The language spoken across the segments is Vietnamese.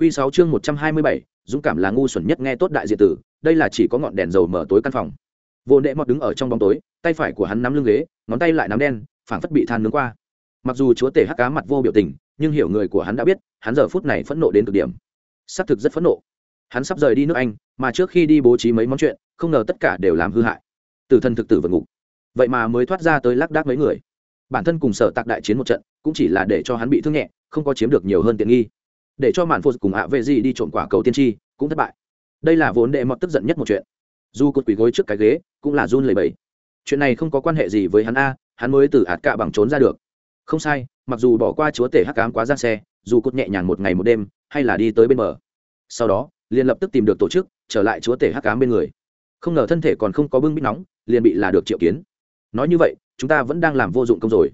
Quy 6 chương 127, dũng cảm là ngu xuẩn nhất nghe tốt đại diện tử, đây là chỉ có ngọn đèn dầu mở tối căn phòng. Vô Đệ Mọt đứng ở trong bóng tối, tay phải của hắn nắm lưng ghế, ngón tay lại nắm đen, phảng phất bị than nướng qua. Mặc dù chúa tể hắc cá mặt vô biểu tình, nhưng hiểu người của hắn đã biết, hắn giờ phút này phẫn nộ đến cực điểm. Sắc thực rất phẫn nộ. Hắn sắp rời đi nước Anh, mà trước khi đi bố trí mấy món chuyện, không ngờ tất cả đều làm hư hại. Tử thân thực tử vượt ngục. Vậy mà mới thoát ra tới lắc đác mấy người. Bản thân cùng sở tạc đại chiến một trận, cũng chỉ là để cho hắn bị thương nhẹ, không có chiếm được nhiều hơn tiện nghi để cho mạn phô cùng ạ vệ gì đi trộm quả cầu tiên tri cũng thất bại. Đây là vốn đệ mọt tức giận nhất một chuyện. Dù cột quỷ gối trước cái ghế, cũng là run lầy bẫy chuyện này không có quan hệ gì với hắn a, hắn mới từ ạt cạ bằng trốn ra được. Không sai, mặc dù bỏ qua chúa tể hắc cám quá gian xe, dù cột nhẹ nhàng một ngày một đêm, hay là đi tới bên bờ. Sau đó, liền lập tức tìm được tổ chức, trở lại chúa tể hắc cám bên người. Không ngờ thân thể còn không có bưng bít nóng, liền bị là được triệu kiến. Nói như vậy, chúng ta vẫn đang làm vô dụng công rồi.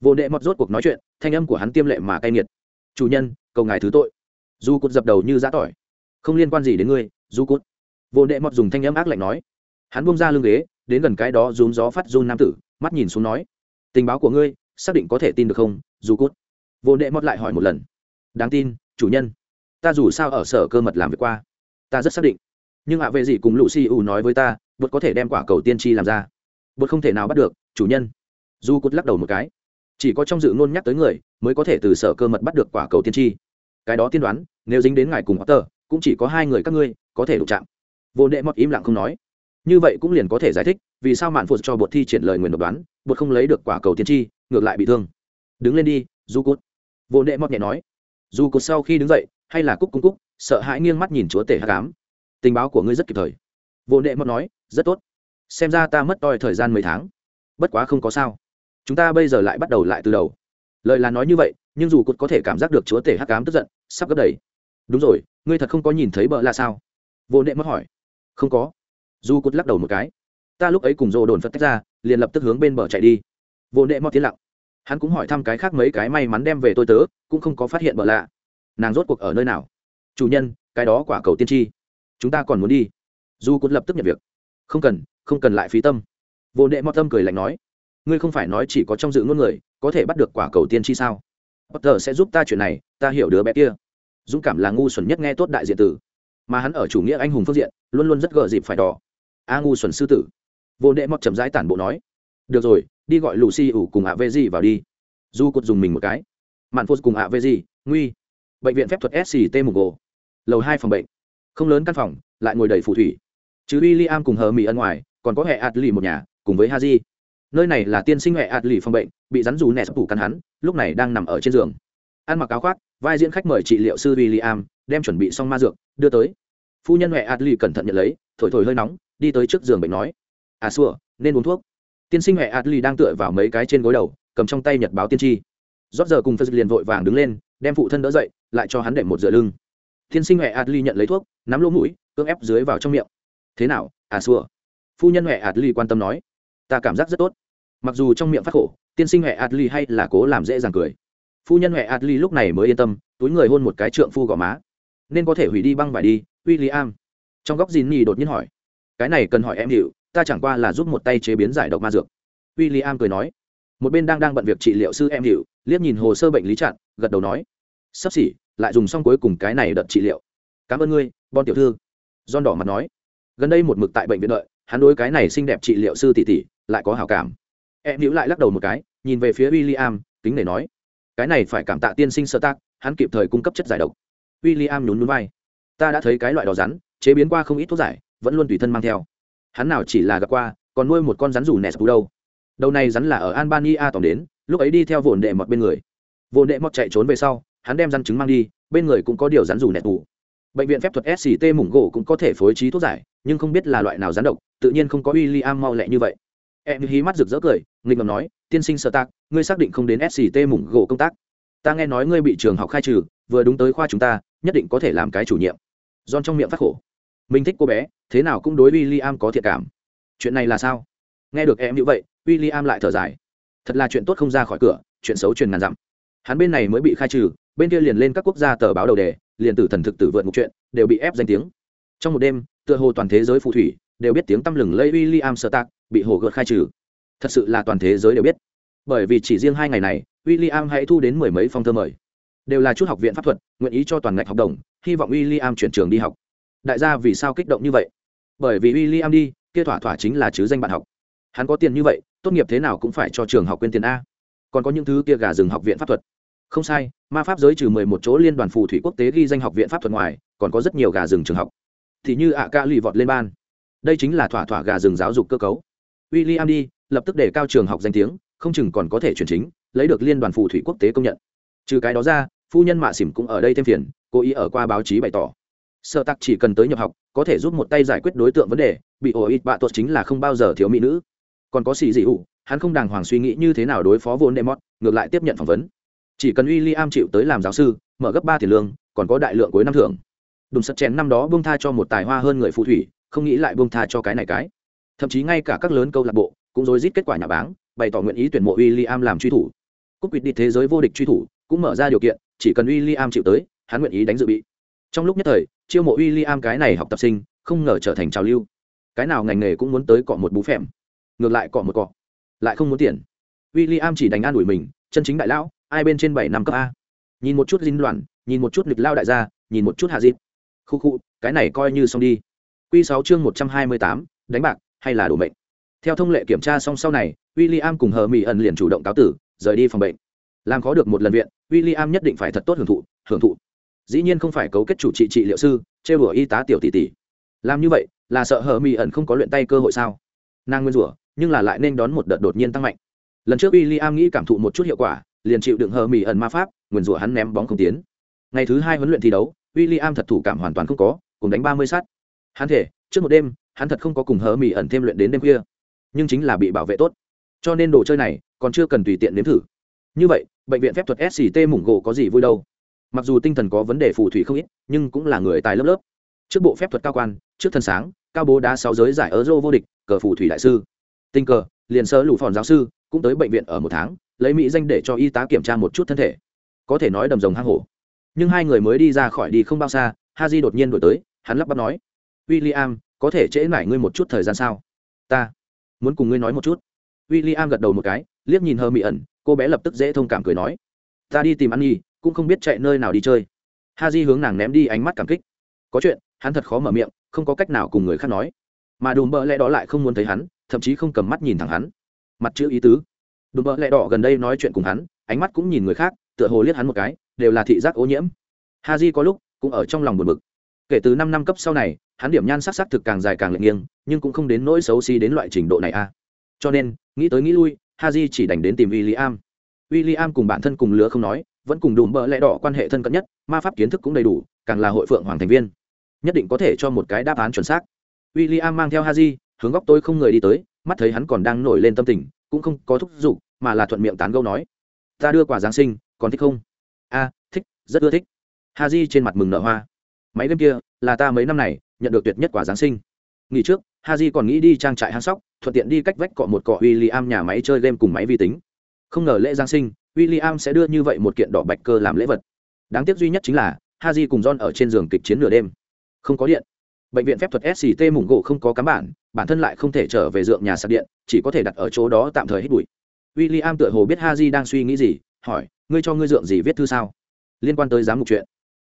Vô đệ mọt rốt cuộc nói chuyện, thanh âm của hắn tiêm lệ mà cay nghiệt. Chủ nhân, cầu ngài thứ tội du cút dập đầu như giã tỏi. Không liên quan gì đến ngươi du cút vô đệ mọt dùng thanh âm ác lạnh nói. Hắn buông ra lưng ghế, đến gần cái đó rún gió phát run nam tử, mắt nhìn xuống nói. Tình báo của ngươi, xác định có thể tin được không du cút vô đệ mọt lại hỏi một lần. Đáng tin, chủ nhân. Ta dù sao ở sở cơ mật làm việc qua. Ta rất xác định. Nhưng ạ về gì cùng lũ si u nói với ta bột có thể đem quả cầu tiên tri làm ra. Bột không thể nào bắt được, chủ nhân. Du cút lắc đầu một cái. Chỉ có trong dự ngôn nhắc tới người, mới có thể từ sở cơ mật bắt được quả cầu tiên tri cái đó tiên đoán, nếu dính đến ngài cùng tờ cũng chỉ có hai người các ngươi có thể đụng chạm. Vô đệ mọt im lặng không nói. Như vậy cũng liền có thể giải thích, vì sao mạn phụt cho bột thi triển lời nguyền độc đoán, bột không lấy được quả cầu tiên tri, ngược lại bị thương. Đứng lên đi, du cút vô đệ mọt nhẹ nói. Du cút sau khi đứng dậy, hay là cúc cung cúc, sợ hãi nghiêng mắt nhìn chúa tể hát cám tình báo của ngươi rất kịp thời. Vô đệ mọt nói, rất tốt. Xem ra ta mất toi thời gian mấy tháng. Bất quá không có sao. Chúng ta bây giờ lại bắt đầu lại từ đầu lời là nói như vậy, nhưng dù cút có thể cảm giác được chúa tể hắc cám tức giận, sắp gấp đầy. Đúng rồi, ngươi thật không có nhìn thấy bợ là sao? Vô nệ mất hỏi. Không có. Dù cút lắc đầu một cái. Ta lúc ấy cùng rô đồn phật tách ra, liền lập tức hướng bên bờ chạy đi. Vô nệ mất tiến lặng. Hắn cũng hỏi thăm cái khác mấy cái may mắn đem về tôi tớ, cũng không có phát hiện bợ lạ. Nàng rốt cuộc ở nơi nào? Chủ nhân, cái đó quả cầu tiên tri. Chúng ta còn muốn đi. Du cút lập tức nhận việc. Không cần không cần lại phí tâm. Vô nệ mất tâm cười lạnh nói ngươi không phải nói chỉ có trong dự ngôn người có thể bắt được quả cầu tiên tri sao? Potter sẽ giúp ta chuyện này, ta hiểu đứa bé kia. Dũng cảm là ngu xuẩn nhất nghe tốt đại diện tử. Mà hắn ở chủ nghĩa anh hùng phương diện, luôn luôn rất gợ dịp phải đỏ. A ngu xuẩn sư tử. Vô đệ mọc chậm rãi tản bộ nói. Được rồi, đi gọi lù xì ủ cùng ạ vê gì vào đi. Du cột dùng mình một cái. Mạn phô cùng ạ vê gì nguy. Bệnh viện phép thuật sct mục gồ lầu hai phòng bệnh. Không lớn căn phòng, lại ngồi đầy phù thủy. Chứ w i l l i am cùng hờ mỹ ân ngoài, còn có hệ ạt lì một nhà, cùng với ha di nơi này là tiên sinh hệ ạt lì phòng bệnh, bị rắn dù nẹt phủ căn hắn, lúc này đang nằm ở trên giường. Ăn mặc áo khoác, vai diễn khách mời trị liệu sư w i l l i am đem chuẩn bị xong ma dược, đưa tới. Phu nhân huệ adli cẩn thận nhận lấy, thổi thổi hơi nóng, đi tới trước giường bệnh nói à xua, nên uống thuốc. Tiên sinh huệ adli đang tựa vào mấy cái trên gối đầu, cầm trong tay nhật báo tiên tri. Rót giờ cùng phật liền vội vàng đứng lên, đem phụ thân đỡ dậy, lại cho hắn đệm một dựa lưng. Tiên sinh huệ adli nhận lấy thuốc, nắm lỗ mũi, cưỡng ép dưới vào trong miệng. Thế nào à xua? Phu nhân huệ adli quan tâm nói ta cảm giác rất tốt. Mặc dù trong miệng phát khổ, tiên sinh huệ adli hay là cố làm dễ dàng cười. Phu nhân huệ adli lúc này mới yên tâm, túi người hôn một cái trượng phu gò má. Nên có thể hủy đi băng vải đi w i l l i am trong góc dìn nhì đột nhiên hỏi. Cái này cần hỏi em hiệu ta chẳng qua là giúp một tay chế biến giải độc ma dược. W i l l i am cười nói. Một bên đang đang bận việc trị liệu sư em hiệu liếc nhìn hồ sơ bệnh lý chặn gật đầu nói. Sắp xỉ, lại dùng xong cuối cùng cái này đợt trị liệu. Cảm ơn ngươi, bon tiểu thư. Don đỏ mặt nói. Gần đây một mực tại bệnh viện đợi, hắn đối cái này xinh đẹp trị liệu sư tỷ tỷ lại có hảo cảm. Em hữu lại lắc đầu một cái, nhìn về phía w i l l i am kính để nói, cái này phải cảm tạ tiên sinh sơ tác, hắn kịp thời cung cấp chất giải độc. W i l l i am nhún vai, ta đã thấy cái loại đó rắn, chế biến qua không ít thuốc giải, vẫn luôn tùy thân mang theo. Hắn nào chỉ là gặp qua, còn nuôi một con rắn rủ nẹt đâu. Đầu này rắn là ở albania tổng đến, lúc ấy đi theo vồn đệ mọt bên người. Vồn đệ mọt chạy trốn về sau, hắn đem rắn trứng mang đi, bên người cũng có điều rắn rủ nẹt tù bệnh viện phép thuật sct mủng gỗ cũng có thể phối trí thuốc giải, nhưng không biết là loại nào rắn độc, tự nhiên không có w i l l i am mau lẹ như vậy em hí mắt rực rỡ cười, nghịch ngầm nói, tiên sinh sợ tạc, ngươi xác định không đến sct mủng gỗ công tác. Ta nghe nói ngươi bị trường học khai trừ, vừa đúng tới khoa chúng ta, nhất định có thể làm cái chủ nhiệm. John trong miệng phát khổ. Mình thích cô bé, thế nào cũng đối w i l l i am có thiện cảm. Chuyện này là sao? Nghe được em như vậy w i l l i am lại thở dài. Thật là chuyện tốt không ra khỏi cửa, chuyện xấu truyền ngàn dặm. Hắn bên này mới bị khai trừ, bên kia liền lên các quốc gia tờ báo đầu đề, liền tử thần thực tử vượt một chuyện, đều bị ép danh tiếng. Trong một đêm, tựa hồ toàn thế giới phù thủy đều biết tiếng tăm lừng lây William Stark sơ bị hồ gợt khai trừ. Thật sự là toàn thế giới đều biết. Bởi vì chỉ riêng hai ngày này, William hãy thu đến mười mấy phong thơ mời. Đều là chút học viện pháp thuật, nguyện ý cho toàn ngạch học đồng, hy vọng William chuyển trường đi học. Đại gia vì sao kích động như vậy? Bởi vì William đi, kia thỏa thỏa chính là chứ danh bạn học. Hắn có tiền như vậy, tốt nghiệp thế nào cũng phải cho trường học quên tiền a. Còn có những thứ kia gà rừng học viện pháp thuật. Không sai, ma pháp giới trừ mười một chỗ liên đoàn phù thủy quốc tế ghi danh học viện pháp thuật ngoài, còn có rất nhiều gà rừng trường học. Thì như ạ ca lì vọt lên ban đây chính là thỏa thỏa gà rừng giáo dục cơ cấu. W i l l i am đi, lập tức để cao trường học danh tiếng, không chừng còn có thể chuyển chính, lấy được liên đoàn phù thủy quốc tế công nhận. Trừ cái đó ra, phu nhân mạ xỉm cũng ở đây thêm phiền, cố ý ở qua báo chí bày tỏ. Sợ tặc chỉ cần tới nhập học, có thể giúp một tay giải quyết đối tượng vấn đề, bị ổ ít bạ tuột chính là không bao giờ thiếu mỹ nữ. Còn có xì dị ủ hắn không đàng hoàng suy nghĩ như thế nào đối phó vốn đệ mót, ngược lại tiếp nhận phỏng vấn. Chỉ cần w i l l i am chịu tới làm giáo sư, mở gấp ba tiền lương, còn có đại lượng cuối năm thưởng. Đùm sắt chén năm đó bông tha cho một tài hoa hơn người phù thủy không nghĩ lại buông tha cho cái này cái. Thậm chí ngay cả các lớn câu lạc bộ cũng rối rít kết quả nhà báng, bày tỏ nguyện ý tuyển mộ William làm truy thủ. Cúp quyết đi thế giới vô địch truy thủ, cũng mở ra điều kiện, chỉ cần William chịu tới, hắn nguyện ý đánh dự bị. Trong lúc nhất thời, chiêu mộ William cái này học tập sinh, không ngờ trở thành trào lưu. Cái nào ngành nghề cũng muốn tới cọ một bú phèm. Ngược lại cọ một cọ. Lại không muốn tiền. William chỉ đánh an ủi mình, chân chính đại lão, ai bên trên bảy năm cấp a. Nhìn một chút dinh loạn nhìn một chút lực lao đại gia, nhìn một chút hạ dịp. Khu khu, cái này coi như xong đi. Quy sáu chương một trăm hai mươi tám, đánh bạc hay là đổ mệnh? Theo thông lệ kiểm tra xong sau này, William cùng hờ mỹ ẩn liền chủ động cáo tử, rời đi phòng bệnh. Làm khó được một lần viện, William nhất định phải thật tốt hưởng thụ hưởng thụ. Dĩ nhiên không phải cấu kết chủ trị trị liệu sư, trêu đùa y tá tiểu tỷ tỷ. Làm như vậy, là sợ hờ mỹ ẩn không có luyện tay cơ hội sao? Nàng nguyên rủa, nhưng là lại nên đón một đợt đột nhiên tăng mạnh. Lần trước William nghĩ cảm thụ một chút hiệu quả, liền chịu đựng hờ mỹ ẩn ma pháp, nguyên rủa hắn ném bóng không tiến. Ngày thứ hai huấn luyện thi đấu, William thật thủ cảm hoàn toàn không có, cùng đánh ba mươi sát hắn thể, trước một đêm, hắn thật không có cùng hờ mỹ ẩn thêm luyện đến đêm khuya. Nhưng chính là bị bảo vệ tốt. Cho nên đồ chơi này, còn chưa cần tùy tiện nếm thử. Như vậy, bệnh viện phép thuật sct mủng gỗ có gì vui đâu. Mặc dù tinh thần có vấn đề phù thủy không ít, nhưng cũng là người tài lớp lớp. Trước bộ phép thuật cao quan, trước thân sáng, cao bố đá sáu giới giải euro vô địch, cờ phù thủy đại sư. Tình cờ, liền sơ lụ phòn giáo sư, cũng tới bệnh viện ở một tháng, lấy mỹ danh để cho y tá kiểm tra một chút thân thể. Có thể nói đầm rồng hang hổ. Nhưng hai người mới đi ra khỏi đi không bao xa ha di đột nhiên đổi tới, hắn lắp bắp nói w i l l i am có thể trễ mải ngươi một chút thời gian sao? Ta muốn cùng ngươi nói một chút. W i l l i am gật đầu một cái, liếc nhìn hơ mỹ ẩn, cô bé lập tức dễ thông cảm cười nói. Ta đi tìm ăn nhi cũng không biết chạy nơi nào đi chơi. Ha di hướng nàng ném đi ánh mắt cảm kích. Có chuyện, hắn thật khó mở miệng, không có cách nào cùng người khác nói. Mà đùm bợ lẽ đó lại không muốn thấy hắn, thậm chí không cầm mắt nhìn thẳng hắn. Mặt chữ ý tứ. Đùm bợ lẽ đỏ gần đây nói chuyện cùng hắn, ánh mắt cũng nhìn người khác, tựa hồ liếc hắn một cái, đều là thị giác ô nhiễm. Ha di có lúc cũng ở trong lòng buồn bực. Kể từ năm năm cấp sau này hắn điểm nhan sắc sắc thực càng dài càng lệch nghiêng, nhưng cũng không đến nỗi xấu xí đến loại trình độ này a. Cho nên, nghĩ tới nghĩ lui ha chỉ đành đến tìm w i l l i am w i l l i am cùng bản thân cùng lứa không nói, vẫn cùng đùm bỡ lẽ đỏ quan hệ thân cận nhất, ma pháp kiến thức cũng đầy đủ, càng là hội phượng hoàng thành viên. Nhất định có thể cho một cái đáp án chuẩn xác. W i l l i am mang theo ha hướng góc tôi không người đi tới, mắt thấy hắn còn đang nổi lên tâm tình, cũng không có thúc giục, mà là thuận miệng tán gâu nói, ta đưa quả giáng sinh, còn thích không? A, thích, rất ưa thích. Ha di trên mặt mừng nở hoa. Máy game kia, là ta mấy năm này nhận được tuyệt nhất quả giáng sinh. Nghỉ trước ha còn nghĩ đi trang trại hang sóc, thuận tiện đi cách vách cọ một cọ w i l l i am nhà máy chơi game cùng máy vi tính. Không ngờ lễ giáng sinh w i l l i am sẽ đưa như vậy một kiện đỏ bạch cơ làm lễ vật. Đáng tiếc duy nhất chính là ha cùng john ở trên giường kịch chiến nửa đêm. Không có điện. Bệnh viện phép thuật sct mủng gỗ không có cắm bản bản thân lại không thể trở về dượng nhà sạc điện, chỉ có thể đặt ở chỗ đó tạm thời hết bụi. W i l l i am tựa hồ biết ha đang suy nghĩ gì, hỏi, ngươi cho ngươi dượng gì viết thư sao? Liên quan tới giám mục chuyện.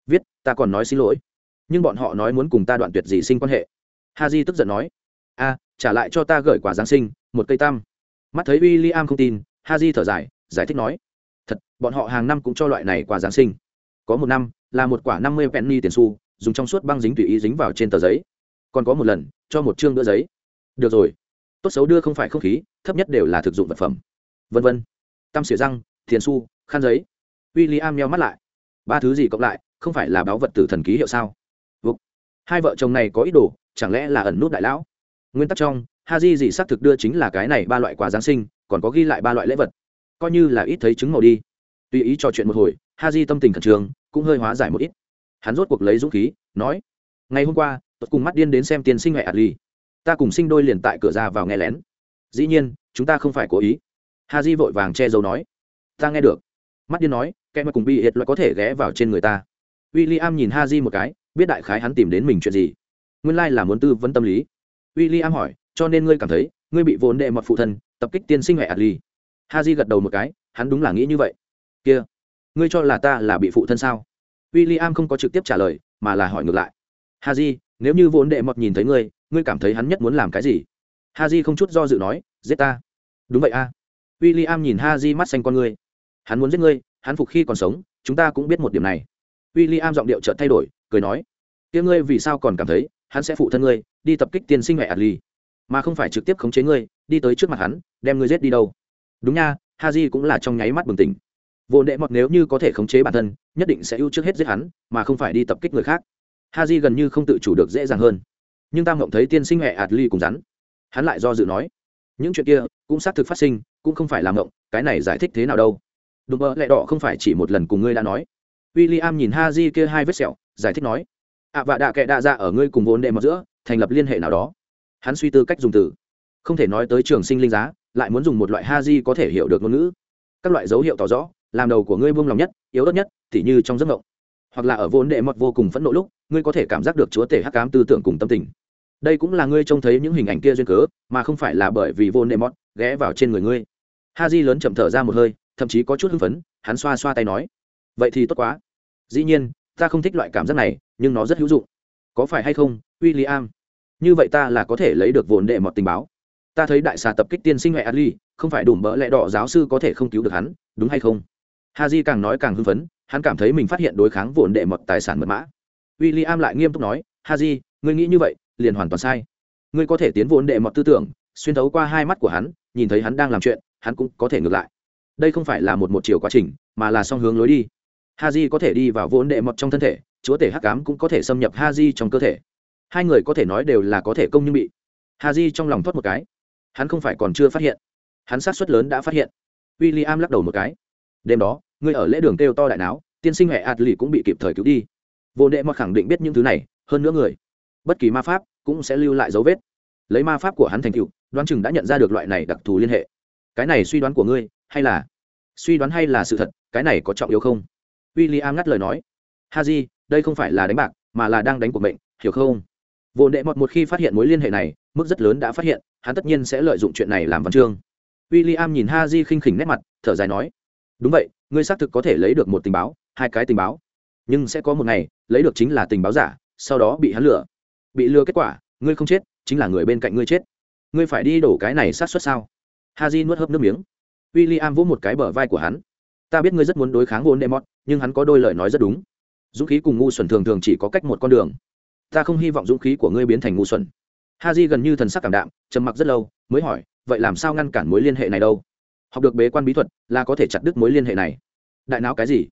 Viết, ta còn nói xin lỗi nhưng bọn họ nói muốn cùng ta đoạn tuyệt gì sinh quan hệ. Ha di tức giận nói, a, trả lại cho ta gửi quả giáng sinh, một cây tam mắt thấy w i l l i am không tin, ha di thở dài, giải thích nói, thật, bọn họ hàng năm cũng cho loại này quả giáng sinh. Có một năm, là một quả năm mươi penny tiền xu, dùng trong suốt băng dính tùy ý dính vào trên tờ giấy. Còn có một lần, cho một chương đỡ giấy. Được rồi, tốt xấu đưa không phải không khí, thấp nhất đều là thực dụng vật phẩm. Vân vân. Tăm xỉa răng, tiền xu, khăn giấy. W i l l i am meo mắt lại. Ba thứ gì cộng lại, không phải là báo vật tử thần ký hiệu sao? Vục. hai vợ chồng này có ý đồ, chẳng lẽ là ẩn nút đại lão? Nguyên tắc trong ha di gì xác thực đưa chính là cái này ba loại quà giáng sinh, còn có ghi lại ba loại lễ vật. Coi như là ít thấy chứng màu đi. Tùy ý trò chuyện một hồi ha di tâm tình khẩn trương, cũng hơi hóa giải một ít. Hắn rốt cuộc lấy dũng khí, nói, ngày hôm qua, tôi cùng mắt điên đến xem tiên sinh ngoại adli. Ta cùng sinh đôi liền tại cửa ra vào nghe lén. Dĩ nhiên, chúng ta không phải cố ý. Ha di vội vàng che giấu nói, ta nghe được. Mắt điên nói, kẻ mà cùng bị hiệt loại có thể ghé vào trên người ta. W i l l i am nhìn ha di một cái biết đại khái hắn tìm đến mình chuyện gì. Nguyên lai、like、là muốn tư vấn tâm lý. W i l l i am hỏi, cho nên ngươi cảm thấy, ngươi bị vốn đệ mọt phụ thân, tập kích tiên sinh huệ adli ha di gật đầu một cái, hắn đúng là nghĩ như vậy. Kia, ngươi cho là ta là bị phụ thân sao? W i l l i am không có trực tiếp trả lời, mà là hỏi ngược lại. Ha j nếu như vốn đệ mọt nhìn thấy ngươi ngươi cảm thấy hắn nhất muốn làm cái gì? Ha j không chút do dự nói, giết ta. Đúng vậy a. W i l l i am nhìn ha j mắt xanh con ngươi. Hắn muốn giết ngươi, hắn phục khi còn sống, chúng ta cũng biết một điểm này. W i l l i am giọng điệu chợt thay đổi cười nói tiếng ngươi vì sao còn cảm thấy hắn sẽ phụ thân ngươi, đi tập kích tiên sinh mẹ adli, mà không phải trực tiếp khống chế ngươi, đi tới trước mặt hắn, đem ngươi giết đi đâu? Đúng nha ha j cũng là trong nháy mắt bừng tỉnh. Vô đệ mọt nếu như có thể khống chế bản thân, nhất định sẽ ưu trước hết giết hắn, mà không phải đi tập kích người khác. Ha j gần như không tự chủ được dễ dàng hơn. Nhưng ta mộng thấy tiên sinh mẹ adli cùng rắn. Hắn lại do dự nói, những chuyện kia cũng xác thực phát sinh, cũng không phải làm ngộng cái này giải thích thế nào đâu? Đùm bơ lẹ đỏ không phải chỉ một lần cùng ngươi đã nói. W i l l i am nhìn ha j kia hai vết sẹo giải thích nói ạ à, và đạ kệ đạ ra ở ngươi cùng vốn đệ mọt giữa thành lập liên hệ nào đó. Hắn suy tư cách dùng từ không thể nói tới trường sinh linh giá lại muốn dùng một loại ha di có thể hiểu được ngôn ngữ. Các loại dấu hiệu tỏ rõ làm đầu của ngươi buông lòng nhất yếu ớt nhất t h như trong giấc mộng. Hoặc là ở vốn đệ mọt vô cùng phẫn nộ lúc ngươi có thể cảm giác được chúa tể hắc cám tư tưởng cùng tâm tình. Đây cũng là ngươi trông thấy những hình ảnh kia duyên cớ mà không phải là bởi vì vốn đệ mọt ghé vào trên người ngươi. Ha di lớn chậm thở ra một hơi thậm chí có chút hưng phấn hắn xoa xoa tay nói vậy thì tốt quá. Dĩ nhiên ta không thích loại cảm giác này, nhưng nó rất hữu dụng. Có phải hay không w i l l i am như vậy ta là có thể lấy được vốn đệ mọt tình báo. Ta thấy đại xà tập kích tiên sinh huệ adli, không phải đủ bỡ lẽ đỏ giáo sư có thể không cứu được hắn, đúng hay không? Ha j càng nói càng hưng phấn, hắn cảm thấy mình phát hiện đối kháng vốn đệ mọt tài sản mật mã. W i l l i am lại nghiêm túc nói ha j ngươi nghĩ như vậy, liền hoàn toàn sai. Ngươi có thể tiến vốn đệ mọt tư tưởng, xuyên thấu qua hai mắt của hắn, nhìn thấy hắn đang làm chuyện, hắn cũng có thể ngược lại. Đây không phải là một một chiều quá trình, mà là song hướng lối đi ha có thể đi vào vốn đệ mọt trong thân thể, chúa tể hắc cám cũng có thể xâm nhập ha trong cơ thể. Hai người có thể nói đều là có thể công nhưng bị. Ha trong lòng thoát một cái. Hắn không phải còn chưa phát hiện. Hắn sát suất lớn đã phát hiện. W i l l i am lắc đầu một cái. Đêm đó, người ở lễ đường kêu to đại não tiên sinh hệ ạt lì cũng bị kịp thời cứu đi. Vô đệ mọt khẳng định biết những thứ này, hơn nữa người. Bất kỳ ma pháp cũng sẽ lưu lại dấu vết. Lấy ma pháp của hắn thành cựu đoán chừng đã nhận ra được loại này đặc thù liên hệ. Cái này suy đoán của ngươi, hay là? Suy đoán hay là sự thật, cái này có trọng yếu không? W i l l i am ngắt lời nói. Ha j đây không phải là đánh bạc, mà là đang đánh cuộc mệnh, hiểu không? Vô đệ mọt một khi phát hiện mối liên hệ này, mức rất lớn đã phát hiện, hắn tất nhiên sẽ lợi dụng chuyện này làm văn chương. W i l l i am nhìn ha di khinh khỉnh nét mặt, thở dài nói, đúng vậy, ngươi xác thực có thể lấy được một tình báo, hai cái tình báo. Nhưng sẽ có một ngày, lấy được chính là tình báo giả, sau đó bị hắn lừa. Bị lừa kết quả, ngươi không chết, chính là người bên cạnh ngươi chết. Ngươi phải đi đổ cái này sát xuất sao? Ha di nuốt hớp nước miếng. W i l l i am vỗ một cái bờ vai của hắn. Ta biết ngươi rất muốn đối kháng vốn đệ mọt nhưng hắn có đôi lời nói rất đúng. Dũng khí cùng ngu xuẩn thường thường chỉ có cách một con đường. Ta không hy vọng dũng khí của ngươi biến thành ngu xuẩn. Ha di gần như thần sắc cảm đạm, trầm mặc rất lâu, mới hỏi, vậy làm sao ngăn cản mối liên hệ này đâu? Học được bế quan bí thuật là có thể chặt đứt mối liên hệ này. Đại não cái gì?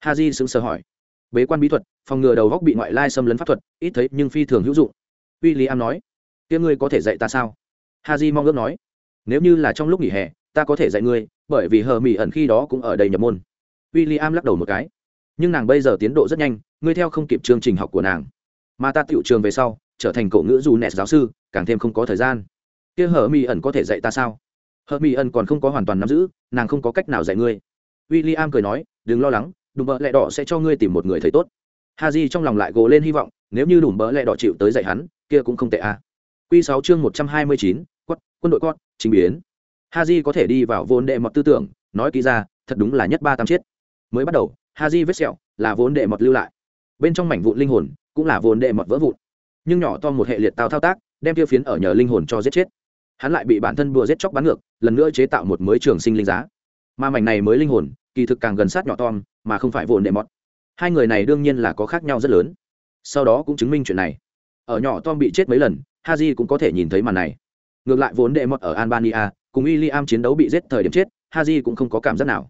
Ha di sững sờ hỏi. Bế quan bí thuật, phòng ngừa đầu góc bị ngoại lai xâm lấn pháp thuật, ít thấy nhưng phi thường hữu dụng. W i l l i am nói. Tiếng ngươi có thể dạy ta sao? Ha j mong ước nói. Nếu như là trong lúc nghỉ hè, ta có thể dạy ngươi, bởi vì hờ mỹ ẩn khi đó cũng ở đây nhập môn w i l l i am lắc đầu một cái. Nhưng nàng bây giờ tiến độ rất nhanh, ngươi theo không kịp chương trình học của nàng. Mà ta tựu trường về sau, trở thành cậu ngữ dù nẹt giáo sư, càng thêm không có thời gian. Kia hờ mi ẩn có thể dạy ta sao? Hờ mi ẩn còn không có hoàn toàn nắm giữ, nàng không có cách nào dạy ngươi. W i l l i am cười nói, đừng lo lắng, đùm bợ lẹ đỏ sẽ cho ngươi tìm một người thầy tốt. Ha di trong lòng lại gồ lên hy vọng, nếu như đùm bợ lẹ đỏ chịu tới dạy hắn, kia cũng không tệ à. q sáu chương một trăm hai mươi chín quân đội quất chính biến. Ha di có thể đi vào vốn đệ mọt tư tưởng, nói kỹ ra, thật đúng là nhất ba tam chiết mới bắt đầu, Haji vết sẹo là vốn đệ mọt lưu lại. Bên trong mảnh vụn linh hồn cũng là vốn đệ mọt vỡ vụn. Nhưng nhỏ to một hệ liệt tao thao tác, đem tiêu phiến ở nhờ linh hồn cho giết chết. Hắn lại bị bản thân bùa giết chóc bắn ngược, lần nữa chế tạo một mới trường sinh linh giá. Mà mảnh này mới linh hồn, kỳ thực càng gần sát nhỏ tom, mà không phải vồn đệ mọt. Hai người này đương nhiên là có khác nhau rất lớn. Sau đó cũng chứng minh chuyện này. Ở nhỏ tom bị chết mấy lần, haji cũng có thể nhìn thấy màn này. Ngược lại vốn đệ mọt ở albania, cùng w i l l i am chiến đấu bị giết thời điểm chết, haji cũng không có cảm giác nào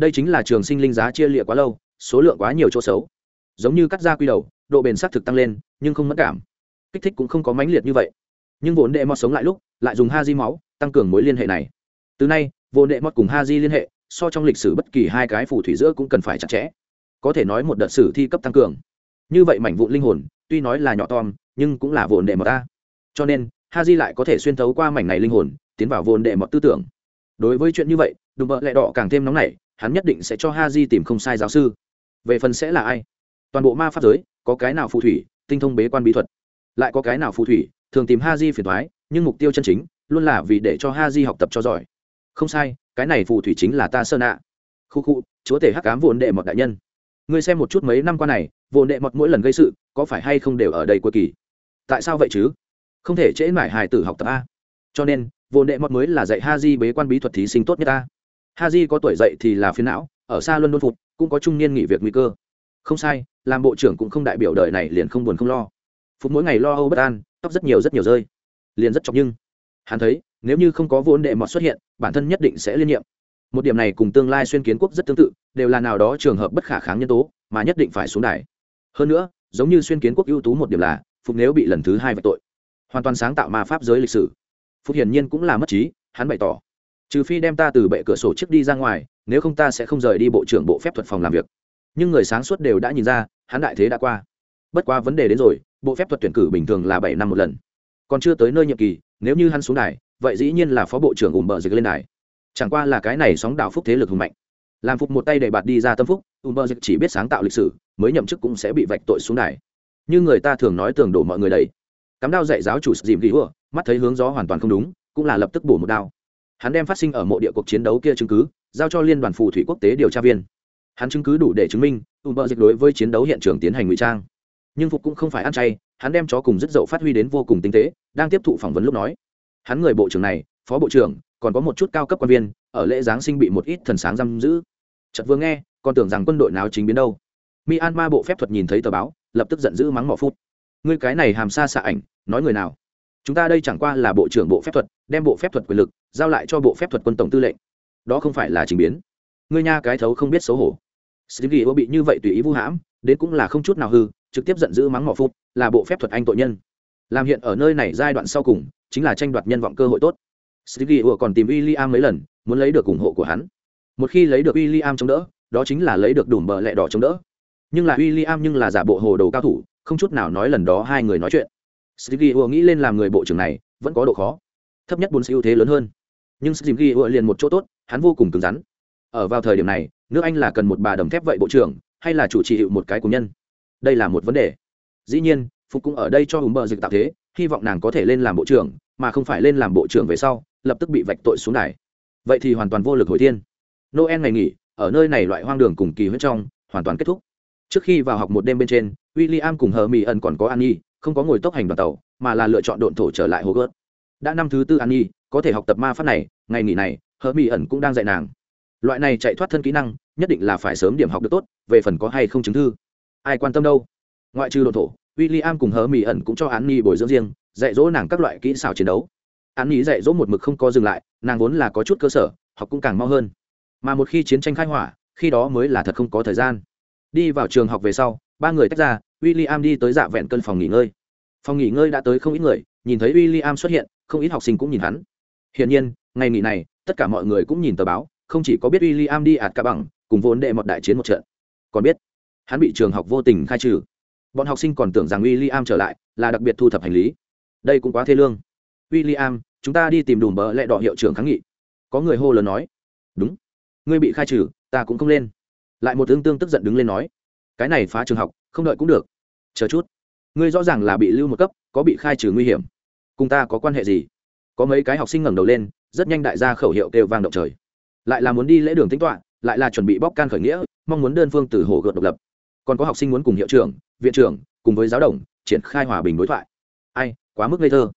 đây chính là trường sinh linh giá chia lịa quá lâu, số lượng quá nhiều chỗ xấu. Giống như cắt da quy đầu, độ bền xác thực tăng lên, nhưng không mất cảm. Kích thích cũng không có mãnh liệt như vậy. Nhưng vốn đệ mọt sống lại lúc, lại dùng ha di máu, tăng cường mối liên hệ này. Từ nay, vốn đệ mọt cùng ha di liên hệ, so trong lịch sử bất kỳ hai cái phù thủy giữa cũng cần phải chặt chẽ. Có thể nói một đợt sử thi cấp tăng cường. Như vậy mảnh vụn linh hồn, tuy nói là nhỏ tom, nhưng cũng là vốn đệ mọt ta. Cho nên, ha di lại có thể xuyên thấu qua mảnh này linh hồn, tiến vào vốn đệ mọt tư tưởng. Đối với chuyện như vậy, đùm bợ lẹ đỏ càng thêm nóng nảy hắn nhất định sẽ cho ha di tìm không sai giáo sư. Về phần sẽ là ai? Toàn bộ ma pháp giới, có cái nào phù thủy, tinh thông bế quan bí thuật? Lại có cái nào phù thủy, thường tìm ha di phiền thoái nhưng mục tiêu chân chính luôn là vì để cho ha di học tập cho giỏi. Không sai, cái này phù thủy chính là ta sơn ạ. Khu khu, chúa tể hắc cám vồn đệ mọt đại nhân. Ngươi xem một chút mấy năm qua này vồn đệ mọt mỗi lần gây sự, có phải hay không đều ở đây cuối kỳ? Tại sao vậy chứ? Không thể trễ mải hài tử học tập a. Cho nên vồn đệ mọt mới là dạy ha di bế quan bí thuật thí sinh tốt nhất ta ha di có tuổi dậy thì là phiến não, ở xa luân đôn phục, cũng có trung niên nghỉ việc nguy cơ. Không sai, làm bộ trưởng cũng không đại biểu đời này liền không buồn không lo. Phục mỗi ngày lo âu bất an, tóc rất nhiều rất nhiều rơi. Liền rất chọc nhưng, hắn thấy, nếu như không có vốn đệ mọt xuất hiện, bản thân nhất định sẽ liên nhiệm. Một điểm này cùng tương lai xuyên kiến quốc rất tương tự, đều là nào đó trường hợp bất khả kháng nhân tố, mà nhất định phải xuống đài. Hơn nữa, giống như xuyên kiến quốc ưu tú một điểm là, phục nếu bị lần thứ hai vạch tội, hoàn toàn sáng tạo ma pháp giới lịch sử. Phục hiển nhiên cũng là mất trí, hắn bày tỏ trừ phi đem ta từ bệ cửa sổ trước đi ra ngoài, nếu không ta sẽ không rời đi bộ trưởng bộ phép thuật phòng làm việc. Nhưng người sáng suốt đều đã nhìn ra, hắn đại thế đã qua. Bất qua vấn đề đến rồi, bộ phép thuật tuyển cử bình thường là bảy năm một lần. Còn chưa tới nơi nhiệm kỳ, nếu như hắn xuống đài, vậy dĩ nhiên là phó bộ trưởng ủng bờ dịch lên đài. Chẳng qua là cái này sóng đảo phúc thế lực hùng mạnh. Làm phục một tay để bạt đi ra tâm phúc ủng bờ dịch chỉ biết sáng tạo lịch sử, mới nhậm chức cũng sẽ bị vạch tội xuống đài. Như người ta thường nói tường đổ mọi người đầy. Cắm đao dạy giáo chủ dìm ghi ủa, mắt thấy hướng gió hoàn toàn không đúng, cũng là lập tức bổ một đao hắn đem phát sinh ở mộ địa cuộc chiến đấu kia chứng cứ giao cho liên đoàn phù thủy quốc tế điều tra viên. Hắn chứng cứ đủ để chứng minh ủng bợ dịch đối với chiến đấu hiện trường tiến hành ngụy trang. Nhưng phục cũng không phải ăn chay, hắn đem chó cùng rất dậu phát huy đến vô cùng tinh tế, đang tiếp thụ phỏng vấn lúc nói. Hắn người bộ trưởng này, phó bộ trưởng, còn có một chút cao cấp quan viên, ở lễ giáng sinh bị một ít thần sáng giam giữ. Chật vừa nghe, còn tưởng rằng quân đội nào chính biến đâu. Myanmar bộ phép thuật nhìn thấy tờ báo, lập tức giận dữ mắng mỏ phút. Ngươi cái này hàm xa xạ ảnh, nói người nào? Chúng ta đây chẳng qua là bộ trưởng bộ phép thuật đem bộ phép thuật quyền lực giao lại cho bộ phép thuật quân tổng tư lệnh. Đó không phải là trình biến. Ngươi nha cái thấu không biết xấu hổ. Stevie bị như vậy tùy ý vu hãm, đến cũng là không chút nào hư, trực tiếp giận dữ mắng mỏ phục là bộ phép thuật anh tội nhân. Làm hiện ở nơi này giai đoạn sau cùng, chính là tranh đoạt nhân vọng cơ hội tốt. Stevie còn tìm William mấy lần, muốn lấy được ủng hộ của hắn. Một khi lấy được William chống đỡ, đó chính là lấy được đủ bờ lẹ đỏ chống đỡ. Nhưng là William nhưng là giả bộ hồ đồ cao thủ, không chút nào nói lần đó hai người nói chuyện. Stevie nghĩ lên làm người bộ trưởng này, vẫn có độ khó thấp nhất bốn ưu thế lớn hơn. Nhưng Stevie liền một chỗ tốt, hắn vô cùng cứng rắn. Ở vào thời điểm này, nước anh là cần một bà đầm thép vậy bộ trưởng, hay là chủ trì hiệu một cái cùng nhân? Đây là một vấn đề. Dĩ nhiên, phục cũng ở đây cho hùng bờ dịch tạo thế, hy vọng nàng có thể lên làm bộ trưởng, mà không phải lên làm bộ trưởng về sau, lập tức bị vạch tội xuống đài. Vậy thì hoàn toàn vô lực hồi thiên. Noel ngày nghỉ, ở nơi này loại hoang đường cùng kỳ huyết trong, hoàn toàn kết thúc. Trước khi vào học một đêm bên trên w i l l i am cùng hờ mỹ ẩn còn có an nhi không có ngồi tốc hành đoàn tàu, mà là lựa chọn độn thổ trở lại hồ gớt đã năm thứ tư an nhi, có thể học tập ma pháp này, ngày nghỉ này, hờ mỹ ẩn cũng đang dạy nàng. Loại này chạy thoát thân kỹ năng, nhất định là phải sớm điểm học được tốt, về phần có hay không chứng thư. Ai quan tâm đâu? Ngoại trừ đồn thổ w i l l i am cùng hờ mỹ ẩn cũng cho an nhi bồi dưỡng riêng, dạy dỗ nàng các loại kỹ xảo chiến đấu. An nhi dạy dỗ một mực không có dừng lại, nàng vốn là có chút cơ sở, học cũng càng mau hơn. Mà một khi chiến tranh khai hỏa, khi đó mới là thật không có thời gian. Đi vào trường học về sau, ba người tách ra w i l l i am đi tới dạ vẹn cân phòng nghỉ ngơi. Phòng nghỉ ngơi đã tới không ít người, nhìn thấy w i l l i am xuất hiện không ít học sinh cũng nhìn hắn. Hiển nhiên, ngày nghỉ này, tất cả mọi người cũng nhìn tờ báo, không chỉ có biết w i l l i am đi ạt cả bằng, cùng vốn đệ một đại chiến một trận. Còn biết, hắn bị trường học vô tình khai trừ. Bọn học sinh còn tưởng rằng w i l l i am trở lại là đặc biệt thu thập hành lý. Đây cũng quá thê lương. W i l l i am chúng ta đi tìm đùm bờ lẹ đỏ hiệu trưởng kháng nghị. Có người hô lớn nói. Đúng. Ngươi bị khai trừ, ta cũng không lên. Lại một tương tương tức giận đứng lên nói. Cái này phá trường học, không đợi cũng được. Chờ chút. Ngươi rõ ràng là bị lưu một cấp, có bị khai trừ nguy hiểm cùng ta có quan hệ gì? Có mấy cái học sinh ngẩng đầu lên, rất nhanh đại gia khẩu hiệu kêu vang động trời. Lại là muốn đi lễ đường tính toạ lại là chuẩn bị bóc can khởi nghĩa, mong muốn đơn phương từ hồ gợt độc lập. Còn có học sinh muốn cùng hiệu trưởng, viện trưởng, cùng với giáo đồng, triển khai hòa bình đối thoại. Ai, quá mức ngây thơ.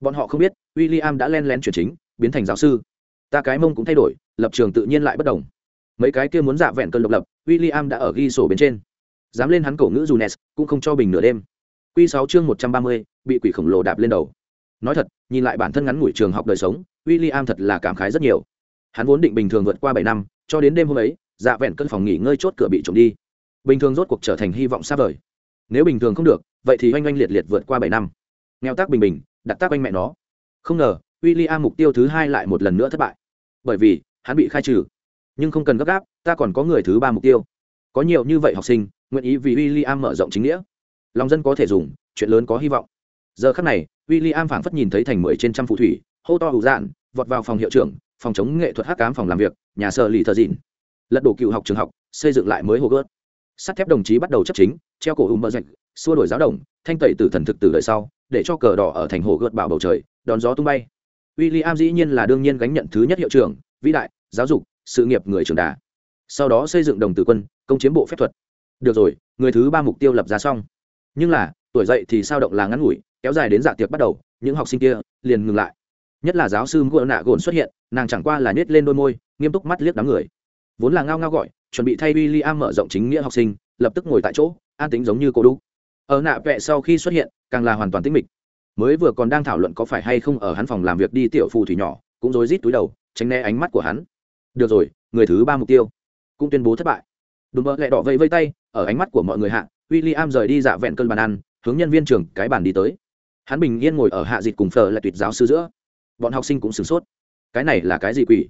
Bọn họ không biết w i l l i am đã len lén chuyển chính, biến thành giáo sư. Ta cái mông cũng thay đổi, lập trường tự nhiên lại bất đồng. Mấy cái kia muốn dạ vẹn cơn độc lập w i l l i am đã ở ghi sổ bên trên. Dám lên hắn cổ ngữ dù nes cũng không cho bình nửa đêm. Q sáu chương một trăm ba mươi, bị quỷ khổng lồ đạp lên đầu nói thật, nhìn lại bản thân ngắn ngủi trường học đời sống w i l l i am thật là cảm khái rất nhiều. Hắn vốn định bình thường vượt qua bảy năm, cho đến đêm hôm ấy dạ vẹn cân phòng nghỉ ngơi chốt cửa bị trộm đi. Bình thường rốt cuộc trở thành hy vọng xa vời. Nếu bình thường không được, vậy thì oanh oanh liệt liệt vượt qua bảy năm. Nghèo tác bình bình đặt tác oanh mẹ nó. Không ngờ w i l l i am mục tiêu thứ hai lại một lần nữa thất bại. Bởi vì, hắn bị khai trừ. Nhưng không cần gấp gáp, ta còn có người thứ ba mục tiêu. Có nhiều như vậy học sinh, nguyện ý vì w i l l i am mở rộng chính nghĩa. Lòng dân có thể dùng, chuyện lớn có hy vọng giờ khắc này w i l l i am phảng phất nhìn thấy thành mười trên trăm phù thủy, hô to hữu dạn, vọt vào phòng hiệu trưởng, phòng chống nghệ thuật hát cám phòng làm việc, nhà sở lì thờ dịn. Lật đổ cựu học trường học, xây dựng lại mới hồ gớt. Sắt thép đồng chí bắt đầu chấp chính, treo cổ ùm bơ rạch xua đổi giáo đồng, thanh tẩy từ thần thực từ đời sau, để cho cờ đỏ ở thành hồ gợt bảo bầu trời, đón gió tung bay. W i l l i am dĩ nhiên là đương nhiên gánh nhận thứ nhất hiệu trưởng, vĩ đại, giáo dục, sự nghiệp người trường đà. Sau đó xây dựng đồng tử quân, công chiếm bộ phép thuật. Được rồi, người thứ ba mục tiêu lập ra xong. Nhưng là, tuổi dậy thì sao động là ngắn ngủi kéo dài đến dạ tiệc bắt đầu, những học sinh kia liền ngừng lại. Nhất là giáo sư ngựa nạ gồn xuất hiện, nàng chẳng qua là nhét lên đôi môi, nghiêm túc mắt liếc đám người. Vốn là ngao ngao gọi, chuẩn bị thay w i l l i am mở rộng chính nghĩa học sinh, lập tức ngồi tại chỗ, an tính giống như cô đúc. Ở nạ vẹ sau khi xuất hiện, càng là hoàn toàn tĩnh mịch. Mới vừa còn đang thảo luận có phải hay không ở hắn phòng làm việc đi tiểu phù thủy nhỏ, cũng rối rít túi đầu, tránh né ánh mắt của hắn. Được rồi, người thứ ba mục tiêu cũng tuyên bố thất bại. Đùm bơ lại đỏ vẫy vây tay, ở ánh mắt của mọi người hạ w i l l i am rời đi dạ vẹn cơn bàn ăn, hướng nhân viên trưởng cái bàn đi tới hắn bình yên ngồi ở hạ dịt cùng phờ là tuyệt giáo sư giữa. Bọn học sinh cũng sửng sốt. Cái này là cái gì quỷ?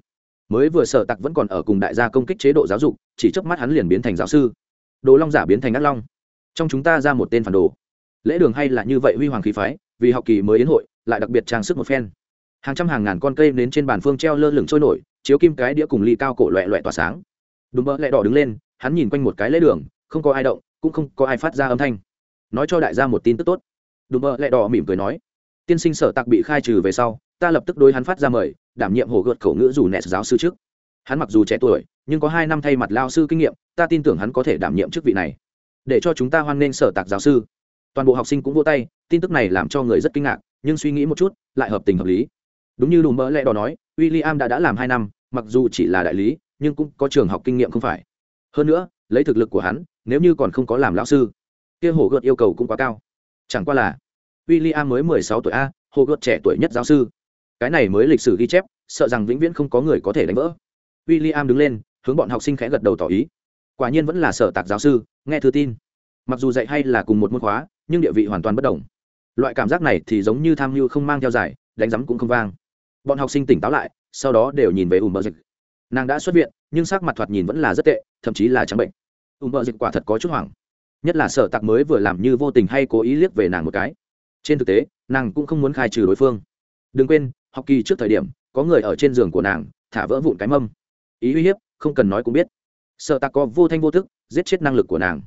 Mới vừa sở tặc vẫn còn ở cùng đại gia công kích chế độ giáo dục, chỉ chớp mắt hắn liền biến thành giáo sư. Đồ long giả biến thành ác long. Trong chúng ta ra một tên phản đồ. Lễ đường hay là như vậy huy hoàng khí phái, vì học kỳ mới yến hội, lại đặc biệt trang sức một phen. Hàng trăm hàng ngàn con cây đến trên bàn phương treo lơ lửng trôi nổi, chiếu kim cái đĩa cùng ly cao cổ loẹ loẹ tỏa sáng. Đúng mơ lẹ đỏ đứng lên, hắn nhìn quanh một cái lễ đường, không có ai động, cũng không có ai phát ra âm thanh. Nói cho đại gia một tin tức tốt đùm mơ lẹ đỏ mỉm cười nói, tiên sinh sở tạc bị khai trừ về sau, ta lập tức đối hắn phát ra mời, đảm nhiệm hồ gợt khẩu ngữ dù nẹt giáo sư trước. Hắn mặc dù trẻ tuổi, nhưng có hai năm thay mặt lao sư kinh nghiệm, ta tin tưởng hắn có thể đảm nhiệm chức vị này. Để cho chúng ta hoan nghênh sở tạc giáo sư. Toàn bộ học sinh cũng vô tay, tin tức này làm cho người rất kinh ngạc, nhưng suy nghĩ một chút, lại hợp tình hợp lý. Đúng như đùm mỡ lẽ đỏ nói w i l l i am đã đã làm hai năm, mặc dù chỉ là đại lý, nhưng cũng có trường học kinh nghiệm không phải. Hơn nữa, lấy thực lực của hắn, nếu như còn không có làm lão sư, kia hồ gợt yêu cầu cũng quá cao chẳng qua là w i l l i mới mười sáu tuổi a hồ gợt trẻ tuổi nhất giáo sư. Cái này mới lịch sử ghi chép, sợ rằng vĩnh viễn không có người có thể đánh vỡ. W i l l i đứng lên, hướng bọn học sinh khẽ gật đầu tỏ ý. Quả nhiên vẫn là sở tạc giáo sư, nghe thư tin. Mặc dù dạy hay là cùng một môn khóa, nhưng địa vị hoàn toàn bất đồng. Loại cảm giác này thì giống như tham mưu không mang theo giải, đánh giấm cũng không vang. Bọn học sinh tỉnh táo lại, sau đó đều nhìn về ùm bờ dịch nàng đã xuất viện, nhưng sắc mặt thoạt nhìn vẫn là rất tệ, thậm chí là trắng bệnh. Ùm bờ dịch quả thật có chút hoảng nhất là sở tạc mới vừa làm như vô tình hay cố ý liếc về nàng một cái. Trên thực tế, nàng cũng không muốn khai trừ đối phương. Đừng quên, học kỳ trước thời điểm, có người ở trên giường của nàng, thả vỡ vụn cái mâm. Ý uy hiếp, không cần nói cũng biết. Sợ tặc có vô thanh vô thức giết chết năng lực của nàng.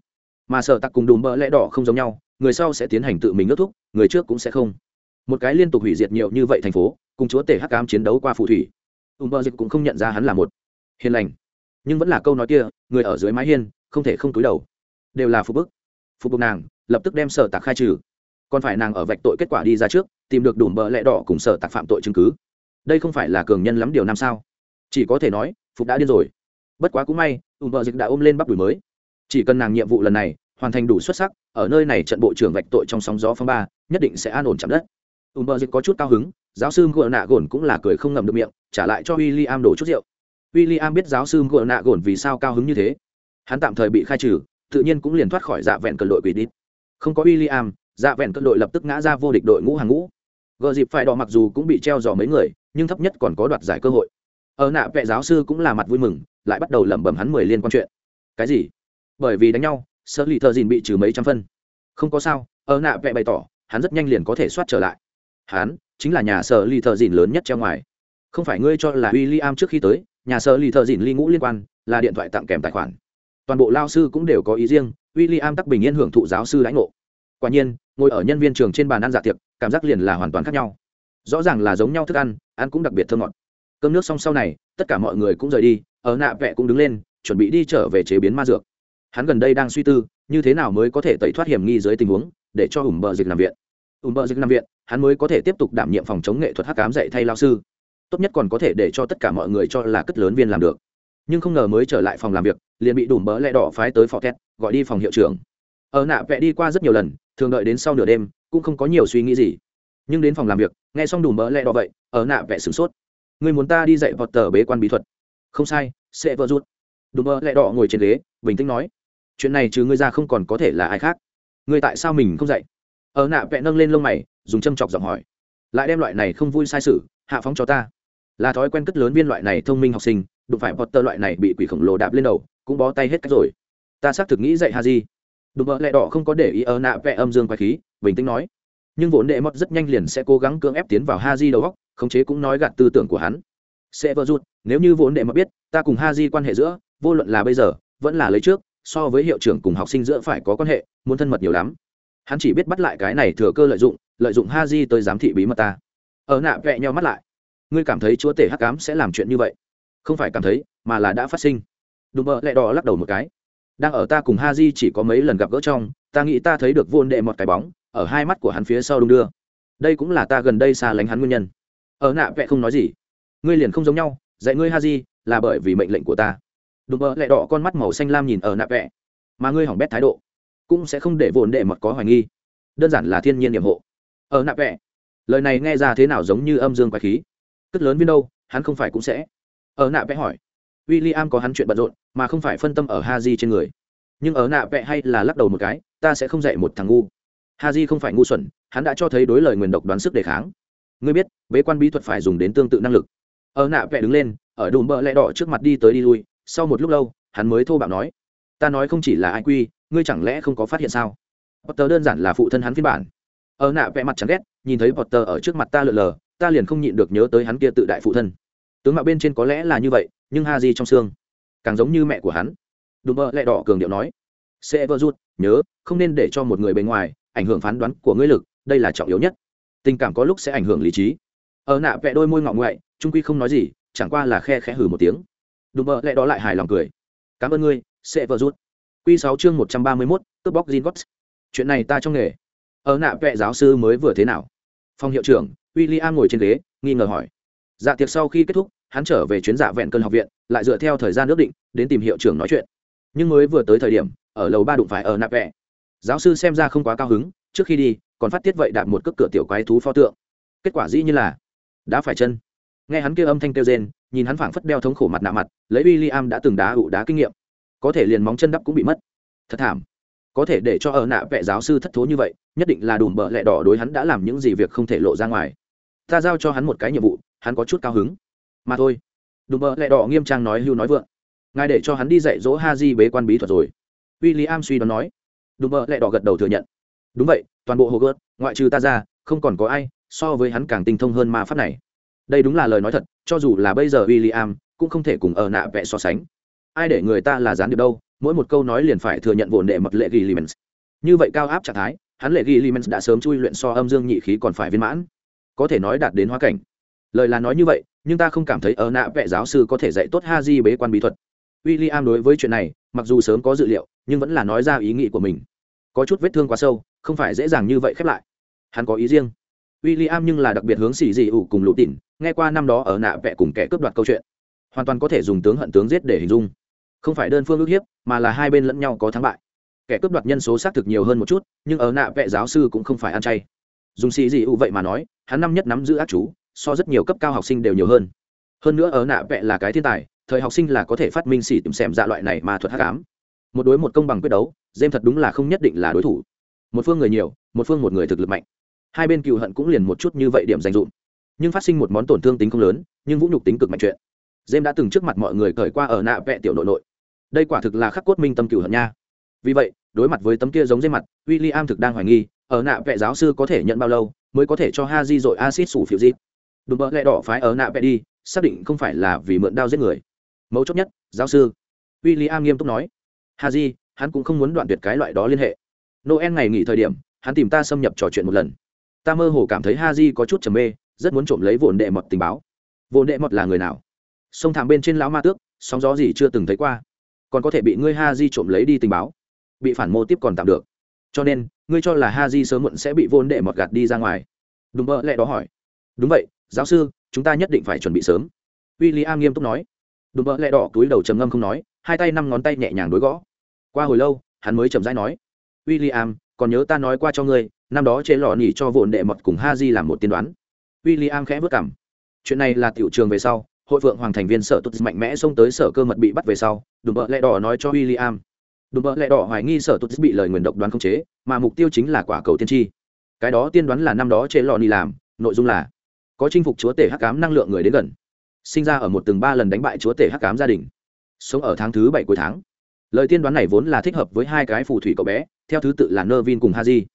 Mà sợ tặc cùng đùm bỡ lẽ đỏ không giống nhau, người sau sẽ tiến hành tự mình ước thúc, người trước cũng sẽ không. Một cái liên tục hủy diệt nhiều như vậy thành phố, cùng chúa tể hắc cám chiến đấu qua phù thủy. Ùm bơ dịch cũng không nhận ra hắn là một hiền lành. Nhưng vẫn là câu nói kia, người ở dưới mái hiên, không thể không túi đầu đều là phục bức. Phục bức nàng, lập tức đem sở tạc khai trừ. Còn phải nàng ở vạch tội kết quả đi ra trước, tìm được đủ bờ lẽ đỏ cùng sở tạc phạm tội chứng cứ. Đây không phải là cường nhân lắm điều năm sao? Chỉ có thể nói, phục đã điên rồi. Bất quá cũng may ủ bờ dịch đã ôm lên bắp đùi mới. Chỉ cần nàng nhiệm vụ lần này hoàn thành đủ xuất sắc, ở nơi này trận bộ trưởng vạch tội trong sóng gió phong ba, nhất định sẽ an ổn chạm đất. Ùm bờ dịch có chút cao hứng, giáo sư ngựa nạ gồn cũng là cười không ngậm được miệng, trả lại cho w i l l i am đổ chút rượu. W i l l i am biết giáo sư ngựa nạ gồn vì sao cao hứng như thế. Hắn tạm thời bị khai trừ tự nhiên cũng liền thoát khỏi dạ vẹn cân đội quỷ đít. Không có w i l l i am dạ vẹn cân đội lập tức ngã ra vô địch đội ngũ hàng ngũ. Gờ dịp phải đỏ mặc dù cũng bị treo dò mấy người, nhưng thấp nhất còn có đoạt giải cơ hội. Ở nạ vệ giáo sư cũng là mặt vui mừng, lại bắt đầu lẩm bẩm hắn mười liên quan chuyện. Cái gì? Bởi vì đánh nhau sơ lì thợ dìn bị trừ mấy trăm phân. Không có sao, ở nạ vệ bày tỏ, hắn rất nhanh liền có thể soát trở lại. Hắn chính là nhà sở lì thợ dìn lớn nhất treo ngoài. Không phải ngươi cho là w i l l i am trước khi tới, nhà sở lì thợ dìn ly ngũ liên quan, là điện thoại tặng kèm tài khoản toàn bộ lao sư cũng đều có ý riêng w i l l i am tắc bình yên hưởng thụ giáo sư lãnh ngộ. Quả nhiên, ngồi ở nhân viên trường trên bàn ăn dạ tiệc, cảm giác liền là hoàn toàn khác nhau. Rõ ràng là giống nhau thức ăn ăn cũng đặc biệt thơ ngọt. Cơm nước xong sau này, tất cả mọi người cũng rời đi, ở nạ vẹ cũng đứng lên, chuẩn bị đi trở về chế biến ma dược. Hắn gần đây đang suy tư, như thế nào mới có thể tẩy thoát hiểm nghi dưới tình huống, để cho ủng bờ dịch làm viện. Ủng bờ dịch làm viện, hắn mới có thể tiếp tục đảm nhiệm phòng chống nghệ thuật hắc cám dạy thay lao sư. Tốt nhất còn có thể để cho tất cả mọi người cho là cất lớn viên làm được nhưng không ngờ mới trở lại phòng làm việc, liền bị đủ mỡ lẹ đỏ phái tới phò thét gọi đi phòng hiệu trưởng. Ở nạ vẽ đi qua rất nhiều lần, thường đợi đến sau nửa đêm, cũng không có nhiều suy nghĩ gì. Nhưng đến phòng làm việc, nghe xong đủ mỡ lẹ đỏ vậy, ở nạ vẽ sửng sốt. Người muốn ta đi dạy vọt tờ bế quan bí thuật. Không sai, sẽ vỡ rút đủ mỡ lẹ đỏ ngồi trên ghế, bình tĩnh nói, chuyện này trừ ngươi ra không còn có thể là ai khác. Ngươi tại sao mình không dạy? Ở nạ vẽ nâng lên lông mày, dùng châm chọc giọng hỏi, lại đem loại này không vui sai sự, hạ phóng cho ta. Là thói quen cất lớn viên loại này thông minh học sinh đụng phải Potter loại này bị quỷ khổng lồ đạp lên đầu cũng bó tay hết cách rồi. Ta xác thực nghĩ dạy ha Đúng đùm lẹ đỏ không có để ý ở nạ vẽ âm dương quái khí bình tĩnh nói. Nhưng vốn đệ mất rất nhanh liền sẽ cố gắng cưỡng ép tiến vào ha đầu óc, khống chế cũng nói gạt tư tưởng của hắn. Sẽ vỡ rút nếu như vốn đệ mất biết ta cùng ha quan hệ giữa vô luận là bây giờ vẫn là lấy trước so với hiệu trưởng cùng học sinh giữa phải có quan hệ muốn thân mật nhiều lắm. Hắn chỉ biết bắt lại cái này thừa cơ lợi dụng lợi dụng ha tới giám thị bí mật ta. Ở nạ vẹ nhau mắt lại. Ngươi cảm thấy chúa tể hắc ám sẽ làm chuyện như vậy? Không phải cảm thấy, mà là đã phát sinh. Đùm bợ lẹ đỏ lắc đầu một cái. Đang ở ta cùng ha di chỉ có mấy lần gặp gỡ trong, ta nghĩ ta thấy được vô đệ một cái bóng, ở hai mắt của hắn phía sau đung đưa. Đây cũng là ta gần đây xa lánh hắn nguyên nhân. Ở nạ vẽ không nói gì. Ngươi liền không giống nhau, dạy ngươi ha di là bởi vì mệnh lệnh của ta. Đùm bợ lẹ đỏ con mắt màu xanh lam nhìn ở nạ vẽ mà ngươi hỏng bét thái độ, cũng sẽ không để vôn đệ một có hoài nghi. Đơn giản là thiên nhiên nhiệm hộ. Ở nạ vẽ lời này nghe ra thế nào giống như âm dương quái khí. Cất lớn viên đâu, hắn không phải cũng sẽ ở nạ vẽ hỏi. W i l l i am có hắn chuyện bận rộn, mà không phải phân tâm ở ha di trên người. Nhưng ở nạ vẽ hay là lắc đầu một cái, ta sẽ không dạy một thằng ngu. Ha di không phải ngu xuẩn, hắn đã cho thấy đối lời nguyền độc đoán sức đề kháng. Ngươi biết, bế quan bí thuật phải dùng đến tương tự năng lực. Ở nạ vẽ đứng lên, ở đùm bợ lẹ đỏ trước mặt đi tới đi lui, sau một lúc lâu, hắn mới thô bạo nói, ta nói không chỉ là ai quy, ngươi chẳng lẽ không có phát hiện sao? Potter đơn giản là phụ thân hắn phiên bản. Ở nạ vẽ mặt chẳng ghét, nhìn thấy potter ở trước mặt ta lượn lờ, ta liền không nhịn được nhớ tới hắn kia tự đại phụ thân tướng mạo bên trên có lẽ là như vậy, nhưng ha di trong xương, càng giống như mẹ của hắn. Đùm bơ lẹ đỏ cường điệu nói, sẽ vơ rút nhớ, không nên để cho một người bên ngoài ảnh hưởng phán đoán của ngươi lực, đây là trọng yếu nhất. Tình cảm có lúc sẽ ảnh hưởng lý trí. Ở nạ vẽ đôi môi ngọng ngoại, trung quy không nói gì, chẳng qua là khe khẽ hừ một tiếng. Đùm bơ lẹ đó lại hài lòng cười. Cảm ơn ngươi, sẽ vơ rút q sáu chương một trăm ba mươi mốt, cướp bóc gin gót chuyện này ta trong nghề. Ở nạ vẽ giáo sư mới vừa thế nào? Phòng hiệu trưởng w i l l i am ngồi trên ghế, nghi ngờ hỏi dạ tiệc sau khi kết thúc, hắn trở về chuyến dạ vẹn cơn học viện, lại dựa theo thời gian ước định, đến tìm hiệu trưởng nói chuyện. Nhưng mới vừa tới thời điểm, ở lầu ba đụng phải ở nạp vẹ. Giáo sư xem ra không quá cao hứng, trước khi đi, còn phát tiết vậy đạp một cước cửa tiểu quái thú pho tượng. Kết quả dĩ như là đã phải chân. Nghe hắn kia âm thanh kêu rên, nhìn hắn phảng phất đeo thống khổ mặt nạ mặt, lấy w i l l i am đã từng đá ụ đá kinh nghiệm. Có thể liền móng chân đắp cũng bị mất. Thật thảm. Có thể để cho ở nạ vệ giáo sư thất thố như vậy, nhất định là đùm bợ lẹ đỏ đối hắn đã làm những gì việc không thể lộ ra ngoài. Ta giao cho hắn một cái nhiệm vụ hắn có chút cao hứng. Mà thôi. Đùm bợ lẹ đỏ nghiêm trang nói hưu nói vượng. Ngài để cho hắn đi dạy dỗ ha di bế quan bí thuật rồi. W i l l i am suy đoán nói. Đùm bợ lẹ đỏ gật đầu thừa nhận. Đúng vậy, toàn bộ hồ gớt ngoại trừ ta ra, không còn có ai so với hắn càng tinh thông hơn ma pháp này. Đây đúng là lời nói thật, cho dù là bây giờ w i l l i am cũng không thể cùng ở nạ vẽ so sánh. Ai để người ta là gián điệp đâu, mỗi một câu nói liền phải thừa nhận vồn đệ mật lệ ghi limens như vậy cao áp trạng thái, hắn lệ ghi limens đã sớm chui luyện so âm dương nhị khí còn phải viên mãn. Có thể nói đạt đến hóa cảnh lời là nói như vậy, nhưng ta không cảm thấy ở nạ vẽ giáo sư có thể dạy tốt ha di bế quan bí thuật. W i l l i am đối với chuyện này, mặc dù sớm có dự liệu, nhưng vẫn là nói ra ý nghĩ của mình. Có chút vết thương quá sâu, không phải dễ dàng như vậy khép lại. Hắn có ý riêng. W i l l i am nhưng là đặc biệt hướng xì dị ủ cùng lũ tỉn nghe qua năm đó ở nạ vẽ cùng kẻ cướp đoạt câu chuyện. Hoàn toàn có thể dùng tướng hận tướng giết để hình dung. Không phải đơn phương ước hiếp, mà là hai bên lẫn nhau có thắng bại. Kẻ cướp đoạt nhân số xác thực nhiều hơn một chút, nhưng ở nạ vẽ giáo sư cũng không phải ăn chay. Dùng xì dị ủ vậy mà nói, hắn năm nhất nắm giữ ác chú so rất nhiều cấp cao học sinh đều nhiều hơn. Hơn nữa ở nạ vẽ là cái thiên tài, thời học sinh là có thể phát minh xỉ tìm xem dạ loại này mà thuật hát cám một đối một công bằng quyết đấu dêm thật đúng là không nhất định là đối thủ. Một phương người nhiều, một phương một người thực lực mạnh. Hai bên cựu hận cũng liền một chút như vậy điểm danh dụng. Nhưng phát sinh một món tổn thương tính không lớn, nhưng vũ nhục tính cực mạnh chuyện. Dêm đã từng trước mặt mọi người cởi qua ở nạ vẽ tiểu nội nội. Đây quả thực là khắc cốt minh tâm cựu hận nha. Vì vậy, đối mặt với tấm kia giống dêm mặt w i l l i am thực đang hoài nghi, ở nạ vẽ giáo sư có thể nhận bao lâu mới có thể cho ha di dội acid sủ phiêu dịp đùm bợ lẹ đỏ phái ở nạ vẽ đi, xác định không phải là vì mượn đao giết người. Mấu chốt nhất, giáo sư. W i l l i am nghiêm túc nói. Ha di hắn cũng không muốn đoạn tuyệt cái loại đó liên hệ. Noel ngày nghỉ thời điểm, hắn tìm ta xâm nhập trò chuyện một lần. Ta mơ hồ cảm thấy ha di có chút trầm mê, rất muốn trộm lấy vồn đệ mọt tình báo. Vồn đệ mọt là người nào? Sông thảm bên trên lão ma tước, sóng gió gì chưa từng thấy qua. Còn có thể bị ngươi ha di trộm lấy đi tình báo. Bị phản mô tiếp còn tạm được. Cho nên, ngươi cho là ha di sớm muộn sẽ bị vồn đệ mọt gạt đi ra ngoài. Đúng mơ lẽ đó hỏi. Đúng vậy giáo sư, chúng ta nhất định phải chuẩn bị sớm. W i l l i am nghiêm túc nói. Đùm bợ lẹ đỏ túi đầu trầm ngâm không nói, hai tay năm ngón tay nhẹ nhàng đối gõ. Qua hồi lâu, hắn mới chậm rãi nói w i l l i am còn nhớ ta nói qua cho ngươi, năm đó chế lò nhỉ cho vồn đệ mật cùng ha di làm một tiên đoán. W i l l i am khẽ vất cảm. Chuyện này là tiểu trường về sau, hội phượng hoàng thành viên sở tốt mạnh mẽ xông tới sở cơ mật bị bắt về sau, đùm bợ lẹ đỏ nói cho w i l l i am đùm bợ lẹ đỏ hoài nghi sở tốt bị lời nguyền độc đoán không chế, mà mục tiêu chính là quả cầu tiên tri. Cái đó tiên đoán là năm đó chế lò nhỉ làm, nội dung là có chinh phục chúa tể hắc cám năng lượng người đến gần. Sinh ra ở một từng ba lần đánh bại chúa tể hắc cám gia đình. Sống ở tháng thứ bảy cuối tháng. Lời tiên đoán này vốn là thích hợp với hai cái phù thủy cậu bé, theo thứ tự là nơ vin cùng haji.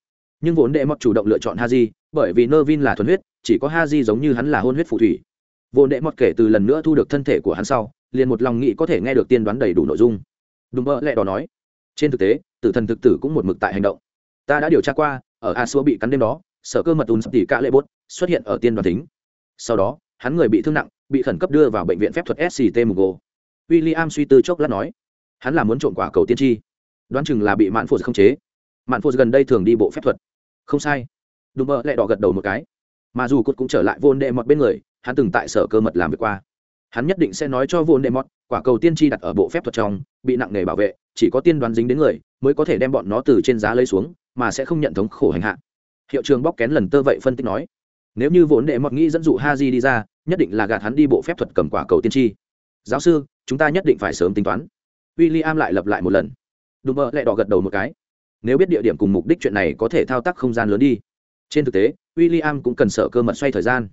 Nhưng vốn đệ mọt chủ động lựa chọn haji, bởi vì nơ vin là thuần huyết, chỉ có haji giống như hắn là hôn huyết phù thủy. Vốn đệ mọt kể từ lần nữa thu được thân thể của hắn sau, liền một lòng nghĩ có thể nghe được tiên đoán đầy đủ nội dung. Đúng mơ lẹ đó nói, trên thực tế, tử thần thực tử cũng một mực tại hành động. Ta đã điều tra qua, ở a xua bị cắn đêm đó, sở cơ mật ùn tỷ tỉ cả lệ bốt xuất hiện ở tiên đoàn tính sau đó, hắn người bị thương nặng, bị khẩn cấp đưa vào bệnh viện phép thuật sct mugo w i l l i am suy tư chốc lát nói, hắn là muốn trộm quả cầu tiên tri. Đoán chừng là bị mạn phô không chế. Mạn phô gần đây thường đi bộ phép thuật. Không sai. Đùm bơ lại đỏ gật đầu một cái. Mà dù cốt cũng trở lại vô đệ mọt bên người, hắn từng tại sở cơ mật làm việc qua. Hắn nhất định sẽ nói cho vô đệ mọt quả cầu tiên tri đặt ở bộ phép thuật trong, bị nặng nề bảo vệ, chỉ có tiên đoán dính đến người, mới có thể đem bọn nó từ trên giá lấy xuống, mà sẽ không nhận thống khổ hành hạ. Hiệu trường bóc kén lần tơ vậy phân tích nói nếu như vốn đệ mọt nghĩ dẫn dụ ha di đi ra, nhất định là gạt hắn đi bộ phép thuật cầm quả cầu tiên tri. Giáo sư, chúng ta nhất định phải sớm tính toán. W i l l i am lại lập lại một lần. Đùm bơ lại đỏ gật đầu một cái. Nếu biết địa điểm cùng mục đích chuyện này có thể thao tác không gian lớn đi. Trên thực tế w i l l i am cũng cần sợ cơ mật xoay thời gian.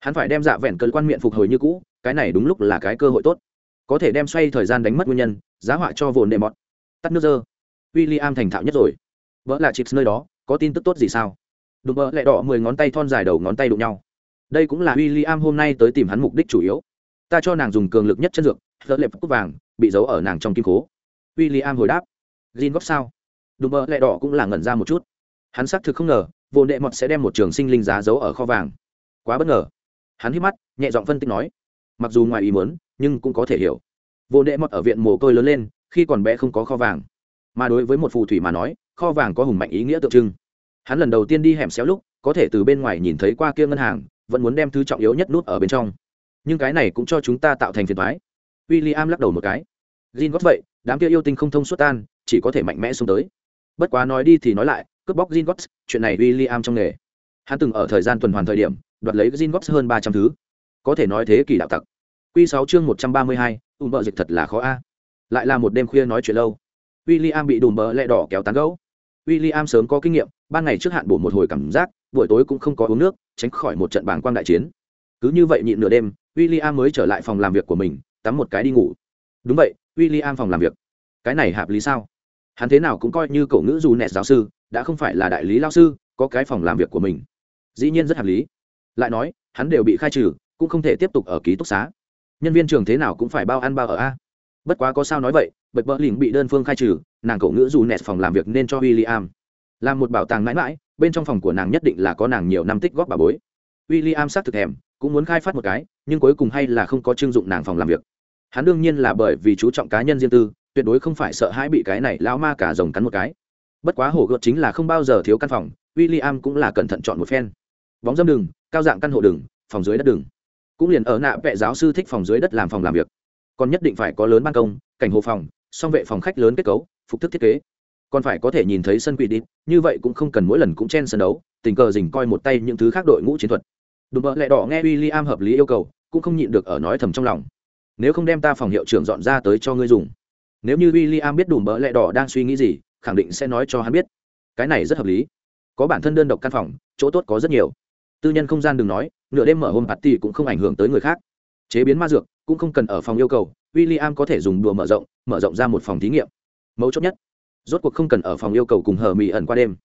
Hắn phải đem dạ vẹn cơn quan miệng phục hồi như cũ, cái này đúng lúc là cái cơ hội tốt. Có thể đem xoay thời gian đánh mất nguyên nhân, giá họa cho vồn đệ mọt. Tắt nước dơ. W i l l i am thành thạo nhất rồi. Vỡ là chips nơi đó, có tin tức tốt gì sao? Đùm bơ lẹ đỏ mười ngón tay thon dài đầu ngón tay đụng nhau. Đây cũng là w i l l i am hôm nay tới tìm hắn mục đích chủ yếu. Ta cho nàng dùng cường lực nhất chất dược thợ lệp cúc vàng, bị giấu ở nàng trong kim cố w i l l i am hồi đáp. Gin góp sao? Đùm bơ lẹ đỏ cũng là ngẩn ra một chút. Hắn xác thực không ngờ, vô đệ mọt sẽ đem một trường sinh linh giá giấu ở kho vàng. Quá bất ngờ. Hắn hít mắt, nhẹ giọng phân tích nói. Mặc dù ngoài ý muốn, nhưng cũng có thể hiểu. Vô đệ mọt ở viện mồ côi lớn lên, khi còn bé không có kho vàng. Mà đối với một phù thủy mà nói, kho vàng có hùng mạnh ý nghĩa tượng trưng hắn lần đầu tiên đi hẻm xéo lúc, có thể từ bên ngoài nhìn thấy qua kia ngân hàng, vẫn muốn đem thứ trọng yếu nhất nút ở bên trong. Nhưng cái này cũng cho chúng ta tạo thành phiền thoái w i l l i am lắc đầu một cái. Jin gót vậy, đám kia yêu tinh không thông suốt tan, chỉ có thể mạnh mẽ xuống tới. Bất quá nói đi thì nói lại, cướp bóc Jin gót chuyện này w i l l i am trong nghề. Hắn từng ở thời gian tuần hoàn thời điểm, đoạt lấy Jin gót hơn ba trăm thứ. Có thể nói thế kỷ đạo tặc. Q sáu chương một trăm ba mươi hai, ùm bợ dịch thật là khó a. Lại là một đêm khuya nói chuyện lâu. W i l l i am bị đùm bợ lẹ đỏ kéo tán gấu w i l l i am sớm có kinh nghiệm, ban ngày trước hạn bổ một hồi cảm giác, buổi tối cũng không có uống nước, tránh khỏi một trận bảng quang đại chiến. Cứ như vậy nhịn nửa đêm w i l l i am mới trở lại phòng làm việc của mình, tắm một cái đi ngủ. Đúng vậy w i l l i am phòng làm việc. Cái này hợp lý sao? Hắn thế nào cũng coi như cậu ngữ dù nẹt giáo sư, đã không phải là đại lý lao sư, có cái phòng làm việc của mình. Dĩ nhiên rất hợp lý. Lại nói, hắn đều bị khai trừ, cũng không thể tiếp tục ở ký túc xá. Nhân viên trường thế nào cũng phải bao ăn bao ở a bất quá có sao nói vậy bật bỡ lỉnh bị đơn phương khai trừ, nàng cậu ngữ dù nẹt phòng làm việc nên cho w i l l i am làm một bảo tàng mãi mãi, bên trong phòng của nàng nhất định là có nàng nhiều năm tích góp bà bối. W i l l i am xác thực thèm, cũng muốn khai phát một cái, nhưng cuối cùng hay là không có chưng dụng nàng phòng làm việc. Hắn đương nhiên là bởi vì chú trọng cá nhân riêng tư, tuyệt đối không phải sợ hãi bị cái này lão ma cả rồng cắn một cái. Bất quá hổ gợt chính là không bao giờ thiếu căn phòng w i l l i am cũng là cẩn thận chọn một phen. Bóng dâm đường cao dạng căn hộ đường phòng dưới đất đường cũng liền ở nạ vệ giáo sư thích phòng dưới đất làm phòng làm việc còn nhất định phải có lớn ban công, cảnh hồ phòng, song vệ phòng khách lớn kết cấu, phục thức thiết kế. Còn phải có thể nhìn thấy sân quỷ đi như vậy cũng không cần mỗi lần cũng chen sân đấu, tình cờ dình coi một tay những thứ khác đội ngũ chiến thuật. Đùm bợ lẹ đỏ nghe w i l l i am hợp lý yêu cầu, cũng không nhịn được ở nói thầm trong lòng. Nếu không đem ta phòng hiệu trưởng dọn ra tới cho ngươi dùng. Nếu như w i l l i am biết đùm bợ lẹ đỏ đang suy nghĩ gì, khẳng định sẽ nói cho hắn biết. Cái này rất hợp lý. Có bản thân đơn độc căn phòng, chỗ tốt có rất nhiều. Tư nhân không gian đừng nói, nửa đêm mở hôm party cũng không ảnh hưởng tới người khác chế biến ma dược cũng không cần ở phòng yêu cầu w i l l i am có thể dùng đùa mở rộng mở rộng ra một phòng thí nghiệm. Mấu chốt nhất, rốt cuộc không cần ở phòng yêu cầu cùng hờ mỹ ẩn qua đêm.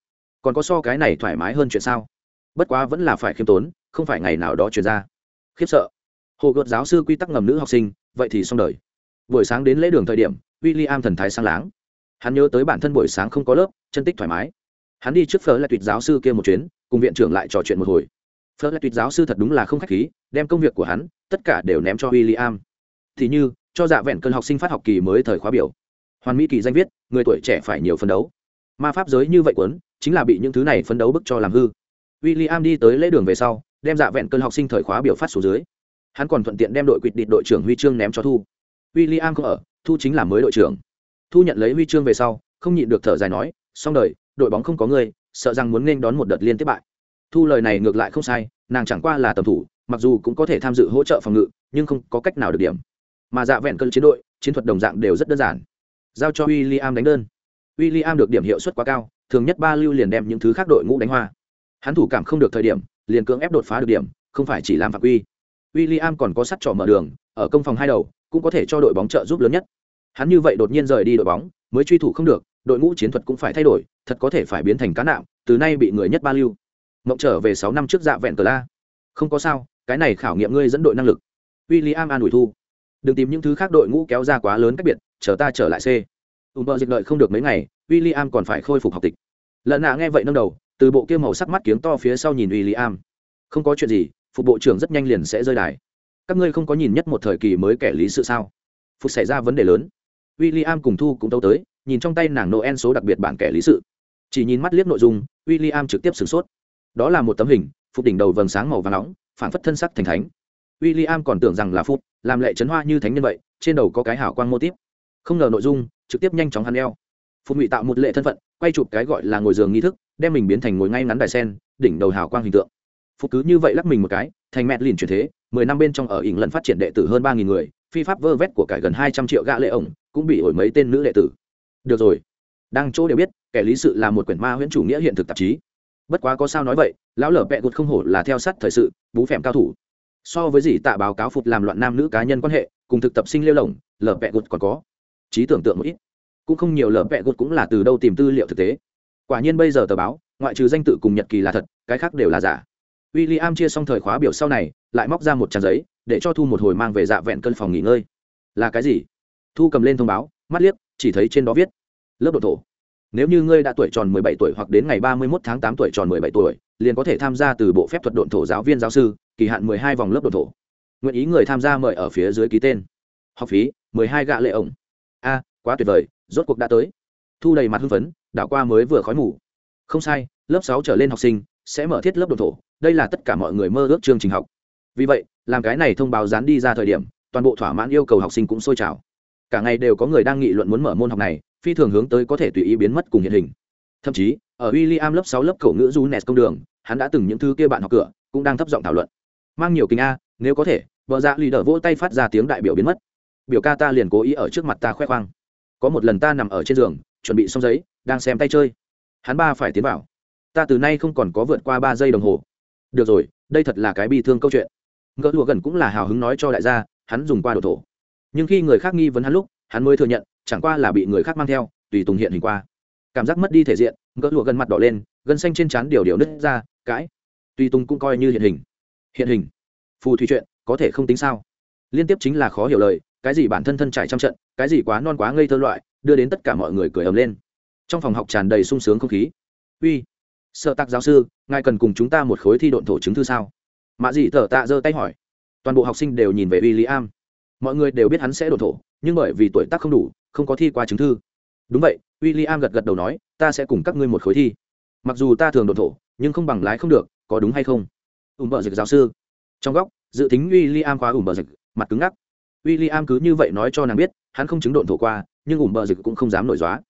Còn có so cái này thoải mái hơn chuyện sao? Bất quá vẫn là phải khiêm tốn, không phải ngày nào đó chuyển ra. Khiếp sợ. Hồ gợt giáo sư quy tắc ngầm nữ học sinh, vậy thì xong đời. Buổi sáng đến lễ đường thời điểm w i l l i am thần thái sang láng. Hắn nhớ tới bản thân buổi sáng không có lớp, chân tích thoải mái. Hắn đi trước phở lại tuyệt giáo sư kia một chuyến, cùng viện trưởng lại trò chuyện một hồi. Phớt lại tuyệt giáo sư thật đúng là không khách khí, đem công việc của hắn, tất cả đều ném cho w i l l i am thì như, cho dạ vẹn cơn học sinh phát học kỳ mới thời khóa biểu. Hoàn mỹ kỳ danh viết, người tuổi trẻ phải nhiều phấn đấu. Ma pháp giới như vậy quấn chính là bị những thứ này phấn đấu bức cho làm hư. W i l l i am đi tới lễ đường về sau, đem dạ vẹn cơn học sinh thời khóa biểu phát xuống dưới. Hắn còn thuận tiện đem đội quỵt địch đội trưởng huy chương ném cho thu. W i l l i am không ở, thu chính là mới đội trưởng. Thu nhận lấy huy chương về sau, không nhịn được thở dài nói, xong đời, đội bóng không có người, sợ rằng muốn nên đón một đợt liên tiếp bại thu lời này ngược lại không sai, nàng chẳng qua là tầm thủ, mặc dù cũng có thể tham dự hỗ trợ phòng ngự, nhưng không có cách nào được điểm. Mà dạ vẹn cơn chiến đội, chiến thuật đồng dạng đều rất đơn giản. Giao cho w i l l i am đánh đơn. W i l l i am được điểm hiệu suất quá cao, thường nhất ba lưu liền đem những thứ khác đội ngũ đánh hoa. Hắn thủ cảm không được thời điểm, liền cưỡng ép đột phá được điểm, không phải chỉ làm phạm quy. W i l l i am còn có sắt trỏ mở đường, ở công phòng hai đầu, cũng có thể cho đội bóng trợ giúp lớn nhất. Hắn như vậy đột nhiên rời đi đội bóng, mới truy thủ không được, đội ngũ chiến thuật cũng phải thay đổi, thật có thể phải biến thành cá nạm, từ nay bị người nhất ba lưu mộng trở về sáu năm trước dạ vẹn cờ la. Không có sao, cái này khảo nghiệm ngươi dẫn đội năng lực. W i l l i am an ủi thu. Đừng tìm những thứ khác đội ngũ kéo ra quá lớn cách biệt, chờ ta trở lại c. Ùm bờ dịch lợi không được mấy ngày w i l l i am còn phải khôi phục học tịch. Lợn nạ nghe vậy nâng đầu, từ bộ kia màu sắc mắt kiếng to phía sau nhìn w i l l i am không có chuyện gì, phục bộ trưởng rất nhanh liền sẽ rơi đài. Các ngươi không có nhìn nhất một thời kỳ mới kẻ lý sự sao? Phục xảy ra vấn đề lớn. W i l l i am cùng thu cũng tâu tới, nhìn trong tay nàng noel số đặc biệt bản kẻ lý sự. Chỉ nhìn mắt liếc nội dung w i l l i am trực tiếp sửng sốt đó là một tấm hình, phục đỉnh đầu vầng sáng màu và nóng phản phất thân sắc thành thánh. W i l l i am còn tưởng rằng là phút làm lệ trấn hoa như thánh nhân vậy, trên đầu có cái hảo quan mô tiếp không ngờ nội dung, trực tiếp nhanh chóng hắn eo. Phục ngụy tạo một lệ thân phận, quay chụp cái gọi là ngồi giường nghi thức, đem mình biến thành ngồi ngay ngắn đài sen, đỉnh đầu hào quang hình tượng. Phục cứ như vậy lắc mình một cái, thành mẹ liền chuyển thế, mười năm bên trong ở ỉng lần phát triển đệ tử hơn ba nghìn người, phi pháp vơ vét của cải gần hai trăm triệu gã lệ ổng, cũng bị ổi mấy tên nữ đệ tử. Được rồi. Đang chỗ đều biết, kẻ lý sự là một quyển ma huyễn chủ nghĩa hiện thực tạp chí bất quá có sao nói vậy, lão lở vẹ gột không hổ là theo sát thời sự, bú phèm cao thủ. So với gì tạ báo cáo phục làm loạn nam nữ cá nhân quan hệ, cùng thực tập sinh lêu lỏng, lở vẹ gột còn có. Trí tưởng tượng một ít. Cũng không nhiều lở vẹ gột cũng là từ đâu tìm tư liệu thực tế. Quả nhiên bây giờ tờ báo, ngoại trừ danh tự cùng nhật kỳ là thật, cái khác đều là giả. W i l l i am chia xong thời khóa biểu sau này, lại móc ra một trang giấy, để cho thu một hồi mang về dạ vẹn cân phòng nghỉ ngơi. Là cái gì? Thu cầm lên thông báo, mắt liếc, chỉ thấy trên đó viết. Lớp độ thổ nếu như ngươi đã tuổi tròn 17 tuổi hoặc đến ngày 31 tháng 8 tuổi tròn 17 tuổi, liền có thể tham gia từ bộ phép thuật độn thổ giáo viên giáo sư, kỳ hạn 12 vòng lớp độn thổ. Nguyện ý người tham gia mời ở phía dưới ký tên. Học phí 12 gạ lệ ổng. A, quá tuyệt vời, rốt cuộc đã tới. Thu đầy mặt hưng phấn, đảo qua mới vừa khói mù. Không sai, lớp 6 trở lên học sinh sẽ mở thiết lớp độn thổ. Đây là tất cả mọi người mơ ước chương trình học. Vì vậy, làm cái này thông báo dán đi ra thời điểm, toàn bộ thỏa mãn yêu cầu học sinh cũng sôi trào. Cả ngày đều có người đang nghị luận muốn mở môn học này phi thường hướng tới có thể tùy ý biến mất cùng hiện hình. Thậm chí, ở w i l l i am lớp sáu lớp cổ ngữ du nes công đường, hắn đã từng những thứ kia bạn học cửa, cũng đang thấp giọng thảo luận. Mang nhiều kinh a, nếu có thể, vợ dạ lì đỡ vỗ tay phát ra tiếng đại biểu biến mất. Biểu ca ta liền cố ý ở trước mặt ta khoe khoang. Có một lần ta nằm ở trên giường, chuẩn bị xong giấy, đang xem tay chơi. Hắn ba phải tiến vào. Ta từ nay không còn có vượt qua ba giây đồng hồ. Được rồi, đây thật là cái bi thương câu chuyện. Ngỡ lụa gần cũng là hào hứng nói cho đại gia, hắn dùng qua đồ thổ. Nhưng khi người khác nghi vấn hắn lúc, hắn mới thừa nhận chẳng qua là bị người khác mang theo, tùy tùng hiện hình qua. Cảm giác mất đi thể diện, gỡ lụa gần mặt đỏ lên, gân xanh trên trán điều điều nứt ra, cãi. Tùy tùng cũng coi như hiện hình. Hiện hình. Phù thủy chuyện, có thể không tính sao? Liên tiếp chính là khó hiểu lời, cái gì bản thân thân trải trăm trận, cái gì quá non quá ngây thơ loại, đưa đến tất cả mọi người cười ầm lên. Trong phòng học tràn đầy sung sướng không khí. Uy, sợ tạc giáo sư, ngài cần cùng chúng ta một khối thi độn thổ chứng thư sao? Mạ dị thở tạ giơ tay hỏi. Toàn bộ học sinh đều nhìn về w i l l i am mọi người đều biết hắn sẽ độn thổ, nhưng bởi vì tuổi tác không đủ không có thi qua chứng thư. Đúng vậy w i l l i am gật gật đầu nói, ta sẽ cùng các ngươi một khối thi. Mặc dù ta thường đồn thổ, nhưng không bằng lái không được, có đúng hay không? Ủng bờ dịch giáo sư. Trong góc, dự tính w i l l i am khóa ủng bờ dịch, mặt cứng ngắc. W i l l i am cứ như vậy nói cho nàng biết, hắn không chứng độn thổ qua, nhưng ủng bờ dịch cũng không dám nổi dóa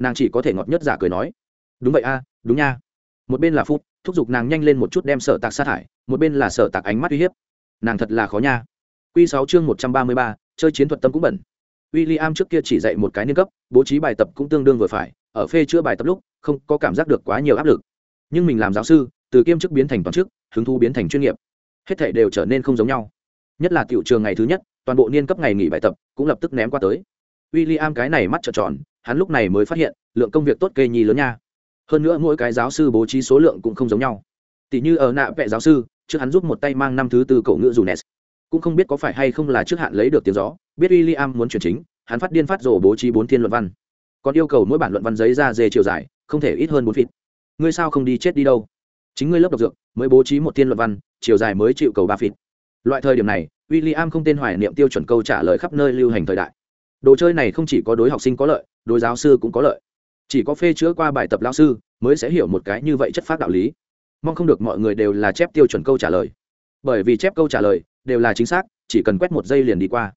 nàng chỉ có thể ngọt nhất giả cười nói, đúng vậy a, đúng nha. Một bên là phút thúc giục nàng nhanh lên một chút đem sở tạc sát hại một bên là sở tạc ánh mắt uy hiếp. Nàng thật là khó nha. Q sáu chương một trăm ba mươi ba, chơi chiến thuật tâm cũng bẩn w i l l i am trước kia chỉ dạy một cái niên cấp, bố trí bài tập cũng tương đương vừa phải, ở phê chữa bài tập lúc, không có cảm giác được quá nhiều áp lực. Nhưng mình làm giáo sư, từ kiêm chức biến thành toàn chức, hứng thú biến thành chuyên nghiệp. Hết thể đều trở nên không giống nhau. Nhất là tiểu trường ngày thứ nhất, toàn bộ niên cấp ngày nghỉ bài tập cũng lập tức ném qua tới. W i l l i am cái này mắt trợn tròn, hắn lúc này mới phát hiện, lượng công việc tốt kê nhi lớn nha. Hơn nữa mỗi cái giáo sư bố trí số lượng cũng không giống nhau. Tỷ như ở nạ vẽ giáo sư, trước hắn giúp một tay mang năm thứ tư cậu ngữ dù nes cũng không biết có phải hay không là trước hạn lấy được tiếng gió, biết w i l l i am muốn chuyển chính, hắn phát điên phát rổ bố trí bốn thiên luận văn. Còn yêu cầu mỗi bản luận văn giấy ra dê chiều dài, không thể ít hơn bốn feet ngươi sao không đi chết đi đâu? Chính ngươi lớp độc dược, mới bố trí một thiên luận văn, chiều dài mới chịu cầu ba feet loại thời điểm này w i l l i am không tên hoài niệm tiêu chuẩn câu trả lời khắp nơi lưu hành thời đại. Đồ chơi này không chỉ có đối học sinh có lợi, đối giáo sư cũng có lợi. Chỉ có phê chữa qua bài tập lao sư, mới sẽ hiểu một cái như vậy chất phát đạo lý. Mong không được mọi người đều là chép tiêu chuẩn câu trả lời. Bởi vì chép câu trả lời đều là chính xác, chỉ cần quét một giây liền đi qua.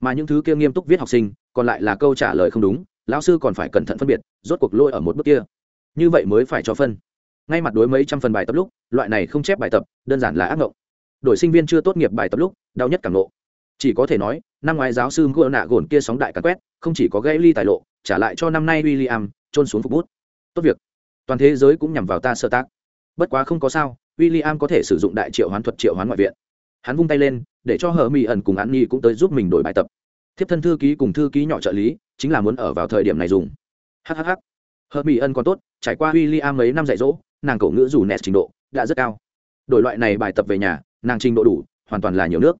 Mà những thứ kia nghiêm túc viết học sinh, còn lại là câu trả lời không đúng, lão sư còn phải cẩn thận phân biệt, rốt cuộc lôi ở một bước kia. Như vậy mới phải cho phân. Ngay mặt đối mấy trăm phần bài tập lúc, loại này không chép bài tập, đơn giản là ác mộng đổi sinh viên chưa tốt nghiệp bài tập lúc, đau nhất cảm lộ chỉ có thể nói, năm ngoái giáo sư ngô nạ gồn kia sóng đại cắn quét, không chỉ có gây ly tài lộ, trả lại cho năm nay w i l l i am trôn xuống phục bút. Tốt việc. Toàn thế giới cũng nhằm vào ta sơ tác. Bất quá không có sao w i l l i am có thể sử dụng đại triệu hoán thuật triệu hoán ngoại viện hắn vung tay lên, để cho hờ mỹ ẩn cùng an nhi cũng tới giúp mình đổi bài tập. Thiếp thân thư ký cùng thư ký nhỏ trợ lý, chính là muốn ở vào thời điểm này dùng. Hhh hờ mỹ ẩn còn tốt, trải qua w i l l i am mấy năm dạy dỗ, nàng cổ ngữ dù nẹt trình độ đã rất cao. Đổi loại này bài tập về nhà, nàng trình độ đủ, hoàn toàn là nhiều nước.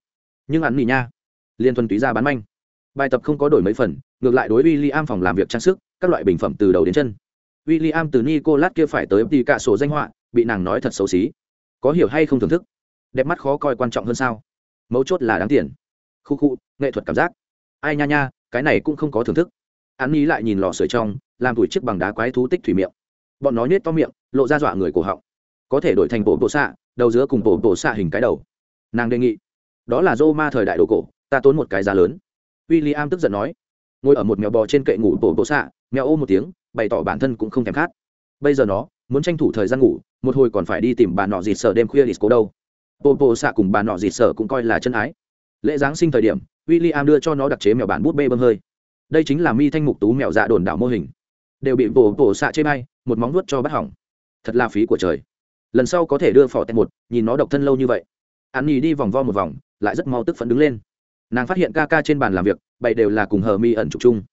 Nhưng An nỉ nha, liên thuần túy ra bán manh. Bài tập không có đổi mấy phần, ngược lại đối w i l l i am phòng làm việc trang sức, các loại bình phẩm từ đầu đến chân. W i l l i am từ nicolas kia phải tới đi cả sổ danh họa, bị nàng nói thật xấu xí. Có hiểu hay không thưởng thức? Đẹp mắt khó coi quan trọng hơn sao? Mấu chốt là đáng tiền. Khu khu, nghệ thuật cảm giác. Ai nha nha, cái này cũng không có thưởng thức. Hắn ý lại nhìn lò sưởi trong, làm tuổi chiếc bằng đá quái thú tích thủy miệng. Bọn nó nhét to miệng, lộ ra dọa người cổ họng. Có thể đổi thành bộ bộ xạ, đầu giữa cùng bộ bộ xạ hình cái đầu. Nàng đề nghị, đó là dô ma thời đại đồ cổ, ta tốn một cái giá lớn. W i l l i am tức giận nói, ngồi ở một mèo bò trên kệ ngủ bộ bộ xạ, mèo ô một tiếng, bày tỏ bản thân cũng không thèm khát. Bây giờ nó, muốn tranh thủ thời gian ngủ, một hồi còn phải đi tìm bà nọ dịt sờ đêm khuya disco đâu bộ bộ xạ cùng bà nọ dịt sở cũng coi là chân ái. Lễ giáng sinh thời điểm w i l l i am đưa cho nó đặc chế mèo bản bút bê bơm hơi. Đây chính là mi thanh mục tú mèo dạ đồn đảo mô hình. Đều bị bộ bộ xạ chê bay một móng nuốt cho bắt hỏng. Thật là phí của trời. Lần sau có thể đưa phỏ tẹt một, nhìn nó độc thân lâu như vậy. An nhì đi vòng vo một vòng, lại rất mau tức phấn đứng lên. Nàng phát hiện ca ca trên bàn làm việc bậy đều là cùng hờ mi ẩn trục chung.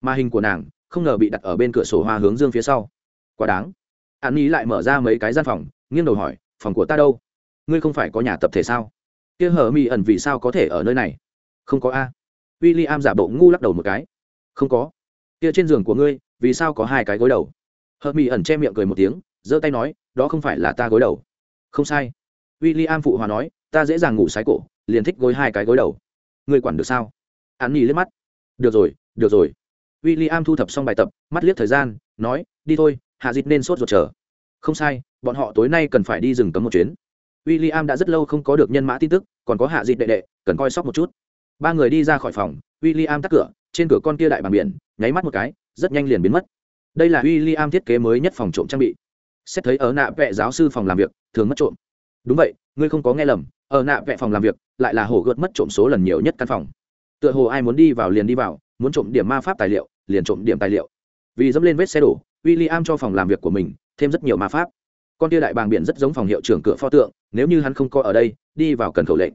Mà hình của nàng, không ngờ bị đặt ở bên cửa sổ hoa hướng dương phía sau. Quá đáng. An nhì lại mở ra mấy cái gian phòng, nghiêng đầu hỏi, phòng của ta đâu? Ngươi không phải có nhà tập thể sao? Kia hờ mi ẩn vì sao có thể ở nơi này? Không có a. W i l l i am giả bộ ngu lắc đầu một cái. Không có. Kia trên giường của ngươi, vì sao có hai cái gối đầu? Hờ mi ẩn che miệng cười một tiếng, giơ tay nói, đó không phải là ta gối đầu. Không sai. W i l l i am phụ hòa nói, ta dễ dàng ngủ sái cổ, liền thích gối hai cái gối đầu. Ngươi quản được sao? Hắn nhì liếc mắt. Được rồi được rồi. W i l l i am thu thập xong bài tập, mắt liếc thời gian, nói, đi thôi, hạ dịt nên sốt ruột chờ. Không sai, bọn họ tối nay cần phải đi rừng cấm một chuyến w i l l i am đã rất lâu không có được nhân mã tin tức, còn có hạ dịt đệ đệ, cần coi sóc một chút. Ba người đi ra khỏi phòng w i l l i am tắt cửa, trên cửa con kia đại bằng biển, nháy mắt một cái, rất nhanh liền biến mất. Đây là w i l l i am thiết kế mới nhất phòng trộm trang bị. Xét thấy ở nạ vệ giáo sư phòng làm việc, thường mất trộm. Đúng vậy, ngươi không có nghe lầm, ở nạ vệ phòng làm việc, lại là hổ gợt mất trộm số lần nhiều nhất căn phòng. Tựa hồ ai muốn đi vào liền đi vào, muốn trộm điểm ma pháp tài liệu, liền trộm điểm tài liệu. Vì dẫm lên vết xe đổ w i l l i am cho phòng làm việc của mình thêm rất nhiều ma pháp con tia đại bàng biển rất giống phòng hiệu trưởng cửa pho tượng, nếu như hắn không coi ở đây, đi vào cần khẩu lệnh.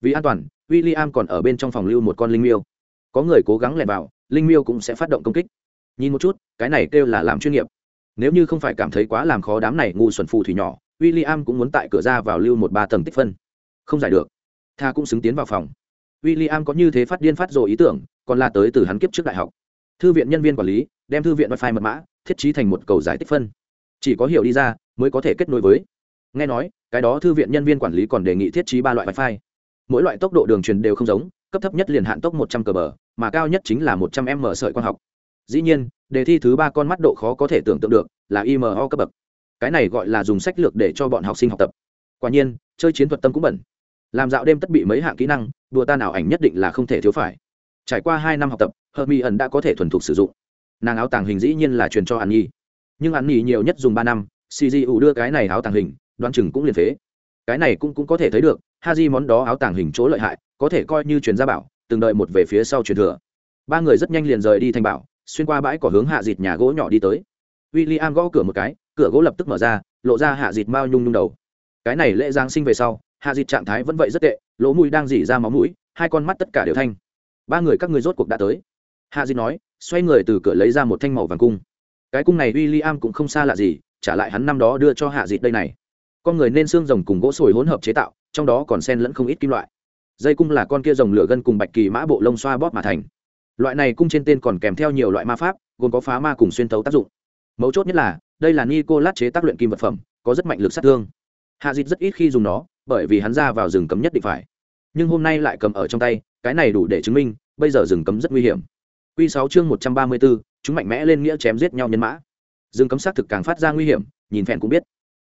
Vì an toàn w i l l i am còn ở bên trong phòng lưu một con linh miêu. Có người cố gắng lẻn vào, linh miêu cũng sẽ phát động công kích. Nhìn một chút, cái này kêu là làm chuyên nghiệp. Nếu như không phải cảm thấy quá làm khó đám này ngu xuẩn phù thủy nhỏ w i l l i am cũng muốn tại cửa ra vào lưu một ba tầng tích phân. Không giải được. Tha cũng xứng tiến vào phòng. W i l l i am có như thế phát điên phát rồi ý tưởng, còn là tới từ hắn kiếp trước đại học. Thư viện nhân viên quản lý, đem thư viện wifi mật mã, thiết trí thành một cầu giải tích phân. Chỉ có hiểu đi ra mới có thể kết nối với. Nghe nói, cái đó thư viện nhân viên quản lý còn đề nghị thiết trí ba loại wifi. Mỗi loại tốc độ đường truyền đều không giống, cấp thấp nhất liền hạn tốc một trăm cờ bờ mà cao nhất chính là một trăm m sợi quang học. Dĩ nhiên, đề thi thứ ba con mắt độ khó có thể tưởng tượng được, là imo cấp bậc. Cái này gọi là dùng sách lược để cho bọn học sinh học tập. Quả nhiên, chơi chiến thuật tâm cũng bẩn. Làm dạo đêm tất bị mấy hạng kỹ năng, đùa ta nào ảnh nhất định là không thể thiếu phải. Trải qua hai năm học tập hờ mi ẩn đã có thể thuần thục sử dụng. Nàng áo tàng hình dĩ nhiên là truyền cho an nhi nhưng an nhi nhiều nhất dùng ba năm cgu đưa cái này áo tàng hình đoan chừng cũng liền phế. Cái này cũng, cũng có thể thấy được ha di món đó áo tàng hình chỗ lợi hại có thể coi như truyền gia bảo từng đợi một về phía sau truyền thừa. Ba người rất nhanh liền rời đi thành bảo xuyên qua bãi cỏ hướng hạ dịt nhà gỗ nhỏ đi tới. W i l l i am gõ cửa một cái cửa gỗ lập tức mở ra lộ ra hạ dịt mao nhung nhung đầu. Cái này lễ giáng sinh về sau hạ dịt trạng thái vẫn vậy rất tệ lỗ mũi đang dỉ ra máu mũi hai con mắt tất cả đều thanh. Ba người các người rốt cuộc đã tới. Hạ dịt nói xoay người từ cửa lấy ra một thanh màu vàng cung. Cái cung này w i l l i am cũng không xa lạ gì trả lại hắn năm đó đưa cho hạ dịt đây này. Con người nên xương rồng cùng gỗ sồi hỗn hợp chế tạo, trong đó còn sen lẫn không ít kim loại. Dây cung là con kia rồng lửa gân cùng bạch kỳ mã bộ lông xoa bóp mà thành. Loại này cung trên tên còn kèm theo nhiều loại ma pháp, gồm có phá ma cùng xuyên tấu tác dụng. Mấu chốt nhất là, đây là nico lát chế tác luyện kim vật phẩm, có rất mạnh lực sát thương. Hạ dịt rất ít khi dùng nó, bởi vì hắn ra vào rừng cấm nhất định phải. Nhưng hôm nay lại cầm ở trong tay, cái này đủ để chứng minh, bây giờ rừng cấm rất nguy hiểm. Q sáu chương một trăm ba mươi bốn chúng mạnh mẽ lên nghĩa chém giết nhau nhân mã rừng cấm xác thực càng phát ra nguy hiểm, nhìn phèn cũng biết.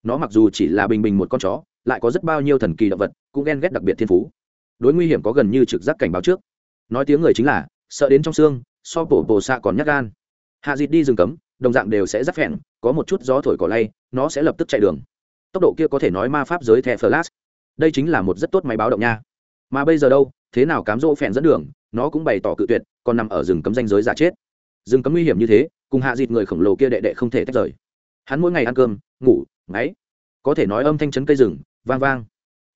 Nó mặc dù chỉ là bình bình một con chó, lại có rất bao nhiêu thần kỳ động vật, cũng ghen ghét đặc biệt thiên phú. Đối nguy hiểm có gần như trực giác cảnh báo trước. Nói tiếng người chính là, sợ đến trong xương, so bổ bổ xạ còn nhắc gan. Hạ dịt đi rừng cấm, đồng dạng đều sẽ rắc phèn, có một chút gió thổi cỏ lay, nó sẽ lập tức chạy đường. Tốc độ kia có thể nói ma pháp giới thẻ flash. Đây chính là một rất tốt máy báo động nha. Mà bây giờ đâu, thế nào cám dỗ phèn dẫn đường, nó cũng bày tỏ cự tuyệt, còn nằm ở rừng cấm danh giới giả chết. Rừng cấm nguy hiểm như thế cùng hạ dịt người khổng lồ kia đệ đệ không thể tách rời. Hắn mỗi ngày ăn cơm, ngủ, ngáy. Có thể nói âm thanh chấn cây rừng, vang vang.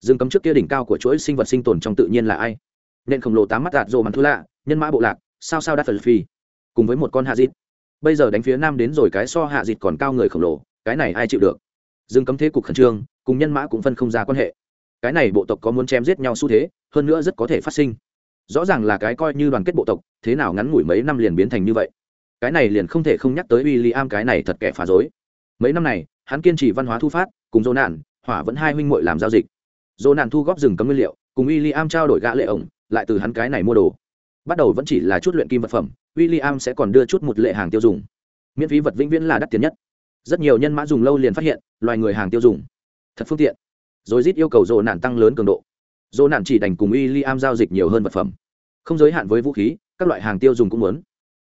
Rừng cấm trước kia đỉnh cao của chuỗi sinh vật sinh tồn trong tự nhiên là ai? Nên khổng lồ tám mắt đạt rồ mặn thứ lạ, nhân mã bộ lạc, sao sao đắt phật phi. Cùng với một con hạ dịt. Bây giờ đánh phía nam đến rồi cái so hạ dịt còn cao người khổng lồ, cái này ai chịu được? Dương cấm thế cục khẩn trương, cùng nhân mã cũng phân không ra quan hệ. Cái này bộ tộc có muốn chém giết nhau xu thế, hơn nữa rất có thể phát sinh. Rõ ràng là cái coi như đoàn kết bộ tộc, thế nào ngắn ngủi mấy năm liền biến thành như vậy? Cái này liền không thể không nhắc tới w i l l i am cái này thật kẻ phá dối mấy năm này, hắn kiên trì văn hóa thu phát, cùng dỗ nạn hỏa vẫn hai huynh muội làm giao dịch. Dỗ nạn thu góp rừng cấm nguyên liệu, cùng w i l l i am trao đổi gã lệ ổng, lại từ hắn cái này mua đồ. Bắt đầu vẫn chỉ là chút luyện kim vật phẩm, William sẽ còn đưa chút một lệ hàng tiêu dùng. Miễn phí vật vĩnh viễn là đắt tiền nhất. Rất nhiều nhân mã dùng lâu liền phát hiện, loài người hàng tiêu dùng. Thật phương tiện. Rồi rít yêu cầu dồ nạn tăng lớn cường độ. Dồ nạn chỉ đành cùng William giao dịch nhiều hơn vật phẩm. Không giới hạn với vũ khí, các loại hàng tiêu dùng cũng muốn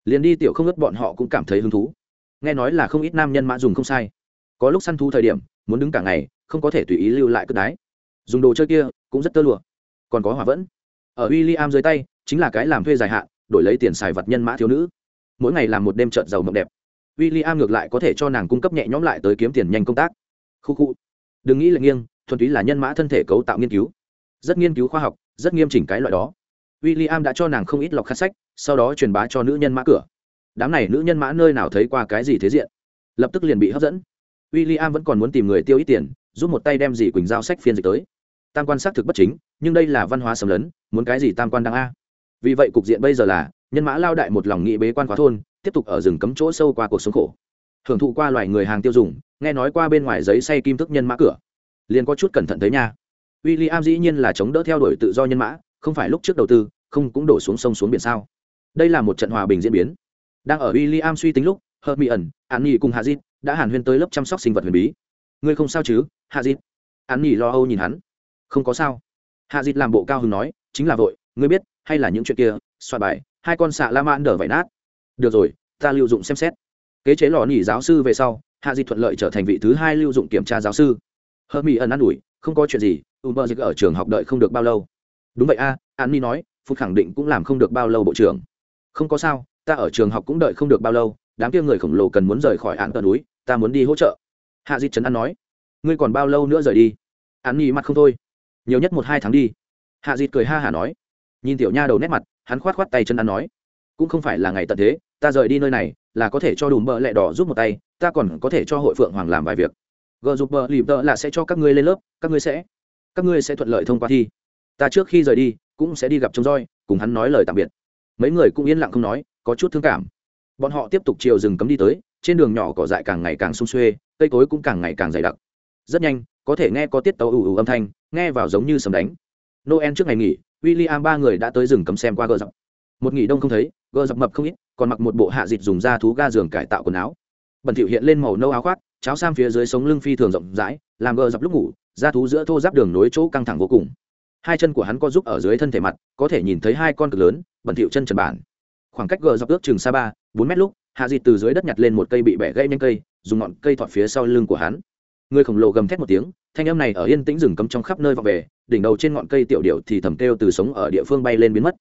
liền đi tiểu không ngất bọn họ cũng cảm thấy hứng thú. Nghe nói là không ít nam nhân mã dùng không sai. Có lúc săn thú thời điểm, muốn đứng cả ngày, không có thể tùy ý lưu lại cất đái. Dùng đồ chơi kia, cũng rất tơ lụa. Còn có hỏa vẫn. Ở w i l l i am dưới tay, chính là cái làm thuê dài hạn, đổi lấy tiền xài vật nhân mã thiếu nữ. Mỗi ngày làm một đêm trợt giàu mộng đẹp. W i l l i am ngược lại có thể cho nàng cung cấp nhẹ nhõm lại tới kiếm tiền nhanh công tác. Khu khu. Đừng nghĩ là nghiêng, thuần túy là nhân mã thân thể cấu tạo nghiên cứu. Rất nghiên cứu khoa học, rất nghiêm chỉnh cái loại đó. W i l l i am đã cho nàng không ít lọc khát sách sau đó truyền bá cho nữ nhân mã cửa. Đám này nữ nhân mã nơi nào thấy qua cái gì thế diện? Lập tức liền bị hấp dẫn. W i l l i am vẫn còn muốn tìm người tiêu ít tiền, giúp một tay đem dì quỳnh giao sách phiên dịch tới. Tam quan xác thực bất chính, nhưng đây là văn hóa sầm lấn, muốn cái gì tam quan đang a? Vì vậy cục diện bây giờ là, nhân mã lao đại một lòng nghị bế quan khóa thôn, tiếp tục ở rừng cấm chỗ sâu qua cuộc sống khổ. Hưởng thụ qua loài người hàng tiêu dùng, nghe nói qua bên ngoài giấy say kim thức nhân mã cửa. Liền có chút cẩn thận thấy nha. W i l l i am dĩ nhiên là chống đỡ theo đuổi tự do nhân mã, không phải lúc trước đầu tư, không cũng đổ xuống sông xuống biển sao? Đây là một trận hòa bình diễn biến. Đang ở w i l l i am suy tính lúc hờ mỹ ẩn an nhi cùng hạ dít đã hàn huyên tới lớp chăm sóc sinh vật huyền bí. Ngươi không sao chứ hạ dít an nhi lo âu nhìn hắn. Không có sao. Hạ dịt làm bộ cao hứng nói, chính là vội, ngươi biết, hay là những chuyện kia, soạn bài, hai con xạ la man đờ vải nát. Được rồi, ta lưu dụng xem xét. Kế chế lò nỉ giáo sư về sau hạ dịt thuận lợi trở thành vị thứ hai lưu dụng kiểm tra giáo sư. Hợp mỹ ẩn an ủi, không có chuyện gì, uber dịch ở trường học đợi không được bao lâu. Đúng vậy a an ni nói phút khẳng định cũng làm không được bao lâu bộ trưởng không có sao, ta ở trường học cũng đợi không được bao lâu, đám kia người khổng lồ cần muốn rời khỏi án tờ núi, ta muốn đi hỗ trợ. Hạ dịt trấn an nói. Ngươi còn bao lâu nữa rời đi? An ni mặt không thôi. Nhiều nhất một hai tháng đi. Hạ dịt cười ha hả nói. Nhìn tiểu nha đầu nét mặt, hắn khoát khoát tay chân ăn nói. Cũng không phải là ngày tận thế, ta rời đi nơi này, là có thể cho đùm bợ lẹ đỏ giúp một tay, ta còn có thể cho hội phượng hoàng làm vài việc. Gờ giúp bợ Lì tợ là sẽ cho các ngươi lên lớp, các ngươi sẽ, các ngươi sẽ thuận lợi thông qua thi. Ta trước khi rời đi, cũng sẽ đi gặp trông roi, cùng hắn nói lời tạm biệt mấy người cũng yên lặng không nói, có chút thương cảm. Bọn họ tiếp tục chiều rừng cấm đi tới, trên đường nhỏ cỏ dại càng ngày càng sung xuê, cây cối cũng càng ngày càng dày đặc. Rất nhanh, có thể nghe có tiết tấu ù ù âm thanh, nghe vào giống như sầm đánh. Noel trước ngày nghỉ w i l l i am ba người đã tới rừng cấm xem qua gờ dọc. Một nghỉ đông không thấy, gờ dọc mập không ít, còn mặc một bộ hạ dịt dùng da thú ga giường cải tạo quần áo. Bẩn thỉu hiện lên màu nâu áo khoác, cháo sam phía dưới sống lưng phi thường rộng rãi, làm gờ dọc lúc ngủ, da thú giữa thô giáp đường nối chỗ căng thẳng vô cùng. Hai chân của hắn có giúp ở dưới thân thể mặt, có thể nhìn thấy hai con cực lớn bẩn thỉu chân trần bản. Khoảng cách gờ dọc ước chừng xa ba, bốn mét lúc, hạ dịt từ dưới đất nhặt lên một cây bị bẻ gãy nhanh cây, dùng ngọn cây thọt phía sau lưng của hắn. Người khổng lồ gầm thét một tiếng, thanh âm này ở yên tĩnh rừng cấm trong khắp nơi vọng về, đỉnh đầu trên ngọn cây tiểu điệu thì thầm kêu từ sống ở địa phương bay lên biến mất.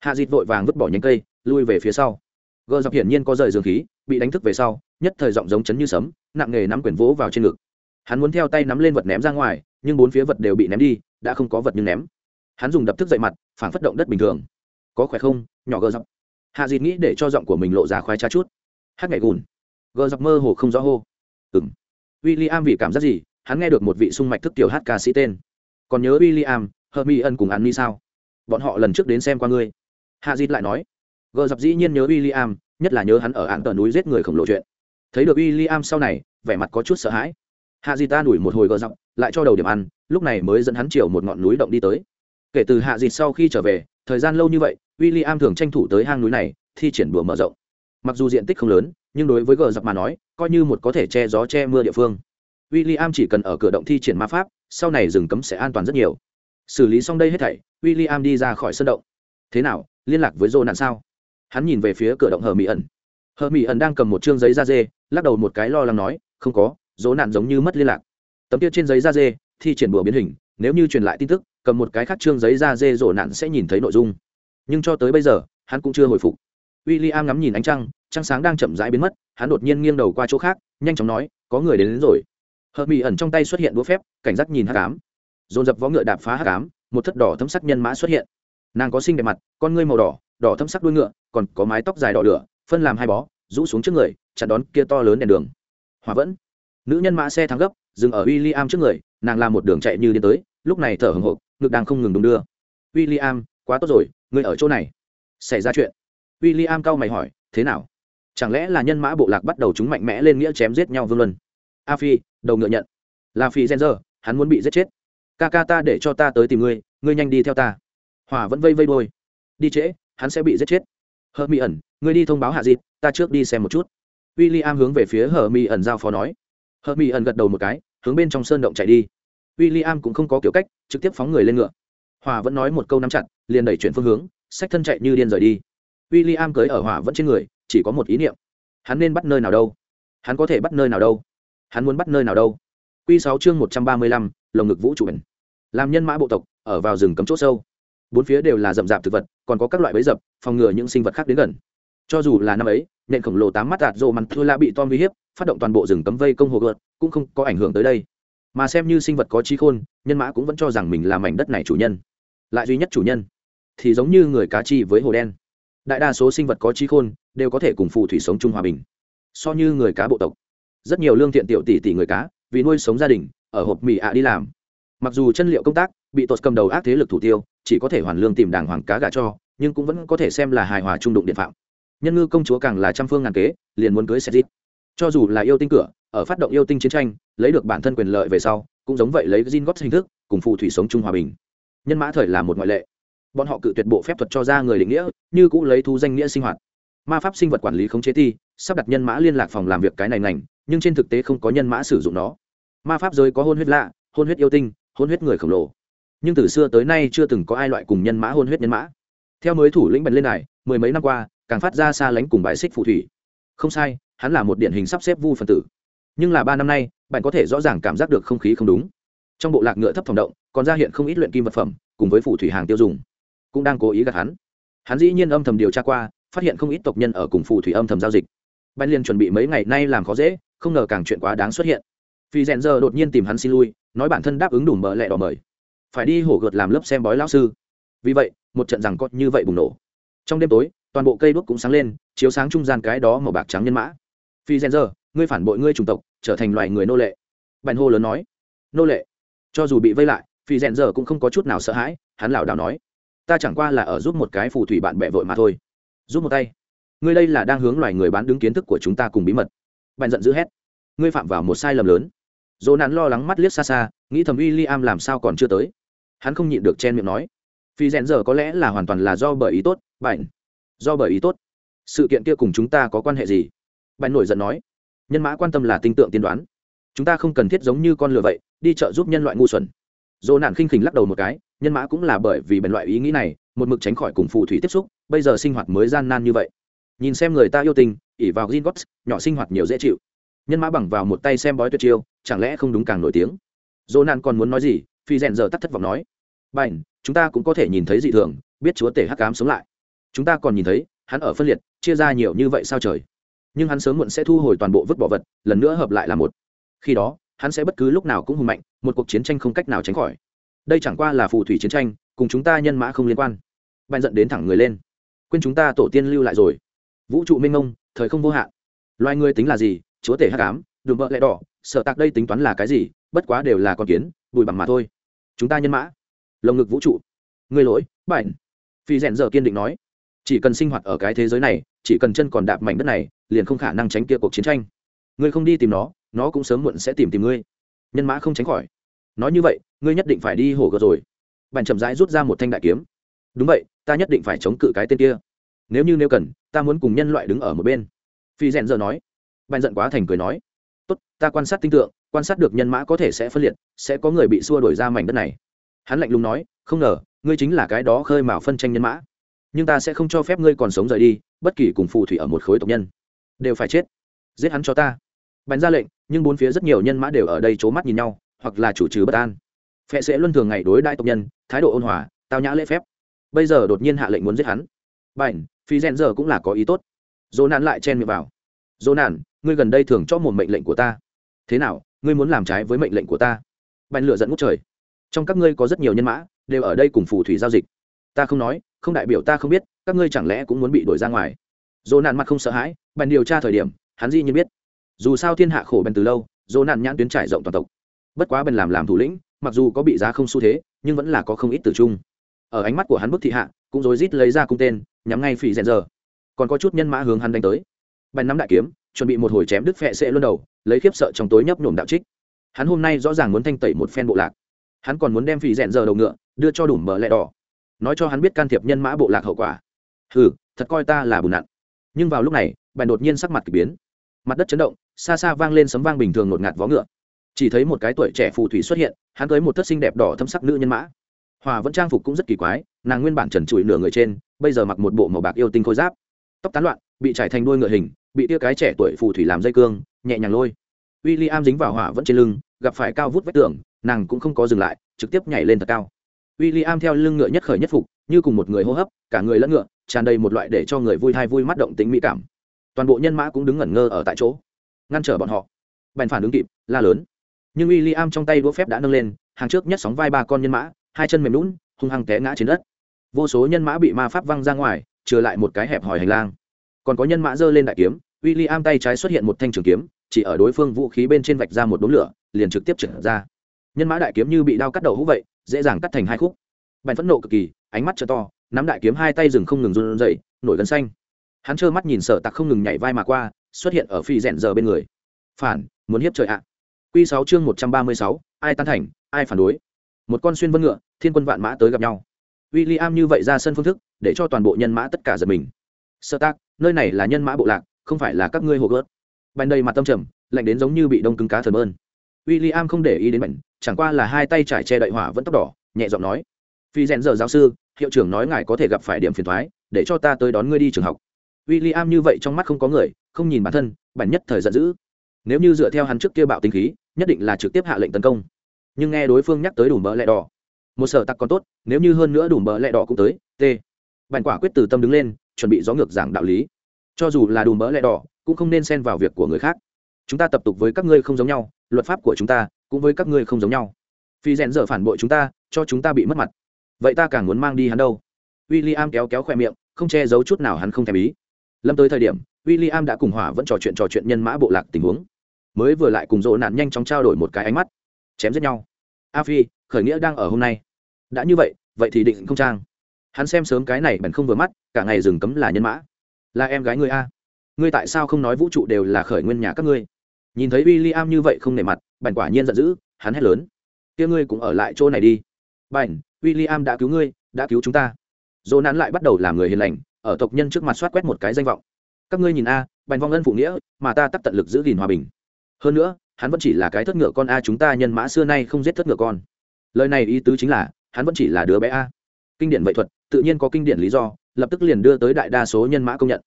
Hạ dịt vội vàng vứt bỏ nhánh cây, lui về phía sau. Gờ dọc hiển nhiên có rời dương khí, bị đánh thức về sau, nhất thời giọng giống chấn như sấm, nặng nghề nắm quyển vỗ vào trên ngực. Hắn muốn theo tay nắm lên vật ném ra ngoài, nhưng bốn phía vật đều bị ném đi, đã không có vật nhưng ném. Hắn dùng đập thức dậy mặt phản phất động đất bình thường có khỏe không? Nhỏ gờ dọc. Hạ dịt nghĩ để cho giọng của mình lộ ra khoái cha chút. Hát ngày gùn. Gờ dọc mơ hồ không rõ hô. Ừng w i l l i am vì cảm giác gì? Hắn nghe được một vị sung mạch thức tiểu hát ca sĩ tên. Còn nhớ w i l l i am hermione cùng Annie sao? Bọn họ lần trước đến xem qua ngươi. Hạ dịt lại nói. Gờ dọc dĩ nhiên nhớ w i l l i am nhất là nhớ hắn ở ạn tờ núi giết người khổng lồ chuyện. Thấy được w i l l i am sau này, vẻ mặt có chút sợ hãi. Hạ dịt ta đuổi một hồi gờ dọc, lại cho đầu điểm ăn, lúc này mới dẫn hắn chiều một ngọn núi động đi tới. Kể từ hạ dịt sau khi trở về, thời gian lâu như vậy w i l l i am thường tranh thủ tới hang núi này, thi triển đùa mở rộng. Mặc dù diện tích không lớn, nhưng đối với gờ dập mà nói, coi như một có thể che gió che mưa địa phương. W i l l i am chỉ cần ở cửa động thi triển ma pháp, sau này rừng cấm sẽ an toàn rất nhiều. Xử lý xong đây hết thảy w i l l i am đi ra khỏi sân động. Thế nào, liên lạc với dô nạn sao? Hắn nhìn về phía cửa động hờ mỹ ẩn. Hờ mỹ ẩn đang cầm một chương giấy da dê, lắc đầu một cái lo lắng nói, không có dỗ nạn giống như mất liên lạc. Tấm tiết trên giấy da dê, thi triển bùa biến hình, nếu như truyền lại tin tức, cầm một cái khác chương giấy da dê dỗ nạn sẽ nhìn thấy nội dung nhưng cho tới bây giờ hắn cũng chưa hồi phục. W i l l i am ngắm nhìn ánh trăng trăng sáng đang chậm rãi biến mất hắn đột nhiên nghiêng đầu qua chỗ khác nhanh chóng nói có người đến, đến rồi. Hợp mỹ ẩn trong tay xuất hiện đũa phép cảnh giác nhìn hát cám dồn dập vó ngựa đạp phá hát cám một thất đỏ thấm sắc nhân mã xuất hiện. Nàng có xinh đẹp mặt con ngươi màu đỏ đỏ thấm sắc đuôi ngựa còn có mái tóc dài đỏ lửa phân làm hai bó rũ xuống trước người chặn đón kia to lớn đèn đường. Hòa vẫn nữ nhân mã xe thắng gấp dừng ở w i l l i am trước người nàng làm một đường chạy như đi tới lúc này thở hồng hộc ngực đang không ngừng đung đưa. W i l l i am quá tốt rồi ngươi ở chỗ này xảy ra chuyện w i l l i am cau mày hỏi, thế nào? Chẳng lẽ là nhân mã bộ lạc bắt đầu chúng mạnh mẽ lên nghĩa chém giết nhau vương luân? A phi, đầu ngựa nhận. Là phi gen giờ hắn muốn bị giết chết. Ca ca ta để cho ta tới tìm ngươi ngươi nhanh đi theo ta. Hòa vẫn vây vây đôi đi trễ, hắn sẽ bị giết chết. Hờ mỹ ẩn, ngươi đi thông báo hạ dịp, ta trước đi xem một chút. W i l l i am hướng về phía hờ Mỹ ẩn giao phó nói. Hờ Mỹ ẩn gật đầu một cái, hướng bên trong sơn động chạy đi. W i l l i am cũng không có kiểu cách, trực tiếp phóng người lên ngựa hòa vẫn nói một câu nắm chặt, liền đẩy chuyển phương hướng sách thân chạy như điên rời đi. W i l l i am cưới ở Hòa vẫn trên người, chỉ có một ý niệm. Hắn nên bắt nơi nào đâu? Hắn có thể bắt nơi nào đâu? Hắn muốn bắt nơi nào đâu? Q sáu chương một trăm ba mươi lăm, lồng ngực vũ trụ bền. Làm nhân mã bộ tộc, ở vào rừng cấm c h ỗ sâu. Bốn phía đều là rậm rạp thực vật, còn có các loại bẫy dập, phòng ngừa những sinh vật khác đến gần. Cho dù là năm ấy nện khổng lồ tám mắt đạt rộ mặt thua la bị tom uy hiếp, phát động toàn bộ rừng cấm vây công hồ gợt, cũng không có ảnh hưởng tới đây. Mà xem như sinh vật có trí khôn, nhân mã cũng vẫn cho rằng mình là mảnh đất này chủ nhân lại duy nhất chủ nhân, thì giống như người cá chi với hồ đen. Đại đa số sinh vật có trí khôn đều có thể cùng phù thủy sống chung hòa bình, so như người cá bộ tộc. Rất nhiều lương thiện tiểu tỷ tỷ người cá, vì nuôi sống gia đình, ở hộp mì ạ đi làm. Mặc dù chân liệu công tác bị tột cầm đầu ác thế lực thủ tiêu, chỉ có thể hoàn lương tìm đàng hoàng cá gà cho, nhưng cũng vẫn có thể xem là hài hòa trung đụng điện phạm. Nhân ngư công chúa càng là trăm phương ngàn kế, liền muốn cưới xe dít cho dù là yêu tinh cửa, ở phát động yêu tinh chiến tranh, lấy được bản thân quyền lợi về sau, cũng giống vậy lấy gin góp hình thức, cùng phù thủy sống chung hòa bình nhân mã thời là một ngoại lệ. Bọn họ cự tuyệt bộ phép thuật cho ra người định nghĩa, như cũ lấy thu danh nghĩa sinh hoạt. Ma pháp sinh vật quản lý khống chế ti, sắp đặt nhân mã liên lạc phòng làm việc cái này ngành, nhưng trên thực tế không có nhân mã sử dụng nó. Ma pháp giới có hôn huyết lạ, hôn huyết yêu tinh, hôn huyết người khổng lồ. Nhưng từ xưa tới nay chưa từng có ai loại cùng nhân mã hôn huyết nhân mã. Theo mới thủ lĩnh bật lên này mười mấy năm qua, càng phát ra xa lánh cùng bãi xích phù thủy. Không sai, hắn là một điển hình sắp xếp vu phần tử. Nhưng là ba năm nay, bạn có thể rõ ràng cảm giác được không khí không đúng trong bộ lạc ngựa thấp phòng động, còn ra hiện không ít luyện kim vật phẩm, cùng với phủ thủy hàng tiêu dùng. Cũng đang cố ý gạt hắn. Hắn dĩ nhiên âm thầm điều tra qua, phát hiện không ít tộc nhân ở cùng phủ thủy âm thầm giao dịch. Ban liên chuẩn bị mấy ngày nay làm khó dễ, không ngờ càng chuyện quá đáng xuất hiện. Vì rèn giờ đột nhiên tìm hắn xin lui, nói bản thân đáp ứng đủ mờ lẹ đỏ mời. Phải đi hổ gợt làm lớp xem bói lão sư. Vì vậy, một trận rằng có như vậy bùng nổ. Trong đêm tối, toàn bộ cây đuốc cũng sáng lên, chiếu sáng trung gian cái đó màu bạc trắng nhân mã. Phi gen giờ, ngươi phản bội ngươi chủng tộc, trở thành loài người nô lệ. Bèn hô lớn nói. Nô lệ? Cho dù bị vây lại, phi rèn giờ cũng không có chút nào sợ hãi, hắn lảo đảo nói, ta chẳng qua là ở giúp một cái phù thủy bạn bè vội mà thôi. Giúp một tay. Ngươi đây là đang hướng loài người bán đứng kiến thức của chúng ta cùng bí mật. Bạn giận dữ hét, ngươi phạm vào một sai lầm lớn. Dỗ nạn lo lắng mắt liếc xa xa, nghĩ thầm w i am làm sao còn chưa tới. Hắn không nhịn được chen miệng nói, phi rèn giờ có lẽ là hoàn toàn là do bởi ý tốt bảnh do bởi ý tốt. Sự kiện kia cùng chúng ta có quan hệ gì? Bảnh nổi giận nói, nhân mã quan tâm là tinh tượng tiên đoán chúng ta không cần thiết giống như con lừa vậy, đi chợ giúp nhân loại ngu xuẩn. Dỗ nạn khinh khỉnh lắc đầu một cái, nhân mã cũng là bởi vì bèn loại ý nghĩ này, một mực tránh khỏi cùng phù thủy tiếp xúc, bây giờ sinh hoạt mới gian nan như vậy. Nhìn xem người ta yêu tình ỉ vào gin gót nhỏ sinh hoạt nhiều dễ chịu. Nhân mã bằng vào một tay xem bói tuyệt chiêu, chẳng lẽ không đúng càng nổi tiếng? Dỗ nạn còn muốn nói gì? Phi rèn giờ tắt thất vọng nói. Bảnh chúng ta cũng có thể nhìn thấy dị thường, biết chúa tể hắc cám sống lại. Chúng ta còn nhìn thấy, hắn ở phân liệt, chia ra nhiều như vậy sao trời. Nhưng hắn sớm muộn sẽ thu hồi toàn bộ vứt bỏ vật, lần nữa hợp lại là một khi đó, hắn sẽ bất cứ lúc nào cũng hùng mạnh, một cuộc chiến tranh không cách nào tránh khỏi. Đây chẳng qua là phù thủy chiến tranh, cùng chúng ta nhân mã không liên quan. Bạn dẫn đến thẳng người lên. Quên chúng ta tổ tiên lưu lại rồi. Vũ trụ minh ông thời không vô hạn. Loài người tính là gì? Chúa tể hát cám đùm vợ lẽ đỏ, sợ tạc đây tính toán là cái gì? Bất quá đều là con kiến bùi bằng mà thôi. Chúng ta nhân mã. Lồng ngực vũ trụ. Người lỗi bạn phi rèn giờ kiên định nói. Chỉ cần sinh hoạt ở cái thế giới này, chỉ cần chân còn đạp mảnh đất này, liền không khả năng tránh kia cuộc chiến tranh. Ngươi không đi tìm nó nó cũng sớm muộn sẽ tìm tìm ngươi. Nhân mã không tránh khỏi. Nói như vậy, ngươi nhất định phải đi hổ gợt rồi. Bạn chậm rãi rút ra một thanh đại kiếm. Đúng vậy, ta nhất định phải chống cự cái tên kia. Nếu như nếu cần, ta muốn cùng nhân loại đứng ở một bên. Phi rèn giờ nói. Bạn giận quá thành cười nói. Tốt, ta quan sát tinh tượng, quan sát được nhân mã có thể sẽ phân liệt, sẽ có người bị xua đổi ra mảnh đất này. Hắn lạnh lùng nói, không ngờ, ngươi chính là cái đó khơi mào phân tranh nhân mã. Nhưng ta sẽ không cho phép ngươi còn sống rời đi, bất kỳ cùng phù thủy ở một khối tộc nhân. Đều phải chết. Giết hắn cho ta bèn ra lệnh, nhưng bốn phía rất nhiều nhân mã đều ở đây c h ố mắt nhìn nhau, hoặc là chủ trừ bất an. Phệ sẽ luân thường ngày đối đại tộc nhân, thái độ ôn hòa, tao nhã lễ phép. Bây giờ đột nhiên hạ lệnh muốn giết hắn. Bảnh, phi rèn giờ cũng là có ý tốt. Dỗ nạn lại chen miệng vào. Dỗ nạn, ngươi gần đây thường cho một mệnh lệnh của ta. Thế nào, ngươi muốn làm trái với mệnh lệnh của ta? Bảnh lựa dẫn ngút trời. Trong các ngươi có rất nhiều nhân mã, đều ở đây cùng phù thủy giao dịch. Ta không nói, không đại biểu ta không biết, các ngươi chẳng lẽ cũng muốn bị đuổi ra ngoài? Dỗ nạn mặt không sợ hãi, bèn điều tra thời điểm, hắn dĩ nhiên biết dù sao thiên hạ khổ bèn từ lâu, dỗ nạn nhãn tuyến trải rộng toàn tộc. Bất quá bèn làm làm thủ lĩnh, mặc dù có bị giá không xu thế, nhưng vẫn là có không ít tử trung. Ở ánh mắt của hắn bức thị hạ, cũng rối rít lấy ra cung tên, nhắm ngay phỉ rèn giờ. Còn có chút nhân mã hướng hắn đánh tới. Bèn nắm đại kiếm, chuẩn bị một hồi chém đứt phệ sẽ luôn đầu, lấy khiếp sợ trong tối nhấp nhổm đạo trích. Hắn hôm nay rõ ràng muốn thanh tẩy một phen bộ lạc. Hắn còn muốn đem phỉ rèn giờ đầu ngựa, đưa cho đủ mở lẹ đỏ. Nói cho hắn biết can thiệp nhân mã bộ lạc hậu quả. Hừ, thật coi ta là bùn nặn. Nhưng vào lúc này, bèn đột nhiên sắc mặt k ỳ biến mặt đất chấn động, xa xa vang lên sấm vang bình thường ngột ngạt vó ngựa. Chỉ thấy một cái tuổi trẻ phù thủy xuất hiện, hắn tới một thất xinh đẹp đỏ thâm sắc nữ nhân mã. Hòa vẫn trang phục cũng rất kỳ quái, nàng nguyên bản trần trụi nửa người trên, bây giờ mặc một bộ màu bạc yêu tinh khôi giáp. Tóc tán loạn, bị trải thành đuôi ngựa hình, bị tia cái trẻ tuổi phù thủy làm dây cương, nhẹ nhàng lôi. W i l l i am dính vào hỏa vẫn trên lưng, gặp phải cao vút vách tường, nàng cũng không có dừng lại, trực tiếp nhảy lên thật cao. W i l l i am theo lưng ngựa nhất khởi nhất phục, như cùng một người hô hấp, cả người lẫn ngựa, tràn đầy một loại để cho người vui thai vui mắt động tính mỹ cảm toàn bộ nhân mã cũng đứng ngẩn ngơ ở tại chỗ, ngăn trở bọn họ. Bèn phản ứng kịp, la lớn. Nhưng w i l l i am trong tay đũa phép đã nâng lên, hàng trước nhất sóng vai ba con nhân mã, hai chân mềm lún hung hăng té ngã trên đất. Vô số nhân mã bị ma pháp văng ra ngoài, trừ lại một cái hẹp hòi hành lang. Còn có nhân mã giơ lên đại kiếm w i l l i am tay trái xuất hiện một thanh trường kiếm, chỉ ở đối phương vũ khí bên trên vạch ra một đốm lửa, liền trực tiếp trở ra. Nhân mã đại kiếm như bị đao cắt đầu hũ vậy, dễ dàng cắt thành hai khúc. Bèn phẫn nộ cực kỳ, ánh mắt trở to, nắm đại kiếm hai tay rừng không ngừng run dậy nổi gân xanh hắn trơ mắt nhìn sở tặc không ngừng nhảy vai mà qua, xuất hiện ở phi rèn giờ bên người. Phản, muốn hiếp trời ạ. Q sáu chương một trăm ba mươi sáu, ai tán thành, ai phản đối? Một con xuyên vân ngựa, thiên quân vạn mã tới gặp nhau. W i l l i am như vậy ra sân phương thức, để cho toàn bộ nhân mã tất cả giật mình. Sơ tác nơi này là nhân mã bộ lạc, không phải là các ngươi hồ gớt. Bành đầy mặt tâm trầm, lạnh đến giống như bị đông cứng cá thờn ơn w i l l i am không để ý đến bệnh chẳng qua là hai tay trải che đậy hỏa vẫn tóc đỏ, nhẹ giọng nói. Phi rèn giờ giáo sư, hiệu trưởng nói ngài có thể gặp phải điểm phiền thoái, để cho ta tới đón ngươi đi trường học w i l l i am như vậy trong mắt không có người, không nhìn bản thân, bản nhất thời giận dữ. Nếu như dựa theo hắn trước kia bạo tinh khí, nhất định là trực tiếp hạ lệnh tấn công. Nhưng nghe đối phương nhắc tới đủ mỡ lẹ đỏ, một sở tặc còn tốt, nếu như hơn nữa đủ mỡ lẹ đỏ cũng tới, t. Bản quả quyết từ tâm đứng lên, chuẩn bị gió ngược giảng đạo lý. Cho dù là đủ mỡ lẹ đỏ, cũng không nên xen vào việc của người khác. Chúng ta tập tục với các ngươi không giống nhau, luật pháp của chúng ta cũng với các ngươi không giống nhau. Phi rèn dở phản bội chúng ta, cho chúng ta bị mất mặt. Vậy ta càng muốn mang đi hắn đâu? W i l l i am kéo kéo khoe miệng, không che giấu chút nào hắn không thèm ý lâm tới thời điểm w i l l i am đã cùng hỏa vẫn trò chuyện trò chuyện nhân mã bộ lạc tình huống. Mới vừa lại cùng dỗ nạn nhanh chóng trao đổi một cái ánh mắt. Chém giết nhau. A phi, khởi nghĩa đang ở hôm nay. Đã như vậy vậy thì định không trang. Hắn xem sớm cái này bèn không vừa mắt, cả ngày rừng cấm là nhân mã. Là em gái ngươi a. Ngươi tại sao không nói vũ trụ đều là khởi nguyên nhà các ngươi? Nhìn thấy w i l l i am như vậy không nề mặt, bèn quả nhiên giận dữ, hắn hét lớn. Kia ngươi cũng ở lại chỗ này đi. Bèn w i l l i am đã cứu ngươi, đã cứu chúng ta. Dỗ nắn lại bắt đầu làm người hiền lành ở tộc nhân trước mặt soát quét một cái danh vọng. Các ngươi nhìn a bèn vong ân phụ nghĩa, mà ta tắt tận lực giữ gìn hòa bình. Hơn nữa, hắn vẫn chỉ là cái thất ngựa con a chúng ta nhân mã xưa nay không giết thất ngựa con. Lời này ý tứ chính là, hắn vẫn chỉ là đứa bé a. Kinh điển vậy thuật, tự nhiên có kinh điển lý do, lập tức liền đưa tới đại đa số nhân mã công nhận.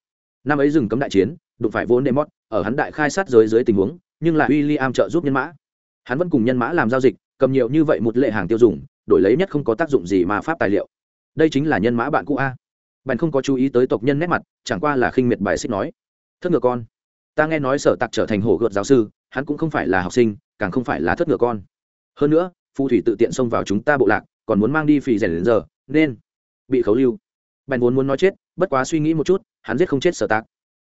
Năm ấy dừng cấm đại chiến, đụng phải vốn demot, ở hắn đại khai sát giới dưới tình huống, nhưng là William am trợ giúp nhân mã. Hắn vẫn cùng nhân mã làm giao dịch, cầm nhiều như vậy một lệ hàng tiêu dùng, đổi lấy nhất không có tác dụng gì mà pháp tài liệu. Đây chính là nhân mã bạn cũ a bạn không có chú ý tới tộc nhân nét mặt, chẳng qua là khinh miệt bài xích nói. Thất ngựa con. Ta nghe nói sở tặc trở thành hổ gợt giáo sư, hắn cũng không phải là học sinh, càng không phải là thất ngựa con. Hơn nữa, phù thủy tự tiện xông vào chúng ta bộ lạc, còn muốn mang đi phì rèn đến giờ, nên bị khấu lưu. Bèn vốn muốn nói chết, bất quá suy nghĩ một chút, hắn giết không chết sở tạc.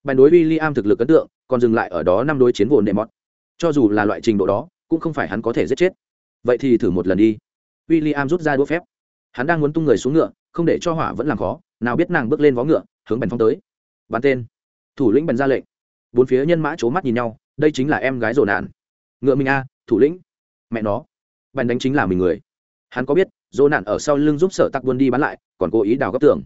Bèn đối w i l l i am thực lực ấn tượng, còn dừng lại ở đó năm đối chiến vồn nệ mọt. Cho dù là loại trình độ đó, cũng không phải hắn có thể giết chết. Vậy thì thử một lần đi. W i l l i am rút ra đũa phép. Hắn đang muốn tung người xuống ngựa, không để cho hỏa vẫn làm khó nào biết nàng bước lên vó ngựa, hướng bèn phong tới. Bắn tên. Thủ lĩnh bèn ra lệnh. Bốn phía nhân mã c h ố mắt nhìn nhau, đây chính là em gái rồ nạn. Ngựa mình a, thủ lĩnh. Mẹ nó. Bèn đánh chính là mình người. Hắn có biết, rồ nạn ở sau lưng giúp sở tắc buôn đi bán lại, còn cố ý đào góc tường.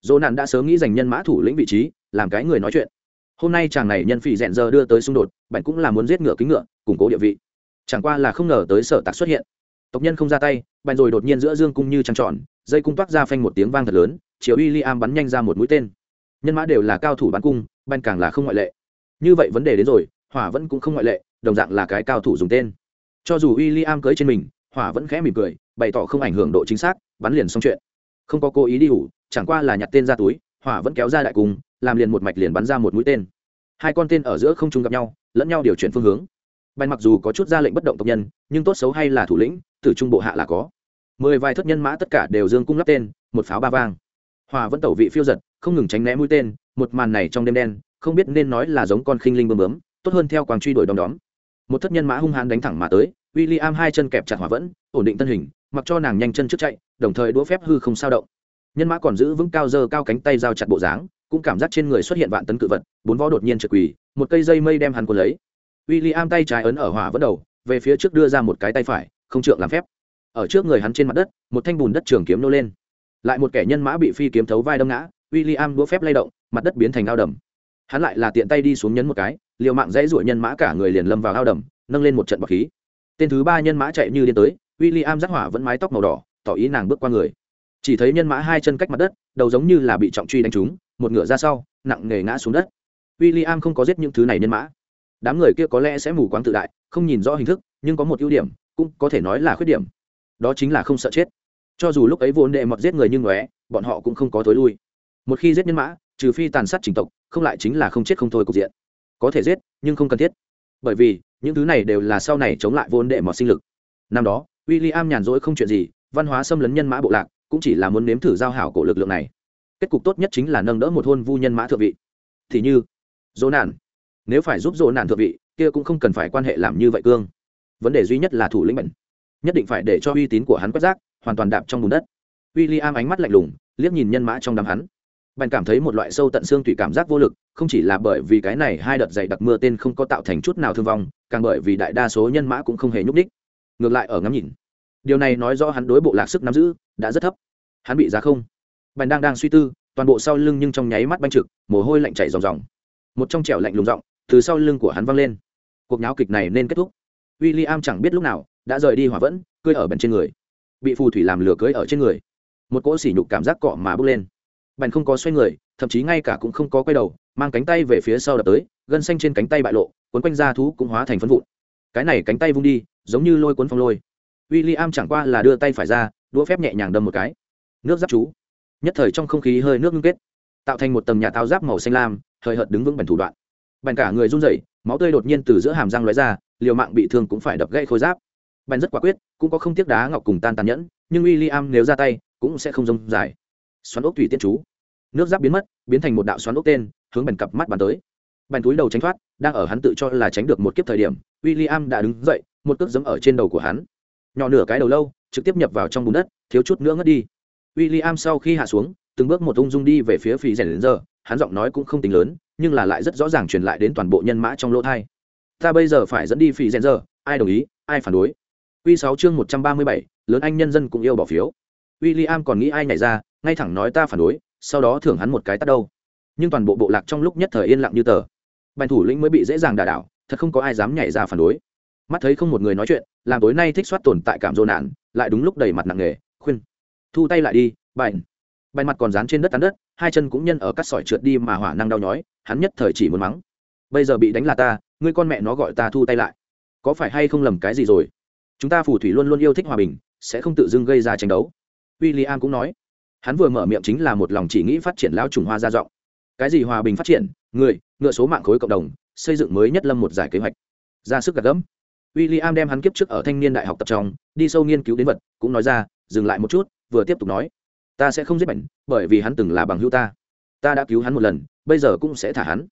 Rồ nạn đã sớm nghĩ giành nhân mã thủ lĩnh vị trí, làm cái người nói chuyện. Hôm nay chàng này nhân phỉ rẽn giờ đưa tới xung đột, bèn cũng là muốn giết ngựa kính ngựa, củng cố địa vị. Chẳng qua là không ngờ tới sở tạc xuất hiện. Tộc nhân không ra tay, bèn rồi đột nhiên giữa dương cung như trăng tròn, dây cung toát ra phanh một tiếng vang thật lớn chiều uy i am bắn nhanh ra một mũi tên. Nhân mã đều là cao thủ bắn cung ban càng là không ngoại lệ. Như vậy vấn đề đến rồi, hỏa vẫn cũng không ngoại lệ, đồng dạng là cái cao thủ dùng tên. Cho dù uy i am cưới trên mình, hỏa vẫn khẽ mỉm cười, bày tỏ không ảnh hưởng độ chính xác, bắn liền xong chuyện. Không có cố ý đi ủ, chẳng qua là nhặt tên ra túi, hỏa vẫn kéo ra đại cung, làm liền một mạch liền bắn ra một mũi tên. Hai con tên ở giữa không trung gặp nhau, lẫn nhau điều chuyển phương hướng. Bèn mặc dù có chút ra lệnh bất động tộc nhân, nhưng tốt xấu hay là thủ lĩnh, tử trung bộ hạ là có. Mười vài thất nhân mã tất cả đều dương cung lắp tên, một pháo ba vang hòa vẫn tẩu vị phiêu giật, không ngừng tránh né mũi tên, một màn này trong đêm đen, không biết nên nói là giống con khinh linh bơm bướm, tốt hơn theo quàng truy đuổi đom đóm. Một thất nhân mã hung hãn đánh thẳng mà tới w i l l i am hai chân kẹp chặt hỏa vẫn, ổn định thân hình, mặc cho nàng nhanh chân trước chạy, đồng thời đũa phép hư không sao động. Nhân mã còn giữ vững cao dơ cao cánh tay giao chặt bộ dáng, cũng cảm giác trên người xuất hiện vạn tấn cự vật, bốn vó đột nhiên trực quỳ, một cây dây mây đem hắn cuốn lấy. W i l l i am tay trái ấn ở hỏa vẫn đầu, về phía trước đưa ra một cái tay phải, không trượng làm phép. Ở trước người hắn trên mặt đất, một thanh bùn đất trường kiếm nô lên lại một kẻ nhân mã bị phi kiếm thấu vai đâm ngã w i l l i am đũa phép lay động, mặt đất biến thành ao đầm. Hắn lại là tiện tay đi xuống nhấn một cái, liều mạng dãy ruổi nhân mã cả người liền lâm vào ao đầm, nâng lên một trận bọc khí. Tên thứ ba nhân mã chạy như điên tới w i l l i am giác hỏa vẫn mái tóc màu đỏ, tỏ ý nàng bước qua người. Chỉ thấy nhân mã hai chân cách mặt đất, đầu giống như là bị trọng truy đánh trúng, một ngựa ra sau, nặng nề ngã xuống đất. W i l l i am không có giết những thứ này nhân mã. Đám người kia có lẽ sẽ mù quáng tự đại, không nhìn rõ hình thức, nhưng có một ưu điểm, cũng có thể nói là khuyết điểm. Đó chính là không sợ chết cho dù lúc ấy vốn đệ mọt giết người như ngóe, bọn họ cũng không có thối lui. Một khi giết nhân mã, trừ phi tàn sát trình tộc, không lại chính là không chết không thôi cục diện. Có thể giết, nhưng không cần thiết. Bởi vì, những thứ này đều là sau này chống lại vốn đệ mọt sinh lực. Năm đó w i l l i am nhàn rỗi không chuyện gì, văn hóa xâm lấn nhân mã bộ lạc, cũng chỉ là muốn nếm thử giao hảo của lực lượng này. Kết cục tốt nhất chính là nâng đỡ một hôn vu nhân mã thượng vị. Thì như, dỗ nạn nếu phải giúp dỗ nạn thượng vị, kia cũng không cần phải quan hệ làm như vậy cương. Vấn đề duy nhất là thủ lĩnh bệnh nhất định phải để cho uy tín của hắn quét rác, hoàn toàn đạp trong bùn đất. W i l l i am ánh mắt lạnh lùng, liếc nhìn nhân mã trong đám hắn. Bèn cảm thấy một loại sâu tận xương tùy cảm giác vô lực, không chỉ là bởi vì cái này hai đợt dày đặc mưa tên không có tạo thành chút nào thương vong, càng bởi vì đại đa số nhân mã cũng không hề nhúc ních ngược lại ở ngắm nhìn. Điều này nói rõ hắn đối bộ lạc sức nắm giữ đã rất thấp. Hắn bị giá không. Bèn đang đang suy tư, toàn bộ sau lưng nhưng trong nháy mắt banh trực, mồ hôi lạnh chảy ròng ròng. Một trong trẻo lạnh lùng giọng từ sau lưng của hắn văng lên. Cuộc nháo kịch này nên kết thúc w i l l i am chẳng biết lúc nào, đã rời đi hỏa vẫn, cưới ở bèn trên người. Bị phù thủy làm lửa cưới ở trên người. Một cỗ sỉ nhục cảm giác cọ mà bước lên. Bèn không có xoay người, thậm chí ngay cả cũng không có quay đầu, mang cánh tay về phía sau đập tới, gân xanh trên cánh tay bại lộ, cuốn quanh da thú cũng hóa thành phân vụn. Cái này cánh tay vung đi, giống như lôi cuốn phong lôi. W i l l i am chẳng qua là đưa tay phải ra, đũa phép nhẹ nhàng đâm một cái. Nước giáp chú. Nhất thời trong không khí hơi nước ngưng kết, tạo thành một tầm nhà tao giáp màu xanh lam thời hợt đứng vững bèn thủ đoạn. Bèn cả người run rẩy, máu tươi đột nhiên từ giữa hàm răng lóe ra liều mạng bị thương cũng phải đập gãy khối giáp. Bèn rất quả quyết, cũng có không tiếc đá ngọc cùng tan tàn nhẫn, nhưng w i l l i am nếu ra tay, cũng sẽ không rông dài. Xoắn ốc thủy tiên chú. Nước giáp biến mất, biến thành một đạo xoắn ốc tên, hướng bèn cặp mắt bàn tới. Bèn túi đầu tránh thoát, đang ở hắn tự cho là tránh được một kiếp thời điểm w i l l i am đã đứng dậy, một cước giấm ở trên đầu của hắn. Nhỏ nửa cái đầu lâu, trực tiếp nhập vào trong bùn đất, thiếu chút nữa ngất đi. W i l l i am sau khi hạ xuống, từng bước một ung dung đi về phía phía rèn đến giờ, hắn giọng nói cũng không tính lớn, nhưng là lại rất rõ ràng truyền lại đến toàn bộ nhân mã trong lỗ thai ta bây giờ phải dẫn đi phỉ rèn giờ. Ai đồng ý, ai phản đối? Q sáu chương một trăm ba mươi bảy, lớn anh nhân dân cũng yêu bỏ phiếu. W i l l i am còn nghĩ ai nhảy ra, ngay thẳng nói ta phản đối, sau đó thưởng hắn một cái tắt đâu. Nhưng toàn bộ bộ lạc trong lúc nhất thời yên lặng như tờ. Bành thủ lĩnh mới bị dễ dàng đà đảo, thật không có ai dám nhảy ra phản đối. Mắt thấy không một người nói chuyện, làm tối nay thích soát tồn tại cảm dồn nạn, lại đúng lúc đầy mặt nặng nề, khuyên. Thu tay lại đi, bành. Bành mặt còn dán trên đất tán đất, hai chân cũng nhân ở cắt sỏi trượt đi mà hỏa năng đau nhói, hắn nhất thời chỉ muốn mắng. Bây giờ bị đánh là ta ngươi con mẹ nó gọi ta thu tay lại. Có phải hay không lầm cái gì rồi? Chúng ta phù thủy luôn luôn yêu thích hòa bình, sẽ không tự dưng gây ra tranh đấu. W i l l i am cũng nói. Hắn vừa mở miệng chính là một lòng chỉ nghĩ phát triển lao trùng hoa ra rộng. Cái gì hòa bình phát triển? Người, ngựa số mạng khối cộng đồng, xây dựng mới nhất lâm một giải kế hoạch. Ra sức gạt gẫm. W i l l i am đem hắn kiếp trước ở thanh niên đại học tập trong, đi sâu nghiên cứu đến vật, cũng nói ra, dừng lại một chút, vừa tiếp tục nói. Ta sẽ không giết bệnh, bởi vì hắn từng là bằng hữu ta. Ta đã cứu hắn một lần, bây giờ cũng sẽ thả hắn.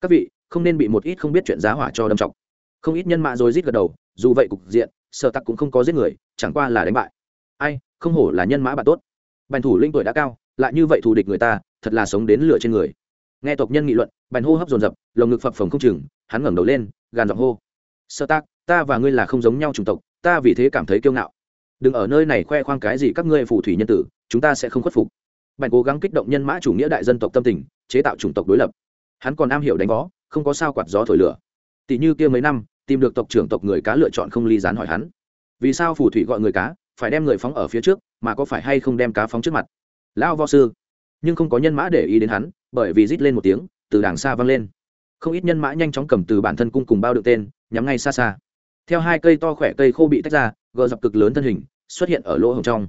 Các vị không nên bị một ít không biết chuyện giá hỏa cho đâm trọng không ít nhân mạ rồi rít gật đầu, dù vậy cục diện sợ tặc cũng không có giết người, chẳng qua là đánh bại. Ai, không hổ là nhân mã bạn tốt. Bành thủ linh tuổi đã cao, lại như vậy thù địch người ta, thật là sống đến lửa trên người. Nghe tộc nhân nghị luận, bành hô hấp dồn dập, lồng ngực phập phồng không chừng, hắn ngẩng đầu lên, gàn giọng hô. Sơ tác ta và ngươi là không giống nhau chủng tộc, ta vì thế cảm thấy kiêu ngạo. Đừng ở nơi này khoe khoang cái gì các ngươi phù thủy nhân tử, chúng ta sẽ không khuất phục. Bành cố gắng kích động nhân mã chủ nghĩa đại dân tộc tâm tình, chế tạo chủng tộc đối lập. Hắn còn am hiểu đánh võ không có sao quạt gió thổi lửa. Tỷ như kia mấy năm, tìm được tộc trưởng tộc người cá lựa chọn không ly dán hỏi hắn. Vì sao phù thủy gọi người cá, phải đem người phóng ở phía trước, mà có phải hay không đem cá phóng trước mặt? Lão võ sư. Nhưng không có nhân mã để ý đến hắn, bởi vì rít lên một tiếng, từ đàng xa vang lên. Không ít nhân mã nhanh chóng cầm từ bản thân cung cùng bao đựng tên, nhắm ngay xa xa. Theo hai cây to khỏe cây khô bị tách ra, gờ dọc cực lớn thân hình, xuất hiện ở lỗ hồng trong.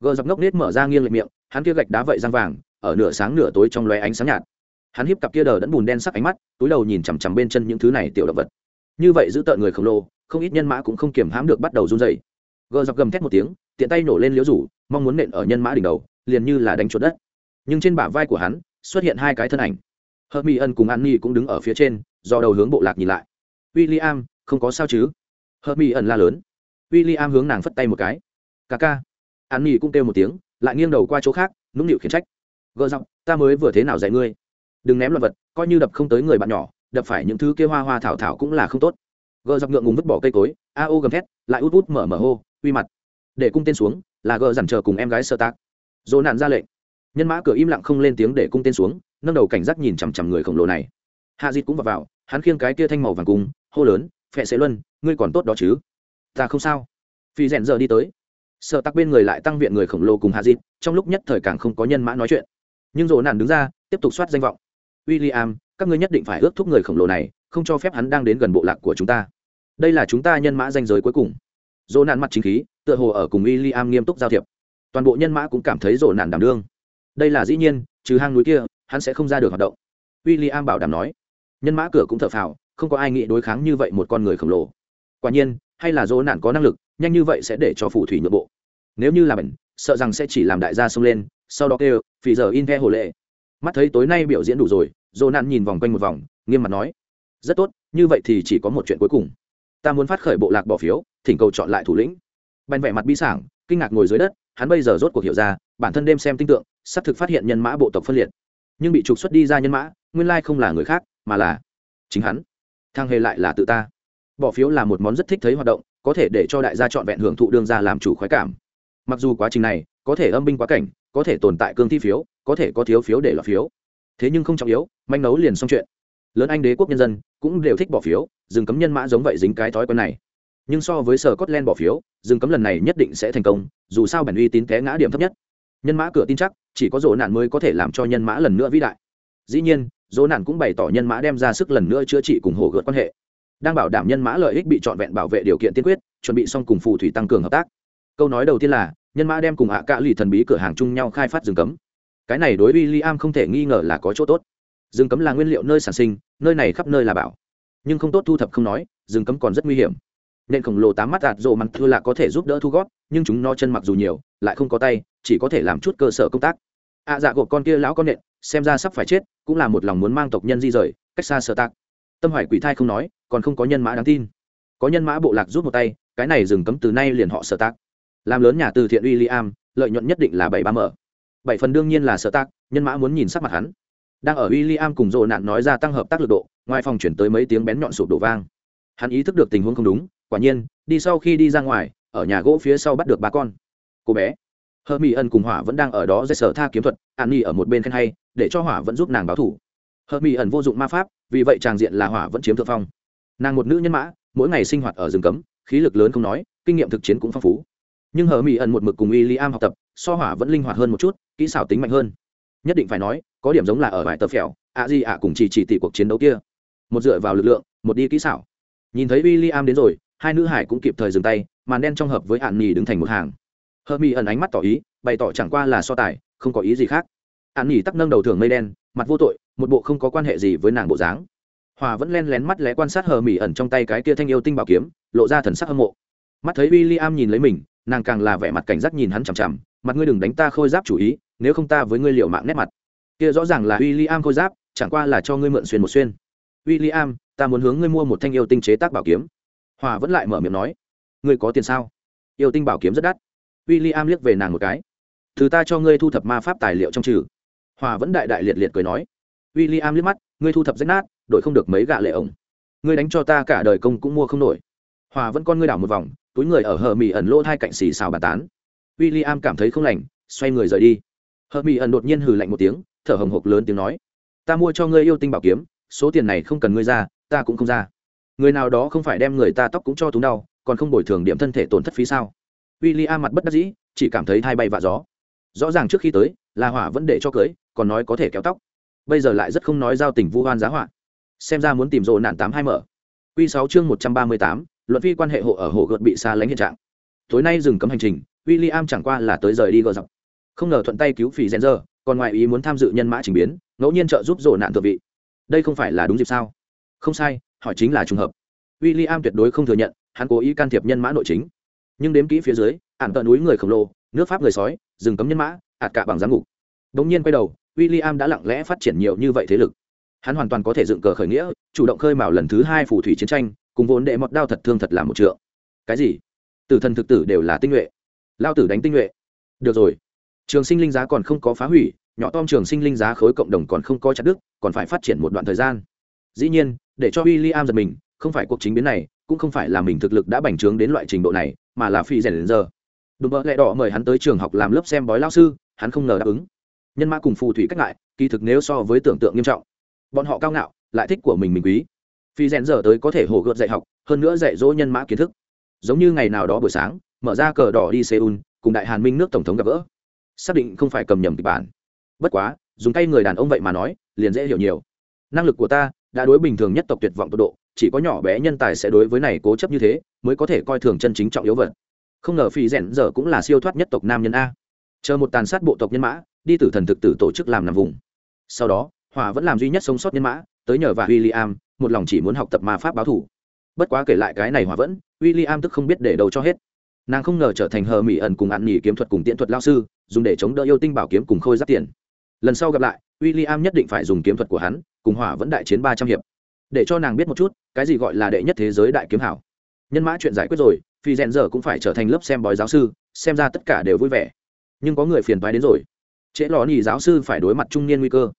Gờ dọc ngốc nết mở ra nghiêng lệch miệng, hắn kia gạch đá vậy răng vàng, ở nửa sáng nửa tối trong lóe ánh sáng nhạt hắn hiếp cặp kia đờ đẫn bùn đen sắc ánh mắt, túi đầu nhìn chằm chằm bên chân những thứ này tiểu động vật. Như vậy giữ tợn người khổng lồ, không ít nhân mã cũng không kiềm hãm được bắt đầu run dày gờ dọc gầm thét một tiếng, tiện tay nổ lên liếu rủ, mong muốn nện ở nhân mã đỉnh đầu, liền như là đánh chuột đất. Nhưng trên bả vai của hắn, xuất hiện hai cái thân ảnh. Hợp mỹ ân cùng an ni cũng đứng ở phía trên, do đầu hướng bộ lạc nhìn lại. W i l l i am không có sao chứ? Hợp mỹ ẩn la lớn. W i l l i am hướng nàng phất tay một cái. Ca ca an ni cũng kêu một tiếng, lại nghiêng đầu qua chỗ khác, nũng nịu khiển trách. Gờ dọc, ta mới vừa thế nào dạy ngươi? Đừng ném loạn vật coi như đập không tới người bạn nhỏ đập phải những thứ kia hoa hoa thảo thảo cũng là không tốt. Gờ dọc ngượng ngùng vứt bỏ cây cối a ô gầm thét lại út út mở mở hô uy mặt. Để cung tên xuống là gờ dằn chờ cùng em gái sơ tác. Dỗ nạn ra lệnh. Nhân mã cửa im lặng không lên tiếng để cung tên xuống nâng đầu cảnh giác nhìn chằm chằm người khổng lồ này. Hạ dịt cũng vào, vào hắn khiêng cái kia thanh màu vàng cung hô lớn phệ sẽ luân ngươi còn tốt đó chứ? Ta không sao. Phi rèn giờ đi tới. Sợ tắc bên người lại tăng viện người khổng lồ cùng hạ dịt trong lúc nhất thời càng không có nhân mã nói chuyện. Nhưng rồ nạn đứng ra tiếp tục soát danh vọng w i l l i am các ngươi nhất định phải ước thúc người khổng lồ này, không cho phép hắn đang đến gần bộ lạc của chúng ta. Đây là chúng ta nhân mã danh giới cuối cùng. Dỗ nạn mặt chính khí, tựa hồ ở cùng w i l l i am nghiêm túc giao thiệp. Toàn bộ nhân mã cũng cảm thấy dỗ nạn đảm đương. Đây là dĩ nhiên, trừ hang núi kia, hắn sẽ không ra được hoạt động. W i l l i am bảo đảm nói. Nhân mã cửa cũng thở phào, không có ai nghĩ đối kháng như vậy một con người khổng lồ. Quả nhiên, hay là dỗ nạn có năng lực, nhanh như vậy sẽ để cho phù thủy nhượng bộ. Nếu như là bệnh, sợ rằng sẽ chỉ làm đại gia xông lên, sau đó kêu, phì giờ in the hồ lệ mắt thấy tối nay biểu diễn đủ rồi dồ nạn nhìn vòng quanh một vòng, nghiêm mặt nói, rất tốt, như vậy thì chỉ có một chuyện cuối cùng. Ta muốn phát khởi bộ lạc bỏ phiếu, thỉnh cầu chọn lại thủ lĩnh. Bèn vẻ mặt bi sảng, kinh ngạc ngồi dưới đất, hắn bây giờ rốt cuộc hiểu ra, bản thân đêm xem tinh tượng xác thực phát hiện nhân mã bộ tộc phân liệt. Nhưng bị trục xuất đi ra nhân mã, nguyên lai không là người khác, mà là chính hắn. Thang hề lại là tự ta. Bỏ phiếu là một món rất thích thấy hoạt động, có thể để cho đại gia trọn vẹn hưởng thụ đương ra làm chủ khoái cảm. Mặc dù quá trình này, có thể âm binh quá cảnh có thể tồn tại cương thi phiếu, có thể có thiếu phiếu để lọt phiếu. Thế nhưng không trọng yếu, manh nấu liền xong chuyện. Lớn anh đế quốc nhân dân cũng đều thích bỏ phiếu dừng cấm nhân mã giống vậy dính cái thói quen này. Nhưng so với sở cốt len bỏ phiếu dừng cấm lần này nhất định sẽ thành công, dù sao bản uy tín té ngã điểm thấp nhất. Nhân mã cửa tin chắc, chỉ có rộ nạn mới có thể làm cho nhân mã lần nữa vĩ đại. Dĩ nhiên dỗ nạn cũng bày tỏ nhân mã đem ra sức lần nữa chữa trị cùng hồ gợt quan hệ. Đang bảo đảm nhân mã lợi ích bị trọn vẹn bảo vệ điều kiện tiên quyết, chuẩn bị xong cùng phù thủy tăng cường hợp tác. Câu nói đầu tiên là nhân mã đem cùng ạ cạ lì thần bí cửa hàng chung nhau khai phát rừng cấm. Cái này đối với Liam không thể nghi ngờ là có chỗ tốt. Rừng cấm là nguyên liệu nơi sản sinh nơi này khắp nơi là bảo. Nhưng không tốt thu thập không nói rừng cấm còn rất nguy hiểm. Nên khổng lồ tám mắt đạt rộ mặt thưa là có thể giúp đỡ thu gót nhưng chúng no chân mặc dù nhiều lại không có tay chỉ có thể làm chút cơ sở công tác. Ạ à, dạ gộp con kia lão con nện xem ra sắp phải chết cũng là một lòng muốn mang tộc nhân di rời cách xa sở tạc. Tâm hoài quỷ thai không nói còn không có nhân mã đáng tin. Có nhân mã bộ lạc rút một tay cái này rừng cấm từ nay liền họ sở tạc làm lớn nhà từ thiện uy liam, lợi nhuận nhất định là bảy ba mở bảy phần đương nhiên là sở tác nhân mã muốn nhìn sắc mặt hắn. Đang ở uy liam cùng rộ nạn nói ra tăng hợp tác lực độ, ngoài phòng chuyển tới mấy tiếng bén nhọn sụp đổ vang. Hắn ý thức được tình huống không đúng, quả nhiên, đi sau khi đi ra ngoài, ở nhà gỗ phía sau bắt được ba con. Cô bé. Hơ mỹ ân cùng hỏa vẫn đang ở đó dây sở tha kiếm thuật, an nhi ở một bên khen hay, để cho hỏa vẫn giúp nàng báo thủ. Hơ mỹ ẩn vô dụng ma pháp, vì vậy tràng diện là hỏa vẫn chiếm thượng phong. Nàng một nữ nhân mã, mỗi ngày sinh hoạt ở rừng cấm, khí lực lớn không nói, kinh nghiệm thực chiến cũng phong phú nhưng hờ mỹ ẩn một mực cùng y i am học tập, so hỏa vẫn linh hoạt hơn một chút, kỹ xảo tính mạnh hơn. Nhất định phải nói, có điểm giống là ở vài tờ phèo ạ gì ạ cùng chỉ chỉ tỷ cuộc chiến đấu kia. Một dựa vào lực lượng, một đi kỹ xảo. Nhìn thấy w i l l i am đến rồi, hai nữ hải cũng kịp thời dừng tay, màn đen trong hợp với hạn nghỉ đứng thành một hàng. Hờ mỹ ẩn ánh mắt tỏ ý, bày tỏ chẳng qua là so tài, không có ý gì khác. Hạn nghỉ tắc nâng đầu thường mây đen, mặt vô tội, một bộ không có quan hệ gì với nàng bộ dáng. Hòa vẫn len lén mắt lé quan sát hờ mỹ ẩn trong tay cái kia thanh yêu tinh bảo kiếm, lộ ra thần sắc hâm mộ. Mắt thấy w i l l i am nhìn lấy mình nàng càng là vẻ mặt cảnh giác nhìn hắn chằm chằm, mặt ngươi đừng đánh ta khôi giáp chủ ý, nếu không ta với ngươi liệu mạng nét mặt. Kia rõ ràng là w i l l i am khôi giáp, chẳng qua là cho ngươi mượn xuyên một xuyên. W i l l i am ta muốn hướng ngươi mua một thanh yêu tinh chế tác bảo kiếm. Hòa vẫn lại mở miệng nói, ngươi có tiền sao? Yêu tinh bảo kiếm rất đắt. W i l l i am liếc về nàng một cái, thứ ta cho ngươi thu thập ma pháp tài liệu trong trừ. Hòa vẫn đại đại liệt liệt cười nói w i l l i am liếc mắt, ngươi thu thập rách nát, đổi không được mấy gạ lệ ổng. Ngươi đánh cho ta cả đời công cũng mua không nổi. Hòa vẫn con ngươi đảo một vòng túi người ở hờ mỹ ẩn lỗ hai cạnh xì xào bàn tán. W i l l i am cảm thấy không lành, xoay người rời đi. Hờ mỹ ẩn đột nhiên hừ lạnh một tiếng, thở hồng hộc lớn tiếng nói, ta mua cho ngươi yêu tinh bảo kiếm, số tiền này không cần ngươi ra, ta cũng không ra. Người nào đó không phải đem người ta tóc cũng cho túng đau, còn không bồi thường điểm thân thể tổn thất phí sao? W i l l i am mặt bất đắc dĩ, chỉ cảm thấy thai bay vạ gió. Rõ ràng trước khi tới, là hỏa vẫn để cho cưới, còn nói có thể kéo tóc. Bây giờ lại rất không nói giao tình vu hoan giá họa. Xem ra muốn tìm rộ nạn tám hai mở. Q sáu chương một trăm ba mươi tám luận phi quan hệ hộ ở hồ gợt bị xa lánh hiện trạng. Tối nay dừng cấm hành trình w i l l i am chẳng qua là tới rời đi gờ dọc. Không ngờ thuận tay cứu phì rèn giờ còn ngoài ý muốn tham dự nhân mã trình biến, ngẫu nhiên trợ giúp rộ nạn thượng vị. Đây không phải là đúng dịp sao? Không sai, hỏi chính là trùng hợp. W i l l i am tuyệt đối không thừa nhận, hắn cố ý can thiệp nhân mã nội chính. Nhưng đếm kỹ phía dưới ạn tận núi người khổng lồ, nước pháp người sói rừng cấm nhân mã, ạt cả bằng giám ngục. Đ nhiên quay đầu w i l l i am đã lặng lẽ phát triển nhiều như vậy thế lực. Hắn hoàn toàn có thể dựng cờ khởi nghĩa, chủ động khơi mào lần thứ hai phù thủy chiến tranh cùng vốn đệ mọt đao thật thương thật là một trượng. Cái gì? Tử thần thực tử đều là tinh nhuệ. Lao tử đánh tinh nhuệ. Được rồi. Trường sinh linh giá còn không có phá hủy, nhỏ tom trường sinh linh giá khối cộng đồng còn không có chặt đức còn phải phát triển một đoạn thời gian. Dĩ nhiên, để cho w i l l i am giật mình, không phải cuộc chính biến này, cũng không phải là mình thực lực đã bành trướng đến loại trình độ này, mà là phi rèn đến giờ. Đùm bợ lẹ đỏ mời hắn tới trường học làm lớp xem bói lao sư, hắn không ngờ đáp ứng. Nhân mã cùng phù thủy cách ngại, kỳ thực nếu so với tưởng tượng nghiêm trọng, bọn họ cao ngạo, lại thích của mình mình quý phi rèn giờ tới có thể hồ gợt dạy học, hơn nữa dạy dỗ nhân mã kiến thức. Giống như ngày nào đó buổi sáng, mở ra cờ đỏ đi seoul, cùng đại hàn minh nước tổng thống gặp gỡ. Xác định không phải cầm nhầm kịch bản. Bất quá, dùng tay người đàn ông vậy mà nói, liền dễ hiểu nhiều. Năng lực của ta, đã đối bình thường nhất tộc tuyệt vọng tột độ, chỉ có nhỏ bé nhân tài sẽ đối với này cố chấp như thế, mới có thể coi thường chân chính trọng yếu vật. Không ngờ phi rèn giờ cũng là siêu thoát nhất tộc nam nhân a. Chờ một tàn sát bộ tộc nhân mã, đi tử thần thực tử tổ chức làm nằm vùng. Sau đó, hòa vẫn làm duy nhất sống sót nhân mã tới nhờ và w i l l i am một lòng chỉ muốn học tập ma pháp báo thủ. Bất quá kể lại cái này hòa vẫn w i l l i am tức không biết để đâu cho hết. Nàng không ngờ trở thành hờ mỹ ẩn cùng ăn nghỉ kiếm thuật cùng tiễn thuật lao sư, dùng để chống đỡ yêu tinh bảo kiếm cùng khôi giáp tiền. Lần sau gặp lại w i l l i am nhất định phải dùng kiếm thuật của hắn, cùng hỏa vẫn đại chiến ba trăm hiệp. Để cho nàng biết một chút, cái gì gọi là đệ nhất thế giới đại kiếm hảo. Nhân mã chuyện giải quyết rồi, phi rèn giờ cũng phải trở thành lớp xem bói giáo sư, xem ra tất cả đều vui vẻ. Nhưng có người phiền phái đến rồi. Trễ lò nhì giáo sư phải đối mặt trung niên nguy cơ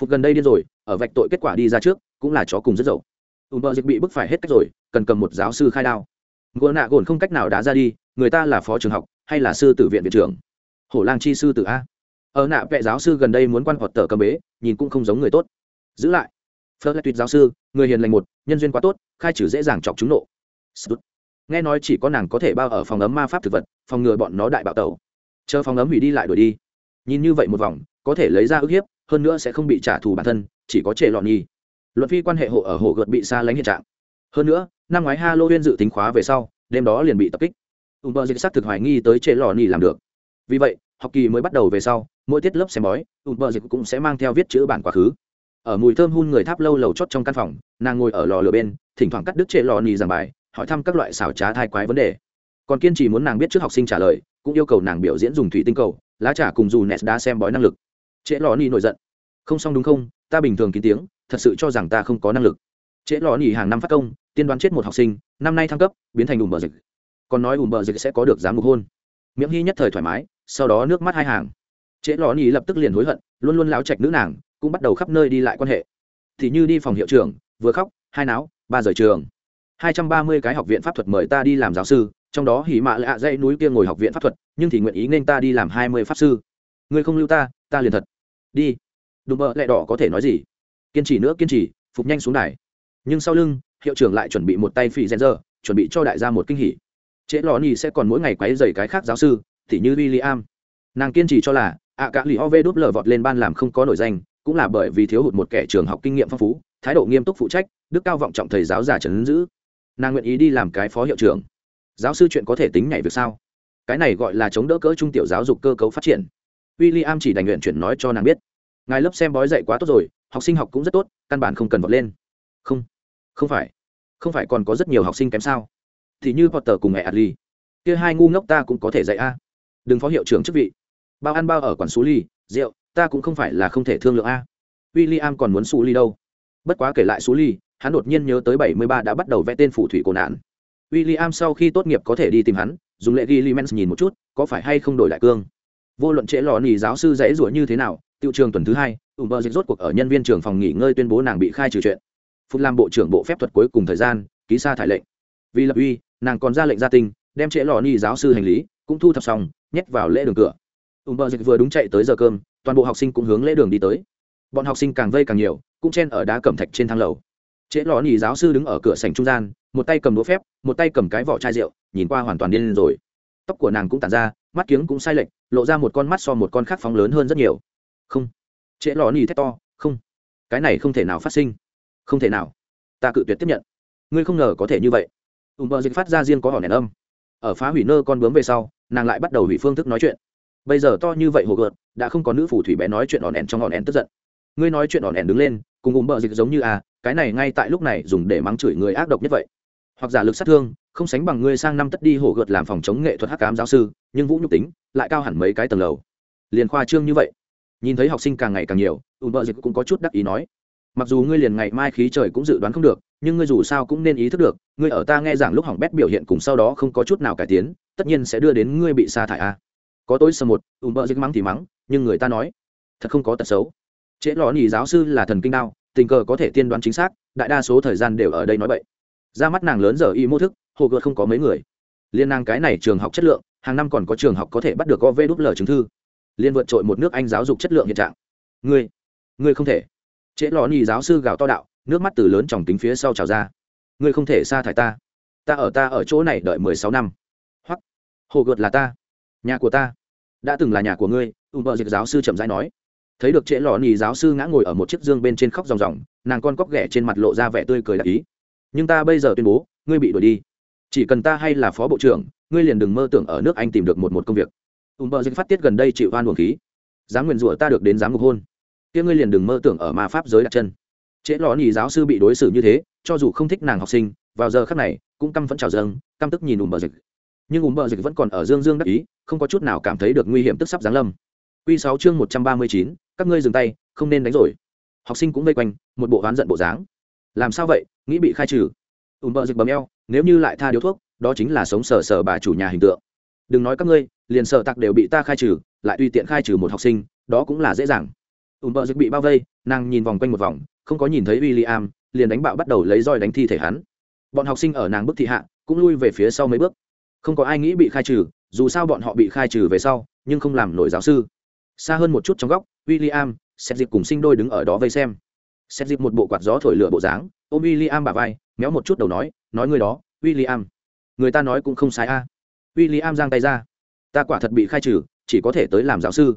phục gần đây điên rồi, ở vạch tội kết quả đi ra trước, cũng là chó cùng rất dậu. Ùm bờ dịch bị bức phải hết cách rồi, cần cầm một giáo sư khai đao. Gỗ nạ gồn không cách nào đá ra đi, người ta là phó trường học, hay là sư tử viện viện trưởng? Hổ lang chi sư tử a. Ở nạ vệ giáo sư gần đây muốn quan hoạt tờ cầm bế, nhìn cũng không giống người tốt. Giữ lại. Phớt lại tuyệt giáo sư, người hiền lành một, nhân duyên quá tốt, khai trừ dễ dàng chọc chúng nộ. Nghe nói chỉ có nàng có thể bao ở phòng ấm ma pháp thực vật, phòng ngừa bọn nó đại bạo tẩu. Chờ phòng ấm hủy đi lại đuổi đi. Nhìn như vậy một vòng, có thể lấy ra ức hiếp hơn nữa sẽ không bị trả thù bản thân, chỉ có trệ lọn nhi luận phi quan hệ hộ ở hồ gợt bị xa lánh hiện trạng. Hơn nữa, năm ngoái halloween dự tính khóa về sau, đêm đó liền bị tập kích. Ùm bờ dịch xác thực hoài nghi tới trệ lọn nhi làm được. Vì vậy, học kỳ mới bắt đầu về sau, mỗi tiết lớp xem bói, ùm bờ dịch cũng sẽ mang theo viết chữ bản quá khứ. Ở mùi thơm hun người tháp lâu lầu chót trong căn phòng, nàng ngồi ở lò lửa bên, thỉnh thoảng cắt đứt trệ lò nì giảng bài, hỏi thăm các loại xảo trá thai quái vấn đề. Còn kiên trì muốn nàng biết trước học sinh trả lời, cũng yêu cầu nàng biểu diễn dùng thủy tinh cầu, lá trà cùng dù nes đã xem bói năng lực trễ lò nỉ nổi giận. Không xong đúng không? Ta bình thường kín tiếng, thật sự cho rằng ta không có năng lực. Trễ lò nỉ hàng năm phát công, tiên đoán chết một học sinh, năm nay thăng cấp, biến thành ùm bờ dịch. Còn nói ùm bờ dịch sẽ có được giám mục hôn. Miệng hy nhất thời thoải mái, sau đó nước mắt hai hàng. Trễ lò nỉ lập tức liền hối hận, luôn luôn láo chạch nữ nàng, cũng bắt đầu khắp nơi đi lại quan hệ. Thì như đi phòng hiệu trưởng, vừa khóc, hai náo, ba giờ trường. Hai trăm ba mươi cái học viện pháp thuật mời ta đi làm giáo sư, trong đó hỉ mạ lạ dãy núi kia ngồi học viện pháp thuật, nhưng thì nguyện ý nên ta đi làm hai mươi pháp sư ngươi không lưu ta ta liền thật. Đi. Đùm bợ lẹ đỏ có thể nói gì? Kiên trì nữa, kiên trì, phục nhanh xuống đài. Nhưng sau lưng, hiệu trưởng lại chuẩn bị một tay phỉ rèn giờ chuẩn bị cho đại gia một kinh hỉ. Trễ lò nỉ sẽ còn mỗi ngày quấy dày cái khác giáo sư t h như w i l l i am nàng kiên trì cho là, ạ cả lì ov đúp lờ vọt lên ban làm không có nổi danh, cũng là bởi vì thiếu hụt một kẻ trường học kinh nghiệm phong phú, thái độ nghiêm túc phụ trách, đức cao vọng trọng thầy giáo giả trấn giữ. Nàng nguyện ý đi làm cái phó hiệu trưởng. Giáo sư chuyện có thể tính nhảy việc sao? Cái này gọi là chống đỡ cỡ trung tiểu giáo dục cơ cấu phát triển w i l l i am chỉ đành nguyện chuyển nói cho nàng biết. Ngài lớp xem bói dạy quá tốt rồi, học sinh học cũng rất tốt, căn bản không cần vọt lên. Không không phải. Không phải còn có rất nhiều học sinh kém sao? Thì như potter cùng mẹ adli kia hai ngu ngốc ta cũng có thể dạy a. Đừng phó hiệu trưởng chức vị. Bao ăn bao ở quản xú ly, rượu, ta cũng không phải là không thể thương lượng a. W i l l i am còn muốn xú ly đâu? Bất quá kể lại xú ly, hắn đột nhiên nhớ tới bảy mươi ba đã bắt đầu vẽ tên phù thủy cổ nạn. W i l l i am sau khi tốt nghiệp có thể đi tìm hắn, dùng lệ ghi limens nhìn một chút, có phải hay không đổi đại cương? Vô luận trễ lò nỉ giáo sư dãy rủa như thế nào tiệu trường tuần thứ hai ủ bờ dịch rốt cuộc ở nhân viên trường phòng nghỉ ngơi tuyên bố nàng bị khai trừ chuyện. Phút làm bộ trưởng bộ phép thuật cuối cùng thời gian, ký xa thải lệnh. Vì lập uy, nàng còn ra lệnh gia tinh, đem trễ lò nỉ giáo sư hành lý cũng thu thập xong, nhét vào lễ đường cửa. Ủ bờ dịch vừa đúng chạy tới giờ cơm, toàn bộ học sinh cũng hướng lễ đường đi tới. Bọn học sinh càng vây càng nhiều, cũng chen ở đá cẩm thạch trên thang lầu. Trễ lò nỉ giáo sư đứng ở cửa sảnh trung gian, một tay cầm đũa phép, một tay cầm cái vỏ chai rượu, nhìn qua hoàn toàn điên lên rồi. Tóc của nàng cũng tàn ra mắt kiếng cũng sai lệch, lộ ra một con mắt so một con khác phóng lớn hơn rất nhiều. Không. Trễ lò nỉ thét to, không. Cái này không thể nào phát sinh. Không thể nào. Ta cự tuyệt tiếp nhận. Ngươi không ngờ có thể như vậy. Ùm bờ dịch phát ra riêng có hòn đèn âm. Ở phá hủy nơ con bướm về sau, nàng lại bắt đầu hủy phương thức nói chuyện. Bây giờ to như vậy hồ gợt, đã không có nữ phù thủy bé nói chuyện ỏn ẻn trong ỏn ẻn tức giận. Ngươi nói chuyện ỏn ẻn đứng lên, cùng ùm bờ dịch giống như à cái này ngay tại lúc này dùng để mắng chửi người ác độc nhất vậy. Hoặc giả lực sát thương không sánh bằng ngươi sang năm tất đi hổ gợt làm phòng chống nghệ thuật hắc cám giáo sư, nhưng vũ nhục tính lại cao hẳn mấy cái tầng lầu. Liền khoa trương như vậy, nhìn thấy học sinh càng ngày càng nhiều, ùn bờ dịch cũng có chút đắc ý nói, mặc dù ngươi liền ngày mai khí trời cũng dự đoán không được, nhưng ngươi dù sao cũng nên ý thức được, ngươi ở ta nghe rằng lúc hỏng bét biểu hiện cùng sau đó không có chút nào cải tiến, tất nhiên sẽ đưa đến ngươi bị sa thải a. Có tối sơ một, ùn bờ dịch mắng thì mắng, nhưng người ta nói, thật không có tật xấu. Trễ lò nhì giáo sư là thần kinh đao, tình cờ có thể tiên đoán chính xác, đại đa số thời gian đều ở đây nói vậy ra mắt nàng lớn giờ y mô thức hồ gợt không có mấy người. Liên năng cái này trường học chất lượng, hàng năm còn có trường học có thể bắt được gov đúp lờ chứng thư. Liên vượt trội một nước anh giáo dục chất lượng hiện trạng. Ngươi ngươi không thể. Trễ lò nhì giáo sư gào to đạo, nước mắt từ lớn tròng kính phía sau trào ra. Ngươi không thể sa thải ta. Ta ở ta ở chỗ này đợi mười sáu năm. Hoặc hồ gợt là ta. Nhà của ta. Đã từng là nhà của ngươi, ùm bờ dịch giáo sư chậm rãi nói. Thấy được trễ lò nhì giáo sư ngã ngồi ở một chiếc dương bên trên khóc ròng ròng, nàng con cóc ghẻ trên mặt lộ ra vẻ tươi cười đặc ý. Nhưng ta bây giờ tuyên bố, ngươi bị đuổi đi chỉ cần ta hay là phó bộ trưởng ngươi liền đừng mơ tưởng ở nước anh tìm được một một công việc. Ùm bờ dịch phát tiết gần đây chịu oan buồng khí. Dám nguyền rủa ta được đến dám ngục hôn. Kia ngươi liền đừng mơ tưởng ở ma pháp giới đặt chân. Trễ lò nhì giáo sư bị đối xử như thế cho dù không thích nàng học sinh vào giờ khắc này cũng căm phẫn trào dâng căm tức nhìn ùm bờ dịch nhưng ùm bờ dịch vẫn còn ở dương dương đắc ý không có chút nào cảm thấy được nguy hiểm tức sắp giáng lâm. Quy sáu chương 139, các ngươi dừng tay, không nên đánh rồi. Học sinh cũng vây quanh, một bộ oán giận bộ dáng. Làm sao vậy, nghĩ bị khai trừ? Ùm bợ dịch bầm eo, nếu như lại tha điếu thuốc, đó chính là sống sờ sờ bà chủ nhà hình tượng. Đừng nói các ngươi, liền sợ tặc đều bị ta khai trừ, lại tùy tiện khai trừ một học sinh, đó cũng là dễ dàng. Ùm bợ dịch bị bao vây, nàng nhìn vòng quanh một vòng, không có nhìn thấy William, liền đánh bạo bắt đầu lấy roi đánh thi thể hắn. Bọn học sinh ở nàng bức thị hạ, cũng lui về phía sau mấy bước. Không có ai nghĩ bị khai trừ, dù sao bọn họ bị khai trừ về sau, nhưng không làm nổi giáo sư xa hơn một chút trong góc William, xét dịp cùng sinh đôi đứng ở đó vây xem xét dịp một bộ quạt gió thổi lửa bộ dáng ôm William bà vai méo một chút đầu nói nói người đó William, người ta nói cũng không sai a. William giang tay ra. Ta quả thật bị khai trừ chỉ có thể tới làm giáo sư.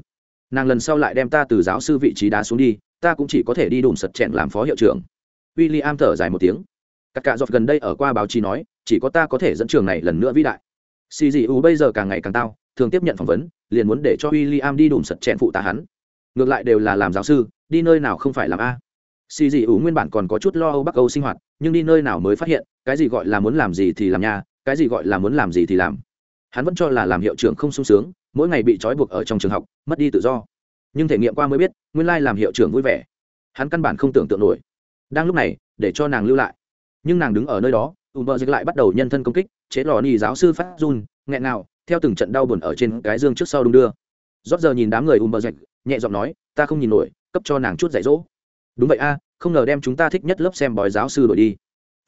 Nàng lần sau lại đem ta từ giáo sư vị trí đá xuống đi ta cũng chỉ có thể đi đùm sật chẹn làm phó hiệu trưởng. William thở dài một tiếng. Các cạ dọc gần đây ở qua báo chí nói chỉ có ta có thể dẫn trường này lần nữa vĩ đại. Xì dị u bây giờ càng ngày càng tao thường tiếp nhận phỏng vấn liền muốn để cho William đi đùm sật chẹn phụ tá hắn. Ngược lại đều là làm giáo sư đi nơi nào không phải làm a xì dị ủ nguyên bản còn có chút lo âu bắc âu sinh hoạt, nhưng đi nơi nào mới phát hiện, cái gì gọi là muốn làm gì thì làm nha cái gì gọi là muốn làm gì thì làm. Hắn vẫn cho là làm hiệu trưởng không sung sướng, mỗi ngày bị trói buộc ở trong trường học, mất đi tự do. Nhưng thể nghiệm qua mới biết, nguyên lai làm hiệu trưởng vui vẻ. Hắn căn bản không tưởng tượng nổi. Đang lúc này, để cho nàng lưu lại. Nhưng nàng đứng ở nơi đó ùm bờ dịch lại bắt đầu nhân thân công kích, chế lò ni giáo sư phát run, nghẹn nào theo từng trận đau buồn ở trên cái dương trước sau đung đưa. Rót giờ nhìn đám người ùm bờ dịch nhẹ giọng nói, ta không nhìn nổi, cấp cho nàng chút dạy dỗ đúng vậy a, không ngờ đem chúng ta thích nhất lớp xem bói giáo sư đổi đi.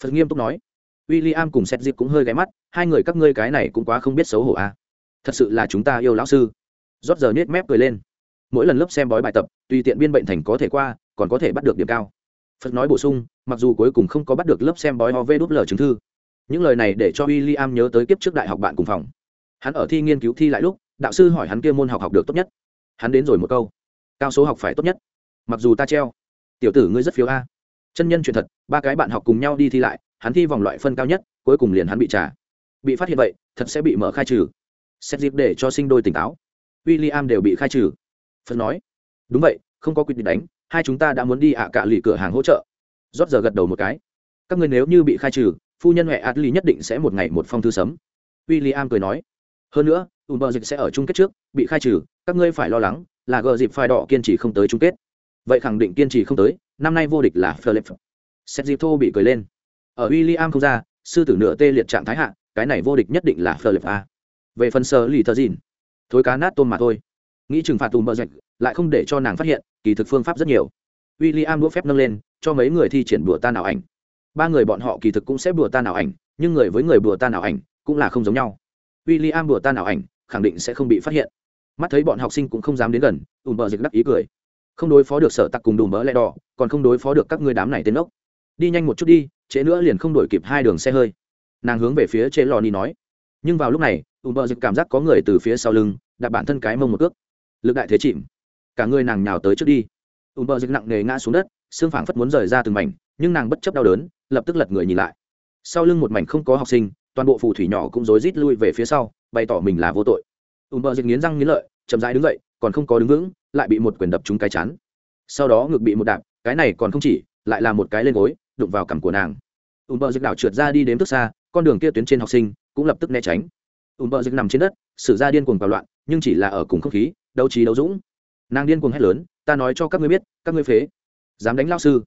Phật nghiêm túc nói. W i l l i am cùng xét dịp cũng hơi ghé mắt, hai người các ngươi cái này cũng quá không biết xấu hổ a. Thật sự là chúng ta yêu lão sư. Rót giờ nết mép cười lên. Mỗi lần lớp xem bói bài tập, tùy tiện biên bệnh thành có thể qua, còn có thể bắt được điểm cao. Phật nói bổ sung, mặc dù cuối cùng không có bắt được lớp xem bói OV vê đúp lờ chứng thư, những lời này để cho w i l l i am nhớ tới kiếp trước đại học bạn cùng phòng. Hắn ở thi nghiên cứu thi lại lúc, đạo sư hỏi hắn kia môn học học được tốt nhất. Hắn đến rồi một câu. Cao số học phải tốt nhất. Mặc dù ta treo tiểu tử ngươi rất phiếu a. Chân nhân chuyện thật, ba cái bạn học cùng nhau đi thi lại, hắn thi vòng loại phân cao nhất, cuối cùng liền hắn bị trả. Bị phát hiện vậy, thật sẽ bị mở khai trừ. Xét dịp để cho sinh đôi tỉnh táo. W i l l i am đều bị khai trừ. Phân nói, đúng vậy, không có quyết định đánh, hai chúng ta đã muốn đi ạ à cả lì cửa hàng hỗ trợ. Rót giờ gật đầu một cái. Các người nếu như bị khai trừ, phu nhân huệ adli nhất định sẽ một ngày một phong thư sấm. W i l l i am cười nói, hơn nữa ùm bờ dịch sẽ ở chung kết trước, bị khai trừ, các ngươi phải lo lắng là gờ dịp phai đỏ kiên trì không tới chung kết vậy khẳng định kiên trì không tới năm nay vô địch là philip. Xét dịp thô bị cười lên. Ở w i l l i am không ra sư tử nửa tê liệt trạng thái hạ cái này vô địch nhất định là philip a. Về phần sơ lì thơ dìn thối cá nát tôm mà thôi. Nghĩ trừng phạt tù bờ dịch lại không để cho nàng phát hiện kỳ thực phương pháp rất nhiều. W i l l i am đũa phép nâng lên cho mấy người thi triển bùa ta nào ảnh. Ba người bọn họ kỳ thực cũng sẽ bùa ta nào ảnh nhưng người với người bùa ta nào ảnh cũng là không giống nhau. William bùa ta nào ảnh, khẳng định sẽ không bị phát hiện. Mắt thấy bọn học sinh cũng không dám đến gần, ùm bờ dịch đắc ý cười. Không đối phó được sở tặc cùng đùm bỡ lẹ đỏ, còn không đối phó được các ngươi đám này tên ốc. Đi nhanh một chút đi, trễ nữa liền không đuổi kịp hai đường xe hơi. Nàng hướng về phía chế lò ni nói. Nhưng vào lúc này, ùm bờ dịch cảm giác có người từ phía sau lưng, đặt bản thân cái mông một cước. Lực đại thế chìm. Cả người nàng nhào tới trước đi. ùm bờ dịch nặng nề ngã xuống đất, xương phảng phất muốn rời ra từng mảnh, nhưng nàng bất chấp đau đớn, lập tức lật người nhìn lại. Sau lưng một mảnh không có học sinh, toàn bộ phù thủy nhỏ cũng rối rít lui về phía sau bày tỏ mình là vô tội ùm bờ dịch nghiến răng nghiến lợi chậm rãi đứng dậy còn không có đứng vững, lại bị một quyền đập trúng cái chán. Sau đó ngực bị một đạp, cái này còn không chỉ, lại là một cái lên gối, đụng vào cằm của nàng. Ùm bờ dịch đảo trượt ra đi đến tức xa, con đường kia tuyến trên học sinh cũng lập tức né tránh. Ùm bờ dịch nằm trên đất sử ra điên cuồng vào loạn, nhưng chỉ là ở cùng không khí, đấu trí đấu dũng. Nàng điên cuồng hét lớn, ta nói cho các ngươi biết, các ngươi phế. Dám đánh lao sư.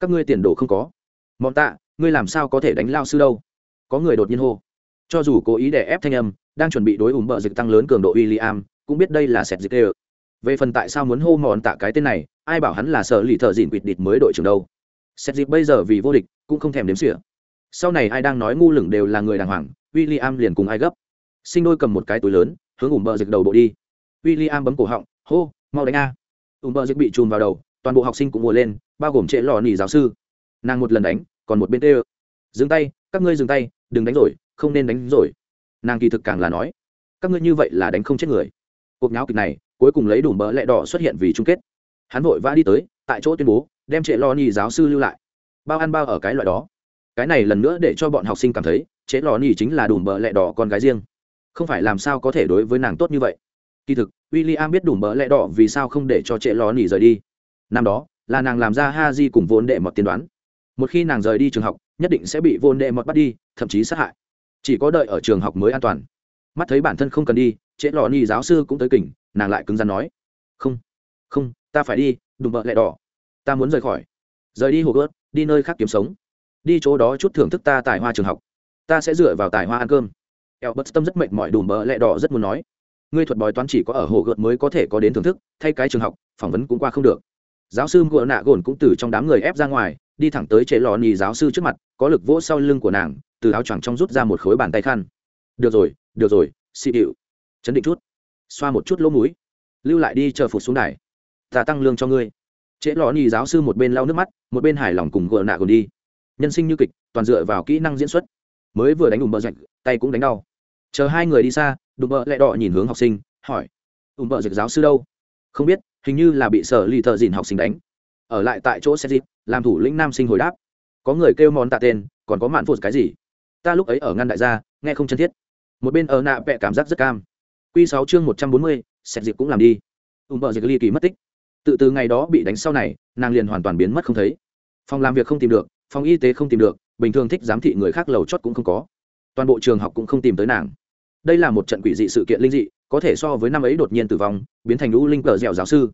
Các ngươi tiền đồ không có. Mọn tạ, ngươi làm sao có thể đánh lao sư đâu? Có người đột nhiên hô. Cho dù cố ý để ép thanh âm, đang chuẩn bị đối ủng bờ dịch tăng lớn cường độ w i l l i am cũng biết đây là sẹt dịch tê về phần tại sao muốn hô mòn tạ cái tên này, ai bảo hắn là sợ lì thợ dịn quỵt địch mới đội trưởng đâu. Sẹt dịch bây giờ vì vô địch, cũng không thèm đếm xỉa. Sau này ai đang nói ngu lửng đều là người đàng hoàng w i l l i am liền cùng ai gấp. Sinh đôi cầm một cái túi lớn, hướng ủng bờ dịch đầu bộ đi. W i l l i am bấm cổ họng, hô, mau đánh a. Ủng bờ dịch bị chùm vào đầu, toàn bộ học sinh cũng ngồi lên, bao gồm trễ lò nỉ giáo sư. Nàng một lần đánh, còn một bên tê ơ. Dừng tay, các ngươi dừng tay, đừng đánh rồi, không nên đánh rồi. Nàng kỳ thực càng là nói, các ngươi như vậy là đánh không chết người cuộc nháo kịch này, cuối cùng lấy đủ mỡ lẹ đỏ xuất hiện vì chung kết. Hắn vội vã đi tới, tại chỗ tuyên bố, đem trệ lo ni giáo sư lưu lại. Bao ăn bao ở cái loại đó. Cái này lần nữa để cho bọn học sinh cảm thấy, trệ lo ni chính là đủ bỡ lẹ đỏ con gái riêng. Không phải làm sao có thể đối với nàng tốt như vậy. Kỳ thực w i l l i am biết đủ bỡ lẹ đỏ vì sao không để cho trệ lo ni rời đi. Năm đó, là nàng làm ra ha di cùng vốn đệ mọt tiên đoán. Một khi nàng rời đi trường học, nhất định sẽ bị vốn đệ mọt bắt đi, thậm chí sát hại. Chỉ có đợi ở trường học mới an toàn. Mắt thấy bản thân không cần đi trễ lò ni giáo sư cũng tới kỉnh nàng lại cứng rắn nói, không không, ta phải đi, đùm bợ lẹ đỏ. Ta muốn rời khỏi. Rời đi hồ gớt, đi nơi khác kiếm sống. Đi chỗ đó chút thưởng thức ta tài hoa trường học. Ta sẽ dựa vào tài hoa ăn cơm. Eo bất tâm rất mệt mỏi, đùm bợ lẹ đỏ rất muốn nói, ngươi thuật bói toán chỉ có ở hồ gợt mới có thể có đến thưởng thức, thay cái trường học, phỏng vấn cũng qua không được. Giáo sư ngựa nạ gồn cũng từ trong đám người ép ra ngoài, đi thẳng tới chế lò nhì giáo sư trước mặt, có lực vỗ sau lưng của nàng, từ áo choàng trong rút ra một khối bàn tay khăn được rồi được rồi, xị điệu chấn định chút. Xoa một chút lỗ mũi. Lưu lại đi chờ phục xuống đài. Ta tăng lương cho ngươi. Trễ lò ni giáo sư một bên lau nước mắt, một bên hài lòng cùng gợ nạ gồn đi. Nhân sinh như kịch, toàn dựa vào kỹ năng diễn xuất. Mới vừa đánh đùm bờ rạch tay cũng đánh đau. Chờ hai người đi xa đùm bờ lại đỏ nhìn hướng học sinh, hỏi đùm bờ rạch giáo sư đâu? Không biết, hình như là bị sở lì thợ dìn học sinh đánh. Ở lại tại chỗ xe dịp, làm thủ lĩnh nam sinh hồi đáp. Có người kêu món tạ tên, còn có mạn phụt cái gì? Ta lúc ấy ở ngăn đại gia, nghe không chân thiết. Một bên ở nạ bẹ cảm giác rất cam. Quy 6 chương một trăm bốn mươi cũng làm đi. Ùm bờ diệp ly kỳ mất tích. Tự từ ngày đó bị đánh sau này, nàng liền hoàn toàn biến mất không thấy. Phòng làm việc không tìm được, phòng y tế không tìm được, bình thường thích giám thị người khác lầu chót cũng không có. Toàn bộ trường học cũng không tìm tới nàng. Đây là một trận quỷ dị sự kiện linh dị, có thể so với năm ấy đột nhiên tử vong, biến thành lũ linh cờ dẻo giáo sư.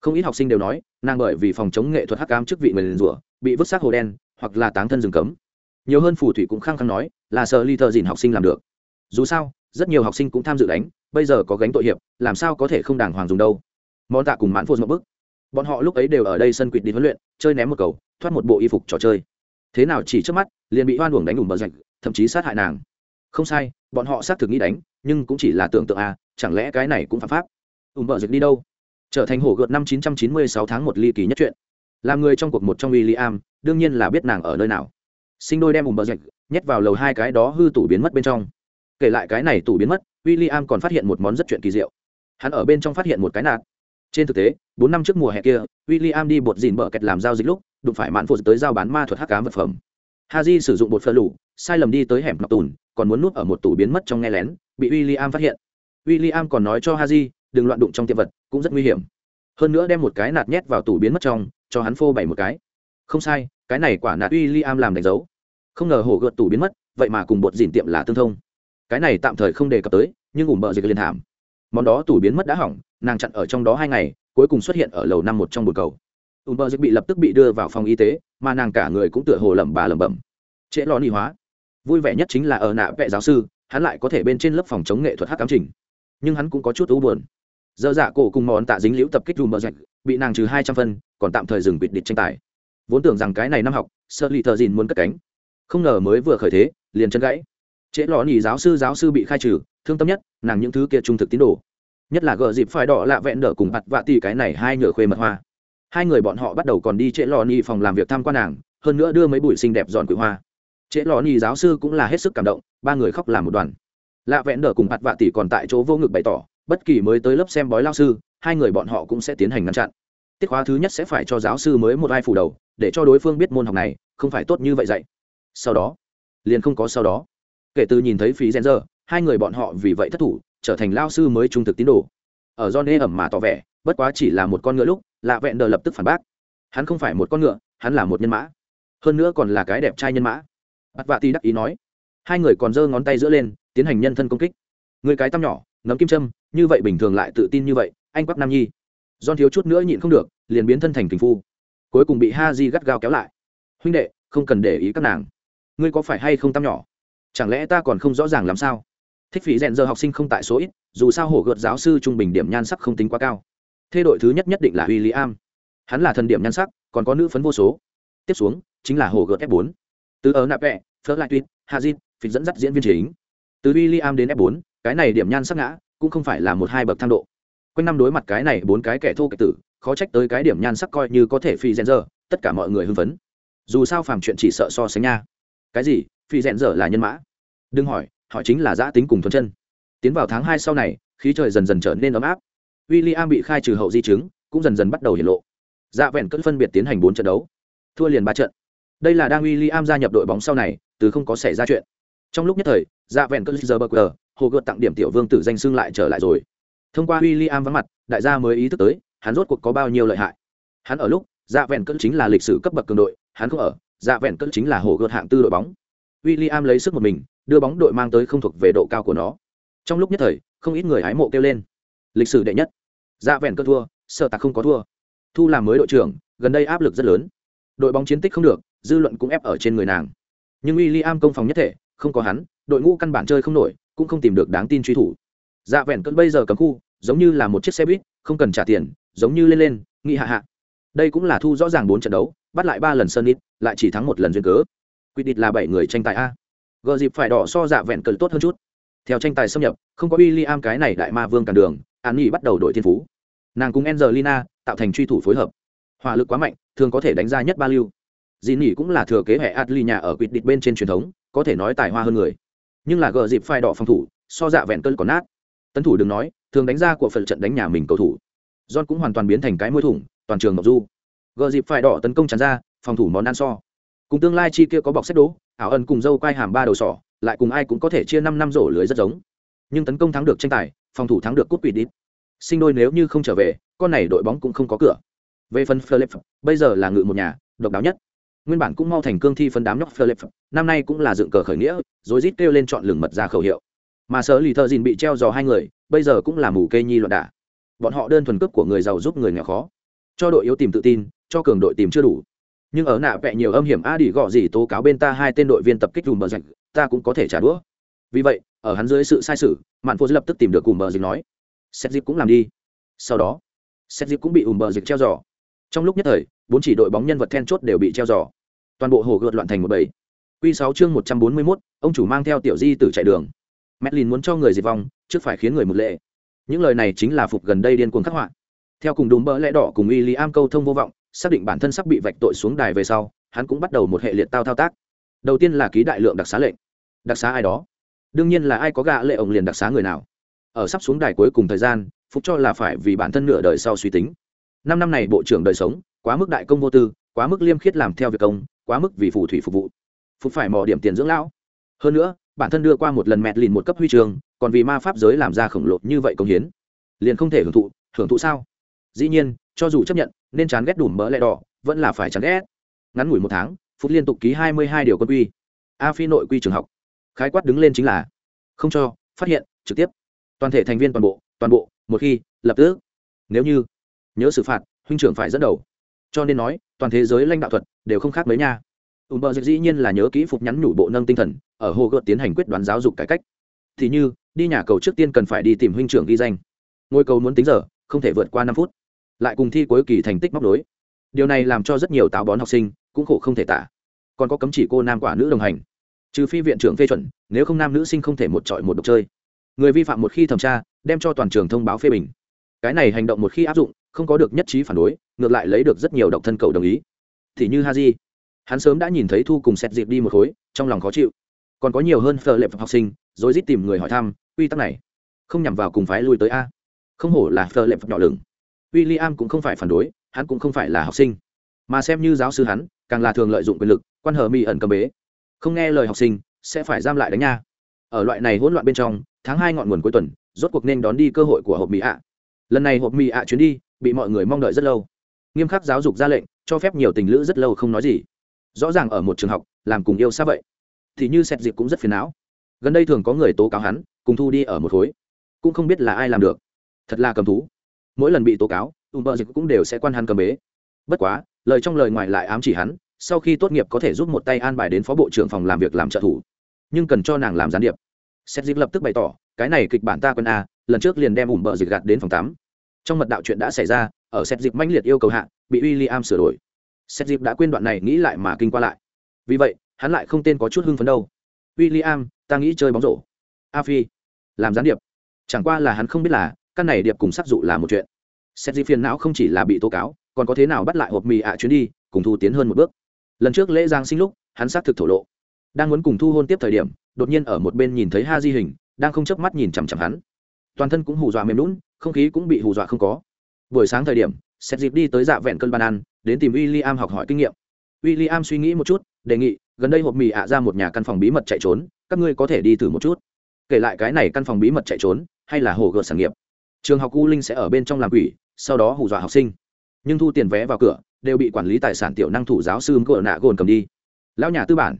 Không ít học sinh đều nói, nàng bởi vì phòng chống nghệ thuật hắc cam chức vị người liền rủa, bị vứt xác hồ đen, hoặc là táng thân rừng cấm. Nhiều hơn phù thủy cũng khăng khăng nói, là sợ ly thợ dìn học sinh làm được. Dù sao rất nhiều học sinh cũng tham dự đánh bây giờ có gánh tội hiệp làm sao có thể không đàng hoàng dùng đâu. Món tạ cùng mãn phô một bức. Bọn họ lúc ấy đều ở đây sân quỵt đi huấn luyện chơi ném một cầu thoát một bộ y phục trò chơi. Thế nào chỉ trước mắt liền bị hoan uổng đánh đùm bờ rạch thậm chí sát hại nàng. Không sai bọn họ xác thực nghĩ đánh nhưng cũng chỉ là tưởng tượng à chẳng lẽ cái này cũng phạm pháp? Ủng bờ rạch đi đâu? Trở thành hổ gợt năm 996 tháng một ly kỳ nhất chuyện làm người trong cuộc một trong William, đương nhiên là biết nàng ở nơi nào. Sinh đôi đem ủng bờ rạch nhét vào lầu hai cái đó hư tủ biến mất bên trong kể lại cái này tủ biến mất, William còn phát hiện một món rất chuyện kỳ diệu. Hắn ở bên trong phát hiện một cái nạt. Trên thực tế, bốn năm trước mùa hè kia, William đi bột dìn bờ kẹt làm giao dịch lúc, đụng phải mạn phụ tới giao bán ma thuật hắc cám vật phẩm. Haji sử dụng bột phơ lủ sai lầm đi tới hẻm ngọc tùn, còn muốn nuốt ở một tủ biến mất trong nghe lén, bị William phát hiện. William còn nói cho haji, đừng loạn đụng trong tiệm vật, cũng rất nguy hiểm. Hơn nữa đem một cái nạt nhét vào tủ biến mất trong, cho hắn phô bày một cái. Không sai, cái này quả nạt William làm đánh dấu. Không ngờ hổ gợt tủ biến mất, vậy mà cùng bột dìn tiệm là tương thông cái này tạm thời không đề cập tới, nhưng ủng bợ dịch liên thảm. Món đó tủ biến mất đã hỏng, nàng chặn ở trong đó hai ngày, cuối cùng xuất hiện ở lầu năm một trong bồn cầu. Ủng bợ dịch bị lập tức bị đưa vào phòng y tế, mà nàng cả người cũng tựa hồ lẩm bà lẩm bẩm. Trễ lo ni hóa. Vui vẻ nhất chính là ở nạ vệ giáo sư, hắn lại có thể bên trên lớp phòng chống nghệ thuật hát cám trình. Nhưng hắn cũng có chút u buồn. Dơ dạ cổ cùng món tạ dính liễu tập kích dùm bờ dịch, bị nàng trừ hai trăm phân, còn tạm thời dừng bịt địch tranh tài. Vốn tưởng rằng cái này năm học sợ lì thợ dìn muốn cất cánh. Không ngờ mới vừa khởi thế, liền chân gãy trễ lò nỉ giáo sư giáo sư bị khai trừ, thương tâm nhất, nàng những thứ kia trung thực tín đồ. Nhất là gờ dịp phải đỏ lạ vẹn đỡ cùng bặt vạ tì cái này hai nhựa khuê mật hoa. Hai người bọn họ bắt đầu còn đi trễ lò nỉ phòng làm việc tham quan nàng, hơn nữa đưa mấy bụi xinh đẹp dọn quỷ hoa. Trễ lò nỉ giáo sư cũng là hết sức cảm động, ba người khóc làm một đoàn. Lạ vẹn đỡ cùng bặt vạ tì còn tại chỗ vô ngực bày tỏ, bất kỳ mới tới lớp xem bói lao sư, hai người bọn họ cũng sẽ tiến hành ngăn chặn. Tiết khóa thứ nhất sẽ phải cho giáo sư mới một ai phủ đầu, để cho đối phương biết môn học này, không phải tốt như vậy dạy. Sau đó, liền không có sau đó kể từ nhìn thấy phí rèn giờ, hai người bọn họ vì vậy thất thủ, trở thành lao sư mới trung thực tín đồ. Ở do nê ẩm mà tỏ vẻ, bất quá chỉ là một con ngựa lúc lạ vẹn đờ lập tức phản bác. Hắn không phải một con ngựa, hắn là một nhân mã. Hơn nữa còn là cái đẹp trai nhân mã. Bắt vạ ti đắc ý nói. Hai người còn giơ ngón tay giữa lên, tiến hành nhân thân công kích. Người cái tăm nhỏ nấm kim châm, như vậy bình thường lại tự tin như vậy, anh quắc nam nhi. Don thiếu chút nữa nhịn không được, liền biến thân thành tình phu. Cuối cùng bị ha di gắt gao kéo lại. Huynh đệ, không cần để ý các nàng. Ngươi có phải hay không tăm nhỏ? Chẳng lẽ ta còn không rõ ràng làm sao? Thích phí rèn giờ học sinh không tại số ít, dù sao hổ gợt giáo sư trung bình điểm nhan sắc không tính quá cao. Thê đội thứ nhất nhất định là w i l l i am hắn là thần điểm nhan sắc, còn có nữ phấn vô số. Tiếp xuống, chính là hổ gợt f 4 từ ở nạp vẹ, phớt lại tuyết, hazit phí dẫn dắt diễn viên chính. Từ w i l l i am đến f 4 cái này điểm nhan sắc ngã, cũng không phải là một hai bậc thang độ. Quanh năm đối mặt cái này bốn cái kẻ thô kẻ tử, khó trách tới cái điểm nhan sắc coi như có thể phi rèn giờ, tất cả mọi người hưng phấn. Dù sao phàm chuyện chỉ sợ so sánh nha. Cái gì? Phi rèn dở là nhân mã. Đừng hỏi, họ chính là giã tính cùng thuần chân. Tiến vào tháng hai sau này, khí trời dần dần trở nên ấm áp. W i l l i am bị khai trừ hậu di chứng, cũng dần dần bắt đầu hiện lộ. Dạ vẹn cất phân biệt tiến hành bốn trận đấu. Thua liền ba trận. Đây là đang w i l l i am gia nhập đội bóng sau này, từ không có xảy ra chuyện. Trong lúc nhất thời dạ vẹn cất giờ bờ cờ hồ gợt tặng điểm tiểu vương tử danh xưng lại trở lại rồi. Thông qua w i l l i am vắng mặt, đại gia mới ý thức tới, hắn rốt cuộc có bao nhiêu lợi hại. Hắn ở lúc dạ vẹn cất chính là lịch sử cấp bậc cường đội, hắn không ở dạ vẹn cất chính là hồ gợt hạng tư đội bóng w i l l i am lấy sức một mình, đưa bóng đội mang tới không thuộc về độ cao của nó. Trong lúc nhất thời, không ít người hái mộ kêu lên. Lịch sử đệ nhất. Dạ vẹn cơ thua, sợ tạc không có thua. Thu làm mới đội trưởng, gần đây áp lực rất lớn. Đội bóng chiến tích không được, dư luận cũng ép ở trên người nàng. Nhưng w i l l i am công phòng nhất thể, không có hắn, đội ngũ căn bản chơi không nổi, cũng không tìm được đáng tin truy thủ. Dạ vẹn cơn bây giờ cấm khu, giống như là một chiếc xe buýt, không cần trả tiền, giống như lên lên nghị hạ hạ. Đây cũng là thu rõ ràng bốn trận đấu, bắt lại ba lần sơn ít lại chỉ thắng một lần duyên cớ quy định là bảy người tranh tài a. Gờ dịp phải đỏ so dạ vẹn cờ tốt hơn chút. Theo tranh tài xâm nhập, không có w i l l i am cái này đại ma vương cản đường, an nhi bắt đầu đội thiên phú. Nàng cùng angelina tạo thành truy thủ phối hợp. Hỏa lực quá mạnh, thường có thể đánh ra nhất ba lưu. Dì nỉ cũng là thừa kế hệ adli nhà ở quyết định bên trên truyền thống, có thể nói tài hoa hơn người. Nhưng là gờ dịp phai đỏ phòng thủ, so dạ vẹn cơn còn nát. Tấn thủ đừng nói, thường đánh ra của phần trận đánh nhà mình cầu thủ. John cũng hoàn toàn biến thành cái môi thủng, toàn trường ngọc du. Gờ dịp phai đỏ tấn công tràn ra, phòng thủ món ăn so cùng tương lai chi kia có bọc xét đố ảo ân cùng dâu quai hàm ba đầu sỏ lại cùng ai cũng có thể chia năm năm rổ lưới rất giống. Nhưng tấn công thắng được tranh tài phòng thủ thắng được cút quỷ đít. Sinh đôi nếu như không trở về con này đội bóng cũng không có cửa. Về phần Philip, bây giờ là ngự một nhà độc đáo nhất. Nguyên bản cũng mau thành cương thi phân đám nhóc Philip, năm nay cũng là dựng cờ khởi nghĩa rồi rít kêu lên chọn lường mật ra khẩu hiệu. Mà sở lì thợ dìn bị treo dò hai người bây giờ cũng là mù kê nhi loạn đả. Bọn họ đơn thuần cướp của người giàu giúp người nghèo khó. Cho đội yếu tìm tự tin cho cường đội tìm chưa đủ nhưng ở nạ vẹ nhiều âm hiểm a đi gọ gì tố cáo bên ta hai tên đội viên tập kích dùm bờ rạch ta cũng có thể trả đũa. Vì vậy, ở hắn dưới sự sai sự mạn phô lập tức tìm được cùng bờ dịch nói xét dịp cũng làm đi. Sau đó xét dịp cũng bị ùm bờ dịch treo giò. Trong lúc nhất thời, bốn chỉ đội bóng nhân vật then chốt đều bị treo giò. Toàn bộ hồ gợt loạn thành một bầy. Q sáu chương một trăm bốn mươi mốt, ông chủ mang theo tiểu di tử chạy đường. Medlin muốn cho người diệt vong, trước phải khiến người một lệ. Những lời này chính là phục gần đây điên cuồng khắc họa. Theo cùng đúng bỡ lẽ đỏ cùng w i am câu thông vô vọng xác định bản thân sắp bị vạch tội xuống đài về sau, hắn cũng bắt đầu một hệ liệt tao thao tác. Đầu tiên là ký đại lượng đặc xá lệnh. Đặc xá ai đó? Đương nhiên là ai có gạ lệ ông liền đặc xá người nào. Ở sắp xuống đài cuối cùng thời gian phúc cho là phải vì bản thân nửa đời sau suy tính. Năm năm này bộ trưởng đời sống, quá mức đại công vô tư, quá mức liêm khiết làm theo việc công, quá mức vì phù thủy phục vụ. Phúc phải mò điểm tiền dưỡng lão. Hơn nữa, bản thân đưa qua một lần mẹt lìn một cấp huy trường còn vì ma pháp giới làm ra khổng lồ như vậy công hiến. Liền không thể hưởng thụ hưởng thụ sao? Dĩ nhiên, cho dù chấp nhận nên chán ghét đủ mỡ lẹ đỏ, vẫn là phải chán ghét. Ngắn ngủi một tháng, phúc liên tục ký hai mươi hai điều quân quy. A phi nội quy trường học. Khái quát đứng lên chính là, không cho, phát hiện, trực tiếp. Toàn thể thành viên toàn bộ toàn bộ, một khi, lập tức. Nếu như, nhớ xử phạt, huynh trưởng phải dẫn đầu. Cho nên nói, toàn thế giới lãnh đạo thuật đều không khác mấy nha. Ùm bờ dĩ nhiên là nhớ kỹ phục nhắn nhủ bộ nâng tinh thần, ở hồ gợt tiến hành quyết đoán giáo dục cải cách. Thì như, đi nhà cầu trước tiên cần phải đi tìm huynh trưởng ghi danh. Ngôi cầu muốn tính giờ, không thể vượt qua năm phút lại cùng thi cuối kỳ thành tích móc đối điều này làm cho rất nhiều táo bón học sinh cũng khổ không thể tả. Còn có cấm chỉ cô nam quả nữ đồng hành. Trừ phi viện trưởng phê chuẩn, nếu không nam nữ sinh không thể một trọi một độc chơi. Người vi phạm một khi thẩm tra, đem cho toàn trường thông báo phê bình. Cái này hành động một khi áp dụng, không có được nhất trí phản đối, ngược lại lấy được rất nhiều độc thân cầu đồng ý. Thì như haji, hắn sớm đã nhìn thấy thu cùng xét dịp đi một khối, trong lòng khó chịu. Còn có nhiều hơn phờ lệ học sinh rồi rít tìm người hỏi thăm, quy tắc này không nhằm vào cùng phái lui tới a. Không hổ là phờ lệ nhỏ lửng w i l l i am cũng không phải phản đối, hắn cũng không phải là học sinh. Mà xem như giáo sư hắn, càng là thường lợi dụng quyền lực, quan hờ mỹ ẩn cầm bế. Không nghe lời học sinh, sẽ phải giam lại đánh nha. Ở loại này hỗn loạn bên trong, tháng hai ngọn nguồn cuối tuần, rốt cuộc nên đón đi cơ hội của hộp mỹ ạ. Lần này hộp mỹ ạ chuyến đi, bị mọi người mong đợi rất lâu. Nghiêm khắc giáo dục ra lệnh, cho phép nhiều tình lữ rất lâu không nói gì. Rõ ràng ở một trường học, làm cùng yêu xa vậy. Thì như xét dịp cũng rất phiền não. Gần đây thường có người tố cáo hắn, cùng thu đi ở một khối. Cũng không biết là ai làm được. Thật là cầm thú mỗi lần bị tố cáo ùm bờ dịch cũng đều sẽ quan hắn cầm bế. Bất quá, lời trong lời ngoài lại ám chỉ hắn, sau khi tốt nghiệp có thể giúp một tay an bài đến phó bộ trưởng phòng làm việc làm trợ thủ. Nhưng cần cho nàng làm gián điệp. Xét dịp lập tức bày tỏ, cái này kịch bản ta quân a à, lần trước liền đem ủm bờ dịch gạt đến phòng tám. Trong mật đạo chuyện đã xảy ra, ở xét dịp mãnh liệt yêu cầu hạ, bị w i l l i am sửa đổi. Xét dịp đã quên đoạn này nghĩ lại mà kinh qua lại. Vì vậy, hắn lại không tên có chút hưng phấn đâu. W i l l i am ta nghĩ chơi bóng rổ. A phi, làm gián điệp. Chẳng qua là hắn không biết là căn này điệp cùng sắc dụ là một chuyện. Xét di phiền não không chỉ là bị tố cáo, còn có thế nào bắt lại hộp mì ạ chuyến đi, cùng thu tiến hơn một bước. Lần trước lễ giang sinh lúc, hắn xác thực thổ lộ. Đang muốn cùng thu hôn tiếp thời điểm, đột nhiên ở một bên nhìn thấy ha di hình, đang không chớp mắt nhìn chằm chằm hắn. Toàn thân cũng hù dọa mềm lún không khí cũng bị hù dọa không có. Buổi sáng thời điểm, xét dịp đi tới dạ vẹn cơn ban ăn, đến tìm w i l l i am học hỏi kinh nghiệm. W i l l i am suy nghĩ một chút, đề nghị, gần đây hộp mì ạ ra một nhà căn phòng bí mật chạy trốn, các ngươi có thể đi thử một chút. Kể lại cái này căn phòng bí mật chạy trốn, hay là hồ gợt sản nghiệp? Trường học u linh sẽ ở bên trong làm quỷ, sau đó hù dọa học sinh. Nhưng thu tiền vé vào cửa, đều bị quản lý tài sản tiểu năng thủ giáo sư cỡ nạ gồn cầm đi. Lão nhà tư bản.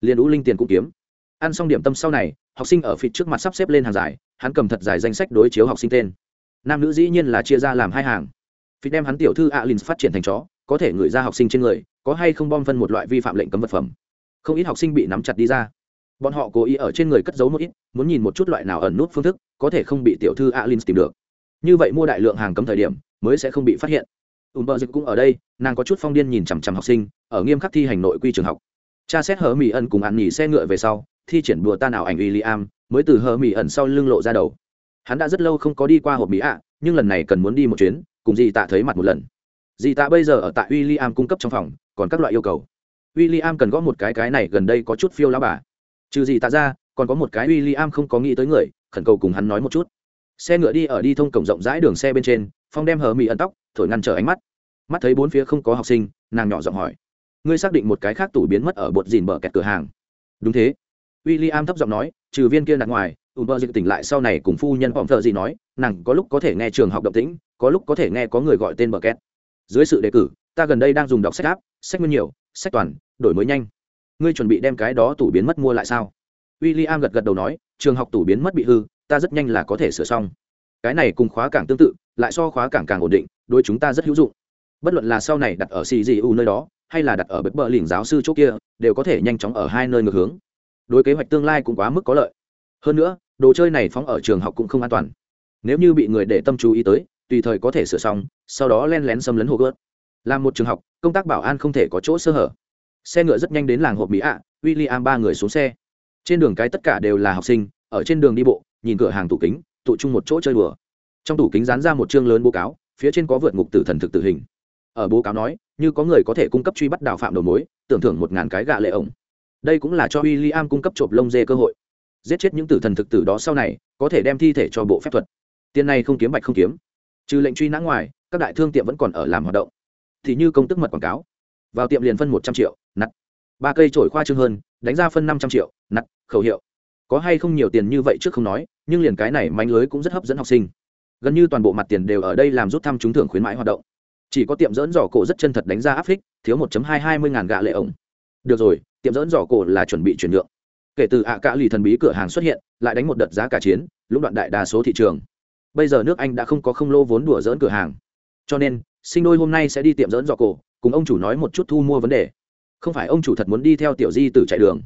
Liền u linh tiền cũng kiếm. Ăn xong điểm tâm sau này, học sinh ở phía trước mặt sắp xếp lên hàng dài hắn cầm thật dài danh sách đối chiếu học sinh tên. Nam nữ dĩ nhiên là chia ra làm hai hàng. Phía đem hắn tiểu thư alin phát triển thành chó, có thể gửi ra học sinh trên người, có hay không bom phân một loại vi phạm lệnh cấm vật phẩm. Không ít học sinh bị nắm chặt đi ra. Bọn họ cố ý ở trên người cất giấu một ít, muốn nhìn một chút loại nào ẩn nút phương thức, có thể không bị tiểu thư alin tìm được như vậy mua đại lượng hàng cấm thời điểm, mới sẽ không bị phát hiện. Ùm bờ dịch cũng ở đây, nàng có chút phong điên nhìn chằm chằm học sinh, ở nghiêm khắc thi hành nội quy trường học. Cha xét hờ mỹ ẩn cùng ăn nhỉ xe ngựa về sau, thi triển đùa ta nào ảnh William, mới từ hờ mỹ ẩn sau lưng lộ ra đầu. Hắn đã rất lâu không có đi qua hộp mỹ ạ, nhưng lần này cần muốn đi một chuyến, cùng dì tạ thấy mặt một lần. Dì tạ bây giờ ở tại William cung cấp trong phòng, còn các loại yêu cầu. William cần gõ một cái cái này gần đây có chút phiêu lá bà. Trừ dì tạ ra, còn có một cái William không có nghĩ tới người, khẩn cầu cùng hắn nói một chút xe ngựa đi ở đi thông cổng rộng rãi đường xe bên trên, phong đem hờ mỹ ẩn tóc, thổi ngăn trở ánh mắt. Mắt thấy bốn phía không có học sinh, nàng nhỏ giọng hỏi, ngươi xác định một cái khác tủ biến mất ở bột dìn bờ kẹt cửa hàng? Đúng thế. W i l l i am thấp giọng nói, trừ viên kia đặt ngoài ùm bơ dịch tỉnh lại sau này cùng phu nhân phỏng thợ gì nói, nàng có lúc có thể nghe trường học động tĩnh, có lúc có thể nghe có người gọi tên bờ kẹt. dưới sự đề cử, ta gần đây đang dùng đọc sách áp sách nguyên nhiều, sách toàn, đổi mới nhanh. Ngươi chuẩn bị đem cái đó tủ biến mất mua lại sao? W i l l i am gật gật đầu nói, trường học tủ biến mất bị hư ta rất nhanh là có thể sửa xong. Cái này cùng khóa cảng tương tự, lại so khóa cảng càng ổn định đôi chúng ta rất hữu dụng. Bất luận là sau này đặt ở cgu nơi đó, hay là đặt ở bếp bờ lỉnh giáo sư chỗ kia, đều có thể nhanh chóng ở hai nơi ngược hướng. Đối kế hoạch tương lai cũng quá mức có lợi. Hơn nữa, đồ chơi này phóng ở trường học cũng không an toàn. Nếu như bị người để tâm chú ý tới, tùy thời có thể sửa xong, sau đó len lén xâm lấn hồ gớt làm một trường học, công tác bảo an không thể có chỗ sơ hở. Xe ngựa rất nhanh đến làng hộp mỹ ạ w i l l i am ba người xuống xe. Trên đường cái tất cả đều là học sinh, ở trên đường đi bộ nhìn cửa hàng tủ kính, tụ chung một chỗ chơi đùa. Trong tủ kính dán ra một chương lớn bố cáo, phía trên có vượt ngục tử thần thực tử hình. Ở bố cáo nói, như có người có thể cung cấp truy bắt đào phạm đầu mối, tưởng thưởng một ngàn cái gạ lệ ổng. Đây cũng là cho w i l l i am cung cấp trộm lông dê cơ hội. Giết chết những tử thần thực tử đó sau này, có thể đem thi thể cho bộ phép thuật. Tiền này không kiếm bạch không kiếm. Trừ lệnh truy nã ngoài, các đại thương tiệm vẫn còn ở làm hoạt động. Thì như công tức mật quảng cáo. Vào tiệm liền phân một trăm triệu nặng ba cây trổi khoa trương hơn, đánh ra phân năm trăm triệu nặng khẩu hiệu có hay không nhiều tiền như vậy trước không nói, nhưng liền cái này mánh lưới cũng rất hấp dẫn học sinh. Gần như toàn bộ mặt tiền đều ở đây làm rút thăm trúng thưởng khuyến mãi hoạt động. Chỉ có tiệm dỡn giỏ cổ rất chân thật đánh ra áp phích, thiếu một hai hai mươi ngàn gạ lệ ổng. Được rồi, tiệm dỡn giỏ cổ là chuẩn bị chuyển nhượng. Kể từ ạ cả lì thần bí cửa hàng xuất hiện, lại đánh một đợt giá cả chiến, lũng đoạn đại đa số thị trường. Bây giờ nước anh đã không có không lô vốn đùa dỡn cửa hàng. Cho nên, sinh đôi hôm nay sẽ đi tiệm dỡn giỏ cổ, cùng ông chủ nói một chút thu mua vấn đề. Không phải ông chủ thật muốn đi theo tiểu di tử chạy đường.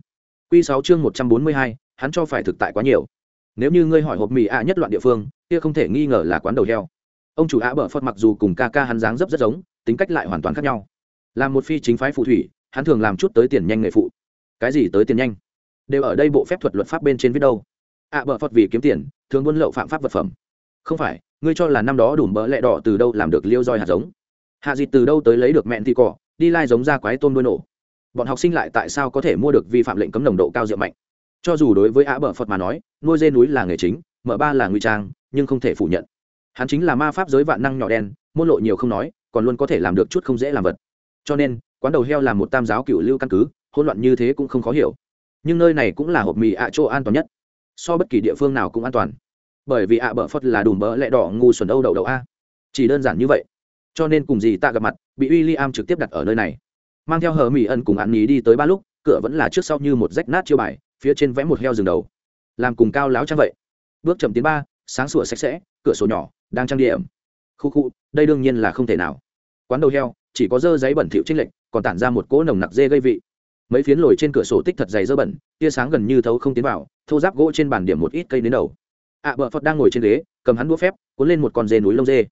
Quy sáu chương một trăm bốn mươi hai, hắn cho phải thực tại quá nhiều. Nếu như ngươi hỏi hộp mì ạ nhất loạn địa phương, kia không thể nghi ngờ là quán đầu heo. Ông chủ ạ bở phật mặc dù cùng ca ca hắn dáng dấp rất giống, tính cách lại hoàn toàn khác nhau. Là một phi chính phái phù thủy, hắn thường làm chút tới tiền nhanh nghề phụ. Cái gì tới tiền nhanh? Đều ở đây bộ phép thuật luật pháp bên trên viết đâu. Ạ bở phật vì kiếm tiền, thường buôn lậu phạm pháp vật phẩm. Không phải, ngươi cho là năm đó đủ bỡ lẹ đỏ từ đâu làm được liêu roi hạt giống? Hạ dịch từ đâu tới lấy được mẹn thì cỏ, đi lai giống ra quái tôm đuôi nổ bọn học sinh lại tại sao có thể mua được vi phạm lệnh cấm nồng độ cao rượu mạnh? Cho dù đối với ạ bờ phật mà nói, nuôi dê núi là nghề chính, mở ba là nguy trang, nhưng không thể phủ nhận. Hắn chính là ma pháp giới vạn năng nhỏ đen, môn lộ nhiều không nói, còn luôn có thể làm được chút không dễ làm vật. Cho nên, quán đầu heo là một tam giáo cựu lưu căn cứ, hỗn loạn như thế cũng không khó hiểu. Nhưng nơi này cũng là hộp mì ạ chỗ an toàn nhất. So bất kỳ địa phương nào cũng an toàn. Bởi vì ạ bờ phật là đùm bỡ lẹ đỏ ngu xuẩn âu đậu đậu a. Chỉ đơn giản như vậy. Cho nên cùng gì ta gặp mặt, bị w i l l i am trực tiếp đặt ở nơi này mang theo hờ mỹ ân cùng ăn ní đi tới ba lúc cửa vẫn là trước sau như một rách nát chiêu bài phía trên vẽ một heo rừng đầu. Làm cùng cao láo trang vậy. Bước chậm tiến ba sáng sủa sạch sẽ cửa sổ nhỏ đang trang điểm. Khu khu đây đương nhiên là không thể nào. Quán đầu heo chỉ có dơ giấy bẩn thịu trích lệnh còn tản ra một cỗ nồng nặc dê gây vị. Mấy phiến lồi trên cửa sổ tích thật dày dơ bẩn tia sáng gần như thấu không tiến vào thâu giáp gỗ trên bàn điểm một ít cây đến đầu. Ạ à, bợ phật đang ngồi trên ghế cầm hắn đũa phép cuốn lên một con dê núi lông dê.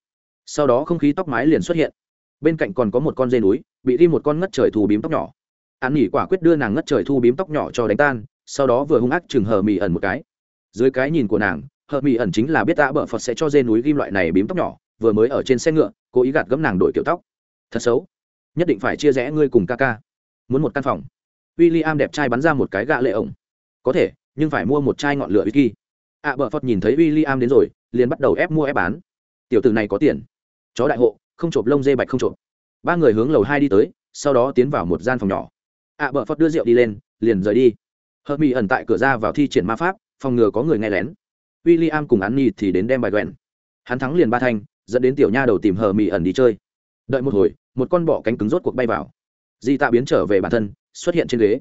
Sau đó không khí tóc mái liền xuất hiện bên cạnh còn có một con dê núi bị đi một con ngất trời thu bím tóc nhỏ. An nghỉ quả quyết đưa nàng ngất trời thu bím tóc nhỏ cho đánh tan sau đó vừa hung ác chừng hờ mỹ ẩn một cái. Dưới cái nhìn của nàng hờ mỹ ẩn chính là biết đã bợ phật sẽ cho dê núi ghim loại này bím tóc nhỏ vừa mới ở trên xe ngựa cố ý gạt gấm nàng đổi kiểu tóc. Thật xấu. Nhất định phải chia rẽ ngươi cùng ca ca. Muốn một căn phòng. W i l l i am đẹp trai bắn ra một cái gạ lệ ổng. Có thể nhưng phải mua một chai ngọn lửa whisky ạ à, bợ phật nhìn thấy w i l l i am đến rồi liền bắt đầu ép mua ép bán. Tiểu t này có tiền. Chó đại hộ không chộp lông dê bạch không chộp. Ba người hướng lầu hai đi tới sau đó tiến vào một gian phòng nhỏ. Ạ à, bờ phật đưa rượu đi lên liền rời đi. Hợp mỹ ẩn tại cửa ra vào thi triển ma pháp phòng ngừa có người nghe lén. W i l l i am cùng an nhi thì đến đem bài quẹn hắn thắng liền ba thanh dẫn đến tiểu nha đầu tìm hờ mỹ ẩn đi chơi. Đợi một hồi một con bọ cánh cứng rốt cuộc bay vào. Di tạ biến trở về bản thân xuất hiện trên ghế.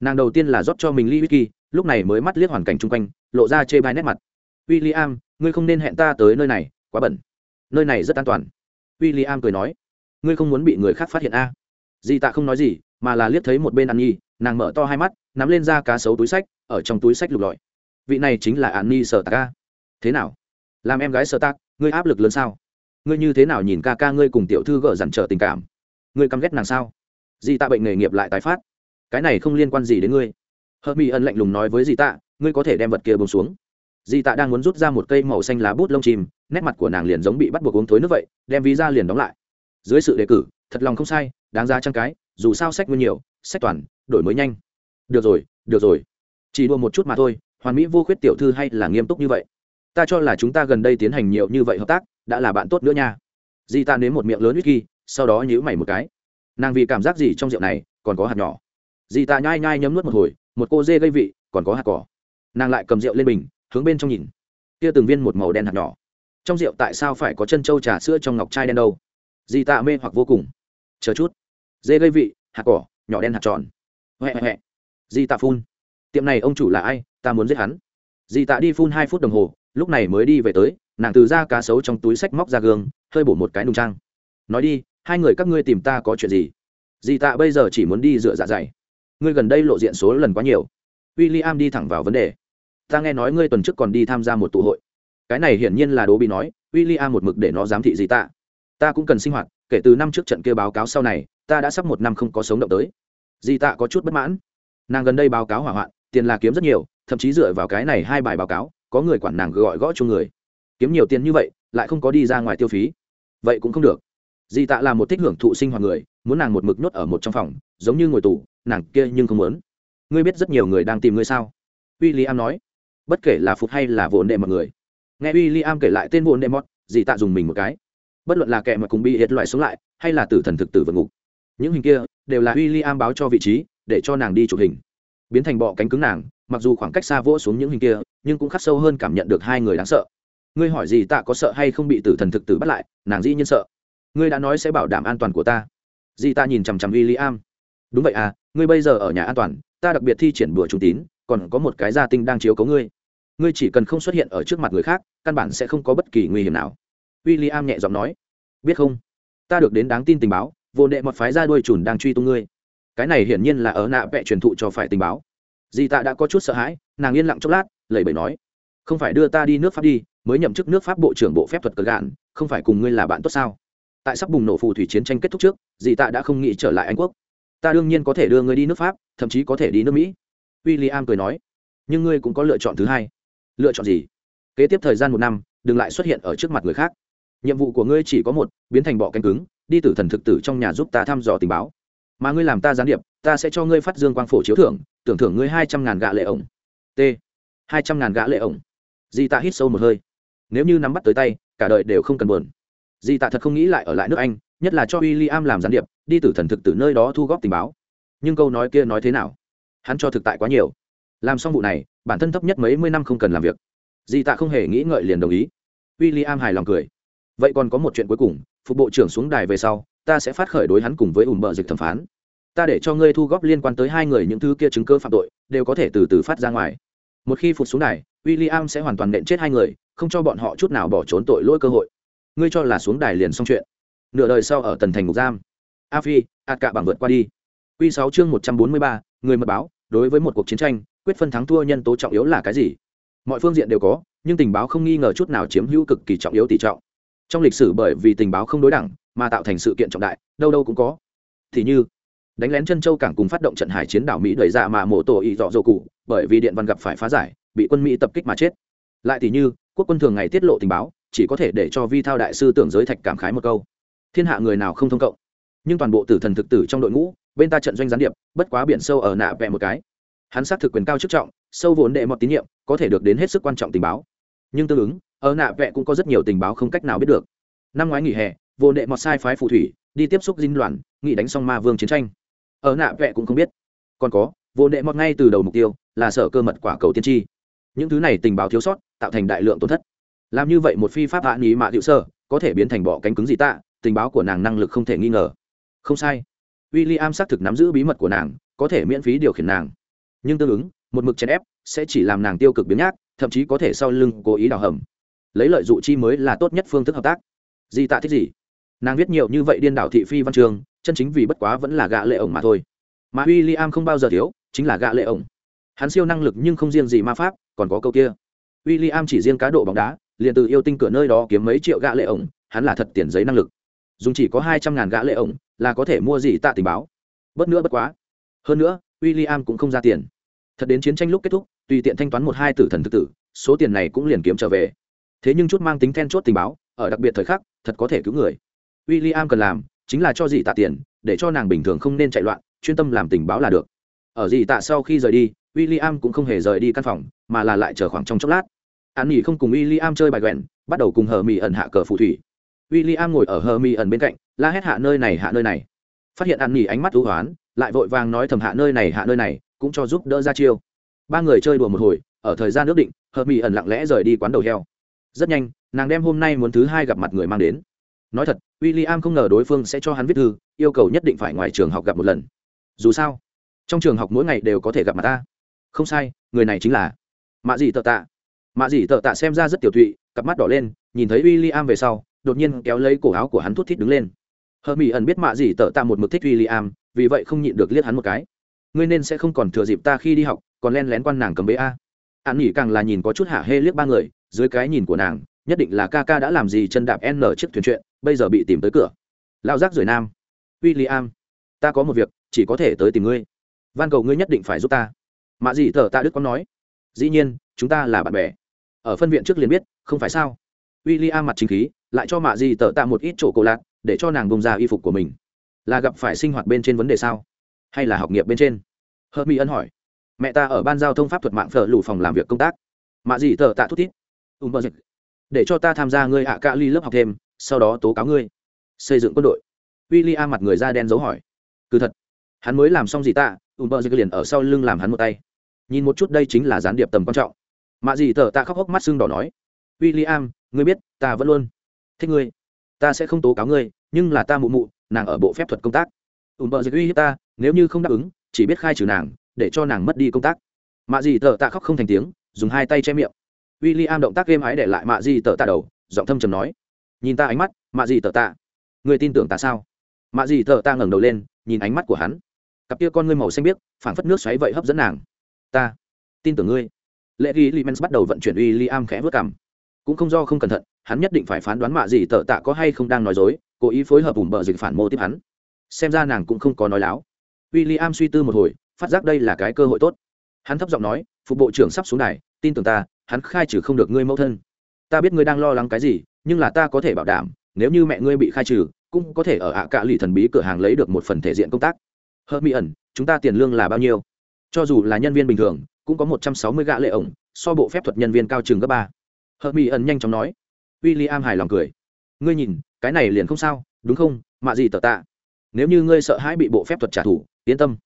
Nàng đầu tiên là rót cho mình ly whisky lúc này mới mắt liếc hoàn cảnh chung quanh lộ ra chê bai nét mặt. W i l l i am ngươi không nên hẹn ta tới nơi này quá bẩn nơi này rất an toàn w i l l i am cười nói, ngươi không muốn bị người khác phát hiện a à. di tạ không nói gì, mà là liếc thấy một bên an nhi nàng mở to hai mắt, nắm lên ra cá sấu túi sách, ở trong túi sách lục lọi. Vị này chính là an nhi sợ tạc thế nào? Làm em gái sợ tạc, ngươi áp lực lớn sao? Ngươi như thế nào nhìn ca ca ngươi cùng tiểu thư gỡ dằn trở tình cảm? Ngươi căm ghét nàng sao? Di tạ bệnh nghề nghiệp lại tái phát. Cái này không liên quan gì đến ngươi. Hợp mỹ ân lạnh lùng nói với di tạ, ngươi có thể đem vật kia bông xuống. Di tạ đang muốn rút ra một cây màu xanh lá bút lông chìm nét mặt của nàng liền giống bị bắt buộc uống thối nước vậy, đem ví ra liền đóng lại. Dưới sự đề cử, thật lòng không sai, đáng ra trang cái, dù sao sách nguyên nhiều, sách toàn, đổi mới nhanh. Được rồi được rồi. Chỉ đua một chút mà thôi, hoàn mỹ vô khuyết tiểu thư hay là nghiêm túc như vậy? Ta cho là chúng ta gần đây tiến hành nhiều như vậy hợp tác, đã là bạn tốt nữa nha. Di ta nếm một miệng lớn whisky, sau đó nhíu mày một cái. Nàng vì cảm giác gì trong rượu này, còn có hạt nhỏ. Dì ta nhai nhai nhấm nuốt một hồi, một cô dê gây vị, còn có hạt cỏ. Nàng lại cầm rượu lên bình, hướng bên trong nhìn. Kia từng viên một màu đen hạt nhỏ trong rượu tại sao phải có chân trâu trà sữa trong ngọc chai đen đâu? Dì tạ mê hoặc vô cùng. Chờ chút. Dê gây vị, hạt cỏ, nhỏ đen hạt tròn. Huệ huệ dì tạ phun. Tiệm này ông chủ là ai? Ta muốn giết hắn. Dì tạ đi phun hai phút đồng hồ, lúc này mới đi về tới, nàng từ ra cá sấu trong túi sách móc ra gương, hơi bổ một cái nùng trang. Nói đi, hai người các ngươi tìm ta có chuyện gì? Dì tạ bây giờ chỉ muốn đi dựa dạ dày. Ngươi gần đây lộ diện số lần quá nhiều. W i l l i am đi thẳng vào vấn đề. Ta nghe nói ngươi tuần trước còn đi tham gia một tụ hội cái này hiển nhiên là đố bị nói w i l l i am một mực để nó giám thị gì ta? Ta cũng cần sinh hoạt, kể từ năm trước trận kia báo cáo sau này, ta đã sắp một năm không có sống động tới. Di tạ có chút bất mãn. Nàng gần đây báo cáo hỏa hoạn, tiền là kiếm rất nhiều, thậm chí dựa vào cái này hai bài báo cáo, có người quản nàng gọi gõ cho người. Kiếm nhiều tiền như vậy, lại không có đi ra ngoài tiêu phí. Vậy cũng không được. Di tạ là một thích hưởng thụ sinh hoạt người, muốn nàng một mực nhốt ở một trong phòng, giống như ngồi tù, nàng kia nhưng không muốn. Ngươi biết rất nhiều người đang tìm ngươi sao? W i l l i am nói. Bất kể là phục hay là vồn đệ mọi người nghe w i l l i am kể lại tên vồn đệ dì tạ dùng mình một cái. Bất luận là kẻ mà cùng bị hiệt loại sống lại, hay là tử thần thực tử vượt ngục. Những hình kia đều là w i l l i am báo cho vị trí, để cho nàng đi chụp hình. Biến thành bọ cánh cứng nàng, mặc dù khoảng cách xa vỗ xuống những hình kia, nhưng cũng khắc sâu hơn cảm nhận được hai người đáng sợ. Ngươi hỏi gì tạ có sợ hay không bị tử thần thực tử bắt lại, nàng dĩ nhiên sợ. Ngươi đã nói sẽ bảo đảm an toàn của ta. Dì ta nhìn chằm chằm w i l l i am đúng vậy à ngươi bây giờ ở nhà an toàn, ta đặc biệt thi triển bữa trung tín, còn có một cái gia tinh đang chiếu cấu ngươi ngươi chỉ cần không xuất hiện ở trước mặt người khác, căn bản sẽ không có bất kỳ nguy hiểm nào. W i l l i am nhẹ giọng nói, biết không? Ta được đến đáng tin tình báo, vô đệ một phái ra đuôi trùn đang truy tung ngươi. Cái này hiển nhiên là ở nạ vẽ truyền thụ cho phải tình báo. Dì tạ đã có chút sợ hãi, nàng yên lặng chốc lát, lẩy bẩy nói, không phải đưa ta đi nước pháp đi, mới nhậm chức nước pháp bộ trưởng bộ phép thuật cờ gạn, không phải cùng ngươi là bạn tốt sao? Tại sắp bùng nổ phù thủy chiến tranh kết thúc trước, dì tạ đã không nghĩ trở lại anh quốc. Ta đương nhiên có thể đưa ngươi đi nước pháp, thậm chí có thể đi nước mỹ. W i l l i am cười nói, nhưng ngươi cũng có lựa chọn thứ hai lựa chọn gì? Kế tiếp thời gian một năm, đừng lại xuất hiện ở trước mặt người khác. Nhiệm vụ của ngươi chỉ có một, biến thành bọ cánh cứng, đi tử thần thực tử trong nhà giúp ta thăm dò tình báo. Mà ngươi làm ta gián điệp, ta sẽ cho ngươi phát dương quang phổ chiếu thưởng, tưởng thưởng ngươi hai trăm ngàn gạ lệ ổng. T. hai trăm ngàn gạ lệ ổng. Di ta hít sâu một hơi. Nếu như nắm bắt tới tay, cả đời đều không cần buồn. Di tạ thật không nghĩ lại ở lại nước anh, nhất là cho w i l l i am làm gián điệp, đi tử thần thực từ nơi đó thu góp tình báo. Nhưng câu nói kia nói thế nào? Hắn cho thực tại quá nhiều. Làm xong vụ này bản thân thấp nhất mấy mươi năm không cần làm việc. Di tạ không hề nghĩ ngợi liền đồng ý. W i l l i am hài lòng cười. Vậy còn có một chuyện cuối cùng, phục bộ trưởng xuống đài về sau, ta sẽ phát khởi đối hắn cùng với ủng bờ dịch thẩm phán. Ta để cho ngươi thu góp liên quan tới hai người những thứ kia chứng cơ phạm tội, đều có thể từ từ phát ra ngoài. Một khi phục xuống đài w i l l i am sẽ hoàn toàn nện chết hai người, không cho bọn họ chút nào bỏ trốn tội lỗi cơ hội. Ngươi cho là xuống đài liền xong chuyện. Nửa đời sau ở tần thành ngục giam. A phi ạt cạ bằng vượt qua đi. Q sáu chương một trăm bốn mươi ba, người mật báo, đối với một cuộc chiến tranh quyết phân thắng thua nhân tố trọng yếu là cái gì? Mọi phương diện đều có, nhưng tình báo không nghi ngờ chút nào chiếm hữu cực kỳ trọng yếu tỷ trọng. Trong lịch sử bởi vì tình báo không đối đẳng mà tạo thành sự kiện trọng đại, đâu đâu cũng có. Thì như, đánh lén chân châu cảng cùng phát động trận hải chiến đảo mỹ đẩy dạ mà mổ tổ ý dọ dầu cụ, bởi vì điện văn gặp phải phá giải, bị quân mỹ tập kích mà chết. Lại thì như, quốc quân thường ngày tiết lộ tình báo, chỉ có thể để cho vi thao đại sư tưởng giới thạch cảm khái một câu. Thiên hạ người nào không thông cộng? Nhưng toàn bộ tử thần thực tử trong đội ngũ, bên ta trận doanh gián điệp, bất quá biển sâu ở nạ vẹ một cái hắn xác thực quyền cao chức trọng, sâu vốn đệ mọt tín nhiệm, có thể được đến hết sức quan trọng tình báo. Nhưng tương ứng, ở nạ vẹ cũng có rất nhiều tình báo không cách nào biết được. Năm ngoái nghỉ hè vô đệ mọt sai phái phù thủy, đi tiếp xúc dinh loạn, nghị đánh xong ma vương chiến tranh. Ở nạ vẹ cũng không biết. Còn có vô đệ mọt ngay từ đầu mục tiêu là sở cơ mật quả cầu tiên tri. Những thứ này tình báo thiếu sót, tạo thành đại lượng tổn thất. Làm như vậy một phi pháp hạ nghị mạ hiệu sơ có thể biến thành bỏ cánh cứng gì tạ, tình báo của nàng năng lực không thể nghi ngờ. Không sai. W i l l i am xác thực nắm giữ bí mật của nàng, có thể miễn phí điều khiển nàng nhưng tương ứng, một mực chèn ép sẽ chỉ làm nàng tiêu cực biến nhác, thậm chí có thể sau lưng cố ý đào hầm. Lấy lợi dụ chi mới là tốt nhất phương thức hợp tác. Di tạ thích gì? Nàng viết nhiều như vậy điên đảo thị phi văn trường, chân chính vì bất quá vẫn là gạ lệ ổng mà thôi. Mà w i l l i am không bao giờ thiếu, chính là gạ lệ ổng. Hắn siêu năng lực nhưng không riêng gì ma pháp, còn có câu kia. W i l l i am chỉ riêng cá độ bóng đá, liền từ yêu tinh cửa nơi đó kiếm mấy triệu gạ lệ ổng, hắn là thật tiền giấy năng lực. Dùng chỉ có hai trăm ngàn gã lệ ổng, là có thể mua gì tạ tình báo. Bất nữa bất quá. Hơn nữa w i l l i am cũng không ra tiền thật đến chiến tranh lúc kết thúc, tùy tiện thanh toán một hai tử thần thực tử, số tiền này cũng liền kiếm trở về. Thế nhưng chút mang tính then chốt tình báo, ở đặc biệt thời khắc, thật có thể cứu người. W i l l i am cần làm, chính là cho dì tạ tiền, để cho nàng bình thường không nên chạy loạn, chuyên tâm làm tình báo là được. Ở dì tạ sau khi rời đi w i l l i am cũng không hề rời đi căn phòng, mà là lại chờ khoảng trong chốc lát. An nghỉ không cùng w i l l i am chơi bài quẹn bắt đầu cùng hờ mỹ ẩn hạ cờ phù thủy. W i l l i am ngồi ở hờ mỹ ẩn bên cạnh, la hét hạ nơi này, hạ nơi này. Phát hiện an nghỉ ánh mắt thú hoán, lại vội vàng nói thầm hạ nơi này, hạ nơi này cũng cho giúp đỡ ra chiêu. Ba người chơi đùa một hồi, ở thời gian ước định, hợp mỹ ẩn lặng lẽ rời đi quán đầu heo. Rất nhanh, nàng đem hôm nay muốn thứ hai gặp mặt người mang đến. Nói thật w i l l i am không ngờ đối phương sẽ cho hắn viết thư, yêu cầu nhất định phải ngoài trường học gặp một lần. Dù sao, trong trường học mỗi ngày đều có thể gặp mặt ta. Không sai, người này chính là mạ dị tợ tạ. Mạ dị tợ tạ xem ra rất tiểu thụy cặp mắt đỏ lên, nhìn thấy w i l l i am về sau, đột nhiên kéo lấy cổ áo của hắn thút thít đứng lên. Hờ mỹ ẩn biết mạ dị tợ tạ một mực thích w i l l i am vì vậy không nhịn được liếc hắn một cái ngươi nên sẽ không còn thừa dịp ta khi đi học, còn len lén quan nàng cầm bế a. An nghỉ càng là nhìn có chút hạ hê liếc ba người, dưới cái nhìn của nàng, nhất định là ca ca đã làm gì chân đạp n chiếc thuyền chuyện, bây giờ bị tìm tới cửa. Lao giác rời nam. W i l l i am ta có một việc, chỉ có thể tới tìm ngươi. Van cầu ngươi nhất định phải giúp ta. Mạ dị thở ta đức có nói. Dĩ nhiên, chúng ta là bạn bè. Ở phân viện trước liền biết, không phải sao? W i l l i am mặt chính khí, lại cho mạ dị Tở tạ một ít chỗ cổ lạc, để cho nàng bông ra y phục của mình. Là gặp phải sinh hoạt bên trên vấn đề sao? Hay là học nghiệp bên trên? Hớt mỹ ân hỏi. Mẹ ta ở ban giao thông pháp thuật mạng phở lù phòng làm việc công tác. Mạ dị tờ tạ thút thít. Ùm bơ dịch. Để cho ta tham gia ngươi hạ cạ ly lớp học thêm, sau đó tố cáo ngươi. Xây dựng quân đội. W i l l i am mặt người da đen dấu hỏi. Cứ thật. Hắn mới làm xong gì ta? Ùm bơ dịch liền ở sau lưng làm hắn một tay. Nhìn một chút đây chính là gián điệp tầm quan trọng. Mạ dị tờ tạ khóc hốc mắt xương đỏ nói. W i l l i am ngươi biết, ta vẫn luôn thích ngươi. Ta sẽ không tố cáo ngươi, nhưng là ta mụ mụ, nàng ở bộ phép thuật công tác. Ùm bợ dịch uy hiếp ta nếu như không đáp ứng, chỉ biết khai trừ nàng, để cho nàng mất đi công tác. Mạ dì tờ tạ khóc không thành tiếng, dùng hai tay che miệng. W i l l i am động tác êm ái để lại mạ dì tờ tạ đầu, giọng thâm trầm nói, nhìn ta ánh mắt, mạ dì tờ tạ, người tin tưởng ta sao? Mạ dì tờ tạ ngẩng đầu lên, nhìn ánh mắt của hắn. Cặp kia con ngươi màu xanh biếc, phảng phất nước xoáy vậy hấp dẫn nàng. Ta tin tưởng ngươi. Lệ ghi limens bắt đầu vận chuyển uy i am khẽ vớt cảm cũng không do không cẩn thận, hắn nhất định phải phán đoán mạ gì tờ tạ có hay không đang nói dối, cố ý phối hợp vùng bờ dịch phản mô tiếp hắn. Xem ra nàng cũng không có nói láo w i l l i am suy tư một hồi, phát giác đây là cái cơ hội tốt. Hắn thấp giọng nói, phục bộ trưởng sắp xuống đài, tin tưởng ta, hắn khai trừ không được ngươi mẫu thân. Ta biết ngươi đang lo lắng cái gì, nhưng là ta có thể bảo đảm, nếu như mẹ ngươi bị khai trừ, cũng có thể ở ạ à cạ lì thần bí cửa hàng lấy được một phần thể diện công tác. Hợp mỹ ẩn, chúng ta tiền lương là bao nhiêu? Cho dù là nhân viên bình thường, cũng có một trăm sáu mươi gạ lệ ổng, so bộ phép thuật nhân viên cao trường gấp ba. Hợp mỹ ẩn nhanh chóng nói. w i l l i am hài lòng cười. Ngươi nhìn, cái này liền không sao, đúng không? Mạ gì tờ tạ? Nếu như ngươi sợ hãi bị bộ phép thuật trả thù, yên tâm.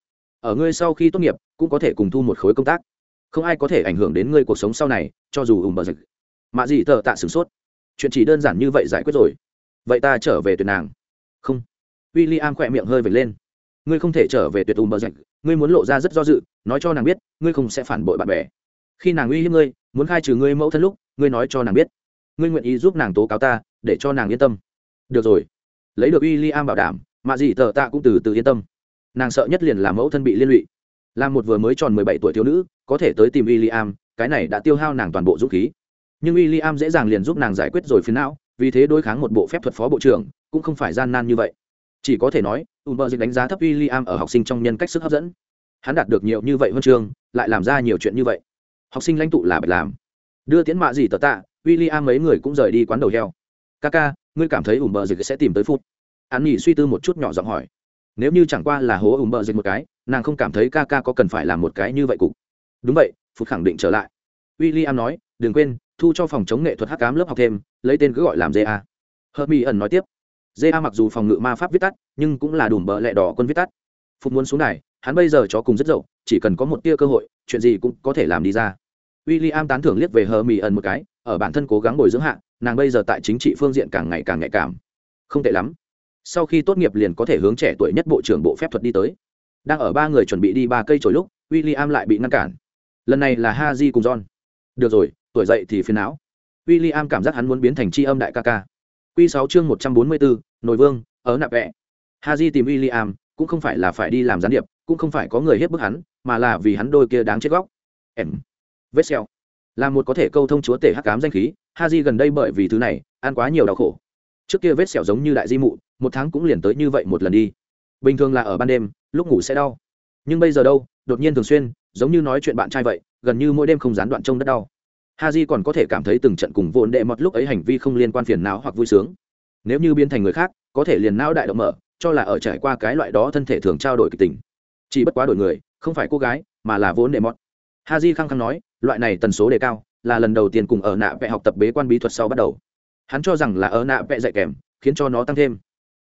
Ở ngươi sau khi tốt nghiệp, cũng có thể cùng thu một khối công tác. Không ai có thể ảnh hưởng đến ngươi cuộc sống sau này, cho dù ủng bờ dịch mạ gì tờ tạ sửng sốt. Chuyện chỉ đơn giản như vậy giải quyết rồi. Vậy ta trở về tuyệt nàng. Không. W i l l i am khỏe miệng hơi vệt lên. Ngươi không thể trở về tuyệt ủng bờ dịch ngươi muốn lộ ra rất do dự, nói cho nàng biết, ngươi không sẽ phản bội bạn bè. Khi nàng uy hiếp ngươi, muốn khai trừ ngươi mẫu thân lúc, ngươi nói cho nàng biết. Ngươi nguyện ý giúp nàng tố cáo ta, để cho nàng yên tâm. Được rồi. Lấy được w i l l i am bảo đảm mạ dị tờ tạ cũng từ từ yên tâm. Nàng sợ nhất liền là mẫu thân bị liên lụy. Là một vừa mới tròn mười bảy tuổi thiếu nữ, có thể tới tìm w i l l i am cái này đã tiêu hao nàng toàn bộ dũng khí. Nhưng w i l l i am dễ dàng liền giúp nàng giải quyết rồi phiến não, vì thế đối kháng một bộ phép thuật phó bộ trưởng, cũng không phải gian nan như vậy. Chỉ có thể nói u dịch đánh giá thấp w i l l i am ở học sinh trong nhân cách sức hấp dẫn. Hắn đạt được nhiều như vậy huân chương, lại làm ra nhiều chuyện như vậy. Học sinh lãnh tụ là bạch làm. Đưa tiến mạ gì tờ tạ w i l l i am mấy người cũng rời đi quán đầu heo. Ca ca ngươi cảm thấy ủ mờ dịch sẽ tìm tới phút an nhỉ suy tư một chút nhỏ giọng hỏi, nếu như chẳng qua là hố ùm bợ dịch một cái, nàng không cảm thấy ca ca có cần phải làm một cái như vậy cục. Đúng vậy phút khẳng định trở lại. W i l l i am nói, đừng quên, thu cho phòng chống nghệ thuật hát cám lớp học thêm, lấy tên cứ gọi làm ja hớt mi ẩn nói tiếp ja mặc dù phòng ngự ma pháp viết tắt, nhưng cũng là đùm bợ lẹ đỏ quân viết tắt. Phục muốn xuống này hắn bây giờ chó cùng rất dậu, chỉ cần có một tia cơ hội, chuyện gì cũng có thể làm đi ra. W i l l i am tán thưởng liếc về hờ mỹ ẩn một cái, ở bản thân cố gắng bồi dưỡng hạ, nàng bây giờ tại chính trị phương diện càng ngày càng nhạy cảm. Không tệ lắm sau khi tốt nghiệp liền có thể hướng trẻ tuổi nhất bộ trưởng bộ phép thuật đi tới. Đang ở ba người chuẩn bị đi ba cây trồi lúc w i l l i am lại bị ngăn cản. Lần này là ha di cùng john. Được rồi, tuổi dậy thì phiền não. W i l l i am cảm giác hắn muốn biến thành tri âm đại ca ca. Q sáu chương một trăm bốn mươi bốn nội vương ở nạp vẽ ha di tìm w i l l i am cũng không phải là phải đi làm gián điệp, cũng không phải có người hiếp bức hắn, mà là vì hắn đôi kia đáng chết góc. Em. Vết xeo là một có thể câu thông chúa tể hắc cám danh khí, ha di gần đây bởi vì thứ này, ăn quá nhiều đau khổ. Trước kia vết sẹo giống như đại di mụ một tháng cũng liền tới như vậy một lần đi. Bình thường là ở ban đêm, lúc ngủ sẽ đau. Nhưng bây giờ đâu, đột nhiên thường xuyên, giống như nói chuyện bạn trai vậy, gần như mỗi đêm không gián đoạn trông đất đau. Ha di còn có thể cảm thấy từng trận cùng vốn đệ mọt lúc ấy hành vi không liên quan phiền não hoặc vui sướng. Nếu như biến thành người khác, có thể liền não đại động mở, cho là ở trải qua cái loại đó thân thể thường trao đổi kịch tình. Chỉ bất quá đổi người, không phải cô gái, mà là vốn đệ mọt. Ha di khăng khăng nói, loại này tần số đề cao, là lần đầu tiên cùng ở nạ vẽ học tập bế quan bí thuật sau bắt đầu. Hắn cho rằng là ở nạ vẽ dạy kèm, khiến cho nó tăng thêm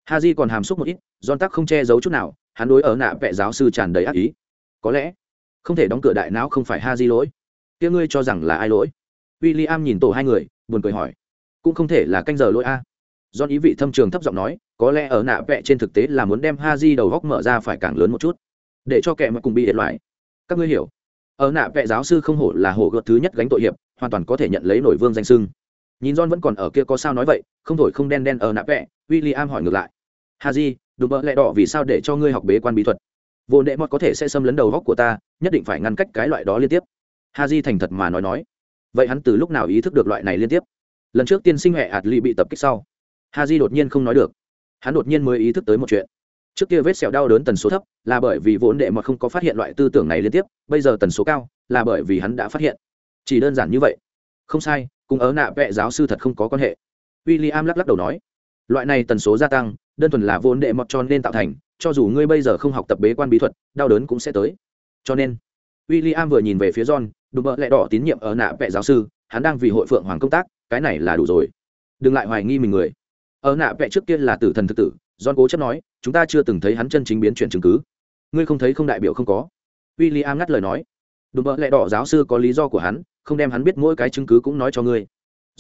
ha di còn hàm xúc một ít don tắc không che giấu chút nào, hắn đối ở nạ vẽ giáo sư tràn đầy ác ý. Có lẽ, không thể đóng cửa đại não không phải ha di lỗi. Tiếng ngươi cho rằng là ai lỗi? W i l l i am nhìn tổ hai người, buồn cười hỏi. Cũng không thể là canh giờ lỗi a. Don ý vị thâm trường thấp giọng nói, có lẽ ở nạ vẽ trên thực tế là muốn đem ha di đầu góc mở ra phải càng lớn một chút. Để cho kẻ mà cùng bị điện loại. Các ngươi hiểu. Ở nạ vẽ giáo sư không hổ là hổ gợt thứ nhất gánh tội hiệp, hoàn toàn có thể nhận lấy nổi vương danh sưng nhìn john vẫn còn ở kia có sao nói vậy, không thổi không đen đen ở nạ vẽ w i l l i am hỏi ngược lại ha di đùm bợ lẹ đỏ vì sao để cho ngươi học bế quan bí thuật? Vô nệ mọt có thể sẽ xâm lấn đầu góc của ta, nhất định phải ngăn cách cái loại đó liên tiếp. Ha di thành thật mà nói nói. Vậy hắn từ lúc nào ý thức được loại này liên tiếp? Lần trước tiên sinh hệ ạt ly bị tập kích sau, ha di đột nhiên không nói được. Hắn đột nhiên mới ý thức tới một chuyện. Trước kia vết sẹo đau đớn tần số thấp, là bởi vì vốn đệ mọt không có phát hiện loại tư tưởng này liên tiếp, bây giờ tần số cao, là bởi vì hắn đã phát hiện. Chỉ đơn giản như vậy. Không sai, cùng ớ nạ vệ giáo sư thật không có quan hệ. W i l l i am lắc lắc đầu nói. Loại này tần số gia tăng đơn thuần là vốn đệ mọt cho nên tạo thành, cho dù ngươi bây giờ không học tập bế quan bí thuật, đau đớn cũng sẽ tới. Cho nên w i l l i am vừa nhìn về phía john, đùm bợ lẹ đỏ tín nhiệm ở nạ vẽ giáo sư, hắn đang vì hội phượng hoàng công tác, cái này là đủ rồi. Đừng lại hoài nghi mình người. Ở nạ vẽ trước kia là tử thần thực tử, john cố chấp nói, chúng ta chưa từng thấy hắn chân chính biến chuyển chứng cứ. Ngươi không thấy không đại biểu không có. W i l l i am ngắt lời nói. Đùm bợ lẹ đỏ giáo sư có lý do của hắn, không đem hắn biết mỗi cái chứng cứ cũng nói cho ngươi.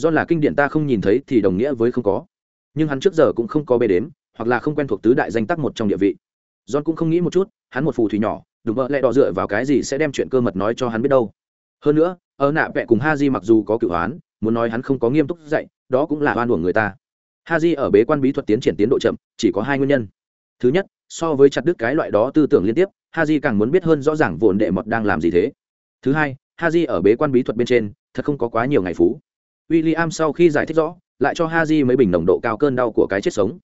John là kinh điển ta không nhìn thấy thì đồng nghĩa với không có. Nhưng hắn trước giờ cũng không có bê đếm hoặc là không quen thuộc tứ đại danh tắc một trong địa vị. John cũng không nghĩ một chút, hắn một phù thủy nhỏ đùm bợ lẽ đỏ dựa vào cái gì sẽ đem chuyện cơ mật nói cho hắn biết đâu. Hơn nữa, ở nạ vẹ cùng ha di mặc dù có cựu hoán muốn nói hắn không có nghiêm túc dạy, đó cũng là oan uổng người ta. Ha di ở bế quan bí thuật tiến triển tiến độ chậm, chỉ có hai nguyên nhân. Thứ nhất, so với chặt đứt cái loại đó tư tưởng liên tiếp ha di càng muốn biết hơn rõ ràng vồn đệ mật đang làm gì thế. Thứ hai ha di ở bế quan bí thuật bên trên, thật không có quá nhiều ngày phú. W i l l i am sau khi giải thích rõ, lại cho ha di mấy bình nồng độ cao cơn đau của cái chết sống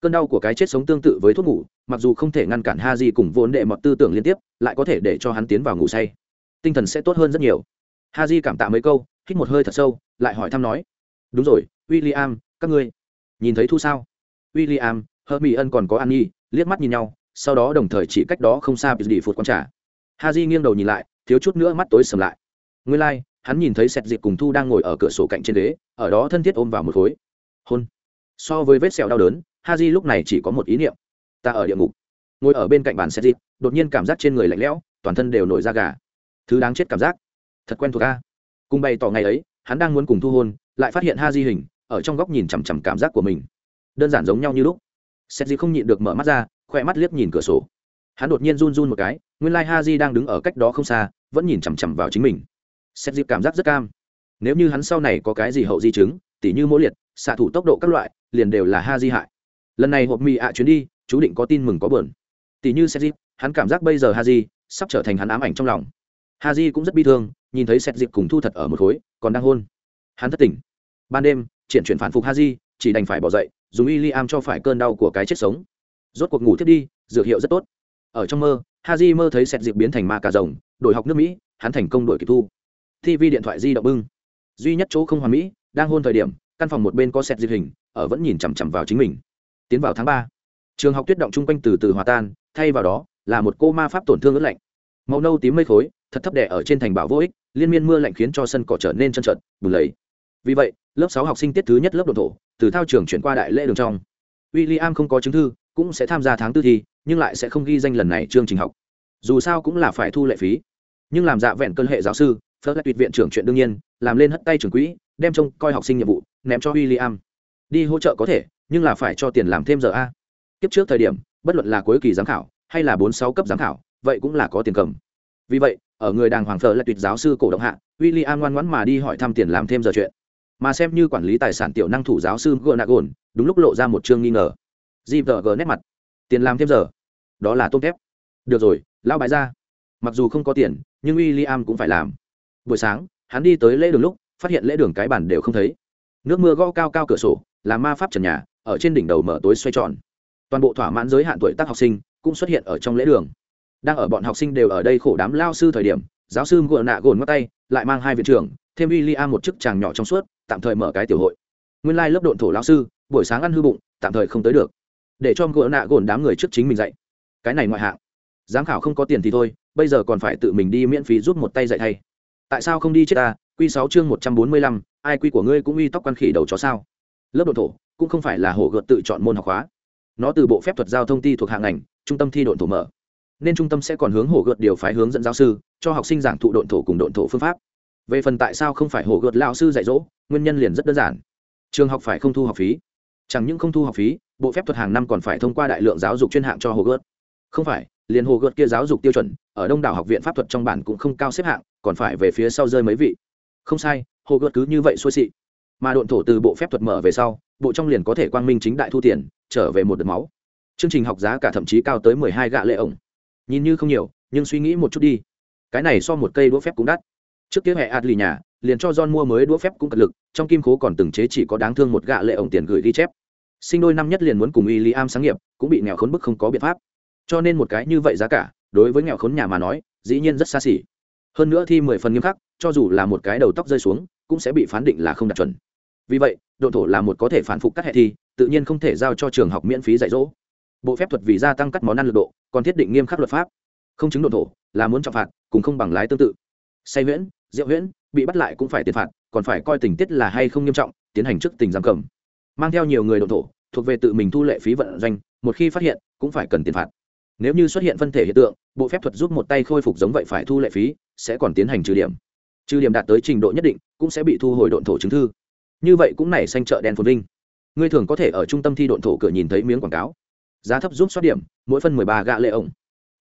cơn đau của cái chết sống tương tự với thuốc ngủ mặc dù không thể ngăn cản ha di cùng vốn đệ mọt tư tưởng liên tiếp lại có thể để cho hắn tiến vào ngủ say. Tinh thần sẽ tốt hơn rất nhiều. Ha di cảm tạ mấy câu hít một hơi thật sâu lại hỏi thăm nói đúng rồi w i l l i am các ngươi nhìn thấy thu sao? W i l l i am hơ mỹ ân còn có an nhi liếc mắt nhìn nhau sau đó đồng thời chỉ cách đó không xa bị đi phụt q trả ha di nghiêng đầu nhìn lại thiếu chút nữa mắt tối sầm lại. Nguyên lai、like, hắn nhìn thấy sẹt dịp cùng thu đang ngồi ở cửa sổ cạnh trên đế, ở đó thân thiết ôm vào một khối. Hôn. So với vết sẹo đau đớn ha j lúc này chỉ có một ý niệm. Ta ở địa ngục. Ngồi ở bên cạnh bàn sẹt dịp đột nhiên cảm giác trên người lạnh lẽo, toàn thân đều nổi da gà. Thứ đáng chết cảm giác. Thật quen thuộc a. Cùng bày tỏ ngày ấy, hắn đang muốn cùng thu hôn, lại phát hiện ha di hình, ở trong góc nhìn chằm chằm cảm giác của mình. Đơn giản giống nhau như lúc. Xét dịp không nhịn được mở mắt ra khoe mắt liếc nhìn cửa sổ. Hắn đột nhiên run run một cái, nguyên lai Ha di đang đứng ở cách đó không xa, vẫn nhìn chằm chằm vào chính mình. Xét dịp cảm giác rất cam. Nếu như hắn sau này có cái gì hậu di chứng, tỉ như mỗi liệt, xạ thủ tốc độ các loại, liền đều là ha di hại lần này hộp mì ạ chuyến đi, chú định có tin mừng có bờn tỉ như xét dịp hắn cảm giác bây giờ ha di sắp trở thành hắn ám ảnh trong lòng. Ha di cũng rất bi thương, nhìn thấy xét dịp cùng thu thật ở một khối, còn đang hôn. Hắn thất tỉnh ban đêm, triển chuyển phản phục ha di chỉ đành phải bỏ dậy, dùng y li am cho phải cơn đau của cái chết sống. Rốt cuộc ngủ thiết đi, dược hiệu rất tốt. Ở trong mơ, haji mơ thấy xét dịp biến thành ma cà rồng, đổi học nước mỹ, hắn thành công đổi kịp thu. Thi vi điện thoại di động bưng. Duy nhất chỗ không hoàn mỹ, đang hôn thời điểm, căn phòng một bên có xét dịp hình, ở vẫn nhìn chằm chằm vào chính mình tiến vào tháng ba. Trường học tuyết động chung quanh từ từ hòa tan, thay vào đó là một cô ma pháp tổn thương ướt lạnh. Màu nâu tím mây khối, thật thấp đẻ ở trên thành bảo vô ích, liên miên mưa lạnh khiến cho sân cỏ trở nên chân trợt bùn lầy. Vì vậy, lớp sáu học sinh tiết thứ nhất lớp đồn thổ, từ thao trường chuyển qua đại lễ đường trong. W i l l i am không có chứng thư, cũng sẽ tham gia tháng tư thi, nhưng lại sẽ không ghi danh lần này chương trình học. Dù sao cũng là phải thu lệ phí. Nhưng làm dạ vẹn cơn hệ giáo sư, phớt lại tuyệt viện trưởng chuyện đương nhiên, làm lên hất tay trưởng quỹ, đem trông coi học sinh nhiệm vụ, ném cho w i l l i am đi hỗ trợ có thể nhưng là phải cho tiền làm thêm giờ a. Tiếp trước thời điểm, bất luận là cuối kỳ giám khảo, hay là bốn sáu cấp giám khảo, vậy cũng là có tiền cầm. Vì vậy, ở người đàng hoàng thờ là tuyệt giáo sư cổ động hạ w i l l i am ngoan ngoãn mà đi hỏi thăm tiền làm thêm giờ chuyện. Mà xem như quản lý tài sản tiểu năng thủ giáo sư gồn đúng lúc lộ ra một chương nghi ngờ. Gvg nét mặt. Tiền làm thêm giờ. Đó là tôm thép. Được rồi, lão bái ra. Mặc dù không có tiền, nhưng w i l l i am cũng phải làm. Buổi sáng, hắn đi tới lễ đường lúc, phát hiện lễ đường cái bản đều không thấy. Nước mưa gõ cao cao cửa sổ làm ma pháp trần nhà ở trên đỉnh đầu mở tối xoay tròn. Toàn bộ thỏa mãn giới hạn tuổi tác học sinh cũng xuất hiện ở trong lễ đường. Đang ở bọn học sinh đều ở đây khổ đám lao sư thời điểm, giáo sư ngựa nạ gồn ngắt tay, lại mang hai viện trưởng, thêm uy i một chức chàng nhỏ trong suốt, tạm thời mở cái tiểu hội. Nguyên lai、like、lớp độn thổ lao sư, buổi sáng ăn hư bụng, tạm thời không tới được. Để cho ngựa nạ gồn đám người trước chính mình dạy. Cái này ngoại hạng. Giám khảo không có tiền thì thôi, bây giờ còn phải tự mình đi miễn phí giúp một tay dạy thay. Tại sao không đi chết ta? Q sáu chương một trăm bốn mươi lăm, ai quy của ngươi cũng uy tóc quan khỉ đầu chó sao? Lớp độn thổ cũng không phải là hổ gợt tự chọn môn học hóa. Nó từ bộ phép thuật giao thông ti thuộc hạng ngành, trung tâm thi độn thổ mở. Nên trung tâm sẽ còn hướng hổ gợt điều phái hướng dẫn giáo sư, cho học sinh giảng thụ độn thổ cùng độn thổ phương pháp. Về phần tại sao không phải hổ gợt lao sư dạy dỗ, nguyên nhân liền rất đơn giản. Trường học phải không thu học phí. Chẳng những không thu học phí, bộ phép thuật hàng năm còn phải thông qua đại lượng giáo dục chuyên hạng cho hồ gợt. Không phải, liền hồ gợt kia giáo dục tiêu chuẩn, ở đông đảo học viện pháp thuật trong bản cũng không cao xếp hạng, còn phải về phía sau rơi mấy vị. Không sai hồ gợt cứ như vậy xuôi xị. Mà độn thổ từ bộ phép thuật mở về sau bộ trong liền có thể quang minh chính đại thu tiền trở về một đợt máu chương trình học giá cả thậm chí cao tới mười hai gạ lệ ổng nhìn như không nhiều nhưng suy nghĩ một chút đi cái này so một cây đũa phép cũng đắt trước kia hệ ạt lì nhà liền cho John mua mới đũa phép cũng cật lực, trong kim khố còn từng chế chỉ có đáng thương một gạ lệ ổng tiền gửi ghi chép. Sinh đôi năm nhất liền muốn cùng William sáng nghiệp, cũng bị nghèo khốn bức không có biện pháp. Cho nên một cái như vậy giá cả, đối với nghèo khốn nhà mà nói, dĩ nhiên rất xa xỉ. Hơn nữa thi mười phần nghiêm khắc, cho dù là một cái đầu tóc rơi xuống, cũng sẽ bị phán định là không đạt chuẩn. Vì vậy, độ thổ là một có thể phản phục các hệ thi, tự nhiên không thể giao cho trường học miễn phí dạy dỗ. Bộ phép thuật vì gia tăng các món ăn lực độ, còn thiết định nghiêm khắc luật pháp. Không chứng độ thổ, là muốn trọng phạt, cũng không bằng lái tương tự. Say huyễn, rượu huyễn, bị bắt lại cũng phải tiền phạt còn phải coi tình tiết là hay không nghiêm trọng tiến hành trước tình giam cầm mang theo nhiều người độn thổ thuộc về tự mình thu lệ phí vận doanh một khi phát hiện cũng phải cần tiền phạt nếu như xuất hiện phân thể hiện tượng bộ phép thuật giúp một tay khôi phục giống vậy phải thu lệ phí sẽ còn tiến hành trừ điểm trừ điểm đạt tới trình độ nhất định cũng sẽ bị thu hồi độn thổ chứng thư như vậy cũng nảy xanh chợ đen phồn vinh. Ngươi thường có thể ở trung tâm thi độn thổ cửa nhìn thấy miếng quảng cáo. Giá thấp giúp soát điểm, mỗi phân mười ba gạ lệ ổng.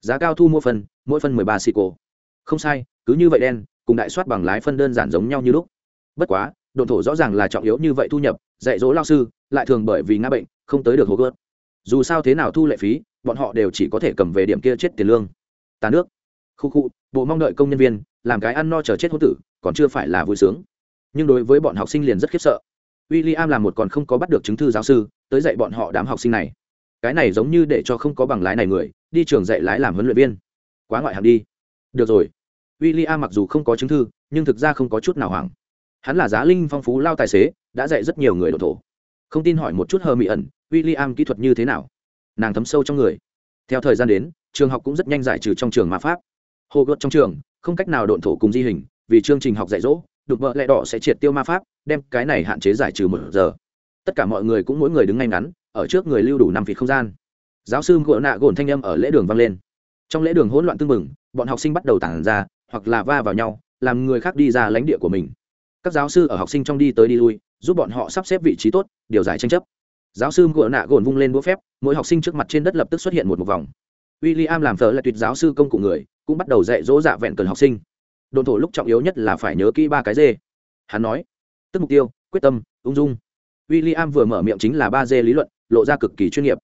Giá cao thu mua phân, mỗi phân mười ba xì cổ. Không sai, cứ như vậy đen, cùng đại soát bằng lái phân đơn giản giống nhau như lúc. Bất quá đồn thổ rõ ràng là trọng yếu như vậy thu nhập, dạy dỗ lao sư, lại thường bởi vì ngã bệnh, không tới được hô gớt dù sao thế nào thu lệ phí, bọn họ đều chỉ có thể cầm về điểm kia chết tiền lương. Tà nước. Khu khu, bộ mong đợi công nhân viên, làm cái ăn no chờ chết hô tử, còn chưa phải là vui sướng nhưng đối với bọn học sinh liền rất khiếp sợ w i l l i am làm một còn không có bắt được chứng thư giáo sư tới dạy bọn họ đám học sinh này cái này giống như để cho không có bằng lái này người đi trường dạy lái làm huấn luyện viên quá ngoại hạng đi được rồi William mặc dù không có chứng thư, nhưng thực ra không có chút nào hoảng. Hắn là giá linh phong phú lao tài xế, đã dạy rất nhiều người độ thổ. Không tin hỏi một chút hờ mị ẩn, William kỹ thuật như thế nào? Nàng thấm sâu trong người. Theo thời gian đến, trường học cũng rất nhanh giải trừ trong trường ma pháp. Hồ gợt trong trường, không cách nào độn thổ cùng di hình, vì chương trình học dạy dỗ, đục vợ lẹ đỏ sẽ triệt tiêu ma pháp, đem cái này hạn chế giải trừ một giờ. Tất cả mọi người cũng mỗi người đứng ngay ngắn, ở trước người lưu đủ năm feet không gian. Giáo sư gỗ nạ gồn thanh âm ở lễ đường vang lên. Trong lễ đường hỗn loạn tưng bừng bọn học sinh bắt đầu tản ra, hoặc là va vào nhau làm người khác đi ra lãnh địa của mình các giáo sư ở học sinh trong đi tới đi lui giúp bọn họ sắp xếp vị trí tốt điều giải tranh chấp giáo sư gỡ nạ gồn vung lên đũa phép mỗi học sinh trước mặt trên đất lập tức xuất hiện một một vòng w i l l i am làm thờ là tuyệt giáo sư công cụ người cũng bắt đầu dạy dỗ dạ vẹn cần học sinh đồn thổ lúc trọng yếu nhất là phải nhớ kỹ ba cái dê. Hắn nói, tức mục tiêu, quyết tâm, ung dung. W i l l i am vừa mở miệng chính là ba dê lý luận, lộ ra cực kỳ chuyên nghiệp.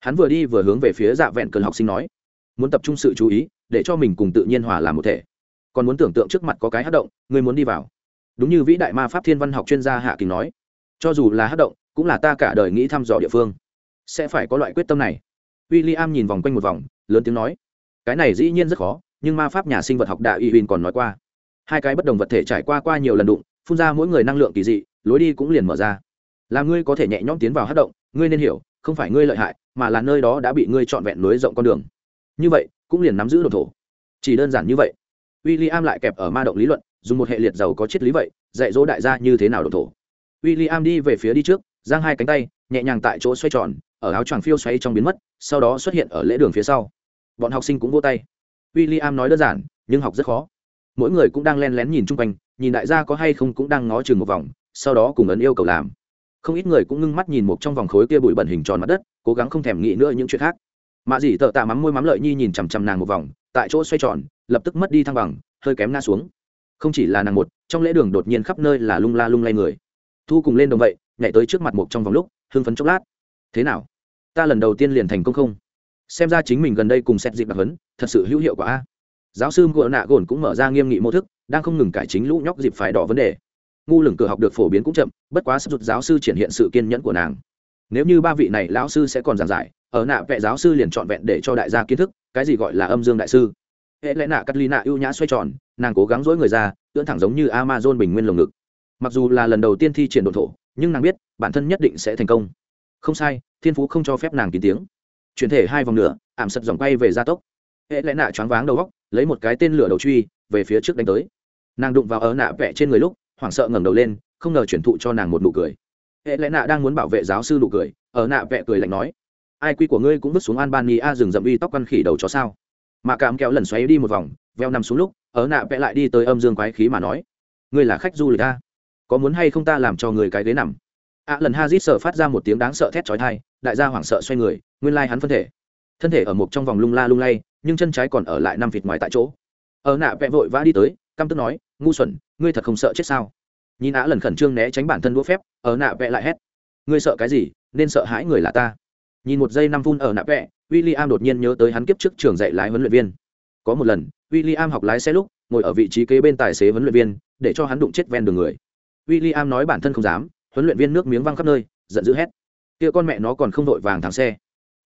Hắn vừa đi vừa hướng về phía dạ vẹn cần học sinh nói, muốn tập trung sự chú ý, để cho mình cùng tự nhiên hòa làm một thể. Còn muốn tưởng tượng trước mặt có cái hát động ngươi muốn đi vào. Đúng như vĩ đại ma pháp thiên văn học chuyên gia hạ kính nói, cho dù là hát động, cũng là ta cả đời nghĩ thăm dò địa phương. Sẽ phải có loại quyết tâm này. W i l l i am nhìn vòng quanh một vòng, lớn tiếng nói, cái này dĩ nhiên rất khó nhưng ma pháp nhà sinh vật học đạo y huỳnh còn nói qua. Hai cái bất đồng vật thể trải qua qua nhiều lần đụng, phun ra mỗi người năng lượng kỳ dị, lối đi cũng liền mở ra. Là ngươi có thể nhẹ nhõm tiến vào hát động, ngươi nên hiểu, không phải ngươi lợi hại, mà là nơi đó đã bị ngươi trọn vẹn nối rộng con đường. Như vậy, cũng liền nắm giữ đồ thổ. Chỉ đơn giản như vậy. W i l l i am lại kẹp ở ma động lý luận, dùng một hệ liệt giàu có triết lý vậy, dạy dỗ đại gia như thế nào đồ thổ. W i l l i am đi về phía đi trước, giang hai cánh tay, nhẹ nhàng tại chỗ xoay tròn, ở áo choàng phiêu xoay trong biến mất, sau đó xuất hiện ở lễ đường phía sau. Bọn học sinh cũng vô tay w i l l i am nói đơn giản, nhưng học rất khó. Mỗi người cũng đang len lén nhìn chung quanh, nhìn đại gia có hay không cũng đang ngó chừng một vòng, sau đó cùng ấn yêu cầu làm. Không ít người cũng ngưng mắt nhìn một trong vòng khối kia bụi bẩn hình tròn mặt đất, cố gắng không thèm nghĩ nữa những chuyện khác. Mạ dì tợ tạ mắm môi mắm lợi nhi nhìn chằm chằm nàng một vòng, tại chỗ xoay tròn, lập tức mất đi thăng bằng, hơi kém ngã xuống. Không chỉ là nàng một, trong lễ đường đột nhiên khắp nơi là lung la lung lay người. Thu cùng lên đồng vậy, nhảy tới trước mặt một trong vòng lúc, hưng phấn chốc lát. Thế nào? Ta lần đầu tiên liền thành công không? Xem ra chính mình gần đây cùng xét dịp đặc hấn, thật sự hữu hiệu quả a. Giáo sư ngựa nạ gồn cũng mở ra nghiêm nghị mô thức, đang không ngừng cải chính lũ nhóc dịp phải đỏ vấn đề. Ngu lửng cửa học được phổ biến cũng chậm, bất quá sắp rụt giáo sư triển hiện sự kiên nhẫn của nàng. Nếu như ba vị này lão sư sẽ còn giảng giải, ở nạ vệ giáo sư liền trọn vẹn để cho đại gia kiến thức, cái gì gọi là âm dương đại sư? Hệ lẽ nạ cắt ly nạ ưu nhã xoay tròn, nàng cố gắng dỗi người ra, ưỡn thẳng giống như amazon bình nguyên lồng ngực. Mặc dù là lần đầu tiên thi triển đồn thổ, nhưng nàng biết, bản thân nhất định sẽ thành công. Không sai, thiên phú không cho phép nàng kín tiếng chuyển thể hai vòng nửa ảm sật dòng quay về gia tốc. Hệ lẽ nạ choáng váng đầu góc lấy một cái tên lửa đầu truy về phía trước đánh tới. Nàng đụng vào ớ nạ vẽ trên người lúc hoảng sợ ngẩng đầu lên không ngờ chuyển thụ cho nàng một nụ cười. Hệ lẽ nạ đang muốn bảo vệ giáo sư nụ cười ở nạ vẽ cười lạnh nói ai quy của ngươi cũng vứt xuống albania rừng rậm uy tóc căn khỉ đầu chó sao? Mà cảm kéo lần xoáy đi một vòng veo nằm xuống lúc ở nạ vẽ lại đi tới âm dương quái khí mà nói ngươi là khách du lịch ta có muốn hay không ta làm cho người cái ghế nằm? Ạ à, lần hazit sợ phát ra một tiếng đáng sợ thét chói tai đại gia hoảng sợ xoay người, nguyên lai hắn phân thể. Thân thể ở một trong vòng lung la lung lay, nhưng chân trái còn ở lại năm vịt ngoài tại chỗ. Ở nạ vẽ vội vã đi tới, căm tức nói, ngu xuẩn, ngươi thật không sợ chết sao? Nhìn á lần khẩn trương né tránh bản thân đũa phép, ở nạ vẽ lại hét, ngươi sợ cái gì? Nên sợ hãi người là ta. Nhìn một giây năm phun ở nạ vẽ w i l l i am đột nhiên nhớ tới hắn kiếp trước trường dạy lái huấn luyện viên. Có một lần w i l l i am học lái xe lúc, ngồi ở vị trí kế bên tài xế huấn luyện viên, để cho hắn đụng chết ven đường người. W i l l i am nói bản thân không dám, huấn luyện viên nước miếng văng khắp nơi, giận dữ hét kia con mẹ nó còn không đội vàng thắng xe.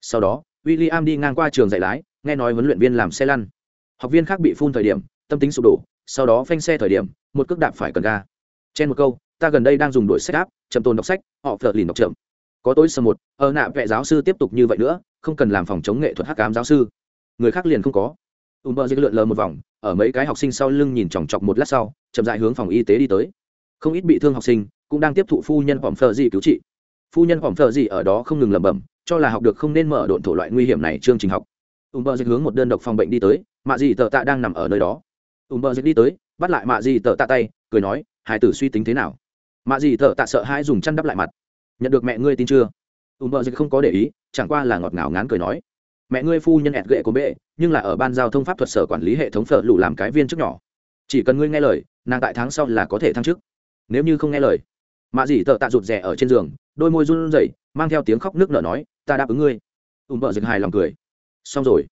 Sau đó w i l l i am đi ngang qua trường dạy lái, nghe nói huấn luyện viên làm xe lăn. Học viên khác bị phun thời điểm, tâm tính sụp đổ, sau đó phanh xe thời điểm, một cước đạp phải cần ga. Trên một câu, ta gần đây đang dùng đổi sách áp chậm tồn đọc sách, họ phờ lìn đọc chậm. Có tối sơ một ở nạ vệ giáo sư tiếp tục như vậy nữa, không cần làm phòng chống nghệ thuật hắc cám giáo sư. Người khác liền không có. Ùm bơ dịch lượn lờ một vòng, ở mấy cái học sinh sau lưng nhìn chòng chọc một lát sau, chậm dại hướng phòng y tế đi tới. Không ít bị thương học sinh, cũng đang tiếp thụ phu nhân phỏng phờ gì cứu trị phu nhân phỏng thợ gì ở đó không ngừng lẩm bẩm, cho là học được không nên mở độn thổ loại nguy hiểm này chương trình học. Ùm bơ dịch hướng một đơn độc phòng bệnh đi tới, mạ gì tờ tạ đang nằm ở nơi đó. Ùm bơ dịch đi tới, bắt lại mạ gì tờ tạ tay, cười nói, hải tử suy tính thế nào? Mạ gì tờ tạ sợ hãi dùng chăn đắp lại mặt. Nhận được mẹ ngươi tin chưa? Ùm bơ dịch không có để ý, chẳng qua là ngọt ngào ngán cười nói, mẹ ngươi phu nhân ẹt gệ của bệ, nhưng là ở ban giao thông pháp thuật sở quản lý hệ thống phở lụ làm cái viên chức nhỏ. Chỉ cần ngươi nghe lời, nàng tại tháng sau là có thể thăng chức. Nếu như không nghe lời mạ dì tợ tạ rụt rè ở trên giường, đôi môi run rẩy, mang theo tiếng khóc nước nở nói, ta đáp ứng ngươi. Ùm bợ dịch hài lòng cười. Xong rồi.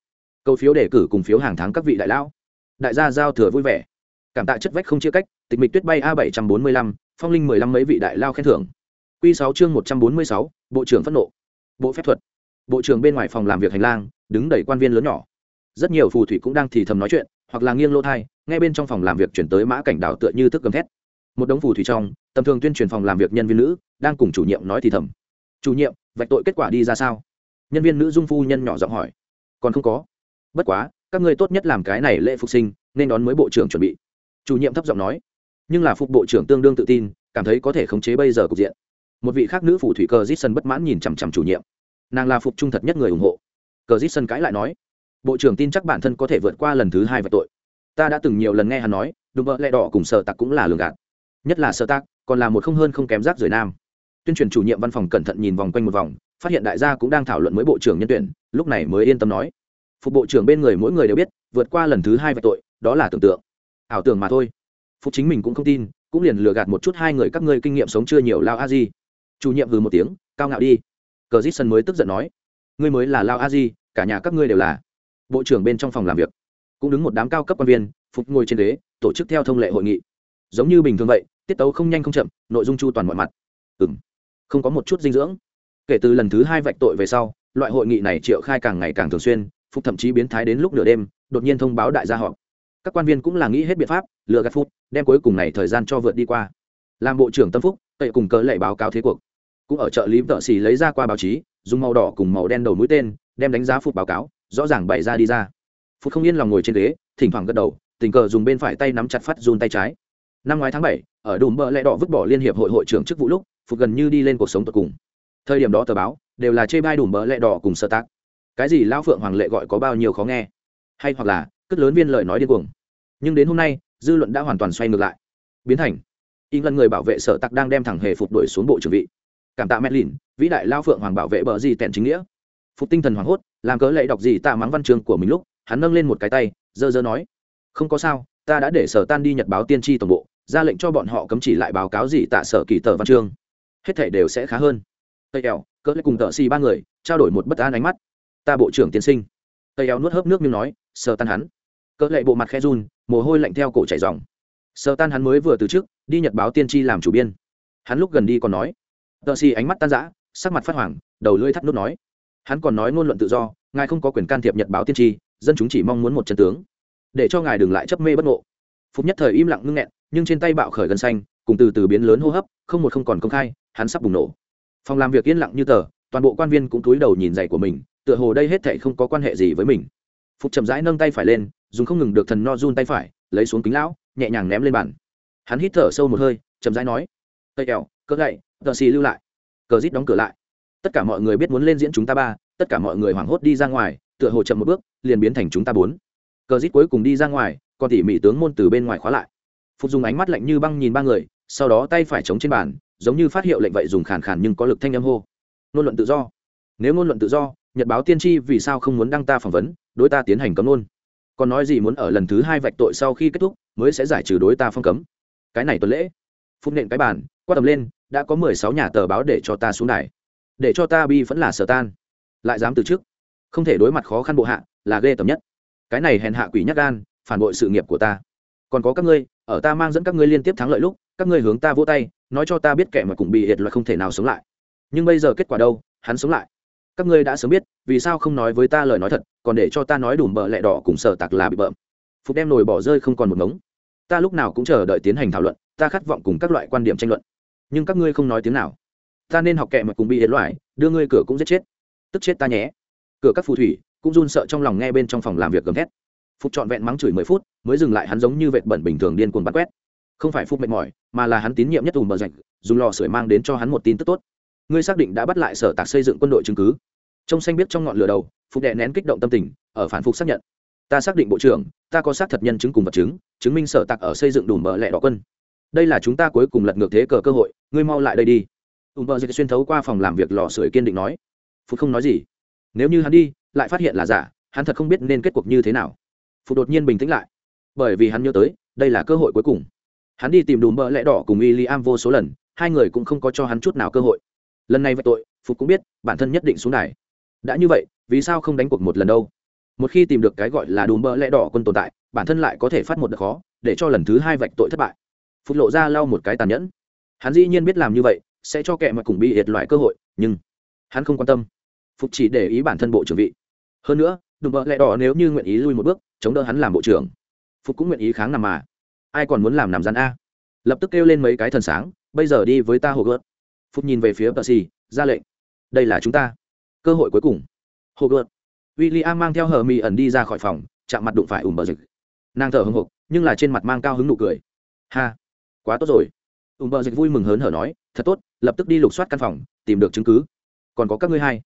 Câu phiếu đề cử cùng phiếu hàng tháng các vị đại lão. Đại gia giao thừa vui vẻ. Cảm tạ chất vách không chia cách, tịch mịch tuyết bay a bảy trăm bốn mươi lăm, phong linh mười lăm mấy vị đại lao khen thưởng. Q sáu chương một trăm bốn mươi sáu, bộ trưởng phẫn nộ. Bộ phép thuật. Bộ trưởng bên ngoài phòng làm việc hành lang, đứng đẩy quan viên lớn nhỏ. Rất nhiều phù thủy cũng đang thì thầm nói chuyện, hoặc là nghiêng lô thai, ngay bên trong phòng làm việc chuyển tới mã cảnh đảo tựa như thức gầm thét một đống phù thủy trong, tầm thường tuyên truyền phòng làm việc nhân viên nữ, đang cùng chủ nhiệm nói thì thầm. Chủ nhiệm, vạch tội kết quả đi ra sao? Nhân viên nữ dung phu nhân nhỏ giọng hỏi. Còn không có. Bất quá, các ngươi tốt nhất làm cái này lễ phục sinh, nên đón mới bộ trưởng chuẩn bị. Chủ nhiệm thấp giọng nói. Nhưng là phục bộ trưởng tương đương tự tin, cảm thấy có thể khống chế bây giờ cục diện. Một vị khác nữ phủ thủy cờ dít sân bất mãn nhìn chằm chằm chủ nhiệm. Nàng là phục trung thật nhất người ủng hộ. Cờ dít sân cãi lại nói. Bộ trưởng tin chắc bản thân có thể vượt qua lần thứ hai vạch tội. Ta đã từng nhiều lần nghe hắn nói đùm bợ lẹ đỏ cùng sợ tặc cũng là lường gạt nhất là sơ tác, còn là một không hơn không kém rác rưởi nam. Tuyên truyền chủ nhiệm văn phòng cẩn thận nhìn vòng quanh một vòng phát hiện đại gia cũng đang thảo luận mỗi bộ trưởng nhân tuyển lúc này mới yên tâm nói. Phục bộ trưởng bên người mỗi người đều biết vượt qua lần thứ hai vạch tội đó là tưởng tượng. Ảo tưởng mà thôi. Phục chính mình cũng không tin cũng liền lừa gạt một chút hai người các ngươi kinh nghiệm sống chưa nhiều lao a di. Chủ nhiệm hừ một tiếng cao ngạo đi. Cờ dít sân mới tức giận nói. Ngươi mới là lao a di cả nhà các ngươi đều là. Bộ trưởng bên trong phòng làm việc. Cũng đứng một đám cao cấp quan viên phục ngồi trên ghế tổ chức theo thông lệ hội nghị giống như bình thường vậy, tiết tấu không nhanh không chậm, nội dung chu toàn mọi mặt. Ừ m không có một chút dinh dưỡng. Kể từ lần thứ hai vạch tội về sau, loại hội nghị này triệu khai càng ngày càng thường xuyên, phục thậm chí biến thái đến lúc nửa đêm, đột nhiên thông báo đại gia họp. Các quan viên cũng là nghĩ hết biện pháp, lừa gạt phút, đem cuối cùng này thời gian cho vượt đi qua. Làm bộ trưởng tâm phúc, tệ cùng cớ lệ báo cáo thế cuộc. Cũng ở chợ lý tợ xì lấy ra qua báo chí, dùng màu đỏ cùng màu đen đầu mũi tên, đem đánh giá phút báo cáo, rõ ràng bày ra đi ra. Phút không yên lòng ngồi trên ghế, thỉnh thoảng gật đầu, tình cờ dùng bên phải tay nắm chặt phát run tay trái năm ngoái tháng bảy, ở đùm bờ lẹ đỏ vứt bỏ liên hiệp hội hội trưởng chức vụ lúc, phục gần như đi lên cuộc sống tột cùng. Thời điểm đó tờ báo đều là chê bai đùm bờ lẹ đỏ cùng sơ tác. Cái gì lao phượng hoàng lệ gọi có bao nhiêu khó nghe. Hay hoặc là, cất lớn viên lời nói điên cuồng. Nhưng đến hôm nay, dư luận đã hoàn toàn xoay ngược lại. Biến thành in lần người bảo vệ sở tặc đang đem thẳng hề phục đuổi xuống bộ trưởng vị. Cảm tạ medlin vĩ đại lao phượng hoàng bảo vệ bờ gì tèn chính nghĩa. Phục tinh thần hoảng hốt, làm cớ lệ đọc gì tạ mắng văn chương của mình lúc, hắn nâng lên một cái tay, dơ dơ nói, không có sao, ta đã để sở tan đi nhật báo tiên tri tổng bộ ra lệnh cho bọn họ cấm chỉ lại báo cáo gì tạ sở kỳ tờ văn chương. Hết thể đều sẽ khá hơn. Tây eo, cỡ lại cùng tợ xì ba người, trao đổi một bất an ánh mắt. Ta bộ trưởng tiên sinh. Tây eo nuốt hớp nước miếng nói sờ tan hắn cỡ lệ bộ mặt khe run, mồ hôi lạnh theo cổ chảy dòng sờ tan hắn mới vừa từ trước, đi nhật báo tiên tri làm chủ biên. Hắn lúc gần đi còn nói, tợ xì ánh mắt tan rã, sắc mặt phát hoảng, đầu lưỡi thắt nút nói. Hắn còn nói ngôn luận tự do, ngài không có quyền can thiệp nhật báo tiên tri, dân chúng chỉ mong muốn một chân tướng. Để cho ngài đừng lại chấp mê bất ngộ. Phục nhất thời im lặng ngưng nghẹn nhưng trên tay bạo khởi gần xanh, cùng từ từ biến lớn hô hấp, không một không còn công khai, hắn sắp bùng nổ. Phòng làm việc yên lặng như tờ, toàn bộ quan viên cũng cúi đầu nhìn giày của mình, tựa hồ đây hết thệ không có quan hệ gì với mình. Phục chậm rãi nâng tay phải lên, dùng không ngừng được thần no run tay phải, lấy xuống kính lão, nhẹ nhàng ném lên bàn. Hắn hít thở sâu một hơi, chậm rãi nói, tây kẹo cỡ gậy, tờ xì lưu lại. Cờ rít đóng cửa lại. Tất cả mọi người biết muốn lên diễn chúng ta ba, tất cả mọi người hoảng hốt đi ra ngoài, tựa hồ chậm một bước, liền biến thành chúng ta bốn. Cờ rít cuối cùng đi ra ngoài, còn tỉ mỉ tướng môn từ bên ngoài khóa lại phục dùng ánh mắt lạnh như băng nhìn ba người, sau đó tay phải chống trên bàn, giống như phát hiệu lệnh vậy dùng khàn khàn nhưng có lực thanh âm hô. Ngôn luận tự do. Nếu ngôn luận tự do, nhật báo tiên tri vì sao không muốn đăng ta phỏng vấn, đối ta tiến hành cấm ngôn? Còn nói gì muốn ở lần thứ hai vạch tội sau khi kết thúc, mới sẽ giải trừ đối ta phong cấm? Cái này tuần lễ. Phục nện cái bàn, quát tầm lên, đã có mười sáu nhà tờ báo để cho ta xuống đài. Để cho ta bi vẫn là sở tan. Lại dám từ chức. Không thể đối mặt khó khăn bộ hạ, là ghê tầm nhất. Cái này hèn hạ quỷ nhắc gan, phản bội sự nghiệp của ta còn có các ngươi, ở ta mang dẫn các ngươi liên tiếp thắng lợi lúc, các ngươi hướng ta vỗ tay, nói cho ta biết kẻ mà cũng bị hiệt loại không thể nào sống lại. Nhưng bây giờ kết quả đâu? Hắn sống lại. Các ngươi đã sớm biết, vì sao không nói với ta lời nói thật, còn để cho ta nói đủ bợ lẹ đỏ cùng sở tặc là bị bợm. Phục đem nồi bỏ rơi không còn một ngống. Ta lúc nào cũng chờ đợi tiến hành thảo luận, ta khát vọng cùng các loại quan điểm tranh luận. Nhưng các ngươi không nói tiếng nào. Ta nên học kệ mà cùng bị hiệt loại đưa ngươi cửa cũng giết chết. Tức chết ta nhé. Cửa các phù thủy, cũng run sợ trong lòng nghe bên trong phòng làm việc gầm thét phục trọn vẹn mắng chửi mười phút, mới dừng lại hắn giống như vệt bẩn bình thường điên cuồng bắt quét. Không phải Phục mệt mỏi, mà là hắn tín nhiệm nhất ùm bờ rạch dùng lò sưởi mang đến cho hắn một tin tức tốt. Ngươi xác định đã bắt lại sở tạc xây dựng quân đội chứng cứ. Trông xanh biết trong ngọn lửa đầu, phục đệ nén kích động tâm tình, ở phản phục xác nhận. Ta xác định bộ trưởng, ta có xác thật nhân chứng cùng vật chứng chứng minh sở tạc ở xây dựng đủ bờ lẹ đỏ quân. Đây là chúng ta cuối cùng lật ngược thế cờ cơ hội, ngươi mau lại đây đi. Ùm bờ dịch xuyên thấu qua phòng làm việc lò sưởi kiên định nói. Phục không nói gì. Nếu như hắn đi, lại phát hiện là giả, hắn thật không biết nên kết cuộc như thế nào phục đột nhiên bình tĩnh lại. Bởi vì hắn nhớ tới, đây là cơ hội cuối cùng. Hắn đi tìm đùm bỡ lẽ đỏ cùng y li am vô số lần, hai người cũng không có cho hắn chút nào cơ hội. Lần này vậy tội, phục cũng biết, bản thân nhất định xuống này đã như vậy, vì sao không đánh cuộc một lần đâu? Một khi tìm được cái gọi là đùm bỡ lẽ đỏ quân tồn tại, bản thân lại có thể phát một đợt khó, để cho lần thứ hai vạch tội thất bại. Phục lộ ra lau một cái tàn nhẫn. Hắn dĩ nhiên biết làm như vậy, sẽ cho kẻ mà cùng bị hiệt loại cơ hội, nhưng hắn không quan tâm. Phục chỉ để ý bản thân bộ trưởng vị. Hơn nữa, đùm bỡ lẽ đỏ nếu như nguyện ý lui một bước chống đỡ hắn làm bộ trưởng. Phục cũng nguyện ý kháng nằm mà. Ai còn muốn làm nằm gian a? Lập tức kêu lên mấy cái thần sáng, bây giờ đi với ta hồ gợt. Phục nhìn về phía bờ xì ra lệnh. Đây là chúng ta. Cơ hội cuối cùng. Hồ gợt. W i l l i am mang theo hờ mỹ ẩn đi ra khỏi phòng, chạm mặt đụng phải ùm bờ rực. Nàng thở hưng hục nhưng là trên mặt mang cao hứng nụ cười. Ha, quá tốt rồi. Ùm bờ rực vui mừng hớn hở nói, thật tốt, lập tức đi lục soát căn phòng, tìm được chứng cứ. Còn có các ngươi hai.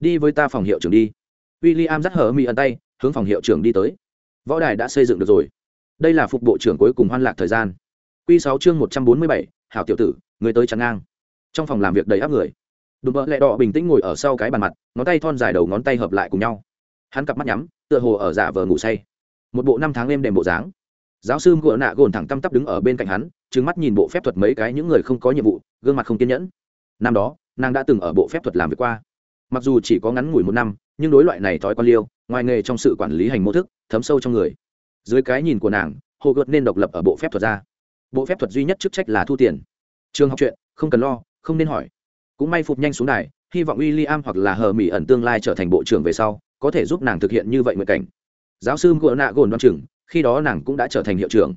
Đi với ta phòng hiệu trưởng đi. W i l l i am dắt hờ mỹ ẩn tay, hướng phòng hiệu trưởng đi tới võ đài đã xây dựng được rồi. Đây là phục bộ trưởng cuối cùng hoan lạc thời gian. Q sáu chương một trăm bốn mươi bảy, hảo tiểu tử, người tới chắn ngang. Trong phòng làm việc đầy áp người. Đùm bỡ lẹ đỏ bình tĩnh ngồi ở sau cái bàn mặt, ngón tay thon dài đầu ngón tay hợp lại cùng nhau. Hắn cặp mắt nhắm, tựa hồ ở giả vờ ngủ say. Một bộ năm tháng êm đềm bộ dáng. Giáo sư ngựa nạ gồn thẳng tăm tắp đứng ở bên cạnh hắn trứng mắt nhìn bộ phép thuật mấy cái những người không có nhiệm vụ, gương mặt không kiên nhẫn. Năm đó, nàng đã từng ở bộ phép thuật làm việc qua. Mặc dù chỉ có ngắn ngủi một năm nhưng đối loại này thói quan liêu, ngoài nghề trong sự quản lý hành mô thức, thấm sâu trong người. Dưới cái nhìn của nàng, hồ gợt nên độc lập ở bộ phép thuật ra. Bộ phép thuật duy nhất chức trách là thu tiền. Trường học chuyện, không cần lo, không nên hỏi. Cũng may phục nhanh xuống đài, hy vọng w i l l i am hoặc là hờ mỹ ẩn tương lai trở thành bộ trưởng về sau, có thể giúp nàng thực hiện như vậy nguyện cảnh. Giáo sư gỡ nạ gồn đoan chừng, khi đó nàng cũng đã trở thành hiệu trưởng.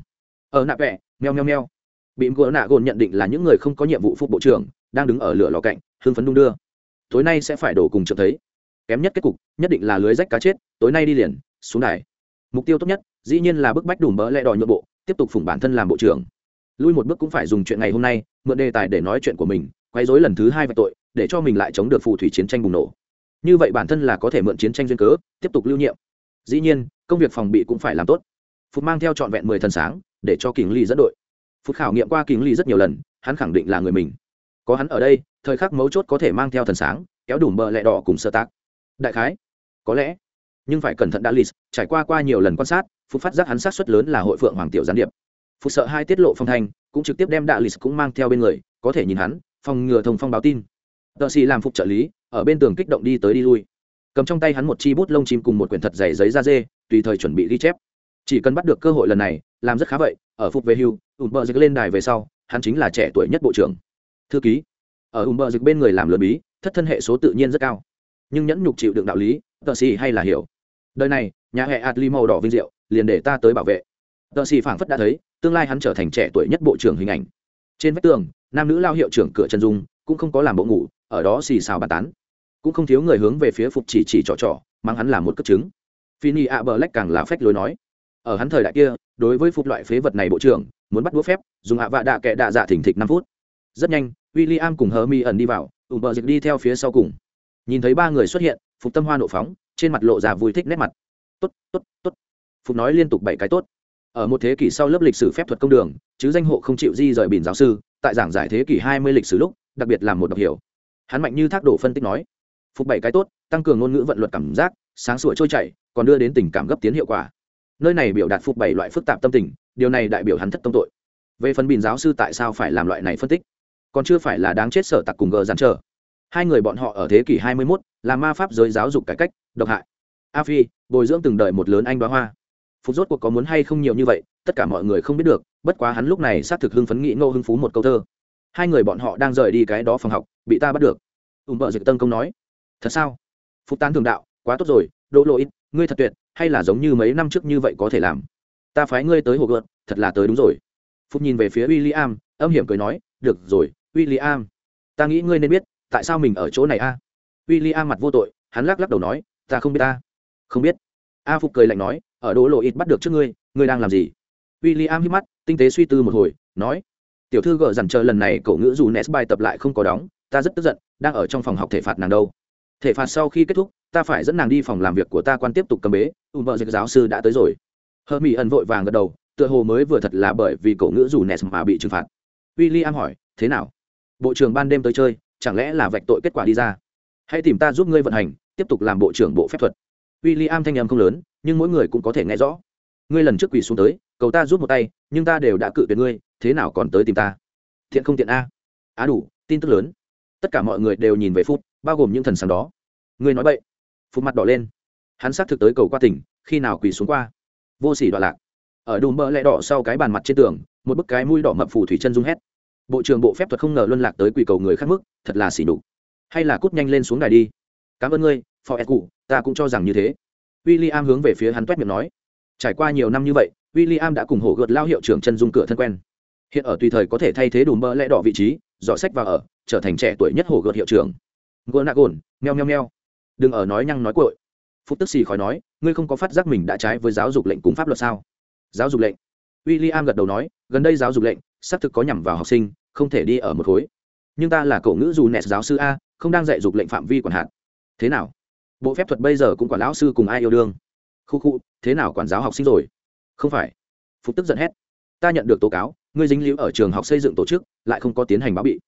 Ở nạ vẹ meo meo meo. Bị gỡ nạ gồn nhận định là những người không có nhiệm vụ phục bộ trưởng, đang đứng ở lửa lò cạnh, hưng phấn đung đưa. Tối nay sẽ phải đổ cùng chợ thấy kém nhất kết cục, nhất định là lưới rách cá chết, tối nay đi liền, xuống đài. Mục tiêu tốt nhất, dĩ nhiên là bức bách đủ mỡ lẽ đòi nhượng bộ, tiếp tục phủng bản thân làm bộ trưởng. Lui một bước cũng phải dùng chuyện ngày hôm nay, mượn đề tài để nói chuyện của mình quay dối lần thứ hai vạch tội, để cho mình lại chống được phù thủy chiến tranh bùng nổ. Như vậy bản thân là có thể mượn chiến tranh duyên cớ, tiếp tục lưu nhiệm. Dĩ nhiên, công việc phòng bị cũng phải làm tốt. Phục mang theo trọn vẹn mười thần sáng, để cho kính ly dẫn đội. Phục khảo nghiệm qua kính ly rất nhiều lần, hắn khẳng định là người mình. Có hắn ở đây, thời khắc mấu chốt có thể mang theo thần sáng, kéo đủ bờ lẹ đỏ cùng sơ tác đại khái, có lẽ. Nhưng phải cẩn thận đã lì trải qua qua nhiều lần quan sát, phúc phát giác hắn sát xuất lớn là hội phượng hoàng tiểu gián điệp. Phúc sợ hai tiết lộ phong thanh, cũng trực tiếp đem đạ lì cũng mang theo bên người, có thể nhìn hắn, phòng ngừa thông phong báo tin. Tợ xì làm phục trợ lý, ở bên tường kích động đi tới đi lui. Cầm trong tay hắn một chi bút lông chim cùng một quyển thật dày giấy da dê, tùy thời chuẩn bị ghi chép. Chỉ cần bắt được cơ hội lần này, làm rất khá vậy, ở phục về hưu ùm bờ dịch lên đài về sau, hắn chính là trẻ tuổi nhất bộ trưởng. Thư ký, ở ùm bờ dịch bên người làm lớn bí, thất thân hệ số tự nhiên rất cao nhưng nhẫn nhục chịu đựng đạo lý, tờ xì hay là hiểu. Đời này, nhà hệ adli màu đỏ vinh diệu, liền để ta tới bảo vệ. Tờ xì phảng phất đã thấy, tương lai hắn trở thành trẻ tuổi nhất bộ trưởng hình ảnh. Trên vách tường, nam nữ lao hiệu trưởng cửa chân dung, cũng không có làm bộ ngủ, ở đó xì xào bàn tán. Cũng không thiếu người hướng về phía phục chỉ chỉ trò trò, mang hắn làm một cất chứng phi ạ bờ lách càng là phách lối nói. Ở hắn thời đại kia, đối với phục loại phế vật này bộ trưởng, muốn bắt đũa phép, dùng ạ vạ đạ kệ đạ dạ thỉnh thịch năm phút. Rất nhanh w i l l i am cùng hờ mi ẩn đi vào ủng bờ dịch đi theo phía sau cùng nhìn thấy ba người xuất hiện, phục tâm hoa nộ phóng, trên mặt lộ ra vui thích nét mặt. Tốt tốt tốt. Phục nói liên tục bảy cái tốt. Ở một thế kỷ sau lớp lịch sử phép thuật công đường, chứ danh hộ không chịu di rời bỉn giáo sư, tại giảng giải thế kỷ hai mươi lịch sử lúc, đặc biệt là một đọc hiểu. Hắn mạnh như thác đổ phân tích nói, phục bảy cái tốt, tăng cường ngôn ngữ vận luật cảm giác, sáng sủa trôi chảy, còn đưa đến tình cảm gấp tiến hiệu quả. Nơi này biểu đạt phục bảy loại phức tạp tâm tình, điều này đại biểu hắn thất tông tội. Về phần bình giáo sư tại sao phải làm loại này phân tích? Còn chưa phải là đáng chết sở tặc cùng gờ giàn trở hai người bọn họ ở thế kỷ hai mươi 21, là ma pháp giới giáo dục cải cách độc hại. A phi bồi dưỡng từng đời một lớn anh đoá hoa. Phục rốt cuộc có muốn hay không nhiều như vậy tất cả mọi người không biết được bất quá hắn lúc này xác thực hưng phấn nghĩ ngô hưng phú một câu thơ. Hai người bọn họ đang rời đi cái đó phòng học bị ta bắt được. Ùm bợ dịch tân công nói. Thật sao? Phục tán thường đạo quá tốt rồi đỗ lộ ít ngươi thật tuyệt hay là giống như mấy năm trước như vậy có thể làm? Ta phái ngươi tới hồ gợt thật là tới đúng rồi. Phục nhìn về phía w i l l i am âm hiểm cười nói được rồi w i l l i am ta nghĩ ngươi nên biết tại sao mình ở chỗ này a? W i l l i am mặt vô tội, hắn lắc lắc đầu nói, ta không biết ta. Không biết. A phục cười lạnh nói, ở đỗ lộ ít bắt được trước ngươi ngươi đang làm gì? W i l l i am hít mắt, tinh tế suy tư một hồi, nói, tiểu thư gợ dằn chờ lần này cậu ngữ dù nes bài tập lại không có đóng, ta rất tức giận, đang ở trong phòng học thể phạt nàng đâu. Thể phạt sau khi kết thúc, ta phải dẫn nàng đi phòng làm việc của ta quan tiếp tục cầm bế ùm vợ dịch giáo sư đã tới rồi. Hơ mỹ ẩn vội vàng gật đầu, tựa hồ mới vừa thật là bởi vì cậu ngữ dù nes mà bị trừng phạt. W i l l i am hỏi, thế nào? Bộ trưởng ban đêm tới chơi chẳng lẽ là vạch tội kết quả đi ra? Hãy tìm ta giúp ngươi vận hành, tiếp tục làm bộ trưởng bộ phép thuật. W i l l i am thanh em không lớn, nhưng mỗi người cũng có thể nghe rõ. Ngươi lần trước quỳ xuống tới, cầu ta giúp một tay, nhưng ta đều đã cự tuyệt ngươi, thế nào còn tới tìm ta? Thiện không tiện a. Á đủ, tin tức lớn. Tất cả mọi người đều nhìn về phút, bao gồm những thần sáng đó. Ngươi nói vậy phút mặt đỏ lên. Hắn xác thực tới cầu qua tỉnh, khi nào quỳ xuống qua? Vô sỉ đoạn lạc. Ở đùm bơ lẽ đỏ sau cái bàn mặt trên tường, một bức cái mũi đỏ mập phù thủy chân rung hét bộ trưởng bộ phép thuật không ngờ luân lạc tới quỳ cầu người khác mức, thật là xỉ đục hay là cút nhanh lên xuống đài đi. Cảm ơn ngươi phò ed cụ ta cũng cho rằng như thế. W i l l i am hướng về phía hắn t miệng nói. Trải qua nhiều năm như vậy w i l l i am đã cùng hổ gợt lao hiệu trưởng chân dung cửa thân quen. Hiện ở tùy thời có thể thay thế đùm bơ lẽ đỏ vị trí, dò sách và ở, trở thành trẻ tuổi nhất hổ gợt hiệu trưởng. Gôn nạ gồn meo meo meo. Đừng ở nói nhăng nói cội phúc tức xì khỏi nói, ngươi không có phát giác mình đã trái với giáo dục lệnh cùng pháp luật sao? Giáo dục lệnh. W i l l i am gật đầu nói, gần đây giáo dục lệnh xác thực có nhằm vào học sinh, không thể đi ở một khối. Nhưng ta là cậu ngữ dù nẹt giáo sư a, không đang dạy dục lệnh phạm vi quản hạt. Thế nào? Bộ phép thuật bây giờ cũng quản lão sư cùng ai yêu đương? Khu khu, thế nào quản giáo học sinh rồi? Không phải. Phục tức giận hét. Ta nhận được tố cáo, ngươi dính líu ở trường học xây dựng tổ chức, lại không có tiến hành báo bị.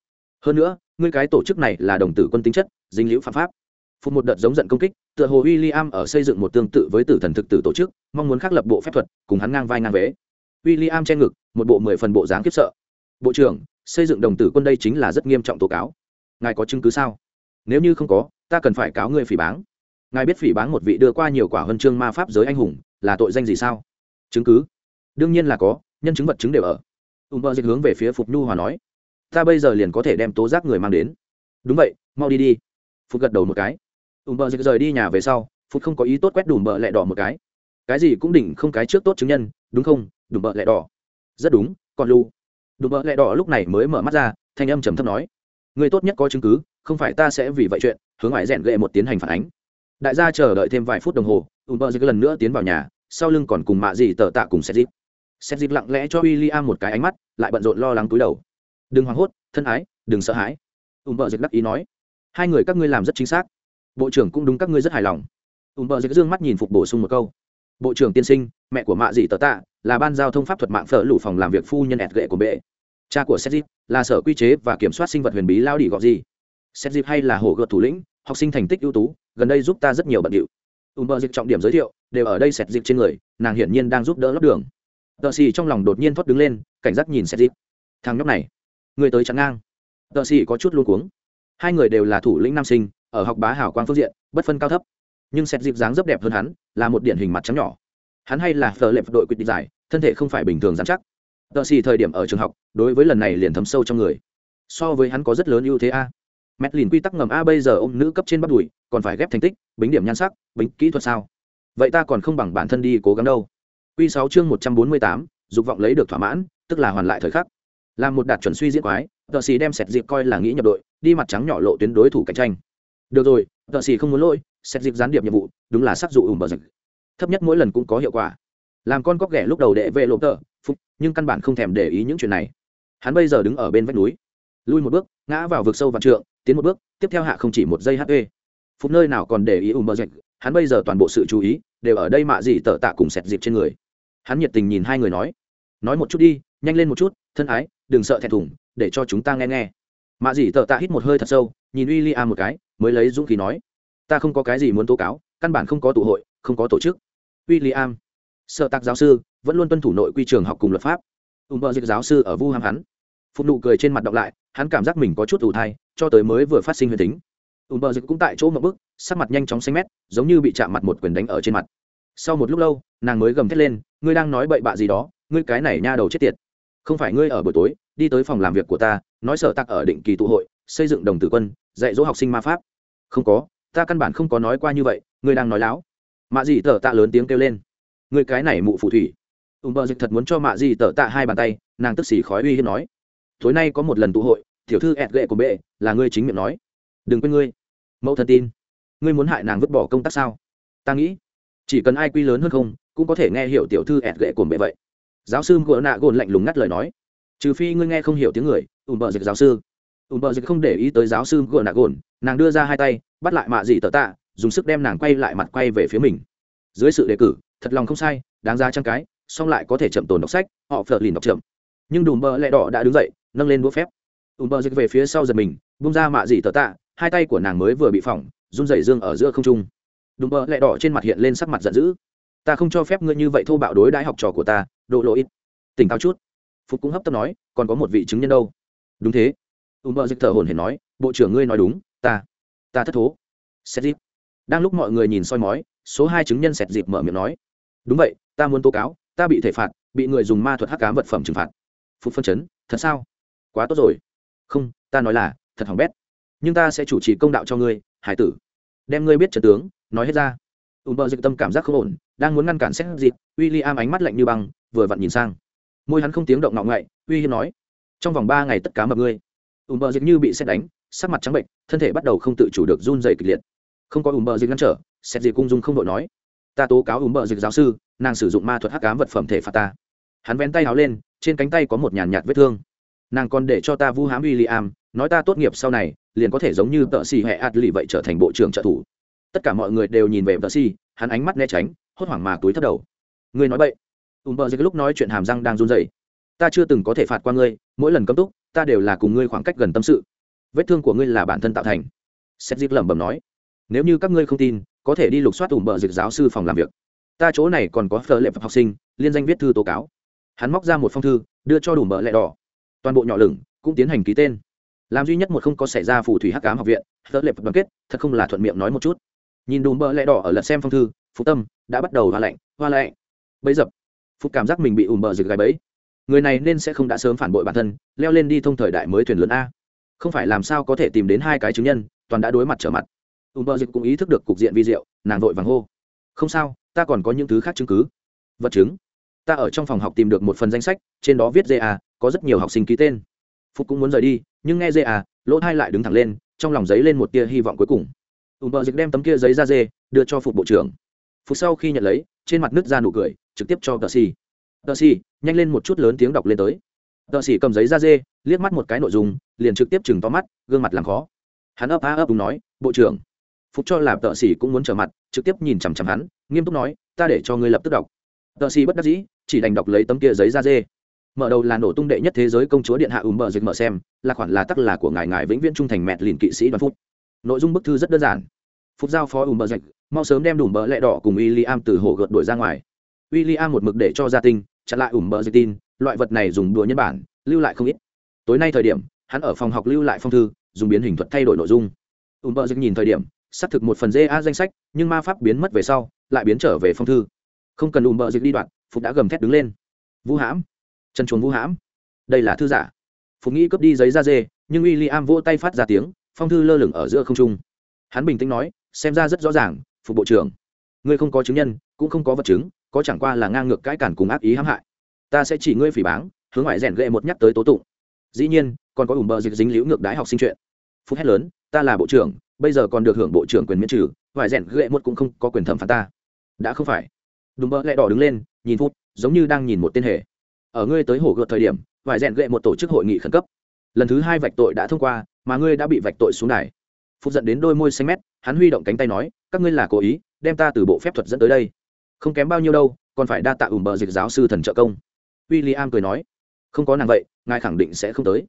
Hơn nữa, ngươi cái tổ chức này là đồng tử quân tính chất, dính líu phạm pháp. Phục một đợt giống giận công kích, tựa hồ w i l l i am ở xây dựng một tương tự với tử thần thực tử tổ chức, mong muốn khắc lập bộ phép thuật, cùng hắn ngang vai ngang vế. W i l l i am che ngực một bộ mười phần bộ dáng khiếp sợ. Bộ trưởng, xây dựng đồng tử quân đây chính là rất nghiêm trọng tố cáo. Ngài có chứng cứ sao? Nếu như không có, ta cần phải cáo ngươi phỉ báng. Ngài biết phỉ báng một vị đưa qua nhiều quả huân chương ma pháp giới anh hùng, là tội danh gì sao? Chứng cứ? Đương nhiên là có, nhân chứng vật chứng đều ở. Ùm bơ dịch hướng về phía phục nhu hòa nói. Ta bây giờ liền có thể đem tố giác người mang đến. Đúng vậy, mau đi đi. Phục gật đầu một cái. Ùm bơ dịch rời đi nhà về sau, phục không có ý tốt quét đùm bợ lẹ đỏ một cái. Cái gì cũng đỉnh không cái trước tốt chứng nhân, đúng không? Đùm bợ lẹ đỏ rất đúng, còn lu. Đùm bợ lẹ đỏ lúc này mới mở mắt ra, thanh âm trầm thấp nói. Người tốt nhất có chứng cứ, không phải ta sẽ vì vậy chuyện, hướng ngoại rèn gệ một tiến hành phản ánh. Đại gia chờ đợi thêm vài phút đồng hồ ùm bợ dịch lần nữa tiến vào nhà, sau lưng còn cùng mạ gì tờ tạ cùng xét dịp xét dịp lặng lẽ cho w i l l i am một cái ánh mắt, lại bận rộn lo lắng túi đầu. Đừng hoảng hốt, thân ái, đừng sợ hãi. Ùm bợ dịch đắc ý nói. Hai người các ngươi làm rất chính xác. Bộ trưởng cũng đúng các ngươi rất hài lòng. Ùm bợ dịch dương mắt nhìn phục bổ sung một câu bộ trưởng tiên sinh, mẹ của mạ dị tờ tạ, là ban giao thông pháp thuật mạng phở lủ phòng làm việc phu nhân ẹt gệ của bệ. Cha của sét là sở quy chế và kiểm soát sinh vật huyền bí lao đi gọi gì sét hay là hồ gợt thủ lĩnh, học sinh thành tích ưu tú, gần đây giúp ta rất nhiều bận điệu. Ùm bờ dịch trọng điểm giới thiệu, đều ở đây sét dịp trên người, nàng hiển nhiên đang giúp đỡ lót đường. Tờ xì trong lòng đột nhiên thoát đứng lên, cảnh giác nhìn sét dịp. Thằng nhóc này, người tới chắn ngang. Tờ xì có chút luôn cuống. Hai người đều là thủ lĩnh nam sinh, ở học bá hảo quang phương diện, bất phân cao thấp nhưng xét dịp dáng rất đẹp hơn hắn, là một điển hình mặt trắng nhỏ. Hắn hay là phờ lệp đội quyết định giải, thân thể không phải bình thường dán chắc. Tờ xì thời điểm ở trường học, đối với lần này liền thấm sâu trong người. So với hắn có rất lớn ưu thế a. Mét lìn quy tắc ngầm a bây giờ ông nữ cấp trên bắt đùi, còn phải ghép thành tích, bính điểm nhan sắc, bính kỹ thuật sao? Vậy ta còn không bằng bản thân đi cố gắng đâu. Q sáu chương một trăm bốn mươi tám, dục vọng lấy được thỏa mãn, tức là hoàn lại thời khắc. Làm một đạt chuẩn suy diễn quái tờ xì đem sẹt dịp coi là nghĩ nhập đội, đi mặt trắng nhỏ lộ tuyến đối thủ cạnh tranh. Được rồi tờ xì không muốn lỗi xét dịp gián điệp nhiệm vụ, đúng là sắc dụ ủng bờ dịch thấp nhất mỗi lần cũng có hiệu quả. Làm con cóc ghẻ lúc đầu đệ vệ lộp tờ phúc nhưng căn bản không thèm để ý những chuyện này. Hắn bây giờ đứng ở bên vách núi. Lui một bước, ngã vào vực sâu vạn trượng, tiến một bước, tiếp theo hạ không chỉ một giây hp phúc nơi nào còn để ý ủng bờ dịch hắn bây giờ toàn bộ sự chú ý đều ở đây mạ gì tờ tạ cùng xét dịp trên người. Hắn nhiệt tình nhìn hai người nói nói một chút đi, nhanh lên một chút, thân ái, đừng sợ thẹn thùng, để cho chúng ta nghe nghe. Mạ dì tờ tạ hít một hơi thật sâu, nhìn uy li a một cái, mới lấy dũng khí nói ta không có cái gì muốn tố cáo, căn bản không có tụ hội, không có tổ chức. W i l l i am sợ tạc giáo sư, vẫn luôn tuân thủ nội quy trường học cùng luật pháp. Ùm bờ dịch giáo sư ở vu ham hắn. Phục nụ cười trên mặt đọc lại, hắn cảm giác mình có chút ủ thai, cho tới mới vừa phát sinh huyền tính. Ùm bờ dịch cũng tại chỗ một bức, sắc mặt nhanh chóng xanh mét, giống như bị chạm mặt một quyền đánh ở trên mặt. Sau một lúc lâu, nàng mới gầm thét lên, ngươi đang nói bậy bạ gì đó, ngươi cái này nha đầu chết tiệt. Không phải ngươi ở buổi tối, đi tới phòng làm việc của ta, nói sở tặc ở định kỳ tụ hội, xây dựng đồng tử quân, dạy dỗ học sinh ma pháp. Không có ta căn bản không có nói qua như vậy, ngươi đang nói láo. Mạ dị tờ tạ lớn tiếng kêu lên. Ngươi cái này mụ phù thủy. Ùm bờ dịch thật muốn cho mạ dị tờ tạ hai bàn tay, nàng tức xỉ khói uy hiếp nói. Tối nay có một lần tụ hội, tiểu thư ẹt gệ của bệ, là ngươi chính miệng nói. Đừng quên ngươi. Mẫu thân tin. Ngươi muốn hại nàng vứt bỏ công tác sao? Ta nghĩ, chỉ cần ai quy lớn hơn không, cũng có thể nghe hiểu tiểu thư ẹt gệ của bệ vậy. Giáo sư gỡ nạ gồn lạnh lùng ngắt lời nói. Trừ phi ngươi nghe không hiểu tiếng người, ùm bờ dịch giáo sư. Ùm bờ dịch không để ý tới giáo sư gỡ nạ gồn nàng đưa ra hai tay, bắt lại mạ dị tờ tạ, dùng sức đem nàng quay lại mặt quay về phía mình. Dưới sự đề cử, thật lòng không sai, đáng ra trăng cái, song lại có thể chậm tồn đọc sách, họ phở lìn đọc chậm. Nhưng đùm Bơ lẹ đỏ đã đứng dậy, nâng lên đũa phép. Ùm Bơ dịch về phía sau giật mình bung ra mạ dị tờ tạ, hai tay của nàng mới vừa bị phỏng, run rẩy dương ở giữa không trung. Đùm Bơ lẹ đỏ trên mặt hiện lên sắc mặt giận dữ. Ta không cho phép ngươi như vậy thô bạo đối đãi học trò của ta độ lộ ít. Tỉnh táo chút. Phục cũng hấp tấp nói, còn có một vị chứng nhân đâu? Đúng thế. Ùm Bơ dịch thở hồn hển nói, bộ trưởng ngươi nói đúng ta. Ta thất thố. Xét dịp. Đang lúc mọi người nhìn soi mói, số hai chứng nhân sẹt dịp mở miệng nói. Đúng vậy, ta muốn tố cáo, ta bị thể phạt, bị người dùng ma thuật hắc cám vật phẩm trừng phạt. Phục phân chấn, thật sao? Quá tốt rồi. Không, ta nói là, thật hỏng bét. Nhưng ta sẽ chủ trì công đạo cho ngươi, hải tử. Đem ngươi biết trật tướng, nói hết ra. Ùm bờ dịch tâm cảm giác không ổn, đang muốn ngăn cản xét dịp w i l l i am ánh mắt lạnh như băng, vừa vặn nhìn sang. Môi hắn không tiếng động ngọng ngậy uy hiên nói. Trong vòng ba ngày tất cả mập ngươi. Ùm bờ dịch như bị xét đánh sắc mặt trắng bệnh, thân thể bắt đầu không tự chủ được run dày kịch liệt. Không có ùm bờ dịch ngăn trở xét gì cung dung không đội nói. Ta tố cáo ùm bờ dịch giáo sư, nàng sử dụng ma thuật hắc cám vật phẩm thể phạt ta. Hắn vén tay áo lên, trên cánh tay có một nhàn nhạt vết thương. Nàng còn để cho ta vu hám w i l l i am nói ta tốt nghiệp sau này, liền có thể giống như tợ xì hẹ ạt lì vậy trở thành bộ trưởng trợ thủ. Tất cả mọi người đều nhìn về tợ xì, hắn ánh mắt né tránh, hốt hoảng mà túi thất đầu. Ngươi nói vậy ùm bờ dịch lúc nói chuyện hàm răng đang run dày ta chưa từng có thể phạt qua ngươi, mỗi lần cấm túc, ta đều là cùng ngươi khoảng cách gần tâm sự vết thương của ngươi là bản thân tạo thành. Xét dịp lẩm bẩm nói, nếu như các ngươi không tin, có thể đi lục soát ủm bờ dịch giáo sư phòng làm việc. Ta chỗ này còn có phờ lệ học sinh, liên danh viết thư tố cáo. Hắn móc ra một phong thư, đưa cho đủ bờ lẹ đỏ. Toàn bộ nhỏ lửng, cũng tiến hành ký tên. Làm duy nhất một không có xảy ra phù thủy hắc cám học viện phờ lệ đoàn kết, thật không là thuận miệng nói một chút. Nhìn đùm bờ lẹ đỏ ở lật xem phong thư, phú tâm đã bắt đầu hoa lạnh hoa lạnh. Bấy dập phúc cảm giác mình bị ủm bờ dịch gáy bẫy. Người này nên sẽ không đã sớm phản bội bản thân, leo lên đi thông thời đại mới thuyền lớn a không phải làm sao có thể tìm đến hai cái chứng nhân, toàn đã đối mặt trở mặt. Ùm Bơ dịch cũng ý thức được cục diện vi diệu, nàng vội vàng hô. Không sao, ta còn có những thứ khác chứng cứ. Vật chứng. Ta ở trong phòng học tìm được một phần danh sách, trên đó viết ja có rất nhiều học sinh ký tên. Phúc cũng muốn rời đi, nhưng nghe ja lỗ thai lại đứng thẳng lên, trong lòng giấy lên một tia hy vọng cuối cùng. Ùm Bơ dịch đem tấm kia giấy ra dê đưa cho phục bộ trưởng. Phục sau khi nhận lấy, trên mặt nứt ra nụ cười, trực tiếp cho tờ xì tờ xì nhanh lên một chút lớn tiếng đọc lên tới. Tờ xì cầm giấy ra dê liếc mắt một cái nội dung liền trực tiếp chừng to mắt, gương mặt làm khó. Hắn ấp á ấp đúng nói, bộ trưởng. Phục cho làm tợ xỉ cũng muốn trở mặt, trực tiếp nhìn chằm chằm hắn, nghiêm túc nói, ta để cho ngươi lập tức đọc. Tợ xỉ bất đắc dĩ, chỉ đành đọc lấy tấm kia giấy ra dê. Mở đầu là nổ tung đệ nhất thế giới công chúa điện hạ ùm bờ dịch mở xem, là khoản là tắc là của ngài ngài vĩnh viễn trung thành mẹt lìn kỵ sĩ đoàn phúc. Nội dung bức thư rất đơn giản. Phúc giao phó ùm bờ dịch, mau sớm đem đủ bờ lẹ đỏ cùng w i l l i am từ hồ gợt đuổi ra ngoài. W i l l i am một mực để cho gia tinh, chặn lại ùm bờ dịch tin, loại vật này dùng đùa nhân bản, lưu lại không ít. Tối nay thời điểm hắn ở phòng học lưu lại phong thư, dùng biến hình thuật thay đổi nội dung. Ùm bờ dịch nhìn thời điểm, xác thực một phần a danh sách, nhưng ma pháp biến mất về sau, lại biến trở về phong thư. Không cần ùm bờ dịch đi đoạn, phục đã gầm thét đứng lên. Vũ hãm. Chân chuồng vũ hãm. Đây là thư giả. Phục nghĩ cướp đi giấy da dê, nhưng w i l l i am vỗ tay phát ra tiếng, phong thư lơ lửng ở giữa không trung. Hắn bình tĩnh nói, xem ra rất rõ ràng, phục bộ trưởng. Ngươi không có chứng nhân, cũng không có vật chứng, có chẳng qua là ngang ngược cãi cản cùng ác ý hãm hại. Ta sẽ chỉ ngươi phỉ báng, hướng ngoại rèn gậy một nhắc tới tố tụng dĩ nhiên, còn có ủng bờ dịch dính liễu ngược đái học sinh chuyện. Phúc hét lớn, ta là bộ trưởng, bây giờ còn được hưởng bộ trưởng quyền miễn trừ vải rèn ghệ một cũng không có quyền thẩm phán ta. Đã không phải. Đùm bơ lẹ đỏ đứng lên, nhìn phút, giống như đang nhìn một tên hề. Ở ngươi tới hổ gợt thời điểm vải rèn ghệ một tổ chức hội nghị khẩn cấp. Lần thứ hai vạch tội đã thông qua, mà ngươi đã bị vạch tội xuống đài. Phúc dẫn đến đôi môi xanh mét, hắn huy động cánh tay nói, các ngươi là cố ý, đem ta từ bộ phép thuật dẫn tới đây. Không kém bao nhiêu đâu, còn phải đa tạ ủng bờ dịch giáo sư thần trợ công. W i l l i am cười nói không có nàng vậy ngài khẳng định sẽ không tới.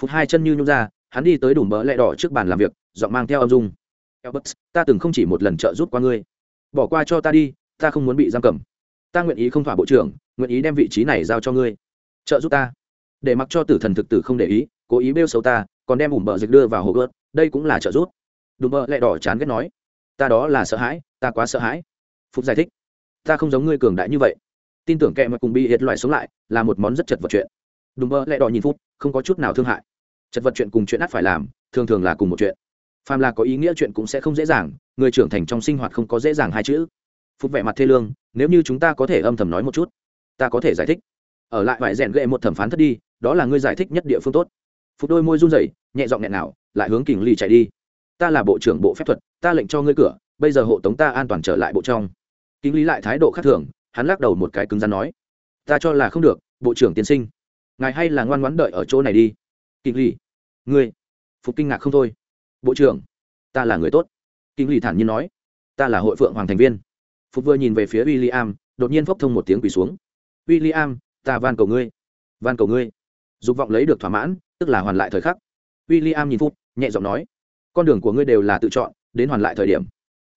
Phút hai chân như nhung ra hắn đi tới đủ bờ lẹ đỏ trước bàn làm việc dọn mang theo âm dung. Albert, ta từng không chỉ một lần trợ giúp qua ngươi. Bỏ qua cho ta đi ta không muốn bị giam cầm. Ta nguyện ý không thỏa bộ trưởng nguyện ý đem vị trí này giao cho ngươi. Trợ giúp ta. Để mặc cho tử thần thực tử không để ý cố ý bêu xấu ta còn đem ủm bờ dịch đưa vào hồ gớt đây cũng là trợ giúp. Đùm bờ lẹ đỏ chán ghét nói. Ta đó là sợ hãi ta quá sợ hãi. Phúc giải thích. Ta không giống ngươi cường đại như vậy. Tin tưởng kẹ mà cùng bị hiệt loại sống lại là một món rất chật vật chuyện đùm bơ lẹ đỏ nhìn phút, không có chút nào thương hại. Chật vật chuyện cùng chuyện ắt phải làm, thường thường là cùng một chuyện. Phàm là có ý nghĩa chuyện cũng sẽ không dễ dàng, người trưởng thành trong sinh hoạt không có dễ dàng hai chữ. Phúc vẻ mặt thê lương, nếu như chúng ta có thể âm thầm nói một chút, ta có thể giải thích. Ở lại vải rèn ghệ một thẩm phán thất đi, đó là ngươi giải thích nhất địa phương tốt. Phút đôi môi run rẩy, nhẹ giọng nghẹn nào, lại hướng kình ly chạy đi. Ta là bộ trưởng bộ phép thuật, ta lệnh cho ngươi cửa, bây giờ hộ tống ta an toàn trở lại bộ trong. Kính lý lại thái độ khác thường, hắn lắc đầu một cái cứng rắn nói. Ta cho là không được, bộ trưởng tiên sinh ngài hay là ngoan ngoãn đợi ở chỗ này đi. Kinh lì. Ngươi. Phục kinh ngạc không thôi. Bộ trưởng, ta là người tốt. Kinh lì thản nhiên nói. Ta là hội phượng hoàng thành viên. Phục vừa nhìn về phía w i l l i am đột nhiên phốc thông một tiếng quỳ xuống. W i l l i am ta van cầu ngươi. Van cầu ngươi. Dục vọng lấy được thỏa mãn, tức là hoàn lại thời khắc. W i l l i am nhìn phút nhẹ giọng nói. Con đường của ngươi đều là tự chọn, đến hoàn lại thời điểm.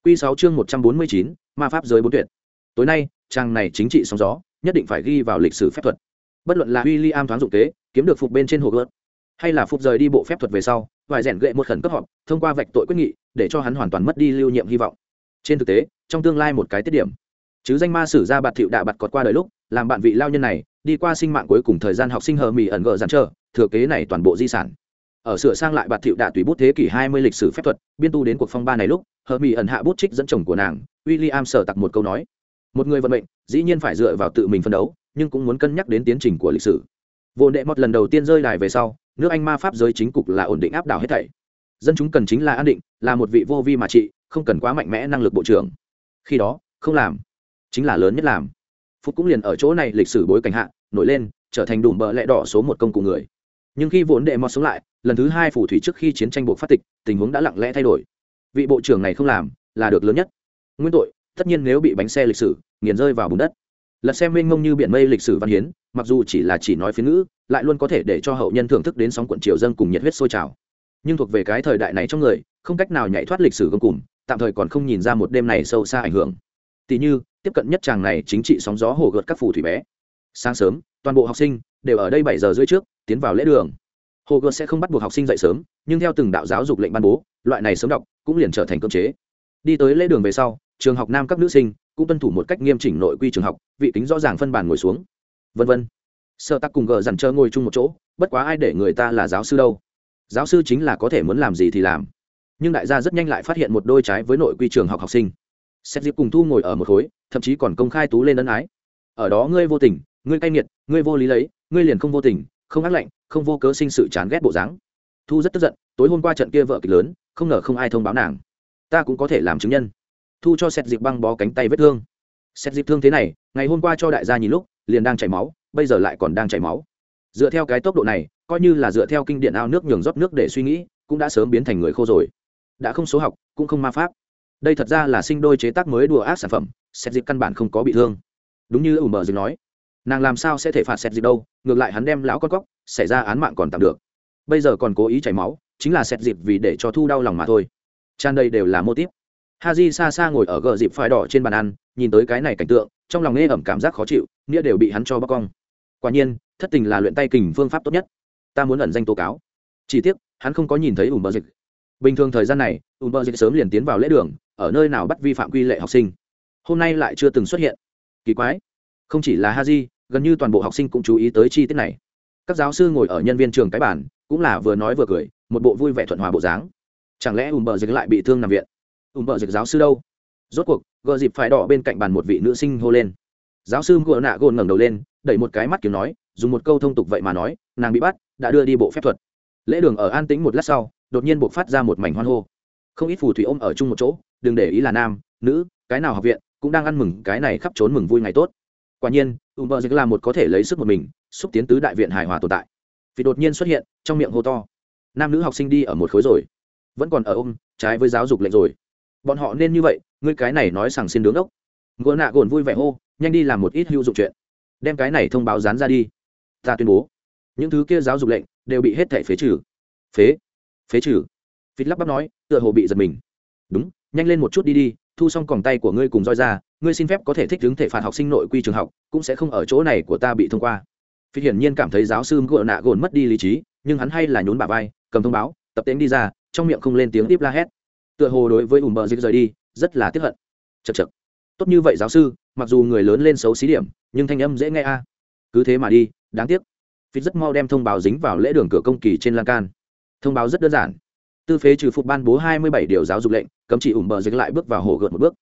Q sáu chương một trăm bốn mươi chín, ma pháp giới bốn tuyệt. Tối nay, trang này chính trị sóng gió, nhất định phải ghi vào lịch sử phép thuật bất luận là w i l l i am thoáng dụng kế kiếm được phục bên trên hồ gợt, hay là phục rời đi bộ phép thuật về sau vài rèn gậy một khẩn cấp họp thông qua vạch tội quyết nghị để cho hắn hoàn toàn mất đi lưu nhiệm hy vọng. Trên thực tế trong tương lai một cái tiết điểm chứ danh ma sử ra bạt thiệu đạ bạt cọt qua đời lúc làm bạn vị lao nhân này đi qua sinh mạng cuối cùng thời gian học sinh hờ mì ẩn gờ dàn trở, thừa kế này toàn bộ di sản. Ở sửa sang lại bạt thiệu đạ tùy bút thế kỷ hai mươi lịch sử phép thuật biên tu đến cuộc phong ba này lúc hờ mì ẩn hạ bút trích dẫn chồng của nàng w i l l i am sở tặc một câu nói một người vận mệnh, dĩ nhiên phải dựa vào tự mình phân đấu, nhưng cũng muốn cân nhắc đến tiến trình của lịch sử. Vô đệ mọt lần đầu tiên rơi đài về sau, nước anh ma pháp giới chính cục là ổn định áp đảo hết thảy. Dân chúng cần chính là an định, là một vị vô vi mà trị, không cần quá mạnh mẽ năng lực bộ trưởng. Khi đó, không làm, chính là lớn nhất làm. Phúc cũng liền ở chỗ này lịch sử bối cảnh hạ, nổi lên, trở thành đủ bợ lẽ đỏ số một công cụ người. Nhưng khi vốn đệ mọt sống lại, lần thứ hai phủ thủy trước khi chiến tranh buộc phát tịch, tình huống đã lặng lẽ thay đổi. Vị bộ trưởng này không làm, là được lớn nhất. Nguyên tội tất nhiên nếu bị bánh xe lịch sử, nghiền rơi vào bùn đất. Lật xem mênh mông như biển mây lịch sử văn hiến, mặc dù chỉ là chỉ nói phiên ngữ, lại luôn có thể để cho hậu nhân thưởng thức đến sóng quận triều dân cùng nhiệt huyết sôi trào. Nhưng thuộc về cái thời đại này trong người, không cách nào nhảy thoát lịch sử gông cùng tạm thời còn không nhìn ra một đêm này sâu xa ảnh hưởng. Tỷ như, tiếp cận nhất chàng này chính trị sóng gió hồ gợt các phù thủy bé. Sáng sớm, toàn bộ học sinh đều ở đây bảy giờ rưỡi trước, tiến vào lễ đường. Hồ gợt sẽ không bắt buộc học sinh dậy sớm, nhưng theo từng đạo giáo dục lệnh ban bố, loại này sớm đọc cũng liền trở thành cơ chế đi tới lễ đường về sau, trường học nam các nữ sinh cũng tuân thủ một cách nghiêm chỉnh nội quy trường học, vị tính rõ ràng phân bản ngồi xuống. Vân vân. Sợ tắc cùng gờ dằn trơ ngồi chung một chỗ, bất quá ai để người ta là giáo sư đâu. Giáo sư chính là có thể muốn làm gì thì làm. Nhưng đại gia rất nhanh lại phát hiện một đôi trái với nội quy trường học học sinh. Xét dịp cùng thu ngồi ở một khối, thậm chí còn công khai tú lên ân ái. Ở đó ngươi vô tình, ngươi cay nghiệt, ngươi vô lý lấy, ngươi liền không vô tình, không ác lạnh, không vô cớ sinh sự chán ghét bộ dáng. Thu rất tức giận, tối hôm qua trận kia vợ kịch lớn, không ngờ không ai thông báo nàng ta cũng có thể làm chứng nhân. Thu cho xét dịp băng bó cánh tay vết thương. Xét dịp thương thế này, ngày hôm qua cho đại gia nhìn lúc, liền đang chảy máu, bây giờ lại còn đang chảy máu. Dựa theo cái tốc độ này, coi như là dựa theo kinh điện ao nước nhường rót nước để suy nghĩ, cũng đã sớm biến thành người khô rồi. Đã không số học, cũng không ma pháp. Đây thật ra là sinh đôi chế tác mới đùa ác sản phẩm xét dịp căn bản không có bị thương. Đúng như ủ mờ dịp nói, nàng làm sao sẽ thể phạt xét dịp đâu, ngược lại hắn đem lão con cóc, xảy ra án mạng còn tạm được. Bây giờ còn cố ý chảy máu, chính là xét dịp vì để cho thu đau lòng mà thôi tràn đây đều là mô típ. Ha j xa xa ngồi ở gờ dịp phai đỏ trên bàn ăn, nhìn tới cái này cảnh tượng, trong lòng nghe ẩm cảm giác khó chịu, nghĩa đều bị hắn cho bóc cong. Quả nhiên, thất tình là luyện tay kình phương pháp tốt nhất. Ta muốn ẩn danh tố cáo. Chỉ tiếc, hắn không có nhìn thấy ủ bờ dịch bình thường thời gian này ùm bờ dịch sớm liền tiến vào lễ đường, ở nơi nào bắt vi phạm quy lệ học sinh. Hôm nay lại chưa từng xuất hiện. Kỳ quái. Không chỉ là ha gần như toàn bộ học sinh cũng chú ý tới chi tiết này. Các giáo sư ngồi ở nhân viên trường cái bản cũng là vừa nói vừa cười, một bộ vui vẻ thuận hòa bộ dáng chẳng lẽ ùm bờ dịch lại bị thương nằm viện? Ùm bờ dịch giáo sư đâu? Rốt cuộc gợ dịp phải đỏ bên cạnh bàn một vị nữ sinh hô lên. Giáo sư ngựa nạ gồn ngẩng đầu lên, đẩy một cái mắt kiểu nói, dùng một câu thông tục vậy mà nói, nàng bị bắt, đã đưa đi bộ phép thuật. Lễ đường ở an tĩnh một lát sau, đột nhiên buộc phát ra một mảnh hoan hô. Không ít phù thủy ôm ở chung một chỗ, đừng để ý là nam, nữ, cái nào học viện, cũng đang ăn mừng cái này khắp trốn mừng vui ngày tốt. Quả nhiên uber là một có thể lấy sức một mình, xúc tiến tứ đại viện hài hòa tồn tại. Vì đột nhiên xuất hiện, trong miệng hô to. Nam nữ học sinh đi ở một khối rồi vẫn còn ở ôm, trái với giáo dục lệnh rồi. Bọn họ nên như vậy, ngươi cái này nói sằng xin đứng ốc. Ngựa nạ gồn vui vẻ hô, nhanh đi làm một ít hữu dụng chuyện. Đem cái này thông báo dán ra đi. Ta tuyên bố, những thứ kia giáo dục lệnh đều bị hết thể phế trừ. Phế? Phế trừ? Vịt lắp bắp nói, tựa hồ bị giật mình. Đúng, nhanh lên một chút đi đi, thu xong còng tay của ngươi cùng roi ra, ngươi xin phép có thể thích ứng thể phạt học sinh nội quy trường học, cũng sẽ không ở chỗ này của ta bị thông qua. Phi hiển nhiên cảm thấy giáo sư ngựa nạ gồn mất đi lý trí, nhưng hắn hay là nhún bà vai, cầm thông báo, tập tễnh đi ra trong miệng không lên tiếng tiếp la hét. Tựa hồ đối với ùm bờ dịch rời đi, rất là tiếp hận. Chật chật tốt như vậy giáo sư, mặc dù người lớn lên xấu xí điểm, nhưng thanh âm dễ nghe a. Cứ thế mà đi, đáng tiếc. Phít rất mau đem thông báo dính vào lễ đường cửa công kỳ trên lan can. Thông báo rất đơn giản. Tư phế trừ phục ban bố hai mươi bảy điều giáo dục lệnh, cấm chỉ ủng bờ dịch lại bước vào hồ gợt một bước.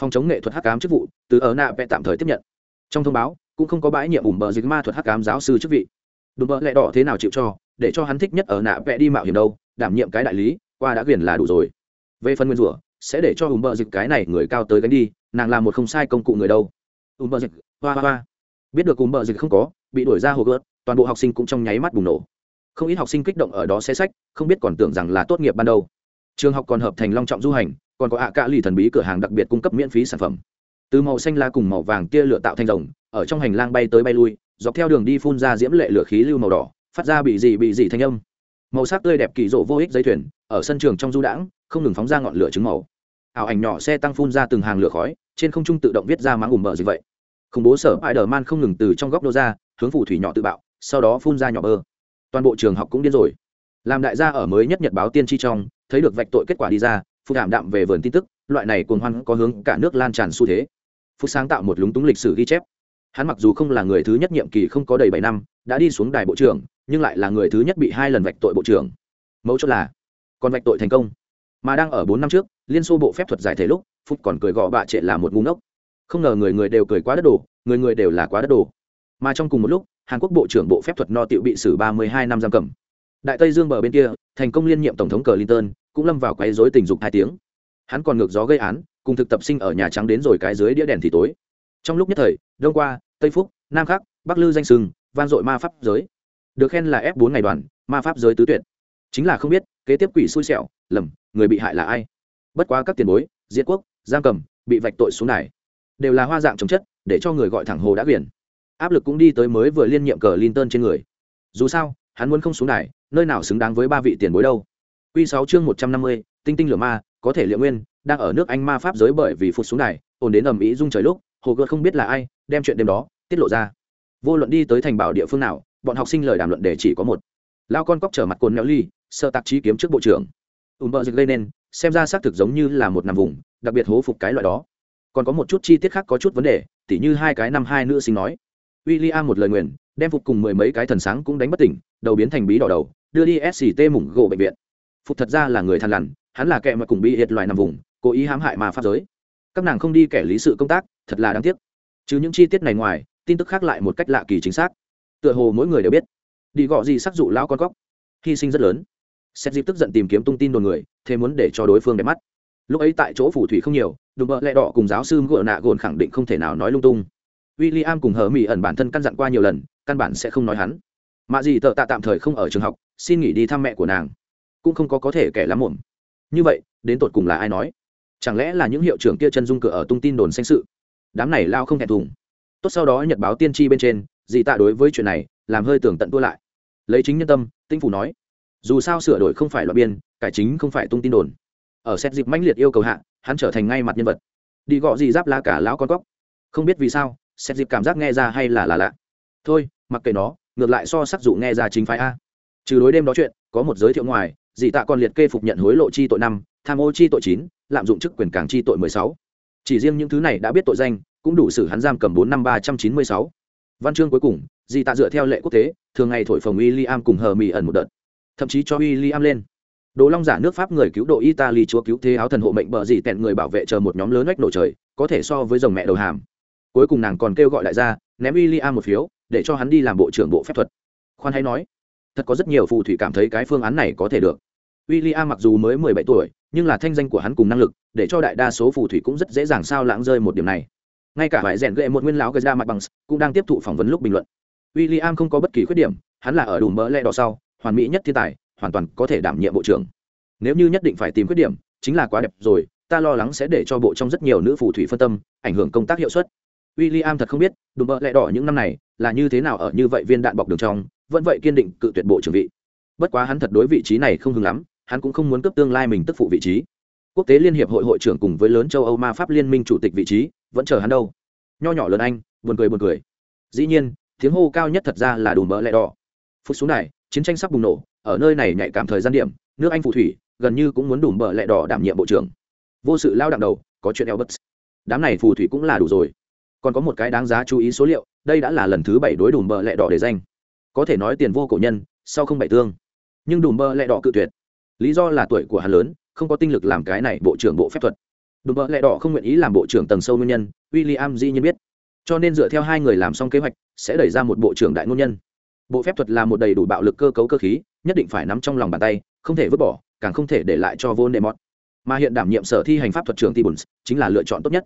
Phòng chống nghệ thuật hắc cám chức vụ, từ ở nạ vẽ tạm thời tiếp nhận. Trong thông báo, cũng không có bãi nhiệm ủng bờ dịch ma thuật hắc cám giáo sư chức vị. Đùm bờ lại đỏ thế nào chịu cho, để cho hắn thích nhất ở nạ vẽ đi mạo hiểm đâu đảm nhiệm cái đại lý, qua đã quyền là đủ rồi. Về phần nguyên rủa, sẽ để cho ủng bờ dịch cái này người cao tới gánh đi, nàng làm một không sai công cụ người đâu. Ủng bờ dịch, hoa hoa hoa. Biết được ủng bờ dịch không có, bị đuổi ra hồ gớt toàn bộ học sinh cũng trong nháy mắt bùng nổ. Không ít học sinh kích động ở đó xe sách, không biết còn tưởng rằng là tốt nghiệp ban đầu. Trường học còn hợp thành long trọng du hành, còn có ạ cạ lì thần bí cửa hàng đặc biệt cung cấp miễn phí sản phẩm. Từ màu xanh la cùng màu vàng kia lựa tạo thành rồng, ở trong hành lang bay tới bay lui, dọc theo đường đi phun ra diễm lệ lửa khí lưu màu đỏ, phát ra bị gì bị gì thanh âm màu sắc tươi đẹp kỳ rộ vô ích giấy thuyền, ở sân trường trong du đãng, không ngừng phóng ra ngọn lửa trứng màu. Ảo ảnh nhỏ xe tăng phun ra từng hàng lửa khói, trên không trung tự động viết ra máng ủng mở gì vậy. Khủng bố sở ai đờ man không ngừng từ trong góc đô ra, hướng phủ thủy nhỏ tự bạo, sau đó phun ra nhỏ bơ. Toàn bộ trường học cũng điên rồi. Làm đại gia ở mới nhất nhật báo tiên tri trong, thấy được vạch tội kết quả đi ra phụ đảm đạm về vườn tin tức, loại này cuồng hoan có hướng cả nước lan tràn xu thế. Phúc sáng tạo một lúng túng lịch sử ghi chép. Hắn mặc dù không là người thứ nhất nhiệm kỳ không có đầy bảy năm, đã đi xuống đài bộ trưởng nhưng lại là người thứ nhất bị hai lần vạch tội bộ trưởng. Mẫu chốt là, còn vạch tội thành công. Mà đang ở bốn năm trước, liên xô bộ phép thuật giải thể lúc, phúc còn cười gọ bạ trệ là một ngu ngốc. Không ngờ người người đều cười quá đất đồ, người người đều là quá đất đồ. Mà trong cùng một lúc, hàn quốc bộ trưởng bộ phép thuật no tiệu bị xử ba mươi hai năm giam cầm. Đại tây dương bờ bên kia, thành công liên nhiệm tổng thống cờ linton cũng lâm vào quấy dối tình dục hai tiếng. Hắn còn ngược gió gây án, cùng thực tập sinh ở nhà trắng đến rồi cái dưới đĩa đèn thì tối. Trong lúc nhất thời, đông qua, tây phúc, nam khắc bắc lư danh sừng van dội ma pháp giới được khen là f bốn ngày đoàn ma pháp giới tứ tuyệt chính là không biết kế tiếp quỷ xui xẻo lầm người bị hại là ai bất quá các tiền bối diệt quốc giam cầm bị vạch tội xuống này đều là hoa dạng chống chất để cho người gọi thẳng hồ đã quyền áp lực cũng đi tới mới vừa liên nhiệm cờ Linton trên người. Dù sao, hắn muốn không xuống này nơi nào xứng đáng với ba vị tiền bối đâu. Quy 6 chương 150, tinh tinh lửa ma, có thể liệu nguyên, đang ở nước Anh ma pháp giới bởi vì phụt xuống này ổn đến ầm ĩ rung trời lúc, hồ gợt không biết là ai, đem chuyện đêm đó tiết lộ ra. Vô luận đi tới thành bảo địa phương nào, bọn học sinh lời đàm luận đề chỉ có một. Lao con cóc trở mặt cồn méo ly, sợ tạp chí kiếm trước bộ trưởng. Ùm bờ dịch gây nên, xem ra xác thực giống như là một nằm vùng, đặc biệt hố phục cái loại đó. Còn có một chút chi tiết khác có chút vấn đề, tỉ như hai cái năm hai nữ sinh nói William một lời nguyền, đem phục cùng mười mấy cái thần sáng cũng đánh bất tỉnh, đầu biến thành bí đỏ đầu, đưa đi SCT mủng gỗ bệnh viện. Phục thật ra là người than lằn, hắn là kẻ mà cùng bị hiệt loài nằm vùng, cố ý hãm hại mà pháp giới. Các nàng không đi kẻ lý sự công tác, thật là đáng tiếc. Chứ những chi tiết này ngoài, tin tức khác lại một cách lạ kỳ chính xác. Tựa hồ mỗi người đều biết, đi gọ gì sắc dụ lão con cóc, hy sinh rất lớn. xét dịp tức giận tìm kiếm tung tin đồn người thế muốn để cho đối phương đẹp mắt. Lúc ấy tại chỗ phủ thủy không nhiều đùm bợ lẹ đỏ cùng giáo sư ngựa nạ gồn khẳng định không thể nào nói lung tung. W i l l i am cùng hờ mỹ ẩn bản thân căn dặn qua nhiều lần căn bản sẽ không nói hắn. Mạ gì tợ tạ tạm thời không ở trường học xin nghỉ đi thăm mẹ của nàng. Cũng không có có thể kẻ lắm muộn. Như vậy đến tột cùng là ai nói? Chẳng lẽ là những hiệu trưởng kia chân dung cửa ở tung tin đồn xanh sự? Đám này lao không thẹn thùng. Tốt sau đó nhật báo tiên tri bên trên dị tạ đối với chuyện này làm hơi tưởng tận tua lại. Lấy chính nhân tâm, tinh phủ nói, dù sao sửa đổi không phải loại biên, cải chính không phải tung tin đồn. Ở xét dịp mãnh liệt yêu cầu hạ, hắn trở thành ngay mặt nhân vật. Đi gọ gì giáp la cả lão con cóc. Không biết vì sao, xét dịp cảm giác nghe ra hay là là lạ. Thôi, mặc kệ nó, ngược lại so sắc dụ nghe ra chính phái a. Trừ đối đêm đó chuyện, có một giới thiệu ngoài dị tạ còn liệt kê phục nhận hối lộ chi tội năm, tham ô chi tội chín, lạm dụng chức quyền càng chi tội mười sáu. Chỉ riêng những thứ này đã biết tội danh, cũng đủ xử hắn giam cầm bốn năm ba trăm chín mươi sáu văn chương cuối cùng, dị tạ dựa theo lệ quốc tế, thường ngày thổi phồng w i am cùng hờ mỹ ẩn một đợt. Thậm chí cho w i l l i am lên. Đồ long giả nước pháp người cứu độ italy chúa cứu thế áo thần hộ mệnh bờ gì tẹn người bảo vệ chờ một nhóm lớn nách nổ trời, có thể so với dòng mẹ đầu hàm. Cuối cùng nàng còn kêu gọi lại ra, ném w i l l i am một phiếu, để cho hắn đi làm bộ trưởng bộ phép thuật. Khoan hay nói, thật có rất nhiều phù thủy cảm thấy cái phương án này có thể được. W i l l i am mặc dù mới mười bảy tuổi, nhưng là thanh danh của hắn cùng năng lực, để cho đại đa số phù thủy cũng rất dễ dàng sao lãng rơi một điểm này ngay cả vải rèn gệ một nguyên lão gây ra mặt bằng cũng đang tiếp thụ phỏng vấn lúc bình luận. W i l l i am không có bất kỳ khuyết điểm, hắn là ở đủ mỡ lẽ đỏ sau, hoàn mỹ nhất thiên tài, hoàn toàn có thể đảm nhiệm bộ trưởng. Nếu như nhất định phải tìm khuyết điểm, chính là quá đẹp rồi, ta lo lắng sẽ để cho bộ trong rất nhiều nữ phù thủy phân tâm, ảnh hưởng công tác hiệu suất. W i l l i am thật không biết, đủ mỡ lẽ đỏ những năm này là như thế nào ở như vậy viên đạn bọc đường trong, vẫn vậy kiên định cự tuyệt bộ trưởng vị. Bất quá hắn thật đối vị trí này không hứng lắm, hắn cũng không muốn cấp tương lai mình tức phụ vị trí. Quốc tế liên hiệp hội hội trưởng cùng với lớn châu âu ma pháp liên minh chủ tịch vị trí vẫn chờ hắn đâu. Nho nhỏ lớn anh, buồn cười buồn cười. Dĩ nhiên, tiếng hô cao nhất thật ra là đùm mỡ lẹ đỏ. Phút xuống này, chiến tranh sắp bùng nổ, ở nơi này nhạy cảm thời gian điểm, nước anh phù thủy, gần như cũng muốn đùm bợ lẹ đỏ đảm nhiệm bộ trưởng. Vô sự lao đặng đầu, có chuyện eo bất đám này phù thủy cũng là đủ rồi. Còn có một cái đáng giá chú ý số liệu, đây đã là lần thứ bảy đối đùm bợ lẹ đỏ để danh. Có thể nói tiền vô cổ nhân, sau không bảy tương. Nhưng đùm bợ lẹ đỏ cự tuyệt. Lý do là tuổi của hắn lớn, không có tinh lực làm cái này bộ trưởng bộ phép thuật đùm bợ lẹ đỏ không nguyện ý làm bộ trưởng tầng sâu nguyên nhân w i l l i am dĩ nhiên biết. Cho nên dựa theo hai người làm xong kế hoạch, sẽ đẩy ra một bộ trưởng đại ngôn nhân. Bộ phép thuật là một đầy đủ bạo lực cơ cấu cơ khí, nhất định phải nắm trong lòng bàn tay, không thể vứt bỏ, càng không thể để lại cho vô nệ mọt mà hiện đảm nhiệm sở thi hành pháp thuật trưởng tibuns chính là lựa chọn tốt nhất.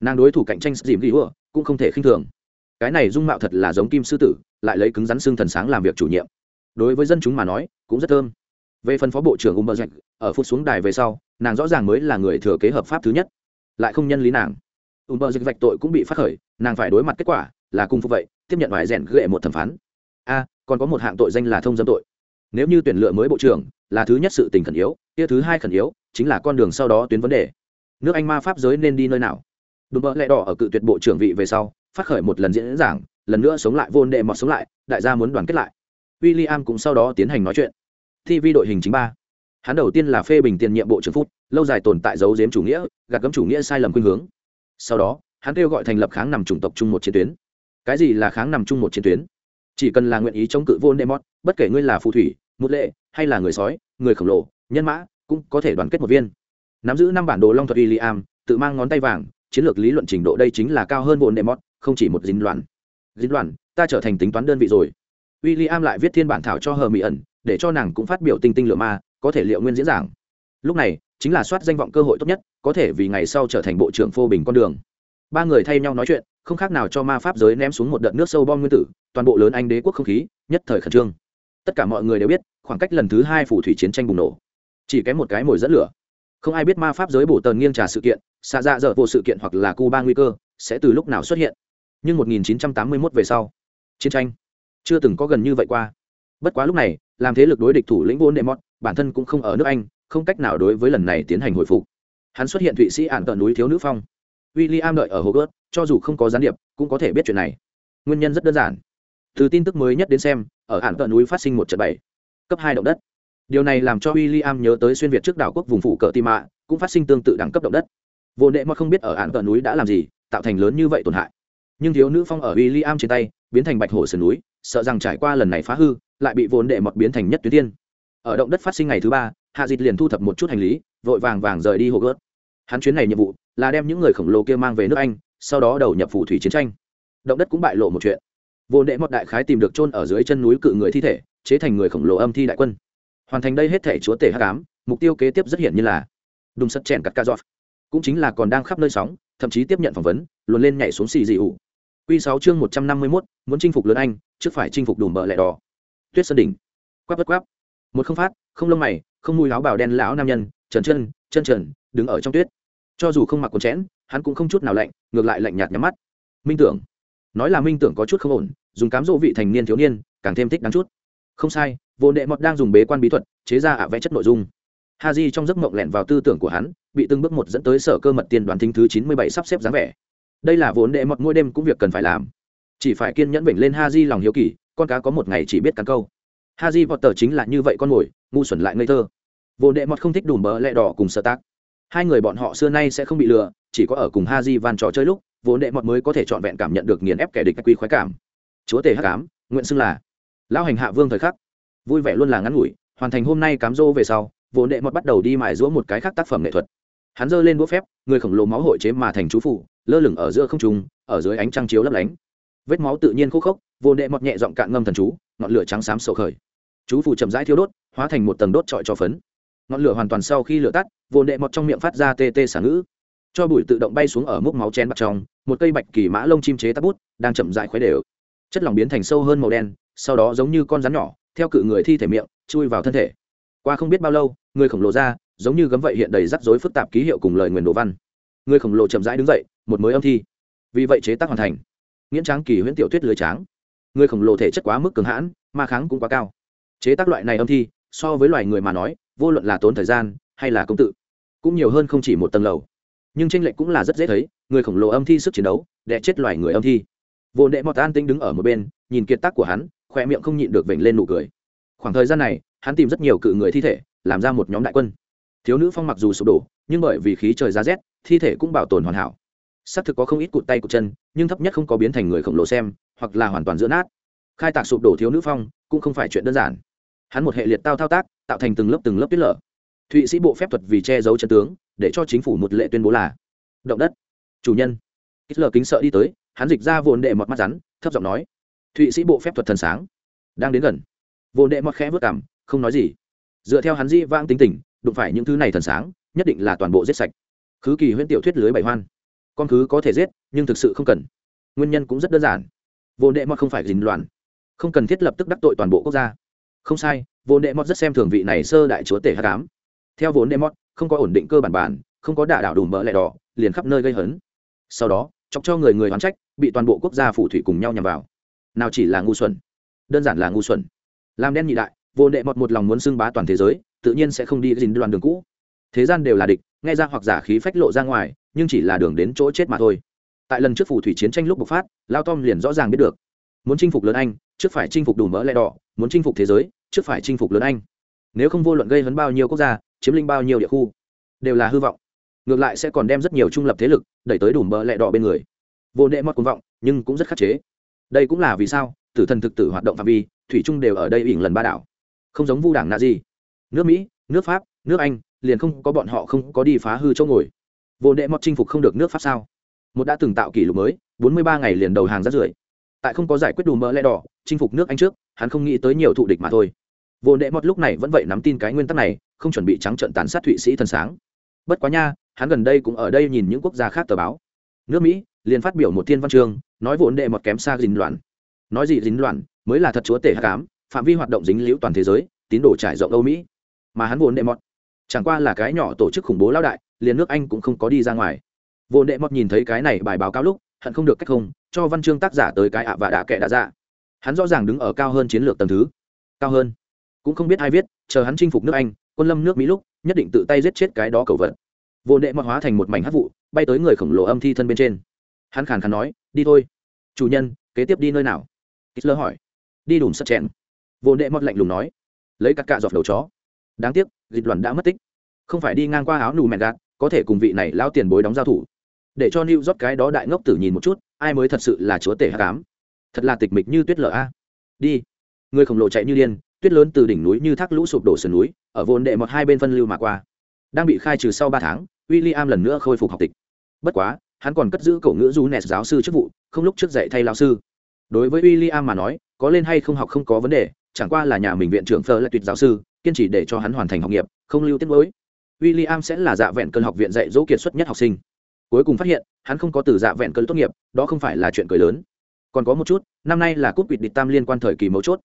Nàng đối thủ cạnh tranh dìm ghi ủa cũng không thể khinh thường. Cái này dung mạo thật là giống kim sư tử, lại lấy cứng rắn xương thần sáng làm việc chủ nhiệm. Đối với dân chúng mà nói, cũng rất thơm về phần phó bộ trưởng umber dạch ở phút xuống đài về sau, nàng rõ ràng mới là người thừa kế hợp pháp thứ nhất. Lại không nhân lý nàng. Umber dạch vạch tội cũng bị phát khởi, nàng phải đối mặt kết quả là cùng phục vậy, tiếp nhận vài rèn ghệ một thẩm phán. A, còn có một hạng tội danh là thông dâm tội. Nếu như tuyển lựa mới bộ trưởng, là thứ nhất sự tình khẩn yếu, kia thứ hai khẩn yếu chính là con đường sau đó tuyến vấn đề. Nước anh ma pháp giới nên đi nơi nào? Đùm bợ lẹ đỏ ở cự tuyệt bộ trưởng vị về sau, phát khởi một lần diễn giảng, lần nữa sống lại, vô nệ mọt sống lại, đại gia muốn đoàn kết lại. W i l l i am cũng sau đó tiến hành nói chuyện. Thi vi đội hình chính ba. Hắn đầu tiên là phê bình tiền nhiệm bộ trưởng phút lâu dài tồn tại dấu diếm chủ nghĩa, gạt gấm chủ nghĩa sai lầm khuynh hướng. Sau đó, hắn kêu gọi thành lập kháng nằm chủng tộc chung một chiến tuyến. Cái gì là kháng nằm chung một chiến tuyến? Chỉ cần là nguyện ý chống cự vô nemot bất kể ngươi là phù thủy một lệ, hay là người sói, người khổng lồ, nhân mã, cũng có thể đoàn kết một viên. Nắm giữ năm bản đồ long thuật y liam tự mang ngón tay vàng, chiến lược lý luận trình độ đây chính là cao hơn vô nemot không chỉ một dính loạn. Dính loạn, ta trở thành tính toán đơn vị rồi. W i l l i am lại viết thiên bản thảo cho hờ mỹ ẩn để cho nàng cũng phát biểu tinh tinh lửa ma, có thể liệu nguyên diễn giảng. Lúc này, chính là soát danh vọng cơ hội tốt nhất, có thể vì ngày sau trở thành bộ trưởng phô bình con đường. Ba người thay nhau nói chuyện, không khác nào cho ma pháp giới ném xuống một đợt nước sâu bom nguyên tử, toàn bộ lớn anh đế quốc không khí, nhất thời khẩn trương. Tất cả mọi người đều biết, khoảng cách lần thứ hai phủ thủy chiến tranh bùng nổ. Chỉ kém một cái mồi dẫn lửa. Không ai biết ma pháp giới bổ tần nghiêng trà sự kiện, xa dạ dở vô sự kiện hoặc là cuba nguy cơ, sẽ từ lúc nào xuất hiện. Nhưng 1981 về sau, chiến tranh chưa từng có gần như vậy qua. Bất quá lúc này làm thế lực đối địch thủ lĩnh vốn đệ mót bản thân cũng không ở nước anh, không cách nào đối với lần này tiến hành hồi phục. Hắn xuất hiện thụy sĩ ạn tận núi thiếu nữ phong. W i l l i am đợi ở hồ gớt cho dù không có gián điệp, cũng có thể biết chuyện này. Nguyên nhân rất đơn giản. Từ tin tức mới nhất đến xem, ở ạn tận núi phát sinh một trận bảy cấp hai động đất. Điều này làm cho w i l l i am nhớ tới xuyên việt trước đảo quốc vùng phủ cờ tim mạ, cũng phát sinh tương tự đẳng cấp động đất. Vô nệ mà không biết ở ạn tận núi đã làm gì, tạo thành lớn như vậy tổn hại. Nhưng thiếu nữ phong ở w i l l i am trên tay, biến thành bạch hổ sườn núi, sợ rằng trải qua lần này phá hư lại bị vốn đệ mọt biến thành nhất tuyến tiên. Ở động đất phát sinh ngày thứ ba, hạ dịch liền thu thập một chút hành lý, vội vàng vàng rời đi hồ gớt. Hắn chuyến này nhiệm vụ là đem những người khổng lồ kia mang về nước anh, sau đó đầu nhập phủ thủy chiến tranh. Động đất cũng bại lộ một chuyện. Vốn đệ mọt đại khái tìm được chôn ở dưới chân núi cự người thi thể, chế thành người khổng lồ âm thi đại quân. Hoàn thành đây hết thể chúa tể hắc ám, mục tiêu kế tiếp rất hiển như là đùng sắt chèn cắt ca giọt. Cũng chính là còn đang khắp nơi sóng, thậm chí tiếp nhận phỏng vấn, luồn lên nhảy xuống xì dị ủ. Q sáu chương một trăm năm mươi mốt, muốn chinh phục lớn anh, trước phải chinh phục đùm bờ lẹ đỏ tuyết sơn đỉnh. Quắp bất quắp. Một không phát, không lông mày, không mùi áo bào đen lão nam nhân, trần chân chân trần, đứng ở trong tuyết. Cho dù không mặc quần chẽn, hắn cũng không chút nào lạnh, ngược lại lạnh nhạt nhắm mắt. Minh tưởng. Nói là minh tưởng có chút không ổn, dùng cám dỗ vị thành niên thiếu niên, càng thêm thích đáng chút. Không sai, vô đệ mọt đang dùng bế quan bí thuật, chế ra ạ vẽ chất nội dung. Ha di trong giấc mộng lẻn vào tư tưởng của hắn, bị từng bước một dẫn tới sở cơ mật tiên đoàn thính thứ chín mươi bảy sắp xếp dáng vẻ. Đây là vốn đệ mọt mỗi đêm cũng việc cần phải làm chỉ phải kiên nhẫn bệnh lên ha di lòng hiếu kỳ, con cá có một ngày chỉ biết cắn câu. Ha di vọt tờ chính là như vậy con mồi, ngu xuẩn lại ngây thơ. Vô đệ mọt không thích đùm bờ lẹ đỏ cùng sơ tác hai người bọn họ xưa nay sẽ không bị lừa, chỉ có ở cùng ha di van trò chơi lúc, vô đệ mọt mới có thể trọn vẹn cảm nhận được nghiền ép kẻ địch quy khoái cảm. Chúa tể hắc ám, nguyện xưng là lão hành hạ vương thời khắc. Vui vẻ luôn là ngắn ngủi, hoàn thành hôm nay cám dỗ về sau, vô đệ mọt bắt đầu đi mài giũa một cái khác tác phẩm nghệ thuật. Hắn giơ lên đũa phép, người khổng lồ máu hội chế mà thành chú phủ, lơ lửng ở giữa không trung, ở dưới ánh trăng chiếu lấp lánh vết máu tự nhiên khô khốc, vô đệ mọt nhẹ giọng cạn ngâm thần chú, ngọn lửa trắng xám sầu khởi. Chú phù chậm rãi thiêu đốt, hóa thành một tầng đốt trọi cho phấn. Ngọn lửa hoàn toàn sau khi lửa tắt, vô đệ mọt trong miệng phát ra tê tê xả ngữ. Cho bụi tự động bay xuống ở múc máu chén bạc trong, một cây bạch kỳ mã lông chim chế tắt bút, đang chậm rãi khuấy đều. Chất lỏng biến thành sâu hơn màu đen, sau đó giống như con rắn nhỏ, theo cự người thi thể miệng, chui vào thân thể. Qua không biết bao lâu, người khổng lồ ra, giống như gấm vậy hiện đầy rắc rối phức tạp ký hiệu cùng lời nguyền đồ văn. Người khổng lồ chậm rãi đứng dậy, một mới âm thi. Vì vậy chế tác hoàn thành nghiễn tráng kỳ huyễn tiểu tuyết lưới tráng. Người khổng lồ thể chất quá mức cường hãn, ma kháng cũng quá cao. Chế tác loại này âm thi, so với loài người mà nói, vô luận là tốn thời gian hay là công tự, cũng nhiều hơn không chỉ một tầng lầu. Nhưng tranh lệch cũng là rất dễ thấy, người khổng lồ âm thi sức chiến đấu đẻ chết loài người âm thi. Vô đệ mọt an tinh đứng ở một bên, nhìn kiệt tác của hắn khoe miệng không nhịn được vểnh lên nụ cười. Khoảng thời gian này, hắn tìm rất nhiều cự người thi thể, làm ra một nhóm đại quân. Thiếu nữ phong mặc dù sụp đổ, nhưng bởi vì khí trời giá rét, thi thể cũng bảo tồn hoàn hảo xác thực có không ít cụt tay cụt chân, nhưng thấp nhất không có biến thành người khổng lồ xem, hoặc là hoàn toàn giữa nát. Khai tạc sụp đổ thiếu nữ phong, cũng không phải chuyện đơn giản. Hắn một hệ liệt tao thao tác, tạo thành từng lớp từng lớp tuyết lở. Thụy sĩ bộ phép thuật vì che giấu chân tướng, để cho chính phủ một lệ tuyên bố là động đất. Chủ nhân. Hitler kính sợ đi tới, hắn dịch ra vồn đệ mọt mắt rắn, thấp giọng nói, thụy sĩ bộ phép thuật thần sáng, đang đến gần. Vồn đệ mọt khẽ vớt cảm không nói gì. Dựa theo hắn di vang tính tình, đụng phải những thứ này thần sáng, nhất định là toàn bộ giết sạch. Khứ kỳ huyễn tiểu thuyết lưới bảy hoan con cứ có thể giết, nhưng thực sự không cần. Nguyên nhân cũng rất đơn giản. Vô đệ mọt không phải dình loạn. Không cần thiết lập tức đắc tội toàn bộ quốc gia. Không sai, vô đệ mọt rất xem thường vị này sơ đại chúa tể h tám theo vốn đệ mọt, không có ổn định cơ bản bản, không có đả đảo đùm bỡ lẻ đỏ, liền khắp nơi gây hấn. Sau đó, chọc cho người người hoán trách, bị toàn bộ quốc gia phủ thủy cùng nhau nhằm vào. Nào chỉ là ngu xuẩn. Đơn giản là ngu xuẩn. Làm đen nhị đại, vô đệ mọt một lòng muốn xưng bá toàn thế giới, tự nhiên sẽ không đi dình đoàn đường cũ thế gian đều là địch, nghe ra hoặc giả khí phách lộ ra ngoài, nhưng chỉ là đường đến chỗ chết mà thôi. Tại lần trước phù thủy chiến tranh lúc bộc phát, lao tom liền rõ ràng biết được. Muốn chinh phục lớn anh, trước phải chinh phục đủ mỡ lẽ đỏ, muốn chinh phục thế giới, trước phải chinh phục lớn anh. Nếu không vô luận gây hấn bao nhiêu quốc gia, chiếm lĩnh bao nhiêu địa khu, đều là hư vọng. Ngược lại sẽ còn đem rất nhiều trung lập thế lực đẩy tới đủ mỡ lẽ đỏ bên người. Vô nệ mất cuồng vọng, nhưng cũng rất khắc chế. Đây cũng là vì sao, tử thần thực tử hoạt động phạm vi, thủy chung đều ở đây ỉn lần ba đảo. Không giống vu đảng na gì nước mỹ, nước pháp, nước anh liền không có bọn họ không có đi phá hư chỗ ngồi. Vô đệ mọt chinh phục không được nước pháp sao? Một đã từng tạo kỷ lục mới, bốn mươi ba ngày liền đầu hàng rắt rưởi. Tại không có giải quyết đủ mỡ lẽ đỏ, chinh phục nước anh trước, hắn không nghĩ tới nhiều thụ địch mà thôi. Vô đệ mọt lúc này vẫn vậy nắm tin cái nguyên tắc này, không chuẩn bị trắng trận tàn sát thụy sĩ thần sáng. Bất quá nha, hắn gần đây cũng ở đây nhìn những quốc gia khác tờ báo. Nước mỹ liền phát biểu một thiên văn chương, nói vốn đệ mọt kém xa dính loạn. Nói gì dính loạn, mới là thật chúa tể hạ cám phạm vi hoạt động dính liễu toàn thế giới, tín đồ trải rộng âu mỹ. Mà hắn vốn đệ mọt chẳng qua là cái nhỏ tổ chức khủng bố lao đại, liền nước anh cũng không có đi ra ngoài. Vô đệ mọt nhìn thấy cái này bài báo cáo lúc, hận không được cách không, cho văn chương tác giả tới cái ạ và đã kệ đã ra dạ. hắn rõ ràng đứng ở cao hơn chiến lược tầng thứ. Cao hơn. Cũng không biết ai viết, chờ hắn chinh phục nước anh, quân lâm nước mỹ lúc, nhất định tự tay giết chết cái đó cầu vật. Vô đệ mọt hóa thành một mảnh hát vụ, bay tới người khổng lồ âm thi thân bên trên. Hắn khàn khàn nói, đi thôi. Chủ nhân, kế tiếp đi nơi nào? Lơ hỏi. Đi đùm sắt chèn. Vô đệ mọt lạnh lùng nói. Lấy các cạ giọt đầu chó đáng tiếc dịch đoàn đã mất tích không phải đi ngang qua áo nù mẹn gạt có thể cùng vị này lao tiền bối đóng giao thủ để cho New York cái đó đại ngốc tử nhìn một chút, ai mới thật sự là chúa tể hắc ám. Thật là tịch mịch như tuyết lở a. Đi. Người khổng lồ chạy như điên, tuyết lớn từ đỉnh núi như thác lũ sụp đổ sườn núi, ở vồn đệ một hai bên phân lưu mà qua. Đang bị khai trừ sau ba tháng, William lần nữa khôi phục học tịch. Bất quá, hắn còn cất giữ cổ ngữ du nes giáo sư chức vụ, không lúc trước dạy thay lao sư. Đối với William mà nói, có lên hay không học không có vấn đề, chẳng qua là nhà mình viện trưởng Fleur lại tuyệt giáo sư, kiên trì để cho hắn hoàn thành học nghiệp, không lưu tiết mới William sẽ là dạ vẹn cơn học viện dạy dỗ kiệt xuất nhất học sinh. Cuối cùng phát hiện, hắn không có từ dạ vẹn cơn tốt nghiệp, đó không phải là chuyện cười lớn. Còn có một chút, năm nay là cúp quỵt địch tam liên quan thời kỳ mấu chốt.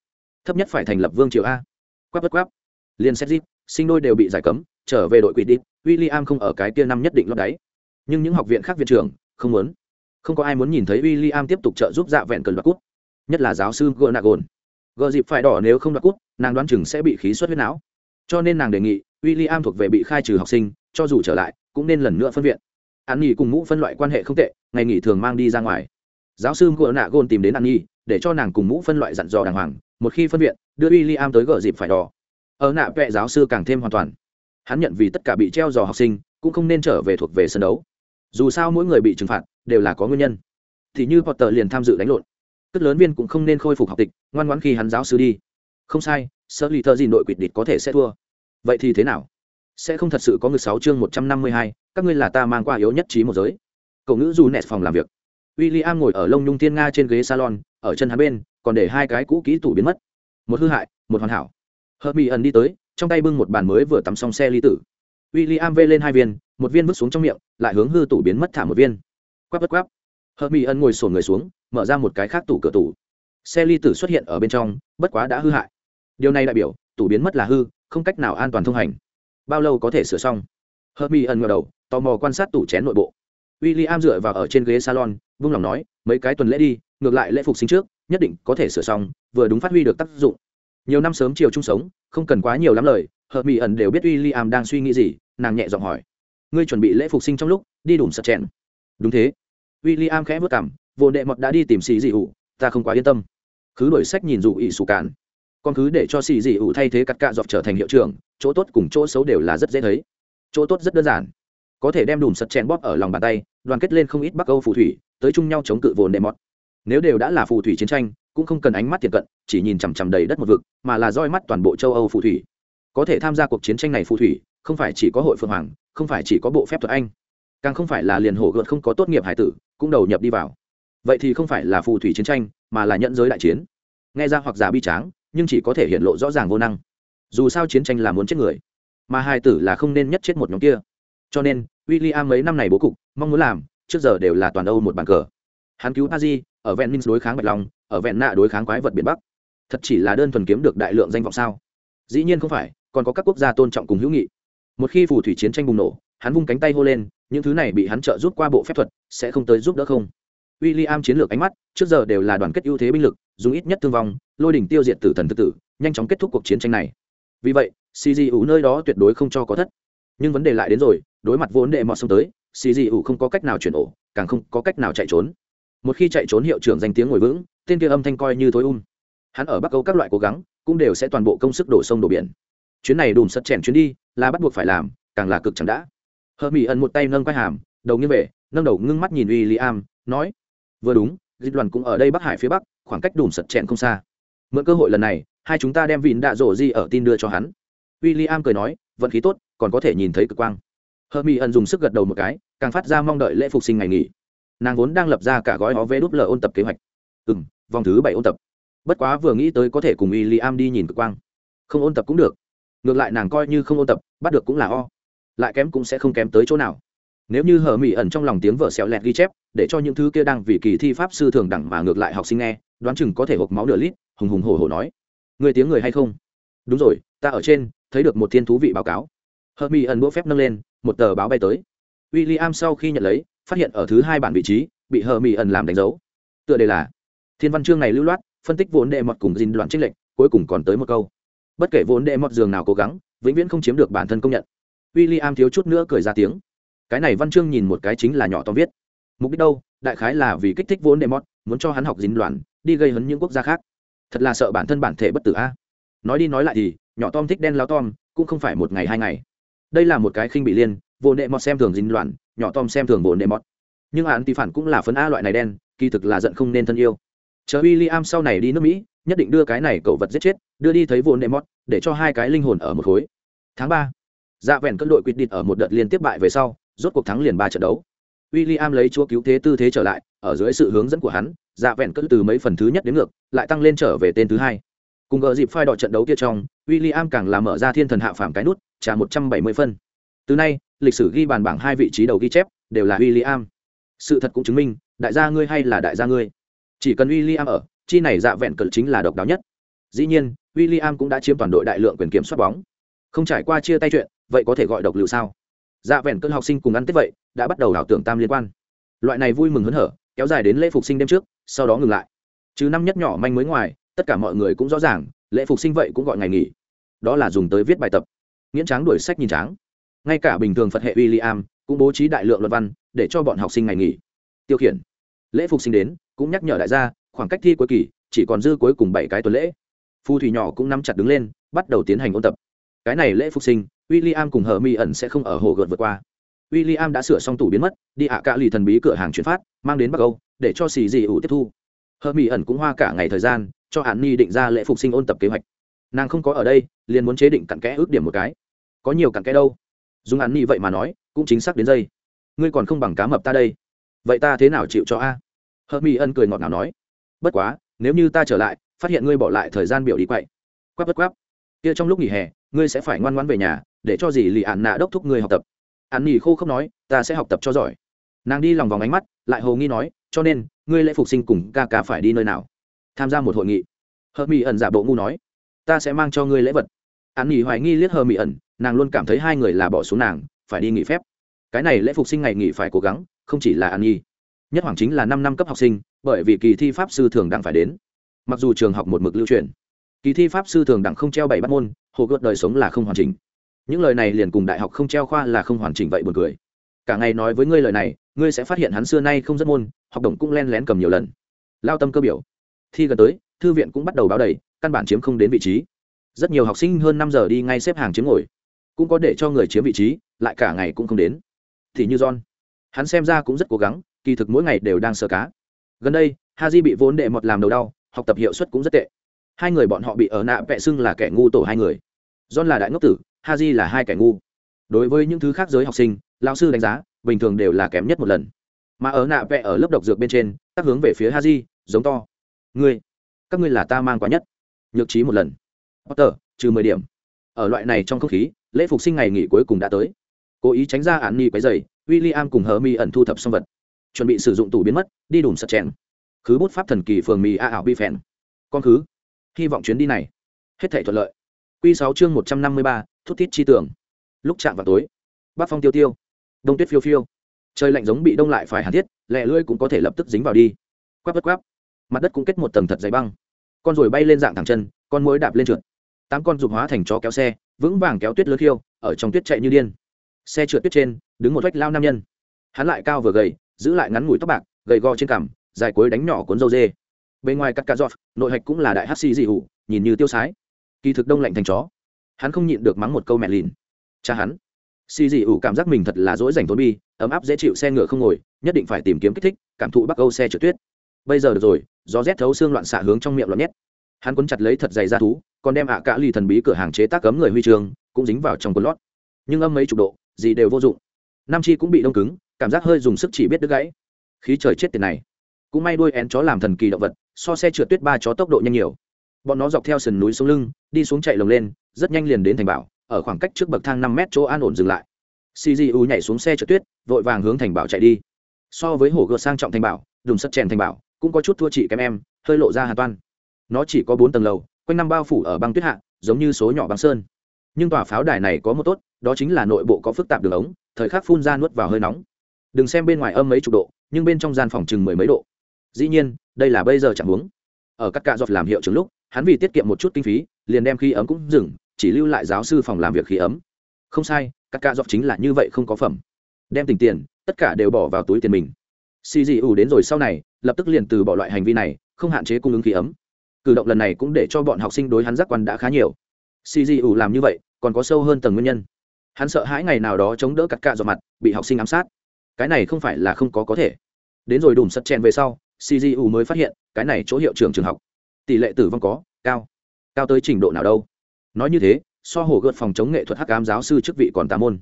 Thấp nhất phải thành lập vương triều a. Quáp bất quáp liên xét zip sinh đôi đều bị giải cấm, trở về đội quỵt địch, William không ở cái kia năm nhất định lót đáy. Nhưng những học viện khác viện trưởng, không muốn. Không có ai muốn nhìn thấy William tiếp tục trợ giúp dạ vẹn cơn đoạt cút nhất là giáo sư Gonagon gờ dịp phải đỏ nếu không đoạt cút nàng đoán chừng sẽ bị khí xuất huyết não. Cho nên nàng đề nghị, William thuộc về bị khai trừ học sinh, cho dù trở lại, cũng nên lần nữa phân viện. An nhi cùng mũ phân loại quan hệ không tệ, ngày nghỉ thường mang đi ra ngoài. Giáo sư ngựa nạ gôn tìm đến an nhi, để cho nàng cùng mũ phân loại dặn dò đàng hoàng, một khi phân viện, đưa William tới gỡ dịp phải đò. ở nạ vẽ giáo sư càng thêm hoàn toàn. Hắn nhận vì tất cả bị treo dò học sinh, cũng không nên trở về thuộc về sân đấu. Dù sao mỗi người bị trừng phạt, đều là có nguyên nhân. Thì như potter liền tham dự đánh lộn. Cất lớn viên cũng không nên khôi phục học tịch, ngoan ngoãn khi hắn giáo sư đi không sai, sở lì thơ gì nội quỵt địch có thể sẽ thua. Vậy thì thế nào? Sẽ không thật sự có ngược sáu chương một trăm năm mươi hai, các ngươi là ta mang qua yếu nhất trí một giới. Cậu ngữ dù nẹt phòng làm việc. W i l l i am ngồi ở lông nhung thiên nga trên ghế salon, ở chân hắn bên, còn để hai cái cũ kỹ tủ biến mất. Một hư hại, một hoàn hảo. Hớt mỹ ẩn đi tới, trong tay bưng một bàn mới vừa tắm xong xe ly tử. W i l l i am vê lên hai viên, một viên vứt xuống trong miệng, lại hướng hư tủ biến mất thả một viên. Quắp bất quắp. Hớt mỹ ẩn ngồi sổn người xuống, mở ra một cái khác tủ cửa tủ. Xe ly tử xuất hiện ở bên trong, bất quá đã hư hại điều này đại biểu, tủ biến mất là hư, không cách nào an toàn thông hành. Bao lâu có thể sửa xong? Hớt mi ẩn ngờ đầu, tò mò quan sát tủ chén nội bộ. W i l l i am dựa vào ở trên ghế salon, vung lòng nói, mấy cái tuần lễ đi, ngược lại lễ phục sinh trước, nhất định có thể sửa xong, vừa đúng phát huy được tác dụng. Nhiều năm sớm chiều chung sống, không cần quá nhiều lắm lời hờ mi ẩn đều biết w i l l i am đang suy nghĩ gì, nàng nhẹ giọng hỏi, ngươi chuẩn bị lễ phục sinh trong lúc, đi đủ sật chèn đúng thế. W i l l i am khẽ vất cảm vô đệ mọt đã đi tìm xì dị ủ ta không quá yên tâm. Cứ đổi sách nhìn dù ỵ sù cản còn cứ để cho xì dị ủ thay thế cắt cạ dọc trở thành hiệu trưởng, chỗ tốt cùng chỗ xấu đều là rất dễ thấy. Chỗ tốt rất đơn giản. Có thể đem đùm sật chèn bóp ở lòng bàn tay, đoàn kết lên không ít bắc âu phù thủy, tới chung nhau chống cự vồn đệ mọt. Nếu đều đã là phù thủy chiến tranh, cũng không cần ánh mắt tiện cận, chỉ nhìn chằm chằm đầy đất một vực, mà là roi mắt toàn bộ châu âu phù thủy. Có thể tham gia cuộc chiến tranh này phù thủy, không phải chỉ có hội phượng hoàng, không phải chỉ có bộ phép thuật anh. Càng không phải là liền hổ gợt không có tốt nghiệp hải tử, cũng đầu nhập đi vào. Vậy thì không phải là phù thủy chiến tranh, mà là nhận giới đại chiến. Nghe ra hoặc giả bi tráng nhưng chỉ có thể hiện lộ rõ ràng vô năng. Dù sao chiến tranh là muốn chết người, mà hai tử là không nên nhất chết một nhóm kia. Cho nên w i l l i am mấy năm này bố cục, mong muốn làm, trước giờ đều là toàn âu một bàn cờ. Hắn cứu a di ở vẹn minh đối kháng bạch long, ở vẹn nạ đối kháng quái vật biển bắc. Thật chỉ là đơn thuần kiếm được đại lượng danh vọng sao? Dĩ nhiên không phải, còn có các quốc gia tôn trọng cùng hữu nghị. Một khi phù thủy chiến tranh bùng nổ, hắn vung cánh tay hô lên, những thứ này bị hắn trợ giúp qua bộ phép thuật, sẽ không tới giúp đỡ không? W i l l i am chiến lược ánh mắt, trước giờ đều là đoàn kết ưu thế binh lực, dùng ít nhất thương vong lôi đỉnh tiêu diệt tử thần thực tử, nhanh chóng kết thúc cuộc chiến tranh này. Vì vậy cg ủ nơi đó tuyệt đối không cho có thất. Nhưng vấn đề lại đến rồi, đối mặt vốn đệ mọt xông tới cg ủ không có cách nào chuyển ổ, càng không có cách nào chạy trốn. Một khi chạy trốn hiệu trưởng danh tiếng ngồi vững, tên kia âm thanh coi như thối um. Hắn ở bắc âu các loại cố gắng, cũng đều sẽ toàn bộ công sức đổ sông đổ biển. Chuyến này đùm sật chèn chuyến đi, là bắt buộc phải làm, càng là cực chẳng đã. Hờ mỹ ẩn một tay nâng quai hàm, đầu nghiêng về, nâng đầu ngưng mắt nhìn uy li am nói, vừa đúng, dịch đoàn cũng ở đây bắc hải phía bắc, khoảng cách đùm sật chèn không xa mượn cơ hội lần này, hai chúng ta đem vịn đạ rổ di ở tin đưa cho hắn. W i l l i am cười nói, vận khí tốt, còn có thể nhìn thấy cực quang. Hờ mỹ ẩn dùng sức gật đầu một cái, càng phát ra mong đợi lễ phục sinh ngày nghỉ. Nàng vốn đang lập ra cả gói ó vé đúp lờ ôn tập kế hoạch. Ừ m vòng thứ bảy ôn tập. Bất quá vừa nghĩ tới có thể cùng w i l l i am đi nhìn cực quang. Không ôn tập cũng được. Ngược lại nàng coi như không ôn tập, bắt được cũng là o. Lại kém cũng sẽ không kém tới chỗ nào nếu như hờ mỹ ẩn trong lòng tiếng vợ xẹo lẹt ghi chép, để cho những thứ kia đang vì kỳ thi pháp sư thường đẳng mà ngược lại học sinh nghe, đoán chừng có thể hộp máu nửa lít, hùng hùng hổ hổ nói. Người tiếng người hay không? Đúng rồi, ta ở trên, thấy được một thiên thú vị báo cáo. Hờ mỹ ẩn đũa phép nâng lên, một tờ báo bay tới. W i l l i am sau khi nhận lấy, phát hiện ở thứ hai bản vị trí, bị hờ mỹ ẩn làm đánh dấu. Tựa đề là, thiên văn chương này lưu loát, phân tích vốn đệ mọt cùng dình đoạn trích lệnh cuối cùng còn tới một câu. Bất kể vốn đệ mọt giường nào cố gắng, vĩnh viễn không chiếm được bản thân công nhận. W i l l i am thiếu chút nữa cười ra tiếng cái này văn chương nhìn một cái chính là nhỏ to viết. Mục đích đâu? Đại khái là vì kích thích vốn đệ mọt muốn cho hắn học dính loạn, đi gây hấn những quốc gia khác. Thật là sợ bản thân bản thể bất tử a. Nói đi nói lại thì nhỏ tom thích đen lao tom cũng không phải một ngày hai ngày. Đây là một cái khinh bị liên vô đệ mọt xem thường dính loạn, nhỏ tom xem thường vô đệ mọt. Nhưng hạn tỷ phản cũng là phấn a loại này đen kỳ thực là giận không nên thân yêu. Chờ w i l l i am sau này đi nước mỹ nhất định đưa cái này cậu vật giết chết đưa đi thấy vô đệ mọt để cho hai cái linh hồn ở một khối. Tháng ba dạ vẹn cân đội quyết định ở một đợt liên tiếp bại về sau rốt cuộc thắng liền ba trận đấu. William lấy chúa cứu thế tư thế trở lại, ở dưới sự hướng dẫn của hắn dạ vẹn cỡ từ mấy phần thứ nhất đến ngược, lại tăng lên trở về tên thứ hai. Cùng gỡ dịp phai đỏ trận đấu kia trong, William càng làm mở ra thiên thần hạ phàm cái nút, trả một trăm bảy mươi phân. Từ nay, lịch sử ghi bàn bảng hai vị trí đầu ghi chép, đều là William. sự thật cũng chứng minh, đại gia ngươi hay là đại gia ngươi. Chỉ cần William ở, chi này dạ vẹn cỡ chính là độc đáo nhất. Dĩ nhiên, William cũng đã chiếm toàn đội đại lượng quyền kiểm soát bóng. Không trải qua chia tay chuyện, vậy có thể gọi độc lưu sao? Dạ vẹn cơn học sinh cùng ăn tết vậy, đã bắt đầu ảo tưởng tam liên quan. Loại này vui mừng hớn hở, kéo dài đến lễ phục sinh đêm trước, sau đó ngừng lại. Chứ năm nhất nhỏ manh mới ngoài, tất cả mọi người cũng rõ ràng, lễ phục sinh vậy cũng gọi ngày nghỉ. Đó là dùng tới viết bài tập. Nghiễn tráng đuổi sách nhìn tráng. Ngay cả bình thường phật hệ w i l l i am cũng bố trí đại lượng luật văn để cho bọn học sinh ngày nghỉ. Tiêu khiển. Lễ phục sinh đến, cũng nhắc nhở đại gia, khoảng cách thi cuối kỳ, chỉ còn dư cuối cùng bảy cái tuần lễ. Phù thủy nhỏ cũng nắm chặt đứng lên, bắt đầu tiến hành ôn tập. Cái này lễ phục sinh w i l l i am cùng hờ mi ẩn sẽ không ở hồ gợt vượt qua. W i l l i am đã sửa xong tủ biến mất, đi ạ à cả lì thần bí cửa hàng chuyển phát, mang đến bắc âu, để cho xì dị ủ tiếp thu. Hờ mi ẩn cũng hoa cả ngày thời gian, cho hạn ni định ra lễ phục sinh ôn tập kế hoạch. Nàng không có ở đây, liền muốn chế định cặn kẽ ước điểm một cái. Có nhiều cặn kẽ đâu. Dùng hạn ni vậy mà nói, cũng chính xác đến dây. Ngươi còn không bằng cá mập ta đây. Vậy ta thế nào chịu cho a? Hờ mi ẩn cười ngọt ngào nói. Bất quá, nếu như ta trở lại, phát hiện ngươi bỏ lại thời gian biểu đi quậy. Quắp bất quắp. Kia trong lúc nghỉ hè, ngươi sẽ phải ngoan ngoãn về nhà để cho gì lì ạn nạ đốc thúc người học tập. Ạn nỉ khô không nói, ta sẽ học tập cho giỏi. Nàng đi lòng vòng ánh mắt, lại hồ nghi nói, cho nên, ngươi lễ phục sinh cùng ca ca phải đi nơi nào? Tham gia một hội nghị. Hờ mỹ ẩn giả bộ ngu nói, ta sẽ mang cho ngươi lễ vật. Ạn nỉ hoài nghi liếc hờ mỹ ẩn, nàng luôn cảm thấy hai người là bỏ xuống nàng, phải đi nghỉ phép. Cái này lễ phục sinh ngày nghỉ phải cố gắng, không chỉ là an nhi. Nhất hoàng chính là năm năm cấp học sinh, bởi vì kỳ thi pháp sư thường đặng phải đến. Mặc dù trường học một mực lưu truyền, kỳ thi pháp sư thường đặng không treo bảy bắt môn, hồ gợt đời sống là không hoàn chỉnh những lời này liền cùng đại học không treo khoa là không hoàn chỉnh vậy buồn cười. Cả ngày nói với ngươi lời này, ngươi sẽ phát hiện hắn xưa nay không rất môn, học đồng cũng len lén cầm nhiều lần. Lao tâm cơ biểu. Thi gần tới, thư viện cũng bắt đầu báo đầy, căn bản chiếm không đến vị trí. Rất nhiều học sinh hơn năm giờ đi ngay xếp hàng chiếm ngồi. Cũng có để cho người chiếm vị trí, lại cả ngày cũng không đến. Thì như john. Hắn xem ra cũng rất cố gắng, kỳ thực mỗi ngày đều đang sơ cá. Gần đây ha di bị vốn đệ mọt làm đầu đau, học tập hiệu suất cũng rất tệ. Hai người bọn họ bị ở nạ vẹ xưng là kẻ ngu tổ hai người. John là đại ngốc tử haji là hai kẻ ngu. Đối với những thứ khác giới học sinh, lão sư đánh giá, bình thường đều là kém nhất một lần. Mà ở nạ vẽ ở lớp độc dược bên trên tác hướng về phía haji, giống to. Ngươi, các ngươi là ta mang quá nhất. Nhược trí một lần. Potter, trừ mười điểm. Ở loại này trong không khí, lễ phục sinh ngày nghỉ cuối cùng đã tới. Cố ý tránh ra án ni quấy dày w i l l i am cùng hờ mi ẩn thu thập xong vật. Chuẩn bị sử dụng tủ biến mất, đi đùm sật chèn. Khứ bút pháp thần kỳ phường mì a ảo bi phèn. Con khứ. Hy vọng chuyến đi này, hết thể thuận lợi. Q sáu chương một trăm năm mươi ba thút thít chi tưởng lúc chạm vào tối bác phong tiêu tiêu, đông tuyết phiêu phiêu. Trời lạnh giống bị đông lại phải hàn thiết lẹ lưỡi cũng có thể lập tức dính vào đi. Quắp bất quắp, mặt đất cũng kết một tầng thật dày băng. Con rồi bay lên dạng thẳng chân, con mối đạp lên trượt. Tám con dục hóa thành chó kéo xe, vững vàng kéo tuyết lớn khiêu, ở trong tuyết chạy như điên. Xe trượt tuyết trên, đứng một vách lao nam nhân. Hắn lại cao vừa gầy, giữ lại ngắn ngủi tóc bạc, gầy gò trên cằm, dài cuối đánh nhỏ cuốn dâu dê. Bên ngoài cắt cà giọt, nội hạch cũng là đại hát xì dị hụ nhìn như tiêu sái. Kỳ thực đông lạnh thành chó hắn không nhịn được mắng một câu mẹ lìn. Cha hắn. Xì dị ủ cảm giác mình thật là dỗi dành thốn bi, ấm áp dễ chịu xe ngựa không ngồi, nhất định phải tìm kiếm kích thích, cảm thụ bắc âu xe trượt tuyết. Bây giờ được rồi, gió rét thấu xương loạn xạ hướng trong miệng loạn nhét. Hắn quấn chặt lấy thật dày ra thú, còn đem ạ cả ly thần bí cửa hàng chế tác cấm người huy trường cũng dính vào trong quần lót. Nhưng âm mấy chục độ, gì đều vô dụng. Nam chi cũng bị đông cứng, cảm giác hơi dùng sức chỉ biết đứt gãy. Khí trời chết tiền này. Cũng may đuôi én chó làm thần kỳ động vật, so xe trượt tuyết ba chó tốc độ nhanh nhiều. Bọn nó dọc theo sườn núi xuống lưng, đi xuống chạy lồng lên rất nhanh liền đến thành bảo, ở khoảng cách trước bậc thang năm mét chỗ an ổn dừng lại. Cgu nhảy xuống xe trượt tuyết, vội vàng hướng thành bảo chạy đi. So với hổ gợt sang trọng thành bảo đùng sắt chèn thành bảo, cũng có chút thua chị kém em, hơi lộ ra hà toan. Nó chỉ có bốn tầng lầu, quanh năm bao phủ ở băng tuyết hạ, giống như số nhỏ băng sơn. Nhưng tòa pháo đài này có một tốt, đó chính là nội bộ có phức tạp đường ống, thời khắc phun ra nuốt vào hơi nóng. Đừng xem bên ngoài âm mấy chục độ, nhưng bên trong gian phòng chừng mười mấy độ. Dĩ nhiên, đây là bây giờ chẳng uống ở các cạ giọt làm hiệu trưởng lúc, hắn vì tiết kiệm một chút kinh phí, liền đem khi ấm cũng dừng chỉ lưu lại giáo sư phòng làm việc khí ấm. Không sai, các ca dọc chính là như vậy không có phẩm. Đem tình tiền, tất cả đều bỏ vào túi tiền mình. Xì dị ủ đến rồi sau này, lập tức liền từ bỏ loại hành vi này, không hạn chế cung ứng khí ấm. Cử động lần này cũng để cho bọn học sinh đối hắn giác quan đã khá nhiều. Xì dị ủ làm như vậy, còn có sâu hơn tầng nguyên nhân. Hắn sợ hãi ngày nào đó chống đỡ cắt cạ dọc mặt, bị học sinh ám sát. Cái này không phải là không có có thể. Đến rồi đùm sắt chen về sau cgu mới phát hiện, cái này chỗ hiệu trường trường học. Tỷ lệ tử vong có, cao. Cao tới trình độ nào đâu nói như thế, so hồ gợt phòng chống nghệ thuật hắc ám giáo sư chức vị còn tà môn.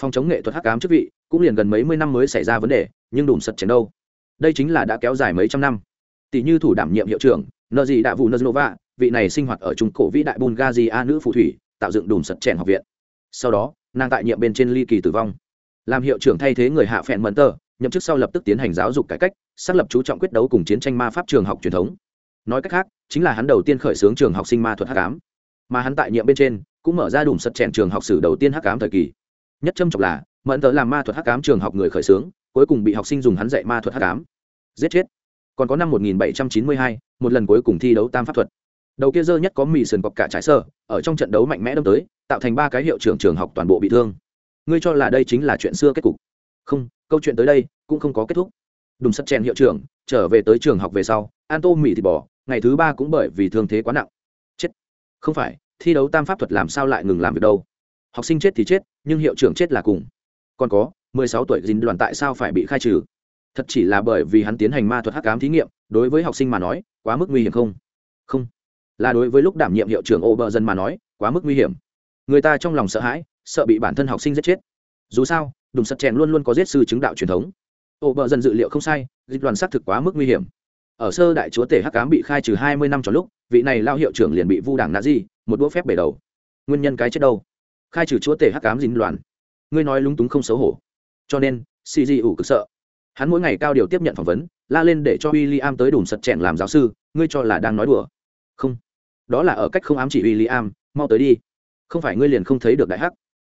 Phòng chống nghệ thuật hắc ám chức vị, cũng liền gần mấy mươi năm mới xảy ra vấn đề, nhưng đùm sật chén đâu. Đây chính là đã kéo dài mấy trăm năm. Tỷ như thủ đảm nhiệm hiệu trưởng, nợ gì đạ vụ nợ nova, vị này sinh hoạt ở trung cổ vĩ đại bungazi a nữ phù thủy, tạo dựng đùm sật chèn học viện. Sau đó, nàng tại nhiệm bên trên ly kỳ tử vong. Làm hiệu trưởng thay thế người hạ phẹn mẫn tờ, nhậm chức sau lập tức tiến hành giáo dục cải cách, xác lập chú trọng quyết đấu cùng chiến tranh ma pháp trường học truyền thống. Nói cách khác, chính là hắn đầu tiên khởi xướng trường học sinh ma thuật hắc ám mà hắn tại nhiệm bên trên cũng mở ra đùm sật chèn trường học sử đầu tiên hắc ám thời kỳ. Nhất trâm trọng là mẫn tớ làm ma thuật hắc ám trường học người khởi xướng cuối cùng bị học sinh dùng hắn dạy ma thuật hắc ám. Giết chết. Còn có năm 1792, một lần cuối cùng thi đấu tam pháp thuật. Đầu kia dơ nhất có mì sườn cọc cả trái sơ ở trong trận đấu mạnh mẽ đâm tới tạo thành ba cái hiệu trưởng trường học toàn bộ bị thương. Ngươi cho là đây chính là chuyện xưa kết cục? Không câu chuyện tới đây cũng không có kết thúc. Đùng sắt chèn hiệu trưởng trở về tới trường học về sau an tô mì thịt bò ngày thứ ba cũng bởi vì thương thế quá nặng không phải, thi đấu tam pháp thuật làm sao lại ngừng làm việc đâu? Học sinh chết thì chết, nhưng hiệu trưởng chết là cùng. Còn có, mười sáu tuổi dính đoàn tại sao phải bị khai trừ? Thật chỉ là bởi vì hắn tiến hành ma thuật hắc ám thí nghiệm, đối với học sinh mà nói, quá mức nguy hiểm không? Không. Là đối với lúc đảm nhiệm hiệu trưởng ô bờ dân mà nói, quá mức nguy hiểm. Người ta trong lòng sợ hãi, sợ bị bản thân học sinh giết chết. Dù sao, đùng sật chèn luôn luôn có giết sư chứng đạo truyền thống. Ô bờ dân dự liệu không sai dịch đoàn xác thực quá mức nguy hiểm ở sơ đại chúa tể hắc cám bị khai trừ hai mươi năm cho lúc, vị này lao hiệu trưởng liền bị vu đảng nạ di, một đũa phép bể đầu. Nguyên nhân cái chết đâu? Khai trừ chúa tể hắc cám dính loạn. Ngươi nói lúng túng không xấu hổ. Cho nên si di ủ cực sợ. Hắn mỗi ngày cao điều tiếp nhận phỏng vấn, la lên để cho w i l l i am tới đùm sật chèn làm giáo sư, ngươi cho là đang nói đùa. Không. Đó là ở cách không ám chỉ w i l l i am mau tới đi. Không phải ngươi liền không thấy được đại hắc.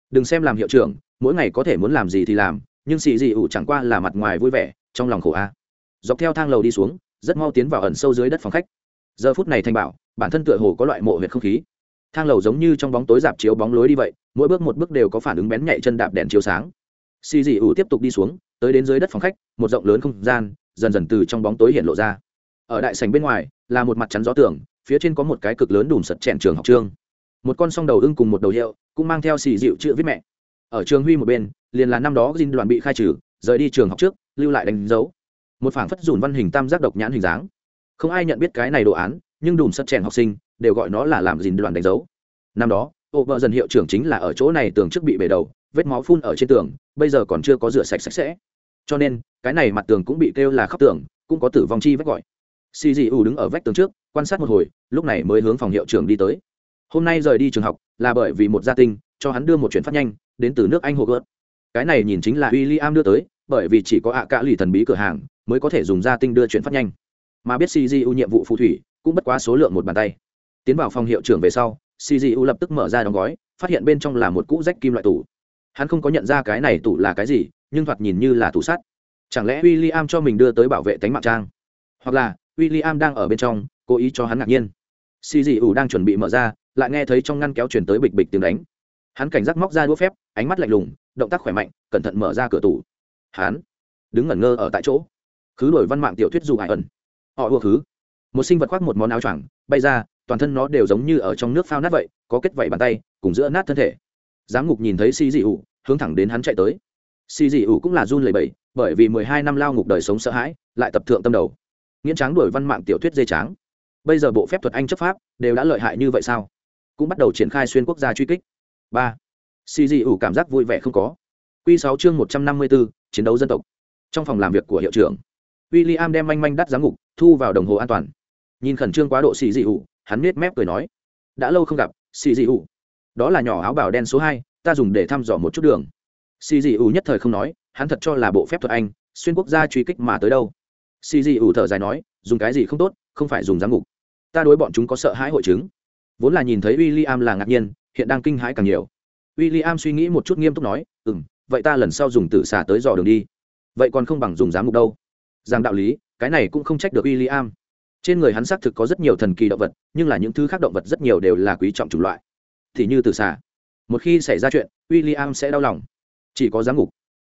Đừng xem làm hiệu trưởng, mỗi ngày có thể muốn làm gì thì làm, nhưng xì dị ủ chẳng qua là mặt ngoài vui vẻ, trong lòng khổ a. Dọc theo thang lầu đi xuống rất mau tiến vào ẩn sâu dưới đất phòng khách. Giờ phút này thanh bảo, bản thân tựa hồ có loại mộ huyệt không khí. Thang lầu giống như trong bóng tối dạp chiếu bóng lối đi vậy, mỗi bước một bước đều có phản ứng bén nhạy chân đạp đèn chiếu sáng. Xì dị ủ tiếp tục đi xuống, tới đến dưới đất phòng khách, một rộng lớn không gian, dần dần từ trong bóng tối hiện lộ ra. Ở đại sành bên ngoài, là một mặt chắn gió tường, phía trên có một cái cực lớn đùm sật chèn trường học trương. Một con song đầu ưng cùng một đầu hiệu, cũng mang theo xì dịu chữ viết mẹ. Ở trường huy một bên, liền là năm đó dinh đoàn bị khai trừ, rời đi trường học trước, lưu lại đánh dấu một phảng phất dùn văn hình tam giác độc nhãn hình dáng. Không ai nhận biết cái này đồ án, nhưng đùm sắt chèn học sinh đều gọi nó là làm gìn đoàn đánh dấu. Năm đó ô vợ dần hiệu trưởng chính là ở chỗ này tường trước bị bể đầu, vết máu phun ở trên tường, bây giờ còn chưa có rửa sạch sạch sẽ. Cho nên, cái này mặt tường cũng bị kêu là khóc tường, cũng có tử vong chi vách gọi. Xì dị ù đứng ở vách tường trước, quan sát một hồi, lúc này mới hướng phòng hiệu trưởng đi tới. Hôm nay rời đi trường học là bởi vì một gia tinh, cho hắn đưa một chuyện phát nhanh, đến từ nước anh hồ gợt cái này nhìn chính là w i l l i am đưa tới bởi vì chỉ có ạ cả lì thần bí cửa hàng mới có thể dùng gia tinh đưa chuyển phát nhanh. Mà biết cgu nhiệm vụ phù thủy cũng bất quá số lượng một bàn tay. Tiến vào phòng hiệu trưởng về sau cgu lập tức mở ra đóng gói, phát hiện bên trong là một cũ rách kim loại tủ. Hắn không có nhận ra cái này tủ là cái gì, nhưng thoạt nhìn như là tủ sắt. Chẳng lẽ w i l l i am cho mình đưa tới bảo vệ tánh mạng trang? Hoặc là w i l l i am đang ở bên trong, cố ý cho hắn ngạc nhiên. Cgu đang chuẩn bị mở ra, lại nghe thấy trong ngăn kéo chuyển tới bịch bịch tiếng đánh. Hắn cảnh giác móc ra đũa phép, ánh mắt lạnh lùng, động tác khỏe mạnh, cẩn thận mở ra cửa tủ hắn đứng ngẩn ngơ ở tại chỗ khứ đổi văn mạng tiểu thuyết dù hải ẩn họ ùa khứ một sinh vật khoác một món áo choàng bay ra toàn thân nó đều giống như ở trong nước phao nát vậy có kết vảy bàn tay cùng giữa nát thân thể giám ngục nhìn thấy si dị ủ hướng thẳng đến hắn chạy tới si dị ủ cũng là run lầy bẩy, bởi vì mười hai năm lao ngục đời sống sợ hãi lại tập thượng tâm đầu nghiễn tráng đuổi văn mạng tiểu thuyết dây tráng bây giờ bộ phép thuật anh chấp pháp đều đã lợi hại như vậy sao cũng bắt đầu triển khai xuyên quốc gia truy kích ba Si dị ủ cảm giác vui vẻ không có q sáu chương một trăm năm mươi bốn chiến đấu dân tộc. Trong phòng làm việc của hiệu trưởng w i l l i am đem manh manh đắt giám ngục, thu vào đồng hồ an toàn. Nhìn khẩn trương quá độ xì dị ủ, hắn nết mép cười nói, đã lâu không gặp, xì dị ủ. Đó là nhỏ áo bảo đen số hai, ta dùng để thăm dò một chút đường. Xì dị ủ nhất thời không nói, hắn thật cho là bộ phép thuật anh, xuyên quốc gia truy kích mà tới đâu. Xì dị ủ thở dài nói, dùng cái gì không tốt, không phải dùng giám ngục. Ta đối bọn chúng có sợ hãi hội chứng. Vốn là nhìn thấy w i l l i am là ngạc nhiên, hiện đang kinh hãi càng nhiều. W i l l i am suy nghĩ một chút nghiêm túc nói ừ m vậy ta lần sau dùng tử xả tới dò đường đi. Vậy còn không bằng dùng giám mục đâu. Rằng đạo lý, cái này cũng không trách được w i l l i am trên người hắn xác thực có rất nhiều thần kỳ động vật, nhưng là những thứ khác động vật rất nhiều đều là quý trọng chủng loại. Thì như tử xả một khi xảy ra chuyện w i l l i am sẽ đau lòng. Chỉ có giám ngục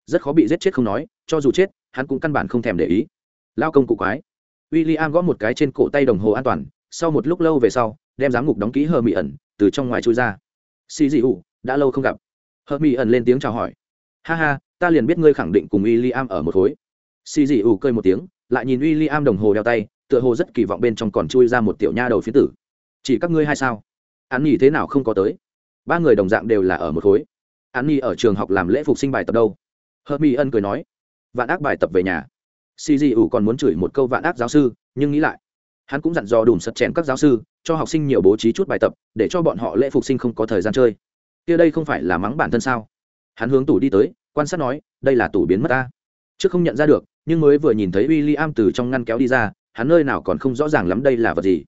rất khó bị giết chết không nói, cho dù chết, hắn cũng căn bản không thèm để ý. Lao công cụ quái. W i l l i am gõ một cái trên cổ tay đồng hồ an toàn, sau một lúc lâu về sau, đem giám ngục đóng ký hờ mỹ ẩn từ trong ngoài chui ra. Xì dị ủ, đã lâu không gặp. Hờ mỹ ẩn lên tiếng chào hỏi ha ha, ta liền biết ngươi khẳng định cùng w i l l i am ở một khối. Xì dị ủ cơi một tiếng, lại nhìn w i l l i am đồng hồ đeo tay, tựa hồ rất kỳ vọng bên trong còn chui ra một tiểu nha đầu phía tử. Chỉ các ngươi hay sao? Hắn nghĩ thế nào không có tới? Ba người đồng dạng đều là ở một khối. Hắn nghĩ ở trường học làm lễ phục sinh bài tập đâu. Hợp mỹ ân cười nói, vạn ác bài tập về nhà. Xì dị ủ còn muốn chửi một câu vạn ác giáo sư, nhưng nghĩ lại, hắn cũng dặn dò đủ sật chèn các giáo sư, cho học sinh nhiều bố trí chút bài tập, để cho bọn họ lễ phục sinh không có thời gian chơi. Kia đây không phải là mắng bản thân sao? Hắn hướng tủ đi tới, quan sát nói, đây là tủ biến mất ta. Trước không nhận ra được, nhưng mới vừa nhìn thấy w i l l i am từ trong ngăn kéo đi ra, hắn nơi nào còn không rõ ràng lắm đây là vật gì.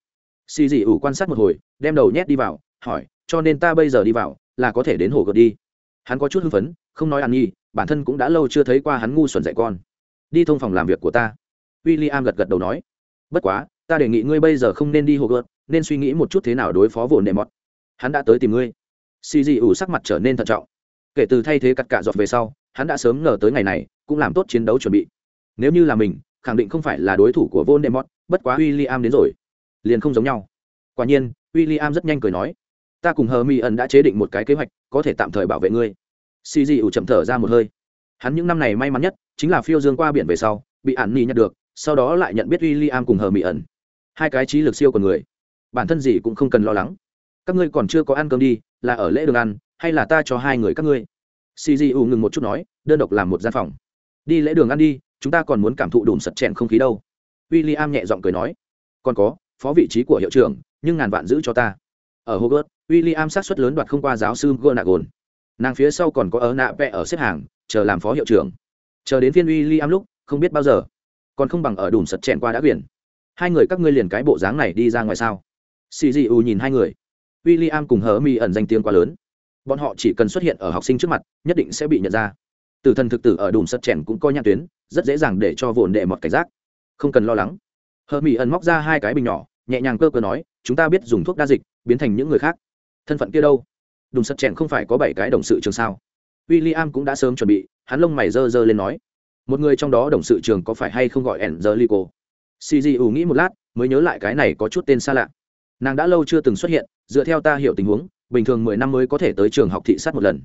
Xì dị ủ quan sát một hồi, đem đầu nhét đi vào, hỏi, cho nên ta bây giờ đi vào, là có thể đến hồ gợt đi? Hắn có chút hưng phấn, không nói ăn nhi bản thân cũng đã lâu chưa thấy qua hắn ngu xuẩn dạy con. Đi thông phòng làm việc của ta. W i l l i am gật gật đầu nói, bất quá, ta đề nghị ngươi bây giờ không nên đi hồ gợt, nên suy nghĩ một chút thế nào đối phó vồn nệ mọt. Hắn đã tới tìm ngươi. Xì dị ủ sắc mặt trở nên thận trọng kể từ thay thế cắt cả dọt về sau hắn đã sớm ngờ tới ngày này cũng làm tốt chiến đấu chuẩn bị nếu như là mình khẳng định không phải là đối thủ của Voldemort. Bất quá William đến rồi, liền không giống nhau. Quả nhiên, William rất nhanh cười nói, ta cùng Hermione đã chế định một cái kế hoạch, có thể tạm thời bảo vệ ngươi. Cigi chậm thở ra một hơi. Hắn những năm này may mắn nhất, chính là phiêu dương qua biển về sau, bị ản nhặt được, sau đó lại nhận biết William cùng Hermione. Hai cái trí lực siêu của người, bản thân gì cũng không cần lo lắng. Các ngươi còn chưa có ăn cơm đi, là ở lễ đường ăn, hay là ta cho hai người các ngươi? Cigi ngừng một chút nói, đơn độc làm một gian phòng. Đi lễ đường ăn đi, chúng ta còn muốn cảm thụ đùm sật chèn không khí đâu. W i l l i am nhẹ giọng cười nói còn có phó vị trí của hiệu trưởng nhưng ngàn vạn giữ cho ta. Ở hogwarts w i l l i am sát xuất lớn đoạt không qua giáo sư gonagon nàng phía sau còn có ớ nạ vẽ ở xếp hàng chờ làm phó hiệu trưởng. Chờ đến phiên w i l l i am lúc không biết bao giờ. Còn không bằng ở đùm sật chèn qua đã biển. Hai người các ngươi liền cái bộ dáng này đi ra ngoài sao? Xì u nhìn hai người. W i l l i am cùng hờ mi ẩn danh tiếng quá lớn bọn họ chỉ cần xuất hiện ở học sinh trước mặt, nhất định sẽ bị nhận ra. Từ thần thực tử ở đùm sật chèn cũng coi nhãn tuyến, rất dễ dàng để cho vồn đệ mọt cảnh giác. Không cần lo lắng. Hờ mỹ ẩn móc ra hai cái bình nhỏ, nhẹ nhàng cơ cơ nói, chúng ta biết dùng thuốc đa dịch, biến thành những người khác. Thân phận kia đâu? Đùm sật chèn không phải có bảy cái đồng sự trường sao? W i l l i am cũng đã sớm chuẩn bị, hắn lông mày dơ dơ lên nói, một người trong đó đồng sự trường có phải hay không gọi ẩn giờ lico cg ủ nghĩ một lát, mới nhớ lại cái này có chút tên xa lạ. Nàng đã lâu chưa từng xuất hiện, dựa theo ta hiểu tình huống bình thường mười năm mới có thể tới trường học thị sát một lần.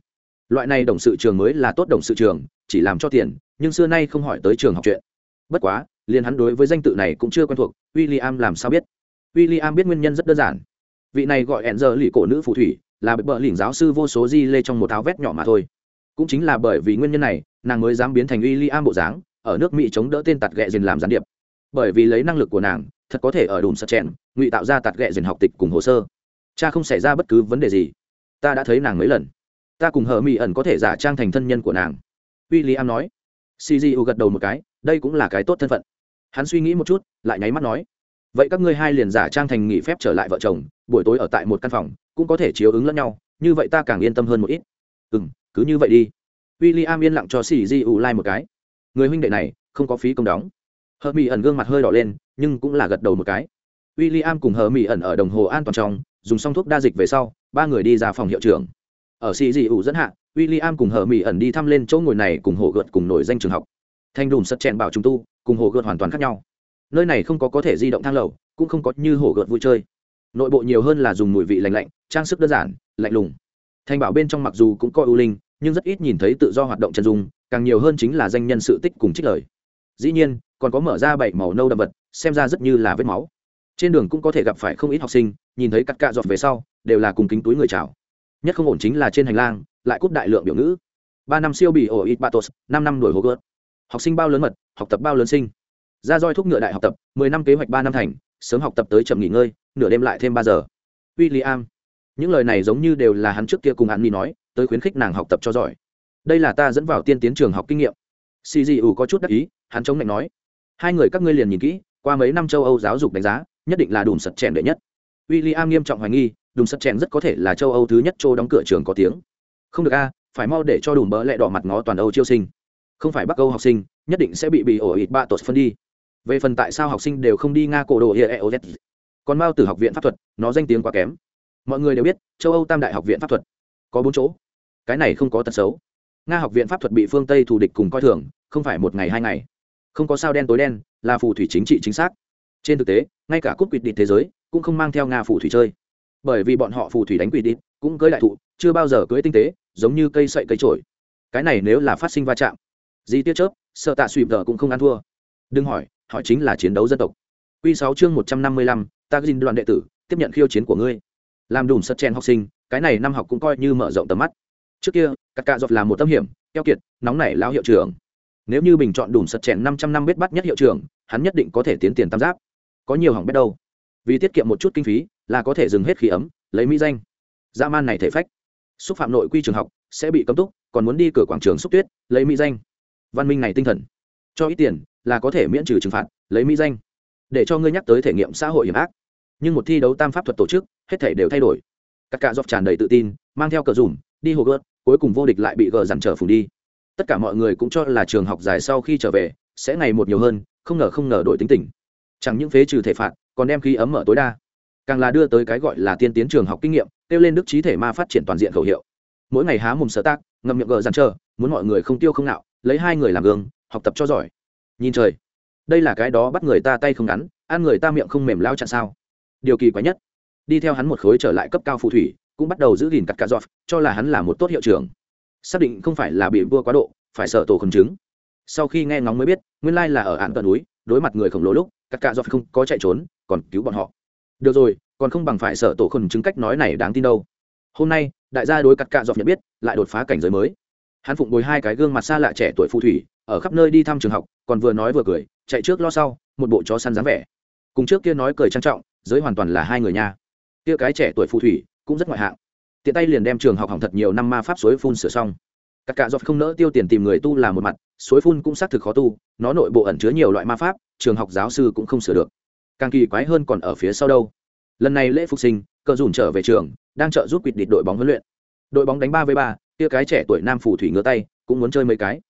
Loại này đồng sự trường mới là tốt đồng sự trường, chỉ làm cho tiền, nhưng xưa nay không hỏi tới trường học chuyện. Bất quá, liền hắn đối với danh tự này cũng chưa quen thuộc w i l l i am làm sao biết? W i l l i am biết nguyên nhân rất đơn giản. Vị này gọi hẹn giờ lì cổ nữ phù thủy, là bị bợ lỉnh giáo sư vô số di lê trong một áo vét nhỏ mà thôi. Cũng chính là bởi vì nguyên nhân này, nàng mới dám biến thành w i l l i am bộ dáng, ở nước mỹ chống đỡ tên tạt ghẹ dền làm gián điệp. Bởi vì lấy năng lực của nàng, thật có thể ở đùm sật chèn, ngụy tạo ra tạt ghẹ dền học tịch cùng hồ sơ cha không xảy ra bất cứ vấn đề gì. Ta đã thấy nàng mấy lần. Ta cùng hờ mỹ ẩn có thể giả trang thành thân nhân của nàng. W i l l i am nói cgu gật đầu một cái, đây cũng là cái tốt thân phận. Hắn suy nghĩ một chút, lại nháy mắt nói. Vậy các ngươi hai liền giả trang thành nghỉ phép trở lại vợ chồng, buổi tối ở tại một căn phòng, cũng có thể chiếu ứng lẫn nhau, như vậy ta càng yên tâm hơn một ít. Ừ m cứ như vậy đi. W i l l i am yên lặng cho cgu lai、like、một một cái. Người huynh đệ này, không có phí công đóng. Hờ mỹ ẩn gương mặt hơi đỏ lên, nhưng cũng là gật đầu một cái. W i l l i am cùng hờ mỹ ẩn ở đồng hồ an toàn trong dùng xong thuốc đa dịch về sau ba người đi ra phòng hiệu trưởng ở si dị ủ dẫn hạ William cùng hờ Mỹ ẩn đi thăm lên chỗ ngồi này cùng hồ gợt cùng nổi danh trường học. Thanh đùm sật chẹn bảo chúng tu, cùng hồ gợt hoàn toàn khác nhau. Nơi này không có có thể di động thang lầu, cũng không có như hồ gợt vui chơi. Nội bộ nhiều hơn là dùng mùi vị lạnh lạnh, trang sức đơn giản, lạnh lùng. Thanh bảo bên trong mặc dù cũng có ưu linh, nhưng rất ít nhìn thấy tự do hoạt động chân dung, càng nhiều hơn chính là danh nhân sự tích cùng trích lời. Dĩ nhiên, còn có mở ra bảy màu nâu đậm vật, xem ra rất như là vết máu. Trên đường cũng có thể gặp phải không ít học sinh, nhìn thấy cắt cạ giọt về sau, đều là cùng kính túi người chào. Nhất không ổn chính là trên hành lang, lại cúp đại lượng biểu ngữ. Ba năm siêu bị ổ ít batos năm năm đổi hô gớt học sinh bao lớn mật học tập bao lớn sinh. Ra roi thúc ngựa đại học tập mười năm kế hoạch ba năm thành sớm học tập tới chậm nghỉ ngơi nửa đêm lại thêm ba giờ. W i l l i am những lời này giống như đều là hắn trước kia cùng hắn mi nói tới khuyến khích nàng học tập cho giỏi. Đây là ta dẫn vào tiên tiến trường học kinh nghiệm. Cgu có chút đắc ý hắn chống lạnh nói. Hai người các ngươi liền nhìn kỹ qua mấy năm châu âu giáo dục đánh giá nhất định là đùm sật chèn đệ nhất. W i l l i am nghiêm trọng hoài nghi, đùm sật chèn rất có thể là châu âu thứ nhất châu đóng cửa trường có tiếng. Không được a, phải mau để cho đùm bỡ lẹ đỏ mặt ngó toàn âu chiêu sinh. Không phải bắc âu học sinh, nhất định sẽ bị bị ổ ịt ba tột phân đi. Về phần tại sao học sinh đều không đi nga cổ đồ hiệp eoz còn mao từ học viện pháp thuật, nó danh tiếng quá kém. Mọi người đều biết, châu âu tam đại học viện pháp thuật có bốn chỗ. Cái này không có tật xấu. Nga học viện pháp thuật bị phương tây thù địch cùng coi thường, không phải một ngày hai ngày. Không có sao đen tối đen, là phù thủy chính trị chính xác. Trên thực tế ngay cả cúp quỷ địch thế giới cũng không mang theo nga phù thủy chơi. Bởi vì bọn họ phù thủy đánh quỷ địch, cũng cưới đại thụ, chưa bao giờ cưới tinh tế, giống như cây sậy cây trổi cái này nếu là phát sinh va chạm di tiết chớp, sợ tạ suy vợ cũng không ăn thua. Đừng hỏi, họ chính là chiến đấu dân tộc. Q sáu chương một trăm năm mươi lăm Tagin đoàn đệ tử, tiếp nhận khiêu chiến của ngươi. Làm đùm sật chen học sinh, cái này năm học cũng coi như mở rộng tầm mắt. Trước kia các cạ dọc là một tâm hiểm, keo kiệt, nóng nảy lao hiệu trưởng. Nếu như bình chọn đùm sật chèn năm trăm năm biết bắt nhất hiệu trưởng, hắn nhất định có thể tiến tiền tam giáp có nhiều hỏng bét đâu. Vì tiết kiệm một chút kinh phí, là có thể dừng hết khí ấm, lấy mỹ danh. Dã man này thể phách. Xúc phạm nội quy trường học, sẽ bị cấm túc, còn muốn đi cửa quảng trường xúc tuyết, lấy mỹ danh. Văn minh này tinh thần. Cho ít tiền, là có thể miễn trừ trừng phạt, lấy mỹ danh. Để cho ngươi nhắc tới thể nghiệm xã hội hiểm ác. Nhưng một thi đấu tam pháp thuật tổ chức, hết thể đều thay đổi. Các cạ dọc tràn đầy tự tin, mang theo cờ dùm, đi hồ gớt cuối cùng vô địch lại bị gờ dằn trở phùng đi. Tất cả mọi người cũng cho là trường học dài sau khi trở về, sẽ ngày một nhiều hơn, không ngờ không ngờ đổi tính tình chẳng những phế trừ thể phạt, còn đem khí ấm mở tối đa. Càng là đưa tới cái gọi là tiên tiến trường học kinh nghiệm, kêu lên đức trí thể ma phát triển toàn diện khẩu hiệu. Mỗi ngày há mồm sở tác, ngậm miệng gờ dằn chờ, muốn mọi người không tiêu không nạo lấy hai người làm gương, học tập cho giỏi. Nhìn trời, đây là cái đó bắt người ta tay không ngắn, ăn người ta miệng không mềm lao chặn sao. Điều kỳ quái nhất, đi theo hắn một khối trở lại cấp cao phù thủy, cũng bắt đầu giữ gìn cắt cả giọt, cho là hắn là một tốt hiệu trưởng. Xác định không phải là bị vua quá độ, phải sợ tổ khẩn chứng. Sau khi nghe ngóng mới biết, nguyên lai là ở ạn tận núi đối mặt người khổng lồ lúc các cạ dọc không có chạy trốn, còn cứu bọn họ. Được rồi, còn không bằng phải sợ tổ khẩn chứng cách nói này đáng tin đâu. Hôm nay, đại gia đối cắt cạ dọc nhận biết, lại đột phá cảnh giới mới. Hắn phụng bồi hai cái gương mặt xa lạ trẻ tuổi phù thủy, ở khắp nơi đi thăm trường học, còn vừa nói vừa cười, chạy trước lo sau, một bộ chó săn dáng vẻ. Cùng trước kia nói cười trang trọng, giới hoàn toàn là hai người nha. Kia cái trẻ tuổi phù thủy, cũng rất ngoại hạng. Tiện tay liền đem trường học hỏng thật nhiều năm ma pháp suối phun sửa xong. Các cạ dọc không nỡ tiêu tiền tìm người tu làm một mặt suối phun cũng xác thực khó tu, nó nội bộ ẩn chứa nhiều loại ma pháp, trường học giáo sư cũng không sửa được. Càng kỳ quái hơn còn ở phía sau đâu. Lần này lễ phục sinh, cờ dùn trở về trường, đang trợ giúp quỵt địch đội bóng huấn luyện. Đội bóng đánh ba với ba tia cái trẻ tuổi nam phù thủy ngứa tay, cũng muốn chơi mấy cái.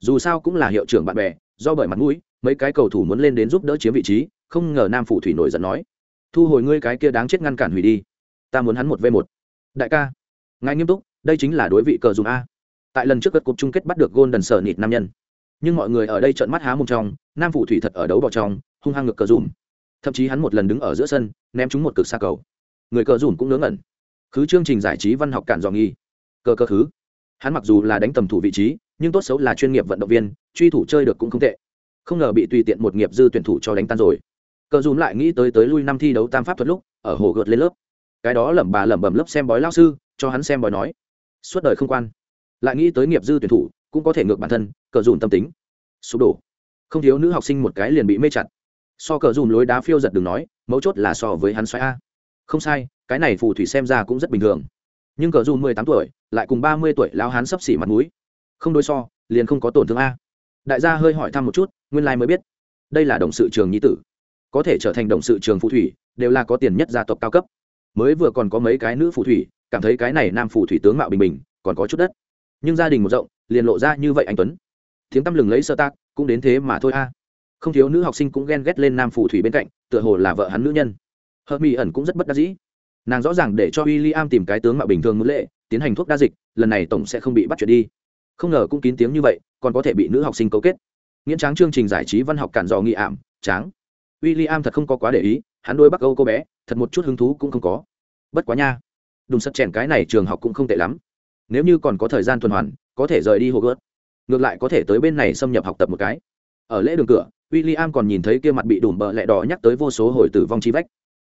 Dù sao cũng là hiệu trưởng bạn bè, do bởi mặt mũi, mấy cái cầu thủ muốn lên đến giúp đỡ chiếm vị trí, không ngờ nam phù thủy nổi giận nói, thu hồi ngươi cái kia đáng chết ngăn cản hủy đi. Ta muốn hắn một v một. Đại ca, ngài nghiêm túc, đây chính là đối vị cờ dùng a tại lần trước cất cục chung kết bắt được gôn đần sở nịt nam nhân. Nhưng mọi người ở đây trợn mắt há mông trong, nam phủ thủy thật ở đấu vào trong, hung hăng ngược cờ dùm thậm chí hắn một lần đứng ở giữa sân, ném chúng một cực xa cầu. Người cờ dùm cũng ngớ ngẩn. Khứ chương trình giải trí văn học cản dò nghi. Cờ cờ khứ. Hắn mặc dù là đánh tầm thủ vị trí, nhưng tốt xấu là chuyên nghiệp vận động viên, truy thủ chơi được cũng không tệ. Không ngờ bị tùy tiện một nghiệp dư tuyển thủ cho đánh tan rồi. Cờ dùm lại nghĩ tới tới lui năm thi đấu tam pháp thuật lúc, ở hồ gợt lên lớp. Cái đó lẩm bà lẩm bẩm lớp xem bói lao sư, cho hắn xem bói nói. Suốt đời không quan lại nghĩ tới nghiệp dư tuyển thủ, cũng có thể ngược bản thân, cờ dùm tâm tính. Sụp đổ. Không thiếu nữ học sinh một cái liền bị mê chặt. So cờ dùm lối đá phiêu giật đừng nói, mấu chốt là so với hắn xoáy a. Không sai, cái này phù thủy xem ra cũng rất bình thường. Nhưng cờ dùm mười tám tuổi, lại cùng ba mươi tuổi lao hắn sấp xỉ mặt mũi. Không đối so, liền không có tổn thương a. Đại gia hơi hỏi thăm một chút, nguyên lai mới biết. Đây là đồng sự trường nhi tử. Có thể trở thành đồng sự trường phù thủy, đều là có tiền nhất gia tộc cao cấp. Mới vừa còn có mấy cái nữ phù thủy, cảm thấy cái này nam phù thủy tướng mạo bình bình, còn có chút đất nhưng gia đình một rộng, liền lộ ra như vậy anh tuấn. Tiếng tăm lừng lấy sơ tác, cũng đến thế mà thôi a. Không thiếu nữ học sinh cũng ghen ghét lên nam phù thủy bên cạnh, tựa hồ là vợ hắn nữ nhân. Hợp mỹ ẩn cũng rất bất đắc dĩ. Nàng rõ ràng để cho w i l l i am tìm cái tướng mạo bình thường muốn lệ, tiến hành thuốc đa dịch, lần này tổng sẽ không bị bắt chuyện đi. Không ngờ cũng kín tiếng như vậy, còn có thể bị nữ học sinh cấu kết. Nghiễn tráng chương trình giải trí văn học cản dò nghị ảm, tráng. W i l l i am thật không có quá để ý, hắn đôi bắc âu cô bé, thật một chút hứng thú cũng không có. Bất quá nha. Đùng sắt chèn cái này trường học cũng không tệ lắm nếu như còn có thời gian tuần hoàn, có thể rời đi hồ gớt ngược lại có thể tới bên này xâm nhập học tập một cái. Ở lễ đường cửa w i l l i am còn nhìn thấy kia mặt bị đùm bợ lẹ đỏ nhắc tới vô số hồi tử vong chi vách.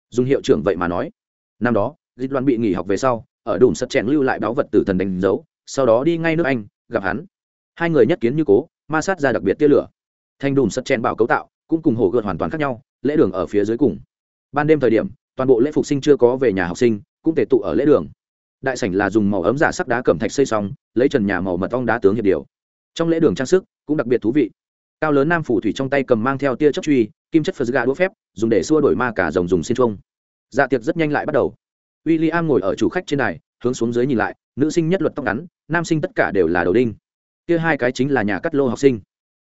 Dùng hiệu trưởng vậy mà nói, năm đó, dịch loan bị nghỉ học về sau, ở đùm sật chèn lưu lại báo vật tử thần đánh dấu, sau đó đi ngay nước anh, gặp hắn. Hai người nhất kiến như cố, ma sát ra đặc biệt tia lửa. Thành đùm sật chèn bảo cấu tạo, cũng cùng hồ gợt hoàn toàn khác nhau, lễ đường ở phía dưới cùng. Ban đêm thời điểm, toàn bộ lễ phục sinh chưa có về nhà học sinh, cũng thể tụ ở lễ đường đại sảnh là dùng màu ấm giả sắc đá cẩm thạch xây xong, lấy trần nhà màu mật ong đá tướng hiệp điều. Trong lễ đường trang sức cũng đặc biệt thú vị. Cao lớn nam phủ thủy trong tay cầm mang theo tia chất truy, kim chất phật gà đũa phép, dùng để xua đổi ma cả rồng dùng xin chuông. Dạ tiệc rất nhanh lại bắt đầu. W i l l i am ngồi ở chủ khách trên đài, hướng xuống dưới nhìn lại, nữ sinh nhất luật tóc ngắn, nam sinh tất cả đều là đầu đinh. Kia hai cái chính là nhà cắt lô học sinh.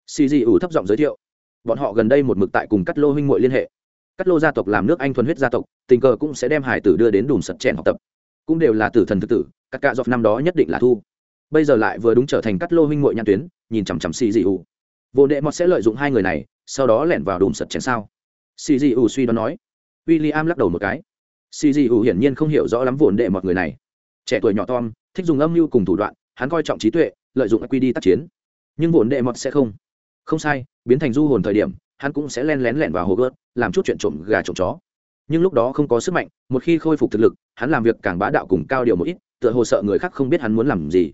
Xì dị ủ thấp giọng giới thiệu. Bọn họ gần đây một mực tại cùng cắt lô huynh muội liên hệ. Cắt lô gia tộc làm nước anh thuần huyết gia tộc, tình cờ cũng sẽ đem hải tử đưa đến đùm sật chèn học tập cũng đều là tử thần thực tử, các cạ dọc năm đó nhất định là thu. Bây giờ lại vừa đúng trở thành cắt lô huynh muội nhan tuyến, nhìn chằm chằm xì dị ủ. Vô đệ mọt sẽ lợi dụng hai người này, sau đó lẻn vào đùm sật chén sao. Xì dị ủ suy đoán nói. W i l l i am lắc đầu một cái. Xì dị ủ hiển nhiên không hiểu rõ lắm vồn đệ mọt người này. Trẻ tuổi nhỏ tom, thích dùng âm mưu cùng thủ đoạn, hắn coi trọng trí tuệ, lợi dụng quy đi tác chiến. Nhưng vồn đệ mọt sẽ không. Không sai, biến thành du hồn thời điểm, hắn cũng sẽ len lén lẻn vào hồ gớt, làm chút chuyện trộm gà trộm chó nhưng lúc đó không có sức mạnh, một khi khôi phục thực lực, hắn làm việc càng bá đạo cùng cao điều một ít, tựa hồ sợ người khác không biết hắn muốn làm gì.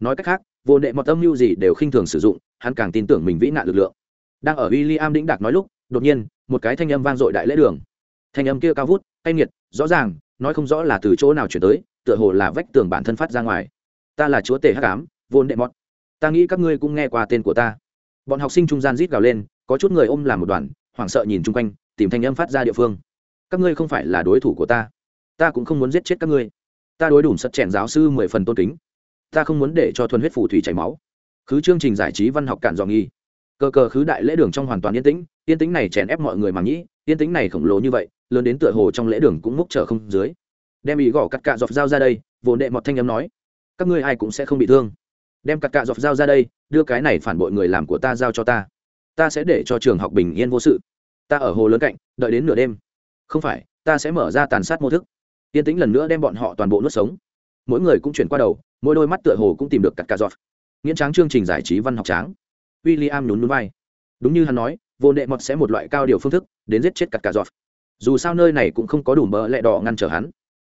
Nói cách khác, vô nệ mọt âm mưu gì đều khinh thường sử dụng, hắn càng tin tưởng mình vĩ nạn lực lượng. Đang ở w i l l i am đĩnh đạc nói lúc, đột nhiên, một cái thanh âm vang dội đại lễ đường. Thanh âm kia cao vút, cay nghiệt, rõ ràng, nói không rõ là từ chỗ nào chuyển tới, tựa hồ là vách tường bản thân phát ra ngoài. Ta là chúa tể hắc ám, vô nệ mọt. Ta nghĩ các ngươi cũng nghe qua tên của ta. Bọn học sinh trung gian rít gào lên, có chút người ôm làm một đoàn, hoảng sợ nhìn chung quanh, tìm thanh âm phát ra địa phương các ngươi không phải là đối thủ của ta. Ta cũng không muốn giết chết các ngươi. Ta đối đủ sật chèn giáo sư mười phần tôn kính. Ta không muốn để cho thuần huyết phù thủy chảy máu. Khứ chương trình giải trí văn học cản dò nghi. Cờ cờ khứ đại lễ đường trong hoàn toàn yên tĩnh yên tĩnh này chèn ép mọi người mà nghĩ, yên tĩnh này khổng lồ như vậy, lớn đến tựa hồ trong lễ đường cũng múc trở không dưới. Đem ý gõ cắt cạ dọc dao ra đây vồn đệ mọt thanh âm nói, các ngươi ai cũng sẽ không bị thương. Đem cắt cạ dọc dao ra đây, đưa cái này phản bội người làm của ta giao cho ta. Ta sẽ để cho trường học bình yên vô sự. Ta ở hồ lớn cạnh, đợi đến nửa đêm không phải, ta sẽ mở ra tàn sát mô thức. Yên tĩnh lần nữa đem bọn họ toàn bộ nuốt sống. Mỗi người cũng chuyển qua đầu, mỗi đôi mắt tựa hồ cũng tìm được cắt cạ giọt. nghiễn tráng chương trình giải trí văn học tráng. W i l l i am nhún núi vai. Đúng như hắn nói, vô đệ mọt sẽ một loại cao điều phương thức, đến giết chết cắt cạ giọt. dù sao nơi này cũng không có đủ mỡ lẹ đỏ ngăn trở hắn.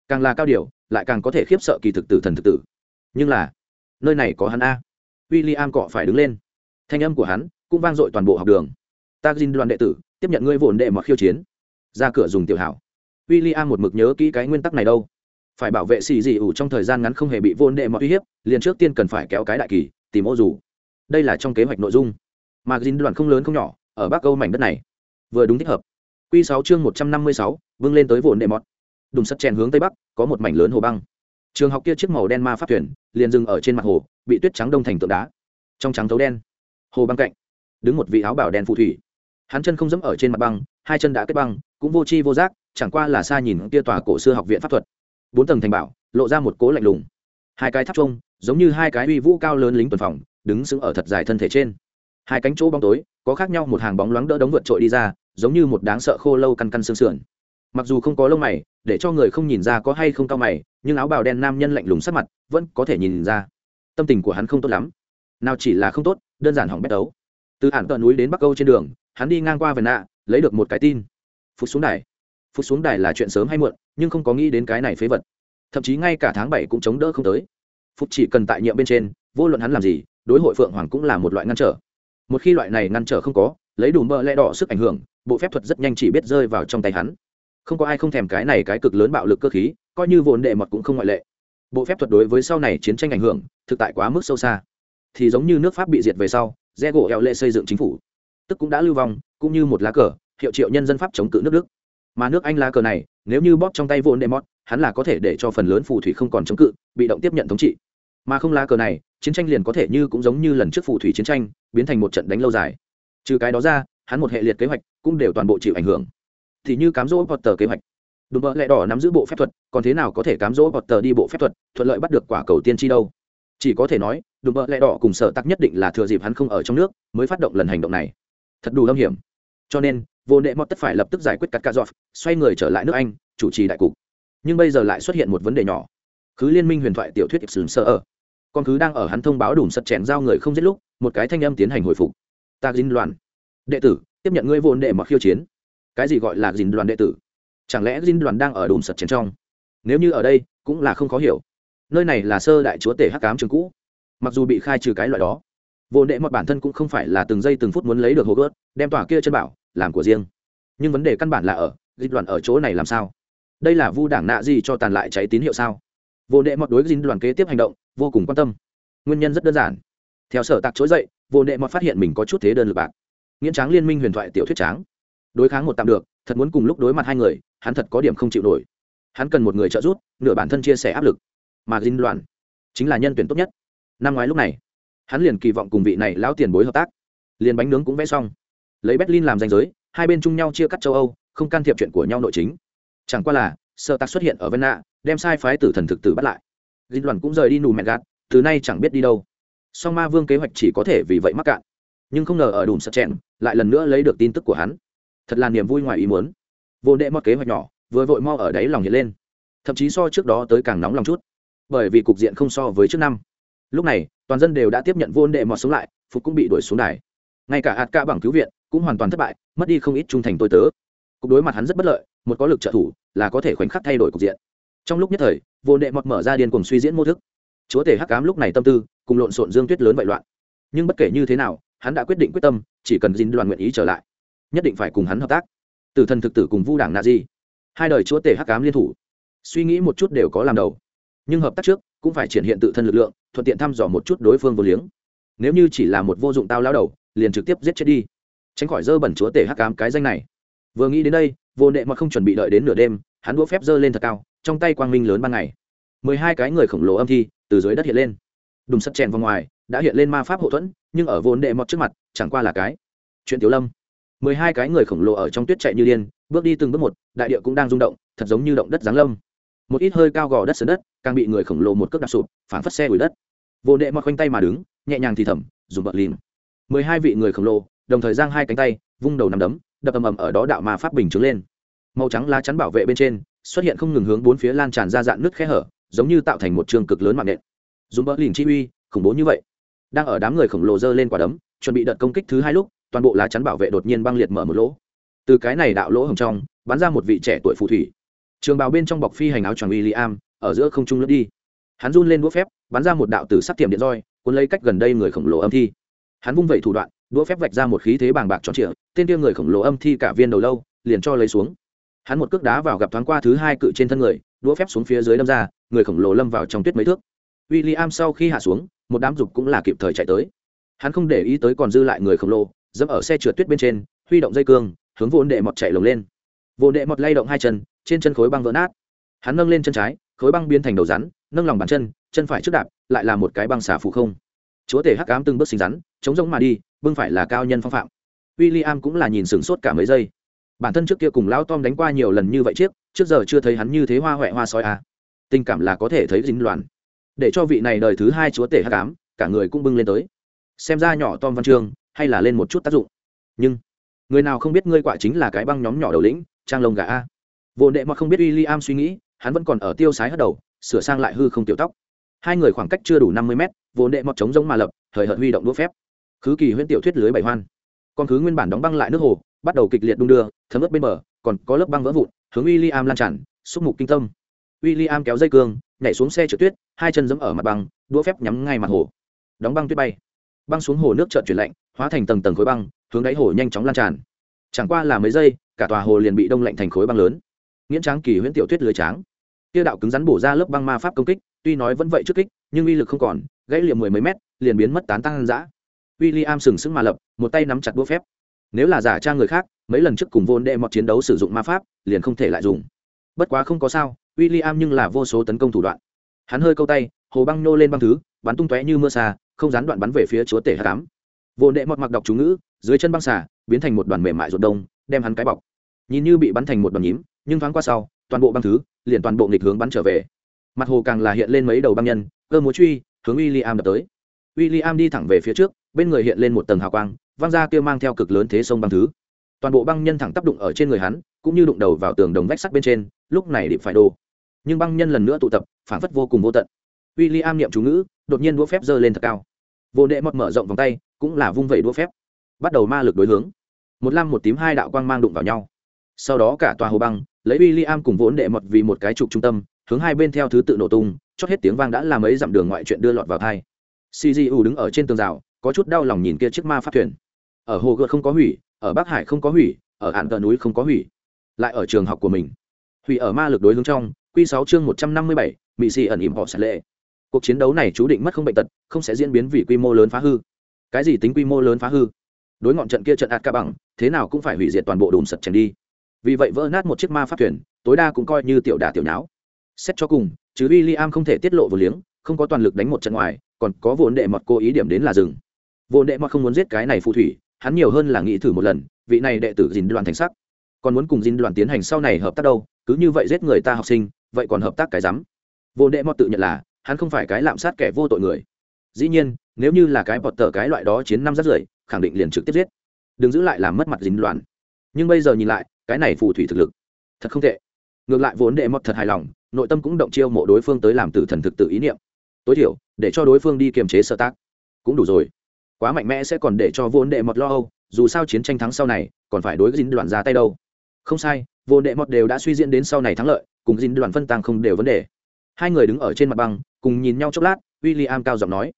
Càng là cao điều, lại càng có thể khiếp sợ kỳ thực tử thần thực tử. Nhưng là, nơi này có hắn a. W i l l i am cọ phải đứng lên. Thanh âm của hắn cũng vang dội toàn bộ học đường. Ta gin đoàn đệ tử, tiếp nhận ngươi vồn đệ mọt khiêu chiến ra cửa dùng tiểu hảo. W i l l i am một mực nhớ kỹ cái nguyên tắc này đâu. Phải bảo vệ xì dị ủ trong thời gian ngắn không hề bị vô nệ mọi uy hiếp, liền trước tiên cần phải kéo cái đại kỳ, tìm ô dù. Đây là trong kế hoạch nội dung. Mà xin đoạn không lớn không nhỏ, ở bắc âu mảnh đất này. Vừa đúng thích hợp. Q sáu chương một trăm năm mươi sáu vâng lên tới vô nệ mọt. Đùng sắt chèn hướng tây bắc, có một mảnh lớn hồ băng. Trường học kia chiếc màu đen ma phát thuyền, liền dừng ở trên mặt hồ, bị tuyết trắng đông thành tượng đá. Trong trắng thấu đen. Hồ băng cạnh. Đứng một vị áo bảo đen phù thủy. Hắn chân không dẫm ở trên mặt băng hai chân đã kết băng, cũng vô chi vô giác, chẳng qua là xa nhìn kia tòa cổ xưa học viện pháp thuật. Bốn tầng thành bảo, lộ ra một cố lạnh lùng. Hai cái tháp trông, giống như hai cái uy vũ cao lớn lính tuần phòng, đứng sững ở thật dài thân thể trên. Hai cánh chỗ bóng tối, có khác nhau một hàng bóng loáng đỡ đống vượt trội đi ra, giống như một đáng sợ khô lâu căn căn xương sườn. Mặc dù không có lông mày, để cho người không nhìn ra có hay không cao mày, nhưng áo bào đen nam nhân lạnh lùng sắc mặt vẫn có thể nhìn ra. Tâm tình của hắn không tốt lắm. Nào chỉ là không tốt, đơn giản hỏng bét đấu. Từ hẳn tận núi đến bắc câu trên đường, hắn đi ngang qua vần nạ lấy được một cái tin. Phút xuống đài. Phút xuống đài là chuyện sớm hay muộn, nhưng không có nghĩ đến cái này phế vật. Thậm chí ngay cả tháng bảy cũng chống đỡ không tới. Phục chỉ cần tại nhiệm bên trên, vô luận hắn làm gì, đối hội phượng hoàng cũng là một loại ngăn trở. Một khi loại này ngăn trở không có, lấy đủ mỡ lẽ đỏ sức ảnh hưởng, bộ phép thuật rất nhanh chỉ biết rơi vào trong tay hắn. Không có ai không thèm cái này cái cực lớn bạo lực cơ khí, coi như vốn đệ mật cũng không ngoại lệ. Bộ phép thuật đối với sau này chiến tranh ảnh hưởng, thực tại quá mức sâu xa. Thì giống như nước pháp bị diệt về sau re gỗ eo lệ xây dựng chính phủ tức cũng đã lưu vong, cũng như một lá cờ, hiệu triệu nhân dân pháp chống cự nước đức. Mà nước anh lá cờ này, nếu như bóp trong tay vốn đệ mọt hắn là có thể để cho phần lớn phù thủy không còn chống cự, bị động tiếp nhận thống trị. Mà không lá cờ này, chiến tranh liền có thể như cũng giống như lần trước phù thủy chiến tranh, biến thành một trận đánh lâu dài. Trừ cái đó ra, hắn một hệ liệt kế hoạch cũng đều toàn bộ chịu ảnh hưởng. Thì như cám dỗ potter kế hoạch. Đùm bợ lẹ đỏ nắm giữ bộ phép thuật, còn thế nào có thể cám dỗ potter đi bộ phép thuật, thuận lợi bắt được quả cầu tiên tri đâu? Chỉ có thể nói đùm bợ lẹ đỏ cùng sở tắc nhất định là thừa dịp hắn không ở trong nước, mới phát động lần hành động này thật đủ âm hiểm. Cho nên, vô nệ mọt tất phải lập tức giải quyết cắt cà dọc xoay người trở lại nước anh, chủ trì đại cục. Nhưng bây giờ lại xuất hiện một vấn đề nhỏ. Cứ liên minh huyền thoại tiểu thuyết sừng sơ ở. Con cứ đang ở hắn thông báo đủ sật chèn giao người không giết lúc, một cái thanh âm tiến hành hồi phục. Ta dính đoàn đệ tử, tiếp nhận ngươi vô đệ mọt khiêu chiến. Cái gì gọi là dính đoàn đệ tử? Chẳng lẽ dính đoàn đang ở đủ sật chèn trong? Nếu như ở đây, cũng là không khó hiểu. Nơi này là sơ đại chúa tể hắc cám trường cũ. Mặc dù bị khai trừ cái loại đó vô đệ mọt bản thân cũng không phải là từng giây từng phút muốn lấy được hồ gớt, đem tòa kia chân bảo, làm của riêng. Nhưng vấn đề căn bản là ở dịch đoàn ở chỗ này làm sao? Đây là vu đảng nạ gì cho tàn lại cháy tín hiệu sao? Vô đệ mọt đối với dính đoàn kế tiếp hành động, vô cùng quan tâm. Nguyên nhân rất đơn giản. Theo sở tạc chối dậy, vô đệ mọt phát hiện mình có chút thế đơn lực bạc. Nghiễn tráng liên minh huyền thoại tiểu thuyết tráng. Đối kháng một tạm được, thật muốn cùng lúc đối mặt hai người, hắn thật có điểm không chịu nổi. Hắn cần một người trợ giúp, nửa bản thân chia sẻ áp lực. Mà dinh đoàn chính là nhân tuyển tốt nhất. Năm ngoái lúc này hắn liền kỳ vọng cùng vị này lão tiền bối hợp tác. Liền bánh nướng cũng vẽ xong. Lấy berlin làm danh giới, hai bên chung nhau chia cắt châu âu, không can thiệp chuyện của nhau nội chính. Chẳng qua là, sợ tạc xuất hiện ở vân nạ đem sai phái tử thần thực tử bắt lại. Dinh đoàn cũng rời đi nù mẹ gạt, từ nay chẳng biết đi đâu. Song ma vương kế hoạch chỉ có thể vì vậy mắc cạn. Nhưng không ngờ ở đùm sợ chèn lại lần nữa lấy được tin tức của hắn. Thật là niềm vui ngoài ý muốn. Vô đệ mọt kế hoạch nhỏ, vừa vội mo ở đáy lòng hiện lên. Thậm chí so trước đó tới càng nóng lòng chút. Bởi vì cục diện không so với trước năm lúc này, toàn dân đều đã tiếp nhận vô đệ mọt sống lại, phục cũng bị đuổi xuống đài. Ngay cả hạt ca bằng cứu viện cũng hoàn toàn thất bại, mất đi không ít trung thành tôi tớ. Cục đối mặt hắn rất bất lợi, một có lực trợ thủ là có thể khoảnh khắc thay đổi cục diện. Trong lúc nhất thời, vô đệ mọt mở ra điên cùng suy diễn mô thức. Chúa tể hắc cám lúc này tâm tư cùng lộn xộn dương tuyết lớn vậy loạn. Nhưng bất kể như thế nào, hắn đã quyết định quyết tâm, chỉ cần dính đoàn nguyện ý trở lại, nhất định phải cùng hắn hợp tác. Tử thần thực tử cùng vu đảng nạ di hai đời chúa tể hắc cám liên thủ. Suy nghĩ một chút đều có làm đầu. Nhưng hợp tác trước cũng phải triển hiện tự thân lực lượng thuận tiện thăm dò một chút đối phương vô liếng. Nếu như chỉ là một vô dụng tao lao đầu, liền trực tiếp giết chết đi. Tránh khỏi dơ bẩn chúa tể hắc cám cái danh này. Vừa nghĩ đến đây, vô nệ mà không chuẩn bị đợi đến nửa đêm, hắn đũa phép dơ lên thật cao, trong tay quang minh lớn ban ngày. Mười hai cái người khổng lồ âm thi từ dưới đất hiện lên. Đùng sắt chèn vào ngoài, đã hiện lên ma pháp hậu thuẫn, nhưng ở vô đệ mọt trước mặt, chẳng qua là cái. Chuyện tiểu lâm. Mười hai cái người khổng lồ ở trong tuyết chạy như điên, bước đi từng bước một, đại địa cũng đang rung động, thật giống như động đất giáng lâm một ít hơi cao gò đất sườn đất, càng bị người khổng lồ một cước đạp sụp phản phất xe đuổi đất. Vô đệ mọt khoanh tay mà đứng, nhẹ nhàng thì thầm, dùng bật lìm. Mười hai vị người khổng lồ, đồng thời giang hai cánh tay, vung đầu nằm đấm, đập ầm ầm ở đó đạo mà pháp bình trướng lên. Màu trắng lá chắn bảo vệ bên trên, xuất hiện không ngừng hướng bốn phía lan tràn ra dạn nước khe hở, giống như tạo thành một trường cực lớn mạng nện. Dùng bỡ lìn chi uy, khủng bố như vậy. Đang ở đám người khổng lồ dơ lên quả đấm, chuẩn bị đợt công kích thứ hai lúc, toàn bộ lá chắn bảo vệ đột nhiên băng liệt mở một lỗ. Từ cái này đạo lỗ hồng trong, bắn ra một vị trẻ tuổi phù thủy trường bào bên trong bọc phi hành áo choàng w i am ở giữa không trung lướt đi. Hắn run lên đũa phép, bắn ra một đạo từ sắc tiệm điện roi, cuốn lấy cách gần đây người khổng lồ âm thi. Hắn vung vẩy thủ đoạn, đũa phép vạch ra một khí thế bàng bạc tròn trịa, tên kia người khổng lồ âm thi cả viên đầu lâu, liền cho lấy xuống. Hắn một cước đá vào gặp thoáng qua thứ hai cự trên thân người, đũa phép xuống phía dưới đâm ra, người khổng lồ lâm vào trong tuyết mấy thước. W i l l i am sau khi hạ xuống, một đám dục cũng là kịp thời chạy tới. Hắn không để ý tới còn dư lại người khổng lồ, dẫm ở xe trượt tuyết bên trên, huy động dây cương, hướng vốn đệ mọt chạy lồng lên. Vốn đệ mọt lay động hai chân trên chân khối băng vỡ nát. Hắn nâng lên chân trái, khối băng biến thành đầu rắn, nâng lòng bàn chân chân phải trước đạp, lại là một cái băng xả phủ không. Chúa tể hắc ám từng bước sinh rắn, chống giống mà đi, bưng phải là cao nhân phong phạm. W i l l i am cũng là nhìn sửng sốt cả mấy giây. Bản thân trước kia cùng lão tom đánh qua nhiều lần như vậy chiếc trước giờ chưa thấy hắn như thế hoa huệ hoa soi à. tình cảm là có thể thấy dính loạn. Để cho vị này đời thứ hai chúa tể hắc ám, cả người cũng bưng lên tới. Xem ra nhỏ tom văn chương hay là lên một chút tác dụng. Nhưng, người nào không biết ngươi quả chính là cái băng nhóm nhỏ đầu lĩnh, trang lông gà a vô đệ mà không biết w i l l i am suy nghĩ, hắn vẫn còn ở tiêu sái hất đầu, sửa sang lại hư không tiểu tóc. Hai người khoảng cách chưa đủ năm mươi mét, vô đệ mọt trống giống mà lập thời hợt huy động đũa phép. Khứ kỳ huyễn tiểu thuyết lưới bảy hoan. Con khứ nguyên bản đóng băng lại nước hồ, bắt đầu kịch liệt đung đưa, thấm ướt bên bờ, còn có lớp băng vỡ vụn, hướng w i l l i am lan tràn, xúc mục kinh tâm. W i l l i am kéo dây cương, nhảy xuống xe trượt tuyết, hai chân giẫm ở mặt băng, đũa phép nhắm ngay mặt hồ. Đóng băng tuyết bay. Băng xuống hồ nước trợn chuyển lạnh, hóa thành tầng tầng khối băng, hướng đáy hồ nhanh chóng lan tràn. Chẳng qua là mấy giây, cả tòa hồ liền bị đông lạnh thành khối băng lớn nghiễn tráng kỳ huyễn tiểu tuyết lưới tráng. Tiêu đạo cứng rắn bổ ra lớp băng ma pháp công kích, tuy nói vẫn vậy trước kích, nhưng uy lực không còn, gãy liệm mười mấy mét, liền biến mất tán tăng dã. W i l l i am sừng sững mà lập, một tay nắm chặt đũa phép. Nếu là giả trang người khác, mấy lần trước cùng vô đệ mọt chiến đấu sử dụng ma pháp, liền không thể lại dùng. Bất quá không có sao w i l l i am nhưng là vô số tấn công thủ đoạn. Hắn hơi câu tay, hồ băng nô lên băng thứ, bắn tung tóe như mưa xa, không gián đoạn bắn về phía chúa tể hạ cám. Vô đệ mọt mặc đọc chú ngữ, dưới chân băng xả biến thành một đoàn mềm mại ruột đông, đem hắn cái bọc. Nhìn như bị bắn thành một đoàn nhím nhưng thoáng qua sau, toàn bộ băng thứ, liền toàn bộ nghịch hướng bắn trở về. Mặt hồ càng là hiện lên mấy đầu băng nhân, cơ múa truy, hướng w i l l i am đập tới. W i l l i am đi thẳng về phía trước, bên người hiện lên một tầng hào quang văng ra kia mang theo cực lớn thế sông băng thứ. Toàn bộ băng nhân thẳng tác đụng ở trên người hắn, cũng như đụng đầu vào tường đồng vách sắt bên trên, lúc này định phải đồ nhưng băng nhân lần nữa tụ tập, phản phất vô cùng vô tận. W i l l i am niệm chú ngữ, đột nhiên đũa phép giơ lên thật cao. Vô đệ mọt mở rộng vòng tay, cũng là vung vẩy đũa phép. Bắt đầu ma lực đối hướng. Một lam một tím hai đạo quang mang đụng vào nhau sau đó cả tòa hồ băng, lấy w i l l i am cùng vốn đệ mật vì một cái trục trung tâm, hướng hai bên theo thứ tự nổ tung, chót hết tiếng vang đã làm ấy dặm đường ngoại chuyện đưa lọt vào thai. Cgu đứng ở trên tường rào, có chút đau lòng nhìn kia chiếc ma phát thuyền. Ở hồ gợt không có hủy, ở bắc hải không có hủy, ở hạn tờ núi không có hủy. Lại ở trường học của mình. Hủy ở ma lực đối hướng trong q sáu chương một trăm năm mươi bảy mỹ xì ẩn ỉm họ sạt lệ. Cuộc chiến đấu này chú định mất không bệnh tật, không sẽ diễn biến vì quy mô lớn phá hư. Cái gì tính quy mô lớn phá hư? Đối ngọn trận kia trận ạt ca bằng, thế nào cũng phải hủy diệt toàn bộ đùm sật chèn đi vì vậy vỡ nát một chiếc ma pháp thuyền, tối đa cũng coi như tiểu đà tiểu nháo. Xét cho cùng, chứ w i l l i am không thể tiết lộ vừa liếng, không có toàn lực đánh một trận ngoài, còn có vốn đệ mọt cố ý điểm đến là rừng vốn đệ mọt không muốn giết cái này phù thủy, hắn nhiều hơn là nghĩ thử một lần, vị này đệ tử dìn đoàn thành sắc. Còn muốn cùng dìn đoàn tiến hành sau này hợp tác đâu, cứ như vậy giết người ta học sinh, vậy còn hợp tác cái rắm? Vô đệ mọt tự nhận là, hắn không phải cái lạm sát kẻ vô tội người. Dĩ nhiên, nếu như là cái bọt tờ cái loại đó chiến năm rất rưởi, khẳng định liền trực tiếp giết. Đừng giữ lại làm mất mặt dính đoàn nhưng bây giờ nhìn lại cái này phù thủy thực lực. Thật không tệ. Ngược lại vốn đệ mọt thật hài lòng, nội tâm cũng động chiêu mộ đối phương tới làm tử thần thực tự ý niệm. Tối thiểu, để cho đối phương đi kiềm chế sơ tác. Cũng đủ rồi. Quá mạnh mẽ sẽ còn để cho vốn đệ mọt lo âu, dù sao chiến tranh thắng sau này, còn phải đối dính đoàn ra tay đâu. Không sai, vốn đệ mọt đều đã suy diễn đến sau này thắng lợi, cùng dính đoàn phân tăng không đều vấn đề. Hai người đứng ở trên mặt băng, cùng nhìn nhau chốc lát w i l l i am cao giọng nói.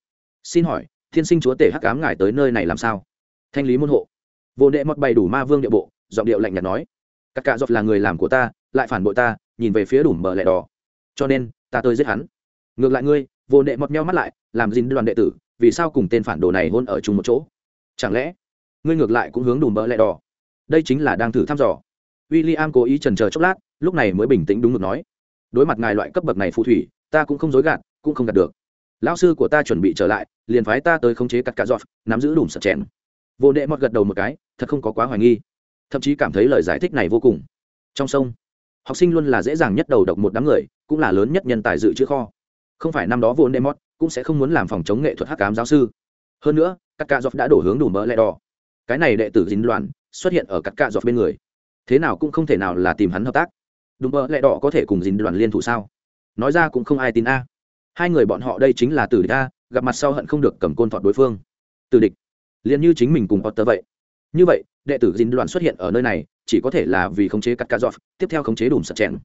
Xin hỏi, thiên sinh chúa tể hắc cám ngài tới nơi này làm sao? Thanh lý môn hộ. Vô đệ mọt bày đủ ma vương địa bộ, giọng điệu lạnh nhạt nói các cạ dọc là người làm của ta, lại phản bội ta, nhìn về phía đủ mở lẻ đỏ. Cho nên, ta tới giết hắn. Ngược lại ngươi, vô đệ mọt meo mắt lại, làm dính đoàn đệ tử, vì sao cùng tên phản đồ này hôn ở chung một chỗ? Chẳng lẽ, ngươi ngược lại cũng hướng đủ mở lẹ đỏ? Đây chính là đang thử thăm dò. W i l l i am cố ý trần chờ chốc lát, lúc này mới bình tĩnh đúng mực nói. Đối mặt ngài loại cấp bậc này phù thủy, ta cũng không dối gạt, cũng không gạt được. Lão sư của ta chuẩn bị trở lại, liền phái ta tới khống chế cắt cả giọt, nắm giữ đủ sợ chèn. Vô đệ mọt gật đầu một cái, thật không có quá hoài nghi thậm chí cảm thấy lời giải thích này vô cùng. Trong sông, học sinh luôn là dễ dàng nhất đầu độc một đám người, cũng là lớn nhất nhân tài dự trữ kho. Không phải năm đó vô demot cũng sẽ không muốn làm phòng chống nghệ thuật hắc cám giáo sư. Hơn nữa các ca dọc đã đổ hướng đủ mỡ lẹ đỏ. Cái này đệ tử dính loạn, xuất hiện ở các ca dọc bên người. Thế nào cũng không thể nào là tìm hắn hợp tác. Đủ mỡ lẹ đỏ có thể cùng dính đoàn liên thủ sao? Nói ra cũng không ai tin a. Hai người bọn họ đây chính là tử địch a, gặp mặt sau hận không được cầm côn thọt đối phương. Tử địch, liền như chính mình cùng Potter vậy. Như vậy đệ tử dính đoàn xuất hiện ở nơi này, chỉ có thể là vì khống chế cắt cà dọc tiếp theo khống chế đủ sạch chèn.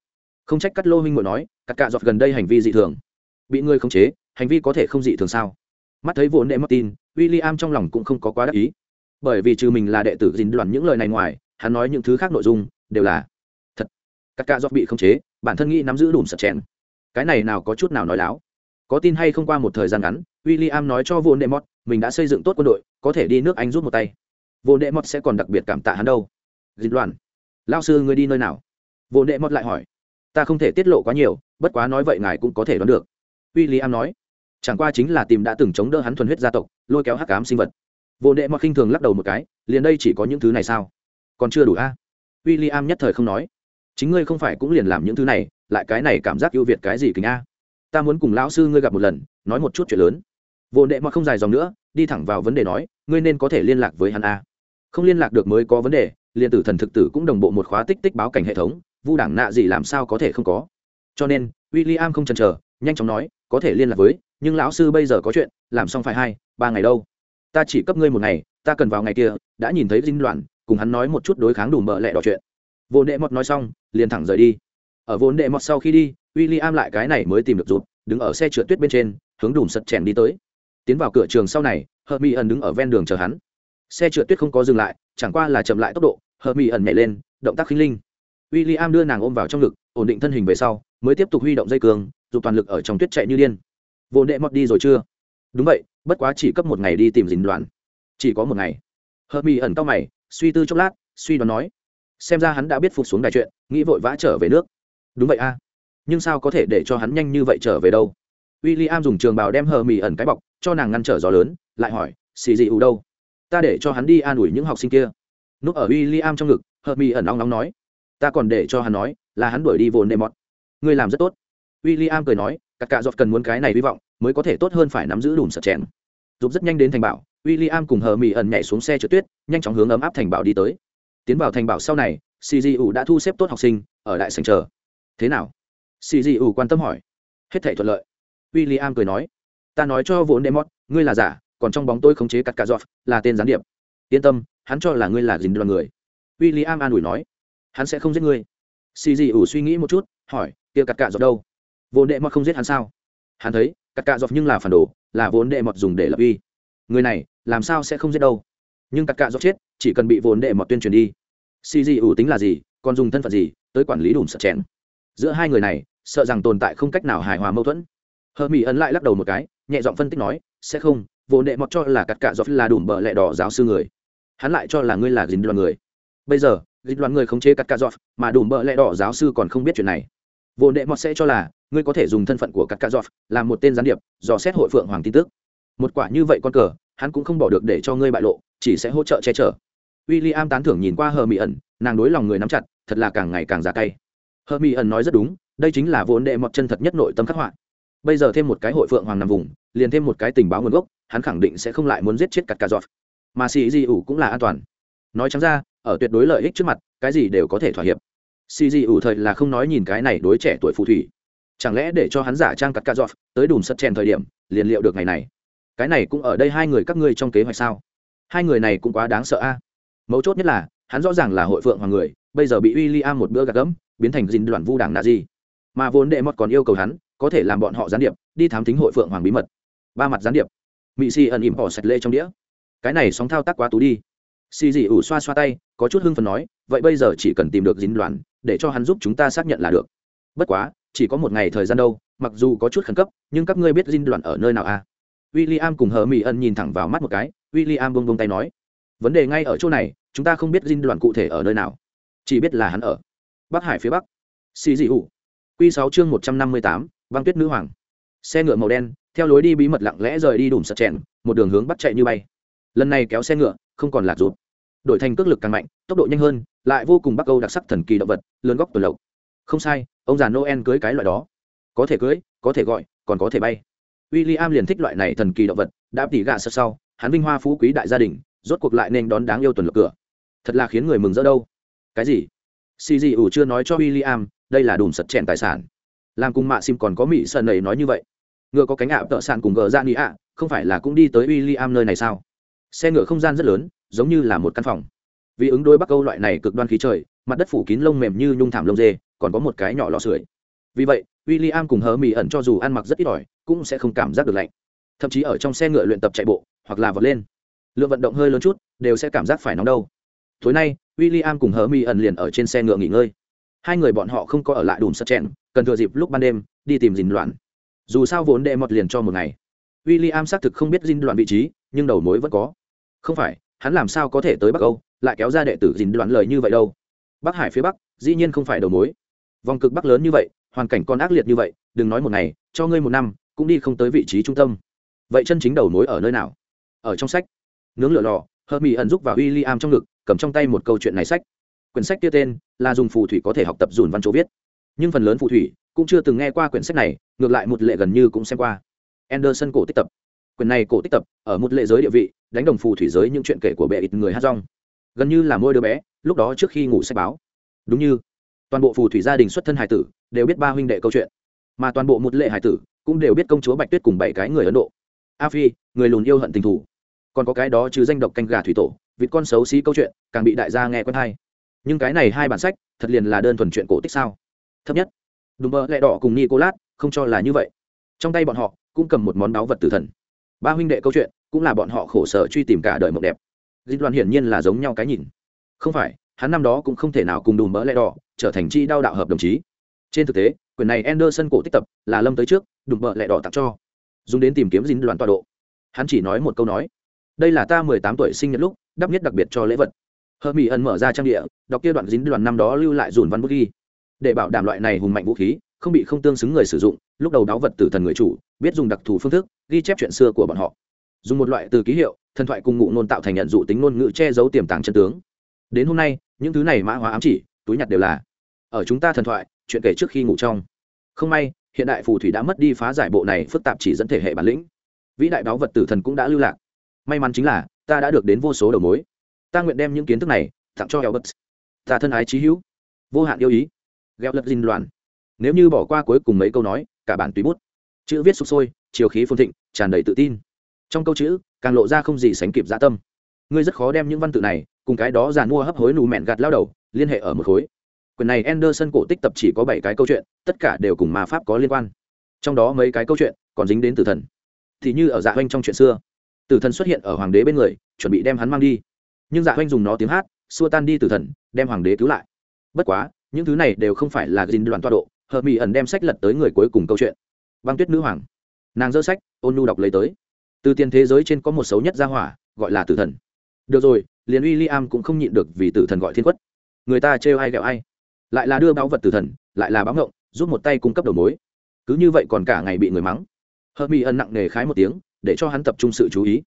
Không trách cắt lô minh ngồi nói cắt cà dọc gần đây hành vi dị thường. Bị người khống chế, hành vi có thể không dị thường sao? Mắt thấy vốn đệ martin William trong lòng cũng không có quá đắc ý. Bởi vì trừ mình là đệ tử dính đoàn những lời này ngoài, hắn nói những thứ khác nội dung, đều là thật. Cắt cà dọc bị khống chế, bản thân nghĩ nắm giữ đủ sạch chèn. Cái này nào có chút nào nói láo. Có tin hay không qua một thời gian ngắn, William nói cho vốn đệ mất, mình đã xây dựng tốt quân đội, có thể đi nước anh rút một tay vô đệ mọt sẽ còn đặc biệt cảm tạ hắn đâu. Dịch loạn lao sư ngươi đi nơi nào? Vô đệ mọt lại hỏi. Ta không thể tiết lộ quá nhiều, bất quá nói vậy ngài cũng có thể đoán được. W i l l i am nói. Chẳng qua chính là tìm đã từng chống đỡ hắn thuần huyết gia tộc, lôi kéo hắc cám sinh vật. Vô đệ mọt khinh thường lắc đầu một cái, liền đây chỉ có những thứ này sao? Còn chưa đủ a? À? w i l l i am nhất thời không nói. Chính ngươi không phải cũng liền làm những thứ này, lại cái này cảm giác ưu việt cái gì kính a? Ta muốn cùng lão sư ngươi gặp một lần, nói một chút chuyện lớn. Vô đệ mọt không dài dòng nữa, đi thẳng vào vấn đề nói, ngươi nên có thể liên lạc với hắn a? Không liên lạc được mới có vấn đề, liền tử thần thực tử cũng đồng bộ một khóa tích tích báo cảnh hệ thống, vu đảng nạ gì làm sao có thể không có. Cho nên w i l l i am không chần chờ, nhanh chóng nói, có thể liên lạc với, nhưng lão sư bây giờ có chuyện, làm xong phải hai, ba ngày đâu. Ta chỉ cấp ngươi một ngày, ta cần vào ngày kia, đã nhìn thấy dinh loạn, cùng hắn nói một chút đối kháng đủ mợ lẹ đỏ chuyện. Vô nệ mọt nói xong, liền thẳng rời đi. Ở vốn đệ mọt sau khi đi w i l l i am lại cái này mới tìm được rụt, đứng ở xe trượt tuyết bên trên, hướng đùm sật chèn đi tới. Tiến vào cửa trường sau này hợp mỹ ẩn đứng ở ven đường chờ hắn xe trượt tuyết không có dừng lại, chẳng qua là chậm lại tốc độ, hờ mỹ ẩn nhảy lên, động tác khinh linh. W i l l i am đưa nàng ôm vào trong ngực, ổn định thân hình về sau, mới tiếp tục huy động dây cường dù toàn lực ở trong tuyết chạy như điên. Vô đệ mọt đi rồi chưa? Đúng vậy, bất quá chỉ cấp một ngày đi tìm dình đoàn. Chỉ có một ngày. Hờ mỹ ẩn cao mày, suy tư chốc lát, suy đoán nói. Xem ra hắn đã biết phục xuống đài chuyện, nghĩ vội vã trở về nước. Đúng vậy a. Nhưng sao có thể để cho hắn nhanh như vậy trở về đâu? W i l l i am dùng trường bào đem hờ mỹ ẩn cái bọc, cho nàng ngăn trở gió lớn, lại hỏi xì dị ủ đâu? Ta để cho hắn đi an ủi những học sinh kia. Núp ở w i l l i am trong ngực hờ mỹ ẩn nóng nóng nói. Ta còn để cho hắn nói, là hắn đuổi đi vồn đệ mọt ngươi làm rất tốt. W i l l i am cười nói các cạ dọc cần muốn cái này hy vọng, mới có thể tốt hơn phải nắm giữ đùm sật chèn. Giúp rất nhanh đến thành bảo w i l l i am cùng hờ mỹ ẩn nhảy xuống xe trượt tuyết, nhanh chóng hướng ấm áp thành bảo đi tới. Tiến vào thành bảo sau này cgu đã thu xếp tốt học sinh, ở đại sành chờ. Thế nào? Cgu quan tâm hỏi. Hết thể thuận lợi. W i l l i am cười nói. Ta nói cho vốn demot ngươi là giả còn trong bóng tôi khống chế cắt cà giọt, là tên gián điệp. Yên tâm, hắn cho là ngươi là dính đoàn người. W i l l i am an ủi nói, hắn sẽ không giết ngươi. Cgu suy nghĩ một chút, hỏi, kia cắt cà giọt đâu? Vốn đệ mọt không giết hắn sao? Hắn thấy, cắt cà giọt nhưng là phản đồ, là vốn đệ mọt dùng để lập uy. Người này, làm sao sẽ không giết đâu? Nhưng cắt cà giọt chết, chỉ cần bị vốn đệ mọt tuyên truyền đi. Cgu tính là gì, còn dùng thân phận gì, tới quản lý đùm sợ chèn. Giữa hai người này, sợ rằng tồn tại không cách nào hài hòa mâu thuẫn. Hờ mỹ ấn lại lắc đầu một cái, nhẹ giọng phân tích nói, sẽ không vốn đệ mọt cho là cắt cả dọc là đùm bờ lẹ đỏ giáo sư người. Hắn lại cho là ngươi là dính đoàn người. Bây giờ dính đoàn người khống chế cắt cả dọc mà đùm bờ lẹ đỏ giáo sư còn không biết chuyện này. Vốn đệ mọt sẽ cho là, ngươi có thể dùng thân phận của cắt cả dọc làm một tên gián điệp dò xét hội phượng hoàng tin tức. Một quả như vậy con cờ, hắn cũng không bỏ được để cho ngươi bại lộ, chỉ sẽ hỗ trợ che chở. W i l l i am tán thưởng nhìn qua hờ mỹ ẩn, nàng đối lòng người nắm chặt, thật là càng ngày càng giá cay. Hờ mỹ ẩn nói rất đúng, đây chính là vốn đệ mọt chân thật nhất nội tâm khắc họa. Bây giờ thêm một cái hội phượng hoàng nằm vùng liền thêm một cái tình báo nguồn gốc, hắn khẳng định sẽ không lại muốn giết chết cắt cà giọt. Mà xì di ủ cũng là an toàn. Nói chẳng ra, ở tuyệt đối lợi ích trước mặt, cái gì đều có thể thỏa hiệp. Xì di ủ thời là không nói nhìn cái này đối trẻ tuổi phù thủy. Chẳng lẽ để cho hắn giả trang cắt cà giọt, tới đùm sắt chèn thời điểm, liền liệu được ngày này? Cái này cũng ở đây hai người các ngươi trong kế hoạch sao? Hai người này cũng quá đáng sợ a. Mấu chốt nhất là, hắn rõ ràng là hội phượng hoàng người, bây giờ bị w i l l i am một bữa gạt gẫm, biến thành dinh đoàn vu đảng nạ gì. Mà vốn đệ mọt còn yêu cầu hắn, có thể làm bọn họ gián điệp, đi thám thính hội phượng hoàng bí mật ba mặt gián điệp. Mỹ si ẩn ỉm bỏ sạch lê trong đĩa. Cái này sóng thao tác quá tú đi. Xì dị ủ xoa xoa tay, có chút hưng phần nói, vậy bây giờ chỉ cần tìm được dính đoàn để cho hắn giúp chúng ta xác nhận là được. Bất quá, chỉ có một ngày thời gian đâu, mặc dù có chút khẩn cấp, nhưng các ngươi biết dính đoàn ở nơi nào à? W i l l i am cùng hờ mỹ ân nhìn thẳng vào mắt một cái w i l l i am bông bông tay nói, vấn đề ngay ở chỗ này, chúng ta không biết dinh đoàn cụ thể ở nơi nào. Chỉ biết là hắn ở bắc hải phía bắc. Xì dị ủ. Q sáu chương một trăm năm mươi tám văn tuyết nữ hoàng xe ngựa màu đen, theo lối đi bí mật lặng lẽ rời đi đùm sật chèn, một đường hướng bắt chạy như bay. Lần này kéo xe ngựa, không còn lạc rụt. Đổi thành cước lực càng mạnh, tốc độ nhanh hơn, lại vô cùng bắc âu đặc sắc thần kỳ động vật, lớn góc tuần lộc. Không sai, ông già noel cưới cái loại đó. Có thể cưới, có thể gọi, còn có thể bay. W i l l i am liền thích loại này thần kỳ động vật, đã tỉ gà sơ sau, hắn vinh hoa phú quý đại gia đình, rốt cuộc lại nên đón đáng yêu tuần lộc cửa. Thật là khiến người mừng rỡ đâu. Cái gì? Xì gì ủ chưa nói cho w i l l i am đây là đùm sật chèn tài sản. Làm cùng mạ sim còn có mỹ sơn nầy nói như vậy ngựa có cánh ạ, tợ sàn cùng gờ ra nị ạ, không phải là cũng đi tới w i l l i am nơi này sao? Xe ngựa không gian rất lớn, giống như là một căn phòng. Vì ứng đối bắc âu loại này cực đoan khí trời, mặt đất phủ kín lông mềm như nhung thảm lông dê, còn có một cái nhỏ lò sưởi. Vì vậy w i l l i am cùng hờ mỹ ẩn cho dù ăn mặc rất ít ỏi, cũng sẽ không cảm giác được lạnh. Thậm chí ở trong xe ngựa luyện tập chạy bộ, hoặc là vọt lên. Lượng vận động hơi lớn chút, đều sẽ cảm giác phải nóng đâu. Tối nay w i l l i am cùng hờ mỹ ẩn liền ở trên xe ngựa nghỉ ngơi. Hai người bọn họ không có ở lại đùm sắt chèn, cần thừa dịp lúc ban đêm, đi tìm dình loạn dù sao vốn đệ mọt liền cho một ngày. W i l l i am xác thực không biết dinh đoạn vị trí, nhưng đầu mối vẫn có. Không phải, hắn làm sao có thể tới bắc âu, lại kéo ra đệ tử dinh đoạn lời như vậy đâu. Bắc hải phía bắc, dĩ nhiên không phải đầu mối. Vòng cực bắc lớn như vậy, hoàn cảnh còn ác liệt như vậy, đừng nói một ngày, cho ngươi một năm, cũng đi không tới vị trí trung tâm. Vậy chân chính đầu mối ở nơi nào? Ở trong sách. Nướng lửa lò hơ mỹ ẩn giúp vào w i l l i am trong ngực, cầm trong tay một câu chuyện này sách. Quyển sách kia tên là dùng phù thủy có thể học tập dùn văn chỗ viết. Nhưng phần lớn phù thủy cũng chưa từng nghe qua quyển sách này, ngược lại một lệ gần như cũng xem qua. Anderson cổ tích tập. Quyển này cổ tích tập, ở một lệ giới địa vị, đánh đồng phù thủy giới những chuyện kể của bệ ít người hát rong. Gần như là môi đứa bé, lúc đó trước khi ngủ sách báo. Đúng như, toàn bộ phù thủy gia đình xuất thân hải tử, đều biết ba huynh đệ câu chuyện. Mà toàn bộ một lệ hải tử, cũng đều biết công chúa bạch tuyết cùng bảy cái người ấn độ. A phi, người lùn yêu hận tình thủ còn có cái đó chứ danh độc canh gà thủy tổ, vịt con xấu xí câu chuyện, càng bị đại gia nghe quen hay. Nhưng cái này hai bản sách, thật liền là đơn thuần chuyện cổ tích sao? Thấp nhất đùm bơ lẹ đỏ cùng nicolas, không cho là như vậy. Trong tay bọn họ cũng cầm một món báu vật tử thần. Ba huynh đệ câu chuyện cũng là bọn họ khổ sở truy tìm cả đời mộng đẹp. Dịch đoàn hiển nhiên là giống nhau cái nhìn. Không phải, hắn năm đó cũng không thể nào cùng đùm bỡ lẽ đỏ trở thành chi đao đạo hợp đồng chí. Trên thực tế, quyền này anderson cổ tích tập là lâm tới trước, đùm bỡ lẽ đỏ tặng cho. Dùng đến tìm kiếm dính đoàn tọa độ. Hắn chỉ nói một câu nói. Đây là ta mười tám tuổi sinh nhật lúc đắp nhất đặc biệt cho lễ vật. Hơ mỹ ẩn mở ra trang địa, đọc kia đoạn dính đoàn năm đó lưu lại dùn văn bút ghi để bảo đảm loại này hùng mạnh vũ khí, không bị không tương xứng người sử dụng, lúc đầu đáo vật tử thần người chủ, biết dùng đặc thù phương thức, ghi chép chuyện xưa của bọn họ. Dùng một loại từ ký hiệu, thần thoại cùng ngụ nôn tạo thành nhận dụ tính ngôn ngữ che giấu tiềm tàng chân tướng. Đến hôm nay, những thứ này mã hóa ám chỉ, túi nhặt đều là. Ở chúng ta thần thoại, chuyện kể trước khi ngủ trong. Không may, hiện đại phù thủy đã mất đi phá giải bộ này phức tạp chỉ dẫn thể hệ bản lĩnh. Vĩ đại báo vật tử thần cũng đã lưu lạc. May mắn chính là, ta đã được đến vô số đầu mối. Ta nguyện đem những kiến thức này tặng cho Elbert. ta thân ái trí hữu. Vô hạn yêu ý gheo lật dinh loạn. Nếu như bỏ qua cuối cùng mấy câu nói, cả bản tùy bút. Chữ viết sụp sôi, chiều khí phồn thịnh, tràn đầy tự tin. Trong câu chữ, càng lộ ra không gì sánh kịp dã tâm. Ngươi rất khó đem những văn tự này, cùng cái đó giàn mua hấp hối nù mẹn gạt lao đầu, liên hệ ở một khối. Quyền này Anderson cổ tích tập chỉ có bảy cái câu chuyện, tất cả đều cùng ma pháp có liên quan. Trong đó mấy cái câu chuyện, còn dính đến tử thần. Thì như ở dạ hoanh trong chuyện xưa. Tử thần xuất hiện ở hoàng đế bên người, chuẩn bị đem hắn mang đi. Nhưng dạ hoanh dùng nó tiếng hát, xua tan đi tử thần, đem hoàng đế cứu lại. Bất quá những thứ này đều không phải là dính đoàn toa độ, hợp mỹ ẩn đem sách lật tới người cuối cùng câu chuyện. Băng tuyết nữ hoàng. Nàng dỡ sách, ôn nhu đọc lấy tới. Từ tiền thế giới trên có một xấu nhất gia hỏa, gọi là tử thần. Được rồi, liền uy liam cũng không nhịn được vì tử thần gọi thiên quất. Người ta trêu ai ghẹo ai. Lại là đưa báo vật tử thần, lại là báo ngộng, giúp một tay cung cấp đầu mối. Cứ như vậy còn cả ngày bị người mắng. Hợp mỹ ẩn nặng nề khái một tiếng, để cho hắn tập trung sự chú ý.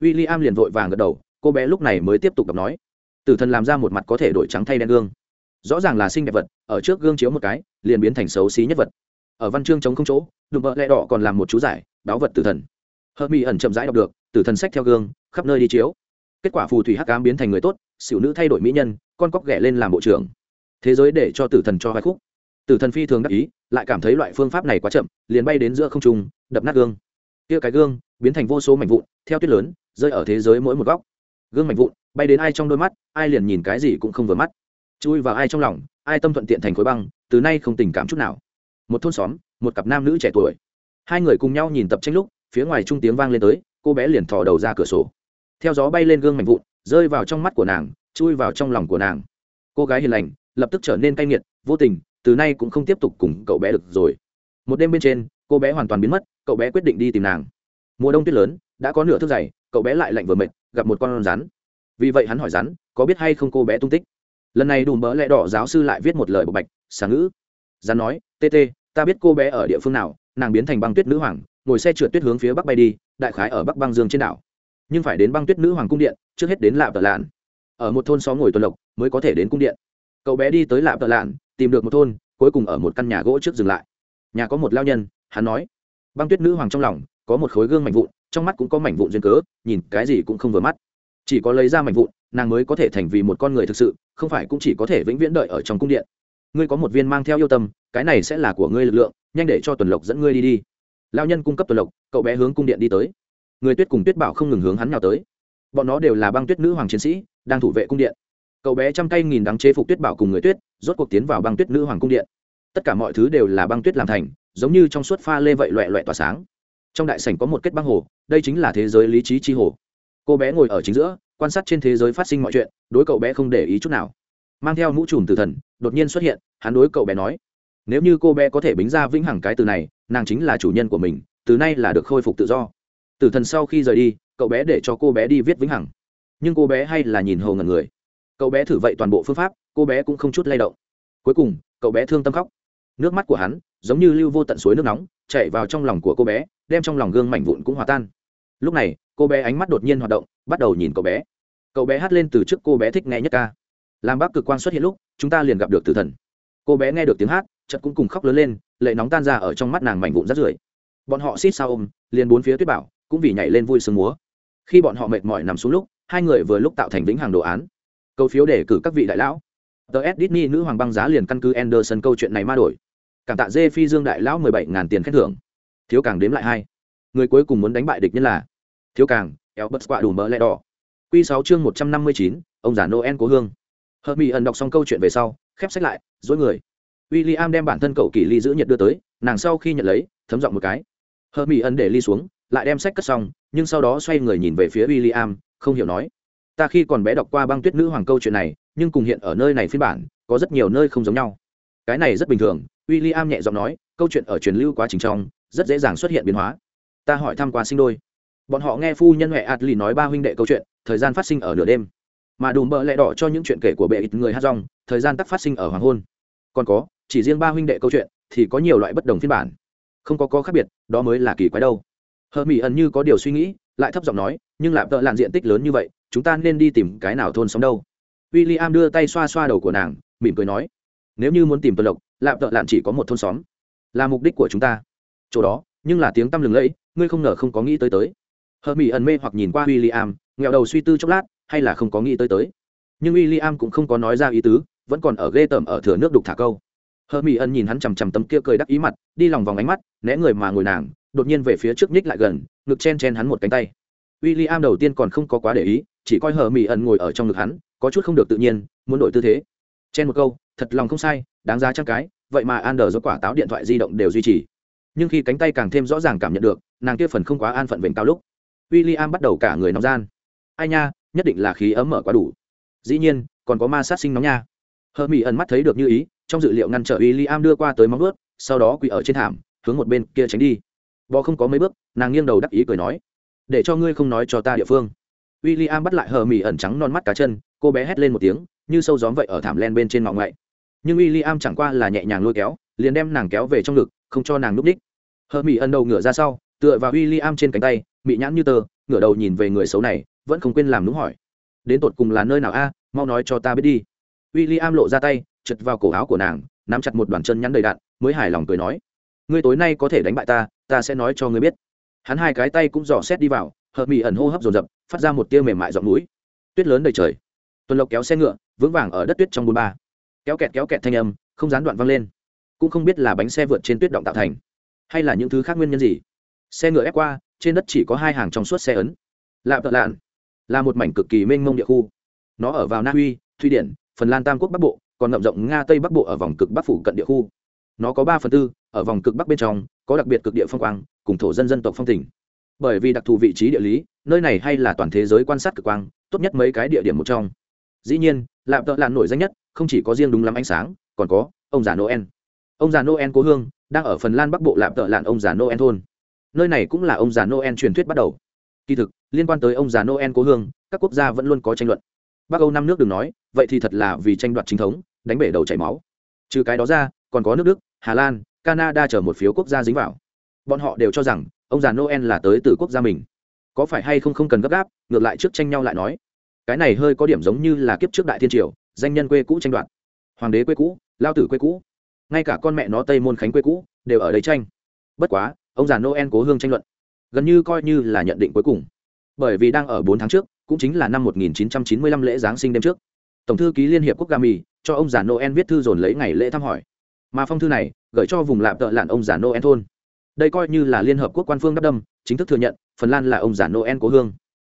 W i l l i am liền vội vàng gật đầu, cô bé lúc này mới tiếp tục đọc nói. Tử thần làm ra một mặt có thể đổi trắng thay đen gương rõ ràng là xinh đẹp vật, ở trước gương chiếu một cái, liền biến thành xấu xí nhất vật. Ở văn chương chống không chỗ, đùm bợ lẹ đỏ còn làm một chú giải, báo vật tử thần. Hợp mỹ ẩn chậm rãi đọc được, tử thần sách theo gương, khắp nơi đi chiếu. Kết quả phù thủy hắc cám biến thành người tốt, xỉu nữ thay đổi mỹ nhân, con cóc ghẻ lên làm bộ trưởng. Thế giới để cho tử thần cho vai khúc. Tử thần phi thường đắc ý, lại cảm thấy loại phương pháp này quá chậm, liền bay đến giữa không trung, đập nát gương. Kia cái gương, biến thành vô số mảnh vụn, theo tuyết lớn, rơi ở thế giới mỗi một góc. Gương mảnh vụn, bay đến ai trong đôi mắt, ai liền nhìn cái gì cũng không vừa mắt chui vào ai trong lòng, ai tâm thuận tiện thành khối băng, từ nay không tình cảm chút nào. Một thôn xóm, một cặp nam nữ trẻ tuổi. Hai người cùng nhau nhìn tập tranh lúc, phía ngoài trung tiếng vang lên tới, cô bé liền thò đầu ra cửa sổ. Theo gió bay lên gương mạnh vụn, rơi vào trong mắt của nàng, chui vào trong lòng của nàng. Cô gái hiền lành, lập tức trở nên cay nghiệt, vô tình, từ nay cũng không tiếp tục cùng cậu bé được rồi. Một đêm bên trên, cô bé hoàn toàn biến mất, cậu bé quyết định đi tìm nàng. Mùa đông tuyết lớn, đã có nửa thước dày cậu bé lại lạnh vừa mệt, gặp một con rắn. Vì vậy hắn hỏi rắn, có biết hay không cô bé tung tích? Lần này đùm bỡ lẽ đỏ giáo sư lại viết một lời bộc bạch, sáng ngữ. Gián nói tt ta biết cô bé ở địa phương nào, nàng biến thành băng tuyết nữ hoàng, ngồi xe trượt tuyết hướng phía bắc bay đi, đại khái ở bắc băng dương trên đảo. Nhưng phải đến băng tuyết nữ hoàng cung điện, trước hết đến lạp tờ lạn. Ở một thôn xóm ngồi tuần lộc, mới có thể đến cung điện. Cậu bé đi tới lạp tờ lạn, tìm được một thôn, cuối cùng ở một căn nhà gỗ trước dừng lại. Nhà có một lao nhân, hắn nói. Băng tuyết nữ hoàng trong lòng, có một khối gương mảnh vụn, trong mắt cũng có mảnh vụn duyên cớ, nhìn cái gì cũng không vừa mắt. Chỉ có lấy ra mảnh vụn nàng mới có thể thành vì một con người thực sự, không phải cũng chỉ có thể vĩnh viễn đợi ở trong cung điện. Ngươi có một viên mang theo yêu tâm, cái này sẽ là của ngươi lực lượng, nhanh để cho tuần lộc dẫn ngươi đi đi. Lao nhân cung cấp tuần lộc, cậu bé hướng cung điện đi tới. Người tuyết cùng tuyết bảo không ngừng hướng hắn nhào tới. Bọn nó đều là băng tuyết nữ hoàng chiến sĩ, đang thủ vệ cung điện. Cậu bé trăm tay nghìn đắng chế phục tuyết bảo cùng người tuyết, rốt cuộc tiến vào băng tuyết nữ hoàng cung điện. Tất cả mọi thứ đều là băng tuyết làm thành, giống như trong suốt pha lê vậy loẹ loẹ tỏa sáng. Trong đại sảnh có một kết băng hồ, đây chính là thế giới lý trí chi hồ. Cô bé ngồi ở chính giữa quan sát trên thế giới phát sinh mọi chuyện, đối cậu bé không để ý chút nào. Mang theo mũ trùm tử thần, đột nhiên xuất hiện, hắn đối cậu bé nói, nếu như cô bé có thể bính ra vĩnh hằng cái từ này, nàng chính là chủ nhân của mình, từ nay là được khôi phục tự do. Tử thần sau khi rời đi, cậu bé để cho cô bé đi viết vĩnh hằng. Nhưng cô bé hay là nhìn hầu ngần người. Cậu bé thử vậy toàn bộ phương pháp, cô bé cũng không chút lay động. Cuối cùng, cậu bé thương tâm khóc. Nước mắt của hắn, giống như lưu vô tận suối nước nóng chạy vào trong lòng của cô bé, đem trong lòng gương mảnh vụn cũng hòa tan. Lúc này cô bé ánh mắt đột nhiên hoạt động, bắt đầu nhìn cậu bé. Cậu bé hát lên từ trước cô bé thích nghe nhất ca. Làm bác cực quan xuất hiện lúc, chúng ta liền gặp được tử thần. Cô bé nghe được tiếng hát chật cũng cùng khóc lớn lên, lệ nóng tan ra ở trong mắt nàng mảnh vụn rắt rưởi. Bọn họ xít sao ôm, liền bốn phía tuyết bảo, cũng vì nhảy lên vui sướng múa. Khi bọn họ mệt mỏi nằm xuống lúc, hai người vừa lúc tạo thành vĩnh hằng đồ án. Câu phiếu để cử các vị đại lão. Tờ s disney nữ hoàng băng giá liền căn cứ anderson câu chuyện này ma đổi. Cảm tạ dê phi dương đại lão mười bảy ngàn tiền khen thưởng. Thiếu càng đếm lại hai. Người cuối cùng muốn đánh bại địch nhân là thiếu càng éo bất quạ đủ mỡ lẽ đỏ. Q sáu chương một trăm năm mươi chín, ông già noel cố hương. Hợp mỹ ẩn đọc xong câu chuyện về sau, khép sách lại, dối người. W i l l i am đem bản thân cậu kỳ ly giữ nhiệt đưa tới, nàng sau khi nhận lấy, thấm giọng một cái. Hợp mỹ ẩn để ly xuống, lại đem sách cất xong, nhưng sau đó xoay người nhìn về phía w i l l i am không hiểu nói. Ta khi còn bé đọc qua băng tuyết nữ hoàng câu chuyện này, nhưng cùng hiện ở nơi này phiên bản, có rất nhiều nơi không giống nhau. Cái này rất bình thường w i l l i am nhẹ giọng nói, câu chuyện ở truyền lưu quá trình trong, rất dễ dàng xuất hiện biến hóa. Ta hỏi thăm a sinh đôi bọn họ nghe phu nhân huệ adli nói ba huynh đệ câu chuyện, thời gian phát sinh ở nửa đêm. Mà đùm bợ lẹ đỏ cho những chuyện kể của bệ ít người hát rong, thời gian tắc phát sinh ở hoàng hôn. Còn có, chỉ riêng ba huynh đệ câu chuyện, thì có nhiều loại bất đồng phiên bản. Không có có khác biệt, đó mới là kỳ quái đâu. Hờ mỹ ẩn như có điều suy nghĩ, lại thấp giọng nói, nhưng lạp tợ làn diện tích lớn như vậy, chúng ta nên đi tìm cái nào thôn sống đâu? W i l l i am đưa tay xoa xoa đầu của nàng, mỉm cười nói, nếu như muốn tìm tuần lộc, lạp tợ lạn chỉ có một thôn xóm, là mục đích của chúng ta. Chỗ đó, nhưng là tiếng tăm lừng lẫy, ngươi không ngờ không có nghĩ tới tới hờ mỹ ẩn mê hoặc nhìn qua w i l l i am nghèo đầu suy tư chốc lát, hay là không có nghĩ tới tới. Nhưng w i l l i am cũng không có nói ra ý tứ, vẫn còn ở ghê tởm ở thừa nước đục thả câu. Hờ mỹ ẩn nhìn hắn chằm chằm tấm kia cười đắc ý mặt, đi lòng vòng ánh mắt, né người mà ngồi nàng, đột nhiên về phía trước nhích lại gần, ngực chen chen hắn một cánh tay. W i l l i am đầu tiên còn không có quá để ý, chỉ coi hờ mỹ ẩn ngồi ở trong ngực hắn, có chút không được tự nhiên, muốn đổi tư thế. Chen một câu, thật lòng không sai, đáng giá trăm cái, vậy mà an đờ do quả táo điện thoại di động đều duy trì. Nhưng khi cánh tay càng thêm rõ ràng cảm nhận được, nàng kia phần không quá an phận vệnh cao lúc w i l l i am bắt đầu cả người nóng gian. Ai nha, nhất định là khí ấm mở quá đủ. Dĩ nhiên, còn có ma sát sinh nóng nha. Hờ mỹ ẩn mắt thấy được như ý, trong dự liệu ngăn trở w i l l i am đưa qua tới móng ướt sau đó quỳ ở trên thảm, hướng một bên kia tránh đi. Bò không có mấy bước, nàng nghiêng đầu đắc ý cười nói, để cho ngươi không nói cho ta địa phương. W i l l i am bắt lại hờ mỹ ẩn trắng non mắt cá chân, cô bé hét lên một tiếng, như sâu gióm vậy ở thảm len bên trên ngọn ngậy nhưng w i l l i am chẳng qua là nhẹ nhàng lôi kéo, liền đem nàng kéo về trong ngực, không cho nàng núp đích hờ mỹ ẩn đầu ngửa ra sau, tựa vào w i l l i am trên cánh tay mị nhãn như tờ ngửa đầu nhìn về người xấu này, vẫn không quên làm đúng hỏi. Đến tột cùng là nơi nào a? À, mau nói cho ta biết đi. W i l l i am lộ ra tay, chật vào cổ áo của nàng, nắm chặt một đoàn chân nhắn đầy đạn, mới hài lòng cười nói. Ngươi tối nay có thể đánh bại ta ta sẽ nói cho ngươi biết. Hắn hai cái tay cũng dò xét đi vào, hợp mỹ ẩn hô hấp dồn dập, phát ra một tia mềm mại giọng núi. Tuyết lớn đầy trời. Tuần lộc kéo xe ngựa, vững vàng ở đất tuyết trong bùn ba. Kéo kẹt kéo kẹt thanh âm, không gián đoạn vang lên. Cũng không biết là bánh xe vượt trên tuyết động tạo thành, hay là những thứ khác nguyên nhân gì. Xe ngựa ép qua trên đất chỉ có hai hàng trong suốt xe ấn. Lạ tợ lạn là một mảnh cực kỳ mênh mông địa khu. Nó ở vào na uy thụy điển, phần lan tam quốc bắc bộ, còn ngậm rộng nga tây bắc bộ ở vòng cực bắc phủ cận địa khu. Nó có ba phần tư, ở vòng cực bắc bên trong, có đặc biệt cực địa phong quang, cùng thổ dân dân tộc phong tỉnh bởi vì đặc thù vị trí địa lý, nơi này hay là toàn thế giới quan sát cực quang, tốt nhất mấy cái địa điểm một trong. Dĩ nhiên, lạp tợ lạn nổi danh nhất, không chỉ có riêng đúng lắm ánh sáng, còn có ông già noel. Ông già noel cố hương, đang ở phần lan bắc bộ lạp tợ lạn ông già noel thôn nơi này cũng là ông già noel truyền thuyết bắt đầu. Kỳ thực, liên quan tới ông già noel cố hương, các quốc gia vẫn luôn có tranh luận. Bắc âu năm nước đừng nói, vậy thì thật là vì tranh đoạt chính thống, đánh bể đầu chảy máu. Trừ cái đó ra, còn có nước đức, hà lan, canada chờ một phiếu quốc gia dính vào. Bọn họ đều cho rằng, ông già noel là tới từ quốc gia mình. Có phải hay không không cần gấp gáp, ngược lại trước tranh nhau lại nói. Cái này hơi có điểm giống như là kiếp trước đại thiên triều, danh nhân quê cũ tranh đoạt. Hoàng đế quê cũ, lao tử quê cũ. Ngay cả con mẹ nó tây môn khánh quê cũ, đều ở đây tranh. Bất quá ông già noel cố hương tranh luận. Gần như coi như là nhận định cuối cùng. Bởi vì đang ở bốn tháng trước, cũng chính là năm 1995 lễ giáng sinh đêm trước. Tổng thư ký liên hiệp quốc gami cho ông già noel viết thư dồn lấy ngày lễ thăm hỏi. Mà phong thư này gửi cho vùng lạm tợ lạn ông già noel thôn. Đây coi như là liên hợp quốc quan phương đắp đâm, chính thức thừa nhận, phần lan là ông già noel cố hương.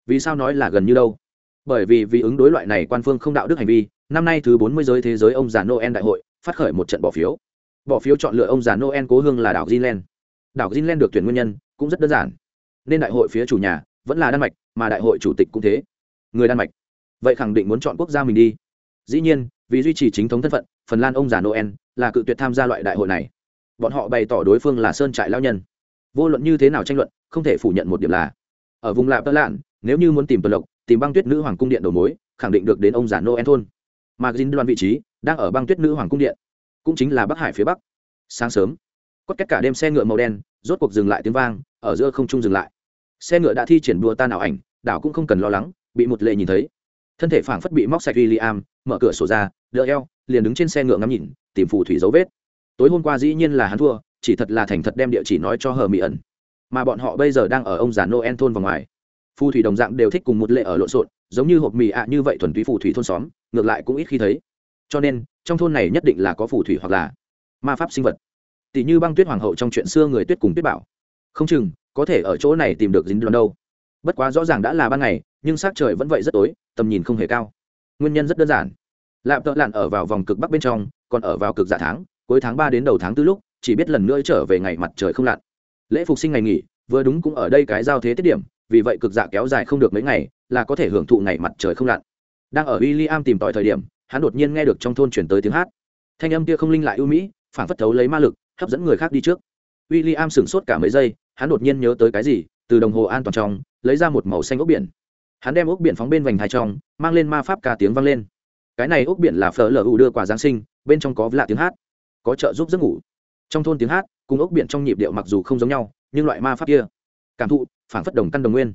Vì sao nói là gần như đâu? Bởi vì vì ứng đối loại này quan phương không đạo đức hành vi, năm nay thứ bốn mươi giới thế giới ông già noel đại hội, phát khởi một trận bỏ phiếu. Bỏ phiếu chọn lựa ông già noel cố hương là đảo Zealand đảo greenland được tuyển nguyên nhân cũng rất đơn giản. Nên đại hội phía chủ nhà vẫn là đan mạch, mà đại hội chủ tịch cũng thế. Người đan mạch. Vậy khẳng định muốn chọn quốc gia mình đi. Dĩ nhiên, vì duy trì chính thống thân phận, phần lan ông già noel là cự tuyệt tham gia loại đại hội này. Bọn họ bày tỏ đối phương là sơn trại lao nhân. Vô luận như thế nào tranh luận, không thể phủ nhận một điểm là, ở vùng lạp tơ lạn, nếu như muốn tìm tuần lộc, tìm băng tuyết nữ hoàng cung điện đầu mối, khẳng định được đến ông già noel thôn. Mà dinh đoan vị trí đang ở băng tuyết nữ hoàng cung điện, cũng chính là bắc hải phía bắc. Sáng sớm quất cách cả đêm xe ngựa màu đen, rốt cuộc dừng lại tiếng vang, ở giữa không trung dừng lại. Xe ngựa đã thi triển đua tan ảo ảnh, đảo cũng không cần lo lắng, bị một lệ nhìn thấy. Thân thể phảng phất bị móc sạch w i am mở cửa sổ ra, đỡ eo, liền đứng trên xe ngựa ngắm nhìn, tìm phù thủy dấu vết. Tối hôm qua dĩ nhiên là hắn thua, chỉ thật là thành thật đem địa chỉ nói cho hờ mỹ ẩn. Mà bọn họ bây giờ đang ở ông già noel thôn và ngoài. Phù thủy đồng dạng đều thích cùng một lệ ở lộn xộn, giống như hộp mì ạ như vậy thuần túy phù thủy thôn xóm, ngược lại cũng ít khi thấy. Cho nên, trong thôn này nhất định là có phù thủy hoặc là ma pháp sinh vật tỷ như băng tuyết hoàng hậu trong chuyện xưa người tuyết cùng tuyết bảo. Không chừng, có thể ở chỗ này tìm được dính đoán đâu. Bất quá rõ ràng đã là ban ngày, nhưng s trời vẫn vậy rất tối, tầm nhìn không hề cao. Nguyên nhân rất đơn giản. Lạm tợ lặn ở vào vòng cực bắc bên trong, còn ở vào cực dạ tháng, cuối tháng ba đến đầu tháng tư lúc, chỉ biết lần nữa trở về ngày mặt trời không lặn. Lễ phục sinh ngày nghỉ, vừa đúng cũng ở đây cái giao thế tiết điểm, vì vậy cực dạ kéo dài không được mấy ngày, là có thể hưởng thụ ngày mặt trời không lặn. Đang ở w i l l i am tìm tòi thời điểm, hắn đột nhiên nghe được trong thôn chuyển tới tiếng hát. Thanh âm kia không linh lại ưu mỹ phản phất thấu lấy ma lực hấp dẫn người khác đi trước. W i l l i am sửng sốt cả mấy giây, hắn đột nhiên nhớ tới cái gì, từ đồng hồ an toàn trong, lấy ra một màu xanh ốc biển. Hắn đem ốc biển phóng bên vành thai trong, mang lên ma pháp ca tiếng vang lên. Cái này ốc biển là phở lờ ủ đưa quà giáng sinh, bên trong có lạ tiếng hát, có trợ giúp giấc ngủ. Trong thôn tiếng hát, cùng ốc biển trong nhịp điệu mặc dù không giống nhau, nhưng loại ma pháp kia, cảm thụ phản phất đồng căn đồng nguyên.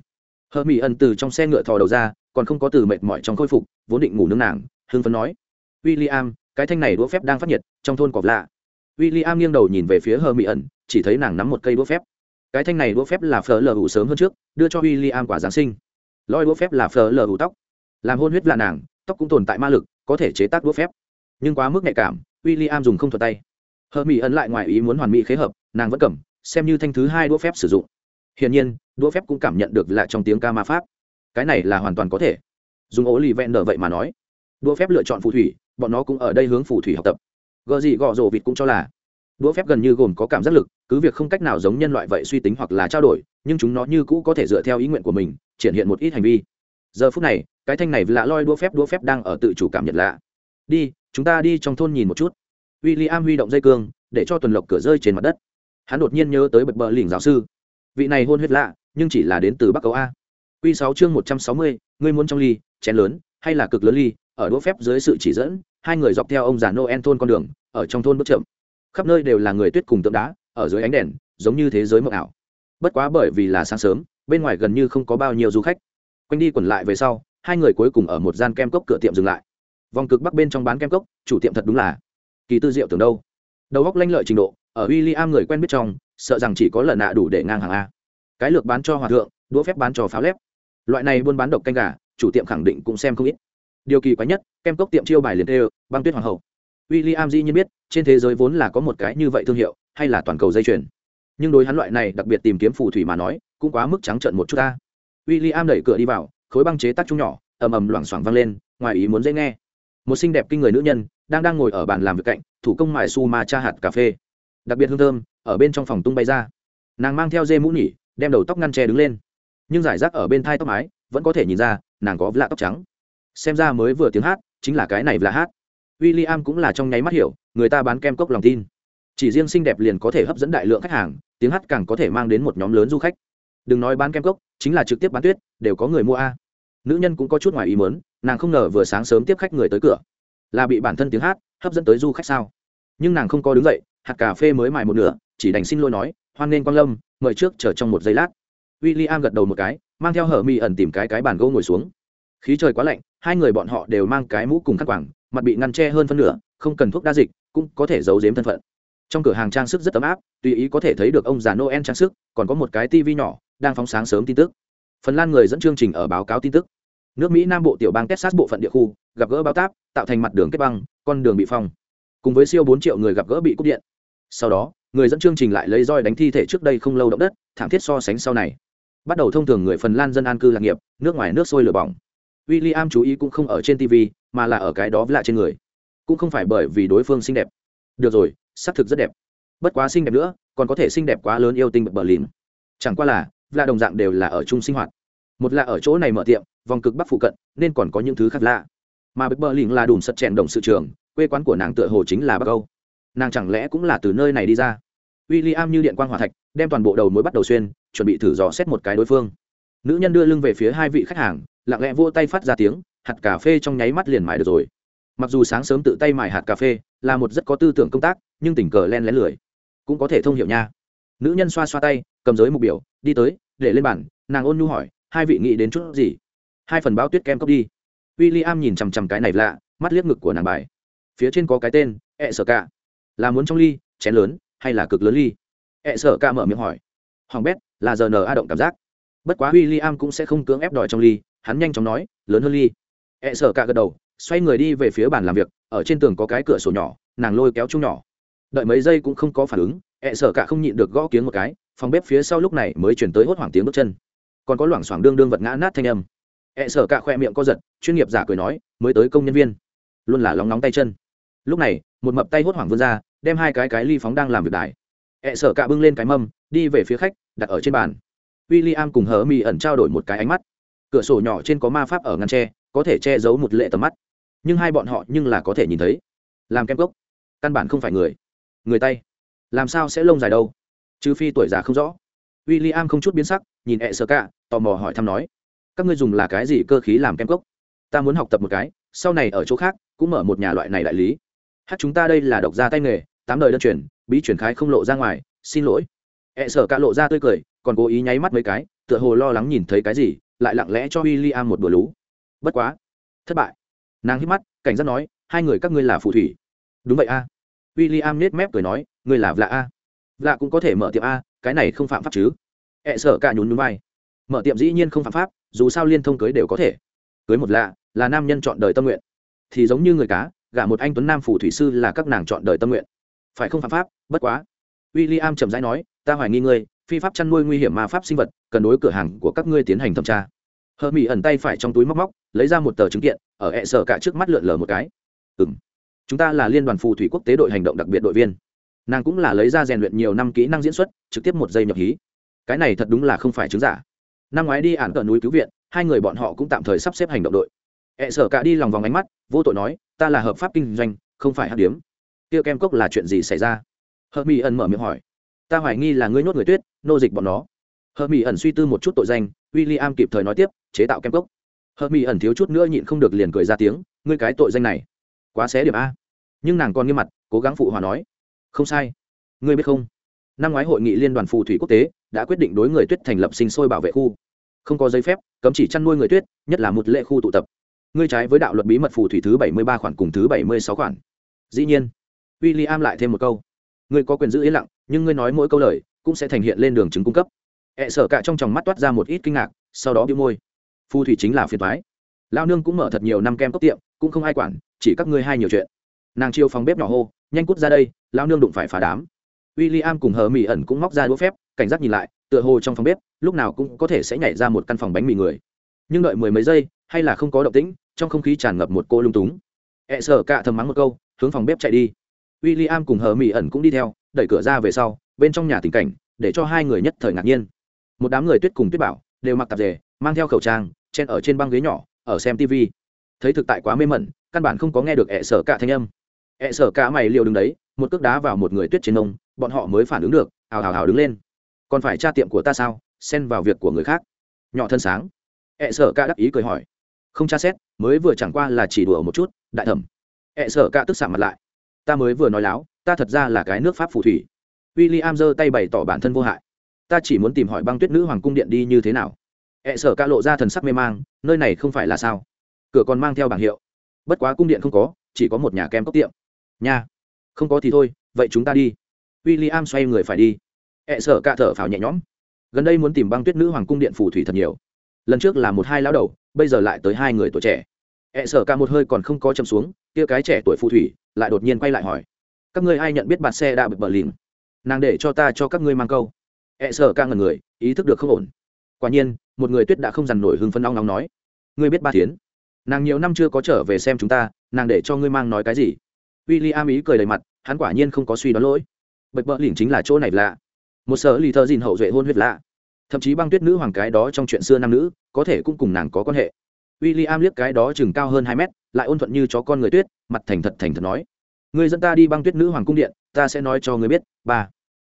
Hơ mỹ ẩn từ trong xe ngựa thò đầu ra, còn không có từ mệt mỏi trong khôi phục, vốn định ngủ nướng nàng hương phấn nói w i l l i am cái thanh này đũa phép đang phát nhiệt, trong thôn cọp lạ w i l l i am nghiêng đầu nhìn về phía hờ mỹ ẩn chỉ thấy nàng nắm một cây đũa phép. Cái thanh này đũa phép là phở lờ hủ sớm hơn trước, đưa cho w i l l i am quả giáng sinh. Loi đũa phép là phở lờ hủ tóc. Làm hôn huyết là nàng, tóc cũng tồn tại ma lực, có thể chế tác đũa phép. Nhưng quá mức nhạy cảm w i l l i am dùng không thuật tay. Hờ mỹ ẩn lại ngoài ý muốn hoàn mỹ khế hợp, nàng vẫn cầm, xem như thanh thứ hai đũa phép sử dụng. Hiển nhiên, đũa phép cũng cảm nhận được là trong tiếng ca ma pháp. Cái này là hoàn toàn có thể. Dùng ố lì vẹn nở vậy mà nói. Đũa phép lựa chọn phù thủy, bọn nó cũng ở đây hướng phù thủy học tập gợ gì gọ rổ vịt cũng cho là đũa phép gần như gồm có cảm giác lực, cứ việc không cách nào giống nhân loại vậy suy tính hoặc là trao đổi, nhưng chúng nó như cũ có thể dựa theo ý nguyện của mình, triển hiện một ít hành vi. Giờ phút này, cái thanh này lạ loi đũa phép đũa phép đang ở tự chủ cảm nhận lạ. Đi, chúng ta đi trong thôn nhìn một chút. W i l l i am huy động dây cương, để cho tuần lộc cửa rơi trên mặt đất. Hắn đột nhiên nhớ tới bật bờ lỉnh giáo sư. Vị này hôn huyết lạ, nhưng chỉ là đến từ bắc cầu a. Q sáu chương một trăm sáu mươi, ngươi muốn trong ly, chén lớn, hay là cực lớn ly, ở đũa phép dưới sự chỉ dẫn hai người dọc theo ông già noel thôn con đường, ở trong thôn bước chậm. Khắp nơi đều là người tuyết cùng tượng đá, ở dưới ánh đèn, giống như thế giới mộng ảo. Bất quá bởi vì là sáng sớm, bên ngoài gần như không có bao nhiêu du khách. Quanh đi quẩn lại về sau, hai người cuối cùng ở một gian kem cốc cửa tiệm dừng lại. Vòng cực bắc bên trong bán kem cốc, chủ tiệm thật đúng là kỳ tư diệu tưởng đâu. Đầu góc lanh lợi trình độ, ở w i l l i am người quen biết trong, sợ rằng chỉ có lần nạ đủ để ngang hàng a. Cái lược bán cho hòa thượng, đũa phép bán cho pháo lép. Loại này buôn bán độc canh gà, chủ tiệm khẳng định cũng xem không ít điều kỳ quái nhất, kem cốc tiệm chiêu bài liền tê băng tuyết hoàng hậu. W i l l i am dĩ nhiên biết, trên thế giới vốn là có một cái như vậy thương hiệu, hay là toàn cầu dây chuyền. Nhưng đối hắn loại này đặc biệt tìm kiếm phù thủy mà nói, cũng quá mức trắng trợn một chút ta. W i l l i am đẩy cửa đi vào, khối băng chế tác chung nhỏ, ầm ầm loảng xoảng vang lên, ngoài ý muốn dễ nghe. Một xinh đẹp kinh người nữ nhân, đang đang ngồi ở bàn làm việc cạnh, thủ công mài su ma cha hạt cà phê. Đặc biệt hương thơm, ở bên trong phòng tung bay ra. Nàng mang theo dê mũ nỉ, đem đầu tóc ngăn che đứng lên. Nhưng giải rác ở bên thai tóc mái, vẫn có thể nhìn ra, nàng có lạ tóc trắng xem ra mới vừa tiếng hát, chính là cái này là hát. W i l l i am cũng là trong nháy mắt hiểu, người ta bán kem cốc lòng tin. Chỉ riêng xinh đẹp liền có thể hấp dẫn đại lượng khách hàng, tiếng hát càng có thể mang đến một nhóm lớn du khách. Đừng nói bán kem cốc, chính là trực tiếp bán tuyết, đều có người mua a. Nữ nhân cũng có chút ngoài ý mớn nàng không ngờ vừa sáng sớm tiếp khách người tới cửa. Là bị bản thân tiếng hát hấp dẫn tới du khách sao? Nhưng nàng không có đứng dậy, hạt cà phê mới mài một nửa, chỉ đành xin lỗi nói, hoan nghênh quang lâm, mời trước chờ trong một giây lát. W i l l i am gật đầu một cái, mang theo hở mi ẩn tìm cái cái bàn gỗ ngồi xuống khí trời quá lạnh, hai người bọn họ đều mang cái mũ cùng khắc quảng mặt bị ngăn che hơn phân nửa, không cần thuốc đa dịch, cũng có thể giấu giếm thân phận. Trong cửa hàng trang sức rất ấm áp, tùy ý có thể thấy được ông già noel trang sức, còn có một cái tivi nhỏ, đang phóng sáng sớm tin tức. Phần lan người dẫn chương trình ở báo cáo tin tức. Nước mỹ nam bộ tiểu bang texas bộ phận địa khu, gặp gỡ bao táp, tạo thành mặt đường kết băng, con đường bị phong. Cùng với siêu bốn triệu người gặp gỡ bị cúp điện. Sau đó, người dẫn chương trình lại lấy roi đánh thi thể trước đây không lâu động đất, thảm thiết so sánh sau này. Bắt đầu thông thường người phần lan dân an cư lạc nghiệp, nước ngoài nước sôi lửa bỏng w i l l i am chú ý cũng không ở trên tv mà là ở cái đó lạ trên người. Cũng không phải bởi vì đối phương xinh đẹp. Được rồi, xác thực rất đẹp. Bất quá xinh đẹp nữa, còn có thể xinh đẹp quá lớn yêu tinh bờ lín chẳng qua là là đồng dạng đều là ở chung sinh hoạt. Một là ở chỗ này mở tiệm, vòng cực bắc phụ cận, nên còn có những thứ khác lạ. Mà bờ lín là đủ sật chèn đồng sự trường, quê quán của nàng tựa hồ chính là bắc âu. Nàng chẳng lẽ cũng là từ nơi này đi ra? W i l l i am như điện quan g hòa thạch, đem toàn bộ đầu mối bắt đầu xuyên, chuẩn bị thử dò xét một cái đối phương. Nữ nhân đưa lưng về phía hai vị khách hàng lặng lẽ vỗ tay phát ra tiếng, hạt cà phê trong nháy mắt liền mài được rồi. Mặc dù sáng sớm tự tay mài hạt cà phê là một rất có tư tưởng công tác, nhưng tình cờ len lén lười. Cũng có thể thông hiểu nha. Nữ nhân xoa xoa tay, cầm giới mục biểu, đi tới, để lên bàn, nàng ôn nhu hỏi, hai vị nghĩ đến chút gì? Hai phần báo tuyết kem cốc đi. W i l l i am nhìn chằm chằm cái này lạ, mắt liếc ngực của nàng bài. Phía trên có cái tên e ẹ cả. Là muốn trong ly, chén lớn, hay là cực lớn ly? E ẹ cả mở miệng hỏi. Hoàng bét, là giờ n a động cảm giác. Bất quá w i l l i am cũng sẽ không cưỡng ép đòi trong ly hắn nhanh chóng nói, lớn hơn ly. E ẹ sợ cả gật đầu, xoay người đi về phía bàn làm việc, ở trên tường có cái cửa sổ nhỏ, nàng lôi kéo chung nhỏ. Đợi mấy giây cũng không có phản ứng e ẹ sợ cả không nhịn được gõ kiếng một cái, phòng bếp phía sau lúc này mới chuyển tới hốt hoảng tiếng bước chân. Còn có loảng xoảng đương đương vật ngã nát thanh âm. E ẹ sợ cả khoe miệng co giật, chuyên nghiệp giả cười nói, mới tới công nhân viên. Luôn là lóng nóng tay chân. Lúc này, một mập tay hốt hoảng vươn ra, đem hai cái cái ly phóng đang làm việc đài. Ẹ sợ cả bưng lên cái mâm, đi về phía khách, đặt ở trên bàn. W i l l i am cùng hờ mi ẩn trao đổi một cái ánh mắt cửa sổ nhỏ trên có ma pháp ở ngăn tre, có thể che giấu một lệ tầm mắt. Nhưng hai bọn họ nhưng là có thể nhìn thấy. Làm kem cốc. Căn bản không phải người. Người tay. Làm sao sẽ lông dài đâu? Trừ phi tuổi già không rõ. W i l l i am không chút biến sắc, nhìn ẹ sợ cả tò mò hỏi thăm nói. Các ngươi dùng là cái gì cơ khí làm kem cốc? Ta muốn học tập một cái, sau này ở chỗ khác, cũng mở một nhà loại này đại lý. Hát chúng ta đây là độc gia tay nghề, tám đời đơn truyền, bí truyền khái không lộ ra ngoài, xin lỗi. Ẹ sợ cả lộ ra tươi cười, còn cố ý nháy mắt mấy cái, tựa hồ lo lắng nhìn thấy cái gì lại lặng lẽ cho w i l l i am một bữa lú. Bất quá, thất bại. Nàng hít mắt, cảnh giác nói, hai người các ngươi là phù thủy. Đúng vậy a. W i l l i am nết mép cười nói, ngươi là vlạ a. Vlạ cũng có thể mở tiệm a, cái này không phạm pháp chứ. Ẹ sợ cả nhún núi vai. Mở tiệm dĩ nhiên không phạm pháp, dù sao liên thông cưới đều có thể. Cưới một lạ là nam nhân chọn đời tâm nguyện. Thì giống như người cá, gả một anh tuấn nam phù thủy sư là các nàng chọn đời tâm nguyện. Phải không phạm pháp? Bất quá. W i l l i am trầm rãi nói, ta hoài nghi ngươi phi pháp chăn nuôi nguy hiểm ma pháp sinh vật, cần đối cửa hàng của các ngươi tiến hành thẩm tra. Hờ mỹ ẩn tay phải trong túi móc móc, lấy ra một tờ chứng kiện, ở hẹ sợ cả trước mắt lượn lờ một cái. Ừ m chúng ta là liên đoàn phù thủy quốc tế đội hành động đặc biệt đội viên. Nàng cũng là lấy ra rèn luyện nhiều năm kỹ năng diễn xuất, trực tiếp một giây nhập hí. Cái này thật đúng là không phải chứng giả. Năm ngoái đi ản cờ núi cứu viện, hai người bọn họ cũng tạm thời sắp xếp hành động đội. Hẹ sợ cả đi lòng vòng ánh mắt, vô tội nói, ta là hợp pháp kinh doanh, không phải hát điếm. Tiêu kem cốc là chuyện gì xảy ra? Hờ mỹ ẩn mở miệng hỏi ta hoài nghi là ngươi nhốt người tuyết, nô dịch bọn nó. Hờ mỹ ẩn suy tư một chút tội danh w i l l i am kịp thời nói tiếp, chế tạo kem cốc. Hờ mỹ ẩn thiếu chút nữa nhịn không được liền cười ra tiếng, ngươi cái tội danh này, quá xé điểm a. Nhưng nàng còn nghiêm mặt, cố gắng phụ hòa nói, không sai. Ngươi biết không? Năm ngoái hội nghị liên đoàn phù thủy quốc tế đã quyết định đối người tuyết thành lập sinh sôi bảo vệ khu. Không có giấy phép, cấm chỉ chăn nuôi người tuyết, nhất là một lệ khu tụ tập. Ngươi trái với đạo luật bí mật phù thủy thứ bảy mươi ba khoản cùng thứ bảy mươi sáu khoản. Dĩ nhiên w i l l i am lại thêm một câu, ngươi có quyền giữ yên lặng nhưng ngươi nói mỗi câu lời cũng sẽ thành hiện lên đường chứng cung cấp. Ẹ e sở cả trong tròng mắt toát ra một ít kinh ngạc, sau đó bị môi. Phù thủy chính là phiền thoái lao nương cũng mở thật nhiều năm kem cốc tiệm, cũng không ai quản, chỉ các ngươi hai nhiều chuyện. Nàng chiêu phòng bếp nhỏ hô, nhanh cút ra đây lao nương đụng phải phá đám. W i l l i am cùng hờ mỹ ẩn cũng móc ra đũa phép, cảnh giác nhìn lại, tựa hồ trong phòng bếp, lúc nào cũng có thể sẽ nhảy ra một căn phòng bánh mì người. Nhưng đợi mười mấy giây, hay là không có động tĩnh, trong không khí tràn ngập một cô lung túng. Ẹ e sở cả thầm mắng một câu, hướng phòng bếp chạy đi. W i l l i am cùng hờ mỹ ẩn cũng đi theo đẩy cửa ra về sau, bên trong nhà tình cảnh, để cho hai người nhất thời ngạc nhiên. Một đám người tuyết cùng tuyết bảo đều mặc tạp dề, mang theo khẩu trang, chen ở trên băng ghế nhỏ, ở xem tv thấy thực tại quá mê mẩn, căn bản không có nghe được ẹ sở cả thanh âm. Ẹ sở cả mày liều đứng đấy, một cước đá vào một người tuyết trên nông bọn họ mới phản ứng được, hào hào hào đứng lên. Còn phải tra tiệm của ta sao? Xen vào việc của người khác. Nhỏ thân sáng. Ẹ sở cả đắc ý cười hỏi. Không tra xét, mới vừa chẳng qua là chỉ đùa một chút, đại thẩm. Ẹ sở cả tức xả mặt lại. Ta mới vừa nói láo ta thật ra là cái nước pháp phù thủy. W i l l i am giơ tay bày tỏ bản thân vô hại. Ta chỉ muốn tìm hỏi băng tuyết nữ hoàng cung điện đi như thế nào. E sở ca lộ ra thần sắc mê mang, nơi này không phải là sao? Cửa còn mang theo bảng hiệu. Bất quá cung điện không có, chỉ có một nhà kem cốc tiệm. Nhà. không có thì thôi, vậy chúng ta đi. W i l l i am xoay người phải đi. Ẹ sở ca thở phào nhẹ nhõm. Gần đây muốn tìm băng tuyết nữ hoàng cung điện phù thủy thật nhiều. Lần trước là một hai lão đầu, bây giờ lại tới hai người tuổi trẻ. Ẹ sở ca một hơi còn không có châm xuống, kia cái trẻ tuổi phù thủy lại đột nhiên quay lại hỏi các ngươi ai nhận biết bạt xe đã bật bờ lìm nàng để cho ta cho các ngươi mang câu. E Ẹ ca ngần người, ý thức được không ổn. Quả nhiên, một người tuyết đã không dằn nổi hưng phân long nóng nói. Ngươi biết ba thiến. Nàng nhiều năm chưa có trở về xem chúng ta, nàng để cho ngươi mang nói cái gì? W i l l i am ý cười đầy mặt, hắn quả nhiên không có suy đoán lỗi. Bật bỡ lỉnh chính là chỗ này lạ một sở lì thơ dìn hậu duệ hôn huyết lạ. Thậm chí băng tuyết nữ hoàng cái đó trong chuyện xưa nam nữ, có thể cũng cùng nàng có quan hệ. W i l l i am liếc cái đó chừng cao hơn hai mét, lại ôn thuận như chó con người tuyết, mặt thành thật thành thật nói người dẫn ta đi băng tuyết nữ hoàng cung điện, ta sẽ nói cho người biết. Ba.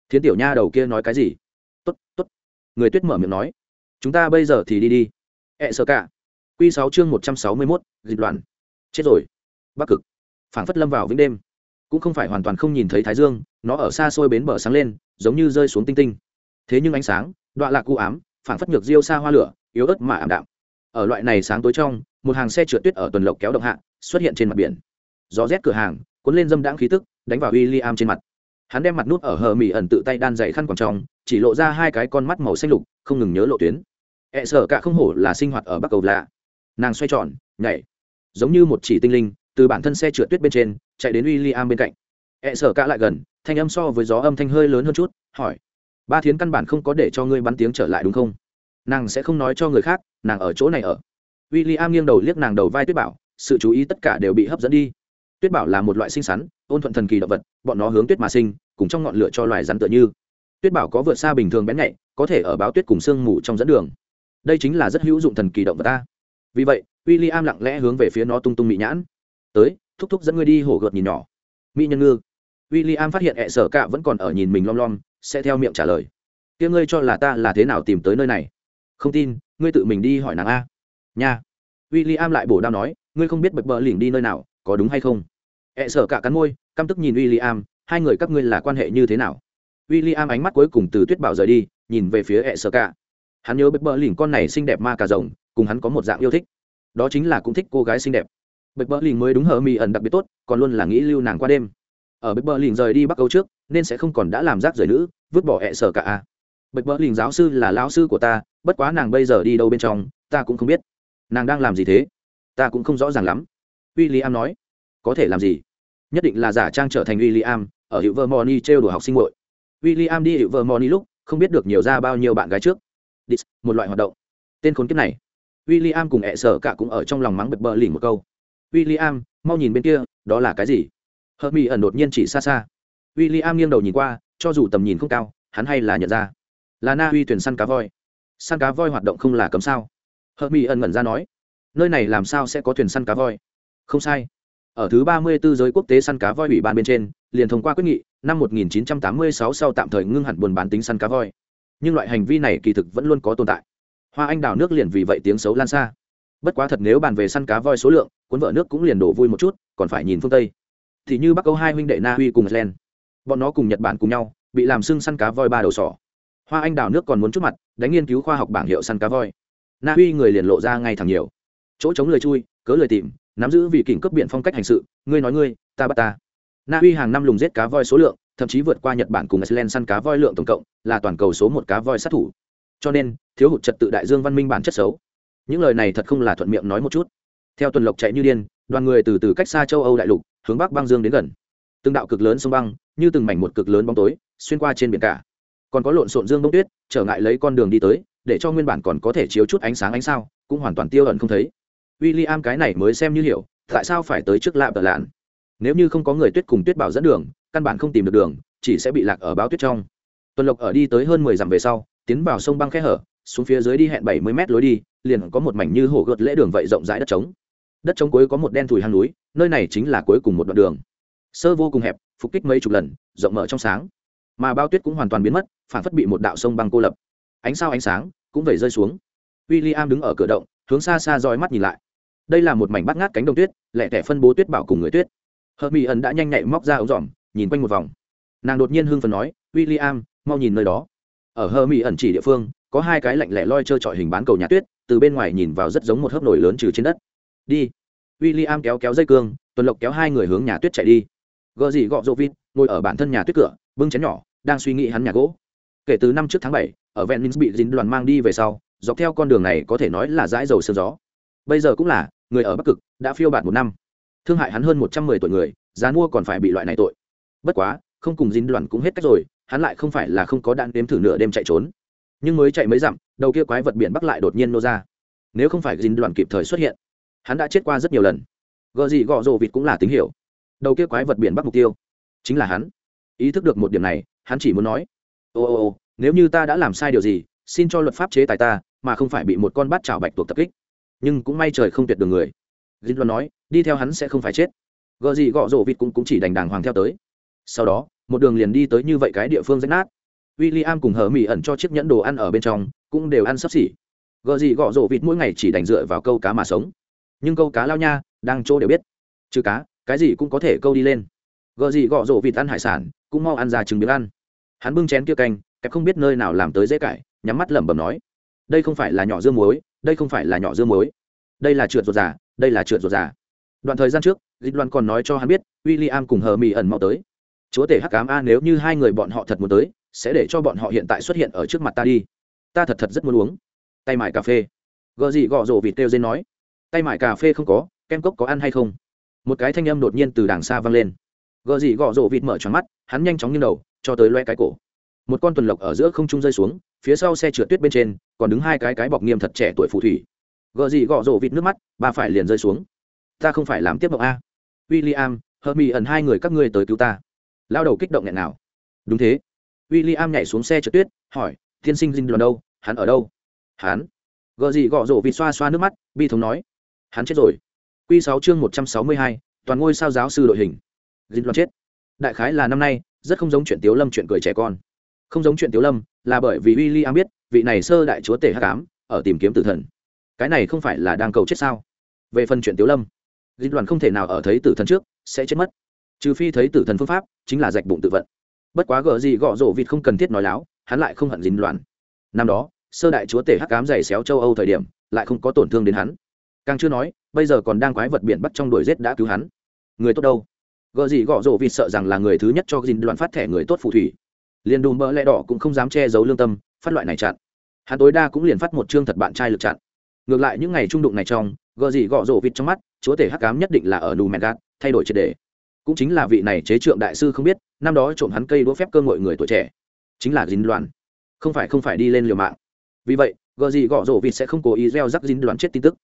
Thiến tiểu nha đầu kia nói cái gì? Tốt tốt. Người tuyết mở miệng nói. Chúng ta bây giờ thì đi đi. Ẹ、e、sợ sợ cả. Q sáu chương một trăm sáu mươi mốt, dịch loạn. Chết rồi. Bắc cực. Phảng phất lâm vào vĩnh đêm. Cũng không phải hoàn toàn không nhìn thấy thái dương, nó ở xa xôi bến bờ sáng lên, giống như rơi xuống tinh tinh. Thế nhưng ánh sáng đoạn lạc cu ám, phảng phất ngược diêu xa hoa lửa, yếu ớt mà ảm đạm. Ở loại này sáng tối trong, một hàng xe trượt tuyết ở tuần lộc kéo động hạ, xuất hiện trên mặt biển. Gió rét cửa hàng cuốn lên dâm đãng khí tức, đánh vào w i l l i am trên mặt. Hắn đem mặt nút ở hờ mỹ ẩn tự tay đan dày khăn quàng tròng chỉ lộ ra hai cái con mắt màu xanh lục, không ngừng nhớ lộ tuyến. E sợ cả không hổ là sinh hoạt ở bắc cầu lạ. Nàng xoay tròn, nhảy. Giống như một chỉ tinh linh, từ bản thân xe trượt tuyết bên trên, chạy đến w i l l i am bên cạnh. E sợ cả lại gần, thanh âm so với gió âm thanh hơi lớn hơn chút, hỏi. Ba thiến căn bản không có để cho ngươi bắn tiếng trở lại đúng không? Nàng sẽ không nói cho người khác, nàng ở chỗ này ở. W i l l i am nghiêng đầu liếc nàng đầu vai tuyết bảo, sự chú ý tất cả đều bị hấp dẫn đi tuyết bảo là một loại sinh sắn ôn thuận thần kỳ động vật, bọn nó hướng tuyết mà sinh, cùng trong ngọn lửa cho loài rắn tựa như. Tuyết bảo có vượt xa bình thường bén nhạy, có thể ở báo tuyết cùng sương mù trong dẫn đường. Đây chính là rất hữu dụng thần kỳ động vật ta. Vì vậy w i l l i am lặng lẽ hướng về phía nó tung tung mỹ nhãn. Tới, thúc thúc dẫn ngươi đi hổ gợt nhìn nhỏ. Mỹ nhân ngư. W i l l i am phát hiện hẹ sở cạ vẫn còn ở nhìn mình lom lom, sẽ theo miệng trả lời. Kia ngươi cho là ta là thế nào tìm tới nơi này? Không tin, ngươi tự mình đi hỏi nàng a. Nha. W i l l i am lại bổ đao nói, ngươi không biết bật bờ lỉnh đi nơi nào, có đúng hay không? Ẹ sở cả cắn môi, căm tức nhìn w i l l i am hai người các ngươi là quan hệ như thế nào? W i l l i am ánh mắt cuối cùng từ tuyết bảo rời đi, nhìn về phía ẹ sở cả. Hắn nhớ bật bờ lỉnh con này xinh đẹp ma cà rồng, cùng hắn có một dạng yêu thích. Đó chính là cũng thích cô gái xinh đẹp. Bật bờ lỉnh mới đúng hờ mi ẩn đặc biệt tốt, còn luôn là nghĩ lưu nàng qua đêm. Ở bật bờ lỉnh rời đi bắc âu trước, nên sẽ không còn đã làm rác rời nữ, vứt bỏ ẹ sở cả a bật bờ lỉnh giáo sư là lão sư của ta, bất quá nàng bây giờ đi đâu bên trong, ta cũng không biết. Nàng đang làm gì thế? Ta cũng không rõ ràng lắm. W i l l i am nói. Có thể làm gì? Nhất định là giả trang trở thành w i l l i am ở hiệu vermoni trêu đùa học sinh hội w i l l i am đi hiệu vermoni lúc không biết được nhiều ra bao nhiêu bạn gái trước. Dis, một loại hoạt động. Tên khốn kiếp này. W i l l i am cùng ẹ sở cả cũng ở trong lòng mắng bật bờ lỉnh một câu. W i l l i am mau nhìn bên kia đó là cái gì? Hờ mỹ ẩn đột nhiên chỉ xa xa. W i l l i am nghiêng đầu nhìn qua cho dù tầm nhìn không cao hắn hay là nhận ra. Là na uy tuyển săn cá voi. Săn cá voi hoạt động không là cấm sao? Hờ mỹ ẩn ngẩn ra nói nơi này làm sao sẽ có thuyền săn cá voi? Không sai ở thứ ba mươi 34 giới quốc tế săn cá voi ủy ban bên trên, liền thông qua quyết nghị, năm 1986 sau tạm thời ngưng hẳn buôn bán tính săn cá voi. Nhưng loại hành vi này kỳ thực vẫn luôn có tồn tại. Hoa anh đào nước liền vì vậy tiếng xấu lan xa. Bất quá thật nếu bàn về săn cá voi số lượng, cuốn vợ nước cũng liền đổ vui một chút, còn phải nhìn phương tây. Thì như bắc âu hai huynh đệ na uy cùng iceland bọn nó cùng nhật bản cùng nhau, bị làm sưng săn cá voi ba đầu sỏ. Hoa anh đào nước còn muốn chút mặt, đánh nghiên cứu khoa học bảng hiệu săn cá voi. Na uy người liền lộ ra ngay thẳng nhiều. Chỗ chống lời chui, cớ lời tìm nắm giữ vì kỉnh cấp biện phong cách hành sự, ngươi nói ngươi, ta bắt ta. Na uy hàng năm lùng giết cá voi số lượng, thậm chí vượt qua nhật bản cùng iceland săn cá voi lượng tổng cộng là toàn cầu số một cá voi sát thủ. Cho nên, thiếu hụt trật tự đại dương văn minh bản chất xấu. Những lời này thật không là thuận miệng nói một chút. Theo tuần lộc chạy như điên, đoàn người từ từ cách xa châu âu đại lục, hướng bắc băng dương đến gần. Từng đạo cực lớn sông băng, như từng mảnh một cực lớn bóng tối, xuyên qua trên biển cả. Còn có lộn xộn dương bông tuyết, trở ngại lấy con đường đi tới, để cho nguyên bản còn có thể chiếu chút ánh sáng ánh sao, cũng hoàn toàn tiêu ẩn không thấy w i l l i am cái này mới xem như hiểu, tại sao phải tới trước lạ tờ lạn? Nếu như không có người tuyết cùng tuyết bảo dẫn đường, căn bản không tìm được đường, chỉ sẽ bị lạc ở báo tuyết trong. Tuần lộc ở đi tới hơn mười dặm về sau, tiến vào sông băng khe hở, xuống phía dưới đi hẹn bảy mươi mét lối đi, liền có một mảnh như hổ gợt lễ đường vậy rộng rãi đất trống. Đất trống cuối có một đen thùi hang núi, nơi này chính là cuối cùng một đoạn đường. Sơ vô cùng hẹp, phục kích mấy chục lần, rộng mở trong sáng. Mà bao tuyết cũng hoàn toàn biến mất, phản phất bị một đạo sông băng cô lập. Ánh sao ánh sáng cũng vẩy rơi xuống. W i l l i am đứng ở cửa động, hướng xa xa roi mắt nhìn lại đây là một mảnh bát ngát cánh đồng tuyết lẹ tẻ phân bố tuyết bảo cùng người tuyết. Hợp mỹ ẩn đã nhanh nhạy móc ra ống dòm, nhìn quanh một vòng. Nàng đột nhiên hưng phần nói w i l l i am mau nhìn nơi đó. Ở hơ mỹ ẩn chỉ địa phương, có hai cái lạnh lẻ loi trơ trọi hình bán cầu nhà tuyết, từ bên ngoài nhìn vào rất giống một hớp nổi lớn trừ trên đất. Đi. W i l l i am kéo kéo dây cương, tuần lộc kéo hai người hướng nhà tuyết chạy đi. Gợ dị gọ rộ vịt, ngồi ở bản thân nhà tuyết cửa, bưng chén nhỏ, đang suy nghĩ hắn nhà gỗ. Kể từ năm trước tháng bảy, ở venice bị dính đoàn mang đi về sau, dọc theo con đường này có thể nói là dãi dầu sương gió bây giờ cũng là, người ở bắc cực, đã phiêu bạt một năm. Thương hại hắn hơn một trăm mười tuổi người, giá mua còn phải bị loại này tội. Bất quá, không cùng dính đoàn cũng hết cách rồi, hắn lại không phải là không có đạn đếm thử nửa đêm chạy trốn. Nhưng mới chạy mấy dặm, đầu kia quái vật biển bắc lại đột nhiên nô ra. Nếu không phải dính đoàn kịp thời xuất hiện, hắn đã chết qua rất nhiều lần. Gợ gì gọ rộ vịt cũng là tín hiệu. Đầu kia quái vật biển bắc mục tiêu chính là hắn. Ý thức được một điểm này, hắn chỉ muốn nói, ô ô ô, nếu như ta đã làm sai điều gì, xin cho luật pháp chế tài ta, mà không phải bị một con bát chảo bạch tuộc tập kích nhưng cũng may trời không tuyệt đường người. Gin loan nói đi theo hắn sẽ không phải chết. Gợ gì gọ rổ vịt cũng, cũng chỉ đành đàng hoàng theo tới. Sau đó một đường liền đi tới như vậy cái địa phương rách nát. W i l l i am cùng Hở mỹ ẩn cho chiếc nhẫn đồ ăn ở bên trong cũng đều ăn sắp xỉ. Gợ gì gọ rổ vịt mỗi ngày chỉ đành dựa vào câu cá mà sống. Nhưng câu cá lao nha đang chỗ đều biết. Trừ cá cái gì cũng có thể câu đi lên. Gợ gì gọ rổ vịt ăn hải sản cũng mau ăn ra chừng miếng ăn. Hắn bưng chén kia canh kẹp không biết nơi nào làm tới dễ cải nhắm mắt lẩm bẩm nói đây không phải là nhỏ dưa muối đây không phải là nhỏ dưa muối. Đây là trượt ruột già, đây là trượt ruột già. Đoạn thời gian trước, dịch loan còn nói cho hắn biết w i l l i am cùng hờ mỹ ẩn mau tới. Chúa tể hắc cám a, nếu như hai người bọn họ thật muốn tới, sẽ để cho bọn họ hiện tại xuất hiện ở trước mặt ta đi. Ta thật thật rất muốn uống. Tay mải cà phê. Gợ gì gọ rổ vịt kêu dên nói. Tay mải cà phê không có, kem cốc có ăn hay không? Một cái thanh âm đột nhiên từ đàng xa vang lên. Gợ gì gọ rổ vịt mở tròn mắt, hắn nhanh chóng như đầu, cho tới loe cái cổ. Một con tuần lộc ở giữa không trung rơi xuống phía sau xe trượt tuyết bên trên, còn đứng hai cái cái bọc nghiêm thật trẻ tuổi phù thủy. Gợ gì gọ rộ vịt nước mắt bà phải liền rơi xuống. Ta không phải làm tiếp mộng a. W i l l i am hờ mỹ ẩn hai người các ngươi tới cứu ta. Lao đầu kích động nghẹn nào. Đúng thế. W i l l i am nhảy xuống xe trượt tuyết, hỏi, tiên sinh dinh đoàn đâu? Hắn ở đâu? Hắn. Gợ gì gọ rộ vịt xoa xoa nước mắt, bi thống nói, hắn chết rồi. Q sáu chương một trăm sáu mươi hai, toàn ngôi sao giáo sư đội hình. Dinh đoàn chết. Đại khái là năm nay, rất không giống chuyện tiếu lâm chuyện cười trẻ con không giống chuyện Tiểu lâm, là bởi vì w i l l i am biết, vị này sơ đại chúa tể hắc ám, ở tìm kiếm tử thần. Cái này không phải là đang cầu chết sao? Về phần chuyện Tiểu lâm dịch đoàn không thể nào ở thấy tử thần trước, sẽ chết mất. Trừ phi thấy tử thần phương pháp, chính là rạch bụng tự vận. Bất quá gỡ gì gọ rổ vịt không cần thiết nói láo, hắn lại không hận dính đoàn. Năm đó, sơ đại chúa tể hắc cám dày xéo châu âu thời điểm, lại không có tổn thương đến hắn. Càng chưa nói, bây giờ còn đang quái vật biển bắt trong đuổi rết đã cứu hắn. Người tốt đâu? Gợ gì gọ rổ vịt sợ rằng là người thứ nhất cho dính đoàn phát thẻ người tốt phù thủy liền đùm bỡ lẽ đỏ cũng không dám che giấu lương tâm, phát loại này chặn. Hắn tối đa cũng liền phát một chương thật bạn trai lực chặn. Ngược lại những ngày trung đụng này trong, gờ gì gọ rổ vịt trong mắt, chúa tể hắc cám nhất định là ở đù mẹn gạt, thay đổi triệt đề cũng chính là vị này chế trượng đại sư không biết, năm đó trộm hắn cây đũa phép cơ ngội người tuổi trẻ. Chính là dính đoàn không phải không phải đi lên liều mạng. Vì vậy, gờ gì gọ rổ vịt sẽ không cố ý gieo rắc dính đoàn chết tin tức.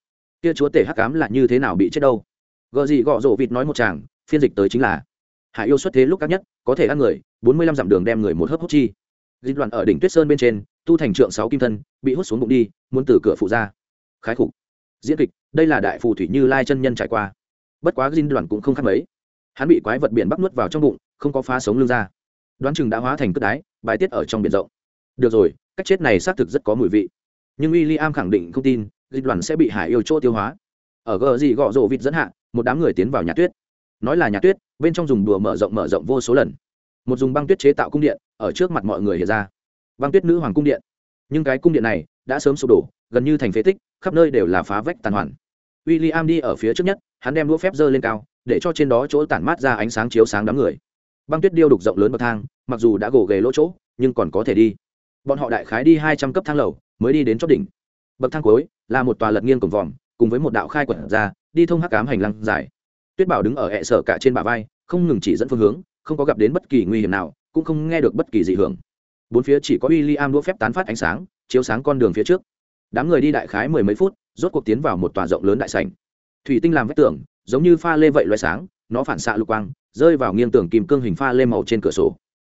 Kia chúa tể hắc cám là như thế nào bị chết đâu? Gờ gì gọ rổ vịt nói một chàng, phiên dịch tới chính là, hải yêu xuất thế lúc các nhất, có thể ăn người bốn mươi lăm dặm đường đem người một hớp hút chi. Dịch đoàn ở đỉnh tuyết sơn bên trên, tu thành trượng sáu kim thân, bị hút xuống bụng đi, muốn từ cửa phụ ra. Khái khục. Diễn kịch, đây là đại phù thủy như lai chân nhân trải qua. Bất quá dinh đoàn cũng không khác mấy. Hắn bị quái vật biển bắc nuốt vào trong bụng, không có phá sống lưng ra. Đoán chừng đã hóa thành cất đái, bài tiết ở trong biển rộng. Được rồi, cách chết này xác thực rất có mùi vị. Nhưng w i l l i am khẳng định không tin dịch đoàn sẽ bị hải yêu chỗ tiêu hóa. Ở gờ gì gọ rộ vịt dẫn hạ, một đám người tiến vào nhà tuyết. Nói là nhà tuyết, bên trong dùng đùa mở rộng mở rộng vô số lần một dùng băng tuyết chế tạo cung điện ở trước mặt mọi người hiện ra. Băng tuyết nữ hoàng cung điện. Nhưng cái cung điện này đã sớm sụp đổ, gần như thành phế tích, khắp nơi đều là phá vách tàn hoàn. W i l l i am đi ở phía trước nhất, hắn đem đũa phép dơ lên cao, để cho trên đó chỗ tản mát ra ánh sáng chiếu sáng đám người. Băng tuyết điêu đục rộng lớn bậc thang, mặc dù đã gồ ghề lỗ chỗ, nhưng còn có thể đi. Bọn họ đại khái đi hai trăm cấp thang lầu, mới đi đến chót đỉnh. Bậc thang cuối là một tòa lật nghiêng cổng vòm, cùng với một đạo khai quật ra, đi thông hắc cám hành lang dài. Tuyết bảo đứng ở hẹ sở cả trên bả vai, không ngừng chỉ dẫn phương hướng không có gặp đến bất kỳ nguy hiểm nào cũng không nghe được bất kỳ dị hưởng bốn phía chỉ có w i l l i am đũa phép tán phát ánh sáng chiếu sáng con đường phía trước đám người đi đại khái mười mấy phút rốt cuộc tiến vào một tòa rộng lớn đại sành thủy tinh làm vách tường giống như pha lê vậy loại sáng nó phản xạ lục quang rơi vào nghiêng tường kìm cương hình pha lê màu trên cửa sổ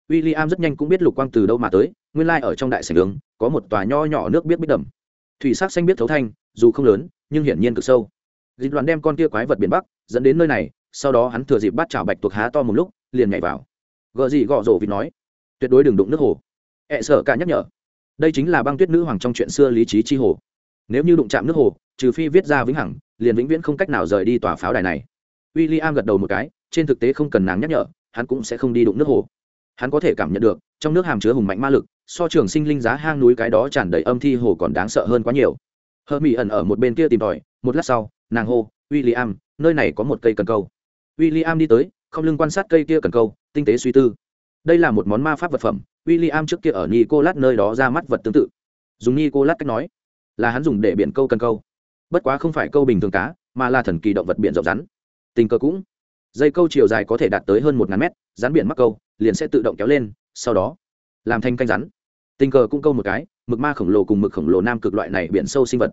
William rất nhanh cũng biết lục quang từ đâu mà tới, nguyên lai ở trong đại sảnh đường có một tòa nho nhỏ nước biết biết đầm. Thủy sắc xanh biết thấu thanh, dù không lớn, nhưng hiển nhiên cực sâu. Dịch đoàn đem con kia quái vật biển Bắc dẫn đến nơi này, sau đó hắn thừa dịp bắt chảo bạch tuộc há to một lúc, liền nhảy vào. gợ gì gọ rổ vịt nói, tuyệt đối đừng đụng nước hồ. E sợ cả nhắc nhở. Đây chính là băng tuyết nữ hoàng trong chuyện xưa lý trí chi hồ. Nếu như đụng chạm nước hồ, trừ phi viết ra vĩnh hằng, liền vĩnh viễn không cách nào rời đi tòa pháo đài này. William gật đầu một cái, trên thực tế không cần nàng nhắc nhở, hắn cũng sẽ không đi đụng nước hồ hắn có thể cảm nhận được trong nước hàm chứa hùng mạnh ma lực so trường sinh linh giá hang núi cái đó tràn đầy âm thi hồ còn đáng sợ hơn quá nhiều hơ mỹ ẩn ở một bên kia tìm tòi một lát sau nàng hô w i l l i am nơi này có một cây cần câu w i l l i am đi tới không lưng quan sát cây kia cần câu, tinh tế suy tư. Đây là một món ma pháp vật phẩm w i l l i am trước kia ở nicolas nơi đó ra mắt vật tương tự. Dùng nicolas cách nói, là hắn dùng để biển câu cần câu. Bất quá không phải câu bình thường cá, mà là thần kỳ động vật biển rộng rắn. Tình cờ cũng, dây câu chiều dài có thể đạt tới hơn một ngàn mét, rắn biển mắc câu, liền sẽ tự động kéo lên, sau đó, làm thành canh rắn. Tình cờ cũng câu một cái, mực ma khổng lồ cùng mực khổng lồ nam cực loại này biển sâu sinh vật.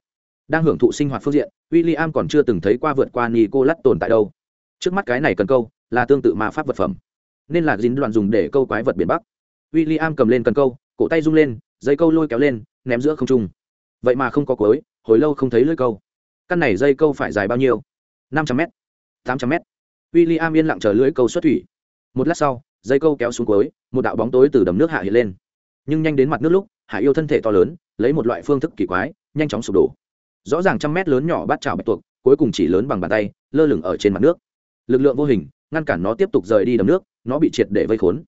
Đang hưởng thụ sinh hoạt phương diện w i l l i am còn chưa từng thấy qua vượt qua nicolas tồn tại đâu. Trước mắt cái này cần câu là tương tự ma pháp vật phẩm. Nên là dính đoạn dùng để câu quái vật biển bắc. W i l l i am cầm lên cần câu, cổ tay rung lên, dây câu lôi kéo lên, ném giữa không trung. Vậy mà không có cối hồi lâu không thấy lưỡi câu. Căn này dây câu phải dài bao nhiêu? năm trăm m tám trăm m w i l l i am yên lặng chờ lưỡi câu xuất thủy. Một lát sau, dây câu kéo xuống cuối, một đạo bóng tối từ đầm nước hạ hiện lên. Nhưng nhanh đến mặt nước lúc hải yêu thân thể to lớn, lấy một loại phương thức kỳ quái, nhanh chóng sụp đổ. Rõ ràng trăm mét lớn nhỏ bát trào bạch tuộc, cuối cùng chỉ lớn bằng bàn tay, lơ lửng ở trên mặt nước. Lực lượng vô hình ngăn cản nó tiếp tục rời đi đầm nước, nó bị triệt để vây khốn.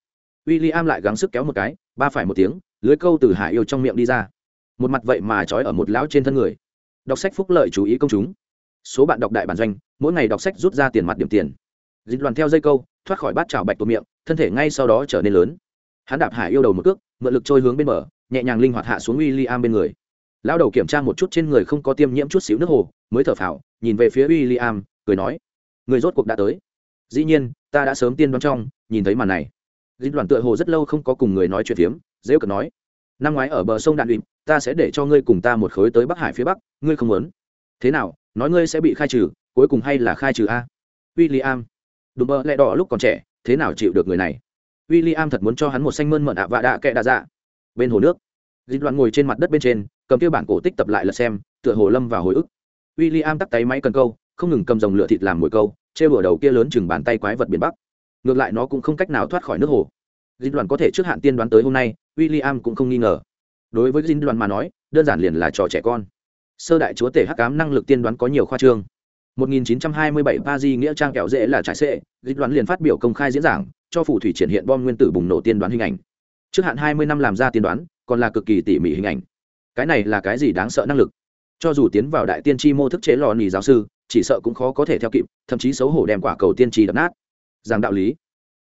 W i l l i am lại gắng sức kéo một cái, ba phải một tiếng, lưới câu từ hải yêu trong miệng đi ra. Một mặt vậy mà trói ở một lão trên thân người. Đọc sách phúc lợi chú ý công chúng. Số bạn đọc đại bản doanh, mỗi ngày đọc sách rút ra tiền mặt điểm tiền. Dịch đoàn theo dây câu, thoát khỏi bát trào bạch tuộc miệng, thân thể ngay sau đó trở nên lớn. Hắn đạp hải yêu đầu một cước, mượn lực trôi hướng bên bờ, nhẹ nhàng linh hoạt hạ xuống w i l l i am bên người. Lao đầu kiểm tra một chút trên người không có tiêm nhiễm chút xíu nước hồ, mới thở phào, nhìn về phía w i l l i am cười nói, người rốt cuộc đã tới dĩ nhiên, ta đã sớm tiên đoán trong, nhìn thấy màn này. Dịch đoàn tựa hồ rất lâu không có cùng người nói chuyện phiếm, dễ cợt nói. Năm ngoái ở bờ sông đạn uyệp ta sẽ để cho ngươi cùng ta một khối tới bắc hải phía bắc, ngươi không muốn. Thế nào, nói ngươi sẽ bị khai trừ, cuối cùng hay là khai trừ a? W i l l i am đùm bơ lẹ đỏ lúc còn trẻ, thế nào chịu được người này? W i l l i am thật muốn cho hắn một xanh mơn mận ạ vạ đạ kệ đạ dạ. Bên hồ nước. Dịch đoạn ngồi trên mặt đất bên trên, cầm tiêu bản cổ tích tập lại là xem, tựa hồ lâm vào hồi ức. William am tắt tay máy cần câu, không ngừng cầm dòng lửa thịt làm mồi câu chê bửa đầu kia lớn chừng bàn tay quái vật biển bắc ngược lại nó cũng không cách nào thoát khỏi nước hồ Dinh Đoàn có thể trước hạn tiên đoán tới hôm nay w i l l i am cũng không nghi ngờ đối với Dinh Đoàn mà nói đơn giản liền là trò trẻ con sơ đại chúa tể hắc cám năng lực tiên đoán có nhiều khoa trương 1927 Paris nghĩa trang kẹo dễ là trải xệ, dịch đoán liền phát biểu công khai diễn giảng, cho phù thủy triển hiện bom nguyên tử bùng nổ tiên đoán hình ảnh. Trước hạn 20 năm làm ra tiên đoán, còn là cực kỳ tỉ mỉ hình ảnh. Cái này là cái gì đáng sợ năng lực? Cho dù tiến vào đại tiên tri mô thức chế lò nỉ giáo sư, chỉ sợ cũng khó có thể theo kịp, thậm chí xấu hổ đem quả cầu tiên tri đập nát. rằng đạo lý,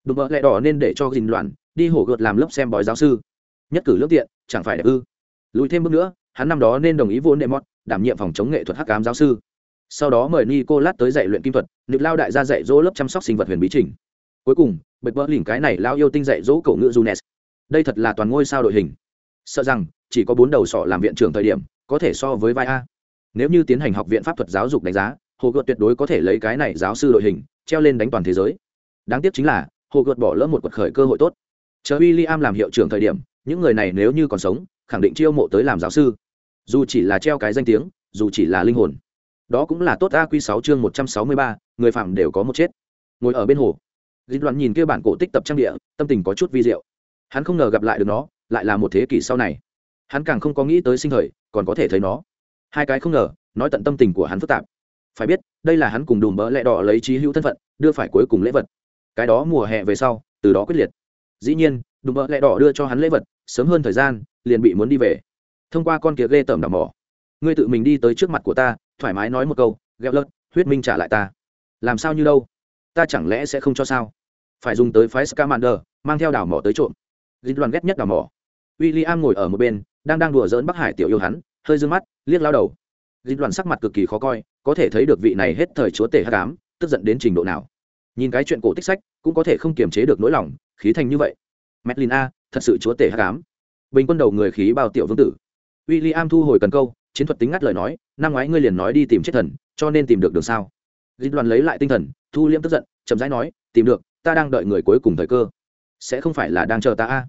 đúng mơ lẹ đỏ nên để cho gìn loạn, đi hổ gợt làm lớp xem bói giáo sư. Nhất cử lưỡng tiện, chẳng phải đẹp ư? Lùi thêm bước nữa, hắn năm đó nên đồng ý vốn đệ mọt, đảm nhiệm phòng chống nghệ thuật hắc ám giáo sư sau đó mời nicolas tới dạy luyện kim thuật nữ lao đại gia dạy dỗ lớp chăm sóc sinh vật huyền bí trình cuối cùng bật bỡ lỉnh cái này lao yêu tinh dạy dỗ cậu ngữ junes đây thật là toàn ngôi sao đội hình sợ rằng chỉ có bốn đầu sọ làm viện trưởng thời điểm có thể so với vai a nếu như tiến hành học viện pháp thuật giáo dục đánh giá hồ gợt tuyệt đối có thể lấy cái này giáo sư đội hình, treo lên đánh toàn thế giới. Đáng tiếc chính là, hồ gợt bỏ lỡ một cuộc khởi cơ hội tốt. Chờ w i l l i am làm hiệu trưởng thời điểm, những người này nếu như còn sống, khẳng định chiêu mộ tới làm giáo sư. Dù chỉ là treo cái danh tiếng, dù chỉ là linh hồn. Đó cũng là tốt a q sáu chương một trăm sáu mươi ba, người phạm đều có một chết. Ngồi ở bên hồ dịch đoạn nhìn kia bản cổ tích tập trang địa, tâm tình có chút vi diệu. Hắn không ngờ gặp lại được nó, lại là một thế kỷ sau này. Hắn càng không có nghĩ tới sinh thời, còn có thể thấy nó. Hai cái không ngờ, nói tận tâm tình của hắn phức tạp phải biết, đây là hắn cùng đùm bỡ lẹ đỏ lấy trí hữu thân phận, đưa phải cuối cùng lễ vật. Cái đó mùa hè về sau, từ đó quyết liệt. Dĩ nhiên, đùm bỡ lẹ đỏ đưa cho hắn lễ vật, sớm hơn thời gian, liền bị muốn đi về. Thông qua con kia ghê tởm đào mỏ, ngươi tự mình đi tới trước mặt của ta, thoải mái nói một câu ghẹo lợt, huyết minh trả lại ta. Làm sao như đâu? Ta chẳng lẽ sẽ không cho sao? Phải dùng tới phái scamander, mang theo đảo mỏ tới trộm. Dịch đoàn ghét nhất đảo mỏ. W i l l i am ngồi ở một bên, đang đang đùa dỡn bắc hải tiểu yêu hắn, hơi d ư ơ n g mắt, liếc lao đầu. Dịch đoàn sắc mặt cực kỳ khó coi, có thể thấy được vị này hết thời chúa tể hát cám tức giận đến trình độ nào. Nhìn cái chuyện cổ tích sách, cũng có thể không kiềm chế được nỗi lòng, khí thành như vậy. Medlin a, thật sự chúa tể hát cám bình quân đầu người khí bao tiểu vương tử. W i l l i am thu hồi cần câu, chiến thuật tính ngắt lời nói, năm ngoái ngươi liền nói đi tìm chết thần, cho nên tìm được đường sao? Dịch đoàn lấy lại tinh thần, thu liễm tức giận, chậm rãi nói, tìm được, ta đang đợi người cuối cùng thời cơ. Sẽ không phải là đang chờ ta a.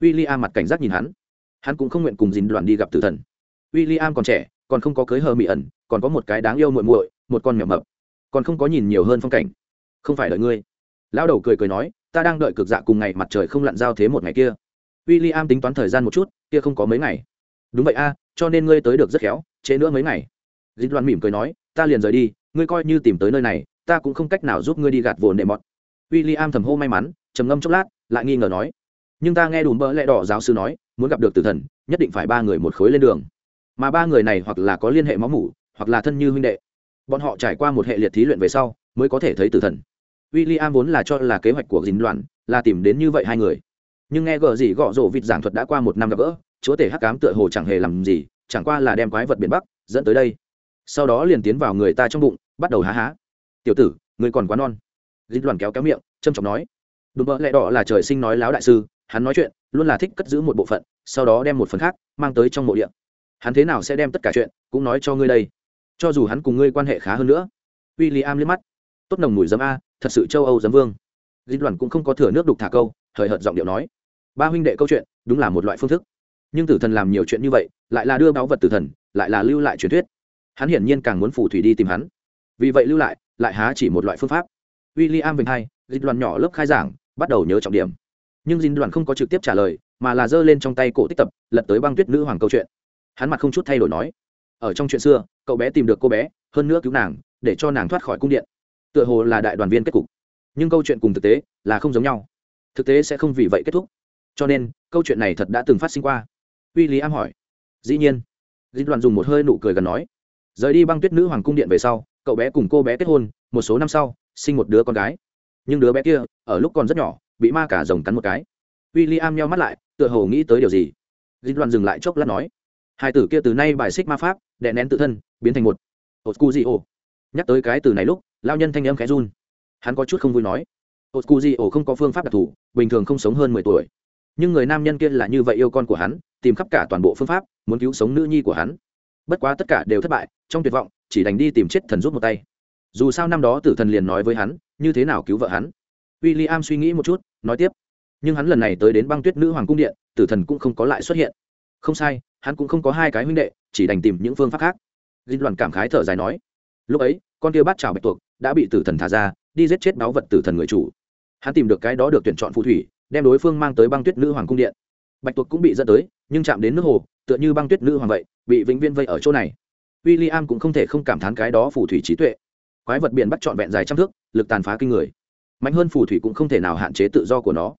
W i l l i am mặt cảnh giác nhìn hắn. Hắn cũng không nguyện cùng dính đoàn đi gặp tử thần. W i l l i am còn trẻ còn không có cưới hờ mỹ ẩn, còn có một cái đáng yêu muội muội, một con mèo mập. Còn không có nhìn nhiều hơn phong cảnh. Không phải đợi ngươi. Lão đầu cười cười nói, ta đang đợi cực dạ cùng ngày mặt trời không lặn giao thế một ngày kia. W i l l i am tính toán thời gian một chút, kia không có mấy ngày. Đúng vậy a, cho nên ngươi tới được rất khéo, trễ nữa mấy ngày. Dịch đoàn mỉm cười nói, ta liền rời đi, ngươi coi như tìm tới nơi này, ta cũng không cách nào giúp ngươi đi gạt vồn nệ mọt. W i l l i am thầm hô may mắn, trầm ngâm chốc lát, lại nghi ngờ nói, nhưng ta nghe đùm bỡ lẽ đỏ giáo sư nói, muốn gặp được tử thần, nhất định phải ba người một khối lên đường mà ba người này hoặc là có liên hệ máu mủ, hoặc là thân như huynh đệ. Bọn họ trải qua một hệ liệt thí luyện về sau, mới có thể thấy tử thần. W i l l i am vốn là cho là kế hoạch của dính đoàn là tìm đến như vậy hai người. Nhưng nghe gờ gì gõ rổ vịt giảng thuật đã qua một năm gặp gỡ, chúa tể hắc cám tựa hồ chẳng hề làm gì, chẳng qua là đem quái vật biển bắc dẫn tới đây. Sau đó liền tiến vào người ta trong bụng, bắt đầu há há. Tiểu tử người còn quá non. Dính đoàn kéo kéo miệng trâm trọng nói. Đùm bỡ lẽ đỏ là trời sinh nói láo đại sư, hắn nói chuyện, luôn là thích cất giữ một bộ phận, sau đó đem một phần khác mang tới trong mộ điện hắn thế nào sẽ đem tất cả chuyện cũng nói cho ngươi đây? Cho dù hắn cùng ngươi quan hệ khá hơn nữa. W i l l i am liếc mắt. Tốt nồng mùi dấm a, thật sự châu âu dấm vương. Dinh đoàn cũng không có thừa nước đục thả câu thời hợt giọng điệu nói. Ba huynh đệ câu chuyện đúng là một loại phương thức. Nhưng tử thần làm nhiều chuyện như vậy, lại là đưa báu vật tử thần, lại là lưu lại truyền thuyết. Hắn hiển nhiên càng muốn phù thủy đi tìm hắn. Vì vậy lưu lại lại há chỉ một loại phương pháp. W i l l i am vinh hai Dinh đoàn nhỏ lớp khai giảng, bắt đầu nhớ trọng điểm. Nhưng dinh đoàn không có trực tiếp trả lời, mà là giơ lên trong tay cổ tích tập, lật tới băng tuyết nữ hoàng câu chuyện hắn mặt không chút thay đổi nói, ở trong chuyện xưa, cậu bé tìm được cô bé, hơn nữa cứu nàng, để cho nàng thoát khỏi cung điện. Tựa hồ là đại đoàn viên kết cục. Nhưng câu chuyện cùng thực tế là không giống nhau. Thực tế sẽ không vì vậy kết thúc. Cho nên, câu chuyện này thật đã từng phát sinh qua. W i l l i am hỏi. Dĩ nhiên. Dinh đoàn dùng một hơi nụ cười gần nói, rời đi băng tuyết nữ hoàng cung điện về sau, cậu bé cùng cô bé kết hôn, một số năm sau, sinh một đứa con gái. Nhưng đứa bé kia, ở lúc còn rất nhỏ, bị ma cả rồng cắn một cái. W i l l i am nheo mắt lại, tựa hồ nghĩ tới điều gì. Dinh đoàn dừng lại chốc lát nói hai tử kia từ nay bài xích ma pháp, đè nén tự thân, biến thành một ột cu di ô nhắc tới cái từ này lúc lao nhân thanh âm khẽ run. Hắn có chút không vui nói ột cu di ô không có phương pháp đặc thù, bình thường không sống hơn mười tuổi. Nhưng người nam nhân kia là như vậy yêu con của hắn, tìm khắp cả toàn bộ phương pháp, muốn cứu sống nữ nhi của hắn. Bất quá tất cả đều thất bại, trong tuyệt vọng, chỉ đành đi tìm chết thần rút một tay. Dù sao năm đó tử thần liền nói với hắn, như thế nào cứu vợ hắn? W i l l i am suy nghĩ một chút, nói tiếp. Nhưng hắn lần này tới đến băng tuyết nữ hoàng cung điện, tử thần cũng không có lại xuất hiện. Không sai hắn cũng không có hai cái huynh đệ, chỉ đành tìm những phương pháp khác. Dinh đoàn cảm khái thở dài nói, lúc ấy, con kia bát trào bạch tuộc đã bị tử thần thả ra, đi giết chết báu vật tử thần người chủ. Hắn tìm được cái đó được tuyển chọn phù thủy, đem đối phương mang tới băng tuyết nữ hoàng cung điện. Bạch tuộc cũng bị dẫn tới, nhưng chạm đến nước hồ, tựa như băng tuyết nữ hoàng vậy, bị vĩnh viên vây ở chỗ này. W i l l i am cũng không thể không cảm thán cái đó phù thủy trí tuệ. Quái vật biển bắt trọn vẹn dài trăm thước, lực tàn phá kinh người. Mạnh hơn phù thủy cũng không thể nào hạn chế tự do của nó.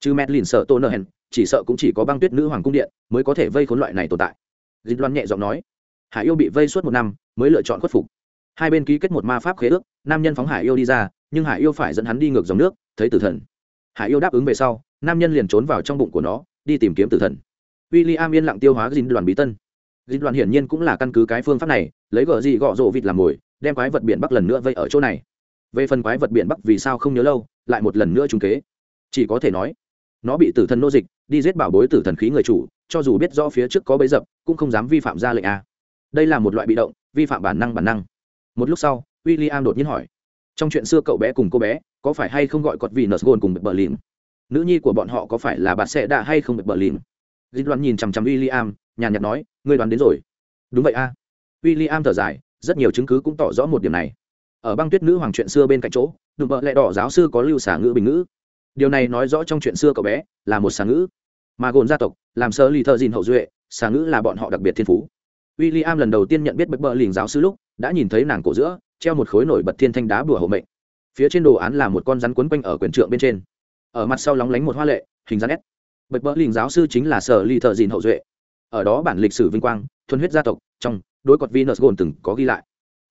Chứ mẹt lìn sợ tôn nơ hèn chỉ sợ cũng chỉ có băng tuyết nữ hoàng cung điện mới có thể vây khốn loại này tồn tại. Dịch loan nhẹ giọng nói, hải yêu bị vây suốt một năm mới lựa chọn khuất phục. Hai bên ký kết một ma pháp khế ước, nam nhân phóng hải yêu đi ra, nhưng hải yêu phải dẫn hắn đi ngược dòng nước, thấy tử thần. Hải yêu đáp ứng về sau, nam nhân liền trốn vào trong bụng của nó, đi tìm kiếm tử thần. W i l l i am yên lặng tiêu hóa dính đoàn bí tân. Dính đoàn hiển nhiên cũng là căn cứ cái phương pháp này, lấy gờ gì gọ rộ vịt làm mồi, đem quái vật biển bắc lần nữa vây ở chỗ này. Về phần quái vật biển bắc vì sao không nhớ lâu, lại một lần nữa trúng kế. Chỉ có thể nói nó bị tử thần nô dịch, đi giết bảo bối tử thần khí người chủ, cho dù biết rõ phía trước có bấy dập, cũng không dám vi phạm ra lệnh a. Đây là một loại bị động, vi phạm bản năng bản năng. Một lúc sau w i l l i am đột nhiên hỏi, trong chuyện xưa cậu bé cùng cô bé, có phải hay không gọi cọt vì nợ gôn cùng bờ lìm nữ nhi của bọn họ có phải là bạn sẽ đạ hay không bờ lìm dinh đoán nhìn chằm chằm w i l l i am nhàn nhạt nói, ngươi đoán đến rồi. Đúng vậy a. W i l l i am thở dài, rất nhiều chứng cứ cũng tỏ rõ một điểm này. Ở băng tuyết nữ hoàng chuyện xưa bên cạnh chỗ, đùm bợ lẹ đỏ giáo sư có lưu xả ngữ bình ngữ điều này nói rõ trong chuyện xưa cậu bé là một xà ngữ, mà gồn gia tộc làm sơ lì thợ dìn hậu duệ, xà ngữ là bọn họ đặc biệt thiên phú. W i l l i am lần đầu tiên nhận biết bậc bờ lình giáo sư lúc, đã nhìn thấy nàng cổ giữa, treo một khối nổi bật thiên thanh đá bùa hộ mệnh. Phía trên đồ án là một con rắn quấn quanh ở quyền trượng bên trên. Ở mặt sau lóng lánh một hoa lệ, hình rắn ép bậc bờ lình giáo sư chính là sở lì thợ dìn hậu duệ. Ở đó bản lịch sử vinh quang, thuần huyết gia tộc, trong đối cọt venus gồn từng có ghi lại.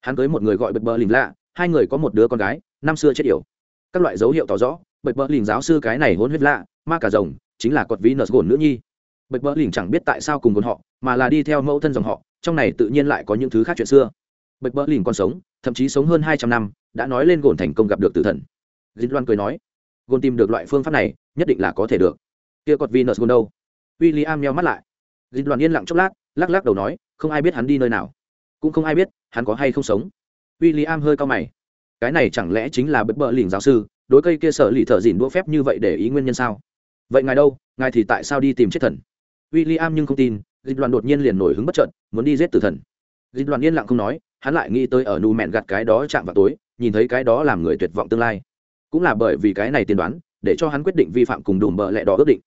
Hắn cưới một người gọi bậc bờ lình lạ, hai người có một đứa con gái, năm xưa chết yểu. Các loại dấu hiệu tỏ rõ bạch bỡ lỉnh giáo sư cái này hôn huyết lạ, ma cả rồng, chính là cọt venus gồn nữ nhi. Bạch bỡ lỉnh chẳng biết tại sao cùng gồn họ, mà là đi theo mẫu thân dòng họ, trong này tự nhiên lại có những thứ khác chuyện xưa. Bạch bỡ lỉnh còn sống, thậm chí sống hơn hai trăm năm, đã nói lên gồn thành công gặp được tử thần. Dính loan cười nói, gồn tìm được loại phương pháp này, nhất định là có thể được. Kia cọt venus gồn đâu? W i l l i am nheo mắt lại. Dính loan yên lặng chốc lát, lắc lắc đầu nói, không ai biết hắn đi nơi nào. Cũng không ai biết hắn có hay không sống. William am hơi cao mày. Cái này chẳng lẽ chính là bếp bờ lỉnh giáo sư? Đối cây kia sở lì thợ dìn đũa phép như vậy để ý nguyên nhân sao? Vậy ngài đâu? Ngài thì tại sao đi tìm chết thần? W i l l i am nhưng không tin, dịch đoàn đột nhiên liền nổi hứng bất trợn muốn đi giết tử thần. Dịch đoàn yên lặng không nói, hắn lại nghĩ tới ở nù mẹn gặt cái đó chạm vào tối, nhìn thấy cái đó làm người tuyệt vọng tương lai. Cũng là bởi vì cái này tiên đoán, để cho hắn quyết định vi phạm cùng đùm bợ lẹ đỏ ước định.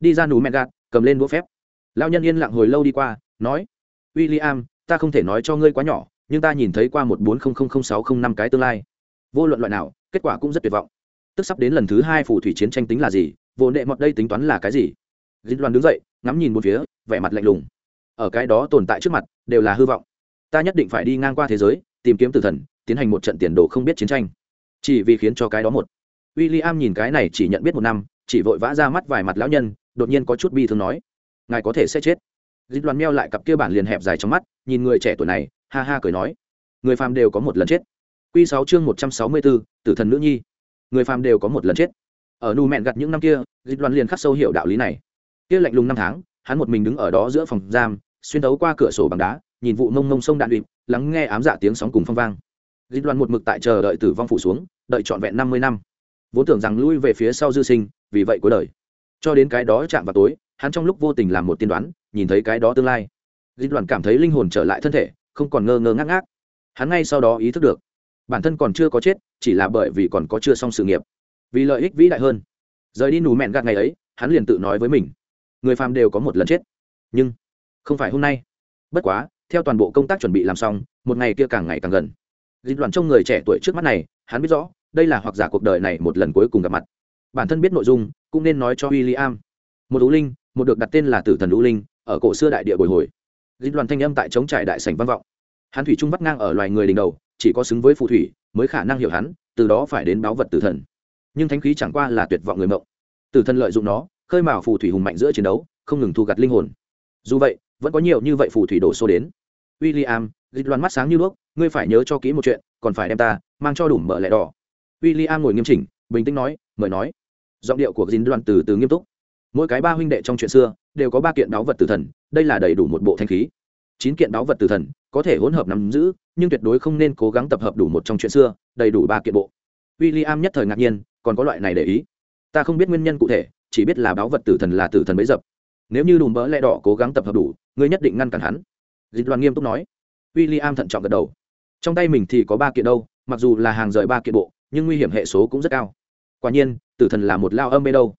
Đi ra nù mẹn gặt cầm lên đũa phép. Lao nhân yên lặng hồi lâu đi qua, nói w i l l i am ta không thể nói cho ngươi quá nhỏ, nhưng ta nhìn thấy qua một bốn không không không sáu không năm cái tương lai. Vô luận loại nào, kết quả cũng rất tuyệt vọng tức sắp đến lần thứ hai phù thủy chiến tranh tính là gì, vô nệ mọt đây tính toán là cái gì? Dính đoàn đứng dậy, ngắm nhìn một phía, vẻ mặt lạnh lùng. Ở cái đó tồn tại trước mặt, đều là hư vọng. Ta nhất định phải đi ngang qua thế giới, tìm kiếm tử thần, tiến hành một trận tiền đồ không biết chiến tranh. Chỉ vì khiến cho cái đó một. W i l l i am nhìn cái này chỉ nhận biết một năm, chỉ vội vã ra mắt vài mặt lão nhân, đột nhiên có chút bi thương nói, ngài có thể sẽ chết. Dịch đoàn meo lại cặp kia bản liền hẹp dài trong mắt, nhìn người trẻ tuổi này, ha ha cười nói, người phàm đều có một lần chết. Q sáu chương một trăm sáu mươi bốn tử thần nữ nhi người phàm đều có một lần chết. Ở nu mẹn gặt những năm kia, dịch đoàn liền khắc sâu hiểu đạo lý này. Kia lạnh lùng năm tháng, hắn một mình đứng ở đó giữa phòng giam, xuyên tấu qua cửa sổ bằng đá, nhìn vụ mông mông sông đạn đụy, lắng nghe ám dạ tiếng sóng cùng phong vang. Dịch đoàn một mực tại chờ đợi tử vong phủ xuống, đợi trọn vẹn năm mươi năm. Vốn tưởng rằng lui về phía sau dư sinh, vì vậy cuối đời. Cho đến cái đó chạm vào tối, hắn trong lúc vô tình làm một tiên đoán, nhìn thấy cái đó tương lai. Dịch đoàn cảm thấy linh hồn trở lại thân thể, không còn ngơ ngơ ngác ngác. Hắn ngay sau đó ý thức được bản thân còn chưa có chết, chỉ là bởi vì còn có chưa xong sự nghiệp. Vì lợi ích vĩ đại hơn. Rời đi nù mẹn gạt ngày ấy, hắn liền tự nói với mình. Người phàm đều có một lần chết. Nhưng, không phải hôm nay. Bất quá, theo toàn bộ công tác chuẩn bị làm xong, một ngày kia càng ngày càng gần. Dịch đoàn trong người trẻ tuổi trước mắt này, hắn biết rõ, đây là hoặc giả cuộc đời này một lần cuối cùng gặp mặt. Bản thân biết nội dung, cũng nên nói cho w i l l i am một ú linh, một được đặt tên là tử thần ú linh, ở cổ xưa đại địa bồi hồi. Dịch đoàn thanh âm tại chống trải đại sảnh văn vọng. Hắn thủy trung vắt ngang ở loài người đỉnh đầu chỉ có xứng với phù thủy mới khả năng hiểu hắn, từ đó phải đến báo vật tử thần. Nhưng thánh khí chẳng qua là tuyệt vọng người mộng. Tử thần lợi dụng nó, khơi mào phù thủy hùng mạnh giữa chiến đấu, không ngừng thu gặt linh hồn. Dù vậy, vẫn có nhiều như vậy phù thủy đổ xô đến. W i l l i am dịch loan mắt sáng như đuốc, ngươi phải nhớ cho kỹ một chuyện, còn phải đem ta mang cho đủ mở lẻ đỏ. W i l l i am ngồi nghiêm chỉnh, bình tĩnh nói, mời nói. Giọng điệu của dính đoan từ từ nghiêm túc. Mỗi cái ba huynh đệ trong chuyện xưa, đều có ba kiện đáo vật tử thần, đây là đầy đủ một bộ thanh khí. Chín kiện đáo vật tử thần, có thể hỗn hợp nắm giữ nhưng tuyệt đối không nên cố gắng tập hợp đủ một trong chuyện xưa, đầy đủ ba kiện bộ. W i l l i am nhất thời ngạc nhiên, còn có loại này để ý. Ta không biết nguyên nhân cụ thể, chỉ biết là báo vật tử thần là tử thần bấy dập. Nếu như đùm bỡ lẽ đỏ cố gắng tập hợp đủ, ngươi nhất định ngăn cản hắn. Dịch đoàn nghiêm túc nói. W i l l i am thận trọng gật đầu. Trong tay mình thì có ba kiện đâu, mặc dù là hàng rời ba kiện bộ, nhưng nguy hiểm hệ số cũng rất cao. Quả nhiên, tử thần là một lao âm mê đâu.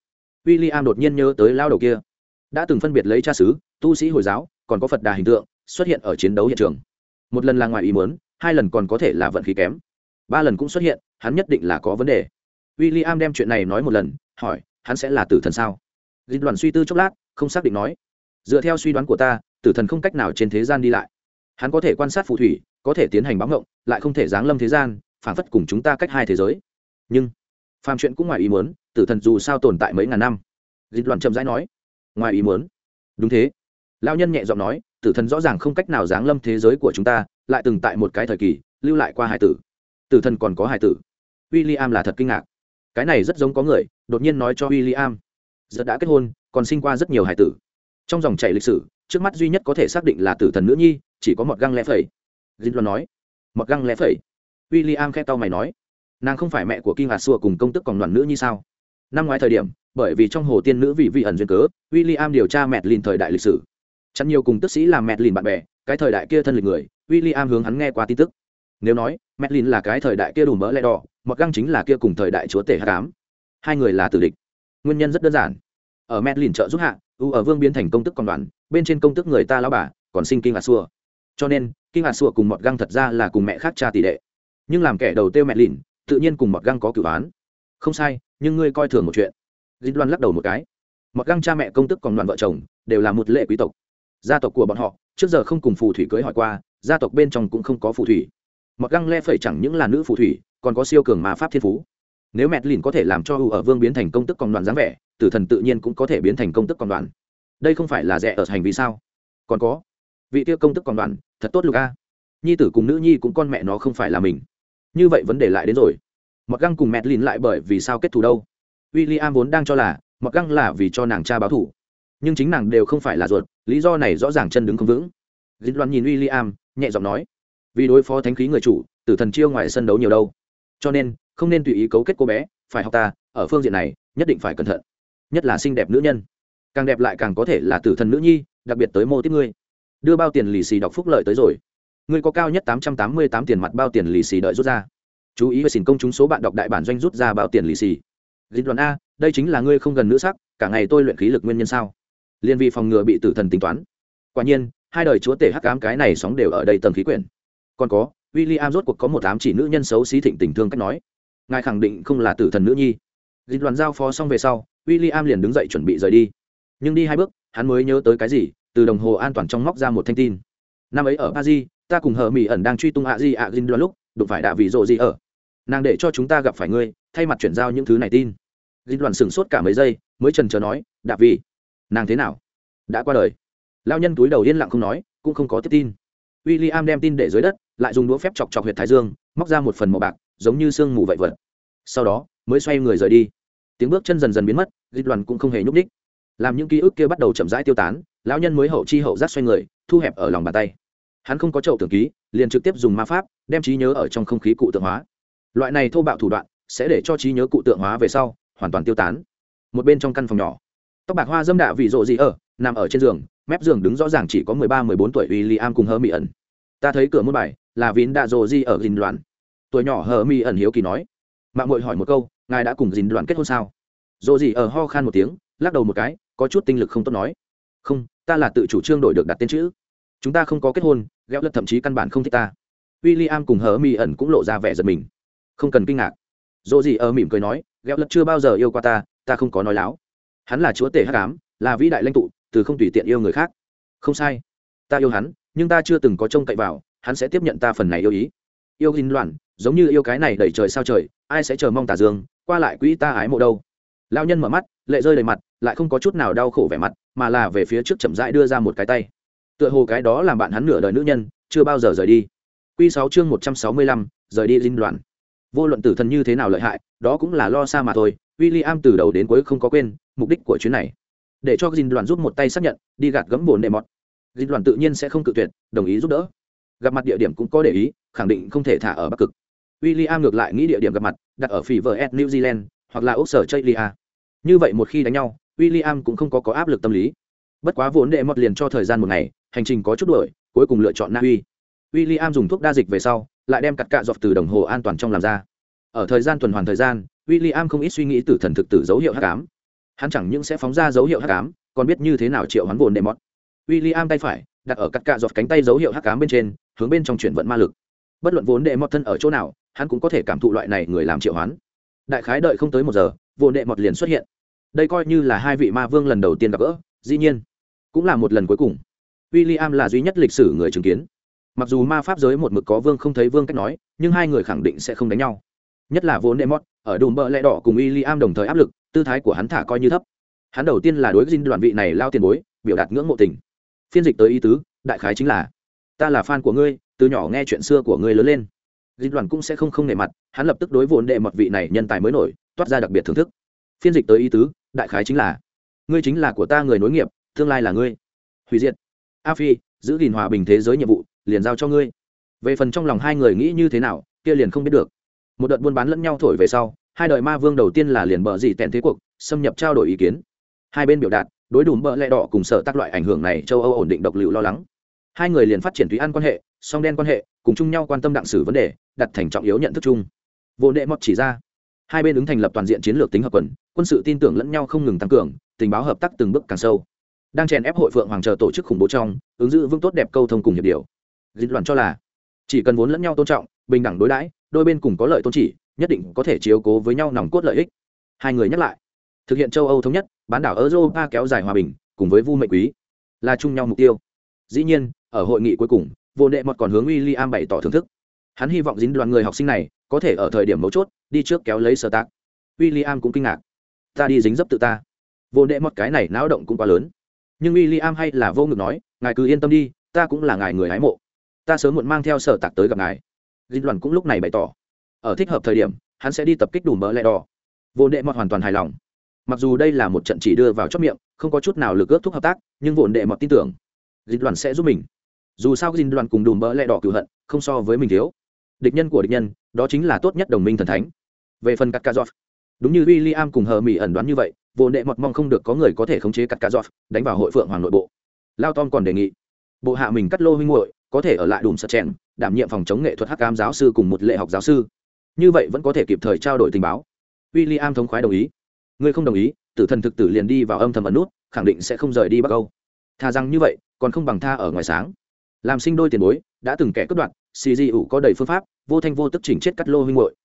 W i l l i am đột nhiên nhớ tới lao đầu kia. Đã từng phân biệt lấy cha xứ, tu sĩ hồi giáo, còn có phật đà hình tượng, xuất hiện ở chiến đấu hiện trường một lần là ngoài ý muốn, hai lần còn có thể là vận khí kém. Ba lần cũng xuất hiện, hắn nhất định là có vấn đề. W i l l i am đem chuyện này nói một lần, hỏi, hắn sẽ là tử thần sao? Dịch đoàn suy tư chốc lát, không xác định nói. Dựa theo suy đoán của ta, tử thần không cách nào trên thế gian đi lại. Hắn có thể quan sát phù thủy, có thể tiến hành báo ngộng, lại không thể giáng lâm thế gian, phản phất cùng chúng ta cách hai thế giới. Nhưng, phàm chuyện cũng ngoài ý muốn, tử thần dù sao tồn tại mấy ngàn năm. Dịch đoàn chậm rãi nói. Ngoài ý muốn? Đúng thế lao nhân nhẹ giọng nói, tử thần rõ ràng không cách nào giáng lâm thế giới của chúng ta, lại từng tại một cái thời kỳ, lưu lại qua hải tử. Tử thần còn có hải tử. W i l l i am là thật kinh ngạc. Cái này rất giống có người, đột nhiên nói cho w i l l i am giờ đã kết hôn, còn sinh qua rất nhiều hải tử. Trong dòng chảy lịch sử, trước mắt duy nhất có thể xác định là tử thần nữ nhi, chỉ có một găng lẽ phẩy. Dinh loan nói. Một găng lẽ phẩy? W i l l i am khe tao mày nói. Nàng không phải mẹ của kinh hạt xua cùng công tức còn đoàn nữ nhi sao? Năm ngoái thời điểm, bởi vì trong hồ tiên nữ vị vị ẩn duyên cớ w i l l i am điều tra mẹt lìn thời đại lịch sử chắn nhiều cùng tức sĩ làm mẹ lìn bạn bè, cái thời đại kia thân lịch người w i l l i am hướng hắn nghe qua tin tức. Nếu nói mẹ lìn là cái thời đại kia đủ mỡ lẻ đỏ, mặc găng chính là kia cùng thời đại chúa tể h tám hai người là tử địch. Nguyên nhân rất đơn giản. Ở mẹ lìn trợ giúp hạ, u ở vương biến thành công tức còn đoàn, bên trên công tức người ta lao bà, còn sinh kinh hạt xua. Cho nên, kinh hạt xua cùng mọt găng thật ra là cùng mẹ khác cha tỷ đệ. Nhưng làm kẻ đầu tiêu mẹ lìn tự nhiên cùng mọt găng có cử án không sai, nhưng ngươi coi thường một chuyện. Dinh loan lắc đầu một cái. Mọt găng cha mẹ công tức còn đoàn vợ chồng, đều là một lệ quý tộc gia tộc của bọn họ, trước giờ không cùng phù thủy cưới hỏi qua, gia tộc bên trong cũng không có phù thủy. Mọt găng le phẩy chẳng những là nữ phù thủy, còn có siêu cường mà pháp thiên phú. Nếu mẹt lìn có thể làm cho u ở vương biến thành công tức còn đoàn dáng vẻ, tử thần tự nhiên cũng có thể biến thành công tức còn đoàn đây không phải là rẻ ở hành vi sao? Còn có. Vị tiêu công tức còn đoàn thật tốt luka nhi tử cùng nữ nhi cũng con mẹ nó không phải là mình. Như vậy vấn đề lại đến rồi. Mặc găng cùng mẹt lìn lại bởi vì sao kết thù đâu? W i l l i am vốn đang cho là, mặc găng là vì cho nàng cha báo thủ nhưng chính nàng đều không phải là ruột, lý do này rõ ràng chân đứng không vững. Dinh loan nhìn w i l l i am nhẹ giọng nói, vì đối phó thánh khí người chủ, tử thần chiêu ngoài sân đấu nhiều đâu. Cho nên, không nên tùy ý cấu kết cô bé, phải học ta, ở phương diện này, nhất định phải cẩn thận, nhất là xinh đẹp nữ nhân. Càng đẹp lại càng có thể là tử thần nữ nhi, đặc biệt tới mô tiếp ngươi. Đưa bao tiền lì xì đọc phúc lợi tới rồi. Ngươi có cao nhất tám trăm tám mươi tám tiền mặt bao tiền lì xì đợi rút ra. Chú ý về xin công chúng số bạn đọc đại bản doanh rút ra bao tiền lì xì. Dịch đoàn a, đây chính là ngươi không gần nữ sắc, cả ngày tôi luyện khí lực nguyên nhân sao? Liên vi phòng ngừa bị tử thần tính toán. Quả nhiên, hai đời chúa tể hắc ám cái này sóng đều ở đây tầng khí quyển. Còn có w i l l i am rốt cuộc có một ám chỉ nữ nhân xấu xí thịnh tình thương cách nói. Ngài khẳng định không là tử thần nữ nhi. Dịch đoàn giao phó xong về sau w i l l i am liền đứng dậy chuẩn bị rời đi. Nhưng đi hai bước, hắn mới nhớ tới cái gì, từ đồng hồ an toàn trong móc ra một thanh tin. Năm ấy ở paris, ta cùng hờ mỹ ẩn đang truy tung ạ di ạ gin lúc, đụng phải đạ vị rộ gì ở. Nàng để cho chúng ta gặp phải ngươi, thay mặt chuyển giao những thứ này tin. Gin đoàn sửng sốt cả mấy giây, mới trần trờ nói, đạ vị nàng thế nào? Đã qua đời. Lao nhân túi đầu yên lặng không nói, cũng không có tiếp tin. W i l l i am đem tin để dưới đất, lại dùng đũa phép chọc chọc h u y ệ t thái dương, móc ra một phần màu bạc, giống như sương mù vậy vật sau đó, mới xoay người rời đi. Tiếng bước chân dần dần biến mất, dịch đoàn cũng không hề nhúc ních làm những ký ức kia bắt đầu chậm rãi tiêu tán, lão nhân mới hậu chi hậu giác xoay người, thu hẹp ở lòng bàn tay. Hắn không có chậu tưởng ký, liền trực tiếp dùng ma pháp, đem trí nhớ ở trong không khí cụ tượng hóa. Loại này thô bạo thủ đoạn, sẽ để cho trí nhớ cụ tượng hóa về sau, hoàn toàn tiêu tán. Một bên trong căn phòng nhỏ tóc bạc hoa dâm đạ vị rộ gì ở, nằm ở trên giường, mép giường đứng rõ ràng chỉ có mười ba, mười bốn tuổi w i l l i am cùng hơ mỹ ẩn ta thấy cửa môn bài là vín đạ rộ gì ở gìn đoàn tuổi nhỏ hờ mỹ ẩn hiếu kỳ nói. Mạng mội hỏi một câu, ngài đã cùng gìn đoàn kết hôn sao? Rộ gì ở ho khan một tiếng, lắc đầu một cái, có chút tinh lực không tốt nói. Không, ta là tự chủ trương đổi được đặt tên chữ. Chúng ta không có kết hôn gheo lật thậm chí căn bản không thích ta. W i l l i am cùng hờ mỹ ẩn cũng lộ ra vẻ giật mình. Không cần kinh ngạc. Dỗ gì ở mỉm cười nói gheo lật chưa bao giờ yêu qua ta ta không có nói láo hắn là chúa tể hắc ám, là vĩ đại lãnh tụ, từ không tùy tiện yêu người khác. Không sai. Ta yêu hắn, nhưng ta chưa từng có trông cậy vào, hắn sẽ tiếp nhận ta phần này yêu ý. Yêu hình loạn, giống như yêu cái này đẩy trời sao trời, ai sẽ chờ mong tà dương, qua lại quỹ ta ái mộ đâu. Lao nhân mở mắt, lệ rơi đầy mặt, lại không có chút nào đau khổ vẻ mặt, mà là về phía trước chậm rãi đưa ra một cái tay. Tựa hồ cái đó làm bạn hắn nửa đời nữ nhân, chưa bao giờ rời đi. Q sáu chương một trăm sáu mươi lăm, rời đi linh đoàn vô luận tử thần như thế nào lợi hại, đó cũng là lo xa mà thôi w i l l i am từ đầu đến cuối không có quên mục đích của chuyến này. Để cho dinh đoàn giúp một tay xác nhận đi gạt gẫm bồn đệ mọt. Dinh đoàn tự nhiên sẽ không cự tuyệt đồng ý giúp đỡ. Gặp mặt địa điểm cũng có để ý khẳng định không thể thả ở bắc cực. W i l l i am ngược lại nghĩ địa điểm gặp mặt đặt ở phỉ vờ ed new zealand hoặc là Úc sở chaylia như vậy một khi đánh nhau w i l l i am cũng không có, có áp lực tâm lý. Bất quá vốn đệ mọt liền cho thời gian một ngày hành trình có chút đuổi cuối cùng lựa chọn na uy. W i l l i am dùng thuốc đa dịch về sau lại đem cặt cạ dọc từ đồng hồ an toàn trong làm ra ở thời gian tuần hoàn thời gian w i l l i am không ít suy nghĩ từ thần thực tử dấu hiệu h tám hắn chẳng những sẽ phóng ra dấu hiệu h tám còn biết như thế nào triệu hắn vồn đệ mọt w i l l i am tay phải, đặt ở cắt cạ dọc cánh tay dấu hiệu h tám bên trên, hướng bên trong chuyển vận ma lực. Bất luận vốn đệ mọt thân ở chỗ nào, hắn cũng có thể cảm thụ loại này người làm triệu hoán. Đại khái đợi không tới một giờ vồn đệ mọt liền xuất hiện. Đây coi như là hai vị ma vương lần đầu tiên gặp gỡ, dĩ nhiên, cũng là một lần cuối cùng. W i l l i am là duy nhất lịch sử người chứng kiến. Mặc dù ma pháp giới một mực có vương không thấy vương cách nói, nhưng hai người khẳng định sẽ không đánh nhau nhất là vốn đệ mót ở đùm bợ lẽ đỏ cùng William am đồng thời áp lực, tư thái của hắn thả coi như thấp. Hắn đầu tiên là đối Jin đoàn vị này lao tiền bối, biểu đạt ngưỡng mộ tình. Phiên dịch tới ý tứ, đại khái chính là, ta là fan của ngươi, từ nhỏ nghe chuyện xưa của ngươi lớn lên. Dinh đoàn cũng sẽ không không nể mặt, hắn lập tức đối vốn đệ mật vị này nhân tài mới nổi, toát ra đặc biệt thưởng thức. Phiên dịch tới ý tứ, đại khái chính là, ngươi chính là của ta người nối nghiệp, tương lai là ngươi. Hủy diệt. A phi, giữ gìn hòa bình thế giới nhiệm vụ, liền giao cho ngươi. Về phần trong lòng hai người nghĩ như thế nào, kia liền không biết được một đợt buôn bán lẫn nhau thổi về sau, hai đời ma vương đầu tiên là liền bờ dị tèn thế cuộc, xâm nhập trao đổi ý kiến. Hai bên biểu đạt, đối đủ bờ lẹ đỏ cùng sở tác loại ảnh hưởng này châu âu ổn định độc liệu lo lắng. Hai người liền phát triển thúy ăn quan hệ, song đen quan hệ, cùng chung nhau quan tâm đặng xử vấn đề, đặt thành trọng yếu nhận thức chung. Vô nệ mọt chỉ ra, hai bên ứng thành lập toàn diện chiến lược tính hợp quần, quân sự tin tưởng lẫn nhau không ngừng tăng cường, tình báo hợp tác từng bước càng sâu. Đang chèn ép hội phượng hoàng chờ tổ chức khủng bố trong, ứng giữ vững tốt đẹp câu thông cùng hiệp điều. Dịch đoàn cho là, chỉ cần vốn lẫn nhau tôn trọng, bình đẳng đối đãi đôi bên cùng có lợi tôn chỉ, nhất định có thể chiếu cố với nhau nòng cốt lợi ích. Hai người nhắc lại, thực hiện châu âu thống nhất, bán đảo europa kéo dài hòa bình, cùng với vu mệnh quý, là chung nhau mục tiêu. Dĩ nhiên, ở hội nghị cuối cùng, vô đệ mọt còn hướng w i l l i am bày tỏ thưởng thức. Hắn hy vọng dính đoàn người học sinh này, có thể ở thời điểm mấu chốt, đi trước kéo lấy sơ tác w i l l i am cũng kinh ngạc. Ta đi dính dấp tự ta. Vô đệ mọt cái này náo động cũng quá lớn. Nhưng w i l l i am hay là vô ngực nói, ngài cứ yên tâm đi, ta cũng là ngài người hái mộ. Ta sớm muộn mang theo sở tạc tới gặp ngài dinh Loan cũng lúc này bày tỏ, ở thích hợp thời điểm, hắn sẽ đi tập kích đủ mỡ lẹ đỏ. Vô đệ mọt hoàn toàn hài lòng. Mặc dù đây là một trận chỉ đưa vào chót miệng, không có chút nào lực ước thúc hợp tác, nhưng vô đệ mọt tin tưởng dinh Loan sẽ giúp mình. Dù sao dinh Loan cùng đủ mỡ lẹ đỏ cựu hận, không so với mình thiếu. Địch nhân của địch nhân, đó chính là tốt nhất đồng minh thần thánh. Về phần cắt ca giọt đúng như William cùng hờ mỹ ẩn đoán như vậy, vô đệ mọt mong không được có người có thể khống chế cắt cá giọt đánh vào hội phượng hoàng nội bộ. Lao tom còn đề nghị, bộ hạ mình cắt lô huynh muội, có thể ở lại đùm sật chèn đảm nhiệm phòng chống nghệ thuật hắc cam giáo sư cùng một lệ học giáo sư. Như vậy vẫn có thể kịp thời trao đổi tình báo. W i l l i am thống khoái đồng ý. Ngươi không đồng ý, tử thần thực tử liền đi vào âm thầm ẩn nút, khẳng định sẽ không rời đi bắc âu. Thà rằng như vậy, còn không bằng tha ở ngoài sáng. Làm sinh đôi tiền bối, đã từng kẻ cướp đoạt, xì di ủ có đầy phương pháp, vô thanh vô tức chỉnh chết cắt lô huynh hội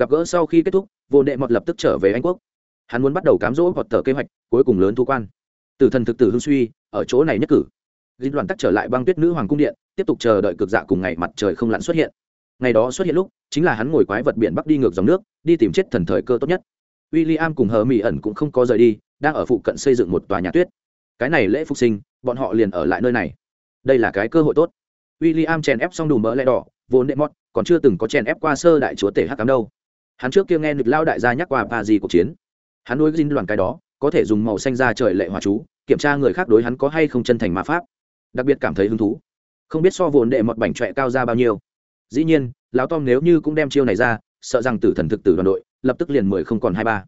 gặp gỡ sau khi kết thúc, vô đệ mọt lập tức trở về anh quốc. Hắn muốn bắt đầu cám dỗ hoặc tờ kế hoạch, cuối cùng lớn thu quan. Tử thần thực tử hưng suy, ở chỗ này nhất cử dinh đoàn tắc trở lại băng tuyết nữ hoàng cung điện, tiếp tục chờ đợi cực dạ cùng ngày mặt trời không lặn xuất hiện. Ngày đó xuất hiện lúc, chính là hắn ngồi quái vật biển bắc đi ngược dòng nước, đi tìm chết thần thời cơ tốt nhất. W i l l i am cùng hờ mỹ ẩn cũng không có rời đi, đang ở phụ cận xây dựng một tòa nhà tuyết. Cái này lễ phục sinh, bọn họ liền ở lại nơi này. Đây là cái cơ hội tốt. W i l l i am chèn ép xong đủ mỡ lẽ đỏ, vốn nệ mót còn chưa từng có chèn ép qua sơ đại chúa tể hắc cám đâu. Hắn trước kia nghe nực lao đại gia nhắc qua ba gì cuộc chiến. Hắn đối dinh đoàn cái đó, có thể dùng màu xanh ra trời lệ hòa chú, kiểm tra người khác đối hắn có hay không chân thành ma pháp đặc biệt cảm thấy hứng thú. Không biết so vồn đệ mọt bảnh trọe cao ra bao nhiêu. Dĩ nhiên, lão tom nếu như cũng đem chiêu này ra, sợ rằng tử thần thực tử đoàn đội, lập tức liền mười không còn hai ba.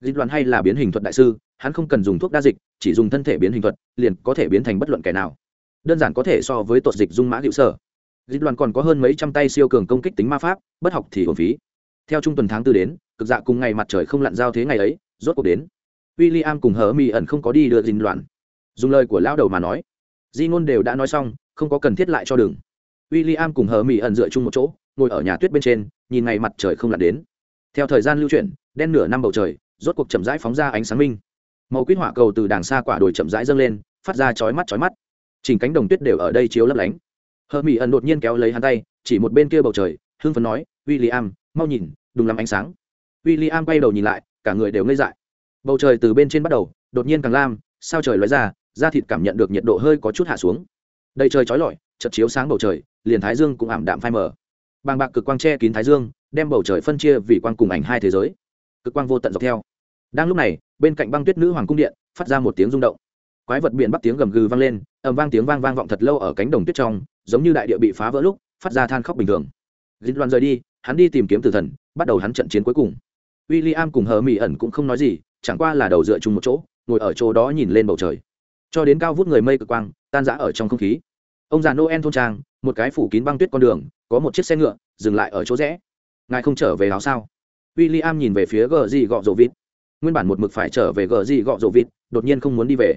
Dịch đoàn hay là biến hình thuật đại sư, hắn không cần dùng thuốc đa dịch, chỉ dùng thân thể biến hình thuật, liền có thể biến thành bất luận kẻ nào. Đơn giản có thể so với tột dịch dung mã hữu sở. Dịch đoàn còn có hơn mấy trăm tay siêu cường công kích tính ma pháp, bất học thì hồn phí. Theo trung tuần tháng tư đến, cực dạ cùng ngày mặt trời không lặn giao thế ngày ấy, rốt cuộc đến. W i l l i am cùng hờ mỹ ẩn không có đi đưa dinh đoàn. Dùng lời của lao đầu mà nói di ngôn đều đã nói xong, không có cần thiết lại cho đường. W i l l i am cùng hờ mỹ ẩn dựa chung một chỗ, ngồi ở nhà tuyết bên trên, nhìn ngày mặt trời không lặn đến. Theo thời gian lưu chuyển, đen nửa năm bầu trời, rốt cuộc chậm rãi phóng ra ánh sáng minh. Màu quýt hỏa cầu từ đàng xa quả đồi chậm rãi dâng lên, phát ra chói mắt chói mắt. Chỉnh cánh đồng tuyết đều ở đây chiếu lấp lánh. Hờ mỹ ẩn đột nhiên kéo lấy hắn tay, chỉ một bên kia bầu trời, hưng phấn nói w i l l i am mau nhìn đúng lắm ánh sáng. W i l l i am quay đầu nhìn lại, cả người đều ngây dại. Bầu trời từ bên trên bắt đầu, đột nhiên càng lam, sao trời lóe ra da thịt cảm nhận được nhiệt độ hơi có chút hạ xuống. Đầy trời trói lọi chật chiếu sáng bầu trời, liền thái dương cũng ảm đạm phai mờ. Bàng bạc cực quang che kín thái dương, đem bầu trời phân chia vì quang cùng ảnh hai thế giới. Cực quang vô tận dọc theo. Đang lúc này, bên cạnh băng tuyết nữ hoàng cung điện, phát ra một tiếng rung động. Quái vật biển bắc tiếng gầm gừ vang lên, ầm vang tiếng vang vang vọng thật lâu ở cánh đồng tuyết trong, giống như đại địa bị phá vỡ lúc, phát ra than khóc bình thường. Dịch loan rời đi, hắn đi tìm kiếm tử thần, bắt đầu hắn trận chiến cuối cùng. W i l l i am cùng hờ mỹ ẩn cũng không nói gì, chẳng qua là đầu dựa chung một chỗ, ngồi ở chỗ đó nhìn lên bầu trời cho đến cao vút người mây cực quang, tan rã ở trong không khí. Ông già noel thôn trang, một cái phủ kín băng tuyết con đường, có một chiếc xe ngựa, dừng lại ở chỗ rẽ. Ngài không trở về áo sao? W i l l i am nhìn về phía gờ gì gọ rộ vịt. Nguyên bản một mực phải trở về gờ gì gọ rộ vịt, đột nhiên không muốn đi về.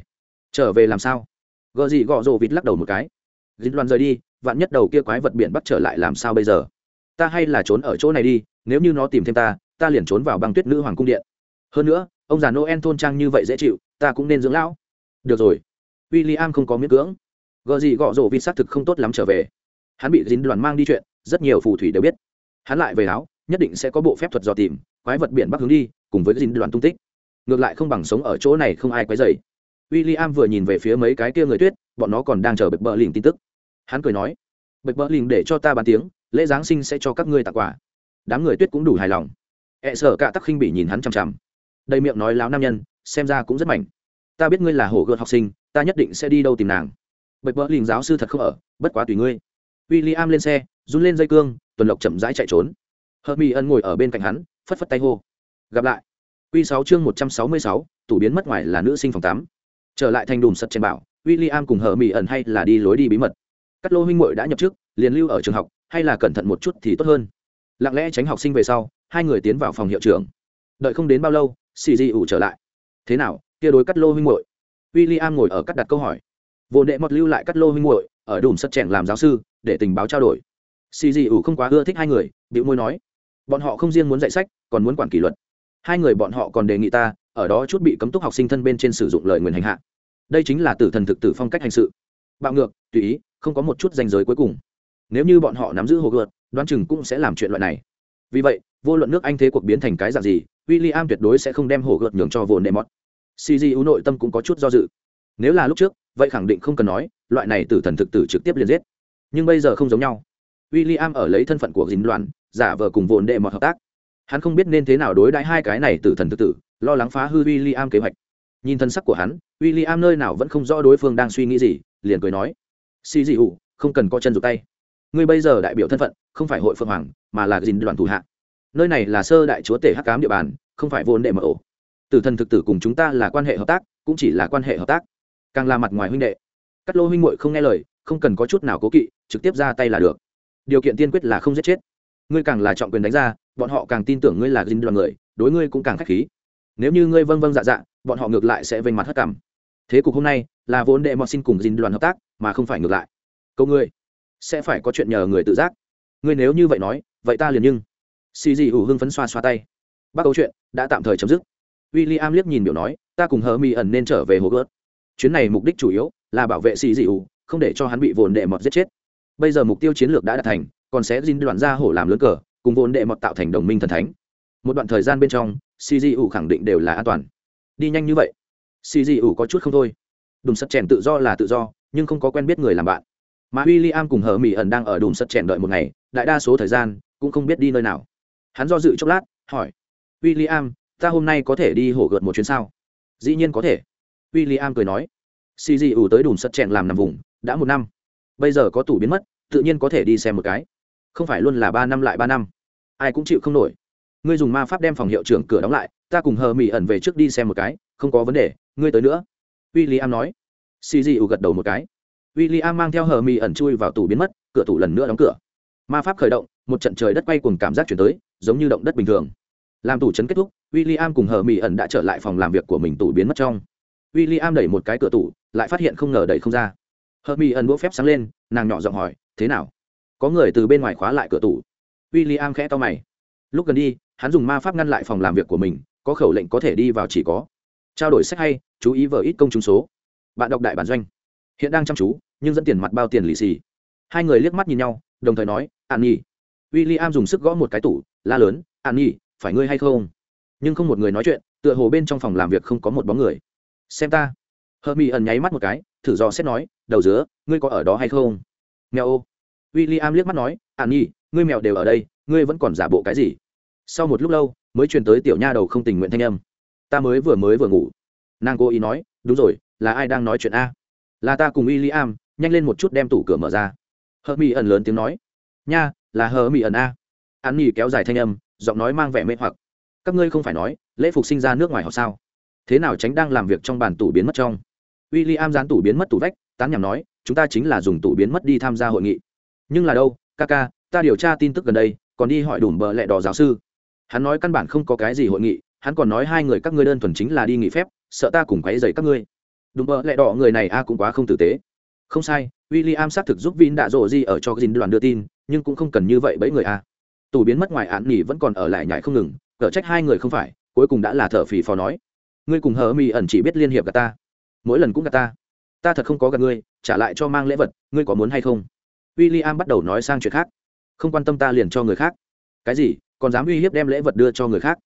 Trở về làm sao? Gờ gì gọ rộ vịt lắc đầu một cái. Dính loan rời đi, vạn nhất đầu kia quái vật biển bắt trở lại làm sao bây giờ? Ta hay là trốn ở chỗ này đi, nếu như nó tìm thêm ta ta liền trốn vào băng tuyết nữ hoàng cung điện. Hơn nữa, ông già noel thôn trang như vậy dễ chịu, ta cũng nên dưỡng lão được rồi. W i l l i am không có miễn cưỡng. Gợ gì gọ rộ vịt xác thực không tốt lắm trở về. Hắn bị dính đoàn mang đi chuyện, rất nhiều phù thủy đều biết. Hắn lại về áo, nhất định sẽ có bộ phép thuật dò tìm, quái vật biển bắc hướng đi, cùng với dính đoàn tung tích. Ngược lại không bằng sống ở chỗ này không ai quấy dày w i l l i am vừa nhìn về phía mấy cái kia người tuyết, bọn nó còn đang chờ bịch bờ lình tin tức. Hắn cười nói bịch bờ lình để cho ta bàn tiếng, lễ giáng sinh sẽ cho các ngươi tặng quà. Đám người tuyết cũng đủ hài lòng. E Ẹ cả tắc khinh bị nhìn hắn chằm chằm. Đầy miệng nói láo nam nhân, xem ra cũng rất mạnh ta biết ngươi là hổ gợt học sinh, ta nhất định sẽ đi đâu tìm nàng. Bạch bỡ lình giáo sư thật không ở, bất quá tùy ngươi. W i l l i am lên xe, run lên dây cương, tuần lộc chậm rãi chạy trốn. Hờ mỹ ân ngồi ở bên cạnh hắn, phất phất tay hô. Gặp lại. Q sáu chương một trăm sáu mươi sáu, tủ biến mất ngoài là nữ sinh phòng tám trở lại thành đùm sật trên bảo w i l l i am cùng hờ mỹ ẩn hay là đi lối đi bí mật. Cắt lô huynh muội đã nhập trước liền lưu ở trường học, hay là cẩn thận một chút thì tốt hơn. Lặng lẽ tránh học sinh về sau, hai người tiến vào phòng hiệu trưởng. Đợi không đến bao lâu xì di ủ trở lại. Thế nào kia đối cắt lô huynh muội. W i l l i am ngồi ở cắt đặt câu hỏi. Vô đệ mọt lưu lại cắt lô huynh muội, ở đùm sắt trẻng làm giáo sư, để tình báo trao đổi. Xì dị ủ không quá ưa thích hai người bị môi nói. Bọn họ không riêng muốn dạy sách, còn muốn quản kỷ luật. Hai người bọn họ còn đề nghị ta, ở đó chút bị cấm túc học sinh thân bên trên sử dụng lời nguyền hành hạ. Đây chính là tử thần thực tử phong cách hành sự. Bạo ngược, tùy ý, không có một chút danh giới cuối cùng. Nếu như bọn họ nắm giữ hồ gợt, đoán chừng cũng sẽ làm chuyện loại này. Vì vậy, vô luận nước anh thế cuộc biến thành cái dạng gì w i l l i am tuyệt đối sẽ không đem hồ gợt nhường cho vồn đệ mọt cg U nội tâm cũng có chút do dự. Nếu là lúc trước, vậy khẳng định không cần nói, loại này tử thần thực tử trực tiếp liền giết. Nhưng bây giờ không giống nhau. W i l l i am ở lấy thân phận của dính đoàn giả vờ cùng vồn đệ mọt hợp tác. Hắn không biết nên thế nào đối đãi hai cái này tử thần thực tử, lo lắng phá hư w i l l i am kế hoạch. Nhìn thân sắc của hắn w i l l i am nơi nào vẫn không rõ đối phương đang suy nghĩ gì, liền cười nói xì dị không cần có chân rụt tay. Ngươi bây giờ đại biểu thân phận, không phải hội phượng hoàng, mà là dính đoàn thủ hạ. Nơi này là sơ đại chúa tể hắc cám địa bàn, không phải vốn đệ mở ổ tử thần thực tử cùng chúng ta là quan hệ hợp tác, cũng chỉ là quan hệ hợp tác. Càng là mặt ngoài huynh đệ. Cắt lô huynh muội không nghe lời, không cần có chút nào cố kỵ, trực tiếp ra tay là được. Điều kiện tiên quyết là không giết chết. Ngươi càng là trọng quyền đánh ra, bọn họ càng tin tưởng ngươi là dinh đoàn người, đối ngươi cũng càng k h á c h khí. Nếu như ngươi vâng vâng dạ dạ bọn họ ngược lại sẽ vênh mặt hất cảm thế cục hôm nay là vốn đệ mọt xin cùng dinh đoàn hợp tác, mà không phải ngược lại. Câu ngươi, sẽ phải có chuyện nhờ người tự giác. Ngươi nếu như vậy nói, vậy ta liền nhưng. Xì dị ủ hưng phấn xoa xoa tay. Bắt câu chuyện đã tạm thời chấm dứt w i l l i am liếc nhìn biểu nói, ta cùng hờ ẩn nên trở về hồ gớt chuyến này mục đích chủ yếu là bảo vệ xì dị ủ không để cho hắn bị vồn đệ mọt giết chết. Bây giờ mục tiêu chiến lược đã đạt thành, còn sẽ dính đoạn ra hổ làm lớn cờ, cùng vồn đệ mọt tạo thành đồng minh thần thánh. Một đoạn thời gian bên trong xì dị ủ khẳng định đều là an toàn. Đi nhanh như vậy xì dị ủ có chút không thôi. Đùm sắt chèn tự do là tự do, nhưng không có quen biết người làm bạn. Mà w i l l i am cùng hờ mỹ ẩn đang ở đùm sắt chèn đợi một ngày, đại đa số thời gian cũng không biết đi nơi nào. Hắn do dự chốc lát, hỏi w i l l i am ta hôm nay có thể đi hổ gợt một chuyến sao? Dĩ nhiên có thể. W i l l i am cười nói. Xì dị ủ tới đùm sật chèn làm nằm vùng, đã một năm. Bây giờ có tủ biến mất, tự nhiên có thể đi xem một cái. Không phải luôn là ba năm lại ba năm. Ai cũng chịu không nổi. Ngươi dùng ma pháp đem phòng hiệu trưởng cửa đóng lại, ta cùng hờ mỹ ẩn về trước đi xem một cái, không có vấn đề, ngươi tới nữa. W i l l i am nói. Xì dị ủ gật đầu một cái. W i l l i am mang theo hờ mỹ ẩn chui vào tủ biến mất, cửa tủ lần nữa đóng cửa. Ma pháp khởi động, một trận trời đất quay cùng cảm giác chuyển tới, giống như động đất bình thường. Làm tủ chấn kết thúc w i l l i am cùng hờ mỹ ẩn đã trở lại phòng làm việc của mình tủ biến mất trong. W i l l i am đẩy một cái cửa tủ, lại phát hiện không ngờ đẩy không ra. Hờ mỹ ẩn đũa phép sáng lên, nàng nhỏ giọng hỏi, thế nào? Có người từ bên ngoài khóa lại cửa tủ? W i l l i am khẽ to mày. Lúc gần đi, hắn dùng ma pháp ngăn lại phòng làm việc của mình, có khẩu lệnh có thể đi vào chỉ có. Trao đổi sách hay, chú ý vở ít công chúng số. Bạn đọc đại bản doanh. Hiện đang chăm chú, nhưng dẫn tiền mặt bao tiền lì xì. Hai người liếc mắt nhìn nhau, đồng thời nói, an nhi. W i l l i am dùng sức gõ một cái tủ, la lớn, an nhi, phải ngươi hay không? Nhưng không một người nói chuyện, tựa hồ bên trong phòng làm việc không có một bóng người. Xem ta. Hờ mỹ ẩn nháy mắt một cái, thử dò xét nói, đầu dứa, ngươi có ở đó hay không? Mèo ô. W i l l i am liếc mắt nói à an nhi ngươi mèo đều ở đây, ngươi vẫn còn giả bộ cái gì? Sau một lúc lâu, mới truyền tới tiểu nha đầu không tình nguyện thanh âm. Ta mới vừa mới vừa ngủ. Nàng cố ý nói, đúng rồi, là ai đang nói chuyện a? Là ta cùng w i l l i am nhanh lên một chút đem tủ cửa mở ra. Hờ mỹ ẩn lớn tiếng nói, nha, là hờ mỹ ẩn a. An nhi kéo dài thanh âm, giọng nói mang vẻ mê hoặc các ngươi không phải nói, lễ phục sinh ra nước ngoài họ sao? Thế nào tránh đang làm việc trong bàn tủ biến mất trong? W i l l i am dán tủ biến mất tủ vách, tán nhằm nói, chúng ta chính là dùng tủ biến mất đi tham gia hội nghị. Nhưng là đâu ca ca ta điều tra tin tức gần đây, còn đi hỏi đủ bờ lẹ đỏ giáo sư. Hắn nói căn bản không có cái gì hội nghị, hắn còn nói hai người các ngươi đơn thuần chính là đi nghỉ phép, sợ ta cùng quấy dày các ngươi. Đúng bờ lẹ đỏ người này a à cũng quá không tử tế. Không sai w i l l i am xác thực giúp vin đã rộ di ở cho dinh đoàn đưa tin, nhưng cũng không cần như vậy bẫy người a. Tủ biến mất ngoài án nghỉ vẫn còn ở lại nhảy không ngừng cở trách hai người không phải, cuối cùng đã là thợ phì phò nói. Ngươi cùng hờ mỹ ẩn chỉ biết liên hiệp cả ta. Mỗi lần cũng cả ta. Ta thật không có gạt ngươi, trả lại cho mang lễ vật, ngươi có muốn hay không? W i l l i am bắt đầu nói sang chuyện khác. Không quan tâm ta liền cho người khác. Cái gì? Còn dám uy hiếp đem lễ vật đưa cho người khác?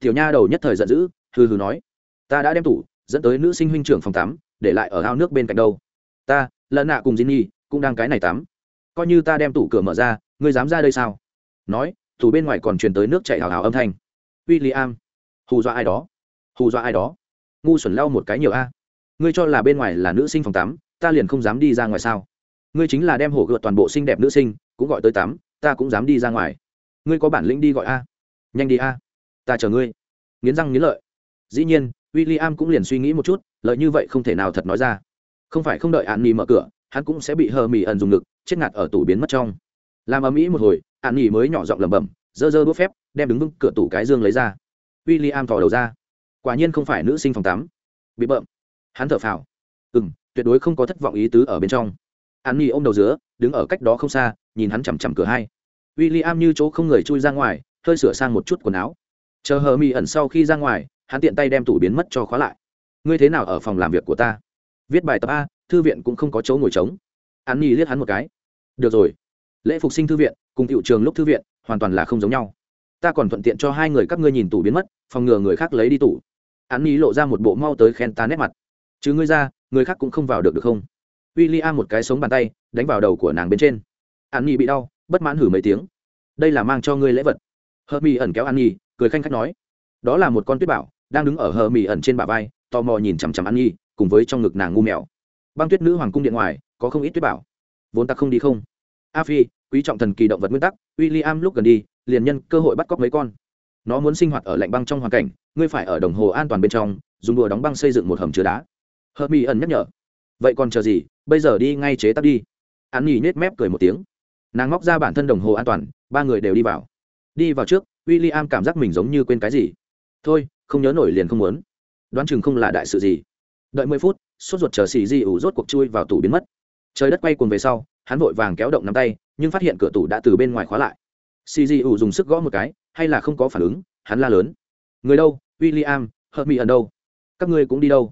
Tiểu nha đầu nhất thời giận dữ, hừ hừ nói. Ta đã đem tủ, dẫn tới nữ sinh huynh trưởng phòng tắm, để lại ở ao nước bên cạnh đâu. Ta lần nạ cùng Jinny cũng đang cái này tắm. Coi như ta đem tủ cửa mở ra, ngươi dám ra đây sao? Nói, tủ bên ngoài còn truyền tới nước chảy hào hào âm thanh w i l l i am hù dọa ai đó. Hù dọa ai đó. Ngu xuẩn lau một cái nhiều a. Ngươi cho là bên ngoài là nữ sinh phòng tắm, ta liền không dám đi ra ngoài sao? Ngươi chính là đem hổ gợt toàn bộ xinh đẹp nữ sinh, cũng gọi tới tắm, ta cũng dám đi ra ngoài. Ngươi có bản lĩnh đi gọi a? Nhanh đi a. Ta chờ ngươi. Nghiến răng nghiến lợi. Dĩ nhiên w i l l i am cũng liền suy nghĩ một chút lợi như vậy không thể nào thật nói ra. Không phải không đợi an nhi mở cửa, hắn cũng sẽ bị hờ mỉ ẩn dùng ngực, chết ngạt ở tủ biến mất trong. Làm ầm ĩ một hồi, an nhi mới nhỏ giọng lẩm bẩm dơ dơ đốt phép, đem đứng vững cửa tủ cái dương lấy ra. W i l l i am thò đầu ra. Quả nhiên không phải nữ sinh phòng tắm. Bị bợm. Hắn thở phào. Ừ m tuyệt đối không có thất vọng ý tứ ở bên trong. An ô m đầu dứa, đứng ở cách đó không xa, nhìn hắn chằm chằm cửa hai. W i l l i am như chỗ không người chui ra ngoài, hơi sửa sang một chút quần áo. Chờ hờ mỹ ẩn sau khi ra ngoài, hắn tiện tay đem tủ biến mất cho khóa lại. Ngươi thế nào ở phòng làm việc của ta? Viết bài tập a, thư viện cũng không có chỗ ngồi trống. Hắn nhi liếc hắn một cái. Được rồi. Lễ phục sinh thư viện, cùng hiệu trường lúc thư viện hoàn toàn là không giống nhau. Ta còn thuận tiện cho hai người các ngươi nhìn tủ biến mất, phòng ngừa người khác lấy đi tủ. An nhi lộ ra một bộ mau tới khen ta nét mặt. Chứ ngươi ra, người khác cũng không vào được được không? W i l l i am một cái sống bàn tay, đánh vào đầu của nàng bên trên. An nhi bị đau, bất mãn hử mấy tiếng. Đây là mang cho ngươi lễ vật. Hờ mỹ ẩn kéo an nhi, cười khanh khách nói. Đó là một con tuyết bảo, đang đứng ở hờ mỹ ẩn trên bả vai, tò mò nhìn chằm chằm an nhi, cùng với trong ngực nàng ngu mèo. Băng tuyết nữ hoàng cung điện ngoài, có không ít tuyết bảo. Vốn ta không đi không. A phi quý trọng thần kỳ động vật nguyên tắc w i l l i am lúc gần đi, liền nhân cơ hội bắt cóc mấy con. Nó muốn sinh hoạt ở lạnh băng trong hoàn cảnh, ngươi phải ở đồng hồ an toàn bên trong, dùng đùa đóng băng xây dựng một hầm chứa đá. Hợp mỹ ẩn nhắc nhở. Vậy còn chờ gì, bây giờ đi ngay chế tắt đi. An nhi nết mép cười một tiếng. Nàng móc ra bản thân đồng hồ an toàn, ba người đều đi vào. Đi vào trước w i l l i am cảm giác mình giống như quên cái gì. Thôi, không nhớ nổi liền không muốn. Đoán chừng không là đại sự gì. Đợi mười phút, sốt ruột chờ xì di ủ rốt cuộc chui vào tủ biến mất. Trời đất quay cuồng về sau hắn vội vàng kéo động nắm tay, nhưng phát hiện cửa tủ đã từ bên ngoài khóa lại. Xì di ủ dùng sức gõ một cái, hay là không có phản ứng, hắn la lớn. Người đâu? W i l l i am hớt mi ẩn đâu? Các ngươi cũng đi đâu?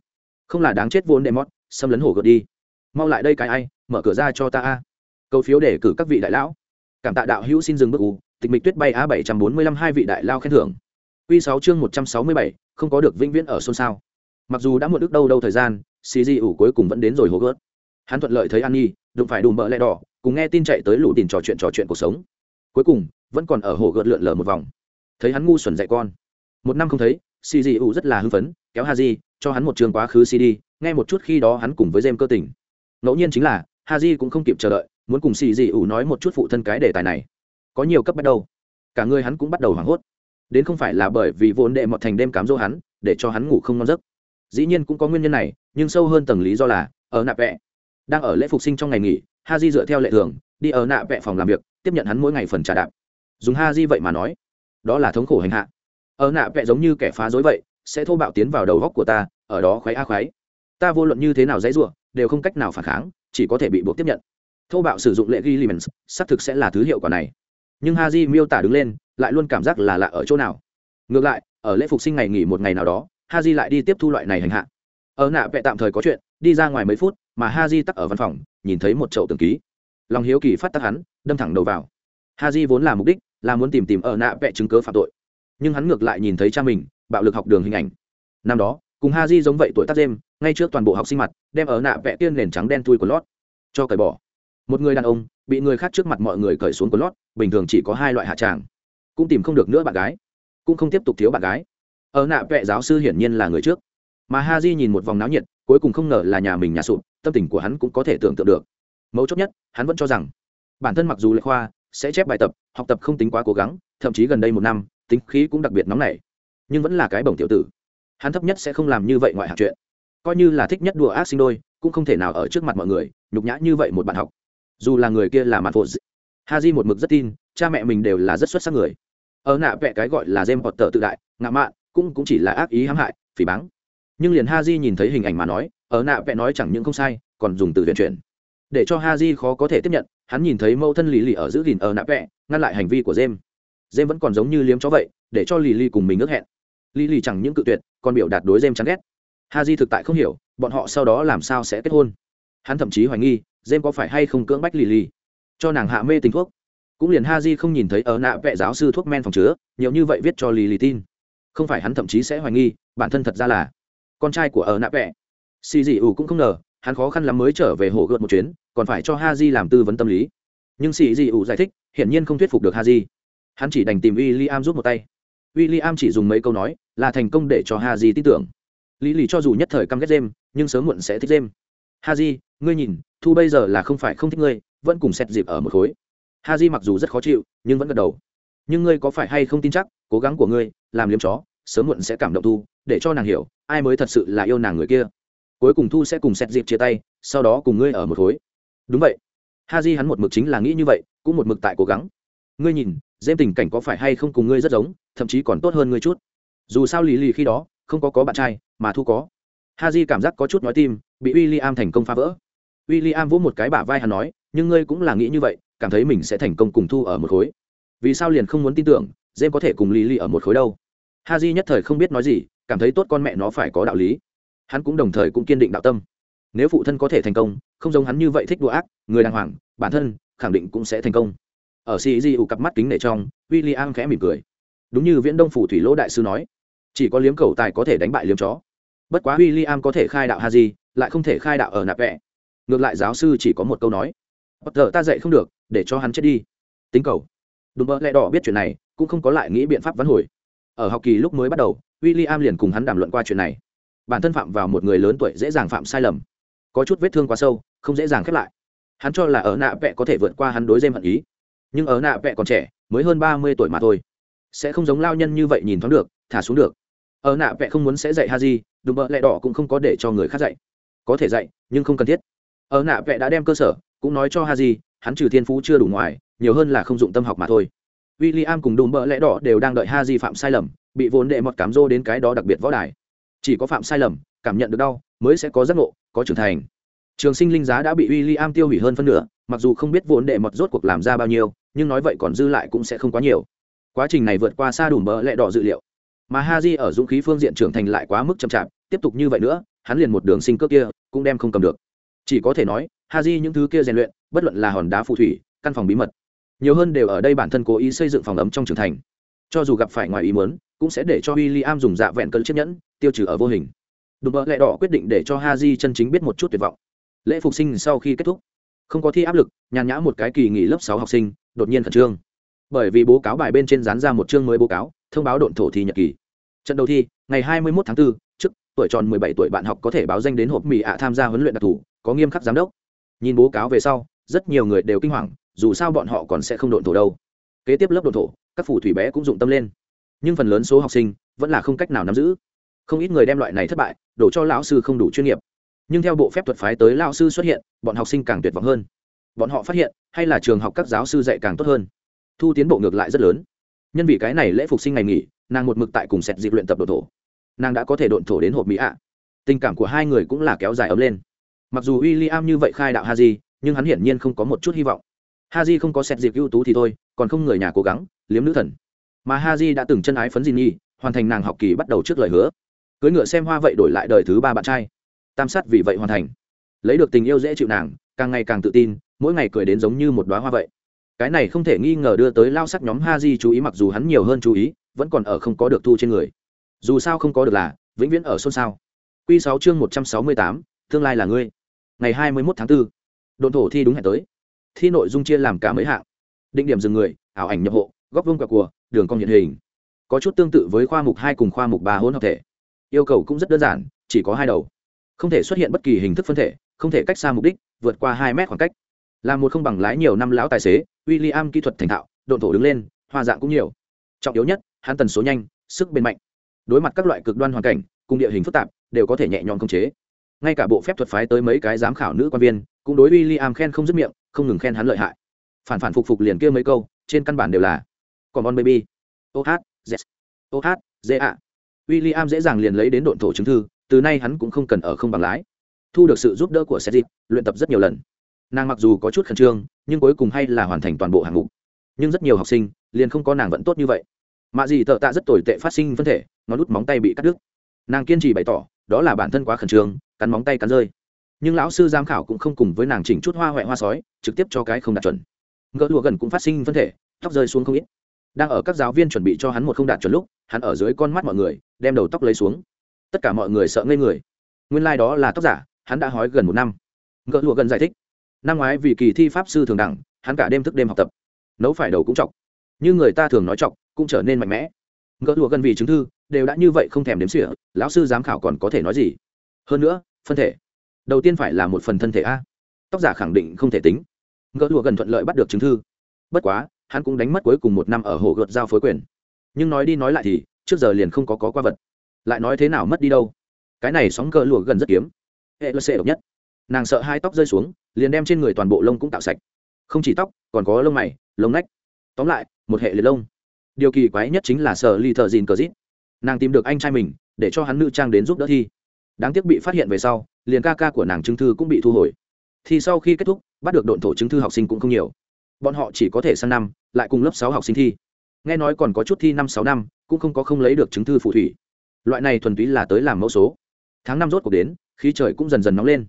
Không là đáng chết vốn đệ mót xâm lấn hổ gợt đi. Mau lại đây cái ai, mở cửa ra cho ta a. Câu phiếu để cử các vị đại lão. Cảm tạ đạo hữu xin dừng bước u, tịch mịch tuyết bay a bảy trăm bốn mươi lăm hai vị đại lao khen thưởng. Q sáu chương một trăm sáu mươi bảy, không có được vĩnh viễn ở xôn xao. Mặc dù đã một ước đâu đâu thời gian xì di ủ cuối cùng vẫn đến rồi hổ gợt. Hắn thuận lợi thấy an nhi đụng phải đùm bợ lẹ đỏ, cùng nghe tin chạy tới lũ tìm trò chuyện trò chuyện cuộc sống. Cuối cùng, vẫn còn ở hồ gợt lượn lờ một vòng. Thấy hắn ngu xuẩn dạy con. Một năm không thấy xì di ủ rất là hưng phấn, kéo ha di cho hắn một trường quá khứ cd nghe một chút khi đó hắn cùng với jem cơ tình. Ngẫu nhiên chính là ha di cũng không kịp chờ đợi, muốn cùng xì di ủ nói một chút phụ thân cái đề tài này. Có nhiều cấp bắt đầu cả người hắn cũng bắt đầu hoảng hốt. Đến không phải là bởi vì vốn đệ mọt thành đêm cám dỗ hắn, để cho hắn ngủ không ngon giấc. Dĩ nhiên cũng có nguyên nhân này, nhưng sâu hơn tầng lý do là, ở nạp vẹ đang ở lễ phục sinh trong ngày nghỉ ha di dựa theo lệ thường, đi ở nạ vẹ phòng làm việc, tiếp nhận hắn mỗi ngày phần trả đạp. Dùng ha di vậy mà nói, đó là thống khổ hành hạ. Ở nạ vẹ giống như kẻ phá dối vậy, sẽ thô bạo tiến vào đầu góc của ta, ở đó khoái a khoái. Ta vô luận như thế nào dãy ruộng đều không cách nào phản kháng, chỉ có thể bị buộc tiếp nhận. Thô bạo sử dụng lệ ghi limens xác thực sẽ là thứ hiệu quả này. Nhưng ha di miêu tả đứng lên, lại luôn cảm giác là lạ ở chỗ nào. Ngược lại, ở lễ phục sinh ngày nghỉ một ngày nào đó ha di lại đi tiếp thu loại này hành hạ. Ở nạ vẽ tạm thời có chuyện, đi ra ngoài mấy phút mà ha di tắc ở văn phòng, nhìn thấy một chậu tường ký. Lòng hiếu kỳ phát tắc hắn, đâm thẳng đầu vào. Ha di vốn là mục đích, là muốn tìm tìm ở nạ vẽ chứng cớ phạm tội. Nhưng hắn ngược lại nhìn thấy cha mình, bạo lực học đường hình ảnh. Năm đó, cùng ha di giống vậy tuổi tác đêm ngay trước toàn bộ học sinh mặt, đem ở nạ vẽ tiên nền trắng đen thui của lót, cho cởi bỏ. Một người đàn ông, bị người khác trước mặt mọi người cởi xuống của lót, bình thường chỉ có hai loại hạ tràng. Cũng tìm không được nữa bạn gái, cũng không tiếp tục thiếu bạn gái. Ở nạ vẽ giáo sư hiển nhiên là người trước. Mà ha di nhìn một vòng náo nhiệt cuối cùng không ngờ là nhà mình nhà sụp, tâm tình của hắn cũng có thể tưởng tượng được. Mấu chốt nhất, hắn vẫn cho rằng, bản thân mặc dù lệ khoa, sẽ chép bài tập, học tập không tính quá cố gắng, thậm chí gần đây một năm, tính khí cũng đặc biệt nóng nảy. Nhưng vẫn là cái bổng tiểu tử. Hắn thấp nhất sẽ không làm như vậy ngoại hạng chuyện. Coi như là thích nhất đùa ác sinh đôi, cũng không thể nào ở trước mặt mọi người, nhục nhã như vậy một bạn học. Dù là người kia là mặt phụ ha di một mực rất tin, cha mẹ mình đều là rất xuất sắc người. Ở nạ vẽ cái gọi là jem hoặc tờ tự đại, ngạo mạn, cũng cũng chỉ là ác ý hãm hại, phỉ báng nhưng liền ha di nhìn thấy hình ảnh mà nói, ở nạ vẽ nói chẳng những không sai, còn dùng từ viện chuyển. Để cho ha di khó có thể tiếp nhận, hắn nhìn thấy mẫu thân lì lì ở giữ gìn ở nạ vẽ, ngăn lại hành vi của jem. Jem vẫn còn giống như liếm chó vậy, để cho lì lì cùng mình ước hẹn. Lì lì chẳng những cự tuyệt, còn biểu đạt đối jem chán ghét. Ha di thực tại không hiểu, bọn họ sau đó làm sao sẽ kết hôn. Hắn thậm chí hoài nghi, jem có phải hay không cưỡng bách lì lì. Cho nàng hạ mê tình thuốc. Cũng liền ha di không nhìn thấy ở nạ vẽ giáo sư thuốc men phòng chứa, nhiều như vậy viết cho lì lì tin. Không phải hắn thậm chí sẽ hoài nghi, bản thân thật ra là con trai của ở nạ vẽ xì dị ủ cũng không ngờ, hắn khó khăn lắm mới trở về hồ gợt một chuyến, còn phải cho ha di làm tư vấn tâm lý. Nhưng xì dị ủ giải thích, hiển nhiên không thuyết phục được ha di hắn chỉ đành tìm w i l l i am giúp một tay. W i l l i am chỉ dùng mấy câu nói, là thành công để cho ha di tin tưởng. Lý lì cho dù nhất thời căm ghét jem nhưng sớm muộn sẽ thích jem ha di ngươi nhìn, thu bây giờ là không phải không thích ngươi, vẫn cùng xét dịp ở một khối. Ha di mặc dù rất khó chịu, nhưng vẫn gật đầu. Nhưng ngươi có phải hay không tin chắc, cố gắng của ngươi, làm liếm chó sớm muộn sẽ cảm động thu, để cho nàng hiểu, ai mới thật sự là yêu nàng người kia. Cuối cùng thu sẽ cùng xét dịp chia tay, sau đó cùng ngươi ở một khối. Đúng vậy. Ha di hắn một mực chính là nghĩ như vậy, cũng một mực tại cố gắng. Ngươi nhìn dêm tình cảnh có phải hay không cùng ngươi rất giống, thậm chí còn tốt hơn ngươi chút. Dù sao lì lì khi đó, không có có bạn trai, mà thu có. Ha di cảm giác có chút nói tim, bị w i l l i am thành công phá vỡ. W i l l i am vỗ một cái bả vai hắn nói, nhưng ngươi cũng là nghĩ như vậy, cảm thấy mình sẽ thành công cùng thu ở một khối. Vì sao liền không muốn tin tưởng dêm có thể cùng lì lì ở một khối đâu? Ha di nhất thời không biết nói gì, cảm thấy tốt con mẹ nó phải có đạo lý. Hắn cũng đồng thời cũng kiên định đạo tâm. Nếu phụ thân có thể thành công, không giống hắn như vậy thích đùa ác, người đàng hoàng, bản thân khẳng định cũng sẽ thành công. Ở sĩ di ủ cặp mắt kính nể trong w i l l i am khẽ mỉm cười. Đúng như viễn đông phủ thủy lỗ đại sư nói, chỉ có liếm cầu tài có thể đánh bại liếm chó. Bất quá w i l l i am có thể khai đạo ha di, lại không thể khai đạo ở nạp vẽ ngược lại giáo sư chỉ có một câu nói bất giờ ta dạy không được, để cho hắn chết đi. Tính cầu. Đùm bơ lẹ đỏ biết chuyện này, cũng không có lại nghĩ biện pháp vắn hồi ở học kỳ lúc mới bắt đầu, William liền cùng hắn đàm luận qua chuyện này. Bản thân phạm vào một người lớn tuổi dễ dàng phạm sai lầm. Có chút vết thương quá sâu, không dễ dàng khép lại. Hắn cho là ở nạ vẹ có thể vượt qua hắn đối dêm hận ý. Nhưng ở nạ vẹ còn trẻ, mới hơn ba mươi tuổi mà thôi. Sẽ không giống lao nhân như vậy nhìn thoáng được, thả xuống được. Ở nạ vẽ không muốn sẽ dạy haji, đùm bợ lẹ đỏ cũng không có để cho người khác dạy. Có thể dạy, nhưng không cần thiết. Ở nạ vẽ đã đem cơ sở, cũng nói cho haji, hắn trừ thiên phú chưa đủ ngoài, nhiều hơn là không dụng tâm học mà thôi. William cùng đùm bợ lẽ đỏ đều đang đợi Haji phạm sai lầm, bị vốn đệ một cám dô đến cái đó đặc biệt võ đài. Chỉ có phạm sai lầm, cảm nhận được đau, mới sẽ có giác ngộ, có trưởng thành. Trường sinh linh giá đã bị William tiêu hủy hơn phân nửa, mặc dù không biết vốn đệ một rốt cuộc làm ra bao nhiêu, nhưng nói vậy còn dư lại cũng sẽ không quá nhiều. Quá trình này vượt qua xa Đùm bợ lẽ đỏ dự liệu. Mà Haji ở dũng khí phương diện trưởng thành lại quá mức chậm chạp, tiếp tục như vậy nữa, hắn liền một đường sinh cước kia, cũng đem không cầm được. Chỉ có thể nói, Haji những thứ kia rèn luyện, bất luận là hòn đá phù thủy, căn phòng bí mật, nhiều hơn đều ở đây bản thân cố ý xây dựng phòng ấm trong trưởng thành. Cho dù gặp phải ngoài ý muốn cũng sẽ để cho William dùng dạ vẹn cơn chiếc nhẫn tiêu trừ ở vô hình. Đùm bợ lẹ đỏ quyết định để cho Haji chân chính biết một chút tuyệt vọng. Lễ phục sinh sau khi kết thúc không có thi áp lực nhàn nhã một cái kỳ nghỉ lớp sáu học sinh đột nhiên khẩn trương. Bởi vì bố cáo bài bên trên dán ra một chương mới bố cáo thông báo độn thổ thi nhật kỳ. Trận đầu thi ngày 21 tháng 4, trước tuổi tròn 17 tuổi bạn học có thể báo danh đến hộp mì ạ tham gia huấn luyện đặc thù có nghiêm khắc giám đốc. Nhìn bố cáo về sau rất nhiều người đều kinh hoàng dù sao bọn họ còn sẽ không độn thổ đâu. Kế tiếp lớp độn thổ, các phù thủy bé cũng dụng tâm lên. Nhưng phần lớn số học sinh vẫn là không cách nào nắm giữ. Không ít người đem loại này thất bại, đổ cho lão sư không đủ chuyên nghiệp. Nhưng theo bộ phép thuật phái tới lão sư xuất hiện, bọn học sinh càng tuyệt vọng hơn. Bọn họ phát hiện, hay là trường học các giáo sư dạy càng tốt hơn. Thu tiến bộ ngược lại rất lớn. Nhân vì cái này lễ phục sinh ngày nghỉ, nàng một mực tại cùng sẹt dịp luyện tập độn thổ. Nàng đã có thể độn thổ đến hộp mỹ ạ. Tình cảm của hai người cũng là kéo dài ấm lên. Mặc dù w i l l i am như vậy khai đạo ha di nhưng hắn hiển nhiên không có một chút hy vọng ha j không có xét dịp ưu tú thì thôi còn không người nhà cố gắng liếm nữ thần. Mà ha j đã từng chân ái phấn di nhi hoàn thành nàng học kỳ bắt đầu trước lời hứa. Cưới ngựa xem hoa vậy đổi lại đời thứ ba bạn trai. Tam sát vì vậy hoàn thành. Lấy được tình yêu dễ chịu nàng càng ngày càng tự tin mỗi ngày cười đến giống như một đoá hoa vậy. Cái này không thể nghi ngờ đưa tới lao sắc nhóm ha di chú ý mặc dù hắn nhiều hơn chú ý vẫn còn ở không có được thu trên người. Dù sao không có được là vĩnh viễn ở xôn xao. Q sáu chương một trăm sáu mươi tám tương lai là ngươi. Ngày hai mươi mốt tháng 4, đồn thổ thi đúng hẹn tới thi nội dung chia làm cả mấy hạng. Định điểm dừng người, ảo ảnh nhập hộ, góc vương quạt cùa đường cong hiện hình. Có chút tương tự với khoa mục hai cùng khoa mục ba hỗn hợp thể. Yêu cầu cũng rất đơn giản, chỉ có hai đầu. Không thể xuất hiện bất kỳ hình thức phân thể, không thể cách xa mục đích, vượt qua hai mét khoảng cách. Là một không bằng lái nhiều năm lão tài xế w i l l i am kỹ thuật thành thạo, độn thổ đứng lên, hoa dạng cũng nhiều. Trọng yếu nhất, hắn tần số nhanh, sức bền mạnh. Đối mặt các loại cực đoan hoàn cảnh, cùng địa hình phức tạp, đều có thể nhẹ nhõm khống chế. Ngay cả bộ phép thuật phái tới mấy cái giám khảo nữ quan viên, cũng đối w i l l i am khen không dứt miệng không ngừng khen hắn lợi hại. Phản phản phục phục liền kia mấy câu, trên căn bản đều là còn on, baby. Oh z oh z a w i l l i am dễ dàng liền lấy đến độn thổ chứng thư, từ nay hắn cũng không cần ở không bằng lái. Thu được sự giúp đỡ của seth luyện tập rất nhiều lần. Nàng mặc dù có chút khẩn trương, nhưng cuối cùng hay là hoàn thành toàn bộ hạng mục. Nhưng rất nhiều học sinh, liền không có nàng vẫn tốt như vậy. Mạ gì tợ tạ rất tồi tệ phát sinh phân thể, ngón lút móng tay bị cắt đứt. Nàng kiên trì bày tỏ, đó là bản thân quá khẩn trương, cắn móng tay cắn rơi nhưng lão sư giám khảo cũng không cùng với nàng chỉnh chút hoa huệ hoa sói, trực tiếp cho cái không đạt chuẩn. Ngỡ lụa gần cũng phát sinh phân thể, tóc rơi xuống không ít. Đang ở các giáo viên chuẩn bị cho hắn một không đạt chuẩn lúc, hắn ở dưới con mắt mọi người, đem đầu tóc lấy xuống. Tất cả mọi người sợ ngây người. Nguyên lai、like、đó là tóc giả, hắn đã hói gần một năm. Ngỡ lụa gần giải thích. Năm ngoái vì kỳ thi pháp sư thường đẳng, hắn cả đêm thức đêm học tập. Nấu phải đầu cũng chọc. Như người ta thường nói chọc, cũng trở nên mạnh mẽ. Ngỡ lụa gần vì chứng thư, đều đã như vậy không thèm đếm xỉa, lão sư giám khảo còn có thể nói gì? Hơn nữa, phân thể đầu tiên phải là một phần thân thể a. Tóc giả khẳng định không thể tính. Gỡ lụa gần thuận lợi bắt được chứng thư. Bất quá, hắn cũng đánh mất cuối cùng một năm ở hồ gợt giao phối quyền. Nhưng nói đi nói lại thì, trước giờ liền không có có qua vật. Lại nói thế nào mất đi đâu? Cái này sóng gỡ lụa gần rất kiếm. Hệ lơ xệ độc nhất. Nàng sợ hai tóc rơi xuống, liền đem trên người toàn bộ lông cũng tạo sạch. Không chỉ tóc, còn có lông mày, lông nách. Tóm lại, một hệ liệt lông. Điều kỳ quái nhất chính là sợ ly thợ dìn cờ dít. Nàng tìm được anh trai mình, để cho hắn nữ trang đến giúp đỡ thi. Đáng tiếc bị phát hiện về sau liền ca ca của nàng chứng thư cũng bị thu hồi. Thì sau khi kết thúc, bắt được độn thổ chứng thư học sinh cũng không nhiều. Bọn họ chỉ có thể sang năm, lại cùng lớp sáu học sinh thi. Nghe nói còn có chút thi năm, sáu năm, cũng không có không lấy được chứng thư phù thủy. Loại này thuần túy là tới làm mẫu số. Tháng năm rốt cuộc đến, khí trời cũng dần dần nóng lên.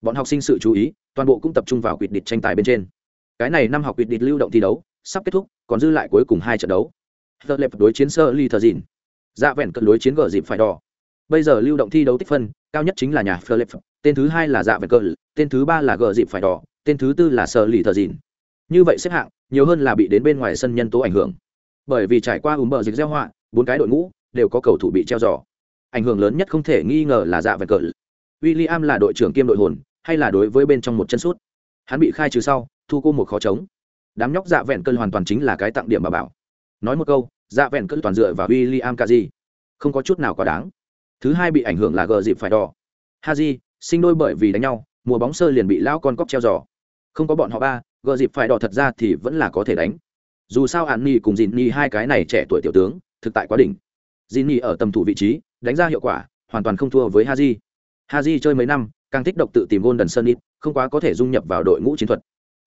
Bọn học sinh sự chú ý, toàn bộ cũng tập trung vào quyết địch tranh tài bên trên. Cái này năm học quyết địch lưu động thi đấu, sắp kết thúc, còn dư lại cuối cùng hai trận đấu. Thợ lệp đối chiến sơ ly thờ dìn. Dạ vẹn cận đối chiến gờ dịp phải đỏ bây giờ lưu động thi đấu tích phân cao nhất chính là nhà Philip, tên thứ hai là dạ vẹn cờ, tên thứ ba là gờ dịp phải đỏ, tên thứ tư là sở lì thờ dìn. Như vậy xếp hạng, nhiều hơn là bị đến bên ngoài sân nhân tố ảnh hưởng. Bởi vì trải qua ùm bờ dịch gieo họa, bốn cái đội ngũ đều có cầu thủ bị treo giò. Ảnh hưởng lớn nhất không thể nghi ngờ là dạ vẹn cờ. William là đội trưởng kiêm đội hồn, hay là đối với bên trong một chân sút. Hắn bị khai trừ sau, thu cô một khó chống. Đám nhóc dạ vẹn cơn hoàn toàn chính là cái tặng điểm bà bảo. Nói một câu, dạ vẹn cơn toàn dựa vào William Kaji. không có chút nào quá đáng thứ hai bị ảnh hưởng là gờ dịp phải đỏ. Haji sinh đôi bởi vì đánh nhau, mùa bóng sơ liền bị lao con cóc treo giò. Không có bọn họ ba, gờ dịp phải đỏ thật ra thì vẫn là có thể đánh. Dù sao hạn ni cùng dìn ni hai cái này trẻ tuổi tiểu tướng, thực tại quá đỉnh. Dìn ni ở tầm thủ vị trí, đánh ra hiệu quả, hoàn toàn không thua với haji haji chơi mấy năm, càng thích độc tự tìm golden sun ít không quá có thể dung nhập vào đội ngũ chiến thuật.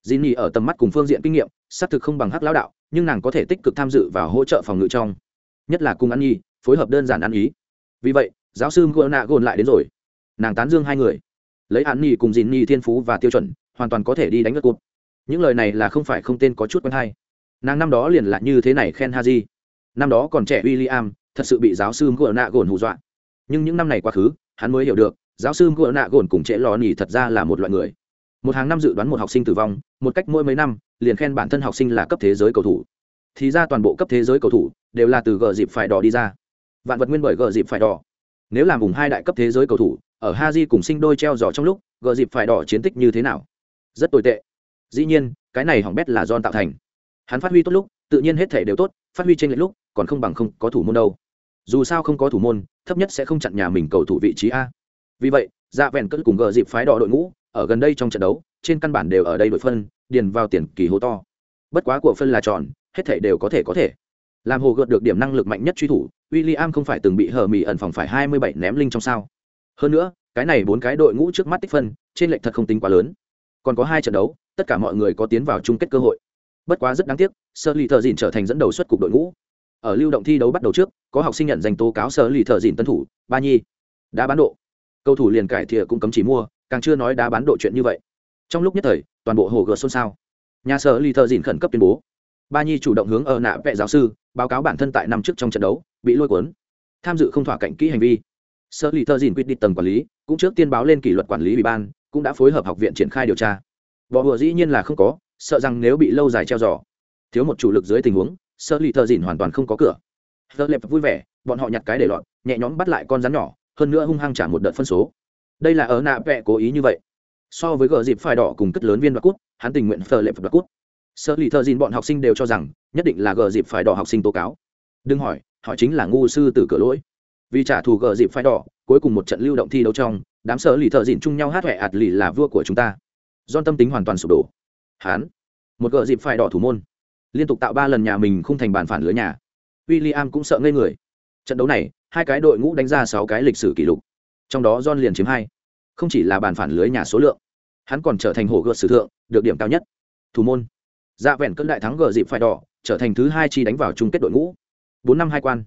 Dìn ni ở tầm mắt cùng phương diện kinh nghiệm, xác thực không bằng hắc lão đạo, nhưng nàng có thể tích cực tham dự và hỗ trợ phòng ngự trong. Nhất là cùng ăn nhi phối hợp đơn giản ăn ý. Vì vậy giáo sư ngô nạ gồn lại đến rồi. Nàng tán dương hai người. Lấy hạn nhi cùng dìn nhi thiên phú và tiêu chuẩn, hoàn toàn có thể đi đánh đất cụt những lời này là không phải không tên có chút quen hay. Nàng năm đó liền là như thế này khen haji. Năm đó còn trẻ w i l l i am thật sự bị giáo sư ngựa nạ gồn hù dọa. Nhưng những năm này quá khứ, hắn mới hiểu được, giáo sư ngựa nạ gồn cùng trễ lò nỉ thật ra là một loại người. Một hàng năm dự đoán một học sinh tử vong, một cách mỗi mấy năm, liền khen bản thân học sinh là cấp thế giới cầu thủ. Thì ra toàn bộ cấp thế giới cầu thủ đều là từ gờ dịp phải đỏ đi ra. Vạn vật nguyên bởi gờ dịp phải đỏ nếu làm vùng hai đại cấp thế giới cầu thủ, ở haji cùng sinh đôi treo giỏ trong lúc, gờ dịp phải đỏ chiến tích như thế nào? Rất tồi tệ. Dĩ nhiên, cái này hỏng bét là don tạo thành. Hắn phát huy tốt lúc, tự nhiên hết thể đều tốt, phát huy trên lệch lúc, còn không bằng không có thủ môn đâu. Dù sao không có thủ môn, thấp nhất sẽ không chặn nhà mình cầu thủ vị trí a. Vì vậy dạ vẹn cất cùng gờ dịp phái đỏ đội ngũ, ở gần đây trong trận đấu, trên căn bản đều ở đây đội phân, điền vào tiền kỳ hố to. Bất quá của phân là tròn, hết thể đều có thể có thể. Làm hồ gợt được điểm năng lực mạnh nhất truy thủ William không phải từng bị hờ mì ẩn phòng phải 27 ném linh trong sao. Hơn nữa, cái này bốn cái đội ngũ trước mắt tích phân, trên lệch thật không tính quá lớn. Còn có hai trận đấu, tất cả mọi người có tiến vào chung kết cơ hội. Bất quá rất đáng tiếc sơ lì thợ dìn trở thành dẫn đầu xuất cục đội ngũ. Ở lưu động thi đấu bắt đầu trước, có học sinh nhận danh tố cáo sơ lì thợ dìn tân thủ, ba nhi. Đã bán độ. Cầu thủ liền cải thiện cũng cấm chỉ mua, càng chưa nói đá bán độ chuyện như vậy. Trong lúc nhất thời, toàn bộ hồ gờ xôn xao. Nhà sơ lì thợ dìn khẩn cấp tuyên bố. Ba nhi chủ động hướng ở nạ vệ giáo sư, báo cáo bản thân tại năm trước trong trận đấu bị lôi cuốn. Tham dự không thỏa cạnh kỹ hành vi. Sở lì thơ dìn quyết định tầng quản lý, cũng trước tiên báo lên kỷ luật quản lý ủy ban, cũng đã phối hợp học viện triển khai điều tra. Bỏ hùa dĩ nhiên là không có, sợ rằng nếu bị lâu dài treo giò, thiếu một chủ lực dưới tình huống sơ lì thơ dìn hoàn toàn không có cửa. Thợ lệp vui vẻ, bọn họ nhặt cái để lọt, nhẹ nhõm bắt lại con rắn nhỏ, hơn nữa hung hăng trả một đợt phân số. Đây là ở nạ vẽ cố ý như vậy. So với gờ dịp phải đỏ cùng cất lớn viên đoạt cút, hắn tình nguyện phờ lệ phật đoạt cút. Sơ lì thợ dìn bọn học sinh đều cho rằng, nhất định là gờ dịp phải đỏ học sinh tố cáo. Đừng hỏi họ chính là ngu sư từ cửa lỗi. Vì trả thù gờ dịp phải đỏ, cuối cùng một trận lưu động thi đấu trong, đám sở lì thợ dịn chung nhau hát huệ ạt lì là vua của chúng ta. Don tâm tính hoàn toàn sụp đổ. Hán. Một gờ dịp phải đỏ thủ môn. Liên tục tạo ba lần nhà mình không thành bàn phản lưới nhà. W i l l i am cũng sợ ngây người. Trận đấu này, hai cái đội ngũ đánh ra sáu cái lịch sử kỷ lục. Trong đó john liền chiếm hai. Không chỉ là bàn phản lưới nhà số lượng, hắn còn trở thành hổ gợt sử thượng, được điểm cao nhất. Thủ môn. Dạ vẹn cơn đại thắng gờ dịp phải đỏ, trở thành thứ hai chi đánh vào chung kết đội ngũ bốn năm hai quan.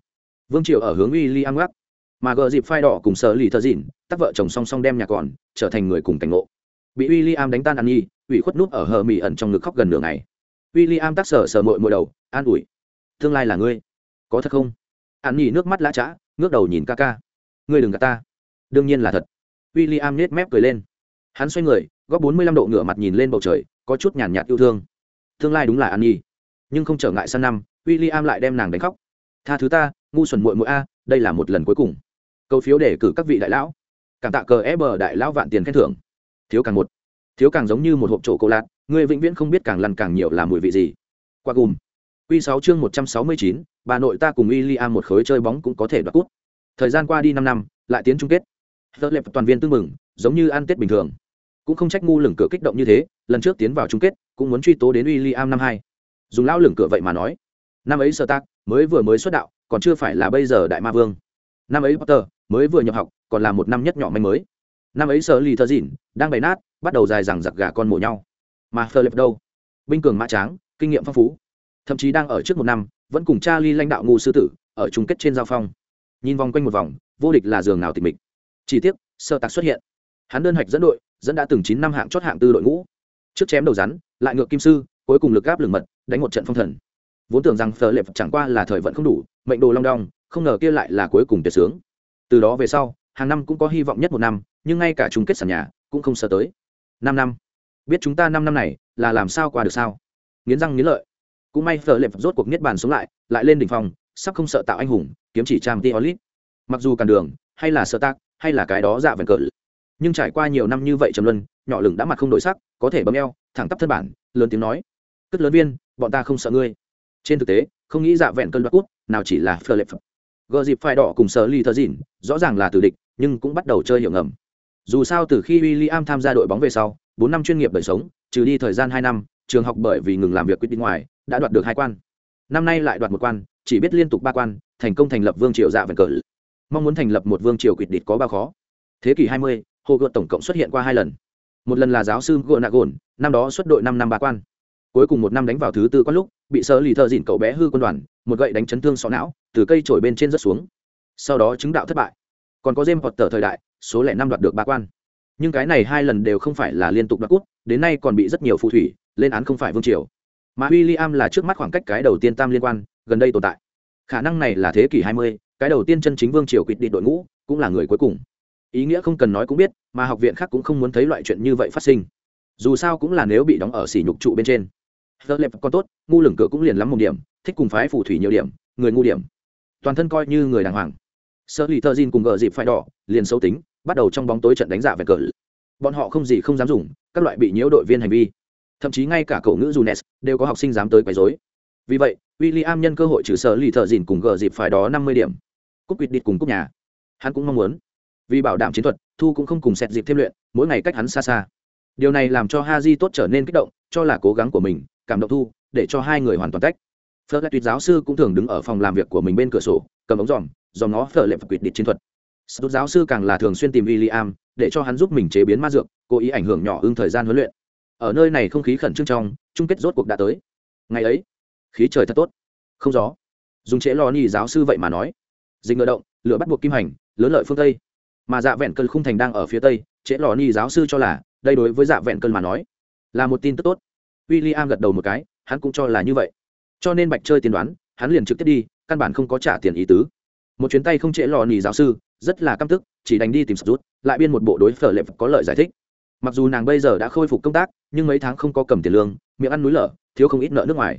Vương triều ở hướng uy li am gác mà gờ dịp phai đỏ cùng sở lì thơ dịn, tắc vợ chồng song song đem nhà còn, trở thành người cùng cảnh ngộ. Bị w i l l i am đánh tan ăn nhi ủy khuất núp ở hờ mỹ ẩn trong ngực khóc gần nửa ngày. W i l l i am tắc sờ sờ mội mội đầu, an ủi. Tương lai là ngươi, có thật không? An nhi nước mắt lã chã ngước đầu nhìn ca ca. Ngươi đừng gạt ta. Đương nhiên là thật. W i l l i am nết mép cười lên. Hắn xoay người góp bốn mươi lăm độ ngửa mặt nhìn lên bầu trời, có chút nhàn nhạt yêu thương. Tương lai đúng là an nhi. Nhưng không trở ngại sang năm w i l l i am lại đem nàng đánh khóc tha thứ ta, ngu xuẩn muội muội a, đây là một lần cuối cùng. Câu phiếu để cử các vị đại lão. Cảm tạ cờ ép bờ đại lão vạn tiền khen thưởng. Thiếu càng một. Thiếu càng giống như một hộp chỗ cổ lạc người vĩnh viễn không biết càng lăn càng nhiều là mùi vị gì. Qua gùm. Q sáu chương một trăm sáu mươi chín, bà nội ta cùng w i l l i am một khối chơi bóng cũng có thể đoạt cút thời gian qua đi năm năm, lại tiến chung kết. Tớ lệp toàn viên tư mừng giống như ăn tết bình thường. Cũng không trách ngu lửng cửa kích động như thế, lần trước tiến vào chung kết, cũng muốn truy tố đến w i l l i am năm hai. Dùng lão lửng cửa vậy mà nói. Năm ấy sơ tác mới vừa mới xuất đạo, còn chưa phải là bây giờ đại ma vương. Năm ấy potter mới vừa nhập học, còn là một năm nhất nhỏ manh mới. Năm ấy sơ lì thơ dịn đang bày nát, bắt đầu dài rằng giặc gà con mổ nhau. Mà phơ lệp đâu? Binh cường mã tráng, kinh nghiệm phong phú. Thậm chí đang ở trước một năm, vẫn cùng cha ly lãnh đạo ngu sư tử ở chung kết trên giao phong. Nhìn vòng quanh một vòng, vô địch là giường nào tịch mịch. Chỉ tiếc sơ tạc xuất hiện. Hắn đơn hạch dẫn đội, dẫn đã từng chín năm hạng chót hạng tư đội ngũ. Trước chém đầu rắn, lại ngược kim sư, cuối cùng lực gáp lửng mật, đánh một trận phong thần vốn tưởng rằng phở lệp chẳng qua là thời vận không đủ, mệnh đồ long đong, không ngờ kia lại là cuối cùng tuyệt sướng. Từ đó về sau, hàng năm cũng có hy vọng nhất một năm, nhưng ngay cả chung kết sàn nhà cũng không sợ tới. Năm năm. Biết chúng ta năm năm này là làm sao qua được sao? Nghiến răng nghiến lợi. Cũng may phở lệp rốt cuộc niết bàn sống lại lại lên đỉnh phòng sắp không sợ tạo anh hùng, kiếm chỉ trang tiolit mặc dù cản đường, hay là sợ tác, hay là cái đó dạ vần cỡ. Nhưng trải qua nhiều năm như vậy trầm luân, nhỏ lửng đã mặt không đổi sắc, có thể bấm eo, thẳng tắp thân bản, lớn tiếng nói. Cất lớn viên, bọn ta không sợ ngươi trên thực tế, không nghĩ dạ vẹn cơn đoạt cút, nào chỉ là phờ lệp gờ dịp phải đỏ cùng sở ly thơ dìn rõ ràng là tử địch, nhưng cũng bắt đầu chơi hiệu ngầm. Dù sao từ khi w i l l i am tham gia đội bóng về sau, bốn năm chuyên nghiệp đời sống, trừ đi thời gian hai năm, trường học bởi vì ngừng làm việc quyết định ngoài, đã đoạt được hai quan. Năm nay lại đoạt một quan, chỉ biết liên tục ba quan, thành công thành lập vương triều dạ vẹn cờ. Mong muốn thành lập một vương triều quyết định có bao khó. Thế kỷ hai mươi, hồ gợt tổng cộng xuất hiện qua hai lần. Một lần là giáo sư gợn nạ gồn năm đó xuất đội năm năm ba quan cuối cùng một năm đánh vào thứ tư có lúc, bị sơ lì thợ dịn cậu bé hư quân đoàn, một gậy đánh chấn thương sọ não, từ cây trổi bên trên rớt xuống. Sau đó chứng đạo thất bại. Còn có jem hoặc tờ thời đại, số lẻ năm đoạt được ba quan. Nhưng cái này hai lần đều không phải là liên tục đoạt cút đến nay còn bị rất nhiều phù thủy, lên án không phải vương triều. Mà w i l l i am là trước mắt khoảng cách cái đầu tiên tam liên quan, gần đây tồn tại. Khả năng này là thế kỷ hai mươi, cái đầu tiên chân chính vương triều quyết định đội ngũ, cũng là người cuối cùng. Ý nghĩa không cần nói cũng biết, mà học viện khác cũng không muốn thấy loại chuyện như vậy phát sinh. Dù sao cũng là nếu bị đóng ở xỉ nhục trụ bên trên. Giờ lệp còn tốt, ngu lửng cửa cũng liền lắm một điểm, thích cùng phái phù thủy nhiều điểm, người ngu điểm. Toàn thân coi như người đàng hoàng. Sơ lì thơ Jin cùng gờ dịp phải đỏ, liền xấu tính, bắt đầu trong bóng tối trận đánh giả về cờ. Bọn họ không gì không dám dùng, các loại bị nhiễu đội viên hành vi. Thậm chí ngay cả cậu ngữ Junes đều có học sinh dám tới quấy rối. Vì vậy, William nhân cơ hội trừ sơ lì Thơ Jin cùng gờ dịp phải đó năm mươi điểm. Cúp quỵt địt cùng cúp nhà. Hắn cũng mong muốn, vì bảo đảm chiến thuật, Thu cũng không cùng xét dịp thêm luyện, mỗi ngày cách hắn xa xa. Điều này làm cho Haji tốt trở nên kích động, cho là cố gắng của mình, cảm động thu để cho hai người hoàn toàn tách phở lại tuyệt giáo sư cũng thường đứng ở phòng làm việc của mình bên cửa sổ cầm ống dòm dòm nó phở lệ và quyết định chiến thuật Sút giáo sư càng là thường xuyên tìm William để cho hắn giúp mình chế biến ma dược, cố ý ảnh hưởng nhỏ ưng thời gian huấn luyện. Ở nơi này không khí khẩn trương trong, chung kết rốt cuộc đã tới. Ngày ấy, khí trời thật tốt, không gió. Dùng chế lò nhì giáo sư vậy mà nói, dịch ngựa động, lửa bắt buộc kim hành, lớn lợi phương tây. Mà dạ vẹn cơn khung thành đang ở phía tây, chế lò nhì giáo sư cho là, đây đối với dạ vẹn cơn mà nói, là một tin tức tốt. William gật đầu một cái, hắn cũng cho là như vậy. Cho nên Bạch chơi tiên đoán, hắn liền trực tiếp đi, căn bản không có trả tiền ý tứ. Một chuyến tay không trễ lò nỉ giáo sư, rất là căm tức, chỉ đành đi tìm rút, lại biên một bộ đối phở lệp có lợi giải thích. Mặc dù nàng bây giờ đã khôi phục công tác, nhưng mấy tháng không có cầm tiền lương, miệng ăn núi lở, thiếu không ít nợ nước ngoài.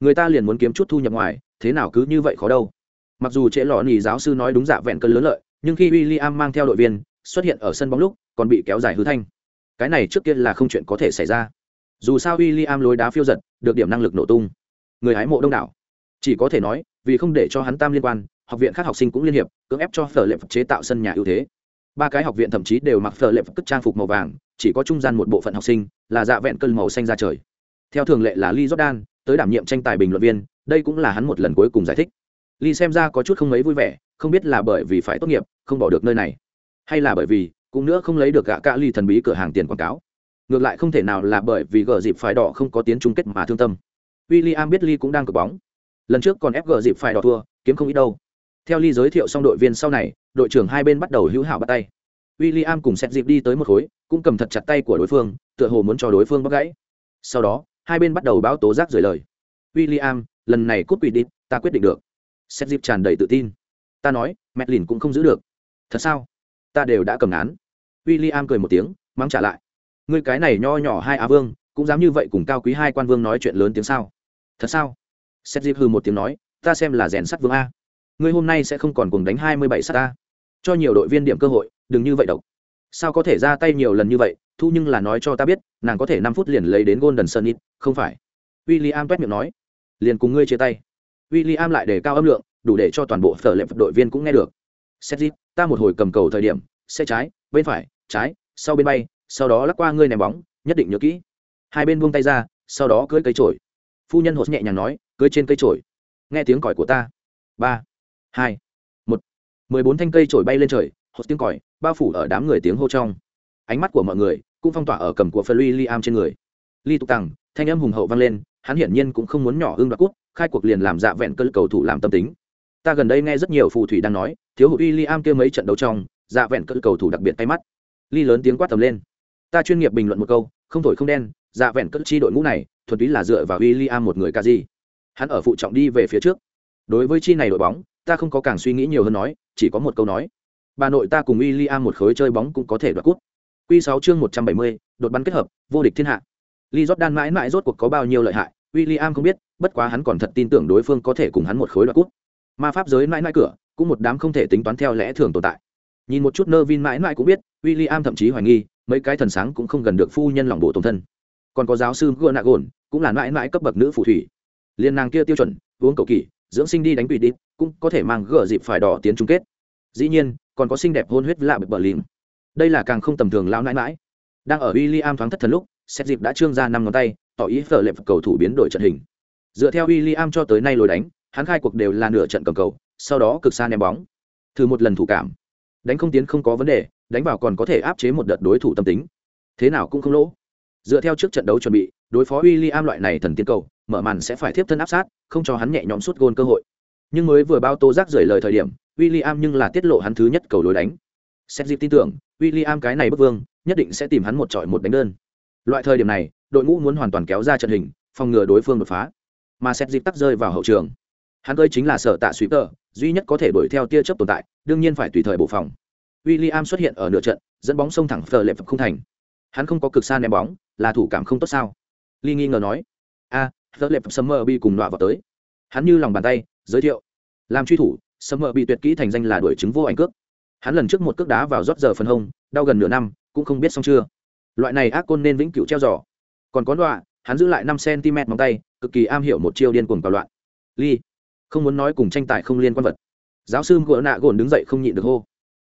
Người ta liền muốn kiếm chút thu nhập ngoài, thế nào cứ như vậy khó đâu. Mặc dù trễ lò nỉ giáo sư nói đúng dạ vẹn cơn lớn lợi, nhưng khi William mang theo đội viên xuất hiện ở sân bóng lúc, còn bị kéo dài hư thanh. Cái này trước kia là không chuyện có thể xảy ra dù sao w i l l i am lối đá phiêu giật, được điểm năng lực nổ tung. Người hái mộ đông đảo. Chỉ có thể nói, vì không để cho hắn tam liên quan, học viện khác học sinh cũng liên hiệp, cưỡng ép cho phở lệ chế tạo sân nhà ưu thế. Ba cái học viện thậm chí đều mặc phở lệ cất trang phục màu vàng, chỉ có trung gian một bộ phận học sinh là dạ vẹn cơn màu xanh ra trời. Theo thường lệ là lee jordan, tới đảm nhiệm tranh tài bình luận viên, đây cũng là hắn một lần cuối cùng giải thích. Lee xem ra có chút không mấy vui vẻ, không biết là bởi vì phải tốt nghiệp, không bỏ được nơi này, hay là bởi vì, cũng nữa không lấy được gạ cạ ly thần bí cửa hàng tiền quảng cáo ngược lại không thể nào là bởi vì gờ dịp phải đỏ không có tiến chung kết mà thương tâm. W i l l i am biết lee cũng đang cờ bóng. Lần trước còn ép gờ dịp phải đỏ thua, kiếm không ít đâu. Theo lee giới thiệu xong đội viên sau này, đội trưởng hai bên bắt đầu hữu hảo bắt tay. W i l l i am cùng xét dịp đi tới một khối, cũng cầm thật chặt tay của đối phương, tựa hồ muốn cho đối phương bắt gãy. Sau đó, hai bên bắt đầu báo tố giác rời lời. W i l l i am lần này cút quỵ đi, ta quyết định được. Xét dịp tràn đầy tự tin. Ta nói mẹ lìn cũng không giữ được. Thật sao? Ta đều đã cầm án. William am cười một tiếng, mắng trả lại ngươi cái này nho nhỏ hai á vương cũng dám như vậy cùng cao quý hai quan vương nói chuyện lớn tiếng sao? Thật sao? Xét dịp hư một tiếng nói ta xem là rèn sắt vương a. Ngươi hôm nay sẽ không còn cùng đánh hai mươi bảy sắt ta, cho nhiều đội viên điểm cơ hội đừng như vậy độc. Sao có thể ra tay nhiều lần như vậy thu nhưng là nói cho ta biết nàng có thể năm phút liền lấy đến golden sun ít không phải? W i l l i am quét miệng nói. Liền cùng ngươi chia tay. W i l l i am lại để cao âm lượng đủ để cho toàn bộ phở lệm đội viên cũng nghe được. Xét dịp ta một hồi cầm cầu thời điểm xe trái bên phải trái sau bên bay sau đó lắc qua ngươi ném bóng, nhất định nhớ kỹ. Hai bên buông tay ra, sau đó cưới cây trổi phu nhân hột nhẹ nhàng nói, cưới trên cây trổi nghe tiếng còi của ta. Ba, hai, một. Mười bốn thanh cây trổi bay lên trời, hột tiếng còi, bao phủ ở đám người tiếng hô trong. Ánh mắt của mọi người cũng phong tỏa ở cầm của phân ly am trên người. Ly tục tằng, thanh âm hùng hậu vang lên, hắn hiển nhiên cũng không muốn nhỏ hưng đoạt cút, khai cuộc liền làm dạ vẹn cơn cầu thủ làm tâm tính. Ta gần đây nghe rất nhiều phù thủy đang nói, thiếu hụt William kia mấy trận đấu trong dạ vẹn cơn cầu thủ đặc biệt tay mắt. Ly lớn tiếng quát tầm lên ta chuyên nghiệp bình luận một câu không thổi không đen dạ vẹn cất chi đội ngũ này thuần túy là dựa vào w i l l i am một người ca di hắn ở phụ trọng đi về phía trước. Đối với chi này đội bóng ta không có càng suy nghĩ nhiều hơn nói chỉ có một câu nói. Bà nội ta cùng w i l l i am một khối chơi bóng cũng có thể đoạt cút q sáu chương một trăm bảy mươi đột bắn kết hợp vô địch thiên hạ. Lee Jordan mãi mãi rốt cuộc có bao nhiêu lợi hại, William không biết, bất quá hắn còn thật tin tưởng đối phương có thể cùng hắn một khối đoạt cút. Ma pháp giới mãi mãi cửa, cũng một đám không thể tính toán theo lẽ thường tồn tại. Nhìn một chút Nervin mãi mãi cũng biết, William thậm chí hoài nghi, mấy cái thần sáng cũng không gần được phu nhân lòng bộ tổn thân. Còn có giáo sư gua nạ gồn, cũng là mãi mãi cấp bậc nữ phù thủy. Liên nàng kia tiêu chuẩn, uống cầu kỳ, dưỡng sinh đi đánh quỷ đi, cũng có thể mang gỡ dịp phải đỏ tiến chung kết. Dĩ nhiên, còn có xinh đẹp hôn huyết lạ bật bờ lìm. Đây là càng không tầm thường lao nãi mãi đang ở w i l l i am thoáng thất thần lúc xét dịp đã trương ra năm ngón tay, tỏ ý phở lệp cầu thủ biến đổi trận hình. Dựa theo w i l l i am cho tới nay lối đánh, hắn khai cuộc đều là nửa trận cầm cầu, sau đó cực xa ném bóng. Thử một lần thủ cảm. Đánh không tiến không có vấn đề đánh vào còn có thể áp chế một đợt đối thủ tâm tính. Thế nào cũng không lỗ. Dựa theo trước trận đấu chuẩn bị, đối phó w i l l i am loại này thần tiên cầu, mở màn sẽ phải tiếp thân áp sát, không cho hắn nhẹ nhõm suốt gôn cơ hội. Nhưng mới vừa bao tô rác rời lời thời điểm w i l l i am nhưng là tiết lộ hắn thứ nhất cầu lối đánh. Xét dịp tin tưởng w i l l i am cái này bất vương, nhất định sẽ tìm hắn một trọi một đánh đơn. Loại thời điểm này, đội ngũ muốn hoàn toàn kéo ra trận hình, phòng ngừa đối phương đột phá. Mà xét dịp tắc rơi vào hậu trường. Hắn ơi chính là sở tạ suy tờ, duy nhất có thể đuổi theo tia chấp tồn tại, đương nhiên phải tùy thời bộ phòng w i l l i am xuất hiện ở nửa trận dẫn bóng sông thẳng phờ lệ phật không thành. Hắn không có cực xa ném bóng là thủ cảm không tốt sao? Ly nghi ngờ nói. A à, phờ lệ phật mờ bị cùng nọa vào tới. Hắn như lòng bàn tay giới thiệu. Làm truy thủ sấm mờ bị tuyệt kỹ thành danh là đuổi chứng vô ảnh cước. Hắn lần trước một cước đá vào rót giờ phần hông đau gần nửa năm cũng không biết xong chưa. Loại này ác côn nên vĩnh cửu treo giò. Còn có đọa hắn giữ lại năm cm móng tay cực kỳ am hiểu một chiêu điên cuồng vào loạn. Ly không muốn nói cùng tranh tài không liên quan vật. Giáo sư gỡ nạ gồn đứng dậy không nhịn được hô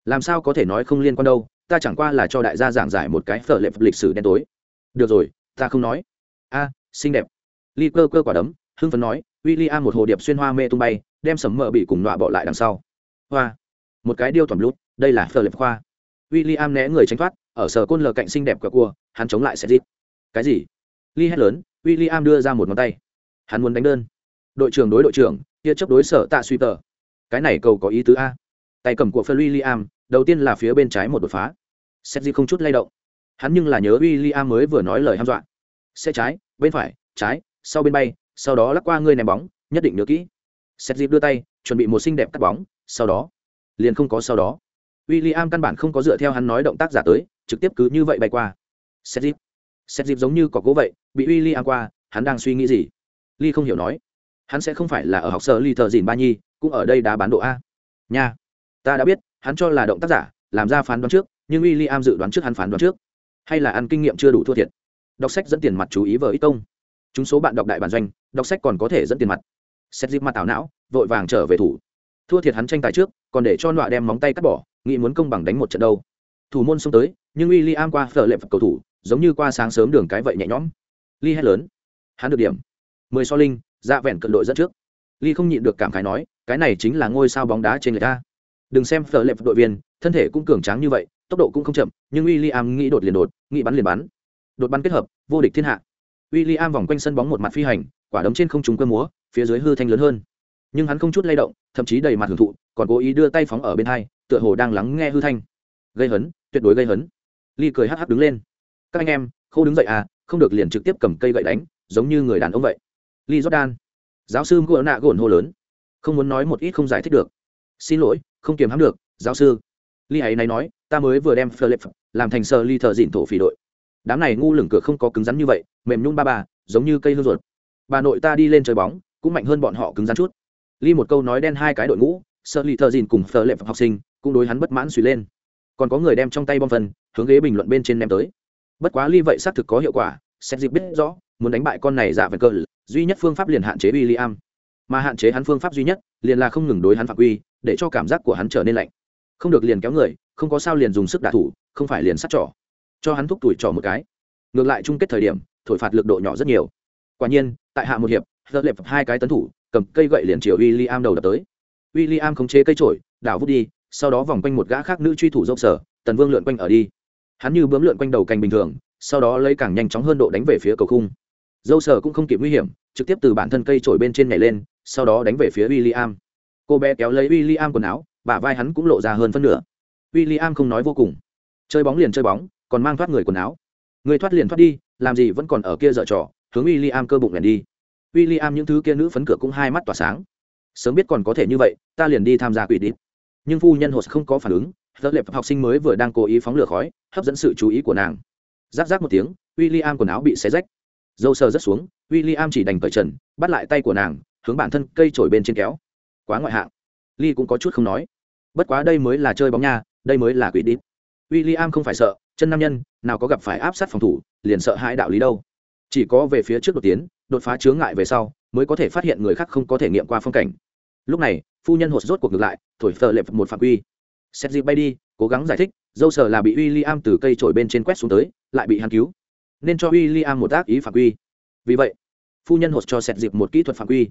làm sao có thể nói không liên quan đâu, ta chẳng qua là cho đại gia giảng giải một cái phở lệ lịch sử đen tối. Được rồi, ta không nói. A, xinh đẹp. Ly cơ cơ quả đấm, hưng phấn nói w i l l i am một hồ điệp xuyên hoa mê tung bay, đem sầm mỡ bị cùng nọa bỏ lại đằng sau. Hoa. Một cái điêu toàn lút, đây là phở lệ khoa. W i l l i am né người tránh thoát, ở sở côn lờ cạnh xinh đẹp của cua, hắn chống lại sẽ dít cái gì? Ly hét lớn w i l l i am đưa ra một ngón tay. Hắn muốn đánh đơn. Đội trưởng đối đội trưởng, kia chấp đối sở tạ suy tờ. Cái này cầu có ý tứ a. Tay cầm của phơ w i l l i am đầu tiên là phía bên trái một đột phá. Xét gì không chút lay động. Hắn nhưng là nhớ w i l l am mới vừa nói lời ham dọa. Xe trái, bên phải, trái, sau bên bay, sau đó lắc qua ngươi ném bóng, nhất định nhớ kỹ. Xét dịp đưa tay, chuẩn bị một xinh đẹp cắt bóng, sau đó. Liền không có sau đó. W i l l i am căn bản không có dựa theo hắn nói động tác giả tới, trực tiếp cứ như vậy bay qua. Xét dịp xét dịp giống như có cố vậy, bị w i l l i am qua, hắn đang suy nghĩ gì? Ly không hiểu nói. Hắn sẽ không phải là ở học sở ly thợ dìn ba nhi, cũng ở đây đá bán độ a. Nha. Ta đã biết hắn cho là động tác giả, làm ra phán đoán trước, nhưng w i l l i am dự đoán trước hắn phán đoán trước. Hay là ăn kinh nghiệm chưa đủ thua thiệt. Đọc sách dẫn tiền mặt chú ý vợ ít công. Chúng số bạn đọc đại bản doanh, đọc sách còn có thể dẫn tiền mặt. Xét dịp mặt tảo não, vội vàng trở về thủ. Thua thiệt hắn tranh tài trước, còn để cho nọa đem móng tay cắt bỏ, nghĩ muốn công bằng đánh một trận đâu. Thủ môn xông tới, nhưng w i l l i am qua phở lệ phật cầu thủ, giống như qua sáng sớm đường cái vậy nhẹ nhõm. Ly hét lớn. Hắn được điểm. Mười so linh dạ vẹn cận đội dẫn trước. Ly không nhịn được cảm khái nói, cái này chính là ngôi sao bóng đá trên người ta đừng xem phở lệ đội viên, thân thể cũng cường tráng như vậy, tốc độ cũng không chậm, nhưng w i l l i am nghĩ đột liền đột, nghĩ bắn liền bắn. Đột bắn kết hợp, vô địch thiên hạ. W i l l i am vòng quanh sân bóng một mặt phi hành, quả đấm trên không trúng cơ múa, phía dưới hư thanh lớn hơn. Nhưng hắn không chút lay động, thậm chí đầy mặt hưởng thụ, còn cố ý đưa tay phóng ở bên hai, tựa hồ đang lắng nghe hư thanh. Gây hấn, tuyệt đối gây hấn. Ly cười hắc hắc đứng lên. Các anh em khâu đứng dậy à không được liền trực tiếp cầm cây gậy đánh, giống như người đàn ông vậy. Ly jordan. Giáo sư gỗ nạ gồn hô lớn. Không muốn nói một ít không giải thích được. Xin lỗi không kiềm hãm được giáo sư. Ly ấy này nói ta mới vừa đem philip làm thành sơ ly thợ dịn thổ phỉ đội. Đám này ngu lửng cửa không có cứng rắn như vậy mềm nhún ba ba giống như cây hương ruột. Bà nội ta đi lên chơi bóng cũng mạnh hơn bọn họ cứng rắn chút. Ly một câu nói đen hai cái đội ngũ sơ ly thợ dịn cùng philip học sinh cũng đối hắn bất mãn suy lên. Còn có người đem trong tay bom phần hướng ghế bình luận bên trên ném tới. Bất quá ly vậy xác thực có hiệu quả xét dịp biết rõ muốn đánh bại con này giả vẹn cờ duy nhất phương pháp liền hạn chế William, mà hạn chế hắn phương pháp duy nhất liền là không ngừng đối hắn phạm quy, để cho cảm giác của hắn trở nên lạnh. Không được liền kéo người, không có sao liền dùng sức đả thủ, không phải liền sắt trỏ. Cho hắn thúc tuổi trỏ một cái. Ngược lại chung kết thời điểm, thổi phạt lực độ nhỏ rất nhiều. Quả nhiên, tại hạ một hiệp, Giờ lệp hai cái tấn thủ, cầm cây gậy liền chiều William đầu đập tới. William khống chế cây chổi, đảo vút đi, sau đó vòng quanh một gã khác nữ truy thủ dốc sở, Tần Vương lượn quanh ở đi. Hắn như bướm lượn quanh đầu cành bình thường, sau đó lấy càng nhanh chóng hơn độ đánh về phía cầu khung dâu sở cũng không kịp nguy hiểm trực tiếp từ bản thân cây trổi bên trên nhảy lên sau đó đánh về phía w i l l i am cô bé kéo lấy w i l l i am quần áo, bả vai hắn cũng lộ ra hơn phân nửa. W i l l i am không nói vô cùng. Chơi bóng liền chơi bóng, còn mang thoát người quần áo. Người thoát liền thoát đi, làm gì vẫn còn ở kia dở trò, hướng w i l l i am cơ bụng liền đi. W i l l i am những thứ kia nữ phấn cửa cũng hai mắt tỏa sáng. Sớm biết còn có thể như vậy, ta liền đi tham gia quỷ đít nhưng phu nhân hồ không có phản ứng tớ lệp học sinh mới vừa đang cố ý phóng lửa khói, hấp dẫn sự chú ý của nàng. Giáp giáp một tiếng w i l l i am quần áo bị xé rách. Dâu sờ rất xuống w i l l i am chỉ đành cởi trần, bắt lại tay của nàng, hướng bản thân cây trổi bên trên kéo quá ngoại hạng. Ly cũng có chút không nói. Bất quá đây mới là chơi bóng nha, đây mới là quỷ đít w i l l i am không phải sợ, chân nam nhân, nào có gặp phải áp sát phòng thủ, liền sợ hãi đạo lý đâu. Chỉ có về phía trước đột tiến, đột phá chướng ngại về sau, mới có thể phát hiện người khác không có thể nghiệm qua phong cảnh. Lúc này, phu nhân hột rốt cuộc ngược lại, thổi phờ lệp một phạm quy. Xét dịp bay đi, cố gắng giải thích, dâu sờ là bị w i l l i am từ cây trổi bên trên quét xuống tới, lại bị hắn cứu. Nên cho w i l l i am một tác ý phạm quy. Vì vậy, phu nhân hột cho xét dịp một kỹ thuật phạm quy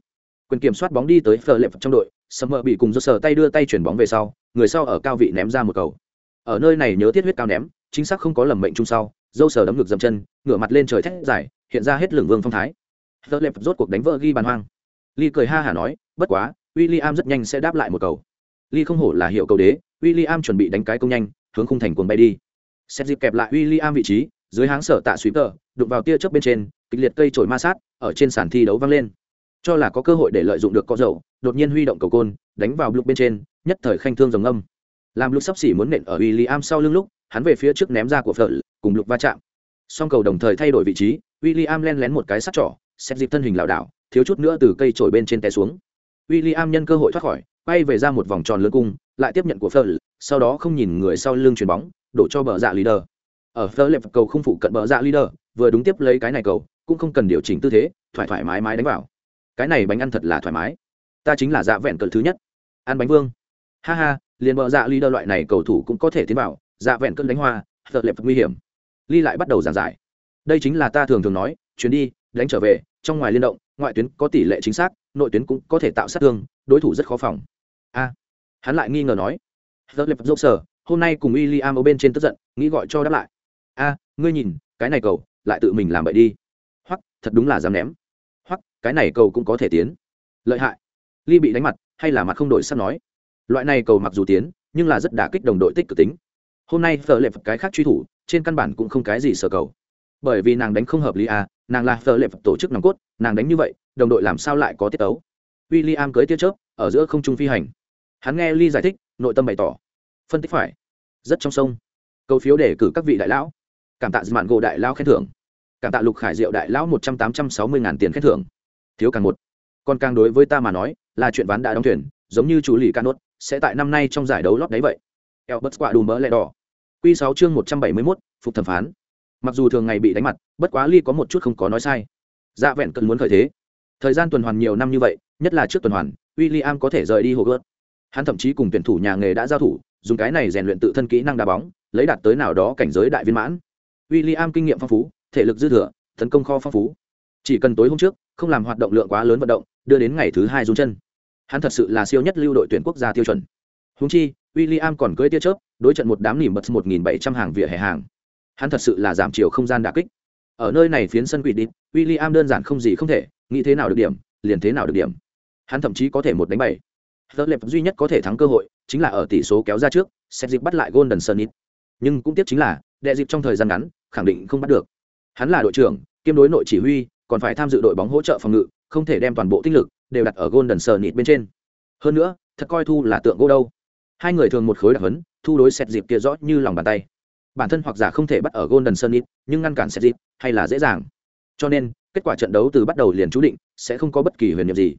quyền kiểm soát bóng đi tới phờ lệp trong đội, sầm mờ bị cùng do sờ tay đưa tay chuyển bóng về sau, người sau ở cao vị ném ra một cầu. Ở nơi này nhớ thiết huyết cao ném, chính xác không có lầm mệnh chung sau dâu sờ đấm ngực dầm chân, ngửa mặt lên trời thét dài, hiện ra hết lường vương phong thái. Phờ lệp rốt cuộc đánh vỡ ghi bàn hoang. Ly cười ha hả nói, bất quá w i l l i am rất nhanh sẽ đáp lại một cầu. Ly không hổ là hiệu cầu đế w i l l i am chuẩn bị đánh cái công nhanh, hướng khung thành cuồng bay đi. Xét dịp kẹp lại w i l l i am vị trí, dưới háng sở tạ suy tờ, đụng vào tia chớp bên trên, kịch liệt cây trổi ma sát, ở trên sàn thi đấu vang lên cho là có cơ hội để lợi dụng được có dầu, đột nhiên huy động cầu côn, đánh vào lục bên trên, nhất thời khanh thương rồng âm làm lục sắp xỉ muốn nện ở w i l l i am sau lưng lúc, hắn về phía trước ném ra của phở, cùng lục va chạm. Song cầu đồng thời thay đổi vị trí w i l l i am len lén một cái sắt trỏ xét dịp thân hình lảo đảo, thiếu chút nữa từ cây trổi bên trên té xuống. W i l l i am nhân cơ hội thoát khỏi, quay về ra một vòng tròn lớn cung, lại tiếp nhận của phở, sau đó không nhìn người sau lưng chuyền bóng, đổ cho bờ dạ leader. Ở phở lệp cầu không phụ cận bờ dạ leader, vừa đúng tiếp lấy cái này cầu, cũng không cần điều chỉnh tư thế, thoải thoải mái mái đánh vào cái này bánh ăn thật là thoải mái. Ta chính là dạ vẹn cờ thứ nhất. Ăn bánh vương. Ha ha liền bờ dạ leader loại này cầu thủ cũng có thể tiến vào. Dạ vẹn cơn đánh hoa phở lệp nguy hiểm. Ly lại bắt đầu giảng giải. Đây chính là ta thường thường nói chuyến đi đánh trở về trong ngoài liên động ngoại tuyến có tỷ lệ chính xác nội tuyến cũng có thể tạo sát thương đối thủ rất khó phòng. A. Hắn lại nghi ngờ nói The Lệp Dốc Sở, hôm nay cùng William ở bên trên tức giận, nghĩ gọi cho đáp lại. A, ngươi nhìn, cái này cầu, lại tự mình làm vậy đi. Hoặc, thật đúng là dám ném. Cái này cầu cũng có thể tiến. Lợi hại. Ly bị đánh mặt, hay là mặt không đổi sắp nói. Loại này cầu mặc dù tiến, nhưng là rất đả kích đồng đội tích cực tính. Hôm nay phở lệ phật cái khác truy thủ, trên căn bản cũng không cái gì sở cầu. Bởi vì nàng đánh không hợp lý à nàng là phở lệ phật tổ chức nòng cốt, nàng đánh như vậy, đồng đội làm sao lại có tiết tấu. William cưới tiết chớp, ở giữa không trung phi hành. Hắn nghe Ly giải thích, nội tâm bày tỏ phân tích phải rất trong sông cầu phiếu để cử các vị đại lão cảm tạ mạn gỗ đại lão khen thưởng cảm tạ lục khải diệu đại lão một trăm tám trăm sáu mươi ngàn tiền khen thưởng thiếu càng một. Còn càng đối với ta mà nói, là chuyện ván đã đóng thuyền, giống như chủ lì ca nốt, sẽ tại năm nay trong giải đấu lót đấy vậy. Elbert quả đùm mỡ lẹ đỏ. Quy sáu chương một trăm bảy mươi mốt, phục thẩm phán. Mặc dù thường ngày bị đánh mặt, bất quá ly có một chút không có nói sai. Dạ vẹn cần muốn khởi thế. Thời gian tuần hoàn nhiều năm như vậy, nhất là trước tuần hoàn, William có thể rời đi hồ gớt hắn thậm chí cùng tuyển thủ nhà nghề đã giao thủ, dùng cái này rèn luyện tự thân kỹ năng đá bóng, lấy đạt tới nào đó cảnh giới đại viên mãn. W i l l i am kinh nghiệm phong phú, thể lực dư thừa, tấn công kho phong phú. Chỉ cần tối hôm trước không làm hoạt động lượng quá lớn vận động đưa đến ngày thứ hai run chân. Hắn thật sự là siêu nhất lưu đội tuyển quốc gia tiêu chuẩn. Húng chi w i l l i am còn cưỡi tia chớp đối trận một đám nỉ bật một nghìn bảy trăm hàng vỉa hè hàng. Hắn thật sự là giảm chiều không gian đà kích. Ở nơi này phiến sân quỷ đi w i l l i am đơn giản không gì không thể nghĩ thế nào được điểm liền thế nào được điểm. Hắn thậm chí có thể một đánh bảy. Tờ lệp duy nhất có thể thắng cơ hội chính là ở tỷ số kéo ra trước, xét dịp bắt lại Golden Sunnit. Nhưng cũng tiếc chính là, đệ dịp trong thời gian ngắn, khẳng định không bắt được. Hắn là đội trưởng, kiêm đối nội chỉ huy, còn phải tham dự đội bóng hỗ trợ phòng ngự, không thể đem toàn bộ tinh lực đều đặt ở Golden Sunnit bên trên. Hơn nữa, thật coi thu là tượng gỗ đâu. Hai người thường một khối đặc hấn, thu đối xét dịp kia rõ như lòng bàn tay. Bản thân hoặc giả không thể bắt ở Golden Sunnit, nhưng ngăn cản xét dịp hay là dễ dàng. Cho nên, kết quả trận đấu từ bắt đầu liền chú định sẽ không có bất kỳ huyền niệm gì.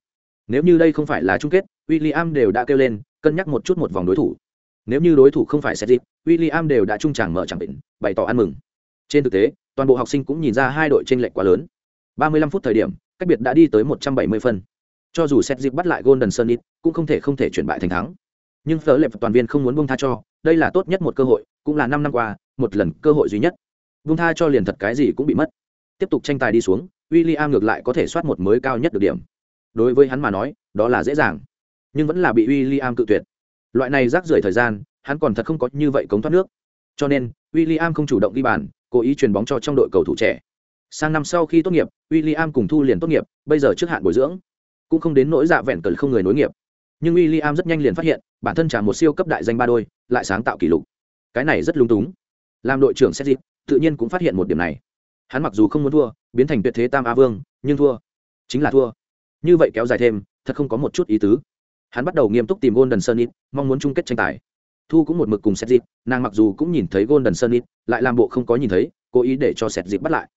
Nếu như đây không phải là chung kết, William đều đã kêu lên, cân nhắc một chút một vòng đối thủ. Nếu như đối thủ không phải Cedric, William đều đã trung tràng mở chẳng bệnh, bày tỏ ăn mừng. Trên thực tế, toàn bộ học sinh cũng nhìn ra hai đội chênh lệch quá lớn. 35 phút thời điểm, cách biệt đã đi tới 170 phân. Cho dù Cedric bắt lại Golden Sunnit, cũng không thể không thể chuyển bại thành thắng. Nhưng Fleur lệp toàn viên không muốn buông tha cho, đây là tốt nhất một cơ hội, cũng là 5 năm qua, một lần cơ hội duy nhất. Buông tha cho liền thật cái gì cũng bị mất. Tiếp tục tranh tài đi xuống, William ngược lại có thể soát một mới cao nhất được điểm đối với hắn mà nói đó là dễ dàng nhưng vẫn là bị William cự tuyệt loại này rác rưởi thời gian hắn còn thật không có như vậy cống thoát nước cho nên William không chủ động đi bàn cố ý chuyền bóng cho trong đội cầu thủ trẻ sang năm sau khi tốt nghiệp w i l l i am cùng thu liền tốt nghiệp, bây giờ trước hạn bồi dưỡng. Cũng không đến nỗi dạ vẹn cờ không người nối nghiệp. Nhưng w i l l i am rất nhanh liền phát hiện, bản thân trả một siêu cấp đại danh ba đôi, lại sáng tạo kỷ lục. Cái này rất lung túng. Làm đội trưởng xét dịp tự nhiên cũng phát hiện một điểm này. Hắn mặc dù không muốn thua, biến thành tuyệt thế tam a vương, nhưng thua. Chính là thua. Như vậy kéo dài thêm, thật không có một chút ý tứ. Hắn bắt đầu nghiêm túc tìm golden sunnit mong muốn chung kết tranh tài. Thu cũng một mực cùng xét dịp nàng mặc dù cũng nhìn thấy golden sunnit lại làm bộ không có nhìn thấy, cố ý để cho xét dịp bắt lại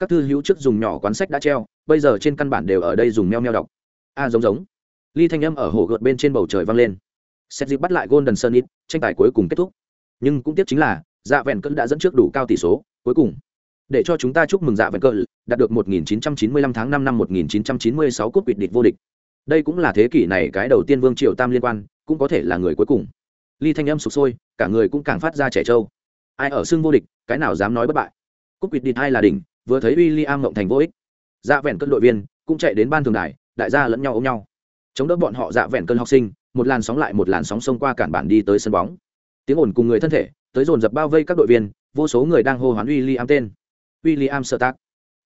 các thư hữu trước dùng nhỏ quán sách đã treo bây giờ trên căn bản đều ở đây dùng meo meo đọc. A giống giống. Ly thanh âm ở hồ gợt bên trên bầu trời vang lên. Xét dịp bắt lại golden ít, tranh tài cuối cùng kết thúc. Nhưng cũng tiếc chính là dạ vẹn cỡ đã dẫn trước đủ cao tỷ số cuối cùng. Để cho chúng ta chúc mừng dạ vẹn cỡ, đạt được 1995 tháng 5 năm 1996 cúp vịt địch vô địch. Đây cũng là thế kỷ này cái đầu tiên vương triều tam liên quan cũng có thể là người cuối cùng. Ly thanh âm sụp sôi cả người cũng càng phát ra trẻ trâu. Ai ở xưng vô địch cái nào dám nói bất bại. Cúp vịt địch hai là đỉnh vừa thấy w i l l i am mộng thành vô ích. Dạ vẹn cân đội viên cũng chạy đến ban thường đài, đại gia lẫn nhau ôm nhau. Chống đỡ bọn họ dạ vẹn cân học sinh, một làn sóng lại một làn sóng xông qua cản bản đi tới sân bóng. Tiếng ồn cùng người thân thể, tới dồn dập bao vây các đội viên, vô số người đang hô hoán w i l l i am tên. W i l l i am sơ tác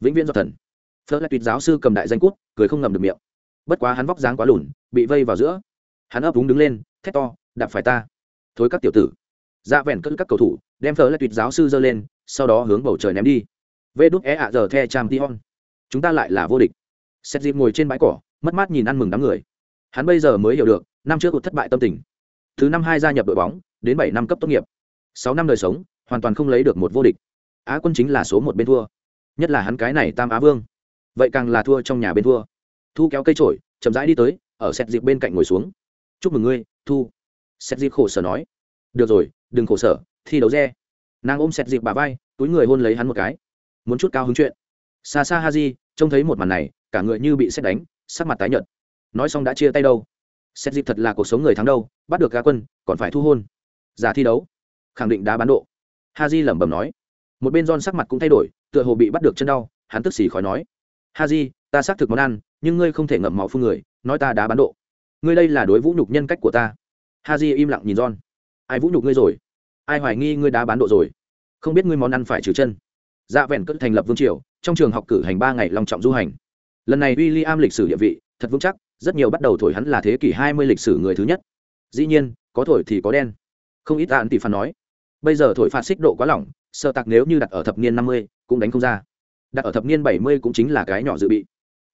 vĩnh viễn do thần. Phớt lại tuyệt giáo sư cầm đại danh cút, cười không ngầm được miệng. Bất quá hắn vóc dáng quá lùn, bị vây vào giữa. Hắn ấp úng đứng lên, thét to, đạp phải ta. Thối các tiểu tử. Dạ vẹn cân các cầu thủ, đem phớt lại tuyệt giáo sư giơ lên, sau đó hướng bầu trời ném đi vê đúc e ạ giờ the trang tion chúng ta lại là vô địch. Xét dịp ngồi trên bãi cỏ, mất mát nhìn ăn mừng đám người. Hắn bây giờ mới hiểu được, năm trước cuộc thất bại tâm tình. Thứ năm hai gia nhập đội bóng, đến bảy năm cấp tốt nghiệp. Sáu năm đời sống, hoàn toàn không lấy được một vô địch. Á quân chính là số một bên thua. Nhất là hắn cái này tam á vương. Vậy càng là thua trong nhà bên thua. Thu kéo cây trổi chậm rãi đi tới, ở xét dịp bên cạnh ngồi xuống. Chúc mừng ngươi, thu. Xét dịp khổ sở nói. Được rồi, đừng khổ sở, thi đấu re. Nàng ôm xét dịp bà vai, túi người hôn lấy hắn một cái muốn chút cao hứng chuyện. Xa xa ha di trông thấy một màn này, cả người như bị xét đánh, sắc mặt tái nhợt. Nói xong đã chia tay đâu? Xét dịp thật là cuộc sống người thắng đâu, bắt được gá quân, còn phải thu hôn. Giả thi đấu. Khẳng định đá bán độ. Ha di lẩm bẩm nói. Một bên don sắc mặt cũng thay đổi, tựa hồ bị bắt được chân đau, hắn tức xì khói nói. Ha di ta xác thực món ăn, nhưng ngươi không thể ngậm máu phương người, nói ta đá bán độ. Ngươi đây là đối vũ nhục nhân cách của ta. Ha di im lặng nhìn don ai vũ nhục ngươi rồi? Ai hoài nghi ngươi đá bán độ rồi? Không biết ngươi món ăn phải trừ chân dạ vẹn cất thành lập vương triều, trong trường học cử hành ba ngày long trọng du hành. Lần này w i l l i am lịch sử địa vị, thật vững chắc, rất nhiều bắt đầu thổi hắn là thế kỷ hai mươi lịch sử người thứ nhất. Dĩ nhiên, có thổi thì có đen. Không ít tàn tỷ phản nói, bây giờ thổi phạt xích độ quá lỏng sợ tặc nếu như đặt ở thập niên năm mươi cũng đánh không ra. Đặt ở thập niên bảy mươi cũng chính là cái nhỏ dự bị.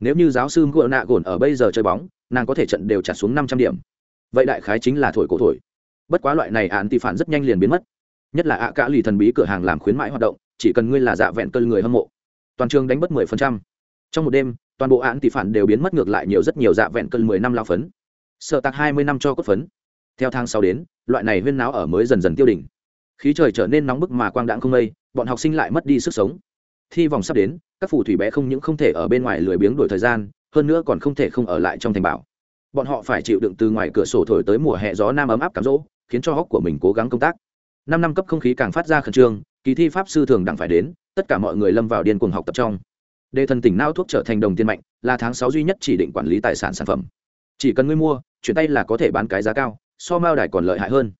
Nếu như giáo sư ngựa nạ gồn ở bây giờ chơi bóng, nàng có thể trận đều trả xuống năm trăm điểm. Vậy đại khái chính là thổi cổ thổi. Bất quá loại này án tỷ phản rất nhanh liền biến mất. Nhất là ạ cả lì thần bí cửa hàng làm khuyến mãi hoạt động chỉ cần ngươi là dạ vẹn cơn người hâm mộ, toàn trường đánh mất mười phần trăm. Trong một đêm, toàn bộ án tỷ phản đều biến mất ngược lại nhiều rất nhiều dạ vẹn cơn mười năm lao phấn. Sợ tạc hai mươi năm cho cốt phấn. Theo tháng sau đến, loại này huyên náo ở mới dần dần tiêu đỉnh. Khí trời trở nên nóng bức mà quang đãng không mây, bọn học sinh lại mất đi sức sống. Thi vòng sắp đến, các phù thủy bé không những không thể ở bên ngoài lười biếng đổi thời gian, hơn nữa còn không thể không ở lại trong thành bảo. Bọn họ phải chịu đựng từ ngoài cửa sổ thổi tới mùa hè gió nam ấm áp cám rỗ khiến cho hóc của mình cố gắng công tác năm năm cấp không khí càng phát ra khẩn trương, kỳ thi pháp sư thường đặng phải đến, tất cả mọi người lâm vào điên cuồng học tập trong. Đề thần tỉnh nao thuốc trở thành đồng tiền mạnh, là tháng sáu duy nhất chỉ định quản lý tài sản sản phẩm. Chỉ cần ngươi mua, chuyển tay là có thể bán cái giá cao, so mao đài còn lợi hại hơn.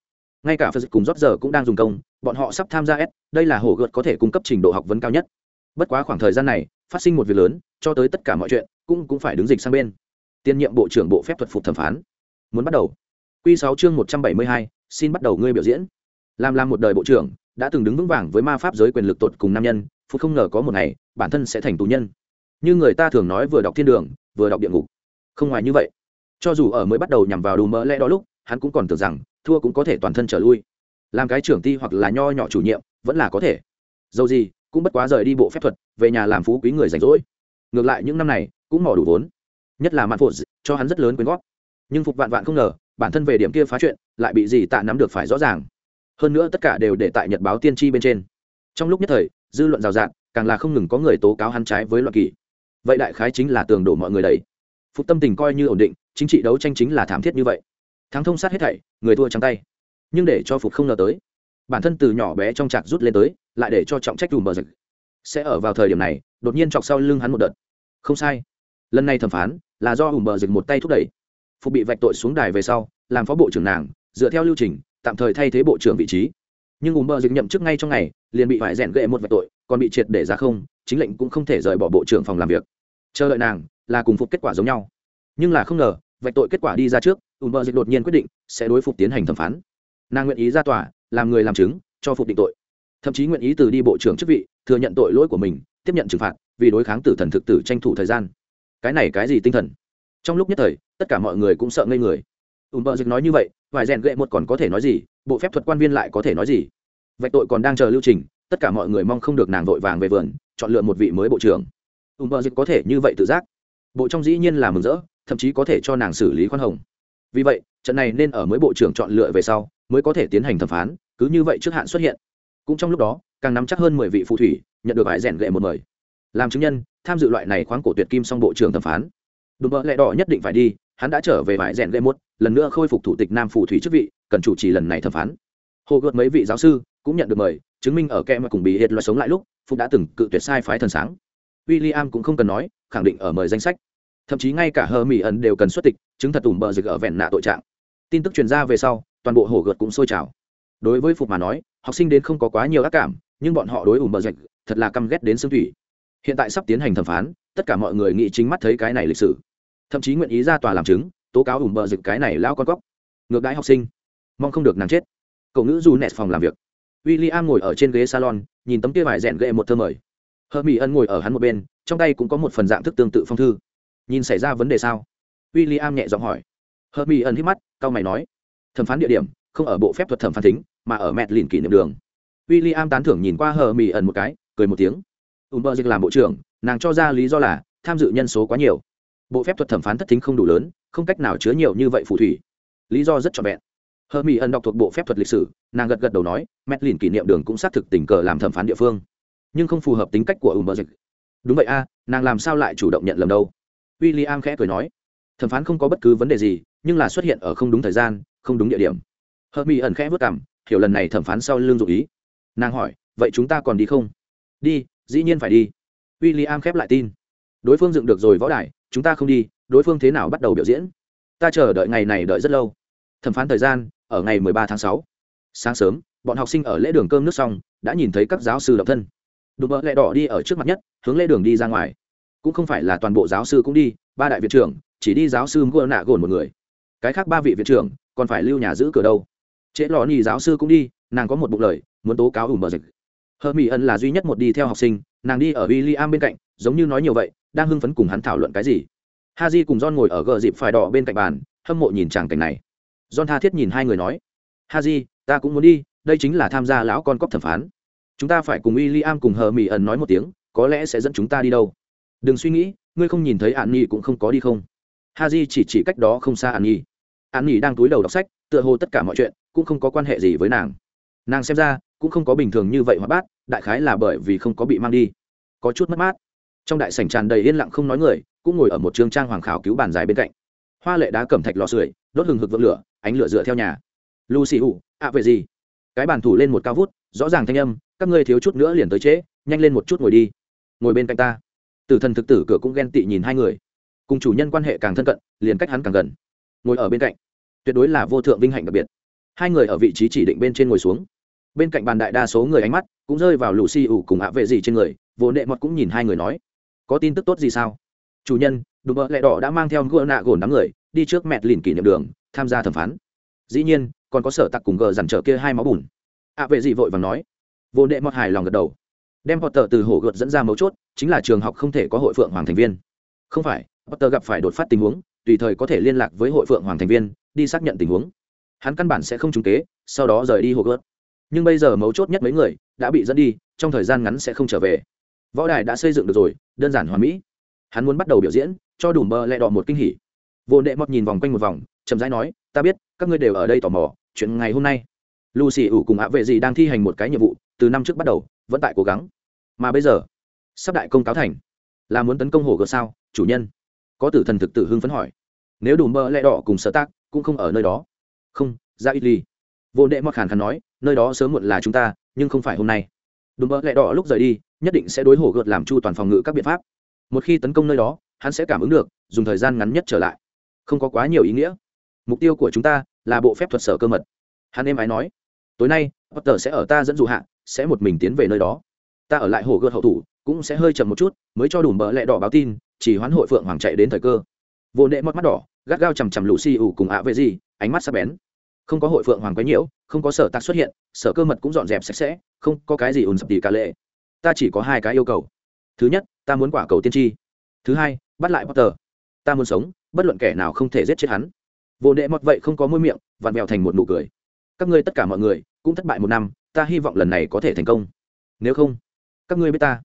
Ngay cả phật cùng rót giờ cũng đang dùng công, bọn họ sắp tham gia s, đây là hổ gợt có thể cung cấp trình độ học vấn cao nhất. Bất quá khoảng thời gian này, phát sinh một việc lớn, cho tới tất cả mọi chuyện, cũng cũng phải đứng dịch sang bên. Tiên nhiệm bộ trưởng bộ phép thuật phục thẩm phán. Muốn bắt đầu. Q sáu chương một trăm bảy mươi hai, xin bắt đầu ngươi biểu diễn làm làm một đời bộ trưởng, đã từng đứng vững vàng với ma pháp giới quyền lực tột cùng nam nhân phút không ngờ có một ngày, bản thân sẽ thành tù nhân. Như người ta thường nói vừa đọc thiên đường, vừa đọc địa ngục. Không ngoài như vậy. Cho dù ở mới bắt đầu nhằm vào đủ mỡ lẽ đó lúc, hắn cũng còn tưởng rằng, thua cũng có thể toàn thân trở lui. Làm cái trưởng ty hoặc là nho nhỏ chủ nhiệm, vẫn là có thể. Dầu gì, cũng bất quá rời đi bộ phép thuật, về nhà làm phú quý người rảnh rỗi. Ngược lại những năm này, cũng mỏ đủ vốn. Nhất là mạn phụ cho hắn rất lớn quyên góp. Nhưng phục vạn vạn không ngờ, bản thân về điểm kia phá chuyện, lại bị gì tạ nắm được phải rõ ràng hơn nữa tất cả đều để tại nhật báo tiên tri bên trên. Trong lúc nhất thời, dư luận rào rạt, càng là không ngừng có người tố cáo hắn trái với loạn kỳ. Vậy đại khái chính là tường đổ mọi người đấy phục tâm tình coi như ổn định, chính trị đấu tranh chính là thảm thiết như vậy. Thắng thông sát hết thảy, người thua trắng tay. Nhưng để cho phục không ngờ tới, bản thân từ nhỏ bé trong trạc rút lên tới, lại để cho trọng trách đùm bờ dịch sẽ ở vào thời điểm này, đột nhiên chọc sau lưng hắn một đợt. Không sai. Lần này thẩm phán là do hùm bờ dịch một tay thúc đẩy. Phục bị vạch tội xuống đài về sau, làm phó bộ trưởng nàng, dựa theo lưu trình tạm thời thay thế bộ trưởng vị trí. Nhưng hùm bờ dịch nhậm chức ngay trong ngày, liền bị phải rèn gệ một vạch tội, còn bị triệt để ra không, chính lệnh cũng không thể rời bỏ bộ trưởng phòng làm việc. Chờ đợi nàng, là cùng phục kết quả giống nhau. Nhưng là không ngờ, vạch tội kết quả đi ra trước ùm bờ dịch đột nhiên quyết định sẽ đối phục tiến hành thẩm phán. Nàng nguyện ý ra tòa, làm người làm chứng, cho phục định tội. Thậm chí nguyện ý từ đi bộ trưởng chức vị, thừa nhận tội lỗi của mình, tiếp nhận trừng phạt, vì đối kháng tử thần thực tử tranh thủ thời gian. Cái này cái gì tinh thần? Trong lúc nhất thời, tất cả mọi người cũng sợ ngây người. Ùm bờ dịch nói như vậy vài rèn gậy một còn có thể nói gì, bộ phép thuật quan viên lại có thể nói gì. Vạch tội còn đang chờ lưu trình, tất cả mọi người mong không được nàng vội vàng về vườn, chọn lựa một vị mới bộ trưởng. Ùm bờ dịch có thể như vậy tự giác. Bộ trong dĩ nhiên là mừng rỡ, thậm chí có thể cho nàng xử lý khoan hồng. Vì vậy, trận này nên ở mới bộ trưởng chọn lựa về sau, mới có thể tiến hành thẩm phán, cứ như vậy trước hạn xuất hiện. Cũng trong lúc đó, càng nắm chắc hơn mười vị phù thủy, nhận được hải rèn gệ một mời. Làm chứng nhân, tham dự loại này khoáng cổ tuyệt kim song bộ trưởng thẩm phán. Đùm bợ lẹ đỏ nhất định phải đi hắn đã trở về vải rèn lê muốt, lần nữa khôi phục thủ tịch nam phủ thủy chức vị cần chủ trì lần này thẩm phán. Hồ gợt mấy vị giáo sư cũng nhận được mời chứng minh ở kem mà cùng bị hiệt loại sống lại lúc phúc đã từng cự tuyệt sai phái thần sáng. William cũng không cần nói khẳng định ở mời danh sách. Thậm chí ngay cả hờ mỹ ẩn đều cần xuất tịch chứng thật ủng bờ dịch ở vẹn nạ tội trạng. Tin tức truyền ra về sau toàn bộ hồ gợt cũng sôi trào. Đối với phục mà nói học sinh đến không có quá nhiều ác cảm nhưng bọn họ đối ủng bờ dịch thật là căm ghét đến xương thủy. Hiện tại sắp tiến hành thẩm phán tất cả mọi người nghĩ chính mắt thấy cái này lịch sử thậm chí nguyện ý ra tòa làm chứng tố cáo ủng bờ dịch cái này lao con cóc. Ngược đãi học sinh mong không được nàng chết. Cậu nữ dù nẹt phòng làm việc. W i l l i am ngồi ở trên ghế salon nhìn tấm kia vải rẽn ghệ một thơ mời. Hơ mỹ ân ngồi ở hắn một bên trong tay cũng có một phần dạng thức tương tự phong thư. Nhìn xảy ra vấn đề sao? W i l l i am nhẹ giọng hỏi. Hơ mỹ ân hít mắt cau mày nói. Thẩm phán địa điểm không ở bộ phép thuật thẩm phán thính, mà ở mẹt lìn kỷ niệm đường. W i l l i am tán thưởng nhìn qua hờ mỹ ẩn một cái cười một tiếng. Ùm bơ dịch làm bộ trưởng nàng cho ra lý do là tham dự nhân số quá nhiều bộ phép thuật thẩm phán thất thính không đủ lớn, không cách nào chứa nhiều như vậy phù thủy. Lý do rất trọn vẹn. Hơ mỹ ẩn đọc thuộc bộ phép thuật lịch sử, nàng gật gật đầu nói mét lìn kỷ niệm đường cũng xác thực tình cờ làm thẩm phán địa phương. Nhưng không phù hợp tính cách của ùm bơ dịch đúng vậy a, nàng làm sao lại chủ động nhận lầm đâu? W i l l i am khẽ cười nói, thẩm phán không có bất cứ vấn đề gì, nhưng là xuất hiện ở không đúng thời gian, không đúng địa điểm. Hơ mỹ ẩn khẽ vất cảm hiểu lần này thẩm phán sau lương dụ ý. Nàng hỏi, vậy chúng ta còn đi không? Đi, dĩ nhiên phải đi. W i l l i am khép lại tin. Đối phương dựng được rồi võ đài chúng ta không đi, đối phương thế nào bắt đầu biểu diễn? Ta chờ đợi ngày này đợi rất lâu. Thẩm phán thời gian, ở ngày 13 tháng 6. sáng sớm, bọn học sinh ở lễ đường cơm nước xong, đã nhìn thấy các giáo sư độc thân. Đùm bợ lẹ đỏ đi ở trước mặt nhất, hướng lễ đường đi ra ngoài. Cũng không phải là toàn bộ giáo sư cũng đi, ba đại viện trưởng, chỉ đi giáo sư mưa nạ gồn một người. Cái khác ba vị viện trưởng, còn phải lưu nhà giữ cửa đâu. Trễ lò nhì giáo sư cũng đi, nàng có một bụng lời, muốn tố cáo ủ mờ dịch. Hơ mỹ ân là duy nhất một đi theo học sinh, nàng đi ở w i l l i am bên cạnh, giống như nói nhiều vậy đang hưng phấn cùng hắn thảo luận cái gì. Ha cùng john ngồi ở gờ dịp phải đỏ bên cạnh bàn, hâm mộ nhìn chàng cảnh này. John tha thiết nhìn hai người nói ha ta cũng muốn đi, đây chính là tham gia lão con cóc thẩm phán. Chúng ta phải cùng w i l l i am cùng hờ mỹ ẩn nói một tiếng, có lẽ sẽ dẫn chúng ta đi đâu. Đừng suy nghĩ, ngươi không nhìn thấy an nhi cũng không có đi không? Ha chỉ chỉ cách đó không xa an nhi an nhi đang túi đầu đọc sách, tựa hồ tất cả mọi chuyện cũng không có quan hệ gì với nàng. Nàng xem ra, cũng không có bình thường như vậy mà bát đại khái là bởi vì không có bị mang đi. Có chút mất mát trong đại sảnh tràn đầy yên lặng không nói người, cũng ngồi ở một trường trang hoàng khảo cứu bàn dài bên cạnh. Hoa lệ đá cẩm thạch lò sưởi, đốt hừng hực vượng lửa, ánh lửa dựa theo nhà. Lucy ủ, ạ về gì? Cái bàn thủ lên một cao vút, rõ ràng thanh âm, các ngươi thiếu chút nữa liền tới trễ, nhanh lên một chút ngồi đi. Ngồi bên cạnh ta. Tử thần thực tử cửa cũng ghen tị nhìn hai người. Cùng chủ nhân quan hệ càng thân cận, liền cách hắn càng gần. Ngồi ở bên cạnh. Tuyệt đối là vô thượng vinh hạnh đặc biệt. Hai người ở vị trí chỉ định bên trên ngồi xuống. Bên cạnh bàn đại đa số người ánh mắt cũng rơi vào lù xì ủ cùng ạ vệ gì trên người, vô nệ mọt cũng nhìn hai người nói có tin tức tốt gì sao? Chủ nhân, đùm bợ lẹ đỏ đã mang theo gỡ nạ gồn đám người, đi trước mẹt lìn kỷ niệm đường, tham gia thẩm phán. Dĩ nhiên, còn có sở tặc cùng gờ dằn trở kia hai máu bùn. Ạ vệ gì vội và nói. Vô đệ mọt hài lòng gật đầu. Đem potter từ hổ gợt dẫn ra mấu chốt, chính là trường học không thể có hội phượng hoàng thành viên. Không phải, potter gặp phải đột phát tình huống, tùy thời có thể liên lạc với hội phượng hoàng thành viên, đi xác nhận tình huống. Hắn căn bản sẽ không trúng kế, sau đó rời đi hồ gợt. Nhưng bây giờ mấu chốt nhất mấy người đã bị dẫn đi, trong thời gian ngắn sẽ không trở về võ đài đã xây dựng được rồi, đơn giản hoàn mỹ. Hắn muốn bắt đầu biểu diễn, cho đủ mơ lẹ đỏ một kinh hỉ. Vô đệ mọt nhìn vòng quanh một vòng, chậm rãi nói, ta biết, các ngươi đều ở đây tò mò, chuyện ngày hôm nay. Lucy ủ cùng ạ vệ gì đang thi hành một cái nhiệm vụ, từ năm trước bắt đầu, vẫn tại cố gắng. Mà bây giờ, sắp đại công cáo thành. Là muốn tấn công hồ gợt sao? Chủ nhân. Có tử thần thực tử hưng phấn hỏi. Nếu đủ mơ lẹ đỏ cùng sở tác, cũng không ở nơi đó. Không, ra ít ly. Vô đệ mọt khàn khàn nói, nơi đó sớm muộn là chúng ta, nhưng không phải hôm nay. Đùm bỡ lẹ đỏ lúc rời đi nhất định sẽ đối hổ gợt làm chu toàn phòng ngự các biện pháp. Một khi tấn công nơi đó, hắn sẽ cảm ứng được, dùng thời gian ngắn nhất trở lại. Không có quá nhiều ý nghĩa. Mục tiêu của chúng ta là bộ phép thuật sở cơ mật. Hắn em ái nói, tối nay, potter sẽ ở ta dẫn dụ hạ, sẽ một mình tiến về nơi đó. Ta ở lại hồ gợt hậu thủ, cũng sẽ hơi chậm một chút, mới cho đủ mỡ lẹ đỏ báo tin, chỉ hoán hội phượng hoàng chạy đến thời cơ. Vô nệ mất mắt đỏ, gắt gao chằm chằm lũ xì ủ cùng ạ về gì, ánh mắt sắp bén. Không có hội phượng hoàng quấy nhiễu, không có sở tạc xuất hiện, sở cơ mật cũng dọn dẹp sạch sẽ, không có cái gì ùn sập tỉ cả lệ ta chỉ có hai cái yêu cầu. Thứ nhất, ta muốn quả cầu tiên tri. Thứ hai, bắt lại potter. Ta muốn sống, bất luận kẻ nào không thể giết chết hắn. Vô đệ mọt vậy không có môi miệng, vặn vẹo thành một nụ cười. Các ngươi tất cả mọi người, cũng thất bại một năm, ta hy vọng lần này có thể thành công. Nếu không, các ngươi biết ta.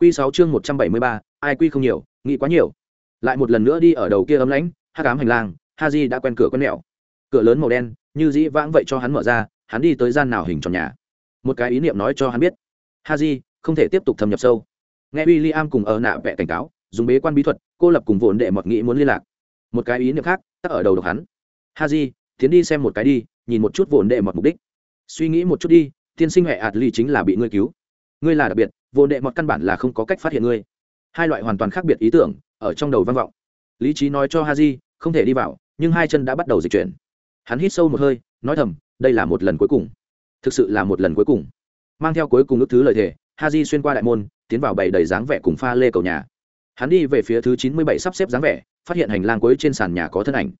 Q sáu chương một trăm bảy mươi ba, ai quy không nhiều, nghĩ quá nhiều. Lại một lần nữa đi ở đầu kia ấm lãnh hát cám hành lang ha di đã quen cửa con mẹo cửa lớn màu đen, như dĩ vãng vậy cho hắn mở ra, hắn đi tới gian nào hình tròn nhà. Một cái ý niệm nói cho hắn biết. Ha di không thể tiếp tục thâm nhập sâu. Nghe w i l l i am cùng ở nạ vẽ cảnh cáo, dùng bế quan bí thuật, cô lập cùng vốn đệ mọt nghĩ muốn liên lạc. Một cái ý niệm khác, tắc ở đầu độc hắn. Ha di, tiến đi xem một cái đi, nhìn một chút vồn đệ mọt mục đích. Suy nghĩ một chút đi, tiên sinh huệ ạt ly chính là bị ngươi cứu. Ngươi là đặc biệt vồn đệ mọt căn bản là không có cách phát hiện ngươi. Hai loại hoàn toàn khác biệt ý tưởng, ở trong đầu vang vọng. Lý trí nói cho ha di, không thể đi vào, nhưng hai chân đã bắt đầu dịch chuyển. Hắn hít sâu một hơi, nói thầm, đây là một lần cuối cùng. Thực sự là một lần cuối cùng. Mang theo cuối cùng ước thứ lời thề ha di xuyên qua đại môn, tiến vào bầy đầy dáng vẻ cùng pha lê cầu nhà. Hắn đi về phía thứ chín mươi bảy sắp xếp dáng vẻ, phát hiện hành lang cuối trên sàn nhà có thân ảnh.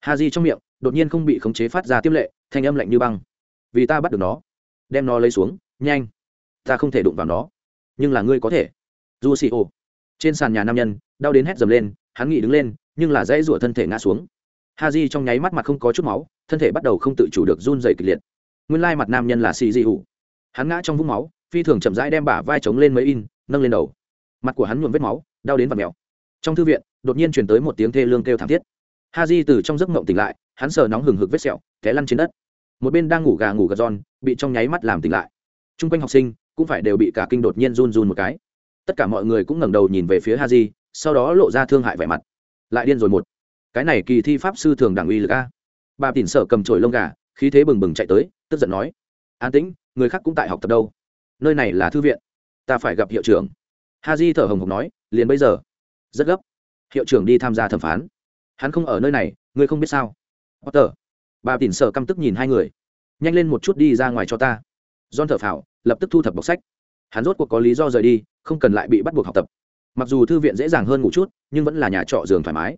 Ha di trong miệng, đột nhiên không bị khống chế phát ra tiêm lệ, thanh âm lạnh như băng. Vì ta bắt được nó, đem nó lấy xuống, nhanh. Ta không thể đụng vào nó, nhưng là ngươi có thể. Du xì ô trên sàn nhà nam nhân, đau đến hét dầm lên, hắn nghĩ đứng lên, nhưng là dãy rủa thân thể ngã xuống. Ha di trong nháy mắt mặt không có chút máu, thân thể bắt đầu không tự chủ được run dày kịch liệt. Nguyên lai mặt nam nhân là xì di ủ hắn ngã trong vũng máu phi thường chậm rãi đem bả vai trống lên mấy in, nâng lên đầu. Mặt của hắn nhuộm vết máu, đau đến vật mèo. Trong thư viện, đột nhiên chuyển tới một tiếng thê lương kêu thảm thiết. Ha di từ trong giấc mộng tỉnh lại, hắn sờ nóng hừng hực vết sẹo, té lăn trên đất. Một bên đang ngủ gà ngủ gà giòn, bị trong nháy mắt làm tỉnh lại. T r u n g quanh học sinh cũng phải đều bị cả kinh đột nhiên run run một cái. Tất cả mọi người cũng ngẩng đầu nhìn về phía ha di sau đó lộ ra thương hại vẻ mặt. Lại điên rồi một. Cái này kỳ thi pháp sư thường đảng uy lực a. Bà tỉn sợ cầm trổi lông gà, khí thế bừng bừng chạy tới, tức giận nói, an tĩnh, người khác cũng tại học tập đâu? Nơi này là thư viện, ta phải gặp hiệu trưởng. Ha di thở hồng hộc nói, liền bây giờ. Rất gấp. Hiệu trưởng đi tham gia thẩm phán. Hắn không ở nơi này, ngươi không biết sao? Potter. Bà tỉn sợ căm tức nhìn hai người. Nhanh lên một chút đi ra ngoài cho ta. John thở phào, lập tức thu thập bọc sách. Hắn rốt cuộc có lý do rời đi, không cần lại bị bắt buộc học tập. Mặc dù thư viện dễ dàng hơn ngủ chút, nhưng vẫn là nhà trọ giường thoải mái.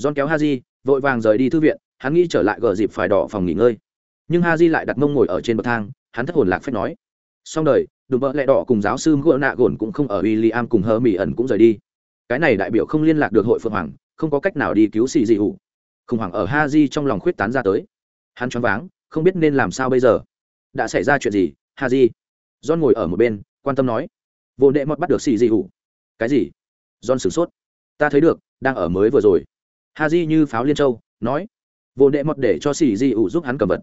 John kéo ha di vội vàng rời đi thư viện, hắn nghĩ trở lại gờ dịp phải đỏ phòng nghỉ ngơi. Nhưng ha di lại đặt mông ngồi ở trên bậc thang, hắn thất hồn lạc phép nói xong đời, đùm bợ lẹ đỏ cùng giáo sư gỡ nạ gồn cũng không ở w i l l i am cùng hơ mỹ ẩn cũng rời đi. Cái này đại biểu không liên lạc được hội phượng hoàng, không có cách nào đi cứu xì dị hụ. Khủng hoảng ở ha di trong lòng khuyết tán ra tới. Hắn choáng váng, không biết nên làm sao bây giờ. Đã xảy ra chuyện gì, ha di? John ngồi ở một bên, quan tâm nói. Vô đệ mọt bắt được xì dị hụ. Cái gì? John sửng sốt. Ta thấy được, đang ở mới vừa rồi. Ha di như pháo liên châu, nói. Vô đệ mọt để cho xì dị hụ giúp hắn cầm vật.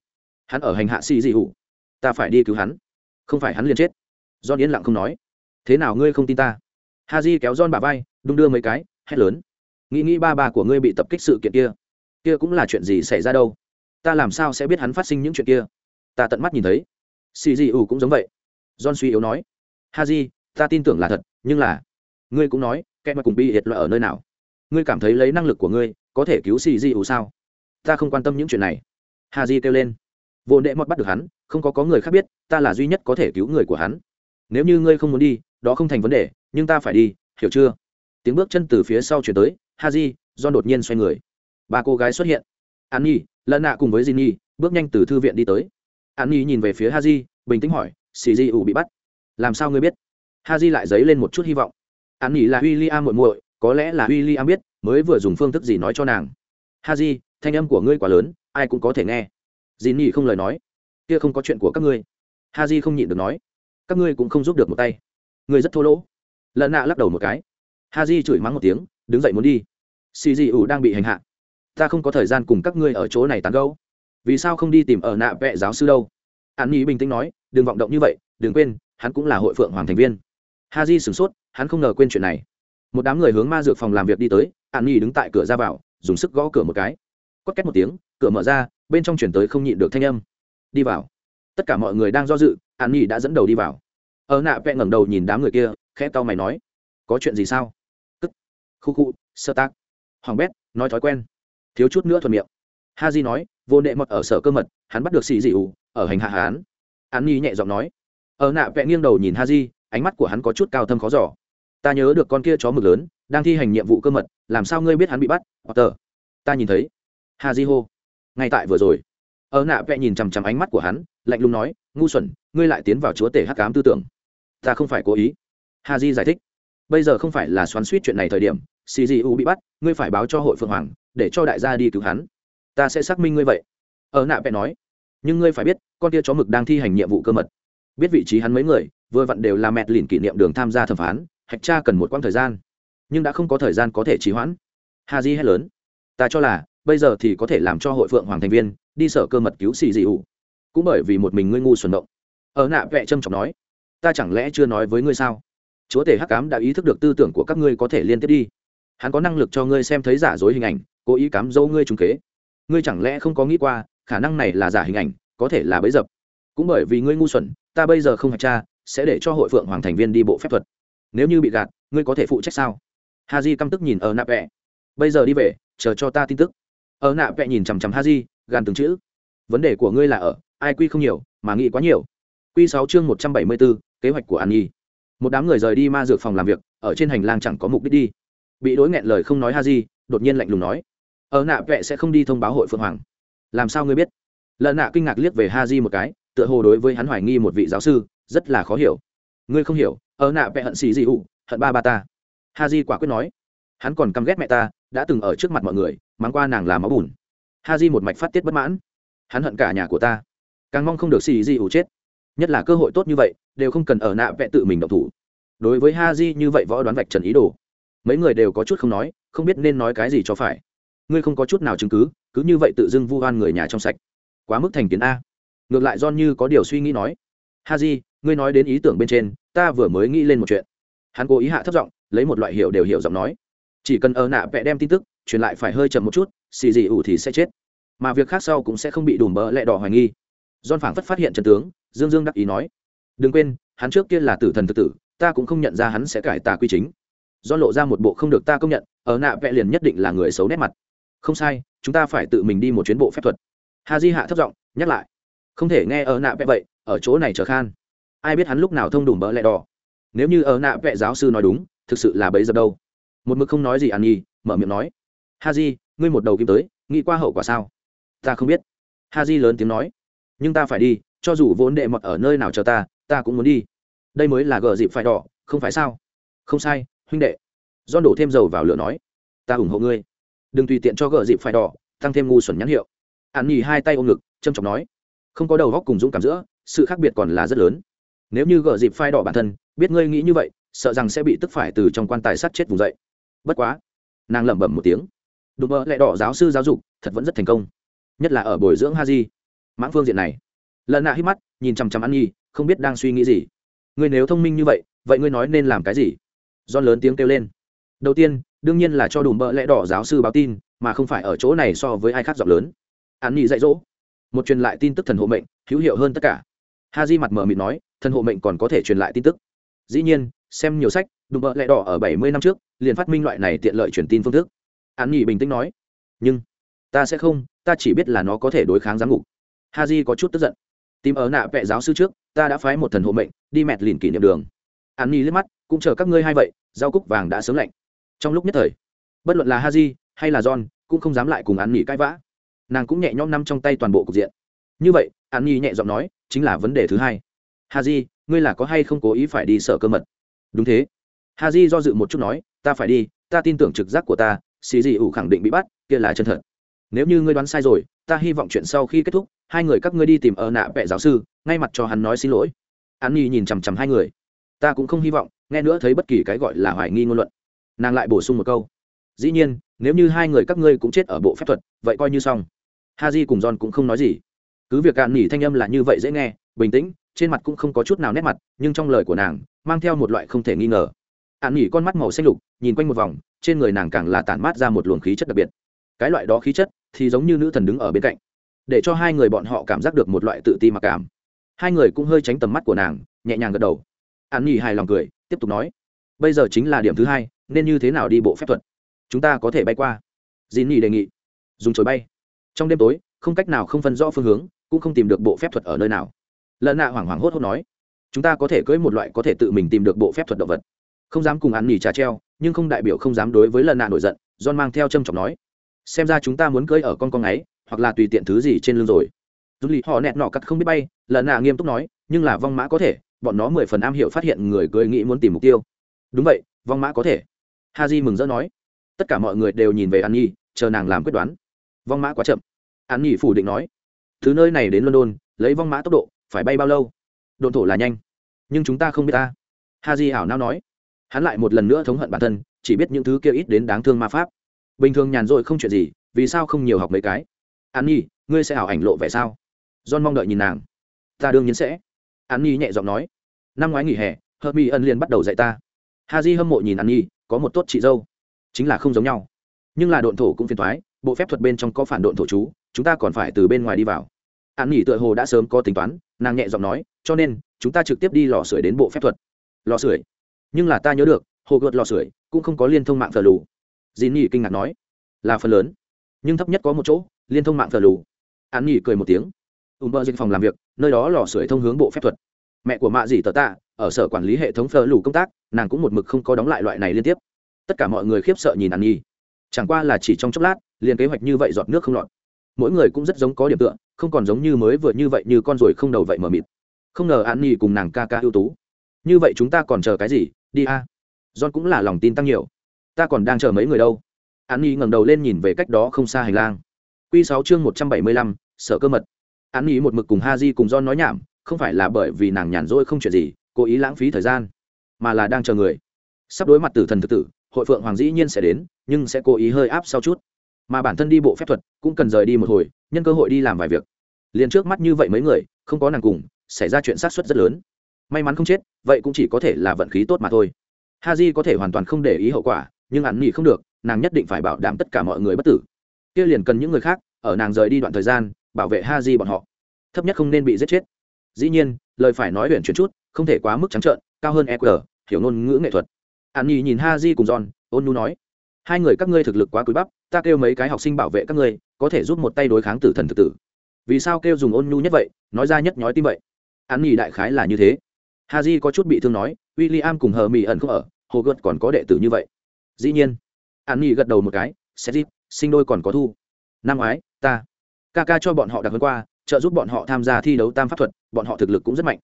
Hắn ở hành hạ xì dị hụ. Ta phải đi cứu hắn không phải hắn liền chết. John yên lặng không nói. Thế nào ngươi không tin ta? Ha di kéo don bà vai, đung đưa mấy cái, hét lớn. Nghĩ nghĩ ba bà của ngươi bị tập kích sự kiện kia. Kia cũng là chuyện gì xảy ra đâu? Ta làm sao sẽ biết hắn phát sinh những chuyện kia? Ta tận mắt nhìn thấy. Xì dị ủ cũng giống vậy. Don suy yếu nói. Ha di ta tin tưởng là thật, nhưng là, ngươi cũng nói, kẻ mà cùng bị hiệt loại ở nơi nào? Ngươi cảm thấy lấy năng lực của ngươi, có thể cứu xì dị ủ sao? Ta không quan tâm những chuyện này. Ha di kêu lên. Vô nệ mọt bắt được hắn không có có người khác biết, ta là duy nhất có thể cứu người của hắn. Nếu như ngươi không muốn đi, đó không thành vấn đề, nhưng ta phải đi, hiểu chưa? Tiếng bước chân từ phía sau chuyển tới ha di do đột nhiên xoay người. Ba cô gái xuất hiện. An nhi lần nạ cùng với di nhi bước nhanh từ thư viện đi tới. An nhi nhìn về phía ha di bình tĩnh hỏi xì di ủ bị bắt? Làm sao ngươi biết? Ha di lại dấy lên một chút hy vọng. An nhi là w i l l i am muội muội, có lẽ là w i l l i am biết, mới vừa dùng phương thức gì nói cho nàng. Ha di thanh âm của ngươi quá lớn, ai cũng có thể nghe. Dì nhi không lời nói kia không có chuyện của các ngươi. Ha di không nhịn được nói. Các ngươi cũng không giúp được một tay. Ngươi rất thô lỗ. Lần nạ lắc đầu một cái. Ha di chửi mắng một tiếng, đứng dậy muốn đi. Xì di ủ đang bị hành hạ. Ta không có thời gian cùng các ngươi ở chỗ này tán gấu vì sao không đi tìm ở nạ vệ giáo sư đâu? An nhi bình tĩnh nói, đừng vọng động như vậy, đừng quên, hắn cũng là hội phượng hoàng thành viên. Ha di sửng sốt, hắn không ngờ quên chuyện này. Một đám người hướng ma dược phòng làm việc đi tới, an nhi đứng tại cửa ra vào, dùng sức gõ cửa một cái. Quất két một tiếng, cửa mở ra, bên trong chuyển tới không nhịn được thanh âm đi vào. Tất cả mọi người đang do dự, an nhi đã dẫn đầu đi vào. Ở nạ vẽ ngẩng đầu nhìn đám người kia, khẽ tao mày nói, có chuyện gì sao? Tức khu khu, sơ tác. Hoàng bét, nói thói quen. Thiếu chút nữa thuận miệng. Ha di nói, vô nệ mật ở sở cơ mật, hắn bắt được xì dị ủ, ở hành hạ hán an nhi nhẹ giọng nói. Ở nạ vẽ nghiêng đầu nhìn ha di ánh mắt của hắn có chút cao thâm khó giỏ ta nhớ được con kia chó mực lớn, đang thi hành nhiệm vụ cơ mật, làm sao ngươi biết hắn bị bắt, potter? Ta nhìn thấy. Ha di hô. Ngay tại vừa rồi ở nạ vẽ nhìn chằm chằm ánh mắt của hắn, lạnh lùng nói, ngu xuẩn, ngươi lại tiến vào chúa tể hắc cám tư tưởng. Ta không phải cố ý. Ha di giải thích, bây giờ không phải là xoắn suýt chuyện này thời điểm cgu bị bắt, ngươi phải báo cho hội phượng hoàng, để cho đại gia đi cứu hắn. Ta sẽ xác minh ngươi vậy. Ở nạ vẽ nói, nhưng ngươi phải biết, con tia chó mực đang thi hành nhiệm vụ cơ mật. Biết vị trí hắn mấy người, vừa vặn đều là mẹt lìn kỷ niệm đường tham gia thẩm phán, hạch tra cần một quãng thời gian. Nhưng đã không có thời gian có thể trì hoãn. Ha di hét lớn, ta cho là, bây giờ thì có thể làm cho hội phượng hoàng thành viên đi sở cơ mật cứu xì dị ủ. Cũng bởi vì một mình ngươi ngu xuẩn động. Ở nạ vẽ trâm trọng nói, ta chẳng lẽ chưa nói với ngươi sao? Chúa tể hắc cám đã ý thức được tư tưởng của các ngươi có thể liên tiếp đi. Hắn có năng lực cho ngươi xem thấy giả dối hình ảnh, cố ý cám dỗ ngươi trúng kế. Ngươi chẳng lẽ không có nghĩ qua, khả năng này là giả hình ảnh, có thể là bấy dập. Cũng bởi vì ngươi ngu xuẩn, ta bây giờ không hạch cha sẽ để cho hội phượng hoàng thành viên đi bộ phép thuật. Nếu như bị gạt, ngươi có thể phụ trách sao? Ha di căm tức nhìn ở nạ vẹ. Bây giờ đi về, chờ cho ta tin tức. Ở nạ vẹ nhìn chằm chằm ha di gan từng chữ. Vấn đề của ngươi là ở, ai quy không nhiều, mà nghĩ quá nhiều. Quy sáu chương một trăm bảy mươi bốn, kế hoạch của an nhi. Một đám người rời đi ma dược phòng làm việc, ở trên hành lang chẳng có mục đích đi. Bị đối nghẹn lời không nói ha di, đột nhiên lạnh lùng nói. Ở nạ vệ sẽ không đi thông báo hội phượng hoàng. Làm sao ngươi biết? Lợn nạ kinh ngạc liếc về ha di một cái, tựa hồ đối với hắn hoài nghi một vị giáo sư, rất là khó hiểu. Ngươi không hiểu ở nạ vệ hận xì gì ụ hận ba ba ta. Ha di quả quyết nói. Hắn còn căm ghét mẹ ta, đã từng ở trước mặt mọi người, mắng qua nàng là máu bùn ha di một mạch phát tiết bất mãn. Hắn hận cả nhà của ta. Càng mong không được xì di ủ chết. Nhất là cơ hội tốt như vậy, đều không cần ở nạ vẽ tự mình động thủ. Đối với ha di như vậy võ đoán vạch trần ý đồ, mấy người đều có chút không nói, không biết nên nói cái gì cho phải. Ngươi không có chút nào chứng cứ cứ như vậy tự dưng vu oan người nhà trong sạch. Quá mức thành kiến a. Ngược lại john như có điều suy nghĩ nói ha di ngươi nói đến ý tưởng bên trên, ta vừa mới nghĩ lên một chuyện. Hắn cố ý hạ thấp giọng, lấy một loại hiểu đều hiểu giọng nói. Chỉ cần ở nạ vẽ đem tin tức truyền lại phải hơi chậm một chút, xì dị ủ thì sẽ chết. Mà việc khác sau cũng sẽ không bị đùm bỡ lẹ đỏ hoài nghi. Don phảng phất phát hiện trần tướng, dương dương đắc ý nói, đừng quên, hắn trước kia là tử thần thực tử, ta cũng không nhận ra hắn sẽ cải tà quy chính. Do lộ ra một bộ không được ta công nhận, ở nạ vẽ liền nhất định là người xấu nét mặt. Không sai, chúng ta phải tự mình đi một chuyến bộ phép thuật. Hà di hạ thấp giọng nhắc lại. Không thể nghe ở nạ vẽ vậy, ở chỗ này chờ khan. Ai biết hắn lúc nào thông đùm bỡ lẹ đỏ. Nếu như ở nạ vẽ giáo sư nói đúng, thực sự là bấy giờ đâu. Một mực không nói gì an nhi mở miệng nói ha di ngươi một đầu kim tới, nghĩ qua hậu quả sao? Ta không biết. Ha di lớn tiếng nói. Nhưng ta phải đi, cho dù vốn đệ mọt ở nơi nào chờ ta ta cũng muốn đi. Đây mới là gờ dịp phải đỏ, không phải sao? Không sai, huynh đệ. Do đổ thêm dầu vào lửa nói. Ta ủng hộ ngươi. Đừng tùy tiện cho gờ dịp phải đỏ, tăng thêm ngu xuẩn nhãn hiệu. An nhì hai tay ôm ngực trâm trọng nói. Không có đầu góc cùng dũng cảm giữa, sự khác biệt còn là rất lớn. Nếu như gờ dịp phai đỏ bản thân, biết ngươi nghĩ như vậy, sợ rằng sẽ bị tức phải từ trong quan tài sát chết vùng dậy. Bất quá, nàng lẩm bẩm một tiếng đùm mơ lại đỏ giáo sư giáo dục, thật vẫn rất thành công. Nhất là ở bồi dưỡng ha di mãn phương diện này. Lần nạ hít mắt, nhìn chằm chằm ăn nhi, không biết đang suy nghĩ gì. Ngươi nếu thông minh như vậy vậy ngươi nói nên làm cái gì? Do lớn tiếng kêu lên. Đầu tiên, đương nhiên là cho đùm bợ lẽ đỏ giáo sư báo tin, mà không phải ở chỗ này so với ai khác giọng lớn. An nhi dạy dỗ. Một truyền lại tin tức thần hộ mệnh, hữu hiệu hơn tất cả. Ha di mặt mờ mịt nói, thần hộ mệnh còn có thể truyền lại tin tức. Dĩ nhiên, xem nhiều sách, đùm bợ lẽ đỏ ở bảy mươi năm trước, liền phát minh loại này tiện lợi truyền tin phương thức an nhi bình tĩnh nói, nhưng ta sẽ không, ta chỉ biết là nó có thể đối kháng giám ngục. Ha j có chút tức giận, tìm ở nạ vệ giáo sư trước, ta đã phái một thần hộ mệnh, đi mẹt lìn kỷ niệm đường. An nhi liếc mắt, cũng chờ các ngươi hay vậy, rau cúc vàng đã sớm lạnh. Trong lúc nhất thời, bất luận là ha j hay là john cũng không dám lại cùng an nhi cãi vã. Nàng cũng nhẹ nhõm nắm trong tay toàn bộ cục diện. Như vậy an nhi nhẹ giọng nói, chính là vấn đề thứ hai. Ha j ngươi là có hay không cố ý phải đi sở cơ mật? Đúng thế. Ha j do dự một chút nói, ta phải đi, ta tin tưởng trực giác của ta xì dị ủ khẳng định bị bắt, kia là chân thật. Nếu như ngươi đoán sai rồi, ta hy vọng chuyện sau khi kết thúc, hai người các ngươi đi tìm ở nạ vẽ giáo sư, ngay mặt cho hắn nói xin lỗi. An nhi nhìn chằm chằm hai người. Ta cũng không hy vọng, nghe nữa thấy bất kỳ cái gọi là hoài nghi ngôn luận. Nàng lại bổ sung một câu. Dĩ nhiên, nếu như hai người các ngươi cũng chết ở bộ phép thuật, vậy coi như xong. Ha di cùng john cũng không nói gì. Cứ việc cạn nỉ thanh âm là như vậy dễ nghe, bình tĩnh, trên mặt cũng không có chút nào nét mặt, nhưng trong lời của nàng, mang theo một loại không thể nghi ngờ. Ạn nỉ con mắt màu xanh lục, nhìn quanh một vòng trên người nàng càng là tản mát ra một luồng khí chất đặc biệt. Cái loại đó khí chất thì giống như nữ thần đứng ở bên cạnh, để cho hai người bọn họ cảm giác được một loại tự ti mặc cảm. Hai người cũng hơi tránh tầm mắt của nàng, nhẹ nhàng gật đầu. An nhi hài lòng cười, tiếp tục nói, bây giờ chính là điểm thứ hai, nên như thế nào đi bộ phép thuật? Chúng ta có thể bay qua. Dì nhi đề nghị, dùng chổi bay. Trong đêm tối, không cách nào không phân rõ phương hướng, cũng không tìm được bộ phép thuật ở nơi nào. Lợn nạ hoảng hoảng hốt hốt nói, chúng ta có thể cưỡi một loại có thể tự mình tìm được bộ phép thuật động vật không dám cùng ăn nỉ trà treo, nhưng không đại biểu không dám đối với lần nạ nổi giận, john mang theo trâm trọng nói. Xem ra chúng ta muốn cưỡi ở con con ấy, hoặc là tùy tiện thứ gì trên lưng rồi. Dù lì họ nẹt nọ cắt không biết bay, lần nạ nghiêm túc nói, nhưng là vong mã có thể, bọn nó mười phần am hiểu phát hiện người cưỡi nghĩ muốn tìm mục tiêu. Đúng vậy, vong mã có thể. Ha di mừng rỡ nói. Tất cả mọi người đều nhìn về an nhi chờ nàng làm quyết đoán. Vong mã quá chậm. An nhi phủ định nói. Thứ nơi này đến london, lấy vong mã tốc độ, phải bay bao lâu? Đồn thổ là nhanh. Nhưng chúng ta không biết ta. Ha di ảo nao nói hắn lại một lần nữa thống hận bản thân, chỉ biết những thứ kia ít đến đáng thương ma pháp. Bình thường nhàn rỗi không chuyện gì, vì sao không nhiều học mấy cái? An nhi, ngươi sẽ ảo ảnh lộ vẻ sao? John mong đợi nhìn nàng. Ta đương nhiên sẽ. An nhi nhẹ giọng nói. Năm ngoái nghỉ hè hợp mỹ ân liền bắt đầu dạy ta. Ha di hâm mộ nhìn an nhi, có một tốt chị dâu. Chính là không giống nhau. Nhưng là độn thổ cũng phiền thoái bộ phép thuật bên trong có phản độn thổ chú, chúng ta còn phải từ bên ngoài đi vào. An nhi tựa hồ đã sớm có tính toán, nàng nhẹ giọng nói, cho nên, chúng ta trực tiếp đi lò sưởi đến bộ phép thuật. Lò sưởi? Nhưng là ta nhớ được, hồ gợt lò sưởi cũng không có liên thông mạng phờ lù. Dì nhỉ kinh ngạc nói, là phần lớn, nhưng thấp nhất có một chỗ, liên thông mạng phờ lù. An nghỉ cười một tiếng. Ùm bơ dịch phòng làm việc, nơi đó lò sưởi thông hướng bộ phép thuật. Mẹ của mạ dì tờ tạ, ở sở quản lý hệ thống phờ lù công tác, nàng cũng một mực không có đóng lại loại này liên tiếp. Tất cả mọi người khiếp sợ nhìn an nhi. Chẳng qua là chỉ trong chốc lát, liền kế hoạch như vậy giọt nước không lọt. Mỗi người cũng rất giống có điểm tựa, không còn giống như mới vừa như vậy như con ruồi không đầu vậy mờ mịt. Không ngờ an nhi cùng nàng ca ca ưu tú. Như vậy chúng ta còn chờ cái gì? Đi a. John cũng là lòng tin tăng nhiều. Ta còn đang chờ mấy người đâu. An nhi ngẩng đầu lên nhìn về cách đó không xa hành lang. Q sáu chương một trăm bảy mươi lăm sở cơ mật. An nhi một mực cùng ha di cùng john nói nhảm, không phải là bởi vì nàng nhàn rỗi không chuyện gì, cố ý lãng phí thời gian, mà là đang chờ người. Sắp đối mặt tử thần thực tử, hội phượng hoàng dĩ nhiên sẽ đến, nhưng sẽ cố ý hơi áp sau chút. Mà bản thân đi bộ phép thuật, cũng cần rời đi một hồi, nhân cơ hội đi làm vài việc. Liền trước mắt như vậy mấy người, không có nàng cùng, xảy ra chuyện sát xuất rất lớn may mắn không chết, vậy cũng chỉ có thể là vận khí tốt mà thôi. Ha j có thể hoàn toàn không để ý hậu quả, nhưng ẩn nghỉ không được, nàng nhất định phải bảo đảm tất cả mọi người bất tử. Kia liền cần những người khác, ở nàng rời đi đoạn thời gian, bảo vệ ha j bọn họ. Thấp nhất không nên bị giết chết. Dĩ nhiên, lời phải nói huyện chuyển chút, không thể quá mức trắng trợn, cao hơn eq hiểu ngôn ngữ nghệ thuật. An nghỉ nhìn ha di cùng john, ôn nu nói, hai người các ngươi thực lực quá cúi bắp, ta kêu mấy cái học sinh bảo vệ các ngươi, có thể giúp một tay đối kháng tử thần thực tử. Vì sao kêu dùng ôn nhu nhất vậy? Nói ra nhất nhói tim vậy. An nghỉ đại khái là như thế. Haji có chút bị thương nói, William cùng hờ Mị ẩn không ở hồ gợt còn có đệ tử như vậy. Dĩ nhiên. An nhi gật đầu một cái xét dịp, sinh đôi còn có thu. Năm ngoái, ta Kaka cho bọn họ đặc hơn qua, trợ giúp bọn họ tham gia thi đấu tam pháp thuật, bọn họ thực lực cũng rất mạnh.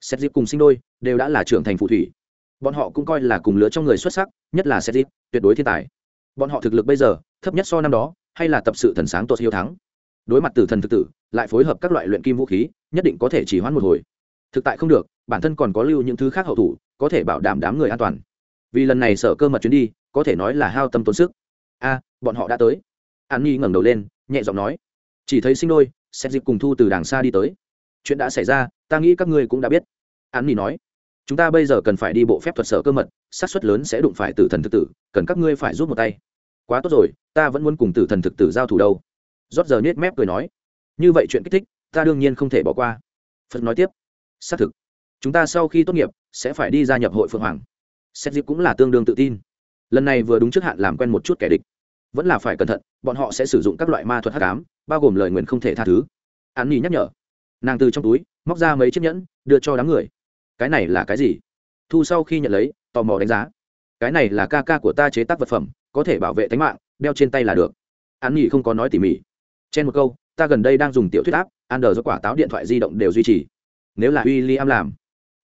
Xét dịp cùng sinh đôi, đều đã là trưởng thành phù thủy. Bọn họ cũng coi là cùng lứa trong người xuất sắc, nhất là xét dịp, tuyệt đối thiên tài. Bọn họ thực lực bây giờ, thấp nhất so năm đó, hay là tập sự thần sáng tốt hiếu thắng. Đối mặt tử thần thực tử, lại phối hợp các loại luyện kim vũ khí, nhất định có thể chỉ hoãn một hồi thực tại không được, bản thân còn có lưu những thứ khác hậu thủ, có thể bảo đảm đám người an toàn. Vì lần này sở cơ mật chuyến đi, có thể nói là hao tâm tốn sức. A, bọn họ đã tới. An nhi ngẩng đầu lên, nhẹ giọng nói. Chỉ thấy sinh đôi xét dịp cùng thu từ đàng xa đi tới. Chuyện đã xảy ra, ta nghĩ các ngươi cũng đã biết. An nhi nói. Chúng ta bây giờ cần phải đi bộ phép thuật sở cơ mật, xác suất lớn sẽ đụng phải tử thần thực tử, cần các ngươi phải giúp một tay. Quá tốt rồi, ta vẫn muốn cùng tử thần thực tử giao thủ đâu. Rót giờ nhếch mép cười nói. Như vậy chuyện kích thích, ta đương nhiên không thể bỏ qua. Phật nói tiếp xác thực. Chúng ta sau khi tốt nghiệp, sẽ phải đi gia nhập hội phượng hoàng. Xét dịp cũng là tương đương tự tin. Lần này vừa đúng trước hạn làm quen một chút kẻ địch. Vẫn là phải cẩn thận, bọn họ sẽ sử dụng các loại ma thuật hắc ám, bao gồm lời nguyện không thể tha thứ. An nhi nhắc nhở. Nàng từ trong túi, móc ra mấy chiếc nhẫn, đưa cho đám người. Cái này là cái gì? Thu sau khi nhận lấy, tò mò đánh giá. Cái này là ca ca của ta chế tác vật phẩm, có thể bảo vệ tính mạng, đeo trên tay là được. An nhi không có nói tỉ mỉ. Trên một câu, ta gần đây đang dùng tiểu thuyết áp an đờ do quả táo điện thoại di động đều duy trì nếu là w i l l i am làm,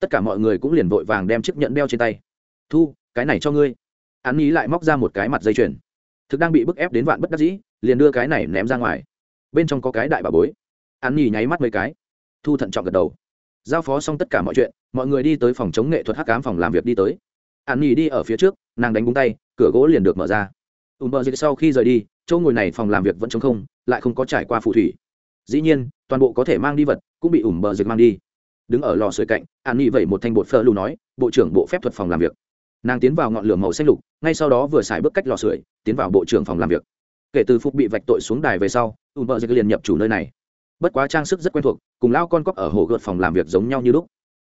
tất cả mọi người cũng liền vội vàng đem chiếc nhẫn đeo trên tay. Thu, cái này cho ngươi. An nhi lại móc ra một cái mặt dây chuyền. Thực đang bị bức ép đến vạn bất đắc dĩ, liền đưa cái này ném ra ngoài. Bên trong có cái đại bà bối. An nhi nháy mắt mấy cái. Thu thận trọng gật đầu. Giao phó xong tất cả mọi chuyện, mọi người đi tới phòng chống nghệ thuật hắc cám phòng làm việc đi tới. An nhi đi ở phía trước, nàng đánh búng tay, cửa gỗ liền được mở ra. Ùm bờ dịch sau khi rời đi, chỗ ngồi này phòng làm việc vẫn chống không, lại không có trải qua phù thủy. Dĩ nhiên, toàn bộ có thể mang đi vật, cũng bị ủm bờ dịch mang đi đứng ở lò sưởi cạnh, an nghi vẩy một thanh bột phơ lù nói, bộ trưởng bộ phép thuật phòng làm việc. Nàng tiến vào ngọn lửa màu xanh lục, ngay sau đó vừa xài bước cách lò sưởi, tiến vào bộ trưởng phòng làm việc. Kể từ phục bị vạch tội xuống đài về sau u bờ dịch liền nhập chủ nơi này. Bất quá trang sức rất quen thuộc, cùng lao con cóc ở hồ gợt phòng làm việc giống nhau như lúc.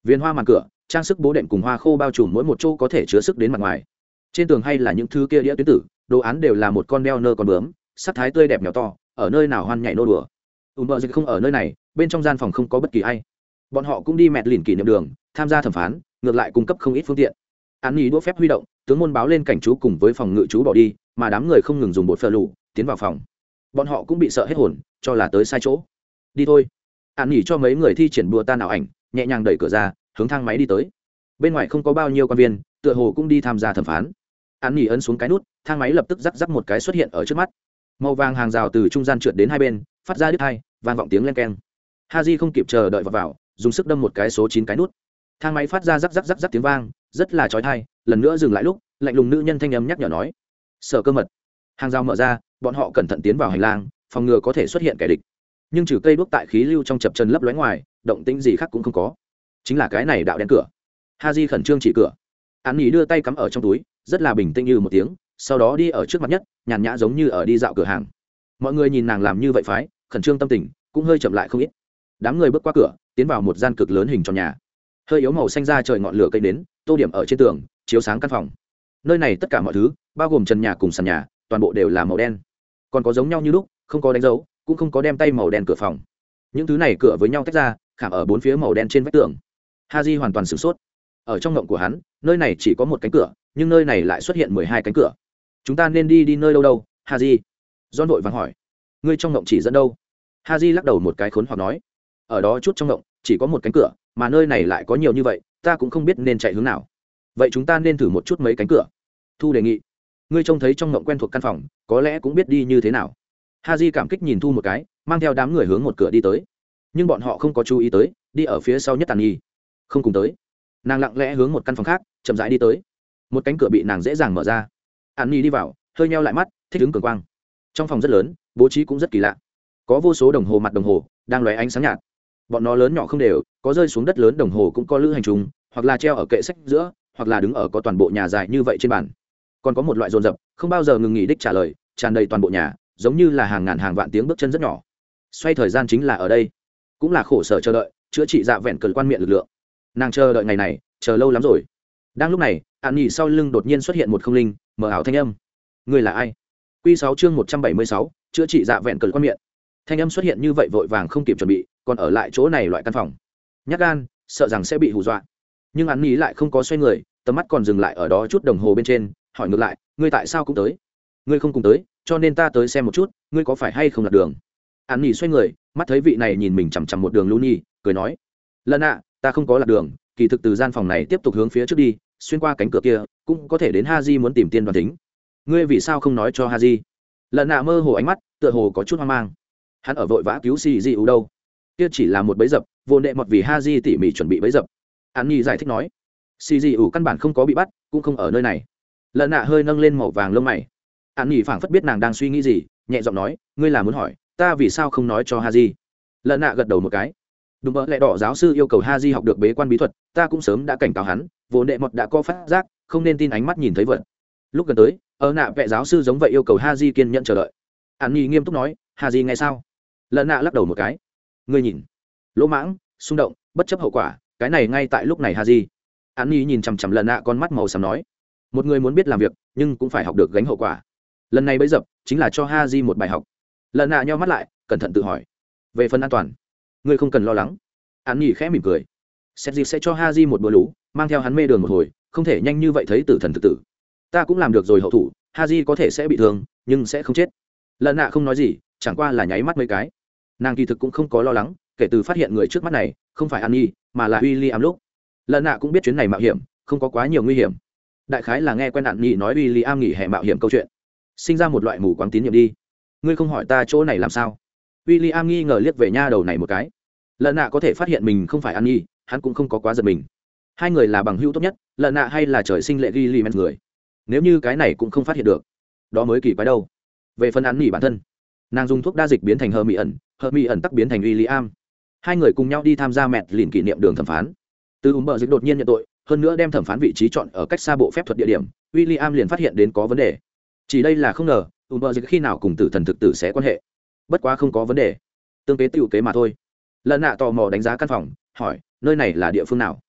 Viên hoa màn cửa, trang sức bố đệm cùng hoa khô bao trùm mỗi một chỗ có thể chứa sức đến mặt ngoài. Trên tường hay là những thứ kia đĩa tuyến tử, đồ án đều là một con đeo nơ con bướm, sắc thái tươi đẹp nhỏ to, ở nơi nào hoan nhảy nô đùa. Ùm bờ dịch không ở nơi này, bên trong gian phòng không có bất kỳ ai bọn họ cũng đi mẹt lìn kỷ niệm đường tham gia thẩm phán ngược lại cung cấp không ít phương tiện. Án ý đũa phép huy động tướng môn báo lên cảnh chú cùng với phòng ngự chú bỏ đi mà đám người không ngừng dùng bột phở lụ tiến vào phòng. Bọn họ cũng bị sợ hết hồn cho là tới sai chỗ. Đi thôi. An nghỉ cho mấy người thi triển bùa tan ảo ảnh nhẹ nhàng đẩy cửa ra hướng thang máy đi tới. Bên ngoài không có bao nhiêu quan viên tựa hồ cũng đi tham gia thẩm phán. An nghỉ ấn xuống cái nút thang máy lập tức rắc rắc một cái xuất hiện ở trước mắt. Màu vàng hàng rào từ trung gian trượt đến hai bên phát ra đứt hai vang vọng tiếng len keng. Ha di không kịp chờ đợi vào, vào dùng sức đâm một cái số chín cái nút. Thang máy phát ra rắc rắc rắc rắc tiếng vang, rất là trói thai lần nữa dừng lại lúc, lạnh lùng nữ nhân thanh âm nhắc nhở nói sợ cơ mật. Hàng rào mở ra, bọn họ cẩn thận tiến vào hành lang, phòng ngừa có thể xuất hiện kẻ địch. Nhưng trừ cây đuốc tại khí lưu trong chập chân lấp lóe ngoài, động tĩnh gì khác cũng không có. Chính là cái này đạo đen cửa. Ha di khẩn trương chỉ cửa. An nghỉ đưa tay cắm ở trong túi, rất là bình tĩnh như một tiếng, sau đó đi ở trước mặt nhất, nhàn nhã giống như ở đi dạo cửa hàng. Mọi người nhìn nàng làm như vậy phái, khẩn trương tâm tình cũng hơi chậm lại không ít. Đám người bước qua cửa tiến vào một gian cực lớn hình tròn nhà. Hơi yếu màu xanh ra trời ngọn lửa cây đến tô điểm ở trên tường, chiếu sáng căn phòng. Nơi này tất cả mọi thứ, bao gồm trần nhà cùng sàn nhà, toàn bộ đều là màu đen. Còn có giống nhau như lúc, không có đánh dấu, cũng không có đem tay màu đen cửa phòng. Những thứ này cửa với nhau tách ra, khảm ở bốn phía màu đen trên vách tường. Ha di hoàn toàn sửng sốt. Ở trong ngộng của hắn, nơi này chỉ có một cánh cửa, nhưng nơi này lại xuất hiện mười hai cánh cửa. Chúng ta nên đi đi nơi đâu đâu ha di don vội vàng hỏi. Ngươi trong ngộng chỉ dẫn đâu? Ha di lắc đầu một cái khốn hoặc nói ở đó chút trong động chỉ có một cánh cửa, mà nơi này lại có nhiều như vậy, ta cũng không biết nên chạy hướng nào. Vậy chúng ta nên thử một chút mấy cánh cửa. Thu đề nghị. Ngươi trông thấy trong ngộng quen thuộc căn phòng, có lẽ cũng biết đi như thế nào. Ha di cảm kích nhìn thu một cái, mang theo đám người hướng một cửa đi tới. Nhưng bọn họ không có chú ý tới, đi ở phía sau nhất tàn nhi không cùng tới. Nàng lặng lẽ hướng một căn phòng khác, chậm rãi đi tới. Một cánh cửa bị nàng dễ dàng mở ra. An nhi đi vào, hơi nheo lại mắt, thích ứng cường quang. Trong phòng rất lớn, bố trí cũng rất kỳ lạ. Có vô số đồng hồ mặt đồng hồ, đang lóe ánh sáng nhạt bọn nó lớn nhỏ không đều có rơi xuống đất lớn đồng hồ cũng có lữ hành trùng hoặc là treo ở kệ sách giữa hoặc là đứng ở có toàn bộ nhà dài như vậy trên bàn. Còn có một loại dồn dập, không bao giờ ngừng nghỉ đích trả lời tràn đầy toàn bộ nhà giống như là hàng ngàn hàng vạn tiếng bước chân rất nhỏ. Xoay thời gian chính là ở đây. Cũng là khổ sở chờ đợi chữa trị dạ vẹn cờ quan miệng lực lượng. Nàng chờ đợi ngày này chờ lâu lắm rồi. Đang lúc này hạn nhỉ sau lưng đột nhiên xuất hiện một không linh mở ảo thanh âm. Người là ai? Q sáu chương một trăm bảy mươi sáu chữa trị dạ vẹn cờ quan miệng thanh âm xuất hiện như vậy vội vàng không kịp chuẩn bị, còn ở lại chỗ này loại căn phòng. Nhắc gan, sợ rằng sẽ bị hù dọa. Nhưng hắn nghĩ lại không có xoay người, tầm mắt còn dừng lại ở đó chút đồng hồ bên trên, hỏi ngược lại, ngươi tại sao cũng tới? Ngươi không cùng tới, cho nên ta tới xem một chút, ngươi có phải hay không lạc đường? Hắn nghĩ xoay người, mắt thấy vị này nhìn mình chằm chằm một đường lưu nhi cười nói lần ạ, ta không có lạc đường, kỳ thực từ gian phòng này tiếp tục hướng phía trước đi, xuyên qua cánh cửa kia, cũng có thể đến ha di muốn tìm tiên đoàn tính ngươi vì sao không nói cho ha di lần nạ mơ hồ ánh mắt, tựa hồ có chút hoang mang hắn ở vội vã cứu xì di ưu đâu. Kia chỉ là một bẫy dập, vô nệ mọt vì ha di tỉ mỉ chuẩn bị bẫy dập. An nhi giải thích nói xì di ưu căn bản không có bị bắt, cũng không ở nơi này. Lần nạ hơi nâng lên màu vàng lông mày. An nhi phảng phất biết nàng đang suy nghĩ gì, nhẹ giọng nói, ngươi là muốn hỏi, ta vì sao không nói cho ha di? Lần nạ gật đầu một cái. Đúng mỡ lẽ đỏ giáo sư yêu cầu ha di học được bế quan bí thuật, ta cũng sớm đã cảnh cáo hắn, vô nệ mọt đã có phát giác, không nên tin ánh mắt nhìn thấy vật. Lúc gần tới, ở nạ vệ giáo sư giống vậy yêu cầu ha di kiên nhận chờ đợi. An nhi nghiêm túc nói, ha di nghe sao? Lợn nạ lắc đầu một cái. Ngươi nhìn. Lỗ mãng, xung động, bất chấp hậu quả, cái này ngay tại lúc này ha di an nhi nhìn chằm chằm lần nạ con mắt màu xám nói. Một người muốn biết làm việc, nhưng cũng phải học được gánh hậu quả. Lần này bấy dập, chính là cho ha di một bài học. Lần nạ nhau mắt lại, cẩn thận tự hỏi. Về phần an toàn, ngươi không cần lo lắng. An nhi khẽ mỉm cười. Xét dịp sẽ cho ha di một bữa lú, mang theo hắn mê đường một hồi, không thể nhanh như vậy thấy tử thần thực tử. Ta cũng làm được rồi hậu thủ ha di có thể sẽ bị thương, nhưng sẽ không chết. Lần nạ không nói gì, chẳng qua là nháy mắt mấy cái nàng kỳ thực cũng không có lo lắng, kể từ phát hiện người trước mắt này, không phải an nhi mà là w i l l i am lúc. Lần nạ cũng biết chuyến này mạo hiểm, không có quá nhiều nguy hiểm. Đại khái là nghe quen nạn nhi nói w i l l i am nghỉ hè mạo hiểm câu chuyện. Sinh ra một loại mù quáng tín nhiệm đi. Ngươi không hỏi ta chỗ này làm sao? W i l l i am nghi ngờ liếc về nha đầu này một cái. Lần nạ có thể phát hiện mình không phải An nhi hắn cũng không có quá giật mình. Hai người là bằng hữu tốt nhất, lần nạ hay là trời sinh lệ ghi li men người. Nếu như cái này cũng không phát hiện được, đó mới kỳ quái đâu. Về phần an nhi bản thân nàng dùng thuốc đa dịch biến thành hờ mỹ ẩn, hờ mỹ ẩn tắc biến thành w i l l i am hai người cùng nhau đi tham gia mẹt lìn kỷ niệm đường thẩm phán. Từ ùm bờ dịch đột nhiên nhận tội, hơn nữa đem thẩm phán vị trí chọn ở cách xa bộ phép thuật địa điểm w i l l i am liền phát hiện đến có vấn đề. Chỉ đây là không ngờ ùm bờ dịch khi nào cùng tử thần thực tử sẽ quan hệ. Bất quá không có vấn đề. Tương kế tựu kế mà thôi. Lần nạ tò mò đánh giá căn phòng, hỏi, nơi này là địa phương nào?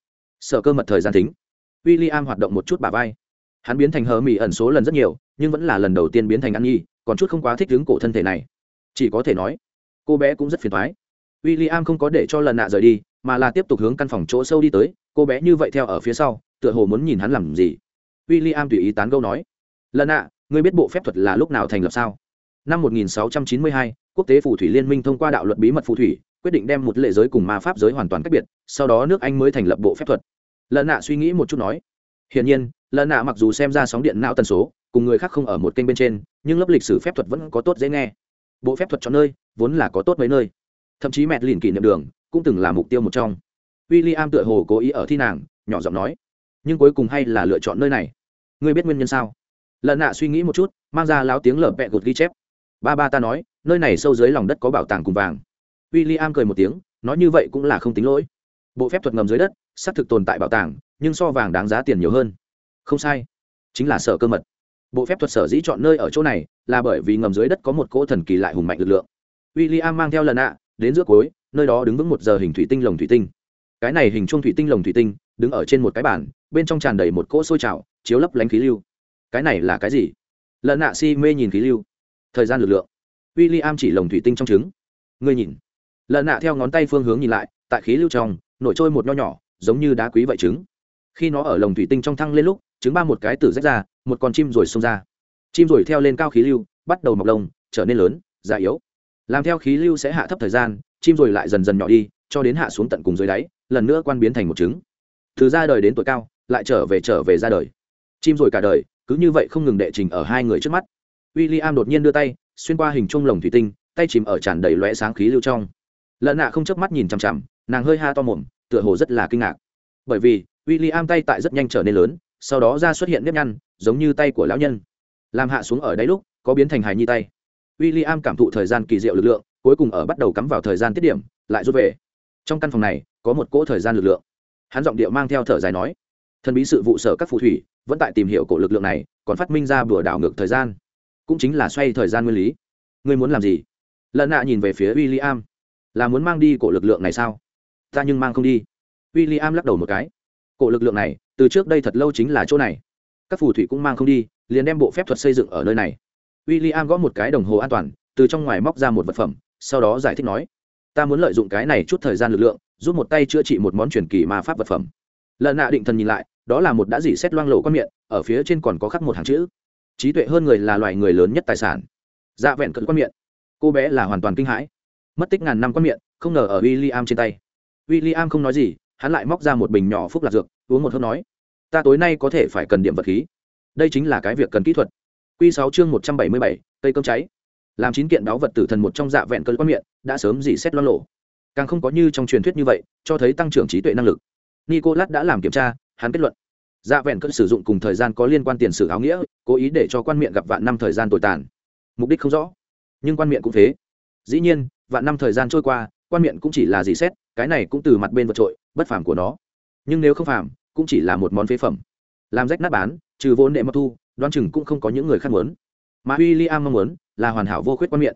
Sở cơ mật thời gian thính w i l l i am hoạt động một chút bà vai. Hắn biến thành hờ mỹ ẩn số lần rất nhiều, nhưng vẫn là lần đầu tiên biến thành ăn nhi còn chút không quá thích đứng cổ thân thể này chỉ có thể nói cô bé cũng rất phiền thoái w i l l i am không có để cho lần nạ rời đi mà là tiếp tục hướng căn phòng chỗ sâu đi tới. Cô bé như vậy theo ở phía sau tựa hồ muốn nhìn hắn làm gì. W i l l i am tùy ý tán gâu nói lần nạ ngươi biết bộ phép thuật là lúc nào thành lập sao? Năm 1692, quốc tế phù thủy liên minh thông qua đạo luật bí mật phù thủy quyết định đem một lệ giới cùng ma pháp giới hoàn toàn cách biệt sau đó nước anh mới thành lập bộ phép thuật. Lần nạ suy nghĩ một chút nói hiển nhiên lần nạ mặc dù xem ra sóng điện não tần số cùng người khác không ở một kênh bên trên nhưng lớp lịch sử phép thuật vẫn có tốt dễ nghe bộ phép thuật chọn nơi, vốn là có tốt mấy nơi. Thậm chí mẹ lìn kỷ niệm đường, cũng từng là mục tiêu một trong. W i l l i am tựa hồ cố ý ở thi nàng, nhỏ giọng nói. Nhưng cuối cùng hay là lựa chọn nơi này. Ngươi biết nguyên nhân sao? Lần nạ suy nghĩ một chút, mang ra láo tiếng lở vẹ gột ghi chép. Ba ba ta nói, nơi này sâu dưới lòng đất có bảo tàng cùng vàng. W i l l i am cười một tiếng, nói như vậy cũng là không tính lỗi. Bộ phép thuật ngầm dưới đất, xác thực tồn tại bảo tàng, nhưng so vàng đáng giá tiền nhiều hơn. Không sai. Chính là sở cơ mật bộ phép thuật sở dĩ chọn nơi ở chỗ này là bởi vì ngầm dưới đất có một cỗ thần kỳ lại hùng mạnh lực lượng. William mang theo lần ạ đến giữa cuối, nơi đó đứng vững một giờ hình thủy tinh lồng thủy tinh. Cái này hình chuông thủy tinh lồng thủy tinh, đứng ở trên một cái bàn, bên trong tràn đầy một cỗ sôi trào, chiếu lấp lánh khí lưu. Cái này là cái gì? Lần nạ si mê nhìn khí lưu. Thời gian lực lượng. William chỉ lồng thủy tinh trong trứng. Ngươi nhìn. Lần nạ theo ngón tay phương hướng nhìn lại, tại khí lưu trong, nổi trôi một nho nhỏ, giống như đá quý vậy trứng. Khi nó ở lồng thủy tinh trong thăng lên lúc, trứng ba một cái tử rách ra một con chim rồi xông ra. Chim rồi theo lên cao khí lưu, bắt đầu mọc lông, trở nên lớn, già yếu. Làm theo khí lưu sẽ hạ thấp thời gian, chim rồi lại dần dần nhỏ đi, cho đến hạ xuống tận cùng dưới đáy, lần nữa quan biến thành một trứng. Từ ra đời đến tuổi cao, lại trở về trở về ra đời. Chim rồi cả đời, cứ như vậy không ngừng đệ trình ở hai người trước mắt. W i l l i am đột nhiên đưa tay, xuyên qua hình chung lồng thủy tinh, tay chìm ở tràn đầy loé sáng khí lưu trong. Lợn nạ không chớp mắt nhìn chằm chằm, nàng hơi ha to mồm, tựa hồ rất là kinh ngạc. Bởi vì w i l l i am tay tại rất nhanh trở nên lớn sau đó ra xuất hiện nếp nhăn, giống như tay của lão nhân. Làm hạ xuống ở đáy lúc, có biến thành hài nhi tay. W i l l i am cảm thụ thời gian kỳ diệu lực lượng, cuối cùng ở bắt đầu cắm vào thời gian tiết điểm, lại rút về. Trong căn phòng này, có một cỗ thời gian lực lượng. Hắn giọng điệu mang theo thở dài nói, thần bí sự vụ sở các phù thủy, vẫn tại tìm hiểu cổ lực lượng này, còn phát minh ra bừa đảo ngược thời gian. Cũng chính là xoay thời gian nguyên lý. Ngươi muốn làm gì? Lần nạ nhìn về phía w i l l i am là muốn mang đi cổ lực lượng này sao? Ta nhưng mang không đi. W i l l i am lắc đầu một cái cổ lực lượng này, từ trước đây thật lâu chính là chỗ này. Các phù thủy cũng mang không đi, liền đem bộ phép thuật xây dựng ở nơi này. W i l l i am gõ một cái đồng hồ an toàn, từ trong ngoài móc ra một vật phẩm, sau đó giải thích nói, ta muốn lợi dụng cái này chút thời gian lực lượng, giúp một tay chữa trị một món truyền kỳ ma pháp vật phẩm. Lợn nạ định thần nhìn lại, đó là một đã dỉ xét loang lộ quan miệng, ở phía trên còn có khắc một hàng chữ. Trí tuệ hơn người là loài người lớn nhất tài sản. Dạ vẹn cận quan miệng. Cô bé là hoàn toàn kinh hãi. Mất tích ngàn năm quan miệng, không ngờ ở w i l l i am trên tay. W i l l i am không nói gì hắn lại móc ra một bình nhỏ phúc lạc dược, uống một hớp nói, ta tối nay có thể phải cần điểm vật khí. Đây chính là cái việc cần kỹ thuật. Q sáu chương một trăm bảy mươi bảy, cây cơm cháy. Làm chín kiện báo vật tử thần một trong dạ vẹn cơn quan miệng, đã sớm dỉ xét lo lộ càng không có như trong truyền thuyết như vậy, cho thấy tăng trưởng trí tuệ năng lực. Nicolas đã làm kiểm tra, hắn kết luận dạ vẹn cơn sử dụng cùng thời gian có liên quan tiền sử áo nghĩa, cố ý để cho quan miệng gặp vạn năm thời gian tồi tàn. Mục đích không rõ, nhưng quan miệng cũng thế. Dĩ nhiên, vạn năm thời gian trôi qua, quan miệng cũng chỉ là dỉ xét cái này cũng từ mặt bên vượt trội, bất phàm của nó. Nhưng nếu không phàm, cũng chỉ là một món phế phẩm. Làm rách nát bán, trừ vốn đệ mất thu, đoan chừng cũng không có những người khác muốn. Mà w i l l i am mong muốn là hoàn hảo vô khuyết quan miệng.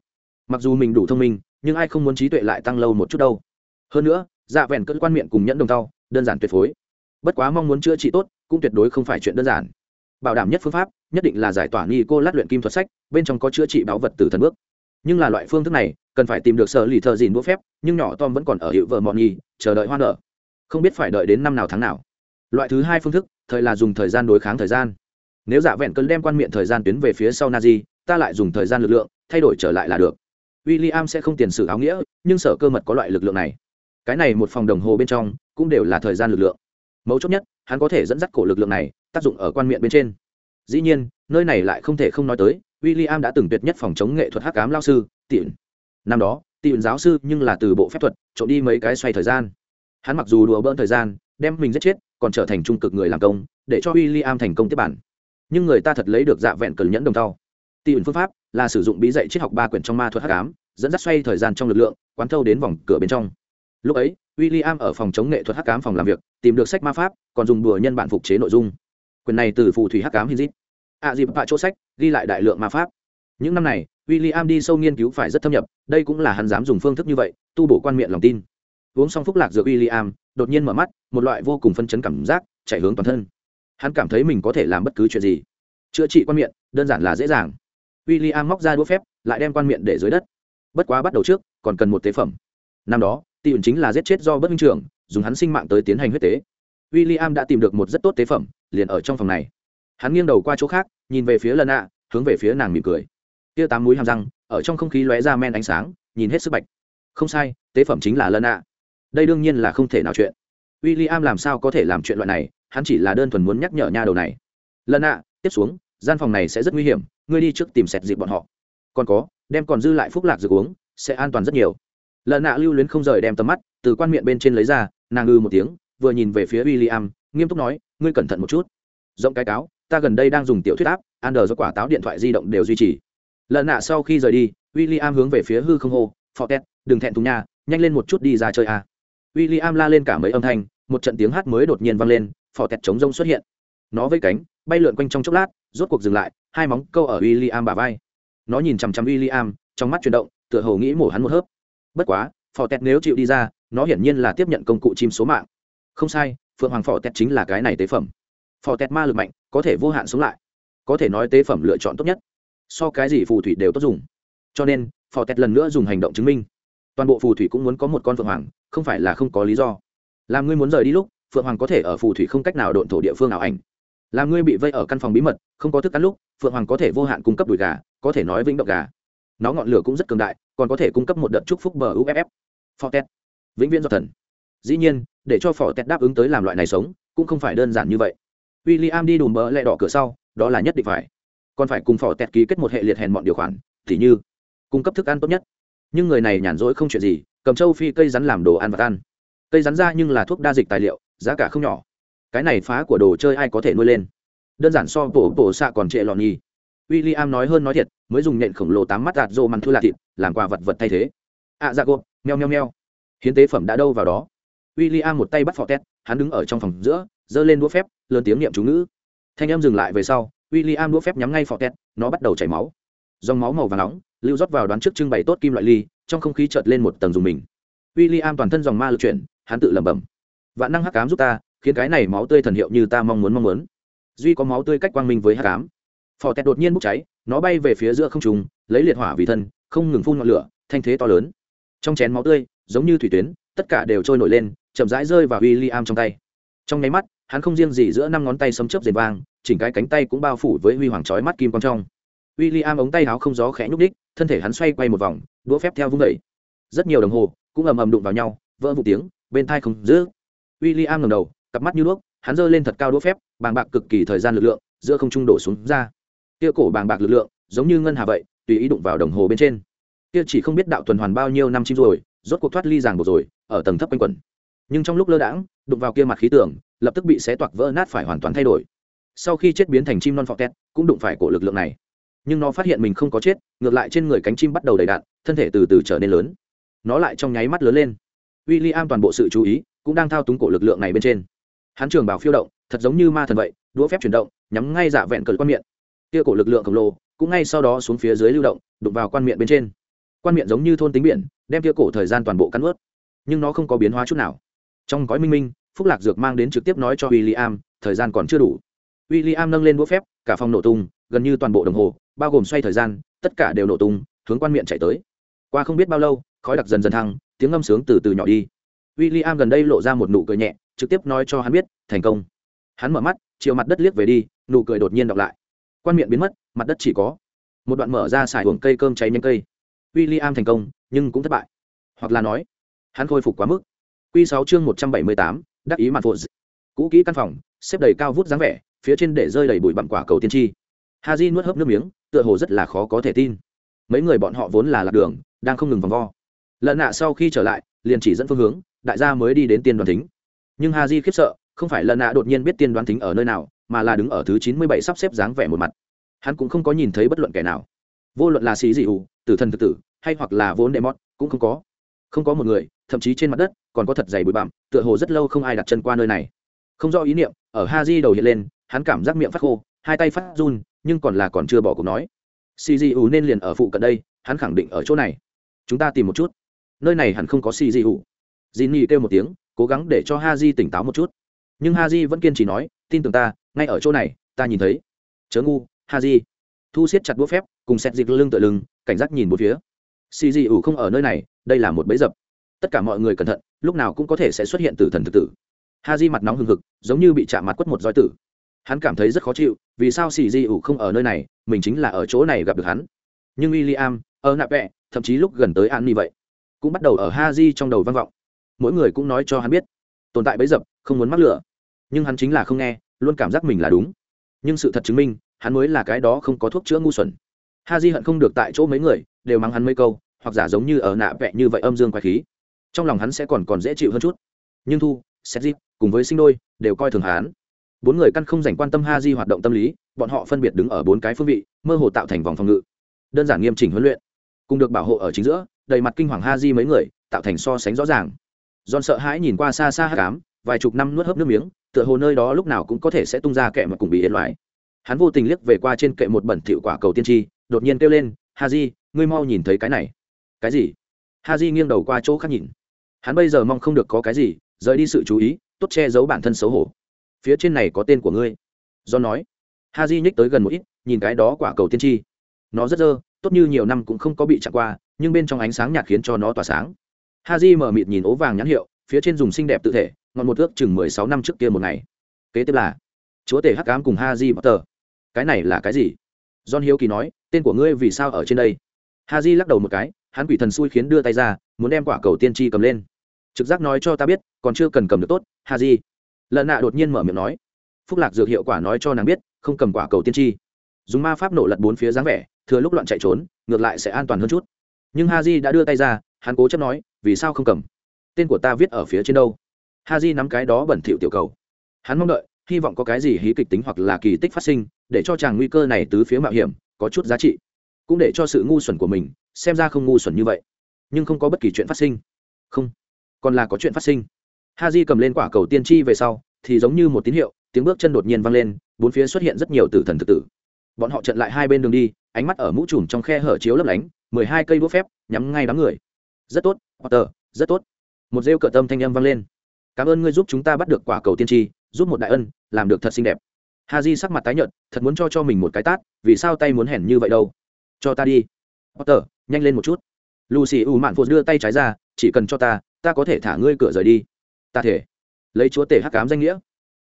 Mặc dù mình đủ thông minh, nhưng ai không muốn trí tuệ lại tăng lâu một chút đâu. Hơn nữa dạ vẹn cỡ quan miệng cùng nhẫn đồng tao đơn giản tuyệt phối. Bất quá mong muốn chữa trị tốt, cũng tuyệt đối không phải chuyện đơn giản. Bảo đảm nhất phương pháp, nhất định là giải tỏa nghi cô lát luyện kim thuật sách, bên trong có chữa trị báu vật từ thần bước nhưng là loại phương thức này, cần phải tìm được sở lì thợ dìn đũa phép, nhưng nhỏ tom vẫn còn ở hiệu vợ mọn nhì, chờ đợi hoa nở. Không biết phải đợi đến năm nào tháng nào. Loại thứ hai phương thức, thời là dùng thời gian đối kháng thời gian. Nếu giả vẹn cơn đem quan miệng thời gian tuyến về phía sau nazi, ta lại dùng thời gian lực lượng, thay đổi trở lại là được. W i l l i am sẽ không tiền sử áo nghĩa, nhưng sở cơ mật có loại lực lượng này. Cái này một phòng đồng hồ bên trong, cũng đều là thời gian lực lượng. Mấu chốt nhất, hắn có thể dẫn dắt cổ lực lượng này, tác dụng ở quan miệng bên trên. Dĩ nhiên, nơi này lại không thể không nói tới w i l l i am đã từng tuyệt nhất phòng chống nghệ thuật hắc cám lao sư tiện năm đó tiện giáo sư nhưng là từ bộ phép thuật, trộm đi mấy cái xoay thời gian. Hắn mặc dù đùa bỡn thời gian, đem mình giết chết, còn trở thành trung cực người làm công, để cho w i l l i am thành công tiếp bản. Nhưng người ta thật lấy được dạ vẹn cẩn nhẫn đồng tàu tiện phương pháp là sử dụng bí dạy triết học ba quyển trong ma thuật hắc ám, dẫn dắt xoay thời gian trong lực lượng, quán thâu đến vòng cửa bên trong. Lúc ấy w i l l i am ở phòng chống nghệ thuật hắc ám phòng làm việc, tìm được sách ma pháp, còn dùng đùa nhân bản phục chế nội dung. Quyền này từ phù thủy hắc ám hinzit ạ à dịp vạ chỗ sách, ghi lại đại lượng ma pháp. Những năm này w i l l i am đi sâu nghiên cứu phải rất thâm nhập, đây cũng là hắn dám dùng phương thức như vậy, tu bổ quan miệng lòng tin. Uống xong phúc lạc dược w i l l i am đột nhiên mở mắt, một loại vô cùng phân chấn cảm giác, chạy hướng toàn thân. Hắn cảm thấy mình có thể làm bất cứ chuyện gì. Chữa trị quan miệng, đơn giản là dễ dàng. W i l l i am móc ra đũa phép, lại đem quan miệng để dưới đất. Bất quá bắt đầu trước, còn cần một tế phẩm. Năm đó tỷ ẩn chính là giết chết do bất minh trưởng, dùng hắn sinh mạng tới tiến hành huyết tế. W i l l i am đã tìm được một rất tốt tế phẩm, liền ở trong phòng này hắn nghiêng đầu qua chỗ khác, nhìn về phía lần ạ hướng về phía nàng mỉm cười. Tia tám múi hàm răng, ở trong không khí lóe ra men ánh sáng, nhìn hết sức bạch. Không sai, tế phẩm chính là lần ạ đây đương nhiên là không thể nào chuyện. W i l l i am làm sao có thể làm chuyện loại này, hắn chỉ là đơn thuần muốn nhắc nhở nha đầu này. Lần ạ tiếp xuống, gian phòng này sẽ rất nguy hiểm, ngươi đi trước tìm sẹt dịp bọn họ. Còn có, đem còn dư lại phúc lạc dược uống, sẽ an toàn rất nhiều. Lần ạ lưu luyến không rời đem tầm mắt từ quan miệng bên trên lấy ra, nàng ư một tiếng, vừa nhìn về phía w i l l i am nghiêm túc nói, ngươi cẩn thận một chút. Rộng cái cáo ta gần đây đang dùng tiểu thuyết áp an đờ do quả táo điện thoại di động đều duy trì. Lần nạ sau khi rời đi w i l l i am hướng về phía hư không hô, fortet, đừng thẹn thùng nha, nhanh lên một chút đi ra chơi a. À. w i l l i am la lên cả mấy âm thanh, một trận tiếng hát mới đột nhiên vang lên, fortet chống rông xuất hiện. Nó với cánh, bay lượn quanh trong chốc lát, rốt cuộc dừng lại, hai móng câu ở w i l l i am bà vai. Nó nhìn chằm chằm w i l l i am trong mắt chuyển động, tựa hồ nghĩ mổ hắn một hớp. Bất quá phò tẹt nếu chịu đi ra, nó hiển nhiên là tiếp nhận công cụ chim số mạng. Không sai, phượng hoàng phò tẹt chính là cái này tế phẩm phò tẹt ma lực mạnh, có thể vô hạn sống lại. Có thể nói tế phẩm lựa chọn tốt nhất. So cái gì phù thủy đều tốt dùng. Cho nên, phò tẹt lần nữa dùng hành động chứng minh. Toàn bộ phù thủy cũng muốn có một con phượng hoàng, không phải là không có lý do. Làm ngươi muốn rời đi lúc, phượng hoàng có thể ở phù thủy không cách nào độn thổ địa phương nào ảnh. Làm ngươi bị vây ở căn phòng bí mật, không có thức ăn lúc, phượng hoàng có thể vô hạn cung cấp đùi gà, có thể nói vĩnh động gà. Nó ngọn lửa cũng rất cường đại, còn có thể cung cấp một đợt chúc phúc bờ uff phò tẹt. Vĩnh viễn do thần. Dĩ nhiên, để cho phò tẹt đáp ứng tới làm loại này sống, cũng không phải đơn giản như vậy w i l l i am đi đùm bờ lẹ đỏ cửa sau đó là nhất định phải. Còn phải cùng fortet ký kết một hệ liệt hèn mọn điều khoản t như cung cấp thức ăn tốt nhất. Nhưng người này nhàn rỗi không chuyện gì cầm châu phi cây rắn làm đồ ăn và ăn. Cây rắn ra nhưng là thuốc đa dịch tài liệu giá cả không nhỏ. Cái này phá của đồ chơi ai có thể nuôi lên? Đơn giản so bổ bổ xạ còn trệ lọn nhì. w i l l i am nói hơn nói thiệt mới dùng nhện khổng lồ tám mắt đạt rô mằn thu lạc thịt làm quà vật vật thay thế. Ạ à, dạ gộp meo meo meo. Hiến tế phẩm đã đâu vào đó. W i l l i am một tay bắt phò tét hắn đứng ở trong phòng giữa giơ lên đũa phép lớn tiếng niệm chú ngữ. Thanh em dừng lại về sau w i l l i am đũa phép nhắm ngay phò tét nó bắt đầu chảy máu. Dòng máu màu và nóng, lưu rót vào đoán trước trưng bày tốt kim loại ly, trong không khí chợt lên một tầng dùng mình. W i l l i am toàn thân dòng ma lực chuyển, hắn tự lẩm bẩm. Vạn năng hắc cám giúp ta, khiến cái này máu tươi thần hiệu như ta mong muốn mong muốn. Duy có máu tươi cách quang minh với hắc cám phò tét đột nhiên bốc cháy, nó bay về phía giữa không trùng lấy liệt hỏa vì thân, không ngừng phun ngọn lửa, thanh thế to lớn. Trong chén máu tươi, giống như thủy tuyến, tất cả đều trôi nổi lên, chậm rãi rơi vào w i l l i am trong tay. Trong nháy mắt hắn không riêng gì giữa năm ngón tay sấm chớp rền vang, chỉnh cái cánh tay cũng bao phủ với huy hoàng chói mắt kim quang trong. W i l l i am ống tay áo không gió khẽ nhúc đích thân thể hắn xoay quay một vòng, đũa phép theo vung đẩy rất nhiều đồng hồ cũng ầm ầm đụng vào nhau, vỡ vụ tiếng, bên thai không giữ. W i l l i am ngầm đầu, cặp mắt như đuốc, hắn giơ lên thật cao đũa phép, bàng bạc cực kỳ thời gian lực lượng, giữa không trung đổ xuống ra. Kia cổ bàng bạc lực lượng, giống như ngân hà vậy, tùy ý đụng vào đồng hồ bên trên. Kia chỉ không biết đạo tuần hoàn bao nhiêu năm chim rồi, rốt cuộc thoát ly ràng buộc rồi, ở tầng thấp quanh quẩn nhưng trong lúc lơ đãng, đụng vào kia mặt khí tưởng lập tức bị xé toạc vỡ nát phải hoàn toàn thay đổi. Sau khi chết biến thành chim non phọ tét, cũng đụng phải cổ lực lượng này. Nhưng nó phát hiện mình không có chết, ngược lại trên người cánh chim bắt đầu đầy đạn, thân thể từ từ trở nên lớn. Nó lại trong nháy mắt lớn lên. W i l l i am toàn bộ sự chú ý, cũng đang thao túng cổ lực lượng này bên trên. Hắn trường bảo phiêu động, thật giống như ma thần vậy, đũa phép chuyển động, nhắm ngay giả vẹn cờ quan miệng. Kia cổ lực lượng khổng lồ, cũng ngay sau đó xuống phía dưới lưu động, đụng vào quan miệng bên trên. Quan miệng giống như thôn tính biển, đem kia cổ thời gian toàn bộ cắn ướt nhưng nó không có biến hóa chút nào trong gói minh minh, phúc lạc dược mang đến trực tiếp nói cho w i l l i am thời gian còn chưa đủ. W i l l i am nâng lên đũa phép, cả phòng nổ tung, gần như toàn bộ đồng hồ, bao gồm xoay thời gian, tất cả đều nổ tung, hướng quan miệng chạy tới. Qua không biết bao lâu, khói đặc dần dần thăng, tiếng ngâm sướng từ từ nhỏ đi. W i l l i am gần đây lộ ra một nụ cười nhẹ, trực tiếp nói cho hắn biết, thành công. Hắn mở mắt, chiều mặt đất liếc về đi, nụ cười đột nhiên đọc lại. Quan miệng biến mất, mặt đất chỉ có một đoạn mở ra xài hưởng cây cơm cháy nhanh cây. W i l l i am thành công, nhưng cũng thất bại. Hoặc là nói, hắn khôi phục quá mức. Quy sáu chương một trăm bảy mươi tám, đắc ý mạn phụ cũ kỹ căn phòng, xếp đầy cao vút dáng vẻ, phía trên để rơi đầy bụi bặm quả cầu tiên tri. Haji nuốt hớp nước miếng, tựa hồ rất là khó có thể tin. Mấy người bọn họ vốn là lạc đường, đang không ngừng vòng vo. Lận nạ sau khi trở lại, liền chỉ dẫn phương hướng, đại gia mới đi đến tiên đoàn thính. Nhưng Haji khiếp sợ, không phải Lận nạ đột nhiên biết tiên đoàn thính ở nơi nào, mà là đứng ở thứ chín mươi bảy sắp xếp dáng vẻ một mặt. Hắn cũng không có nhìn thấy bất luận kẻ nào. Vô luận là xí gì ủ tử thần thực tử, hay hoặc là vốn đệ mót cũng không có không có một người, thậm chí trên mặt đất còn có thật dày bụi bặm, tựa hồ rất lâu không ai đặt chân qua nơi này. Không do ý niệm, ở ha di đầu hiện lên, hắn cảm giác miệng phát khô, hai tay phát run, nhưng còn là còn chưa bỏ cuộc nói. Xì di ủ nên liền ở phụ cận đây, hắn khẳng định ở chỗ này. Chúng ta tìm một chút. Nơi này hẳn không có xì di ủ dì nhi kêu một tiếng, cố gắng để cho ha di tỉnh táo một chút. Nhưng ha di vẫn kiên trì nói, tin tưởng ta, ngay ở chỗ này, ta nhìn thấy. Chớ ngu ha di thu siết chặt đũa phép, cùng xét dịch lưng tựa lưng, cảnh giác nhìn một phía xì dị ủ không ở nơi này, đây là một bẫy dập. Tất cả mọi người cẩn thận, lúc nào cũng có thể sẽ xuất hiện từ thần thực tử. Ha di mặt nóng hừng hực, giống như bị chạm mặt quất một roi tử. Hắn cảm thấy rất khó chịu, vì sao xì dị ủ không ở nơi này, mình chính là ở chỗ này gặp được hắn. Nhưng w i l l i am ở nạ vẹ, thậm chí lúc gần tới an như vậy, cũng bắt đầu ở ha di trong đầu vang vọng. Mỗi người cũng nói cho hắn biết, tồn tại bấy dập, không muốn mắc lửa. Nhưng hắn chính là không nghe, luôn cảm giác mình là đúng. Nhưng sự thật chứng minh, hắn mới là cái đó không có thuốc chữa ngu xuẩn. Ha di hận không được tại chỗ mấy người đều mắng hắn mấy câu, hoặc giả giống như ở nạ vẹ như vậy âm dương quái khí. Trong lòng hắn sẽ còn còn dễ chịu hơn chút. Nhưng thu xét dịp, cùng với sinh đôi, đều coi thường hắn. Bốn người căn không dành quan tâm ha di hoạt động tâm lý, bọn họ phân biệt đứng ở bốn cái phương vị, mơ hồ tạo thành vòng phòng ngự. Đơn giản nghiêm chỉnh huấn luyện, cùng được bảo hộ ở chính giữa, đầy mặt kinh hoàng ha di mấy người, tạo thành so sánh rõ ràng. Giòn sợ hãi nhìn qua xa xa hát cám, vài chục năm nuốt hớp nước miếng, tựa hồ nơi đó lúc nào cũng có thể sẽ tung ra kệ mà cùng bị yên loại. Hắn vô tình liếc về qua trên kệ một bẩn thỉu quả cầu tiên tri, đột nhiên kêu lên ha di ngươi mau nhìn thấy cái này. Cái gì? Ha di nghiêng đầu qua chỗ khác nhìn. Hắn bây giờ mong không được có cái gì, rời đi sự chú ý, tốt che giấu bản thân xấu hổ. Phía trên này có tên của ngươi. Do nói. Ha di nhích tới gần một ít, nhìn cái đó quả cầu tiên tri. Nó rất dơ, tốt như nhiều năm cũng không có bị chặn qua, nhưng bên trong ánh sáng nhạt khiến cho nó tỏa sáng. Ha di mở mịt nhìn ố vàng nhãn hiệu, phía trên dùng xinh đẹp tự thể, ngọn một ước chừng mười sáu năm trước kia một ngày. Kế tiếp là, chúa tể hắc cám cùng ha di potter. Cái này là cái gì? John hiếu kỳ nói, tên của ngươi vì sao ở trên đây? Ha di lắc đầu một cái, hắn quỷ thần xui khiến đưa tay ra, muốn đem quả cầu tiên tri cầm lên. Trực giác nói cho ta biết, còn chưa cần cầm được tốt ha di lợn nạ đột nhiên mở miệng nói. Phúc lạc dược hiệu quả nói cho nàng biết, không cầm quả cầu tiên tri. Dùng ma pháp nổ lật bốn phía dáng vẻ, thừa lúc loạn chạy trốn, ngược lại sẽ an toàn hơn chút. Nhưng ha đã đưa tay ra, hắn cố chấp nói, vì sao không cầm? Tên của ta viết ở phía trên đâu? Ha nắm cái đó bẩn thỉu tiểu cầu. Hắn mong đợi, hy vọng có cái gì hí kịch tính hoặc là kỳ tích phát sinh, để cho chàng nguy cơ này tứ phía mạo hiểm, có chút giá trị cũng để cho sự ngu xuẩn của mình xem ra không ngu xuẩn như vậy. Nhưng không có bất kỳ chuyện phát sinh. Không, còn là có chuyện phát sinh. Ha j cầm lên quả cầu tiên tri về sau, thì giống như một tín hiệu, tiếng bước chân đột nhiên vang lên, bốn phía xuất hiện rất nhiều tử thần thực tử. Bọn họ trận lại hai bên đường đi, ánh mắt ở mũ trùm trong khe hở chiếu lấp lánh, mười hai cây đũa phép, nhắm ngay đám người. Rất tốt, potter, rất tốt. Một rêu cờ tâm thanh âm vang lên. Cảm ơn ngươi giúp chúng ta bắt được quả cầu tiên tri, giúp một đại ân, làm được thật xinh đẹp. Ha di sắc mặt tái nhợt, thật muốn cho cho mình một cái tát, vì sao tay muốn hèn như vậy đâu? Cho ta đi. Potter, nhanh lên một chút. Lucy u mạn phụt đưa tay trái ra, chỉ cần cho ta ta có thể thả ngươi cửa rời đi. Ta thể. Lấy chúa tể hắc cám danh nghĩa.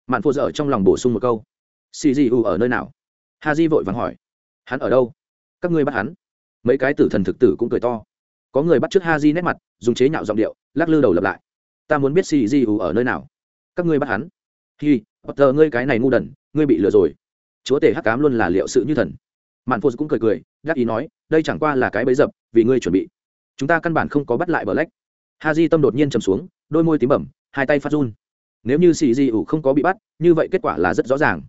Mạn phụt ở trong lòng bổ sung một câu. Xì di u ở nơi nào? Ha di vội vàng hỏi. Hắn ở đâu? Các ngươi bắt hắn. Mấy cái tử thần thực tử cũng cười to. Có người bắt t r ư ớ c ha di nét mặt, dùng chế nhạo giọng điệu, lắc lư đầu lập lại. Ta muốn biết xì di u ở nơi nào. Các ngươi bắt hắn. Hi, potter, ngươi cái này ngu đần, ngươi bị lừa rồi. Chúa tể hắc cám luôn là liệu sự như thần mạn phô cũng cười cười gác ý nói, đây chẳng qua là cái bấy dập, vì ngươi chuẩn bị. Chúng ta căn bản không có bắt lại bờ lách. Ha di tâm đột nhiên trầm xuống, đôi môi tím bẩm, hai tay phát run. Nếu như xì di ủ không có bị bắt, như vậy kết quả là rất rõ ràng.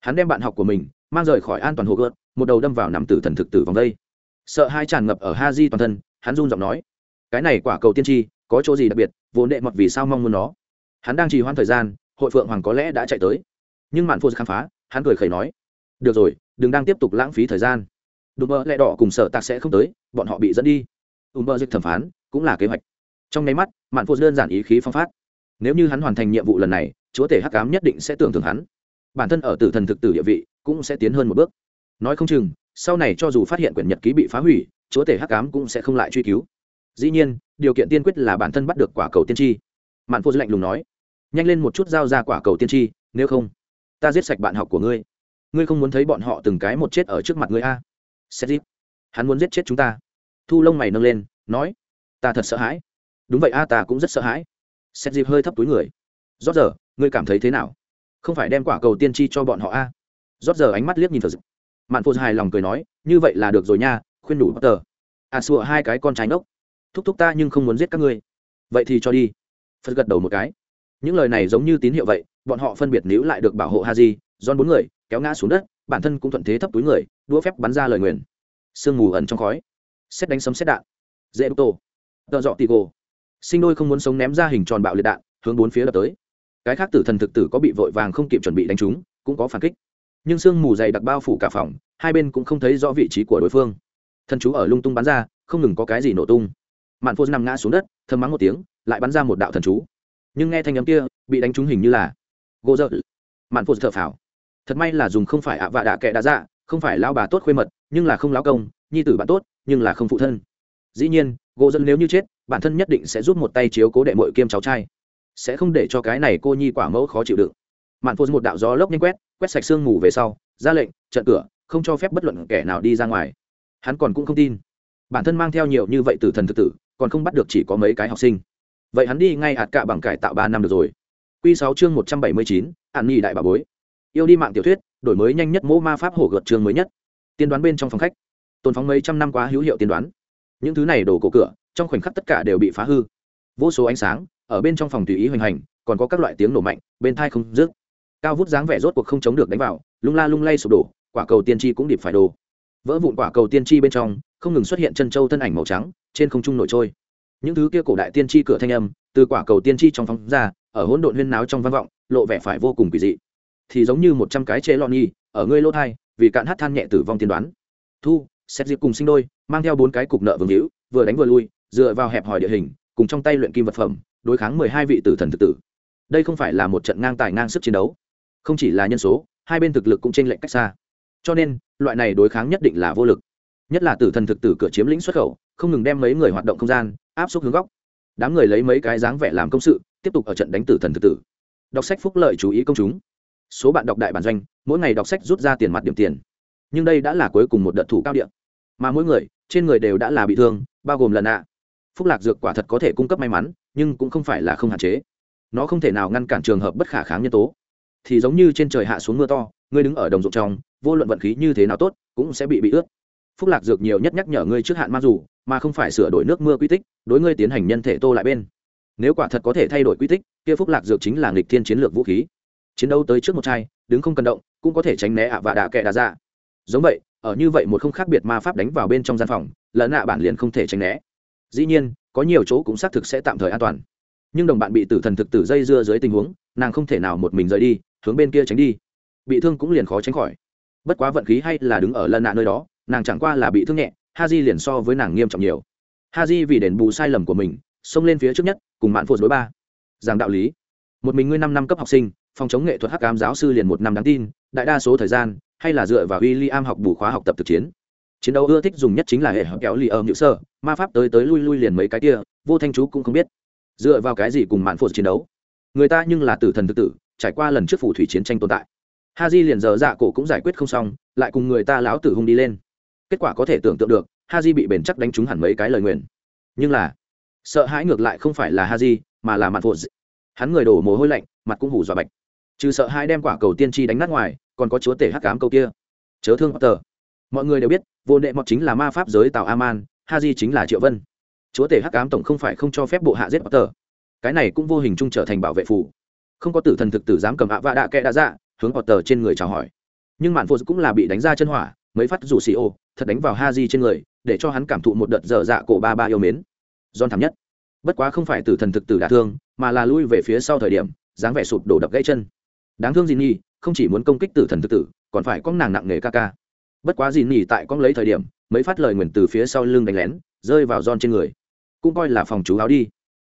Hắn đem bạn học của mình mang rời khỏi an toàn hồ gợt, một đầu đâm vào nằm tử thần thực tử vòng đây. Sợ hai tràn ngập ở ha di toàn thân, hắn run giọng nói, cái này quả cầu tiên tri, có chỗ gì đặc biệt, vốn đệ mọt vì sao mong muốn nó? Hắn đang trì hoãn thời gian, hội phượng hoàng có lẽ đã chạy tới. Nhưng mạn phô khám phá, hắn cười khẩy nói được rồi, đừng đang tiếp tục lãng phí thời gian. Đùm bơ lẹ đỏ cùng sợ tạc sẽ không tới, bọn họ bị dẫn đi. Ùm bơ dịch thẩm phán, cũng là kế hoạch. Trong nháy mắt, mạn phụ đơn giản ý khí phong phát. Nếu như hắn hoàn thành nhiệm vụ lần này, chúa tể hắc cám nhất định sẽ tưởng thưởng hắn. Bản thân ở tử thần thực tử địa vị, cũng sẽ tiến hơn một bước. Nói không chừng, sau này cho dù phát hiện quyển nhật ký bị phá hủy, chúa tể hắc cám cũng sẽ không lại truy cứu. Dĩ nhiên, điều kiện tiên quyết là bản thân bắt được quả cầu tiên tri. Mạn phụ lạnh lùng nói. Nhanh lên một chút giao ra quả cầu tiên tri, nếu không, ta giết sạch bạn học của ngươi ngươi không muốn thấy bọn họ từng cái một chết ở trước mặt ngươi a? Xét dịp hắn muốn giết chết chúng ta. Thu lông mày nâng lên, nói, ta thật sợ hãi. Đúng vậy a, ta cũng rất sợ hãi. Xét dịp hơi thấp túi người. Rót giờ, ngươi cảm thấy thế nào? Không phải đem quả cầu tiên tri cho bọn họ a? Rót giờ ánh mắt liếc nhìn phật mạn phô hài lòng cười nói, như vậy là được rồi nha, khuyên đủ bất tờ à xua hai cái con trái ngốc. Thúc thúc ta nhưng không muốn giết các ngươi. Vậy thì cho đi. Phật gật đầu một cái. Những lời này giống như tín hiệu vậy, bọn họ phân biệt níu lại được bảo hộ ha di don bốn người kéo ngã xuống đất, bản thân cũng thuận thế thấp túi người, đũa phép bắn ra lời nguyền. Sương mù ẩn trong khói. Xét đánh sấm xét đạn. Dễ đúc tổ. Tợ dọ tì gồ. Sinh đôi không muốn sống ném ra hình tròn bạo liệt đạn, hướng bốn phía đập tới. Cái khác tử thần thực tử có bị vội vàng không kịp chuẩn bị đánh chúng cũng có phản kích. Nhưng sương mù dày đặc bao phủ cả phòng, hai bên cũng không thấy rõ vị trí của đối phương. Thần chú ở lung tung bắn ra, không ngừng có cái gì nổ tung. Mạn phô nằm ngã xuống đất thơm mắng một tiếng, lại bắn ra một đạo thần chú. Nhưng nghe thanh n m kia, bị đánh trúng hình như là gỗ dợ mạn phô thở phào thật may là dùng không phải ạ vạ đạ kệ đã dạ không phải lao bà tốt khuê mật, nhưng là không lao công, nhi tử bạn tốt, nhưng là không phụ thân. Dĩ nhiên, gỗ dân nếu như chết, bản thân nhất định sẽ giúp một tay chiếu cố đệ mội kiêm cháu trai. Sẽ không để cho cái này cô nhi quả mẫu khó chịu đựng. Mạn phô một đạo gió lốc nhanh quét quét sạch sương mù về sau, ra lệnh trận cửa, không cho phép bất luận kẻ nào đi ra ngoài. Hắn còn cũng không tin. Bản thân mang theo nhiều như vậy từ thần thực tử, còn không bắt được chỉ có mấy cái học sinh. Vậy hắn đi ngay ạt cạ bằng cải tạo ba năm được rồi. Q sáu chương một trăm bảy mươi chín ạn nhi đại bà bối yêu đi mạng tiểu thuyết đổi mới nhanh nhất mẫu ma pháp hổ gợt trường mới nhất. Tiên đoán bên trong phòng khách. Tồn phóng mấy trăm năm quá hữu hiệu tiên đoán. Những thứ này đổ cổ cửa trong khoảnh khắc tất cả đều bị phá hư. Vô số ánh sáng ở bên trong phòng tùy ý hoành hành còn có các loại tiếng nổ mạnh bên thai không rước, cao vút dáng vẻ rốt cuộc không chống được đánh vào lung la lung lay sụp đổ quả cầu tiên tri cũng điệp phải đồ vỡ vụn quả cầu tiên tri bên trong không ngừng xuất hiện chân trâu thân ảnh màu trắng trên không trung nổi trôi. Những thứ kia cổ đại tiên tri cửa thanh âm từ quả cầu tiên tri trong phóng ra ở hỗn độn huyên náo trong vang vọng lộ vẻ phải vô cùng kỳ dị thì giống như một trăm cái chế lon nhi ở ngươi lỗ thai, vì cạn hát than nhẹ tử vong tiên đoán. Thu xét dịp cùng sinh đôi, mang theo bốn cái cục nợ vương hữu, vừa đánh vừa lui, dựa vào hẹp hòi địa hình, cùng trong tay luyện kim vật phẩm, đối kháng mười hai vị tử thần thực tử. Đây không phải là một trận ngang tài ngang sức chiến đấu. Không chỉ là nhân số, hai bên thực lực cũng chênh lệch cách xa. Cho nên, loại này đối kháng nhất định là vô lực. Nhất là tử thần thực tử cửa chiếm lĩnh xuất khẩu, không ngừng đem mấy người hoạt động không gian, áp suất hướng góc. Đám người lấy mấy cái dáng vẻ làm công sự, tiếp tục ở trận đánh tử thần thực tử. Đọc sách phúc lợi chú ý công chúng số bạn đọc đại bản doanh, mỗi ngày đọc sách rút ra tiền mặt điểm tiền. Nhưng đây đã là cuối cùng một đợt thủ cao điểm mà mỗi người, trên người đều đã là bị thương, bao gồm lần ạ. Phúc lạc dược quả thật có thể cung cấp may mắn, nhưng cũng không phải là không hạn chế. Nó không thể nào ngăn cản trường hợp bất khả kháng nhân tố. Thì giống như trên trời hạ xuống mưa to, ngươi đứng ở đồng ruộng trong, vô luận vận khí như thế nào tốt, cũng sẽ bị bị ướt. Phúc lạc dược nhiều nhất nhắc nhở ngươi trước hạn mang dù, mà không phải sửa đổi nước mưa quy tích, đối ngươi tiến hành nhân thể tô lại bên. Nếu quả thật có thể thay đổi quy tích, kia phúc lạc dược chính là nghịch thiên chiến lược vũ khí chiến đấu tới trước một chai, đứng không cần động, cũng có thể tránh né ạ và đạ kệ đà ra giống vậy, ở như vậy một không khác biệt ma pháp đánh vào bên trong gian phòng lợn nạ bản liền không thể tránh né. Dĩ nhiên, có nhiều chỗ cũng xác thực sẽ tạm thời an toàn. Nhưng đồng bạn bị tử thần thực tử dây dưa dưới tình huống, nàng không thể nào một mình rời đi, hướng bên kia tránh đi. Bị thương cũng liền khó tránh khỏi. Bất quá vận khí hay là đứng ở lân nạ nơi đó, nàng chẳng qua là bị thương nhẹ ha di liền so với nàng nghiêm trọng nhiều. Ha di vì đền bù sai lầm của mình, xông lên phía trước nhất, cùng mạn phụt đối ba. Giảng đạo lý. Một mình ngươi năm năm cấp học sinh phòng chống nghệ thuật hắc ám giáo sư liền một năm đáng tin, đại đa số thời gian, hay là dựa vào w i l l i am học bù khóa học tập thực chiến. Chiến đấu ưa thích dùng nhất chính là hệ hợp kéo lì âm nhự sơ, ma pháp tới tới lui lui liền mấy cái kia, vô thanh chú cũng không biết. Dựa vào cái gì cùng mạn phụ chiến đấu? Người ta nhưng là tử thần tự tử, trải qua lần trước phủ thủy chiến tranh tồn tại. Ha di liền giờ dạ cổ cũng giải quyết không xong, lại cùng người ta láo tử hung đi lên. Kết quả có thể tưởng tượng được ha di bị bền chắc đánh trúng hẳn mấy cái lời nguyền. Nhưng là, sợ hãi ngược lại không phải là ha di mà là mặt phụ. hắn người đổ mồ hôi lạnh, mặt cũng hủ dọa bạch trừ sợ hai đem quả cầu tiên tri đánh nát ngoài, còn có chúa tể hắc cám câu kia. Chớ thương tờ mọi người đều biết, vô nệ mọt chính là ma pháp giới tào aman ha di chính là triệu vân. Chúa tể hắc cám tổng không phải không cho phép bộ hạ giết tờ cái này cũng vô hình chung trở thành bảo vệ phủ không có tử thần thực tử dám cầm ạ vạ đạ kẽ đã dạ hướng tờ trên người chào hỏi. Nhưng mạn phụ cũng là bị đánh ra chân hỏa, mấy phát rủ xì ô, thật đánh vào ha di trên người, để cho hắn cảm thụ một đợt dở dạ cổ ba ba yêu mến. Giòn thảm nhất. Bất quá không phải tử thần thực tử đả thương, mà là lui về phía sau thời điểm, dáng vẻ sụp đổ đập gãy chân đáng thương gì nhi không chỉ muốn công kích tử thần thực tử, còn phải con nàng nặng nề ca ca. Bất quá dì nhi tại con lấy thời điểm, mấy phát lời nguyền từ phía sau lưng đánh lén, rơi vào giòn trên người. Cũng coi là phòng chú áo đi.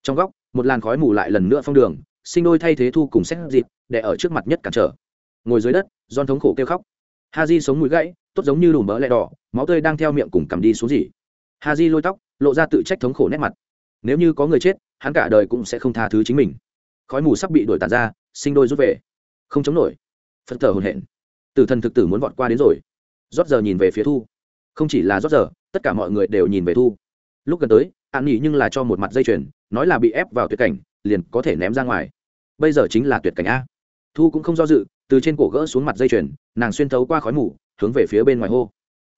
Trong góc, một làn khói mù lại lần nữa phong đường, sinh đôi thay thế thu cùng xét dịp, để ở trước mặt nhất cản trở. Ngồi dưới đất giòn thống khổ kêu khóc. Ha di sống mũi gãy, tốt giống như đủ mỡ lẹ đỏ, máu tươi đang theo miệng cùng cầm đi xuống gì. Ha di lôi tóc, lộ ra tự trách thống khổ nét mặt. Nếu như có người chết, hắn cả đời cũng sẽ không tha thứ chính mình. Khói mù sắp bị đuổi tàn ra, sinh đôi rút về không chống nổi. Phật thờ hồn hển tử thần thực tử muốn vọt qua đến rồi. Rót giờ nhìn về phía thu. Không chỉ là rót giờ, tất cả mọi người đều nhìn về thu. Lúc gần tới, an nghỉ nhưng là cho một mặt dây chuyền, nói là bị ép vào tuyệt cảnh, liền có thể ném ra ngoài. Bây giờ chính là tuyệt cảnh a. Thu cũng không do dự, từ trên cổ gỡ xuống mặt dây chuyền, nàng xuyên thấu qua khói mù, hướng về phía bên ngoài hô.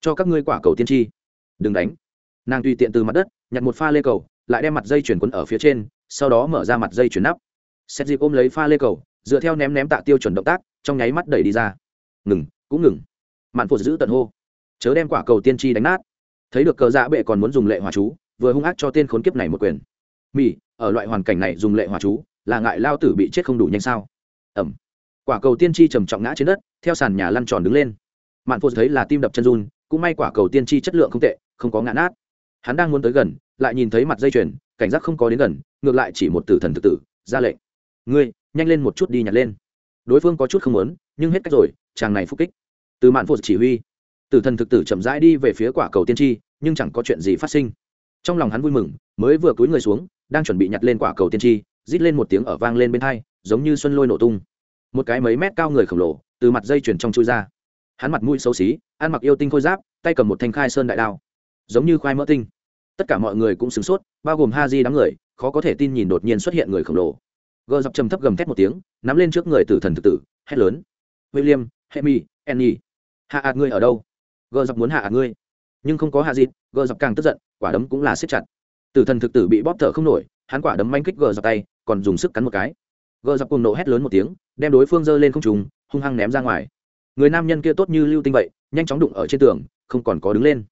Cho các ngươi quả cầu tiên tri. Đừng đánh. Nàng tùy tiện từ mặt đất, nhặt một pha lê cầu, lại đem mặt dây chuyền quấn ở phía trên, sau đó mở ra mặt dây chuyền nắp. Xét dịp ôm lấy pha lê cầu dựa theo ném ném tạ tiêu chuẩn động tác, trong nháy mắt đẩy đi ra. Ngừng, cũng ngừng. Mạn phụ giữ tận hô. Chớ đem quả cầu tiên tri đánh nát. Thấy được cờ dạ bệ còn muốn dùng lệ hòa chú, vừa hung ác cho tên khốn kiếp này một quyền. Mỹ ở loại hoàn cảnh này dùng lệ hòa chú, là ngại lao tử bị chết không đủ nhanh sao? Ẩm. Quả cầu tiên tri trầm trọng ngã trên đất, theo sàn nhà lăn tròn đứng lên. Mạn phụ thấy là tim đập chân run, cũng may quả cầu tiên tri chất lượng không tệ, không có ngã nát. Hắn đang muốn tới gần, lại nhìn thấy mặt dây chuyền, cảnh giác không có đến gần, ngược lại chỉ một tử thần thực tử, ra lệnh. Ngươi nhanh lên một chút đi nhặt lên. Đối phương có chút không muốn, nhưng hết cách rồi, chàng này phúc kích. Từ mạn phụ chỉ huy. Tử thần thực tử chậm rãi đi về phía quả cầu tiên tri, nhưng chẳng có chuyện gì phát sinh. Trong lòng hắn vui mừng, mới vừa cúi người xuống, đang chuẩn bị nhặt lên quả cầu tiên tri, rít lên một tiếng ở vang lên bên hai, giống như xuân lôi nổ tung. Một cái mấy mét cao người khổng lồ, từ mặt dây chuyền trong chui ra. Hắn mặt mũi xấu xí, ăn mặc yêu tinh khôi giáp, tay cầm một thanh khai sơn đại đao. Giống như khoai mỡ tinh. Tất cả mọi người cũng sửng sốt, bao gồm ha di đám người, khó có thể tin nhìn đột nhiên xuất hiện người khổng lồ gờ dọc trầm thấp gầm thét một tiếng, nắm lên trước người tử thần thực tử, hét lớn. William hemi enny hạ ạt ngươi ở đâu? Gờ dọc muốn hạ ạt ngươi. Nhưng không có hạ dịt gờ dọc càng tức giận, quả đấm cũng là siết chặt. Tử thần thực tử bị bóp thở không nổi, hắn quả đấm manh kích gờ dọc tay, còn dùng sức cắn một cái. Gờ dọc cùng nổ hét lớn một tiếng, đem đối phương giơ lên không trùng hung hăng ném ra ngoài. Người nam nhân kia tốt như lưu tinh vậy, nhanh chóng đụng ở trên tường, không còn có đứng lên.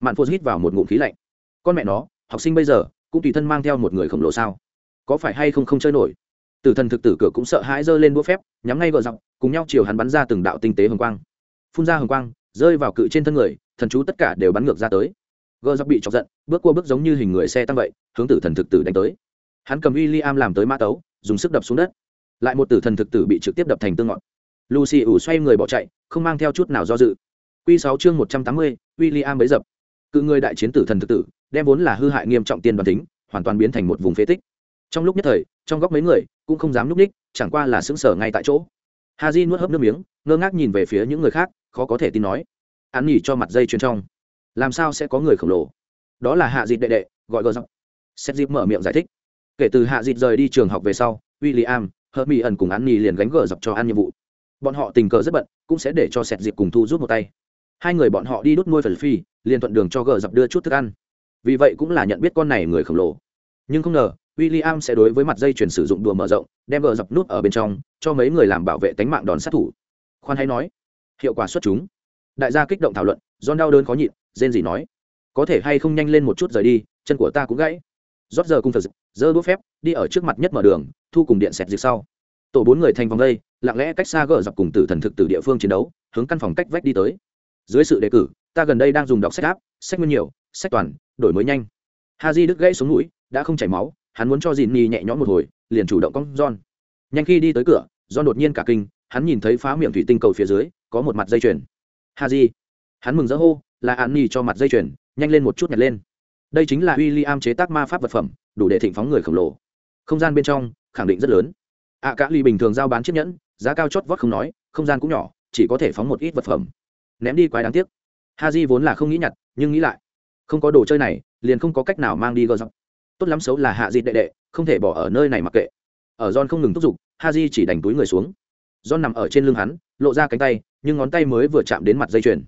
Mạn phô hít vào một ngụm khí lạnh. Con mẹ nó, học sinh bây giờ, cũng tùy thân mang theo một người khổng lồ sao? Có phải hay không không chơi nổi? Tử thần thực tử cửa cũng sợ hãi giơ lên đũa phép, nhắm ngay gờ dọc, cùng nhau chiều hắn bắn ra từng đạo tinh tế hồng quang. Phun ra hồng quang, rơi vào cự trên thân người, thần chú tất cả đều bắn ngược ra tới. Gờ dọc bị chọc giận, bước qua bước giống như hình người xe tăng vậy, hướng tử thần thực tử đánh tới. Hắn cầm w i l l i am làm tới mã tấu, dùng sức đập xuống đất. Lại một tử thần thực tử bị trực tiếp đập thành tương ngọn. Lucy ủ xoay người bỏ chạy, không mang theo chút nào do dự. Q sáu chương một trăm tám mươi w i l l i am bấy dập. Cự người đại chiến tử thần thực tử, đem vốn là hư hại nghiêm trọng tiên đoàn tính, hoàn toàn biến thành một vùng phế tích trong lúc nhất thời, trong góc mấy người, cũng không dám núp ních, chẳng qua là sững sở ngay tại chỗ. Ha Di nuốt hớp nước miếng, ngơ ngác nhìn về phía những người khác, khó có thể tin nói. Hắn nhỉ cho mặt dây chuyền trong. Làm sao sẽ có người khổng lồ? Đó là hạ dịt đệ đệ, gọi gờ dọc xét dịp mở miệng giải thích. Kể từ hạ dịt rời đi trường học về sau w i l l i am hớp mỹ ẩn cùng an nhi liền gánh gờ dọc cho ăn nhiệm vụ. Bọn họ tình cờ rất bận, cũng sẽ để cho xét dịp cùng thu rút một tay. Hai người bọn họ đi đút nuôi phần phi, liền thuận đường cho gờ dọc đưa chút thức ăn. Vì vậy cũng là nhận biết con này người khổng lồ. Nhưng không ngờ w i l l i am sẽ đối với mặt dây chuyển sử dụng đùa mở rộng, đem vợ dập nút ở bên trong, cho mấy người làm bảo vệ tánh mạng đòn sát thủ. Khoan hay nói, hiệu quả xuất chúng. Đại gia kích động thảo luận, John đau đớn khó nhịn, rên gì nói, có thể hay không nhanh lên một chút rời đi, chân của ta cũng gãy. Rót giờ cùng phật dơ đũa phép, đi ở trước mặt nhất mở đường, thu cùng điện xẹt dịch sau. Tổ bốn người thành vòng đây, lặng lẽ cách xa gỡ dọc cùng tử thần thực từ địa phương chiến đấu, hướng căn phòng cách vách đi tới. Dưới sự đề cử, ta gần đây đang dùng đọc sách áp, sách nguyên nhiều, sách toàn, đổi mới nhanh. Ha di đứt gãy xuống mũi, đã không chảy máu hắn muốn cho dìn nhì nhẹ nhõm một hồi liền chủ động cong john. Nhanh khi đi tới cửa john đột nhiên cả kinh hắn nhìn thấy phá miệng thủy tinh cầu phía dưới có một mặt dây chuyền. Ha di hắn mừng rỡ hô là an nhì cho mặt dây chuyền nhanh lên một chút nhặt lên. Đây chính là w i l l i am chế tác ma pháp vật phẩm đủ để thịnh phóng người khổng lồ. Không gian bên trong khẳng định rất lớn. Ạ à, cả ly bình thường giao bán chiếc nhẫn giá cao chót vót không nói không gian cũng nhỏ chỉ có thể phóng một ít vật phẩm. Ném đi quái đáng tiếc. Ha di vốn là không nghĩ nhặt nhưng nghĩ lại. Không có đồ chơi này liền không có cách nào mang đi gờ dọc tốt lắm xấu là hạ dịt đệ đệ không thể bỏ ở nơi này mặc kệ ở john không ngừng thúc giục ha Di chỉ đành túi người xuống john nằm ở trên lưng hắn lộ ra cánh tay nhưng ngón tay mới vừa chạm đến mặt dây chuyền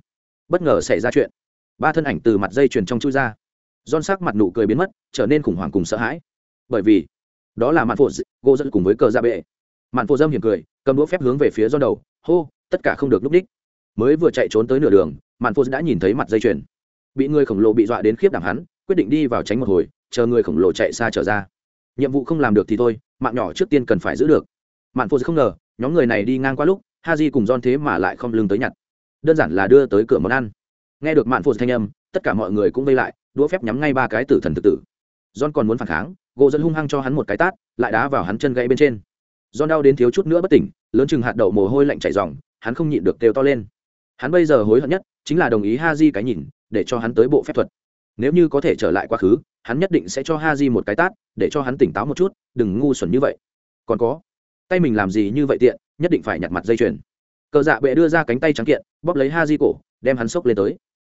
bất ngờ xảy ra chuyện ba thân ảnh từ mặt dây chuyền trong chui ra John sắc mặt nụ cười biến mất, trở nên khủng hoảng cùng sợ hãi. Bởi vì, đó là Mạn phụ Gỗ dẫn cùng với cờ ra bệ. Mạn phụ dâm hiểm cười, cầm đũa phép hướng về phía John đầu, hô, tất cả không được lúc đích. Mới vừa chạy trốn tới nửa đường, Mạn phụ đã nhìn thấy mặt dây chuyền. Bị người khổng lồ bị dọa đến khiếp đảm hắn, quyết định đi vào tránh một hồi, chờ người khổng lồ chạy xa trở ra. Nhiệm vụ không làm được thì thôi, mạng nhỏ trước tiên cần phải giữ được. Mạn phô không ngờ, nhóm người này đi ngang qua lúc, Ha Haji cùng John thế mà lại không lưng tới nhặt. Đơn giản là đưa tới cửa món ăn. Nghe được Mạn phô thanh âm, tất cả mọi người cũng vây lại, đũa phép nhắm ngay ba cái tử thần tự tử john còn muốn phản kháng gỗ dẫn hung hăng cho hắn một cái tát lại đá vào hắn chân gãy bên trên john đau đến thiếu chút nữa bất tỉnh lớn chừng hạt đậu mồ hôi lạnh chảy ròng hắn không nhịn được kêu to lên hắn bây giờ hối hận nhất chính là đồng ý ha di cái nhìn để cho hắn tới bộ phép thuật nếu như có thể trở lại quá khứ hắn nhất định sẽ cho ha di một cái tát, để cho hắn tỉnh táo một chút, đừng ngu xuẩn như vậy. Còn có, tay mình làm gì như vậy tiện, nhất định phải nhặt mặt dây chuyền. Cờ dạ bệ đưa ra cánh tay trắng kiện, bóp lấy ha di cổ, đem hắn sốc lên tới.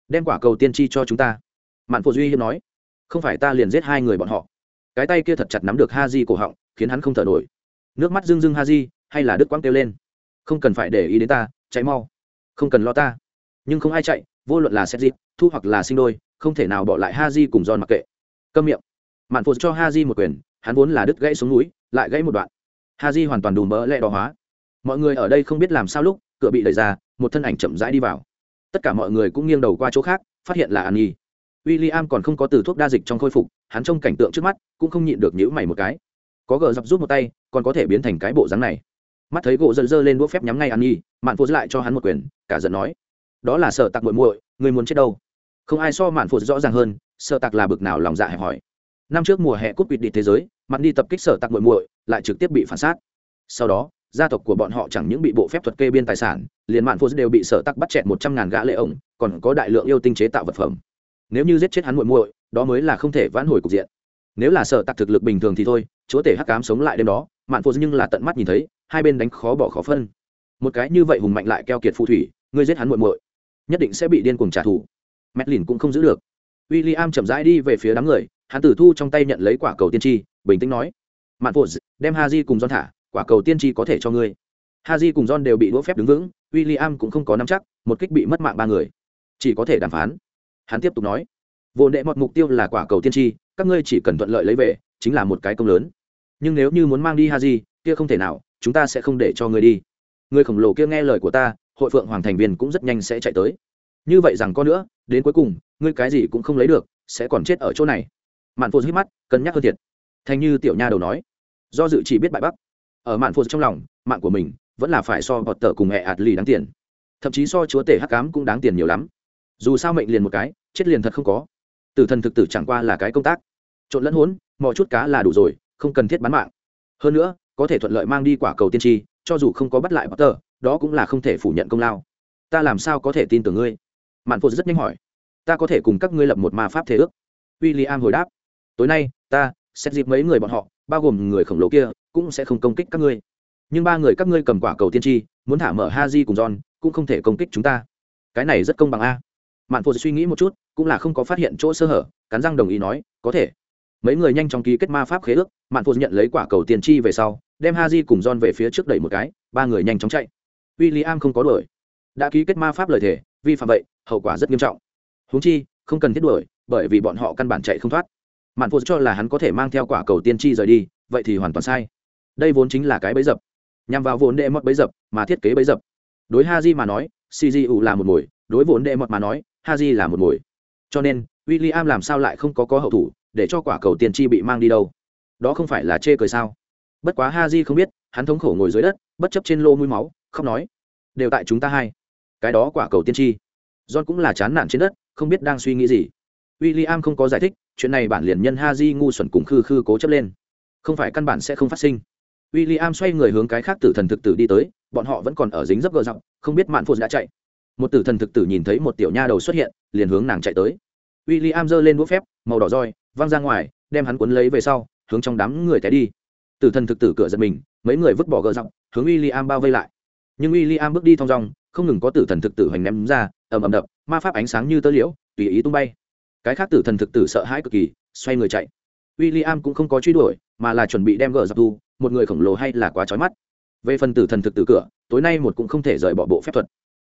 Đem quả cầu tiên tri cho chúng ta. Mạn phổ duy hiếm nói, không phải ta liền giết hai người bọn họ. Cái tay kia thật chặt nắm được ha di cổ họng, khiến hắn không thở nổi. Nước mắt rưng rưng ha di hay là đứt quãng kêu lên. Không cần phải để ý đến ta, chạy mau. Không cần lo ta. Nhưng không ai chạy, vô luận là xét dịp thu hoặc là sinh đôi, không thể nào bỏ lại ha di cùng giòn mặc kệ câm miệng mạn phụ cho ha di một quyền hắn vốn là đứt gãy xuống núi lại gãy một đoạn ha di hoàn toàn đùm mỡ lẹ đỏ hóa mọi người ở đây không biết làm sao lúc cửa bị đẩy ra một thân ảnh chậm rãi đi vào tất cả mọi người cũng nghiêng đầu qua chỗ khác phát hiện là an nhi William còn không có từ thuốc đa dịch trong khôi phục, hắn trông cảnh tượng trước mắt, cũng không nhịn được nhíu mày một cái. Có gờ dập rút một tay, còn có thể biến thành cái bộ dáng này. Mắt thấy gỗ dần dơ lên đũa phép nhắm ngay An Nhi, Mạn phụ lại cho hắn một quyền, cả giận nói: "Đó là sợ tặc muội muội, người muốn chết đâu?" Không ai so Mạn phụt rõ ràng hơn, sợ tặc là bực nào lòng dạ hẹp hỏi. Năm trước mùa hè cúp quỵt địch thế giới, Mạn đi tập kích sợ tặc muội muội, lại trực tiếp bị phản sát. Sau đó, gia tộc của bọn họ chẳng những bị bộ phép thuật kê biên tài sản, liền Mạn phụt đều bị sợ tặc bắt chẹt một trăm ngàn gã lệ ổng, còn có đại lượng yêu tinh chế tạo vật phẩm nếu như giết chết hắn muội muội đó mới là không thể vãn hồi cục diện nếu là sợ tặc thực lực bình thường thì thôi chúa tể hắc cám sống lại đêm đó mạn phụt nhưng là tận mắt nhìn thấy hai bên đánh khó bỏ khó phân một cái như vậy hùng mạnh lại keo kiệt phù thủy ngươi giết hắn muội muội nhất định sẽ bị điên cuồng trả thù mét lìn cũng không giữ được. W i l l i am chậm rãi đi về phía đám người, hắn tử thu trong tay nhận lấy quả cầu tiên tri, bình tĩnh nói, mạn phô đem ha di cùng don thả, quả cầu tiên tri có thể cho ngươi. Ha di cùng don đều bị đỗ phép đứng vững w i l l i am cũng không có nắm chắc, một kích bị mất mạng ba người. Chỉ có thể đàm phán. Hắn tiếp tục nói, vô đệ mọt mục tiêu là quả cầu tiên tri, các ngươi chỉ cần thuận lợi lấy về, chính là một cái công lớn. Nhưng nếu như muốn mang đi ha di, kia không thể nào, chúng ta sẽ không để cho ngươi đi. Người khổng lồ kia nghe lời của ta, hội phượng hoàng thành viên cũng rất nhanh sẽ chạy tới như vậy rằng có nữa, đến cuối cùng, ngươi cái gì cũng không lấy được, sẽ còn chết ở chỗ này. Mạn phô hít mắt, cân nhắc hơn thiệt. Thành như tiểu nha đầu nói, do dự chỉ biết bại bắc ở mạn phô trong lòng, mạng của mình vẫn là phải so bọt tờ cùng hẹ ạt lì đáng tiền. Thậm chí so chúa tể hắc cám cũng đáng tiền nhiều lắm. Dù sao mệnh liền một cái, chết liền thật không có. Tử thần thực tử chẳng qua là cái công tác. Trộn lẫn hỗn, mọi chút cá là đủ rồi, không cần thiết bán mạng. Hơn nữa, có thể thuận lợi mang đi quả cầu tiên tri, cho dù không có bắt lại potter đó cũng là không thể phủ nhận công lao. Ta làm sao có thể tin tưởng ngươi? Mạn phụ rất nhanh hỏi, ta có thể cùng các ngươi lập một ma pháp thế ước? W i l l i am hồi đáp, tối nay, ta xét dịp mấy người bọn họ, bao gồm người khổng lồ kia, cũng sẽ không công kích các ngươi. Nhưng ba người các ngươi cầm quả cầu tiên tri, muốn thả mở ha di cùng john, cũng không thể công kích chúng ta. Cái này rất công bằng a. Mạn phụ suy nghĩ một chút, cũng là không có phát hiện chỗ sơ hở, cắn răng đồng ý nói, có thể. Mấy người nhanh chóng ký kết ma pháp khế ước, mạn phụ nhận lấy quả cầu tiên tri về sau, đem ha di cùng john về phía trước đẩy một cái, ba người nhanh chóng chạy. W i l l i am không có đuổi. Đã ký kết ma pháp lời thề vi phạm vậy, hậu quả rất nghiêm trọng. Húng chi, không cần thiết đuổi, bởi vì bọn họ căn bản chạy không thoát. Mạn phụ cho là hắn có thể mang theo quả cầu tiên tri rời đi, vậy thì hoàn toàn sai. Đây vốn chính là cái bẫy dập. Nhằm vào vốn đệ mọt bẫy dập mà thiết kế bẫy dập. Đối ha di mà nói cgu là một mồi đối vốn đệ mọt mà nói ha di là một mồi cho nên w i l l i am làm sao lại không có có hậu thủ để cho quả cầu tiên tri bị mang đi đâu? Đó không phải là chê cười sao? Bất quá ha di không biết, hắn thống khổ ngồi dưới đất, bất chấp trên lô mũi máu không nói, đều tại chúng ta hai cái đó quả cầu tiên tri. John cũng là chán nản trên đất, không biết đang suy nghĩ gì. W i l l i am không có giải thích, chuyện này bản liền nhân ha di ngu xuẩn cùng khư khư cố chấp lên. Không phải căn bản sẽ không phát sinh. W i l l i am xoay người hướng cái khác tử thần thực tử đi tới, bọn họ vẫn còn ở dính dấp gờ giọng không biết mạn phụ đã chạy. Một tử thần thực tử nhìn thấy một tiểu nha đầu xuất hiện, liền hướng nàng chạy tới. W i l l i am giơ lên đũa phép, màu đỏ roi, văng ra ngoài, đem hắn cuốn lấy về sau, hướng trong đám người té đi. Tử thần thực tử cửa giật mình, mấy người vứt bỏ gờ giọng hướng w i l l i am bao vây lại. Nhưng w i l l i am bước đi thong dong không ngừng có tử thần thực tử hoành ném ra, ầm ầm đập, ma pháp ánh sáng như tơ liễu, tùy ý tung bay. Cái khác tử thần thực tử sợ hãi cực kỳ, xoay người chạy. W i l l i am cũng không có truy đuổi, mà là chuẩn bị đem gờ giặc thu một người khổng lồ hay là quá trói mắt. Về phần tử thần thực tử cửa, tối nay một cũng không thể rời bỏ bộ phép thuật.